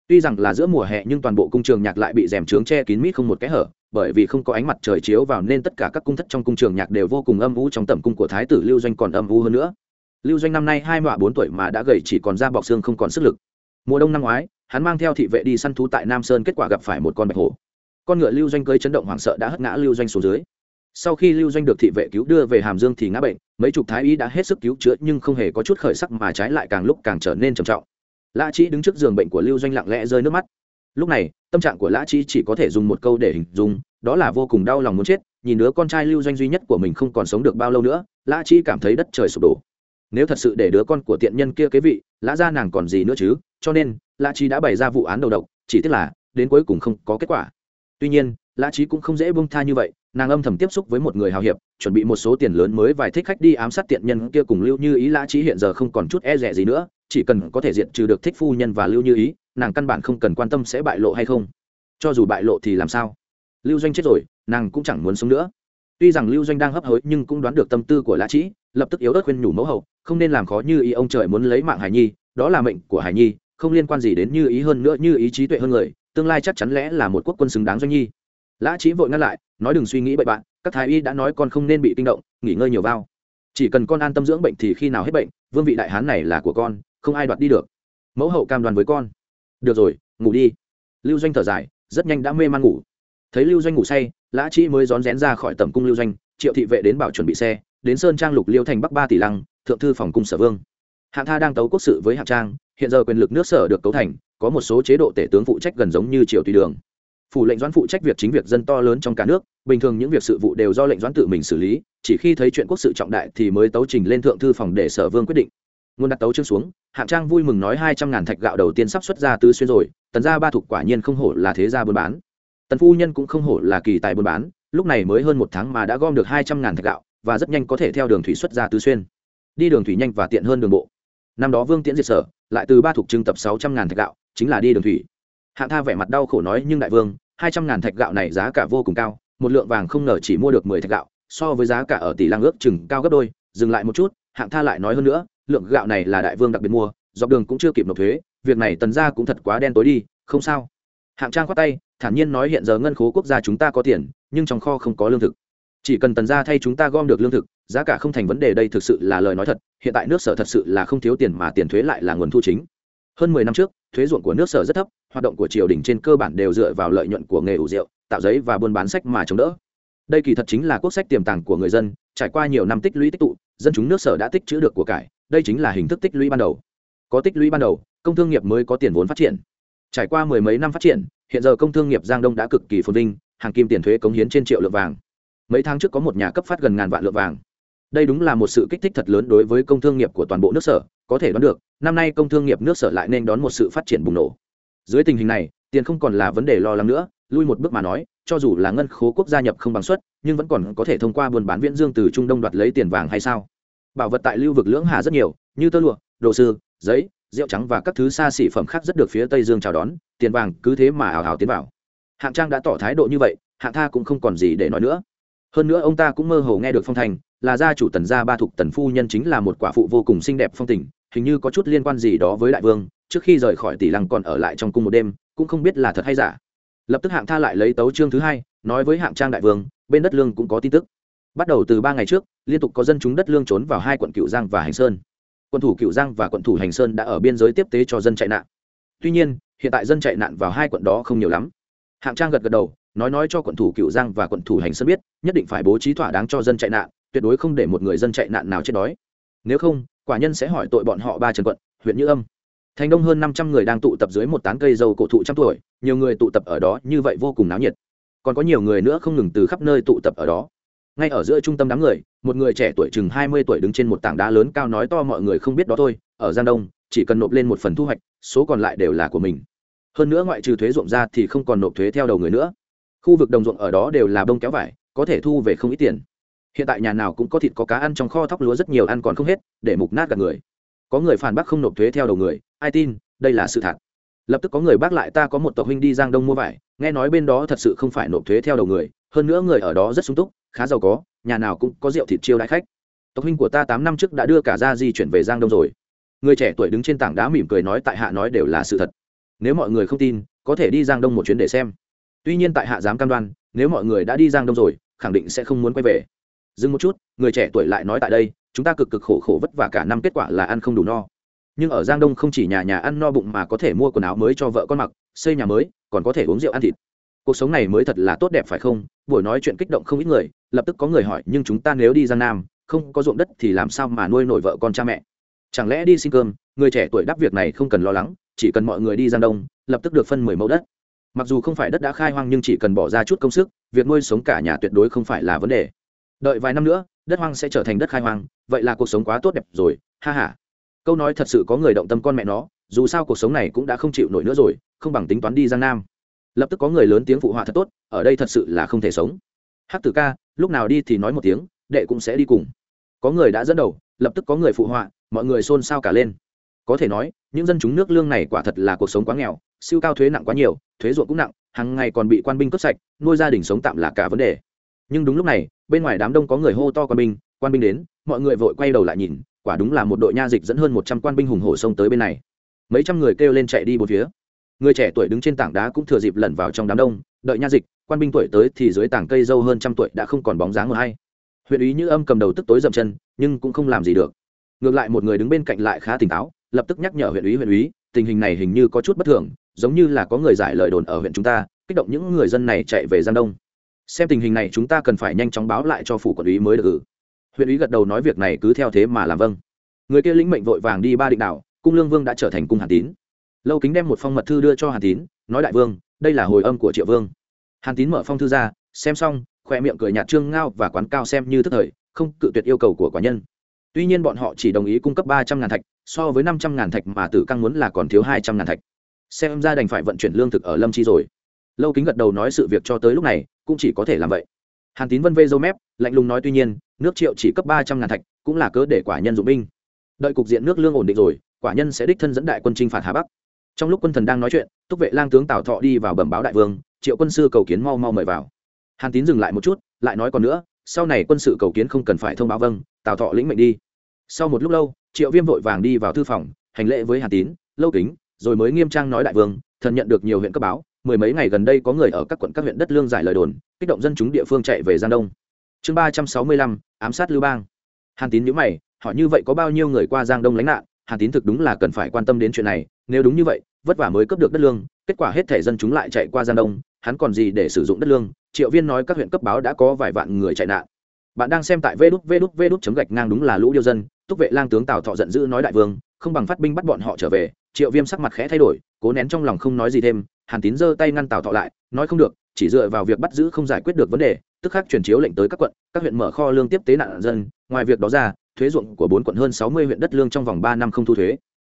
A: Tuy rằng là giữa mùa hè nhưng toàn bộ cung trường nhạc lại bị rèm trướng che kín mít không một cái hở, bởi vì không có ánh mặt trời chiếu vào nên tất cả các cung thất trong cung trường nhạc đều vô cùng âm u trong tầm cung của thái tử lưu doanh còn âm u hơn nữa. Lưu doanh năm nay hai mọa bốn tuổi mà đã gầy chỉ còn da bọc xương không còn sức lực. Mùa đông năm ngoái, hắn mang theo thị vệ đi săn thú tại nam sơn kết quả gặp phải một con bạch hổ. Con ngựa lưu doanh cơi chấn động hoảng sợ đã hất ngã lưu doanh xuống dưới sau khi lưu doanh được thị vệ cứu đưa về hàm dương thì ngã bệnh, mấy chục thái y đã hết sức cứu chữa nhưng không hề có chút khởi sắc mà trái lại càng lúc càng trở nên trầm trọng. Lã trí đứng trước giường bệnh của lưu doanh lặng lẽ rơi nước mắt. Lúc này, tâm trạng của lã trí chỉ có thể dùng một câu để hình dung, đó là vô cùng đau lòng muốn chết, nhìn đứa con trai lưu doanh duy nhất của mình không còn sống được bao lâu nữa, lã trí cảm thấy đất trời sụp đổ. Nếu thật sự để đứa con của tiện nhân kia kế vị, lã ra nàng còn gì nữa chứ? Cho nên, lã trí đã bày ra vụ án đầu độc, chỉ tiếc là, đến cuối cùng không có kết quả. Tuy nhiên, lã trí cũng không dễ bông tha như vậy nàng âm thầm tiếp xúc với một người hào hiệp, chuẩn bị một số tiền lớn mới vài thích khách đi ám sát tiện nhân kia cùng lưu như ý lã trí hiện giờ không còn chút e rẻ gì nữa, chỉ cần có thể diện trừ được thích phu nhân và lưu như ý, nàng căn bản không cần quan tâm sẽ bại lộ hay không. Cho dù bại lộ thì làm sao? Lưu doanh chết rồi, nàng cũng chẳng muốn sống nữa. Tuy rằng lưu doanh đang hấp hối nhưng cũng đoán được tâm tư của lã trí lập tức yếu ớt khuyên nhủ mẫu hậu, không nên làm khó như ý, ông trời muốn lấy mạng hải nhi, đó là mệnh của hải nhi, không liên quan gì đến như ý hơn nữa, như ý trí tuệ hơn người, tương lai chắc chắn lẽ là một quốc quân xứng đáng doanh nhi lã trí vội ngăn lại, nói đừng suy nghĩ bậy bạn, các thái y đã nói con không nên bị kinh động, nghỉ ngơi nhiều vào. Chỉ cần con an tâm dưỡng bệnh thì khi nào hết bệnh, vương vị đại hán này là của con, không ai đoạt đi được. Mẫu hậu cam đoan với con. Được rồi, ngủ đi. Lưu doanh thở dài, rất nhanh đã mê man ngủ. Thấy lưu doanh ngủ say, lã trí mới rón rén ra khỏi tầm cung lưu doanh, triệu thị vệ đến bảo chuẩn bị xe, đến sơn trang lục liêu thành bắc ba tỷ lăng, thượng thư phòng cung sở vương. Hạng tha đang tấu quốc sự với hạng trang, hiện giờ quyền lực nước sở được cấu thành, có một số chế độ tể tướng phụ trách gần giống như triều tùy đường phủ lệnh doãn phụ trách việc chính việc dân to lớn trong cả nước, bình thường những việc sự vụ đều do lệnh doãn tự mình xử lý, chỉ khi thấy chuyện quốc sự trọng đại thì mới tấu trình lên thượng thư phòng để sở vương quyết định. Nguồn đặt tấu chương xuống, hạng trang vui mừng nói hai trăm ngàn thạch gạo đầu tiên sắp xuất ra tứ xuyên rồi, tần gia ba thục quả nhiên không hổ là thế gia buôn bán. Tần phu nhân cũng không hổ là kỳ tài buôn bán, lúc này mới hơn một tháng mà đã gom được hai trăm ngàn thạch gạo, và rất nhanh có thể theo đường thủy xuất ra tứ xuyên. Đi đường thủy nhanh và tiện hơn đường bộ. Năm đó vương tiễn diệt sở, lại từ ba thục trưng tập sáu trăm ngàn thạch gạo, chính là đi đường thủy hạng tha vẻ mặt đau khổ nói nhưng đại vương, hai trăm ngàn thạch gạo này giá cả vô cùng cao, một lượng vàng không ngờ chỉ mua được mười thạch gạo, so với giá cả ở tỷ lang ước chừng cao gấp đôi, dừng lại một chút, hạng tha lại nói hơn nữa, lượng gạo này là đại vương đặc biệt mua, dọc đường cũng chưa kịp nộp thuế, việc này tần ra cũng thật quá đen tối đi, không sao. Hạng trang khoát tay, thản nhiên nói hiện giờ ngân khố quốc gia chúng ta có tiền, nhưng trong kho không có lương thực. Chỉ cần tần ra thay chúng ta gom được lương thực, giá cả không thành vấn đề đây thực sự là lời nói thật, hiện tại nước sở thật sự là không thiếu tiền mà tiền thuế lại là nguồn thu chính hơn mười năm trước, thuế ruộng của nước sở rất thấp, hoạt động của triều đình trên cơ bản đều dựa vào lợi nhuận của nghề ủ rượu, tạo giấy và buôn bán sách mà chống đỡ. Đây kỳ thật chính là quốc sách tiềm tàng của người dân, trải qua nhiều năm tích lũy tích tụ, dân chúng nước sở đã tích chữ được của cải, đây chính là hình thức tích lũy ban đầu. Có tích lũy ban đầu, công thương nghiệp mới có tiền vốn phát triển. Trải qua mười mấy năm phát triển, hiện giờ công thương nghiệp giang đông đã cực kỳ phồn vinh, hàng kim tiền thuế cống hiến trên triệu lượng vàng. Mấy tháng trước có một nhà cấp phát gần ngàn vạn lượng vàng đây đúng là một sự kích thích thật lớn đối với công thương nghiệp của toàn bộ nước sở, có thể đoán được, năm nay công thương nghiệp nước sở lại nên đón một sự phát triển bùng nổ. Dưới tình hình này, tiền không còn là vấn đề lo lắng nữa, lui một bước mà nói, cho dù là ngân khố quốc gia nhập không bằng suất, nhưng vẫn còn có thể thông qua buôn bán viễn dương từ trung đông đoạt lấy tiền vàng hay sao? Bảo vật tại lưu vực lưỡng hà rất nhiều, như tơ lụa, đồ sư, giấy, rượu trắng và các thứ xa xỉ phẩm khác rất được phía tây dương chào đón, tiền vàng cứ thế mà ảo hào tiến vào. Hạng trang đã tỏ thái độ như vậy, hạng tha cũng không còn gì để nói nữa hơn nữa ông ta cũng mơ hồ nghe được phong thành là gia chủ tần gia ba thục tần phu nhân chính là một quả phụ vô cùng xinh đẹp phong tình, hình như có chút liên quan gì đó với đại vương, trước khi rời khỏi tỷ lăng còn ở lại trong cung một đêm, cũng không biết là thật hay giả. Lập tức hạng tha lại lấy tấu chương thứ hai, nói với hạng trang đại vương, bên đất lương cũng có tin tức. Bắt đầu từ ba ngày trước, liên tục có dân chúng đất lương trốn vào hai quận cựu giang và hành sơn. Quận thủ cựu giang và quận thủ hành sơn đã ở biên giới tiếp tế cho dân chạy nạn. Tuy nhiên, hiện tại dân chạy nạn vào hai quận đó không nhiều lắm. Hạng trang gật gật đầu nói nói cho quận thủ cựu giang và quận thủ hành sơn biết, nhất định phải bố trí thỏa đáng cho dân chạy nạn, tuyệt đối không để một người dân chạy nạn nào chết đói. Nếu không, quả nhân sẽ hỏi tội bọn họ ba trần quận, huyện như âm. Thành đông hơn năm trăm người đang tụ tập dưới một tán cây dâu cổ thụ trăm tuổi, nhiều người tụ tập ở đó, như vậy vô cùng náo nhiệt. Còn có nhiều người nữa không ngừng từ khắp nơi tụ tập ở đó. Ngay ở giữa trung tâm đám người, một người trẻ tuổi chừng hai mươi tuổi đứng trên một tảng đá lớn cao nói to mọi người không biết đó thôi, ở giang đông, chỉ cần nộp lên một phần thu hoạch, số còn lại đều là của mình. Hơn nữa ngoại trừ thuế ruộng ra thì không còn nộp thuế theo đầu người nữa khu vực đồng ruộng ở đó đều là bông kéo vải, có thể thu về không ít tiền. Hiện tại nhà nào cũng có thịt, có cá ăn, trong kho thóc lúa rất nhiều, ăn còn không hết, để mục nát cả người. Có người phản bác không nộp thuế theo đầu người, ai tin, đây là sự thật. Lập tức có người bác lại, ta có một tộc huynh đi giang đông mua vải, nghe nói bên đó thật sự không phải nộp thuế theo đầu người, hơn nữa người ở đó rất sung túc, khá giàu có, nhà nào cũng có rượu thịt chiêu đãi khách. Tộc huynh của ta tám năm trước đã đưa cả gia di chuyển về giang đông rồi. Người trẻ tuổi đứng trên tảng đá mỉm cười nói tại hạ nói đều là sự thật. Nếu mọi người không tin, có thể đi giang đông một chuyến để xem tuy nhiên tại hạ dám cam đoan, nếu mọi người đã đi giang đông rồi, khẳng định sẽ không muốn quay về. Dừng một chút, người trẻ tuổi lại nói tại đây, chúng ta cực cực khổ khổ vất vả cả năm kết quả là ăn không đủ no. Nhưng ở giang đông không chỉ nhà nhà ăn no bụng mà có thể mua quần áo mới cho vợ con mặc, xây nhà mới, còn có thể uống rượu ăn thịt. Cuộc sống này mới thật là tốt đẹp phải không? Buổi nói chuyện kích động không ít người, lập tức có người hỏi, nhưng chúng ta nếu đi giang nam, không có ruộng đất thì làm sao mà nuôi nổi vợ con cha mẹ? Chẳng lẽ đi xin cơm, người trẻ tuổi đáp việc này không cần lo lắng, chỉ cần mọi người đi giang đông, lập tức được phân mười mẫu đất mặc dù không phải đất đã khai hoang nhưng chỉ cần bỏ ra chút công sức, việc nuôi sống cả nhà tuyệt đối không phải là vấn đề. Đợi vài năm nữa, đất hoang sẽ trở thành đất khai hoang, vậy là cuộc sống quá tốt đẹp rồi, ha h a câu nói thật sự có người động tâm con mẹ nó, dù sao cuộc sống này cũng đã không chịu nổi nữa rồi, không bằng tính toán đi giang nam. Lập tức có người lớn tiếng phụ họa thật tốt, ở đây thật sự là không thể sống. Hát tử ca, lúc nào đi thì nói một tiếng, đệ cũng sẽ đi cùng. Có người đã dẫn đầu, lập tức có người phụ họa, mọi người xôn xao cả lên. Có thể nói, những dân chúng nước lương này quả thật là cuộc sống quá nghèo siêu cao thuế nặng quá nhiều, thuế ruộng cũng nặng, hàng ngày còn bị quan binh cướp sạch, nuôi gia đình sống tạm là cả vấn đề. Nhưng đúng lúc này, bên ngoài đám đông có người hô to quan binh quan binh đến, mọi người vội quay đầu lại nhìn, quả đúng là một đội nha dịch dẫn hơn một trăm quan binh hùng hổ xông tới bên này. Mấy trăm người kêu lên chạy đi bốn phía. Người trẻ tuổi đứng trên tảng đá cũng thừa dịp lẩn vào trong đám đông, đợi nha dịch, quan binh tuổi tới thì dưới tảng cây dâu hơn trăm tuổi đã không còn bóng dáng một hay. Huyện ý như âm cầm đầu tức tối dậm chân, nhưng cũng không làm gì được. Ngược lại một người đứng bên cạnh lại khá tỉnh táo, lập tức nhắc nhở huyện ý huyện ý tình hình này hình như có chút bất thường giống như là có người giải lời đồn ở huyện chúng ta, kích động những người dân này chạy về giang đông. Xem tình hình này, chúng ta cần phải nhanh chóng báo lại cho phủ quản lý mới được ử huyện ý gật đầu nói việc này cứ theo thế mà làm vâng. Người kia lĩnh mệnh vội vàng đi ba định đảo, cung lương vương đã trở thành cung hàn tín. Lâu kính đem một phong mật thư đưa cho hàn tín, nói đại vương, đây là hồi âm của triệu vương. Hàn tín mở phong thư ra, xem xong, khoe miệng cười nhạt trương ngao và quán cao xem như thức thời, không cự tuyệt yêu cầu của quả nhân. Tuy nhiên bọn họ chỉ đồng ý cung cấp ba trăm ngàn thạch, so với năm trăm ngàn thạch mà tử căng muốn là còn thiếu hai trăm ngàn thạch xem ra đành phải vận chuyển lương thực ở lâm chi rồi. Lâu kính gật đầu nói sự việc cho tới lúc này, cũng chỉ có thể làm vậy. Hàn tín vân vê dâu mép, lạnh lùng nói tuy nhiên, nước triệu chỉ cấp ba trăm ngàn thạch, cũng là cớ để quả nhân dụng binh. Đợi cục diện nước lương ổn định rồi, quả nhân sẽ đích thân dẫn đại quân chinh phạt hà bắc. Trong lúc quân thần đang nói chuyện, túc vệ lang tướng tào thọ đi vào bẩm báo đại vương, triệu quân sư cầu kiến mau mau mời vào. Hàn tín dừng lại một chút, lại nói còn nữa, sau này quân sự cầu kiến không cần phải thông báo vâng tào thọ lĩnh mệnh đi. Sau một lúc lâu, triệu viêm vội vàng đi vào thư phòng, hành lễ với hàn tín, lâu kính rồi mới nghiêm trang nói đại vương, thần nhận được nhiều huyện cấp báo, mười mấy ngày gần đây có người ở các quận các huyện đất lương giải lời đồn, kích động dân chúng địa phương chạy về giang đông. Chương ba trăm sáu mươi lăm, ám sát lưu bang. Hàn tín nhữ mày, hỏi như vậy có bao nhiêu người qua giang đông lánh nạn? Hàn tín thực đúng là cần phải quan tâm đến chuyện này, nếu đúng như vậy, vất vả mới cấp được đất lương, kết quả hết thể dân chúng lại chạy qua giang đông, hắn còn gì để sử dụng đất lương? Triệu viên nói các huyện cấp báo đã có vài vạn người chạy nạn. Bạn đang xem tại vê đút vê đút vê đút chấm gạch ngang đúng là lũ điêu dân, túc vệ lang tướng tào thọ giận dữ nói đại vương, không bằng phát binh bắt bọn họ trở về triệu viêm sắc mặt khẽ thay đổi, cố nén trong lòng không nói gì thêm, hàn tín giơ tay ngăn tào thọ lại, nói không được, chỉ dựa vào việc bắt giữ không giải quyết được vấn đề, tức khắc chuyển chiếu lệnh tới các quận, các huyện mở kho lương tiếp tế nạn dân. Ngoài việc đó ra, thuế ruộng của bốn quận hơn sáu mươi huyện đất lương trong vòng ba năm không thu thuế.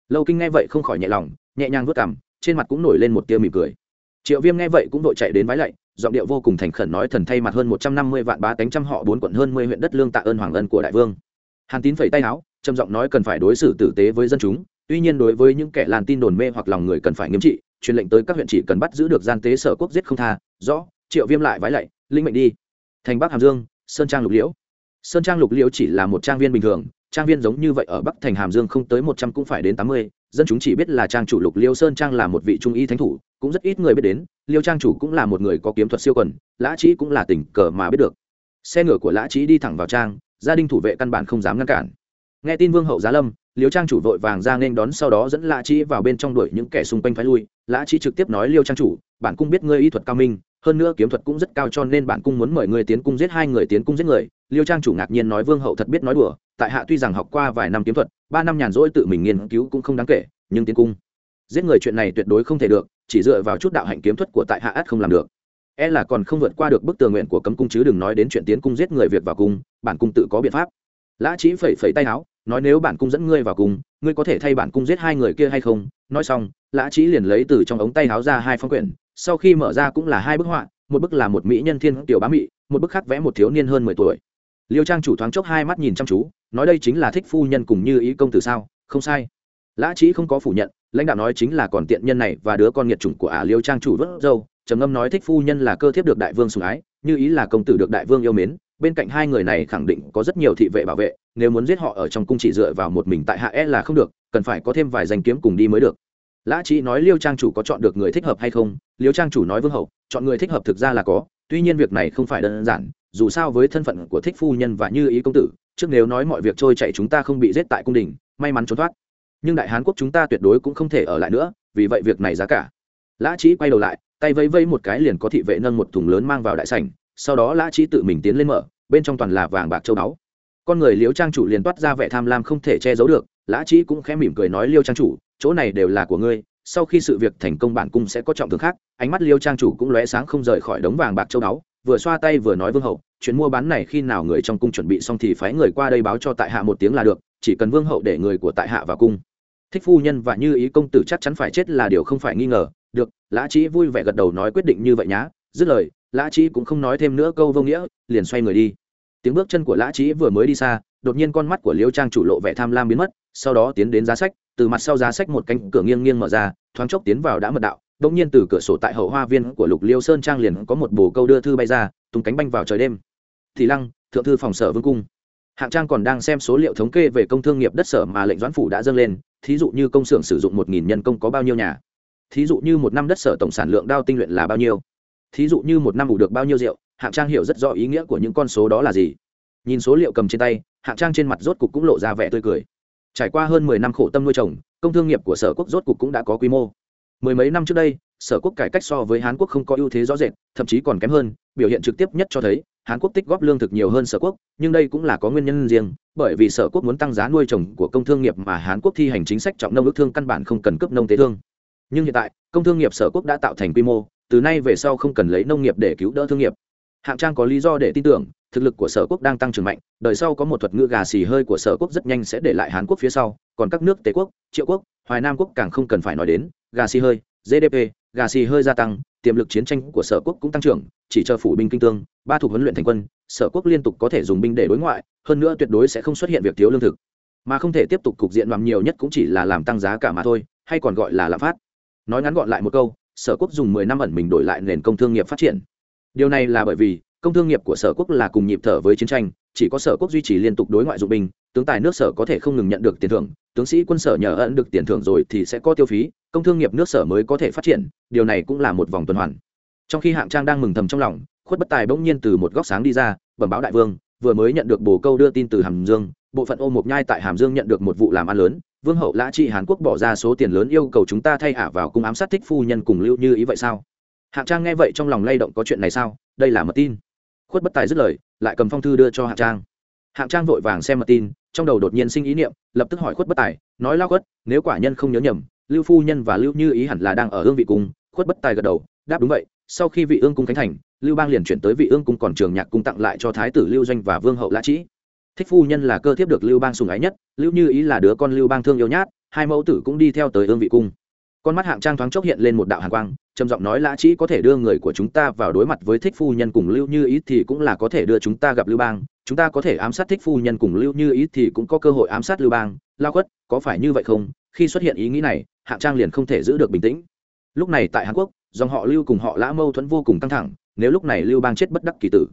A: Lâu kinh nghe vậy không khỏi nhẹ lòng, nhẹ nhàng vớt cảm trên mặt cũng nổi lên một tia mỉm cười. Triệu viêm nghe vậy cũng vội chạy đến vái lạy, giọng điệu vô cùng thành khẩn nói thần thay mặt hơn một trăm năm mươi vạn bá tánh trăm họ bốn quận hơn mười huyện đất lương tạ ơn hoàng ân của đại vương. Hàn tín phẩy tay áo, trầm giọng nói cần phải đối xử tử tế với dân chúng tuy nhiên đối với những kẻ làn tin đồn mê hoặc lòng người cần phải nghiêm trị, truyền lệnh tới các huyện chỉ cần bắt giữ được gian tế sở quốc giết không tha, rõ, triệu viêm lại vái lạy, linh mệnh đi. Thành bắc hàm dương, sơn trang lục liễu. Sơn trang lục liễu chỉ là một trang viên bình thường, trang viên giống như vậy ở bắc thành hàm dương không tới một trăm cũng phải đến tám mươi, dân chúng chỉ biết là trang chủ lục liêu sơn trang là một vị trung y thánh thủ, cũng rất ít người biết đến, liêu trang chủ cũng là một người có kiếm thuật siêu quần, lã trí cũng là tình cờ mà biết được. Xe ngựa của lã trí đi thẳng vào trang, gia đình thủ vệ căn bản không dám ngăn cản. Nghe tin vương hậu giá lâm liêu trang chủ vội vàng ra nên đón, sau đó dẫn lã trí vào bên trong đuổi những kẻ xung quanh phái lui. Lã trí trực tiếp nói, liêu trang chủ bản cung biết ngươi y thuật cao minh, hơn nữa kiếm thuật cũng rất cao cho nên bản cung muốn mời người tiến cung giết hai người, tiến cung giết người. Liêu trang chủ ngạc nhiên nói, vương hậu thật biết nói đùa, tại hạ tuy rằng học qua vài năm kiếm thuật, ba năm nhàn rỗi tự mình nghiên cứu cũng không đáng kể, nhưng tiến cung, giết người chuyện này tuyệt đối không thể được, chỉ dựa vào chút đạo hạnh kiếm thuật của tại hạ ắt không làm được. E là còn không vượt qua được bức tường nguyện của cấm cung chứ đừng nói đến chuyện tiến cung giết người việc vào cung bản cung tự có biện pháp. Lã trí phẩy phẩy tay áo nói nếu bản cung dẫn ngươi vào cung ngươi có thể thay bản cung giết hai người kia hay không? Nói xong, lã trí liền lấy từ trong ống tay áo ra hai phong quyển, sau khi mở ra cũng là hai bức họa, một bức là một mỹ nhân thiên tiểu bá mị, một bức khác vẽ một thiếu niên hơn mười tuổi. Liêu trang chủ thoáng chốc hai mắt nhìn chăm chú, nói đây chính là thích phu nhân cùng như ý công tử sao? Không sai. Lã trí không có phủ nhận, lãnh đạo nói chính là còn tiện nhân này và đứa con nghiệt chủng của ả liêu trang chủ vớt dâu trầm ngâm nói thích phu nhân là cơ thiếp được đại vương sủng ái, như ý là công tử được đại vương yêu mến bên cạnh hai người này khẳng định có rất nhiều thị vệ bảo vệ, nếu muốn giết họ ở trong cung chỉ dựa vào một mình tại hạ e là không được, cần phải có thêm vài danh kiếm cùng đi mới được. Lã trí nói liêu trang chủ có chọn được người thích hợp hay không? Liêu trang chủ nói vương hậu, chọn người thích hợp thực ra là có, tuy nhiên việc này không phải đơn giản, dù sao với thân phận của thích phu nhân và như ý công tử, trước nếu nói mọi việc trôi chạy chúng ta không bị giết tại cung đình, may mắn trốn thoát. Nhưng đại hán quốc chúng ta tuyệt đối cũng không thể ở lại nữa, vì vậy việc này giá cả. Lã trí quay đầu lại, tay vẫy vẫy một cái liền có thị vệ nâng một thùng lớn mang vào đại sảnh sau đó lã trí tự mình tiến lên mở, bên trong toàn là vàng bạc châu báu. Con người liêu trang chủ liền toát ra vẻ tham lam không thể che giấu được, lã trí cũng khẽ mỉm cười nói, liêu trang chủ, chỗ này đều là của ngươi, sau khi sự việc thành công bản cung sẽ có trọng thưởng khác. Ánh mắt liêu trang chủ cũng lóe sáng không rời khỏi đống vàng bạc châu báu, vừa xoa tay vừa nói, vương hậu, chuyện mua bán này khi nào người trong cung chuẩn bị xong thì phái người qua đây báo cho tại hạ một tiếng là được, chỉ cần vương hậu để người của tại hạ vào cung. Thích phu nhân và như ý công tử chắc chắn phải chết là điều không phải nghi ngờ. Được, lã trí vui vẻ gật đầu nói, quyết định như vậy nhá. Dứt lời lã trí cũng không nói thêm nữa câu vô nghĩa, liền xoay người đi. Tiếng bước chân của lã trí vừa mới đi xa, đột nhiên con mắt của liêu trang chủ lộ vẻ tham lam biến mất, sau đó tiến đến giá sách, từ mặt sau giá sách một cánh cửa nghiêng nghiêng mở ra, thoáng chốc tiến vào đã mật đạo. Đ ỗ n g nhiên từ cửa sổ tại hậu hoa viên của lục liêu sơn trang liền có một bồ câu đưa thư bay ra, tung cánh banh vào trời đêm. Thì lăng, thượng thư phòng sở vương cung. Hạng trang còn đang xem số liệu thống kê về công thương nghiệp đất sở mà lệnh doãn phủ đã dâng lên, thí dụ như công xưởng sử dụng một nghìn nhân công có bao nhiêu nhà? Thí dụ như một năm đất sở tổng sản lượng đao tinh luyện là bao nhiêu? Thí dụ như một năm ngủ được bao nhiêu rượu, hạng trang hiểu rất rõ ý nghĩa của những con số đó là gì. Nhìn số liệu cầm trên tay, hạng trang trên mặt rốt cục cũng lộ ra vẻ tươi cười. Trải qua hơn mười năm khổ tâm nuôi trồng công thương nghiệp của sở quốc rốt cục cũng đã có quy mô. Mười mấy năm trước đây, sở quốc cải cách so với hán quốc không có ưu thế rõ rệt, thậm chí còn kém hơn, biểu hiện trực tiếp nhất cho thấy, hán quốc tích góp lương thực nhiều hơn sở quốc, nhưng đây cũng là có nguyên nhân riêng, bởi vì sở quốc muốn tăng giá nuôi trồng của công thương nghiệp mà hán quốc thi hành chính sách trọng nông ước thương căn bản không cần cấp nông tế thương. Nhưng hiện tại, công thương nghiệp sở quốc đã tạo thành quy mô từ nay về sau không cần lấy nông nghiệp để cứu đỡ thương nghiệp. Hạng trang có lý do để tin tưởng, thực lực của sở quốc đang tăng trưởng mạnh, đời sau có một thuật ngữ gà xì hơi của sở quốc rất nhanh sẽ để lại hán quốc phía sau, còn các nước tề quốc, triệu quốc, hoài nam quốc càng không cần phải nói đến, gà xì hơi gdp gà xì hơi gia tăng, tiềm lực chiến tranh của sở quốc cũng tăng trưởng, chỉ chờ phủ binh kinh tương, ba thuộc huấn luyện thành quân, sở quốc liên tục có thể dùng binh để đối ngoại, hơn nữa tuyệt đối sẽ không xuất hiện việc thiếu lương thực. Mà không thể tiếp tục cục diện làm nhiều nhất cũng chỉ là làm tăng giá cả mà thôi, hay còn gọi là lạm phát. Nói ngắn gọn lại một câu sở quốc dùng mười năm ẩn mình đổi lại nền công thương nghiệp phát triển. Điều này là bởi vì, công thương nghiệp của sở quốc là cùng nhịp thở với chiến tranh, chỉ có sở quốc duy trì liên tục đối ngoại dụng binh, tướng tài nước sở có thể không ngừng nhận được tiền thưởng, tướng sĩ quân sở nhờ ẩn được tiền thưởng rồi thì sẽ có tiêu phí, công thương nghiệp nước sở mới có thể phát triển, điều này cũng là một vòng tuần hoàn. Trong khi hạng trang đang mừng thầm trong lòng, khuất bất tài bỗng nhiên từ một góc sáng đi ra, bẩm báo đại vương, vừa mới nhận được bồ câu đưa tin từ hàm dương, bộ phận ô mộc nhai tại hàm dương nhận được một vụ làm ăn lớn vương hậu lã trị hàn quốc bỏ ra số tiền lớn yêu cầu chúng ta thay ả vào cung ám sát thích phu nhân cùng lưu như ý vậy sao? Hạng trang nghe vậy trong lòng lay động có chuyện này sao? Đây là mật tin. Khuất bất tài dứt lời, lại cầm phong thư đưa cho hạng trang. Hạng trang vội vàng xem mật tin, trong đầu đột nhiên sinh ý niệm, lập tức hỏi khuất bất tài, nói lao khuất, nếu quả nhân không nhớ nhầm, lưu phu nhân và lưu như ý hẳn là đang ở hương vị cung. Khuất bất tài gật đầu, đáp đúng vậy, sau khi vị ương cung khánh thành, lưu bang liền chuyển tới vị ương cung còn trường nhạc cung tặng lại cho thái tử lưu doanh và vương hậu lã trĩ thích phu nhân là cơ thiếp được lưu bang sùng ái nhất, lưu như ý là đứa con lưu bang thương yêu nhát, hai mẫu tử cũng đi theo tới ương vị cung. Con mắt hạng trang thoáng chốc hiện lên một đạo hàn quang, trầm giọng nói lã trĩ có thể đưa người của chúng ta vào đối mặt với thích phu nhân cùng lưu như ý thì cũng là có thể đưa chúng ta gặp lưu bang, chúng ta có thể ám sát thích phu nhân cùng lưu như ý thì cũng có cơ hội ám sát lưu bang. Lao quất có phải như vậy không? Khi xuất hiện ý nghĩ này, hạng trang liền không thể giữ được bình tĩnh. Lúc này tại hàn quốc, dòng họ lưu cùng họ lã mâu thuẫn vô cùng căng thẳng, nếu lúc này lưu bang chết bất đắc kỳ tử.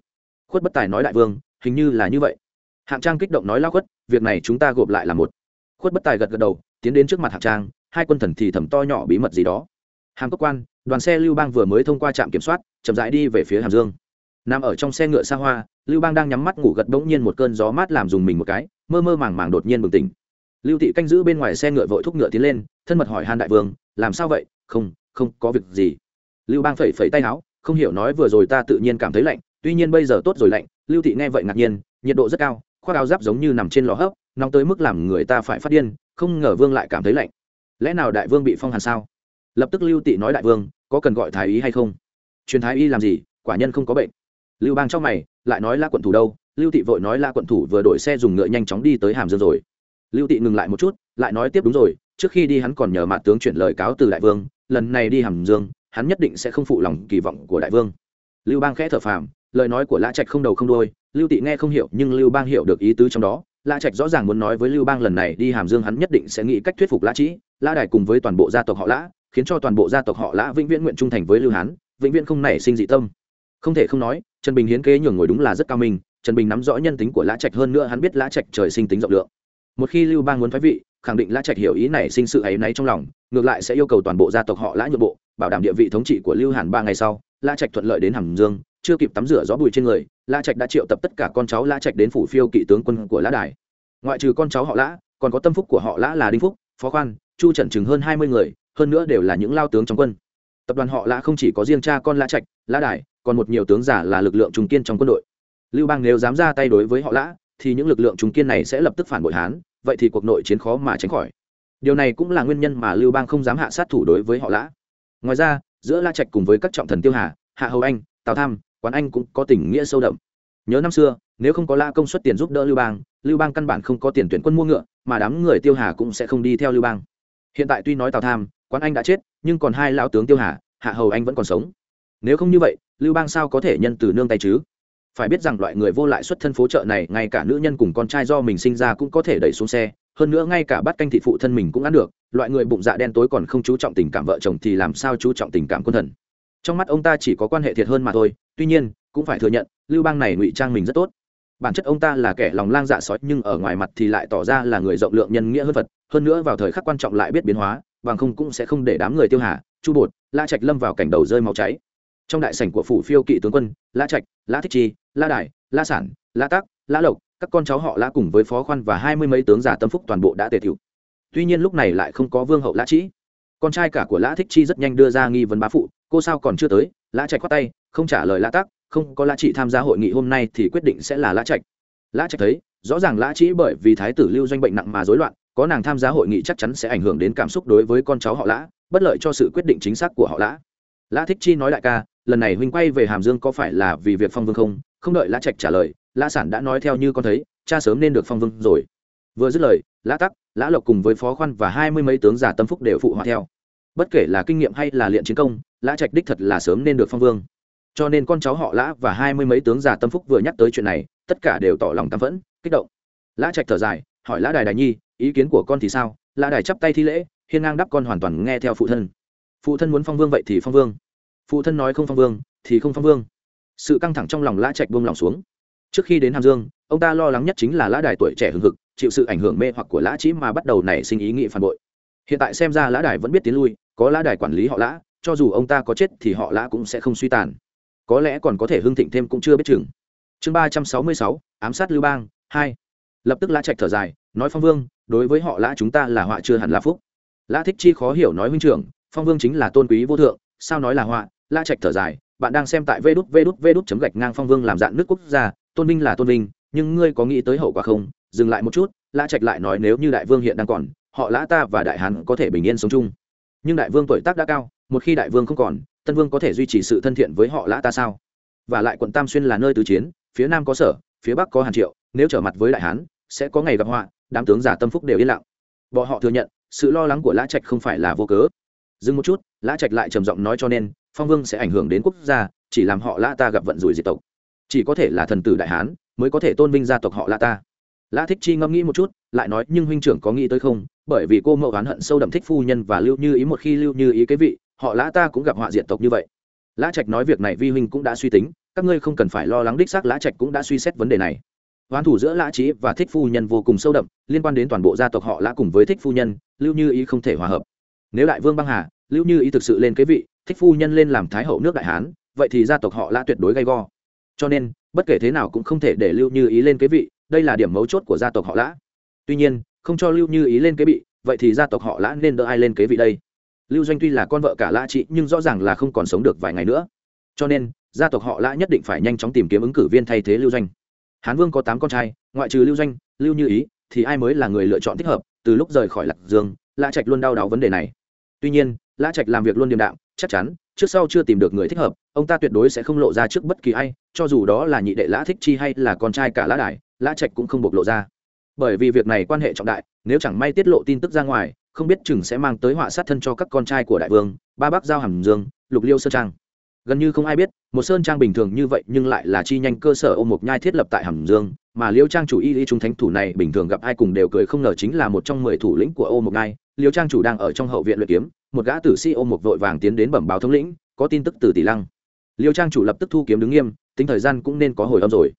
A: Khuất bất tài nói đại vương, hình như là như vậy hạng trang kích động nói lao khuất, việc này chúng ta gộp lại là một. Khuất bất tài gật gật đầu, tiến đến trước mặt hạng trang, hai quân thần thì thầm to nhỏ bí mật gì đó. Hàm cơ quan, đoàn xe lưu bang vừa mới thông qua trạm kiểm soát, chậm rãi đi về phía hàm dương. Nằm ở trong xe ngựa xa hoa, lưu bang đang nhắm mắt ngủ gật bỗng nhiên một cơn gió mát làm dùng mình một cái, mơ mơ màng màng đột nhiên bừng tỉnh. Lưu thị canh giữ bên ngoài xe ngựa vội thúc ngựa tiến lên, thân mật hỏi hàn đại vương, làm sao vậy? Không không có việc gì. Lưu bang phẩy phẩy tay áo, không hiểu nói vừa rồi ta tự nhiên cảm thấy lạnh, tuy nhiên bây giờ tốt rồi lạnh. Lưu thị nghe vậy ngạc nhiên, nhiệt độ rất cao khoác áo giáp giống như nằm trên lò hấp, nóng tới mức làm người ta phải phát điên, không ngờ vương lại cảm thấy lạnh. Lẽ nào đại vương bị phong hàn sao? Lập tức lưu tị nói đại vương, có cần gọi thái y hay không? Truyền thái y làm gì? Quả nhân không có bệnh. Lưu bang trong mày, lại nói la quận thủ đâu? Lưu tị vội nói la quận thủ vừa đổi xe dùng ngựa nhanh chóng đi tới hàm dương rồi. Lưu tị ngừng lại một chút, lại nói tiếp đúng rồi, trước khi đi hắn còn nhờ mặt tướng chuyển lời cáo từ đại vương, lần này đi hàm dương, hắn nhất định sẽ không phụ lòng kỳ vọng của đại vương. Lưu bang khẽ thở phào lời nói của lã trạch không đầu không đôi lưu tị nghe không hiểu, nhưng lưu bang hiểu được ý tứ trong đó. Lã trạch rõ ràng muốn nói với lưu bang lần này đi hàm dương hắn nhất định sẽ nghĩ cách thuyết phục lã trĩ. Lã đài cùng với toàn bộ gia tộc họ lã, khiến cho toàn bộ gia tộc họ lã vĩnh viễn nguyện trung thành với lưu hán, vĩnh viễn không nảy sinh dị tâm. Không thể không nói, trần bình hiến kế nhường ngồi đúng là rất cao minh. Trần bình nắm rõ nhân tính của lã trạch hơn nữa hắn biết lã trạch trời sinh tính rộng lượng. Một khi lưu bang muốn thoái vị, khẳng định lã trạch hiểu ý này sinh sự ấy náy trong lòng, ngược lại sẽ yêu cầu toàn bộ gia tộc họ lã nhượng bộ, bảo đảm địa vị thống trị của lưu hàn ba ngày sau, lã trạch thuận lợi đến hàm dương chưa kịp tắm rửa gió bụi trên người La trạch đã triệu tập tất cả con cháu La trạch đến phủ phiêu kỵ tướng quân của lã đài. Ngoại trừ con cháu họ lã, còn có tâm phúc của họ lã là đinh phúc, phó khoan, chu trần chừng hơn hai mươi người, hơn nữa đều là những lao tướng trong quân. Tập đoàn họ lã không chỉ có riêng cha con lã trạch, lã đài, còn một nhiều tướng giả là lực lượng trung kiên trong quân đội. Lưu bang nếu dám ra tay đối với họ lã, thì những lực lượng trung kiên này sẽ lập tức phản bội hán, vậy thì cuộc nội chiến khó mà tránh khỏi. Điều này cũng là nguyên nhân mà lưu bang không dám hạ sát thủ đối với họ lã. Ngoài ra, giữa la trạch cùng với các trọng thần tiêu hà, hạ hầu anh, tào tham quán anh cũng có tình nghĩa sâu đậm. Nhớ năm xưa, nếu không có la công suất tiền giúp đỡ lưu bang lưu bang căn bản không có tiền tuyển quân mua ngựa, mà đám người tiêu hà cũng sẽ không đi theo lưu bang. Hiện tại tuy nói tào tham, quán anh đã chết, nhưng còn hai lão tướng tiêu hà, hạ hầu anh vẫn còn sống. Nếu không như vậy, lưu bang sao có thể nhân từ nương tay chứ? Phải biết rằng loại người vô lại xuất thân phố chợ này, ngay cả nữ nhân cùng con trai do mình sinh ra cũng có thể đẩy xuống xe, hơn nữa ngay cả bắt canh thị phụ thân mình cũng ăn được, loại người bụng dạ đen tối còn không chú trọng tình cảm vợ chồng thì làm sao chú trọng tình cảm quân thần? Trong mắt ông ta chỉ có quan hệ thiệt hơn mà thôi, tuy nhiên, cũng phải thừa nhận, lưu bang này ngụy trang mình rất tốt. Bản chất ông ta là kẻ lòng lang dạ sói, nhưng ở ngoài mặt thì lại tỏ ra là người rộng lượng nhân nghĩa hơn vật hơn nữa vào thời khắc quan trọng lại biết biến hóa, bằng không cũng sẽ không để đám người tiêu hà, chu bột, la trạch lâm vào cảnh đầu rơi máu cháy. Trong đại sảnh của phủ phiêu kỵ tướng quân, la trạch, la thích chi, la đài, la sản, la tác la lộc, các con cháu họ la cùng với phó khoan và hai mươi mấy tướng giả tâm phúc toàn bộ đã tề thiệu tuy nhiên lúc này lại không có vương hậu lã trĩ con trai cả của lã thích chi rất nhanh đưa ra nghi vấn bá phụ cô sao còn chưa tới? Lã trạch khoát tay không trả lời lã tắc, không có lã trị tham gia hội nghị hôm nay thì quyết định sẽ là lã trạch. Lã trạch thấy rõ ràng lã trĩ bởi vì thái tử lưu doanh bệnh nặng mà rối loạn có nàng tham gia hội nghị chắc chắn sẽ ảnh hưởng đến cảm xúc đối với con cháu họ lã bất lợi cho sự quyết định chính xác của họ lã. Lã thích chi nói đại ca lần này huynh quay về hàm dương có phải là vì việc phong vương không? Không đợi lã trạch trả lời lã sản đã nói theo như con thấy cha sớm nên được phong vương rồi vừa dứt lời, lã tắc, lã lộc cùng với phó khoan và hai mươi mấy tướng giả tâm phúc đều phụ họa theo. Bất kể là kinh nghiệm hay là luyện chiến công, lã trạch đích thật là sớm nên được phong vương. Cho nên con cháu họ lã và hai mươi mấy tướng giả tâm phúc vừa nhắc tới chuyện này, tất cả đều tỏ lòng tam phẫn, kích động. Lã trạch thở dài, hỏi lã đài đài nhi, ý kiến của con thì sao? Lã đài chắp tay thi lễ, hiên ngang đắp con hoàn toàn nghe theo phụ thân. Phụ thân muốn phong vương vậy thì phong vương. Phụ thân nói không phong vương, thì không phong vương. Sự căng thẳng trong lòng lã trạch buông lòng xuống. Trước khi đến hàm dương, ông ta lo lắng nhất chính là lã đài tuổi trẻ hừng hực chịu sự ảnh hưởng mê hoặc của lã chỉ mà bắt đầu nảy sinh ý nghĩ phản bội. Hiện tại xem ra lã đài vẫn biết tiến lui, có lã đài quản lý họ lã, cho dù ông ta có chết thì họ lã cũng sẽ không suy tàn. Có lẽ còn có thể hưng thịnh thêm cũng chưa biết chừng. Chương ba trăm sáu mươi sáu, ám sát lưu bang, hai. Lập tức lã trạch thở dài, nói phong vương, đối với họ lã chúng ta là họa chưa hẳn là phúc. Lã thích chi khó hiểu nói huynh trưởng, phong vương chính là tôn quý vô thượng, sao nói là họa? Lã trạch thở dài, bạn đang xem tại vê đút vê đút vê đút chấm gạch ngang phong vương làm dạng nước quốc gia, tôn vinh là tôn vinh, nhưng ngươi có nghĩ tới hậu quả không? Dừng lại một chút, lã trạch lại nói nếu như đại vương hiện đang còn, họ lã ta và đại hán có thể bình yên sống chung. Nhưng đại vương tuổi tác đã cao, một khi đại vương không còn, tân vương có thể duy trì sự thân thiện với họ lã ta sao? Và lại quận tam xuyên là nơi tứ chiến, phía nam có sở, phía bắc có hàn triệu, nếu trở mặt với đại hán, sẽ có ngày gặp họa, đám tướng giả tâm phúc đều yên lặng. Bọn họ thừa nhận, sự lo lắng của lã trạch không phải là vô cớ. Dừng một chút, lã trạch lại trầm giọng nói cho nên, phong vương sẽ ảnh hưởng đến quốc gia, chỉ làm họ lã ta gặp vận rủi diệt tộc. Chỉ có thể là thần tử đại hán, mới có thể tôn vinh gia tộc họ lã ta lã thích chi ngẫm nghĩ một chút, lại nói, nhưng huynh trưởng có nghĩ tới không? Bởi vì cô mậu oán hận sâu đậm thích phu nhân và lưu như ý một khi lưu như ý cái vị, họ lã ta cũng gặp họa diện tộc như vậy. Lã trạch nói việc này vi huynh cũng đã suy tính, các ngươi không cần phải lo lắng đích xác lã trạch cũng đã suy xét vấn đề này. Oán thủ giữa lã trí và thích phu nhân vô cùng sâu đậm, liên quan đến toàn bộ gia tộc họ lã cùng với thích phu nhân, lưu như ý không thể hòa hợp. Nếu đại vương băng hà, lưu như ý thực sự lên kế vị, thích phu nhân lên làm thái hậu nước đại hán, vậy thì gia tộc họ lã tuyệt đối gay go. Cho nên, bất kể thế nào cũng không thể để lưu như ý lên kế vị đây là điểm mấu chốt của gia tộc họ lã. Tuy nhiên, không cho lưu như ý lên kế vị vậy thì gia tộc họ lã nên đỡ ai lên kế vị đây? Lưu doanh tuy là con vợ cả lã chị, nhưng rõ ràng là không còn sống được vài ngày nữa. Cho nên, gia tộc họ lã nhất định phải nhanh chóng tìm kiếm ứng cử viên thay thế lưu doanh. Hán vương có tám con trai, ngoại trừ lưu doanh, lưu như ý, thì ai mới là người lựa chọn thích hợp, từ lúc rời khỏi lạc dương, lã trạch luôn đau đáu vấn đề này. Tuy nhiên, lã trạch làm việc luôn điềm đạm, chắc chắn, trước sau chưa tìm được người thích hợp, ông ta tuyệt đối sẽ không lộ ra trước bất kỳ ai, cho dù đó là nhị đệ lã thích chi hay là con trai cả lã đài lã trạch cũng không bộc lộ ra. Bởi vì việc này quan hệ trọng đại, nếu chẳng may tiết lộ tin tức ra ngoài, không biết chừng sẽ mang tới họa sát thân cho các con trai của đại vương, ba bác giao hàm dương, lục liêu sơn trang. Gần như không ai biết, một sơn trang bình thường như vậy nhưng lại là chi nhanh cơ sở ôm một nhai thiết lập tại hàm dương, mà liêu trang chủ y y trung thánh thủ này bình thường gặp ai cùng đều cười không ngờ chính là một trong mười thủ lĩnh của ô một nhai. Liêu trang chủ đang ở trong hậu viện luyện kiếm, một gã tử sĩ ô một vội vàng tiến đến bẩm báo thống lĩnh, có tin tức từ tỷ lăng. Liêu trang chủ lập tức thu kiếm đứng nghiêm, tính thời gian cũng nên có hồi âm rồi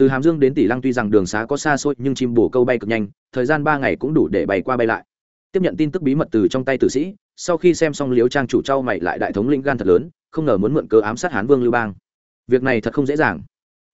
A: từ hàm dương đến tỷ lăng tuy rằng đường xá có xa xôi, nhưng chim bồ câu bay cực nhanh, thời gian ba ngày cũng đủ để bay qua bay lại. Tiếp nhận tin tức bí mật từ trong tay tử sĩ, sau khi xem xong liếu trang chủ trao mày lại đại thống lĩnh gan thật lớn, không ngờ muốn mượn cơ ám sát hán vương lưu bang. Việc này thật không dễ dàng.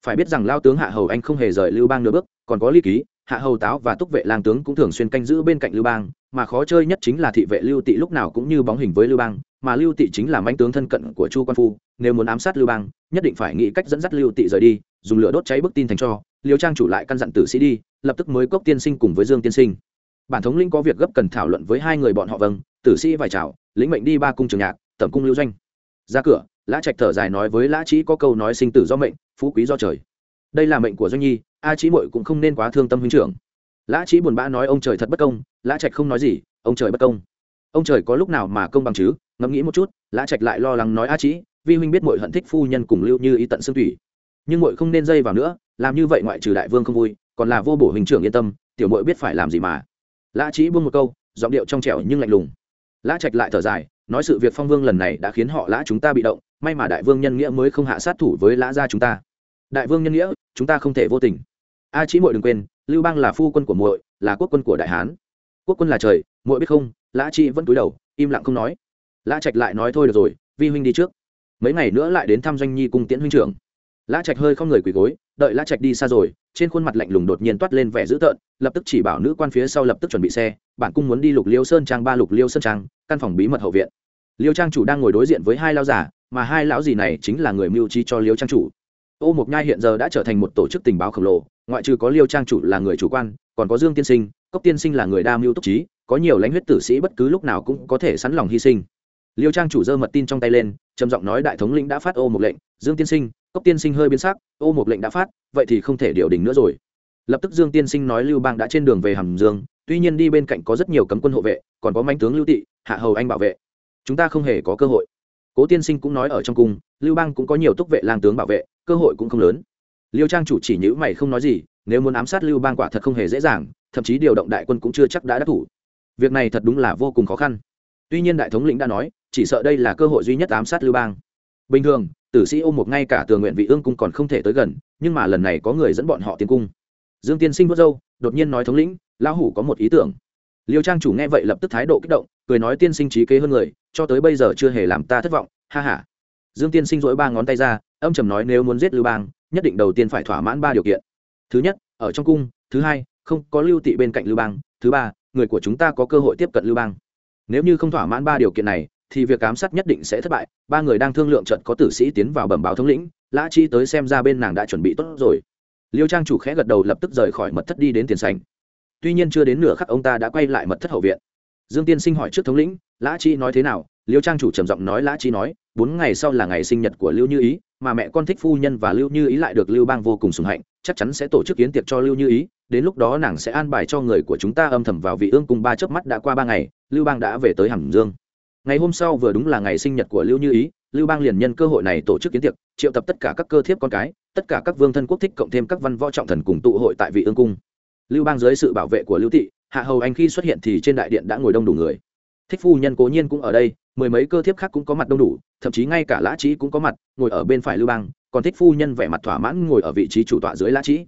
A: Phải biết rằng lao tướng hạ hầu anh không hề rời lưu bang nửa bước, còn có ly ký, hạ hầu táo và túc vệ lang tướng cũng thường xuyên canh giữ bên cạnh lưu bang, mà khó chơi nhất chính là thị vệ lưu tị lúc nào cũng như bóng hình với lưu bang mà lưu tị chính là manh tướng thân cận của chu quan phu, nếu muốn ám sát lưu bang, nhất định phải nghĩ cách dẫn dắt lưu tị rời đi, dùng lửa đốt cháy bức tin thành cho, liêu trang chủ lại căn dặn tử sĩ đi, lập tức mới cốc tiên sinh cùng với dương tiên sinh. Bản thống linh có việc gấp cần thảo luận với hai người bọn họ vâng tử sĩ vài chào, lĩnh mệnh đi ba cung trường nhạc, tẩm cung lưu doanh. Ra cửa, lã trạch thở dài nói với lã trí có câu nói sinh tử do mệnh, phú quý do trời. Đây là mệnh của doanh nhi, a trí mội cũng không nên quá thương tâm huynh trưởng. Lã trí buồn bã nói ông trời thật bất công, lã trạch không nói gì, ông trời bất công ông trời có lúc nào mà công bằng chứ? Ngẫm nghĩ một chút, lã trạch lại lo lắng nói, a trí vi huynh biết mội hận thích phu nhân cùng lưu như ý tận xương thủy nhưng mội không nên dây vào nữa, làm như vậy ngoại trừ đại vương không vui, còn là vô bổ hình trưởng yên tâm, tiểu mội biết phải làm gì mà. Lã trí buông một câu, giọng điệu trong trẻo nhưng lạnh lùng. Lã trạch lại thở dài, nói, sự việc phong vương lần này đã khiến họ lã chúng ta bị động, may mà đại vương nhân nghĩa mới không hạ sát thủ với lã gia chúng ta. Đại vương nhân nghĩa, chúng ta không thể vô tình. A trí muội đừng quên, lưu bang là phu quân của muội, là quốc quân của đại hán. Quốc quân là trời, muội biết không lã chi vẫn cúi đầu, im lặng không nói. Lã trạch lại nói thôi được rồi, vi huynh đi trước. Mấy ngày nữa lại đến thăm doanh nhi cùng tiễn huynh trưởng. Lã trạch hơi không người quỳ gối, đợi lã trạch đi xa rồi, trên khuôn mặt lạnh lùng đột nhiên toát lên vẻ dữ tợn, lập tức chỉ bảo nữ quan phía sau lập tức chuẩn bị xe, bản cung muốn đi lục liêu sơn trang ba lục liêu sơn trang, căn phòng bí mật hậu viện. Liêu trang chủ đang ngồi đối diện với hai lao giả mà hai lão gì này chính là người mưu trí cho liêu trang chủ. Ô mộc nhai hiện giờ đã trở thành một tổ chức tình báo khổng lồ, ngoại trừ có liêu trang chủ là người chủ quan, còn có dương tiên sinh, cốc tiên sinh là người đa mưu túc trí có nhiều lãnh huyết tử sĩ bất cứ lúc nào cũng có thể sẵn lòng hy sinh. Liêu trang chủ giơ mật tin trong tay lên, trầm giọng nói đại thống lĩnh đã phát ô một lệnh, dương tiên sinh, cốc tiên sinh hơi biến sắc, ô một lệnh đã phát, vậy thì không thể điều đình nữa rồi. Lập tức dương tiên sinh nói lưu bang đã trên đường về hàm dương, tuy nhiên đi bên cạnh có rất nhiều cấm quân hộ vệ, còn có manh tướng lưu tị, hạ hầu anh bảo vệ. Chúng ta không hề có cơ hội. Cố tiên sinh cũng nói ở trong cung, lưu bang cũng có nhiều túc vệ lang tướng bảo vệ, cơ hội cũng không lớn. Liêu trang chủ chỉ nhữ mày không nói gì, nếu muốn ám sát lưu bang quả thật không hề dễ dàng, thậm chí điều động đại quân cũng chưa chắc đã đắc thủ việc này thật đúng là vô cùng khó khăn. Tuy nhiên đại thống lĩnh đã nói, chỉ sợ đây là cơ hội duy nhất ám sát lưu bang. Bình thường, tử sĩ ôm một ngay cả tường nguyện vị ương cung còn không thể tới gần, nhưng mà lần này có người dẫn bọn họ tiến cung. Dương tiên sinh vớt dâu đột nhiên nói thống lĩnh, lão hủ có một ý tưởng. Liêu trang chủ nghe vậy lập tức thái độ kích động, cười nói, tiên sinh trí kế hơn người, cho tới bây giờ chưa hề làm ta thất vọng, ha h a dương tiên sinh dỗi ba ngón tay ra, âm trầm nói, nếu muốn giết lưu bang, nhất định đầu tiên phải thỏa mãn ba điều kiện. Thứ nhất, ở trong cung, thứ hai, không có lưu tị bên cạnh lưu bang, thứ ba người của chúng ta có cơ hội tiếp cận lưu bang. Nếu như không thỏa mãn ba điều kiện này, thì việc ám sát nhất định sẽ thất bại. Ba người đang thương lượng trận có tử sĩ tiến vào bẩm báo thống lĩnh, lã chi tới xem ra bên nàng đã chuẩn bị tốt rồi. Liêu trang chủ khẽ gật đầu lập tức rời khỏi mật thất đi đến tiền sành tuy nhiên chưa đến nửa khắc ông ta đã quay lại mật thất hậu viện. Dương tiên sinh hỏi trước thống lĩnh, lã chi nói thế nào? Liêu trang chủ trầm giọng nói, lã chi nói, bốn ngày sau là ngày sinh nhật của lưu như ý, mà mẹ con thích phu nhân và lưu như ý lại được lưu bang vô cùng sùng hạnh, chắc chắn sẽ tổ chức kiến tiệc cho lưu như ý đến lúc đó nàng sẽ an bài cho người của chúng ta âm thầm vào vị ương cùng ba chớp mắt đã qua ba ngày, lưu bang đã về tới hàm dương. Ngày hôm sau vừa đúng là ngày sinh nhật của lưu như ý, lưu bang liền nhân cơ hội này tổ chức kiến tiệc, triệu tập tất cả các cơ thiếp con cái, tất cả các vương thân quốc thích cộng thêm các văn võ trọng thần cùng tụ hội tại vị ương cung. Lưu bang dưới sự bảo vệ của lưu Thị hạ hầu anh khi xuất hiện thì trên đại điện đã ngồi đông đủ người. Thích phu nhân cố nhiên cũng ở đây, mười mấy cơ thiếp khác cũng có mặt đông đủ, thậm chí ngay cả lã trí cũng có mặt, ngồi ở bên phải lưu bang, còn thích phu nhân vẻ mặt thỏa mãn ngồi ở vị trí chủ tọa dưới lã trí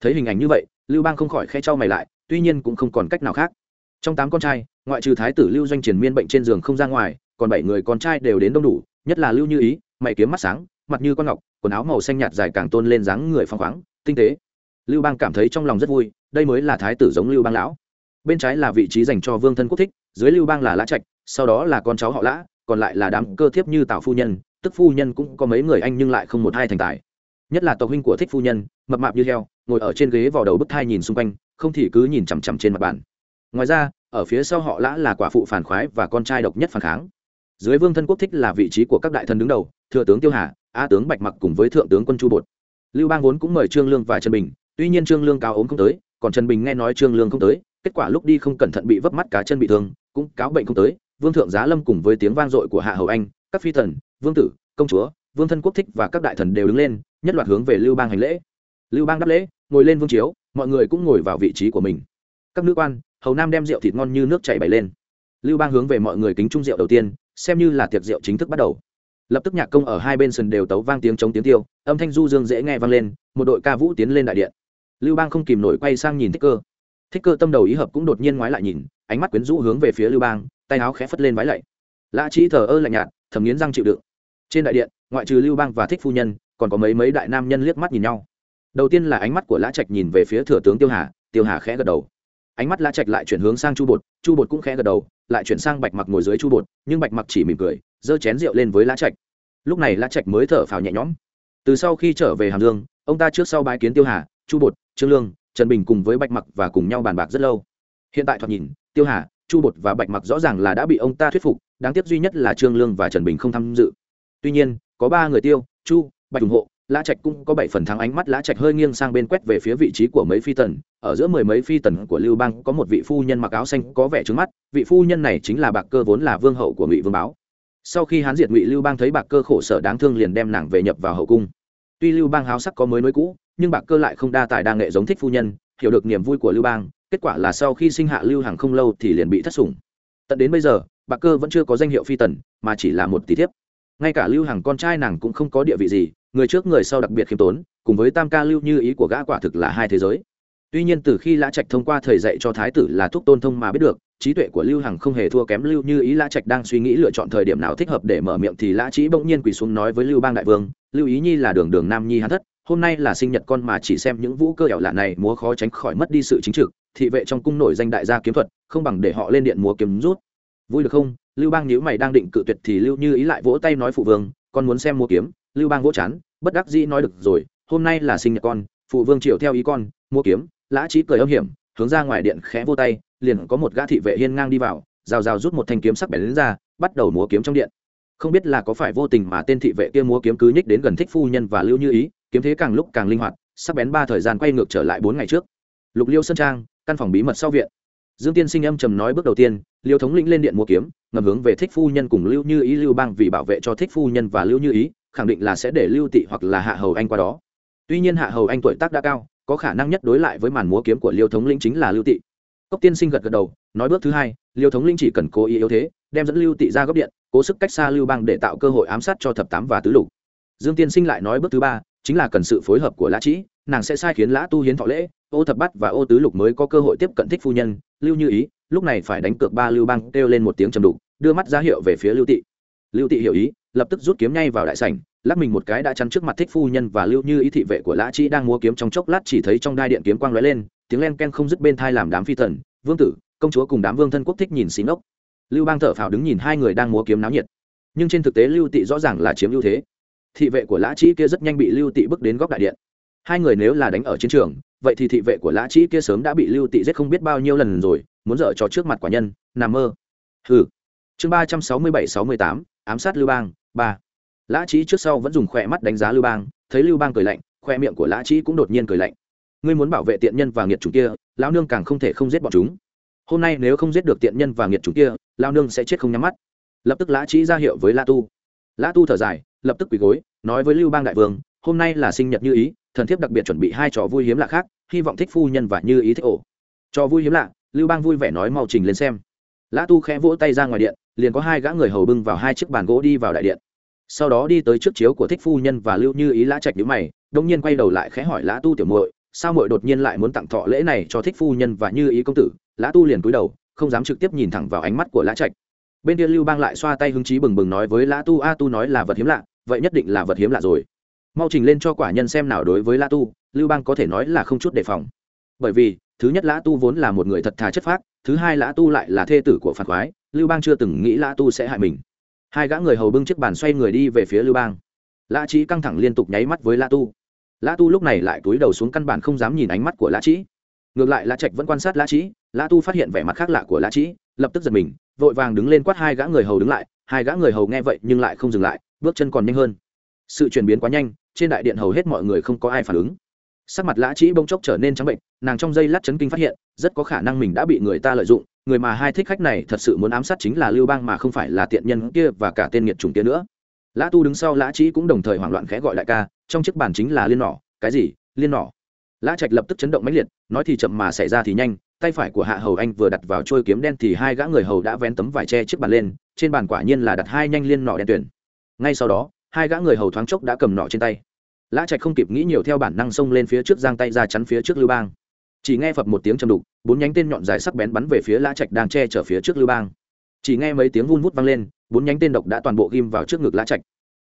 A: thấy hình ảnh như vậy, lưu bang không khỏi khe trao mày lại, tuy nhiên cũng không còn cách nào khác. Trong tám con trai, ngoại trừ thái tử lưu doanh triển miên bệnh trên giường không ra ngoài, còn bảy người con trai đều đến đông đủ, nhất là lưu như ý, mày kiếm mắt sáng, mặt như con ngọc, quần áo màu xanh nhạt dài càng tôn lên dáng người phăng khoáng, tinh tế. Lưu bang cảm thấy trong lòng rất vui, đây mới là thái tử giống lưu bang lão. Bên trái là vị trí dành cho vương thân quốc thích, dưới lưu bang là lã trạch, sau đó là con cháu họ lã, còn lại là đám cơ thiếp như tào phu nhân, tức phu nhân cũng có mấy người anh nhưng lại không một hai thành tài nhất là tộc huynh của thích phu nhân, mập mạp như heo, ngồi ở trên ghế vào đầu bức thai nhìn xung quanh, không thì cứ nhìn chằm chằm trên mặt bàn. Ngoài ra, ở phía sau họ lã là quả phụ phản khoái và con trai độc nhất phản kháng. Dưới vương thân quốc thích là vị trí của các đại thần đứng đầu, thừa tướng tiêu hà a tướng bạch mặc cùng với thượng tướng quân chu bột. Lưu bang vốn cũng mời trương lương và trần bình, tuy nhiên trương lương cao ốm không tới, còn trần bình nghe nói trương lương không tới, kết quả lúc đi không cẩn thận bị vấp mắt cá chân bị thương, cũng cáo bệnh không tới. Vương thượng giá lâm cùng với tiếng vang dội của hạ hầu anh, các phi thần, vương tử, công chúa vương thân quốc thích và các đại thần đều đứng lên, nhất loạt hướng về lưu bang hành lễ. Lưu bang đáp lễ, ngồi lên vương chiếu, mọi người cũng ngồi vào vị trí của mình. Các nữ quan, hầu nam đem rượu thịt ngon như nước chảy bày lên. Lưu bang hướng về mọi người kính trung rượu đầu tiên, xem như là tiệc rượu chính thức bắt đầu. Lập tức nhạc công ở hai bên sân đều tấu vang tiếng chống tiếng tiêu, âm thanh du dương dễ nghe vang lên, một đội ca vũ tiến lên đại điện. Lưu bang không kìm nổi quay sang nhìn thích cơ. Thích cơ tâm đầu ý hợp cũng đột nhiên ngoái lại nhìn, ánh mắt quyến rũ hướng về phía lưu bang, tay áo khẽ phất lên vái lạy. Lã trí thờ ơ lạnh nhạt, thầm nghiến răng chịu đựng trên đại điện, ngoại trừ lưu bang và thích phu nhân, còn có mấy mấy đại nam nhân liếc mắt nhìn nhau. Đầu tiên là ánh mắt của lã trạch nhìn về phía thừa tướng tiêu hà tiêu hà khẽ gật đầu. Ánh mắt lã trạch lại chuyển hướng sang chu bột chu bột cũng khẽ gật đầu, lại chuyển sang bạch mặc ngồi dưới chu bột, nhưng bạch mặc chỉ mỉm cười, giơ chén rượu lên với lã trạch. Lúc này lã trạch mới thở phào nhẹ nhõm. Từ sau khi trở về hàm dương, ông ta trước sau bái kiến tiêu hà, chu bột, trương lương, trần bình cùng với bạch mặc và cùng nhau bàn bạc rất lâu. Hiện tại thoạt nhìn, tiêu hà, chu bột và bạch mặc rõ ràng là đã bị ông ta thuyết phục, đáng tiếc duy nhất là trương lương và trần bình không tham dự tuy nhiên, có ba người tiêu, chu, bạch ủng hộ, lã trạch cũng có bảy phần thắng ánh mắt lã trạch hơi nghiêng sang bên quét về phía vị trí của mấy phi tần. Ở giữa mười mấy phi tần của lưu bang có một vị phu nhân mặc áo xanh có vẻ trứng mắt, vị phu nhân này chính là bạc cơ vốn là vương hậu của ngụy vương báo. Sau khi hán diệt ngụy lưu bang thấy bạc cơ khổ sở đáng thương liền đem nàng về nhập vào hậu cung. Tuy lưu bang háo sắc có mới nối cũ, nhưng bạc cơ lại không đa tài đa nghệ giống thích phu nhân, hiểu được niềm vui của lưu bang, kết quả là sau khi sinh hạ lưu hàng không lâu thì liền bị thất sủng. Tận đến bây giờ, bạc cơ vẫn chưa có danh hiệu phi tần, mà chỉ là một tỷ thiếp ngay cả lưu hàng con trai nàng cũng không có địa vị gì, người trước người sau đặc biệt khiêm tốn, cùng với tam ca lưu như ý của gã quả thực là hai thế giới. Tuy nhiên từ khi lã trạch thông qua thời dạy cho thái tử là thúc tôn thông mà biết được, trí tuệ của lưu hằng không hề thua kém lưu như ý. Lã trạch đang suy nghĩ lựa chọn thời điểm nào thích hợp để mở miệng thì lã trí bỗng nhiên quỳ xuống nói với lưu bang đại vương, lưu ý nhi là đường đường nam nhi hắn thất, hôm nay là sinh nhật con mà chỉ xem những vũ cơ ẻo lạ này múa khó tránh khỏi mất đi sự chính trực, thị vệ trong cung nổi danh đại gia kiếm thuật, không bằng để họ lên điện múa kiếm rút. Vui được không? Lưu bang nhíu mày đang định cự tuyệt thì lưu như ý lại vỗ tay nói phụ vương, con muốn xem mua kiếm. Lưu bang vỗ chán, bất đắc dĩ nói được rồi, hôm nay là sinh nhật con, phụ vương chịu theo ý con, mua kiếm. Lã trí cười âm hiểm, hướng ra ngoài điện khẽ vô tay, liền có một gã thị vệ hiên ngang đi vào, rào rào rút một thanh kiếm sắc bén lên ra, bắt đầu múa kiếm trong điện. Không biết là có phải vô tình mà tên thị vệ kia múa kiếm cứ nhích đến gần thích phu nhân và lưu như ý, kiếm thế càng lúc càng linh hoạt, sắc bén ba thời gian quay ngược trở lại bốn ngày trước. Lục liêu sơn trang, căn phòng bí mật sau viện. Dương tiên sinh âm trầm nói bước đầu tiên liêu thống lĩnh lên điện mua kiếm, ngầm hướng về thích phu nhân cùng lưu như ý, lưu bang vì bảo vệ cho thích phu nhân và lưu như ý, khẳng định là sẽ để lưu tị hoặc là hạ hầu anh qua đó. Tuy nhiên hạ hầu anh tuổi tác đã cao, có khả năng nhất đối lại với màn múa kiếm của liêu thống lĩnh chính là lưu tị. Cốc tiên sinh gật gật đầu, nói bước thứ hai, liêu thống lĩnh chỉ cần cố ý yếu thế, đem dẫn lưu tị ra góc điện, cố sức cách xa lưu bang để tạo cơ hội ám sát cho thập tám và tứ lục. Dương tiên sinh lại nói bước thứ ba, chính là cần sự phối hợp của lã trĩ, nàng sẽ sai khiến lã tu hiến thọ lễ, ô thập bắt và ô tứ lục mới có cơ hội tiếp cận thích phu nhân, lưu như ý lúc này phải đánh cược ba lưu bang kêu lên một tiếng trầm đục, đưa mắt ra hiệu về phía lưu tị. Lưu tị hiểu ý, lập tức rút kiếm ngay vào đại sảnh, lắc mình một cái đã chắn trước mặt thích phu nhân và lưu như ý thị vệ của lã chi đang múa kiếm trong chốc lát chỉ thấy trong đai điện kiếm quang lóe lên, tiếng len ken không dứt bên thai làm đám phi thần, vương tử, công chúa cùng đám vương thân quốc thích nhìn xí ngốc. Lưu bang thở phào đứng nhìn hai người đang múa kiếm náo nhiệt. Nhưng trên thực tế lưu tị rõ ràng là chiếm ưu thế. Thị vệ của lã chi kia rất nhanh bị lưu tị bước đến góc đại điện hai người nếu là đánh ở chiến trường, vậy thì thị vệ của lã trĩ kia sớm đã bị lưu tị giết không biết bao nhiêu lần rồi, muốn dở cho trước mặt quả nhân, nằm mơ. Ừ chương ba trăm sáu mươi bảy sáu mươi tám, ám sát lưu bang, ba. Lã trí trước sau vẫn dùng khỏe mắt đánh giá lưu bang, thấy lưu bang cười lạnh khoe miệng của lã trí cũng đột nhiên cười lạnh. Ngươi muốn bảo vệ tiện nhân và nghiệt chủng kia, lão nương càng không thể không giết bọn chúng. Hôm nay nếu không giết được tiện nhân và nghiệt chủng kia lao nương sẽ chết không nhắm mắt. Lập tức lã trí ra hiệu với la tu. Lã tu thở dài, lập tức quỳ gối, nói với lưu bang đại vương, hôm nay là sinh nhật như ý thần thiếp đặc biệt chuẩn bị hai trò vui hiếm lạ khác, hy vọng thích phu nhân và như ý thích ổ. Trò vui hiếm lạ, lưu bang vui vẻ nói mau trình lên xem. Lã tu khẽ vỗ tay ra ngoài điện, liền có hai gã người hầu bưng vào hai chiếc bàn gỗ đi vào đại điện. Sau đó đi tới trước chiếu của thích phu nhân và lưu như ý lã trạch nhữ mày đông nhiên quay đầu lại khẽ hỏi lã tu tiểu muội, sao muội đột nhiên lại muốn tặng thọ lễ này cho thích phu nhân và như ý công tử? Lã tu liền cúi đầu, không dám trực tiếp nhìn thẳng vào ánh mắt của lã trạch. Bên kia lưu bang lại xoa tay hứng chí bừng bừng nói với lã tu, a tu nói là vật hiếm lạ, vậy nhất định là vật hiếm lạ rồi mau trình lên cho quả nhân xem nào đối với lã tu, lưu bang có thể nói là không chút đề phòng. Bởi vì, thứ nhất lã tu vốn là một người thật thà chất phác, thứ hai lã tu lại là thê tử của phản khoái lưu bang chưa từng nghĩ lã tu sẽ hại mình. Hai gã người hầu bưng chiếc bàn xoay người đi về phía lưu bang. Lã trí căng thẳng liên tục nháy mắt với lã tu. Lã tu lúc này lại túi đầu xuống căn bản không dám nhìn ánh mắt của lã trí ngược lại, lã trạch vẫn quan sát lã trí lã tu phát hiện vẻ mặt khác lạ của lã trí lập tức giật mình, vội vàng đứng lên quát hai gã người hầu đứng lại. Hai gã người hầu nghe vậy nhưng lại không dừng lại, bước chân còn nhanh hơn sự chuyển biến quá nhanh, trên đại điện hầu hết mọi người không có ai phản ứng. Sắc mặt lã trĩ bông chốc trở nên trắng bệnh, nàng trong dây lát chấn kinh phát hiện, rất có khả năng mình đã bị người ta lợi dụng, người mà hai thích khách này thật sự muốn ám sát chính là lưu bang mà không phải là tiện nhân kia và cả tên nghiệt trùng kia nữa. Lã tu đứng sau lã trĩ cũng đồng thời hoảng loạn khẽ gọi đại ca, trong chiếc bàn chính là liên nỏ. Cái gì? Liên nỏ? Lã trạch lập tức chấn động mãnh liệt, nói thì chậm mà xảy ra thì nhanh, tay phải của hạ hầu anh vừa đặt vào trôi kiếm đen thì hai gã người hầu đã vén tấm vải tre chiếc bàn lên, trên bàn quả nhiên là đặt hai nhanh liên nỏ đen tuyển ngay sau đó hai gã người hầu thoáng chốc đã cầm nọ trên tay. Lã trạch không kịp nghĩ nhiều theo bản năng xông lên phía trước giang tay ra chắn phía trước lưu bang. Chỉ nghe phập một tiếng trầm đục, bốn nhánh tên nhọn dài sắc bén bắn về phía lã trạch đang che chở phía trước lưu bang. Chỉ nghe mấy tiếng vun vút vang lên, bốn nhánh tên độc đã toàn bộ ghim vào trước ngực lã trạch.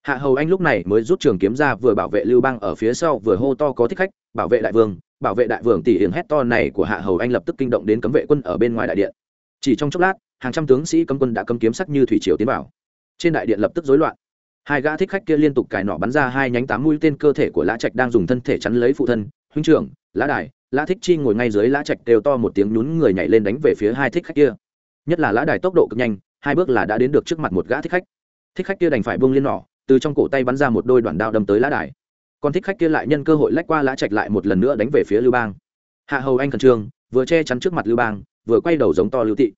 A: Hạ hầu anh lúc này mới rút trường kiếm ra vừa bảo vệ lưu bang ở phía sau, vừa hô to có thích khách, bảo vệ đại vương, bảo vệ đại vương tỷ hiền hét to này của hạ hầu anh lập tức kinh động đến cấm vệ quân ở bên ngoài đại điện. Chỉ trong chốc lát, hàng trăm tướng sĩ cấm quân đã cấm kiếm sắc như thủy triều tiến vào. Trên đại điện lập tức rối loạn hai gã thích khách kia liên tục cài nỏ bắn ra hai nhánh tám mũi tên cơ thể của lã trạch đang dùng thân thể chắn lấy phụ thân, huynh trưởng, lã đài, lã thích chi ngồi ngay dưới lã trạch đều to một tiếng nhún người nhảy lên đánh về phía hai thích khách kia. Nhất là lã đài tốc độ cực nhanh, hai bước là đã đến được trước mặt một gã thích khách. Thích khách kia đành phải buông liên nỏ từ trong cổ tay bắn ra một đôi đoạn đao đâm tới lã đài. Còn thích khách kia lại nhân cơ hội lách qua lã trạch lại một lần nữa đánh về phía lưu bang. Hạ hầu anh khẩn trương, vừa che chắn trước mặt lưu bang, vừa quay đầu giống to lưu tị.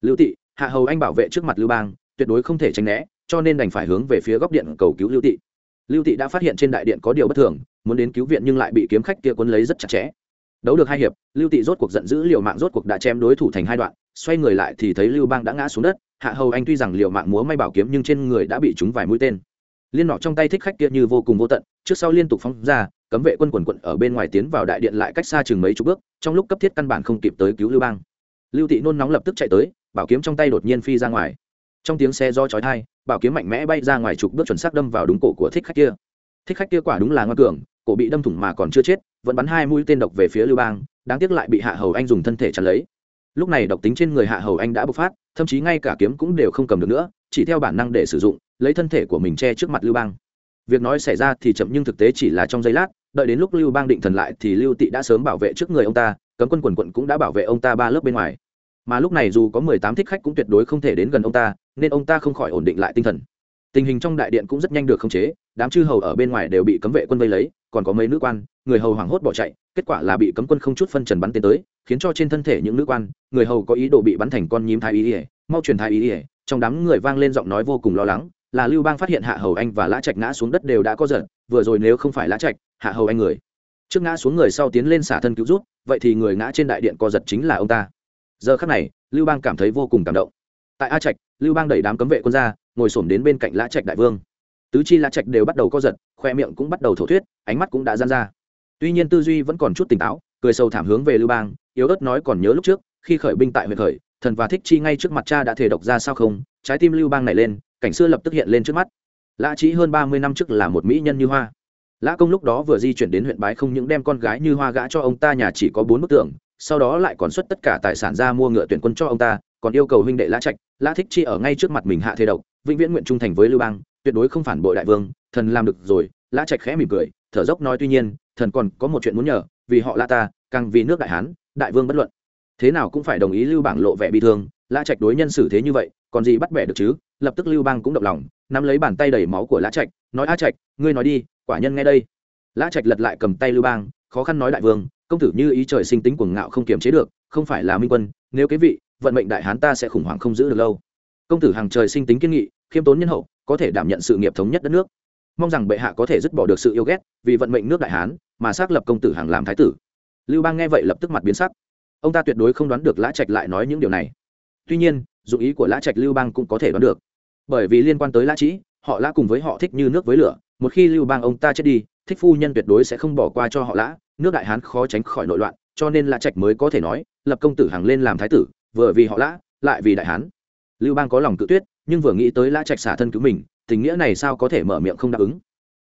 A: Lưu tị, hạ hầu anh bảo vệ trước mặt lưu bang, tuyệt đối không thể tránh né cho nên đành phải hướng về phía góc điện cầu cứu lưu tị. Lưu tị đã phát hiện trên đại điện có điều bất thường, muốn đến cứu viện nhưng lại bị kiếm khách kia quấn lấy rất chặt chẽ. Đấu được hai hiệp, lưu tị rốt cuộc giận dữ liều mạng rốt cuộc đã chém đối thủ thành hai đoạn, xoay người lại thì thấy lưu bang đã ngã xuống đất, hạ hầu anh tuy rằng liều mạng múa may bảo kiếm nhưng trên người đã bị trúng vài mũi tên. Liên nọ trong tay thích khách kia như vô cùng vô tận, trước sau liên tục phóng ra, cấm vệ quân quần quận ở bên ngoài tiến vào đại điện lại cách xa chừng mấy chục bước, trong lúc cấp thiết căn bản không kịp tới cứu lưu bang. Lưu tị nôn nóng lập tức chạy tới, bảo kiếm trong tay đột nhiên phi ra ngoài. Trong tiếng xe do chói thai bảo kiếm mạnh mẽ bay ra ngoài chục bước chuẩn xác đâm vào đúng cổ của thích khách kia. Thích khách kia quả đúng là ngoan cường, cổ bị đâm thủng mà còn chưa chết, vẫn bắn hai mũi tên độc về phía lưu bang, đáng tiếc lại bị hạ hầu anh dùng thân thể chắn lấy. Lúc này độc tính trên người hạ hầu anh đã bộc phát, thậm chí ngay cả kiếm cũng đều không cầm được nữa, chỉ theo bản năng để sử dụng, lấy thân thể của mình che trước mặt lưu bang. Việc nói xảy ra thì chậm nhưng thực tế chỉ là trong giây lát, đợi đến lúc lưu bang định thần lại thì lưu tị đã sớm bảo vệ trước người ông ta, cấm quân quần quận cũng đã bảo vệ ông ta ba lớp bên ngoài mà lúc này dù có mười tám thích khách cũng tuyệt đối không thể đến gần ông ta, nên ông ta không khỏi ổn định lại tinh thần. Tình hình trong đại điện cũng rất nhanh được khống chế, đám chư hầu ở bên ngoài đều bị cấm vệ quân vây lấy, còn có mấy nữ quan, người hầu hoảng hốt bỏ chạy, kết quả là bị cấm quân không chút phân trần bắn tiến tới, khiến cho trên thân thể những nữ quan, người hầu có ý đồ bị bắn thành con nhím thái ý ỉa mau truyền thái ý ỉa trong đám người vang lên giọng nói vô cùng lo lắng, là lưu bang phát hiện hạ hầu anh và lã trạch ngã xuống đất đều đã có giận, vừa rồi nếu không phải lã trạch, hạ hầu anh người, trước ngã xuống người sau tiến lên xả thân cứu rút vậy thì người ngã trên đại điện co giật chính là ông ta giờ khắc này, lưu bang cảm thấy vô cùng cảm động. Tại a trạch, lưu bang đẩy đám cấm vệ quân ra, ngồi xổm đến bên cạnh lã trạch đại vương. Tứ chi lã trạch đều bắt đầu co giật, khoe miệng cũng bắt đầu thổ thuyết, ánh mắt cũng đã gian ra. Tuy nhiên tư duy vẫn còn chút tỉnh táo, cười sâu thảm hướng về lưu bang, yếu ớt nói còn nhớ lúc trước, khi khởi binh tại huyện khởi, thần và thích chi ngay trước mặt cha đã thể độc ra sao không? Trái tim lưu bang này lên, cảnh xưa lập tức hiện lên trước mắt. Lã trí hơn ba mươi năm trước là một mỹ nhân như hoa. Lã công lúc đó vừa di chuyển đến huyện bái không những đem con gái như hoa gã cho ông ta, nhà chỉ có bốn bức tượng sau đó lại còn xuất tất cả tài sản ra mua ngựa tuyển quân cho ông ta, còn yêu cầu huynh đệ lã trạch, lã thích chi ở ngay trước mặt mình hạ thế độc, vĩnh viễn nguyện trung thành với lưu bang, tuyệt đối không phản bội đại vương, thần làm được rồi, lã trạch khẽ mỉm cười, thở dốc nói tuy nhiên, thần còn có một chuyện muốn nhờ, vì họ lã ta, càng vì nước đại hán, đại vương bất luận. Thế nào cũng phải đồng ý lưu bảng lộ vẻ bị thương, lã trạch đối nhân xử thế như vậy, còn gì bắt bẻ được chứ, lập tức lưu bang cũng động lòng, nắm lấy bàn tay đầy máu của lã trạch, nói, a trạch, ngươi nói đi, quả nhân nghe đây. Lã trạch lật lại cầm tay lưu bang, khó khăn nói đại vương công tử như ý trời sinh tính cuồng ngạo không kiềm chế được, không phải là minh quân, nếu cái vị, vận mệnh đại hán ta sẽ khủng hoảng không giữ được lâu. Công tử hàng trời sinh tính kiên nghị, khiêm tốn nhân hậu, có thể đảm nhận sự nghiệp thống nhất đất nước. Mong rằng bệ hạ có thể dứt bỏ được sự yêu ghét, vì vận mệnh nước đại hán, mà xác lập công tử hàng làm thái tử. Lưu bang nghe vậy lập tức mặt biến sắc. Ông ta tuyệt đối không đoán được lã trạch lại nói những điều này. Tuy nhiên dụng ý của lã trạch lưu bang cũng có thể đoán được. Bởi vì liên quan tới lã trĩ, họ lã cùng với họ thích như nước với lửa, một khi lưu bang ông ta chết đi, thích phu nhân tuyệt đối sẽ không bỏ qua cho họ lã nước đại hán khó tránh khỏi nội loạn, cho nên lã trạch mới có thể nói, lập công tử hàng lên làm thái tử, vừa vì họ lã, lại vì đại hán. Lưu bang có lòng tự tuyết, nhưng vừa nghĩ tới lã trạch xả thân cứu mình, tình nghĩa này sao có thể mở miệng không đáp ứng?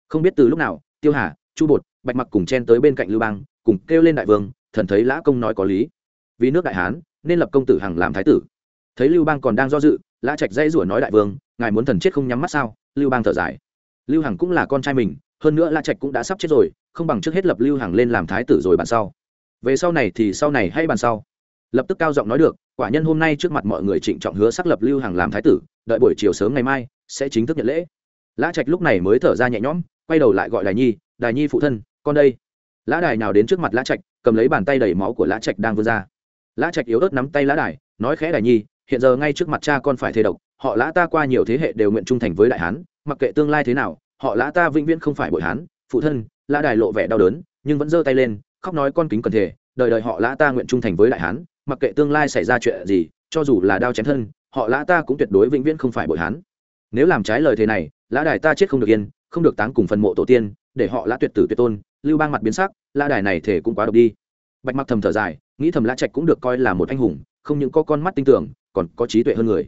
A: Không biết từ lúc nào, tiêu hà, chu bột, bạch mặc cùng chen tới bên cạnh lưu bang, cùng kêu lên đại vương, thần thấy lã công nói có lý. Vì nước đại hán, nên lập công tử hằng làm thái tử. Thấy lưu bang còn đang do dự lã trạch dây rủa nói đại vương, ngài muốn thần chết không nhắm mắt sao? Lưu bang thở dài. Lưu hằng cũng là con trai mình hơn nữa lã trạch cũng đã sắp chết rồi, không bằng trước hết lập lưu hằng lên làm thái tử rồi bàn sau. Về sau này thì sau này hay bàn sau. Lập tức cao giọng nói được, quả nhân hôm nay trước mặt mọi người trịnh trọng hứa xác lập lưu hằng làm thái tử, đợi buổi chiều sớm ngày mai, sẽ chính thức nhận lễ. Lã trạch lúc này mới thở ra nhẹ nhõm, quay đầu lại gọi đài nhi đài nhi phụ thân, con đây. Lã đài nào đến trước mặt lã trạch, cầm lấy bàn tay đầy máu của lã trạch đang vươn ra. Lã trạch yếu ớt nắm tay lã đài, nói khẽ, đài nhi, hiện giờ ngay trước mặt cha con phải thề độc, họ lã ta qua nhiều thế hệ đều nguyện trung thành với đại hán, mặc kệ tương lai thế nào họ lã ta vĩnh viễn không phải bội hán, phụ thân, lã đài lộ vẻ đau đớn, nhưng vẫn giơ tay lên, khóc nói con kính cần thể, đời đời họ lã ta nguyện trung thành với đại hán, mặc kệ tương lai xảy ra chuyện gì, cho dù là đao chém thân, họ lã ta cũng tuyệt đối vĩnh viễn không phải bội hán. Nếu làm trái lời thế này, lã đài ta chết không được yên, không được táng cùng phần mộ tổ tiên, để họ lã tuyệt tử tuyệt tôn, lưu bang mặt biến sắc, lã đài này thể cũng quá độc đi. Bạch mặc thầm thở dài, nghĩ thầm lã trạch cũng được coi là một anh hùng, không những có con mắt tinh tưởng còn có trí tuệ hơn người.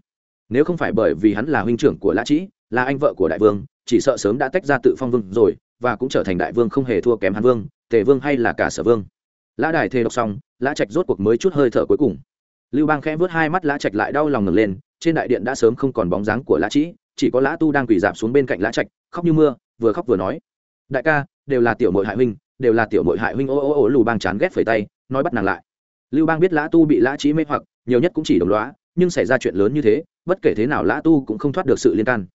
A: Nếu không phải bởi vì hắn là huynh trưởng của lã trĩ, là anh vợ của đại vương chỉ sợ sớm đã tách ra tự phong vương rồi, và cũng trở thành đại vương không hề thua kém hàn vương, tề vương hay là cả sở vương. Lã đài thề đọc xong, lã trạch rốt cuộc mới chút hơi thở cuối cùng. Lưu bang khẽ vớt hai mắt, lã trạch lại đau lòng ngẩng lên, trên đại điện đã sớm không còn bóng dáng của lã trĩ, chỉ có lã tu đang quỳ dạp xuống bên cạnh lã trạch, khóc như mưa, vừa khóc vừa nói. Đại ca, đều là tiểu mội hại huynh, đều là tiểu mội hại huynh, ô ô ô lù bang chán ghét phẩy tay, nói bắt nàng lại. Lưu bang biết lã tu bị lã trí mê hoặc, nhiều nhất cũng chỉ đồng loá nhưng xảy ra chuyện lớn như thế, bất kể thế nào lã tu cũng không thoát được sự liên can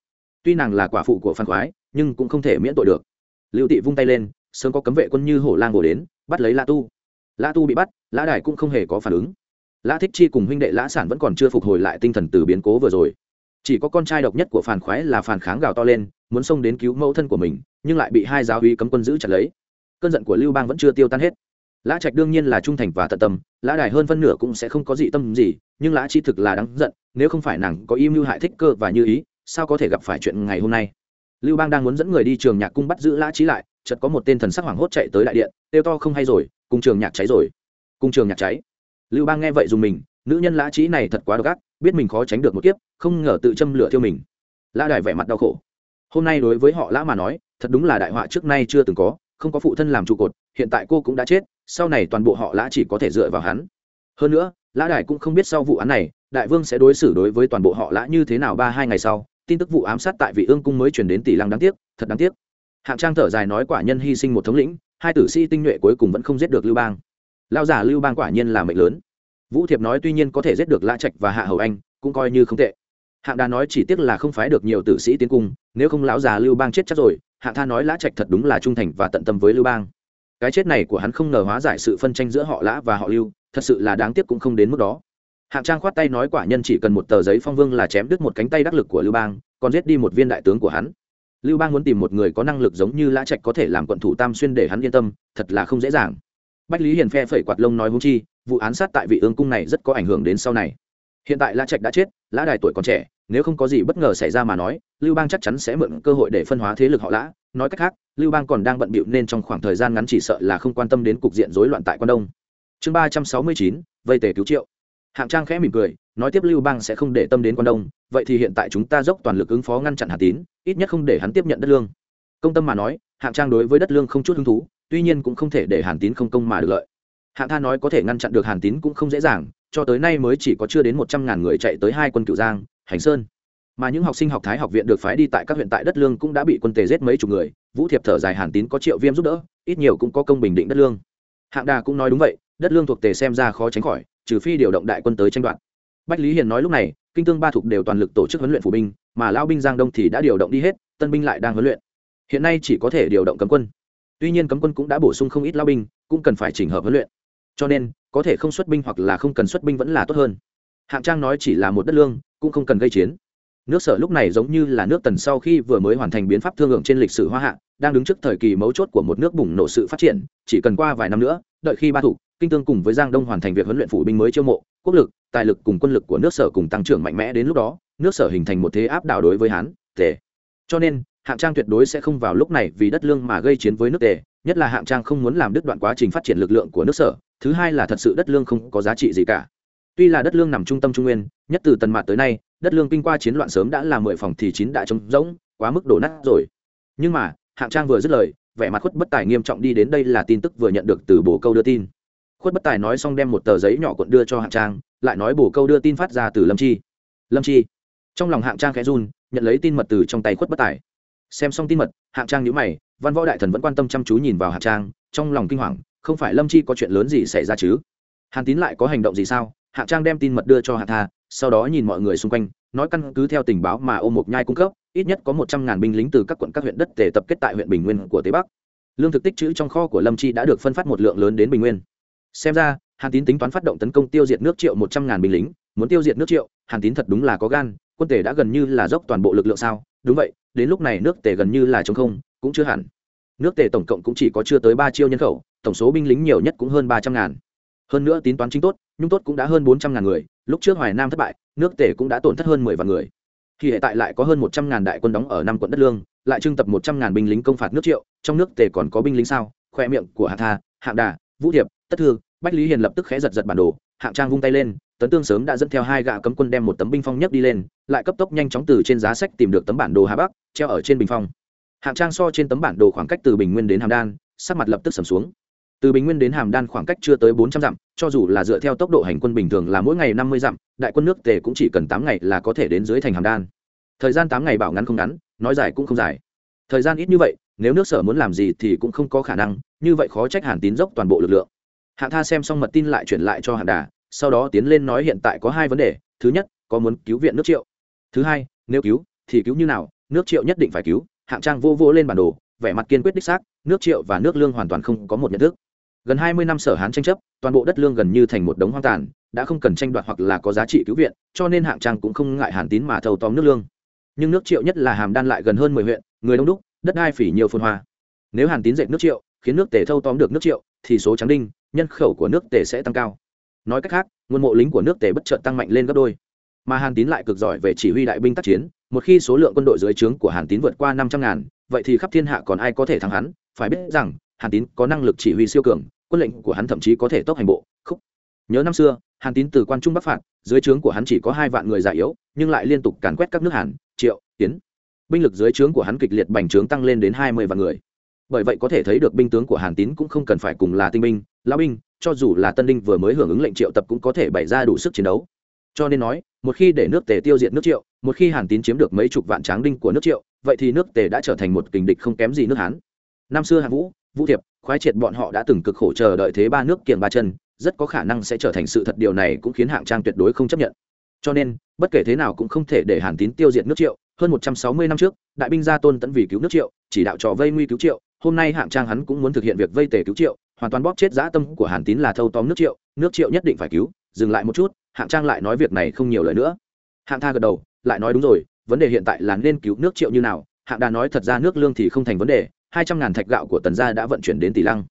A: tuy nàng là quả phụ của phan khoái, nhưng cũng không thể miễn tội được. Lưu tị vung tay lên, sớm có cấm vệ quân như hổ lang bổ đến, bắt lấy lã tu. Lã tu bị bắt, lã đài cũng không hề có phản ứng. Lã thích chi cùng huynh đệ lã sản vẫn còn chưa phục hồi lại tinh thần từ biến cố vừa rồi. Chỉ có con trai độc nhất của phản khoái là phản kháng gào to lên, muốn xông đến cứu mẫu thân của mình, nhưng lại bị hai giáo uy cấm quân giữ chặt lấy. Cơn giận của lưu bang vẫn chưa tiêu tan hết. Lã trạch đương nhiên là trung thành và tận tâm, lã đài hơn phân nửa cũng sẽ không có dị tâm gì, nhưng lã chi thực là đáng giận, nếu không phải nàng có im mưu hại thích cơ và như ý sao có thể gặp phải chuyện ngày hôm nay? Lưu bang đang muốn dẫn người đi trường nhạc cung bắt giữ lã trí lại, chợt có một tên thần sắc hoảng hốt chạy tới đại điện, tiêu to không hay rồi cung trường nhạc cháy rồi. Cung trường nhạc cháy. Lưu bang nghe vậy dùng mình, nữ nhân lã trí này thật quá độc ác, biết mình khó tránh được một kiếp, không ngờ tự châm lửa thiêu mình. Lã đài vẻ mặt đau khổ. Hôm nay đối với họ lã mà nói, thật đúng là đại họa trước nay chưa từng có, không có phụ thân làm trụ cột, hiện tại cô cũng đã chết, sau này toàn bộ họ lã chỉ có thể dựa vào hắn. Hơn nữa, lã đài cũng không biết sau vụ án này, đại vương sẽ đối xử đối với toàn bộ họ lã như thế nào ba hai ngày sau tin tức vụ ám sát tại vị ương cung mới chuyển đến tỷ lăng đáng tiếc, thật đáng tiếc. Hạng trang thở dài nói quả nhân hy sinh một thống lĩnh, hai tử sĩ tinh nhuệ cuối cùng vẫn không giết được lưu bang. Lao giả lưu bang quả nhiên là mệnh lớn. Vũ thiệp nói tuy nhiên có thể giết được lã trạch và hạ hầu anh, cũng coi như không tệ. Hạng đà nói chỉ tiếc là không phái được nhiều tử sĩ tiến cung, nếu không lão già lưu bang chết chắc rồi, hạng tha nói lã trạch thật đúng là trung thành và tận tâm với lưu bang. Cái chết này của hắn không ngờ hóa giải sự phân tranh giữa họ lã và họ lưu, thật sự là đáng tiếc cũng không đến mức đó hạng trang khoát tay nói quả nhân chỉ cần một tờ giấy phong vương là chém đứt một cánh tay đắc lực của lưu bang, còn giết đi một viên đại tướng của hắn. Lưu bang muốn tìm một người có năng lực giống như lã trạch có thể làm quận thủ tam xuyên để hắn yên tâm, thật là không dễ dàng. Bách lý hiền phe phẩy quạt lông nói hung chi, vụ án sát tại vị ương cung này rất có ảnh hưởng đến sau này. Hiện tại lã trạch đã chết, lã đài tuổi còn trẻ, nếu không có gì bất ngờ xảy ra mà nói, lưu bang chắc chắn sẽ mượn cơ hội để phân hóa thế lực họ lã. Nói cách khác, lưu bang còn đang bận bịu nên trong khoảng thời gian ngắn chỉ sợ là không quan tâm đến cục diện rối loạn tại quan đông. Chương ba trăm sáu mươi chín, vây tề cứu triệu hạng trang khẽ mỉm cười, nói tiếp lưu bang sẽ không để tâm đến quan đông, vậy thì hiện tại chúng ta dốc toàn lực ứng phó ngăn chặn hà tín, ít nhất không để hắn tiếp nhận đất lương. Công tâm mà nói, hạng trang đối với đất lương không chút hứng thú, tuy nhiên cũng không thể để hàn tín không công mà được lợi. Hạng tha nói có thể ngăn chặn được hàn tín cũng không dễ dàng, cho tới nay mới chỉ có chưa đến một trăm ngàn người chạy tới hai quân cựu giang, hành sơn. Mà những học sinh học thái học viện được phái đi tại các huyện tại đất lương cũng đã bị quân tề giết mấy chục người, vũ thiệp thở dài hàn tín có triệu viêm giúp đỡ, ít nhiều cũng có công bình định đất lương. Hạng đà cũng nói đúng vậy, đất lương thuộc tề xem ra khó tránh khỏi trừ phi điều động đại quân tới tranh đoạt. Bách lý hiền nói lúc này, kinh tương ba thuộc đều toàn lực tổ chức huấn luyện phủ binh, mà lao binh giang đông thì đã điều động đi hết, tân binh lại đang huấn luyện. Hiện nay chỉ có thể điều động cấm quân. Tuy nhiên cấm quân cũng đã bổ sung không ít lao binh, cũng cần phải chỉnh hợp huấn luyện. Cho nên, có thể không xuất binh hoặc là không cần xuất binh vẫn là tốt hơn. Hạng trang nói chỉ là một đất lương, cũng không cần gây chiến. Nước sở lúc này giống như là nước tần sau khi vừa mới hoàn thành biến pháp thương lượng trên lịch sử hoa hạ, đang đứng trước thời kỳ mấu chốt của một nước bùng nổ sự phát triển, chỉ cần qua vài năm nữa, đợi khi ba thủ kinh tương cùng với giang đông hoàn thành việc huấn luyện phụ binh mới chiêu mộ, quốc lực, tài lực cùng quân lực của nước sở cùng tăng trưởng mạnh mẽ đến lúc đó, nước sở hình thành một thế áp đảo đối với hán, tề. Cho nên, hạng trang tuyệt đối sẽ không vào lúc này vì đất lương mà gây chiến với nước tề, nhất là hạng trang không muốn làm đứt đoạn quá trình phát triển lực lượng của nước sở, thứ hai là thật sự đất lương không có giá trị gì cả. Tuy là đất lương nằm trung tâm trung nguyên, nhất từ tần mạt tới nay, đất lương kinh qua chiến loạn sớm đã là mười phòng thì chín đã trống rỗng, quá mức đổ nát rồi. Nhưng mà, hạng trang vừa dứt lời, vẻ mặt khuất bất tài nghiêm trọng đi đến đây là tin tức vừa nhận được từ bồ câu đưa tin khuất bất tài nói xong đem một tờ giấy nhỏ cuộn đưa cho hạng trang, lại nói bổ câu đưa tin phát ra từ lâm chi. Lâm chi. Trong lòng hạng trang khẽ run, nhận lấy tin mật từ trong tay khuất bất tài. Xem xong tin mật, hạng trang nhíu mày, văn võ đại thần vẫn quan tâm chăm chú nhìn vào hạng trang, trong lòng kinh hoàng, không phải lâm chi có chuyện lớn gì xảy ra chứ? Hàn tín lại có hành động gì sao? Hạng trang đem tin mật đưa cho hạng tha, sau đó nhìn mọi người xung quanh, nói căn cứ theo tình báo mà ô mộc nhai cung cấp, ít nhất có một trăm ngàn binh lính từ các quận các huyện đất tề tập kết tại huyện bình nguyên của tây bắc. Lương thực tích trữ trong kho của lâm chi đã được phân phát một lượng lớn đến bình nguyên xem ra, hàn tín tính toán phát động tấn công tiêu diệt nước triệu một trăm ngàn binh lính, muốn tiêu diệt nước triệu, hàn tín thật đúng là có gan, quân tề đã gần như là dốc toàn bộ lực lượng sao? Đúng vậy, đến lúc này nước tề gần như là chống không, cũng chưa hẳn. Nước tề tổng cộng cũng chỉ có chưa tới ba chiêu nhân khẩu, tổng số binh lính nhiều nhất cũng hơn ba trăm ngàn. Hơn nữa tính toán chính tốt, nhung tốt cũng đã hơn bốn trăm ngàn người, lúc trước hoài nam thất bại, nước tể cũng đã tổn thất hơn mười vạn người. Thì hiện tại lại có hơn một trăm ngàn đại quân đóng ở năm quận đất lương, lại trưng tập một trăm ngàn binh lính công phạt nước triệu, trong nước tể còn có binh lính sao? Khoe miệng của hạ tha, hạng đà, vũ thiệp tất thương bách lý hiền lập tức khẽ giật giật bản đồ, hạng trang vung tay lên, tấn tương sớm đã dẫn theo hai gạ cấm quân đem một tấm binh phong nhấc đi lên, lại cấp tốc nhanh chóng từ trên giá sách tìm được tấm bản đồ hà bắc, treo ở trên bình phong. Hạng trang so trên tấm bản đồ khoảng cách từ bình nguyên đến hàm đan, sắc mặt lập tức sầm xuống. Từ bình nguyên đến hàm đan khoảng cách chưa tới bốn trăm dặm, cho dù là dựa theo tốc độ hành quân bình thường là mỗi ngày năm mươi dặm, đại quân nước tề cũng chỉ cần tám ngày là có thể đến dưới thành hàm đan. Thời gian tám ngày bảo ngắn không ngắn, nói dài cũng không dài. Thời gian ít như vậy, nếu nước sở muốn làm gì thì cũng không có khả năng, như vậy khó trách hàn tín dốc toàn bộ lực lượng hạng tha xem xong mật tin lại chuyển lại cho hạng đà, sau đó tiến lên nói hiện tại có hai vấn đề. Thứ nhất, có muốn cứu viện nước triệu? Thứ hai, nếu cứu, thì cứu như nào? Nước triệu nhất định phải cứu. Hạng trang vô vô lên bản đồ, vẻ mặt kiên quyết đích xác, nước triệu và nước lương hoàn toàn không có một nhận thức. Gần hai mươi năm sở hán tranh chấp, toàn bộ đất lương gần như thành một đống hoang tàn, đã không cần tranh đoạt hoặc là có giá trị cứu viện, cho nên hạng trang cũng không ngại hàn tín mà thâu tóm nước lương. Nhưng nước triệu nhất là hàm đan lại gần hơn mười huyện, người đông đúc, đất đai phỉ nhiều phồn hoa. Nếu hàn tín dệt nước triệu, khiến nước tề thâu tóm được nước triệu, thì số trắng đinh nhân khẩu của nước tề sẽ tăng cao. Nói cách khác, nguồn mộ lính của nước tề bất chợt tăng mạnh lên gấp đôi. Mà hàn tín lại cực giỏi về chỉ huy đại binh tác chiến, một khi số lượng quân đội dưới trướng của hàn tín vượt qua năm trăm ngàn, vậy thì khắp thiên hạ còn ai có thể thắng hắn? Phải biết rằng, hàn tín có năng lực chỉ huy siêu cường, quân lệnh của hắn thậm chí có thể tốc hành bộ. Khúc. Nhớ năm xưa, hàn tín từ quan trung bắc phạt, dưới trướng của hắn chỉ có hai vạn người già yếu, nhưng lại liên tục càn quét các nước hàn, triệu tiến binh lực dưới trướng của hắn kịch liệt bành trướng tăng lên đến hai mươi vạn người bởi vậy có thể thấy được binh tướng của hàn tín cũng không cần phải cùng là tinh binh lao binh, cho dù là tân đinh vừa mới hưởng ứng lệnh triệu tập cũng có thể bày ra đủ sức chiến đấu. Cho nên nói, một khi để nước tề tiêu diệt nước triệu, một khi hàn tín chiếm được mấy chục vạn tráng đinh của nước triệu, vậy thì nước tề đã trở thành một kình địch không kém gì nước hán. Năm xưa hàn vũ vũ thiệp, khoái triệt bọn họ đã từng cực khổ chờ đợi thế ba nước kiềng ba chân, rất có khả năng sẽ trở thành sự thật điều này cũng khiến hạng trang tuyệt đối không chấp nhận. Cho nên, bất kể thế nào cũng không thể để hàn tín tiêu diệt nước triệu. Hơn một trăm sáu mươi năm trước, đại binh gia tôn tẫn vì cứu nước triệu, chỉ đạo trò vây nguy cứu triệu hôm nay hạng trang hắn cũng muốn thực hiện việc vây tề cứu triệu, hoàn toàn bóp chết dã tâm của hàn tín là thâu tóm nước triệu nước triệu nhất định phải cứu, dừng lại một chút, hạng trang lại nói việc này không nhiều lời nữa. Hạng tha gật đầu, lại nói đúng rồi, vấn đề hiện tại là nên cứu nước triệu như nào, hạng đà nói thật ra nước lương thì không thành vấn đề, hai trăm ngàn thạch gạo của tần gia đã vận chuyển đến tỷ lăng.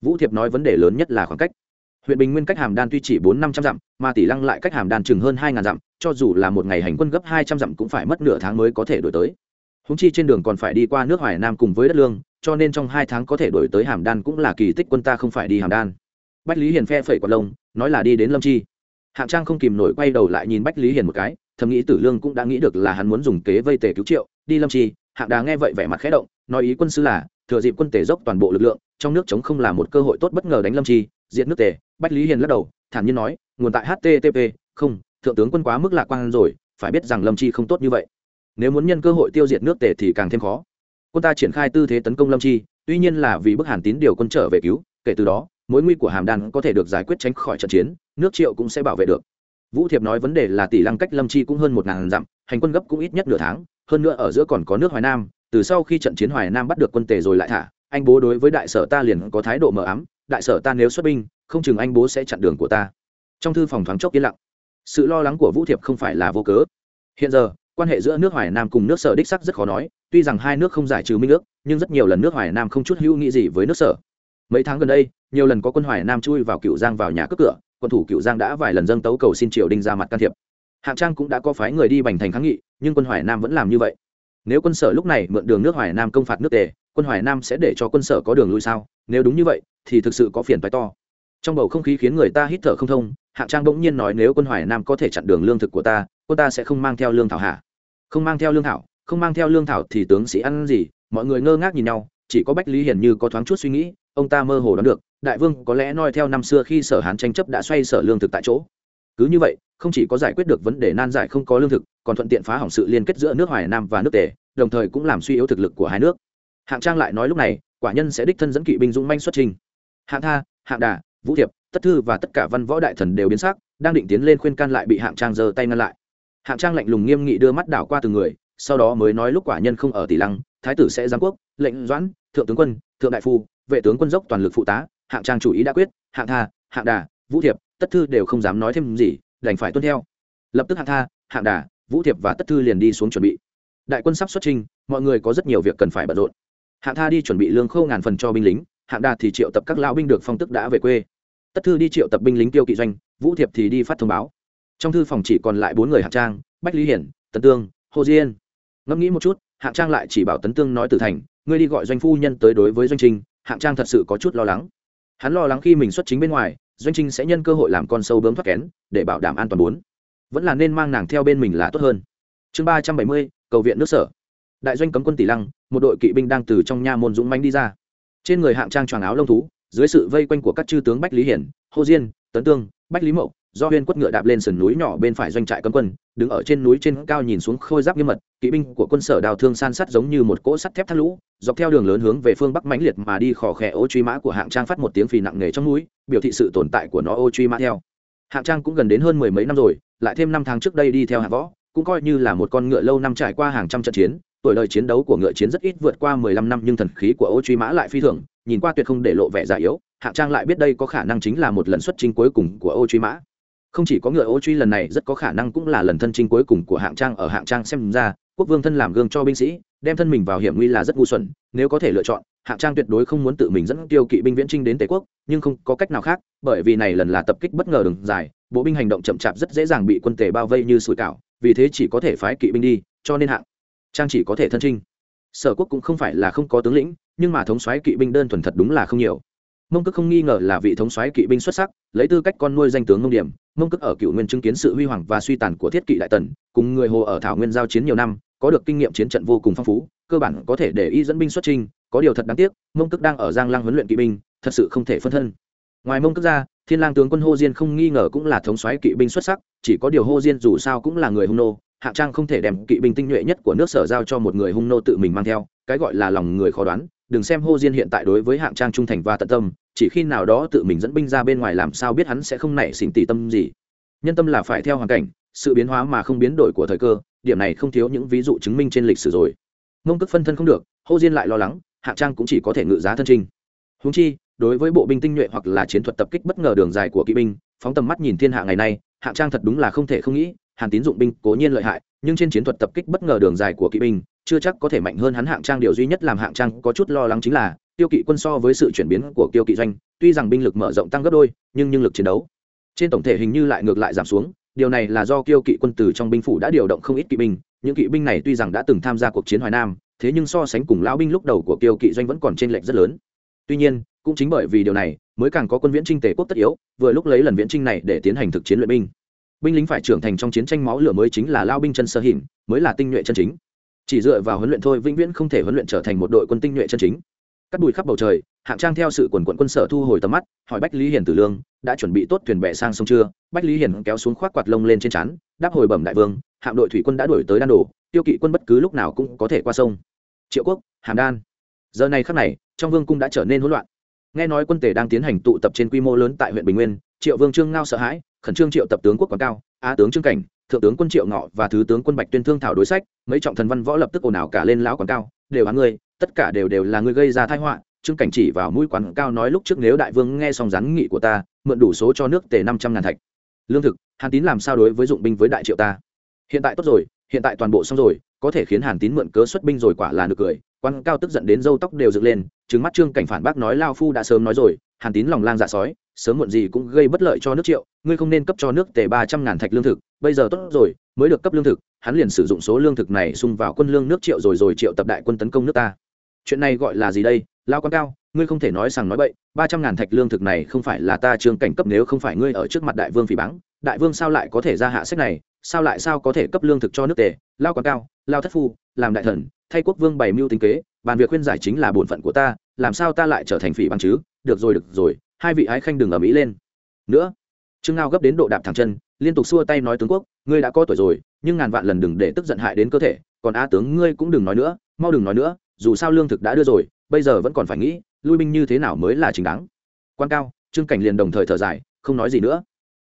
A: Vũ thiệp nói vấn đề lớn nhất là khoảng cách. Huyện bình nguyên cách hàm đan tuy chỉ bốn năm trăm dặm, mà tỷ lăng lại cách hàm đan chừng hơn hai ngàn dặm, cho dù là một ngày hành quân gấp hai trăm dặm cũng phải mất nửa tháng mới có thể đổi tới. Húng chi trên đường còn phải đi qua nước hoài nam cùng với đất lương cho nên trong hai tháng có thể đổi tới hàm đan cũng là kỳ tích quân ta không phải đi hàm đan. Bách lý hiền phe phẩy quạt lông, nói là đi đến lâm chi. Hạng trang không kìm nổi quay đầu lại nhìn bách lý hiền một cái, thầm nghĩ tử lương cũng đã nghĩ được là hắn muốn dùng kế vây tề cứu triệu, đi lâm chi. Hạng đà nghe vậy vẻ mặt khẽ động, nói ý quân sư là, thừa dịp quân tề dốc toàn bộ lực lượng, trong nước chống không là một cơ hội tốt bất ngờ đánh lâm chi, diệt nước tề. Bách lý hiền lắc đầu, thản nhiên nói, nguồn tại http không, thượng tướng quân quá mức lạc quan rồi, phải biết rằng lâm chi không tốt như vậy. Nếu muốn nhân cơ hội tiêu diệt nước tề thì càng thêm khó quân ta triển khai tư thế tấn công lâm chi, tuy nhiên là vì bức hàn tín điều quân trở về cứu, kể từ đó, mối nguy của hàm đan có thể được giải quyết tránh khỏi trận chiến, nước triệu cũng sẽ bảo vệ được. Vũ thiệp nói vấn đề là tỷ lăng cách lâm chi cũng hơn một ngàn dặm, hành quân gấp cũng ít nhất nửa tháng, hơn nữa ở giữa còn có nước hoài nam, từ sau khi trận chiến hoài nam bắt được quân tề rồi lại thả, anh bố đối với đại sở ta liền có thái độ mờ ám, đại sở ta nếu xuất binh, không chừng anh bố sẽ chặn đường của ta. Trong thư phòng thoáng chốc yên lặng. Sự lo lắng của vũ thiệp không phải là vô cớ. Hiện giờ quan hệ giữa nước hoài nam cùng nước sở đích sắc rất khó nói, tuy rằng hai nước không giải trừ minh ước, nhưng rất nhiều lần nước hoài nam không chút hữu nghị gì với nước sở. Mấy tháng gần đây, nhiều lần có quân hoài nam chui vào cựu giang vào nhà cướp cửa, quân thủ cựu giang đã vài lần dâng tấu cầu xin triều đình ra mặt can thiệp. Hạng trang cũng đã có phái người đi bành thành kháng nghị, nhưng quân hoài nam vẫn làm như vậy. Nếu quân sở lúc này mượn đường nước hoài nam công phạt nước tề, quân hoài nam sẽ để cho quân sở có đường lui sao? Nếu đúng như vậy, thì thực sự có phiền phái to. Trong bầu không khí khiến người ta hít thở không thông, hạng trang bỗng nhiên nói nếu quân hoài nam có thể chặn đường lương thực của ta cô ta sẽ không mang theo lương thảo hả? Không mang theo lương thảo, không mang theo lương thảo thì tướng sĩ ăn gì? Mọi người ngơ ngác nhìn nhau, chỉ có bách lý hiển như có thoáng chút suy nghĩ, ông ta mơ hồ đoán được, đại vương có lẽ noi theo năm xưa khi sở hán tranh chấp đã xoay sở lương thực tại chỗ. Cứ như vậy, không chỉ có giải quyết được vấn đề nan giải không có lương thực, còn thuận tiện phá hỏng sự liên kết giữa nước hoài nam và nước tề, đồng thời cũng làm suy yếu thực lực của hai nước. Hạng trang lại nói lúc này, quả nhân sẽ đích thân dẫn kỵ binh dũng manh xuất trình. Hạng tha, hạng đà, vũ thiệp, tất thư và tất cả văn võ đại thần đều biến sắc, đang định tiến lên khuyên can lại bị hạng trang giơ tay ngăn lại hạng trang lạnh lùng nghiêm nghị đưa mắt đảo qua từng người, sau đó mới nói lúc quả nhân không ở tỷ lăng, thái tử sẽ giáng quốc, lệnh doãn, thượng tướng quân, thượng đại phu, vệ tướng quân dốc toàn lực phụ tá, hạng trang chủ ý đã quyết, hạng tha, hạng đà, vũ thiệp, tất thư đều không dám nói thêm gì, đành phải tuân theo. Lập tức hạng tha, hạng đà, vũ thiệp và tất thư liền đi xuống chuẩn bị. Đại quân sắp xuất trình, mọi người có rất nhiều việc cần phải bận rộn. Hạng tha đi chuẩn bị lương khâu ngàn phần cho binh lính, hạng Đà thì triệu tập các lão binh được phong tức đã về quê. Tất thư đi triệu tập binh lính tiêu kỵ doanh, vũ thiệp thì đi phát thông báo trong thư phòng chỉ còn lại bốn người hạng trang, bách lý hiển, tấn tương, hồ diên ngẫm nghĩ một chút, hạng trang lại chỉ bảo tấn tương nói từ thành, ngươi đi gọi doanh phu nhân tới đối với doanh trinh hạng trang thật sự có chút lo lắng. Hắn lo lắng khi mình xuất chính bên ngoài, doanh trinh sẽ nhân cơ hội làm con sâu bướm thoát kén, để bảo đảm an toàn bốn. Vẫn là nên mang nàng theo bên mình là tốt hơn. Chương ba trăm bảy mươi, cầu viện nước sở. Đại doanh cấm quân tỷ lăng, một đội kỵ binh đang từ trong nha môn dũng manh đi ra. Trên người hạng trang choàng áo lông thú, dưới sự vây quanh của các chư tướng bách lý hiển, hồ diên tấn tương, bách lý mậu do huyên quất ngựa đạp lên sườn núi nhỏ bên phải doanh trại cấm quân, đứng ở trên núi trên cao nhìn xuống khôi giáp nghiêm mật, kỵ binh của quân sở đào thương san sắt giống như một cỗ sắt thép thắt lũ, dọc theo đường lớn hướng về phương bắc mãnh liệt mà đi khò khẽ ô truy mã của hạng trang phát một tiếng phì nặng nề trong núi, biểu thị sự tồn tại của nó ô truy mã theo. Hạng trang cũng gần đến hơn mười mấy năm rồi, lại thêm năm tháng trước đây đi theo hạng võ, cũng coi như là một con ngựa lâu năm trải qua hàng trăm trận chiến, tuổi đời chiến đấu của ngựa chiến rất ít vượt qua mười lăm năm nhưng thần khí của ô truy mã lại phi thường, nhìn qua tuyệt không để lộ vẻ già yếu, hạng trang lại biết đây có khả năng chính là một lần xuất trình cuối cùng của ô truy mã không chỉ có ngựa ô truy lần này, rất có khả năng cũng là lần thân chinh cuối cùng của hạng trang ở hạng trang xem ra, quốc vương thân làm gương cho binh sĩ, đem thân mình vào hiểm nguy là rất ngu xuẩn, nếu có thể lựa chọn, hạng trang tuyệt đối không muốn tự mình dẫn tiêu kỵ binh viễn trinh đến tề quốc, nhưng không có cách nào khác, bởi vì này lần là tập kích bất ngờ đường dài, bộ binh hành động chậm chạp rất dễ dàng bị quân tề bao vây như sủi cảo, vì thế chỉ có thể phái kỵ binh đi, cho nên hạng trang chỉ có thể thân trinh sở quốc cũng không phải là không có tướng lĩnh, nhưng mà thống soái kỵ binh đơn thuần thật đúng là không nhiều mông Cước không nghi ngờ là vị thống soái kỵ binh xuất sắc, lấy tư cách con nuôi danh tướng mông điểm, mông Cước ở cựu nguyên chứng kiến sự huy hoàng và suy tàn của thiết kỵ đại tần, cùng người hồ ở thảo nguyên giao chiến nhiều năm, có được kinh nghiệm chiến trận vô cùng phong phú, cơ bản có thể để y dẫn binh xuất trinh có điều thật đáng tiếc, mông Cước đang ở giang lăng huấn luyện kỵ binh, thật sự không thể phân thân. Ngoài mông Cước ra, thiên lang tướng quân hô diên không nghi ngờ cũng là thống soái kỵ binh xuất sắc, chỉ có điều hô diên dù sao cũng là người hung nô, hạng trang không thể đem kỵ binh tinh nhuệ nhất của nước sở giao cho một người hung nô tự mình mang theo, cái gọi là lòng người khó đoán đừng xem hô diên hiện tại đối với hạng trang trung thành và tận tâm, chỉ khi nào đó tự mình dẫn binh ra bên ngoài làm sao biết hắn sẽ không nảy sinh tỷ tâm gì. Nhân tâm là phải theo hoàn cảnh, sự biến hóa mà không biến đổi của thời cơ, điểm này không thiếu những ví dụ chứng minh trên lịch sử rồi. Mông cước phân thân không được hô diên lại lo lắng, hạng trang cũng chỉ có thể ngự giá thân trinh. Húng chi, đối với bộ binh tinh nhuệ hoặc là chiến thuật tập kích bất ngờ đường dài của kỵ binh, phóng tầm mắt nhìn thiên hạ ngày nay, hạng trang thật đúng là không thể không nghĩ, hàn tín dụng binh cố nhiên lợi hại, nhưng trên chiến thuật tập kích bất ngờ đường dài của kỵ binh chưa chắc có thể mạnh hơn hắn hạng trang điều duy nhất làm hạng trang có chút lo lắng chính là, tiêu kỵ quân so với sự chuyển biến của tiêu kỵ doanh, tuy rằng binh lực mở rộng tăng gấp đôi, nhưng nhưng lực chiến đấu trên tổng thể hình như lại ngược lại giảm xuống. Điều này là do Tiêu kỵ quân từ trong binh phủ đã điều động không ít kỵ binh, những kỵ binh này tuy rằng đã từng tham gia cuộc chiến hoài nam, thế nhưng so sánh cùng lão binh lúc đầu của Tiêu kỵ doanh vẫn còn trên lệnh rất lớn. Tuy nhiên, cũng chính bởi vì điều này mới càng có quân viễn trinh tề quốc tất yếu, vừa lúc lấy lần viễn trinh này để tiến hành thực chiến luyện binh. Binh lính phải trưởng thành trong chiến tranh máu lửa mới chính là lao binh chân sơ hình mới là tinh nhuệ chân chính chỉ dựa vào huấn luyện thôi vĩnh viễn không thể huấn luyện trở thành một đội quân tinh nhuệ chân chính. Cắt bụi khắp bầu trời, hạng trang theo sự quần quận quân sở thu hồi tầm mắt, hỏi bách lý hiền tử lương, đã chuẩn bị tốt thuyền bè sang sông chưa? Bách lý hiền kéo xuống khoác quạt lông lên trên chắn đáp hồi bẩm đại vương, hạm đội thủy quân đã đuổi tới đan đổ tiêu kỵ quân bất cứ lúc nào cũng có thể qua sông. Triệu quốc, hàm đan. Giờ này khắc này, trong vương cung đã trở nên hỗn loạn. Nghe nói quân tề đang tiến hành tụ tập trên quy mô lớn tại huyện bình nguyên, triệu vương trương ngao sợ hãi, khẩn trương triệu tập tướng quốc quán cao, á tướng trương cảnh thượng tướng quân triệu ngọ và thứ tướng quân bạch tuyên thương thảo đối sách, mấy trọng thần văn võ lập tức ồn ào cả lên lão quán cao, đều hắn ngươi, tất cả đều đều là ngươi gây ra tai họa. Trương cảnh chỉ vào mũi quán cao nói lúc trước nếu đại vương nghe xong rắn nghị của ta, mượn đủ số cho nước tề năm trăm ngàn thạch. Lương thực, hàn tín làm sao đối với dụng binh với đại triệu ta? Hiện tại tốt rồi, hiện tại toàn bộ xong rồi, có thể khiến hàn tín mượn cớ xuất binh rồi quả là được cười. Quan cao tức giận đến râu tóc đều dựng lên trứng mắt trương cảnh phản bác nói lao phu đã sớm nói rồi, hàn tín lòng lang dạ sói, sớm muộn gì cũng gây bất lợi cho nước triệu, ngươi không nên cấp cho nước tề ba trăm ngàn thạch lương thực bây giờ tốt rồi, mới được cấp lương thực, hắn liền sử dụng số lương thực này xung vào quân lương nước triệu rồi rồi triệu tập đại quân tấn công nước ta. Chuyện này gọi là gì đây? Lao quan cao, ngươi không thể nói rằng nói bậy, ba trăm ngàn thạch lương thực này không phải là ta trương cảnh cấp nếu không phải ngươi ở trước mặt đại vương phỉ báng, đại vương sao lại có thể ra hạ sách này, sao lại sao có thể cấp lương thực cho nước tề? Lao quan cao, lao thất phu, làm đại thần, thay quốc vương bày mưu tính kế, bàn việc khuyên giải chính là bổn phận của ta, làm sao ta lại trở thành phỉ bằng chứ? Được rồi được rồi, hai vị ái khanh đừng ở mỹ lên. Nữa, trương ngao gấp đến độ đạp thẳng chân liên tục xua tay nói tướng quốc, ngươi đã có tuổi rồi, nhưng ngàn vạn lần đừng để tức giận hại đến cơ thể, còn a tướng ngươi cũng đừng nói nữa, mau đừng nói nữa, dù sao lương thực đã đưa rồi, bây giờ vẫn còn phải nghĩ, lui binh như thế nào mới là chính đáng. Quan cao, trương cảnh liền đồng thời thở dài, không nói gì nữa.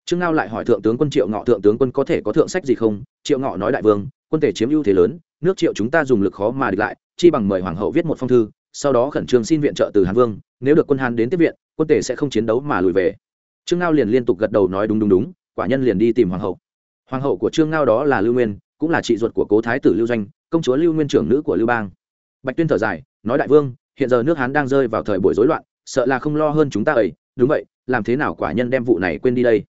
A: Trương ngao lại hỏi thượng tướng quân triệu ngọ, thượng tướng quân có thể có thượng sách gì không? Triệu ngọ nói đại vương, quân thể chiếm ưu thế lớn, nước triệu chúng ta dùng lực khó mà địch lại, chi bằng mời hoàng hậu viết một phong thư, sau đó khẩn trương xin viện trợ từ hàn vương, nếu được quân hàn đến tiếp viện, quân tể sẽ không chiến đấu mà lùi về. Trương ngao liền liên tục gật đầu nói đúng đúng đúng quả nhân liền đi tìm hoàng hậu. Hoàng hậu của trương ngao đó là lưu nguyên, cũng là chị ruột của cố thái tử lưu doanh, công chúa lưu nguyên trưởng nữ của lưu bang. Bạch tuyên thở dài, nói đại vương, hiện giờ nước hán đang rơi vào thời buổi rối loạn, sợ là không lo hơn chúng ta ấy. Đúng vậy, làm thế nào quả nhân đem vụ này quên đi đây?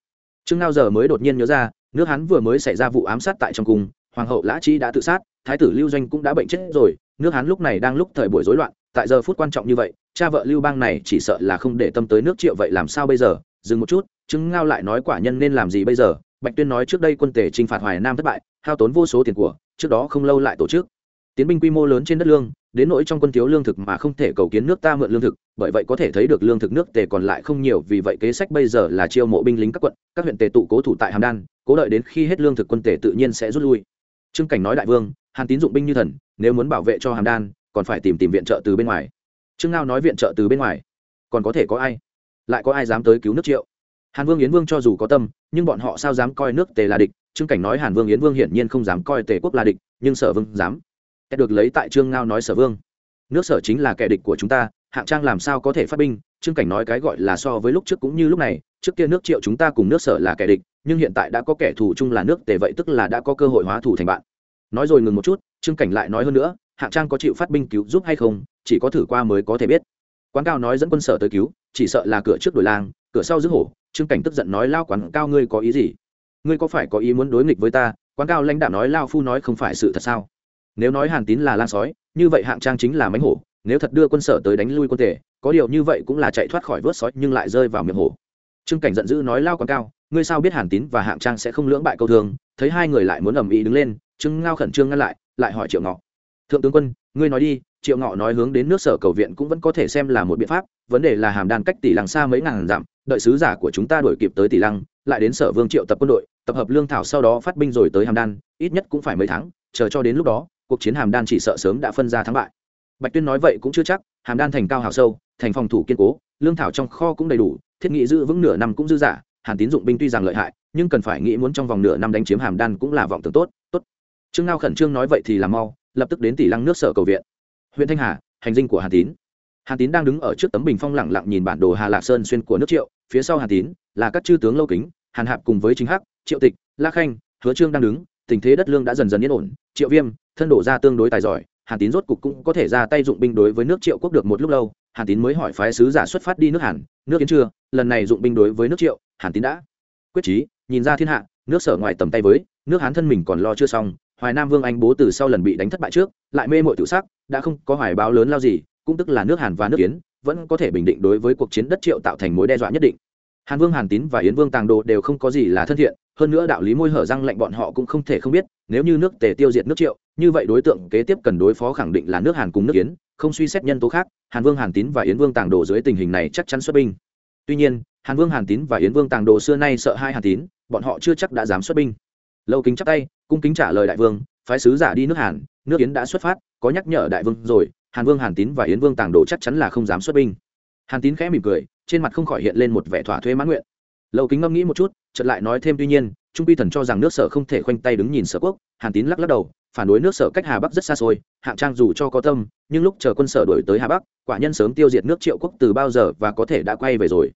A: Trương ngao giờ mới đột nhiên nhớ ra, nước hán vừa mới xảy ra vụ ám sát tại trong cung, hoàng hậu lã chi đã tự sát, thái tử lưu doanh cũng đã bệnh chết rồi. Nước hán lúc này đang lúc thời buổi rối loạn, tại giờ phút quan trọng như vậy, cha vợ lưu bang này chỉ sợ là không để tâm tới nước triệu vậy làm sao bây giờ? Dừng một chút chứng ngao lại nói quả nhân nên làm gì bây giờ? Bạch tuyên nói trước đây quân tể t r i n h phạt hoài nam thất bại, hao tốn vô số tiền của, trước đó không lâu lại tổ chức. Tiến binh quy mô lớn trên đất lương, đến nỗi trong quân thiếu lương thực mà không thể cầu kiến nước ta mượn lương thực, bởi vậy có thể thấy được lương thực nước tề còn lại không nhiều, vì vậy kế sách bây giờ là chiêu mộ binh lính các quận, các huyện tề tụ cố thủ tại hàm đan, cố đợi đến khi hết lương thực quân tề tự nhiên sẽ rút lui. Trương cảnh nói đại vương, hàn tín dụng binh như thần, nếu muốn bảo vệ cho hàm đan, còn phải tìm tìm viện trợ từ bên ngoài. Trương ngao nói viện trợ từ bên ngoài, còn có thể có ai? Lại có ai dám tới cứu nước triệu? Hàn vương yến vương cho dù có tâm, nhưng bọn họ sao dám coi nước tề là địch? Trương cảnh nói hàn vương yến vương hiển nhiên không dám coi tề quốc là địch, nhưng sở vương dám. Kẻ được lấy tại trương ngao nói sở vương. Nước sở chính là kẻ địch của chúng ta, hạng trang làm sao có thể phát binh? Trương cảnh nói cái gọi là so với lúc trước cũng như lúc này, trước kia nước triệu chúng ta cùng nước sở là kẻ địch, nhưng hiện tại đã có kẻ thù chung là nước tề vậy tức là đã có cơ hội hóa thù thành bạn. Nói rồi ngừng một chút, trương cảnh lại nói hơn nữa, hạng trang có chịu phát binh cứu giúp hay không, chỉ có thử qua mới có thể biết. Quán cao nói dẫn quân sở tới cứu chỉ sợ là cửa trước đổi lang, cửa sau giữ hổ, trương cảnh tức giận nói, lao quán cao ngươi có ý gì? Ngươi có phải có ý muốn đối nghịch với ta? Quán cao lãnh đạo nói, lao phu nói không phải sự thật sao? Nếu nói hàn tín là lan sói, như vậy hạng trang chính là mánh hổ, nếu thật đưa quân sở tới đánh lui quân tể có điều như vậy cũng là chạy thoát khỏi vớt sói nhưng lại rơi vào miệng hổ. Trương cảnh giận dữ nói, lao quán cao, ngươi sao biết hàn tín và hạng trang sẽ không lưỡng bại câu thường? thấy hai người lại muốn ầm ĩ đứng lên, trương ngao khẩn trương ngăn lại lại hỏi triệu ngọ, thượng tướng quân, ngươi nói đi triệu ngọ nói hướng đến nước sở cầu viện cũng vẫn có thể xem là một biện pháp, vấn đề là hàm đan cách tỷ lăng xa mấy ngàn dặm, đợi sứ giả của chúng ta đuổi kịp tới tỷ lăng, lại đến sở vương triệu tập quân đội, tập hợp lương thảo sau đó phát binh rồi tới hàm đan, ít nhất cũng phải mấy tháng, chờ cho đến lúc đó, cuộc chiến hàm đan chỉ sợ sớm đã phân ra thắng bại. Bạch tuyên nói vậy cũng chưa chắc, hàm đan thành cao hào sâu, thành phòng thủ kiên cố, lương thảo trong kho cũng đầy đủ, thiết nghị giữ vững nửa năm cũng dư giả hàn tín dụng binh tuy rằng lợi hại, nhưng cần phải nghĩ muốn trong vòng nửa năm đánh chiếm hàm đan cũng là vọng tưởng tốt tốt. Trương ngao khẩn trương nói vậy thì làm mau, lập tức đến tỷ lăng nước sở cầu viện huyện thanh hà, hành dinh của hàn tín. Hàn tín đang đứng ở trước tấm bình phong lẳng lặng nhìn bản đồ hà lạc sơn xuyên của nước triệu, phía sau hàn tín là các chư tướng lâu kính, hàn hạp cùng với chính hắc, triệu tịch, la khanh, hứa trương đang đứng, tình thế đất lương đã dần dần yên ổn, triệu viêm, thân đổ ra tương đối tài giỏi, hàn tín rốt cục cũng có thể ra tay dụng binh đối với nước triệu quốc được một lúc lâu. Hàn tín mới hỏi phái sứ giả xuất phát đi nước hàn, nước kiến chưa, lần này dụng binh đối với nước triệu, hàn tín đã quyết chí, nhìn ra thiên hạ, nước sở ngoài tầm tay với, nước hán thân mình còn lo chưa xong hoài nam vương anh bố từ sau lần bị đánh thất bại trước, lại mê mội tự sắc, đã không có hoài báo lớn lao gì, cũng tức là nước hàn và nước yến, vẫn có thể bình định đối với cuộc chiến đất triệu tạo thành mối đe dọa nhất định. Hàn vương, hàn tín và yến vương tàng đồ đều không có gì là thân thiện, hơn nữa đạo lý môi hở răng lệnh bọn họ cũng không thể không biết, nếu như nước tề tiêu diệt nước triệu, như vậy đối tượng kế tiếp cần đối phó khẳng định là nước hàn cùng nước yến, không suy xét nhân tố khác, hàn vương, hàn tín và yến vương tàng đồ dưới tình hình này chắc chắn xuất binh. Tuy nhiên, hàn vương, hàn tín và yến vương tàng đồ xưa nay sợ hai hàn tín, bọn họ chưa chắc đã dám xuất binh. Lâu kính chắp tay cung kính trả lời đại vương, phái sứ giả đi nước hàn, nước yến đã xuất phát, có nhắc nhở đại vương rồi, hàn vương, hàn tín và yến vương tàng đồ chắc chắn là không dám xuất binh. Hàn tín khẽ mỉm cười, trên mặt không khỏi hiện lên một vẻ thỏa thuê mãn nguyện. Lâu kính ngâm nghĩ một chút, chợt lại nói thêm, tuy nhiên, trung pi thần cho rằng nước sở không thể khoanh tay đứng nhìn sở quốc, hàn tín lắc lắc đầu, phản đối nước sở cách hà bắc rất xa xôi, hạng trang dù cho có tâm, nhưng lúc chờ quân sở đổi tới hà bắc, quả nhân sớm tiêu diệt nước triệu quốc từ bao giờ và có thể đã quay về rồi.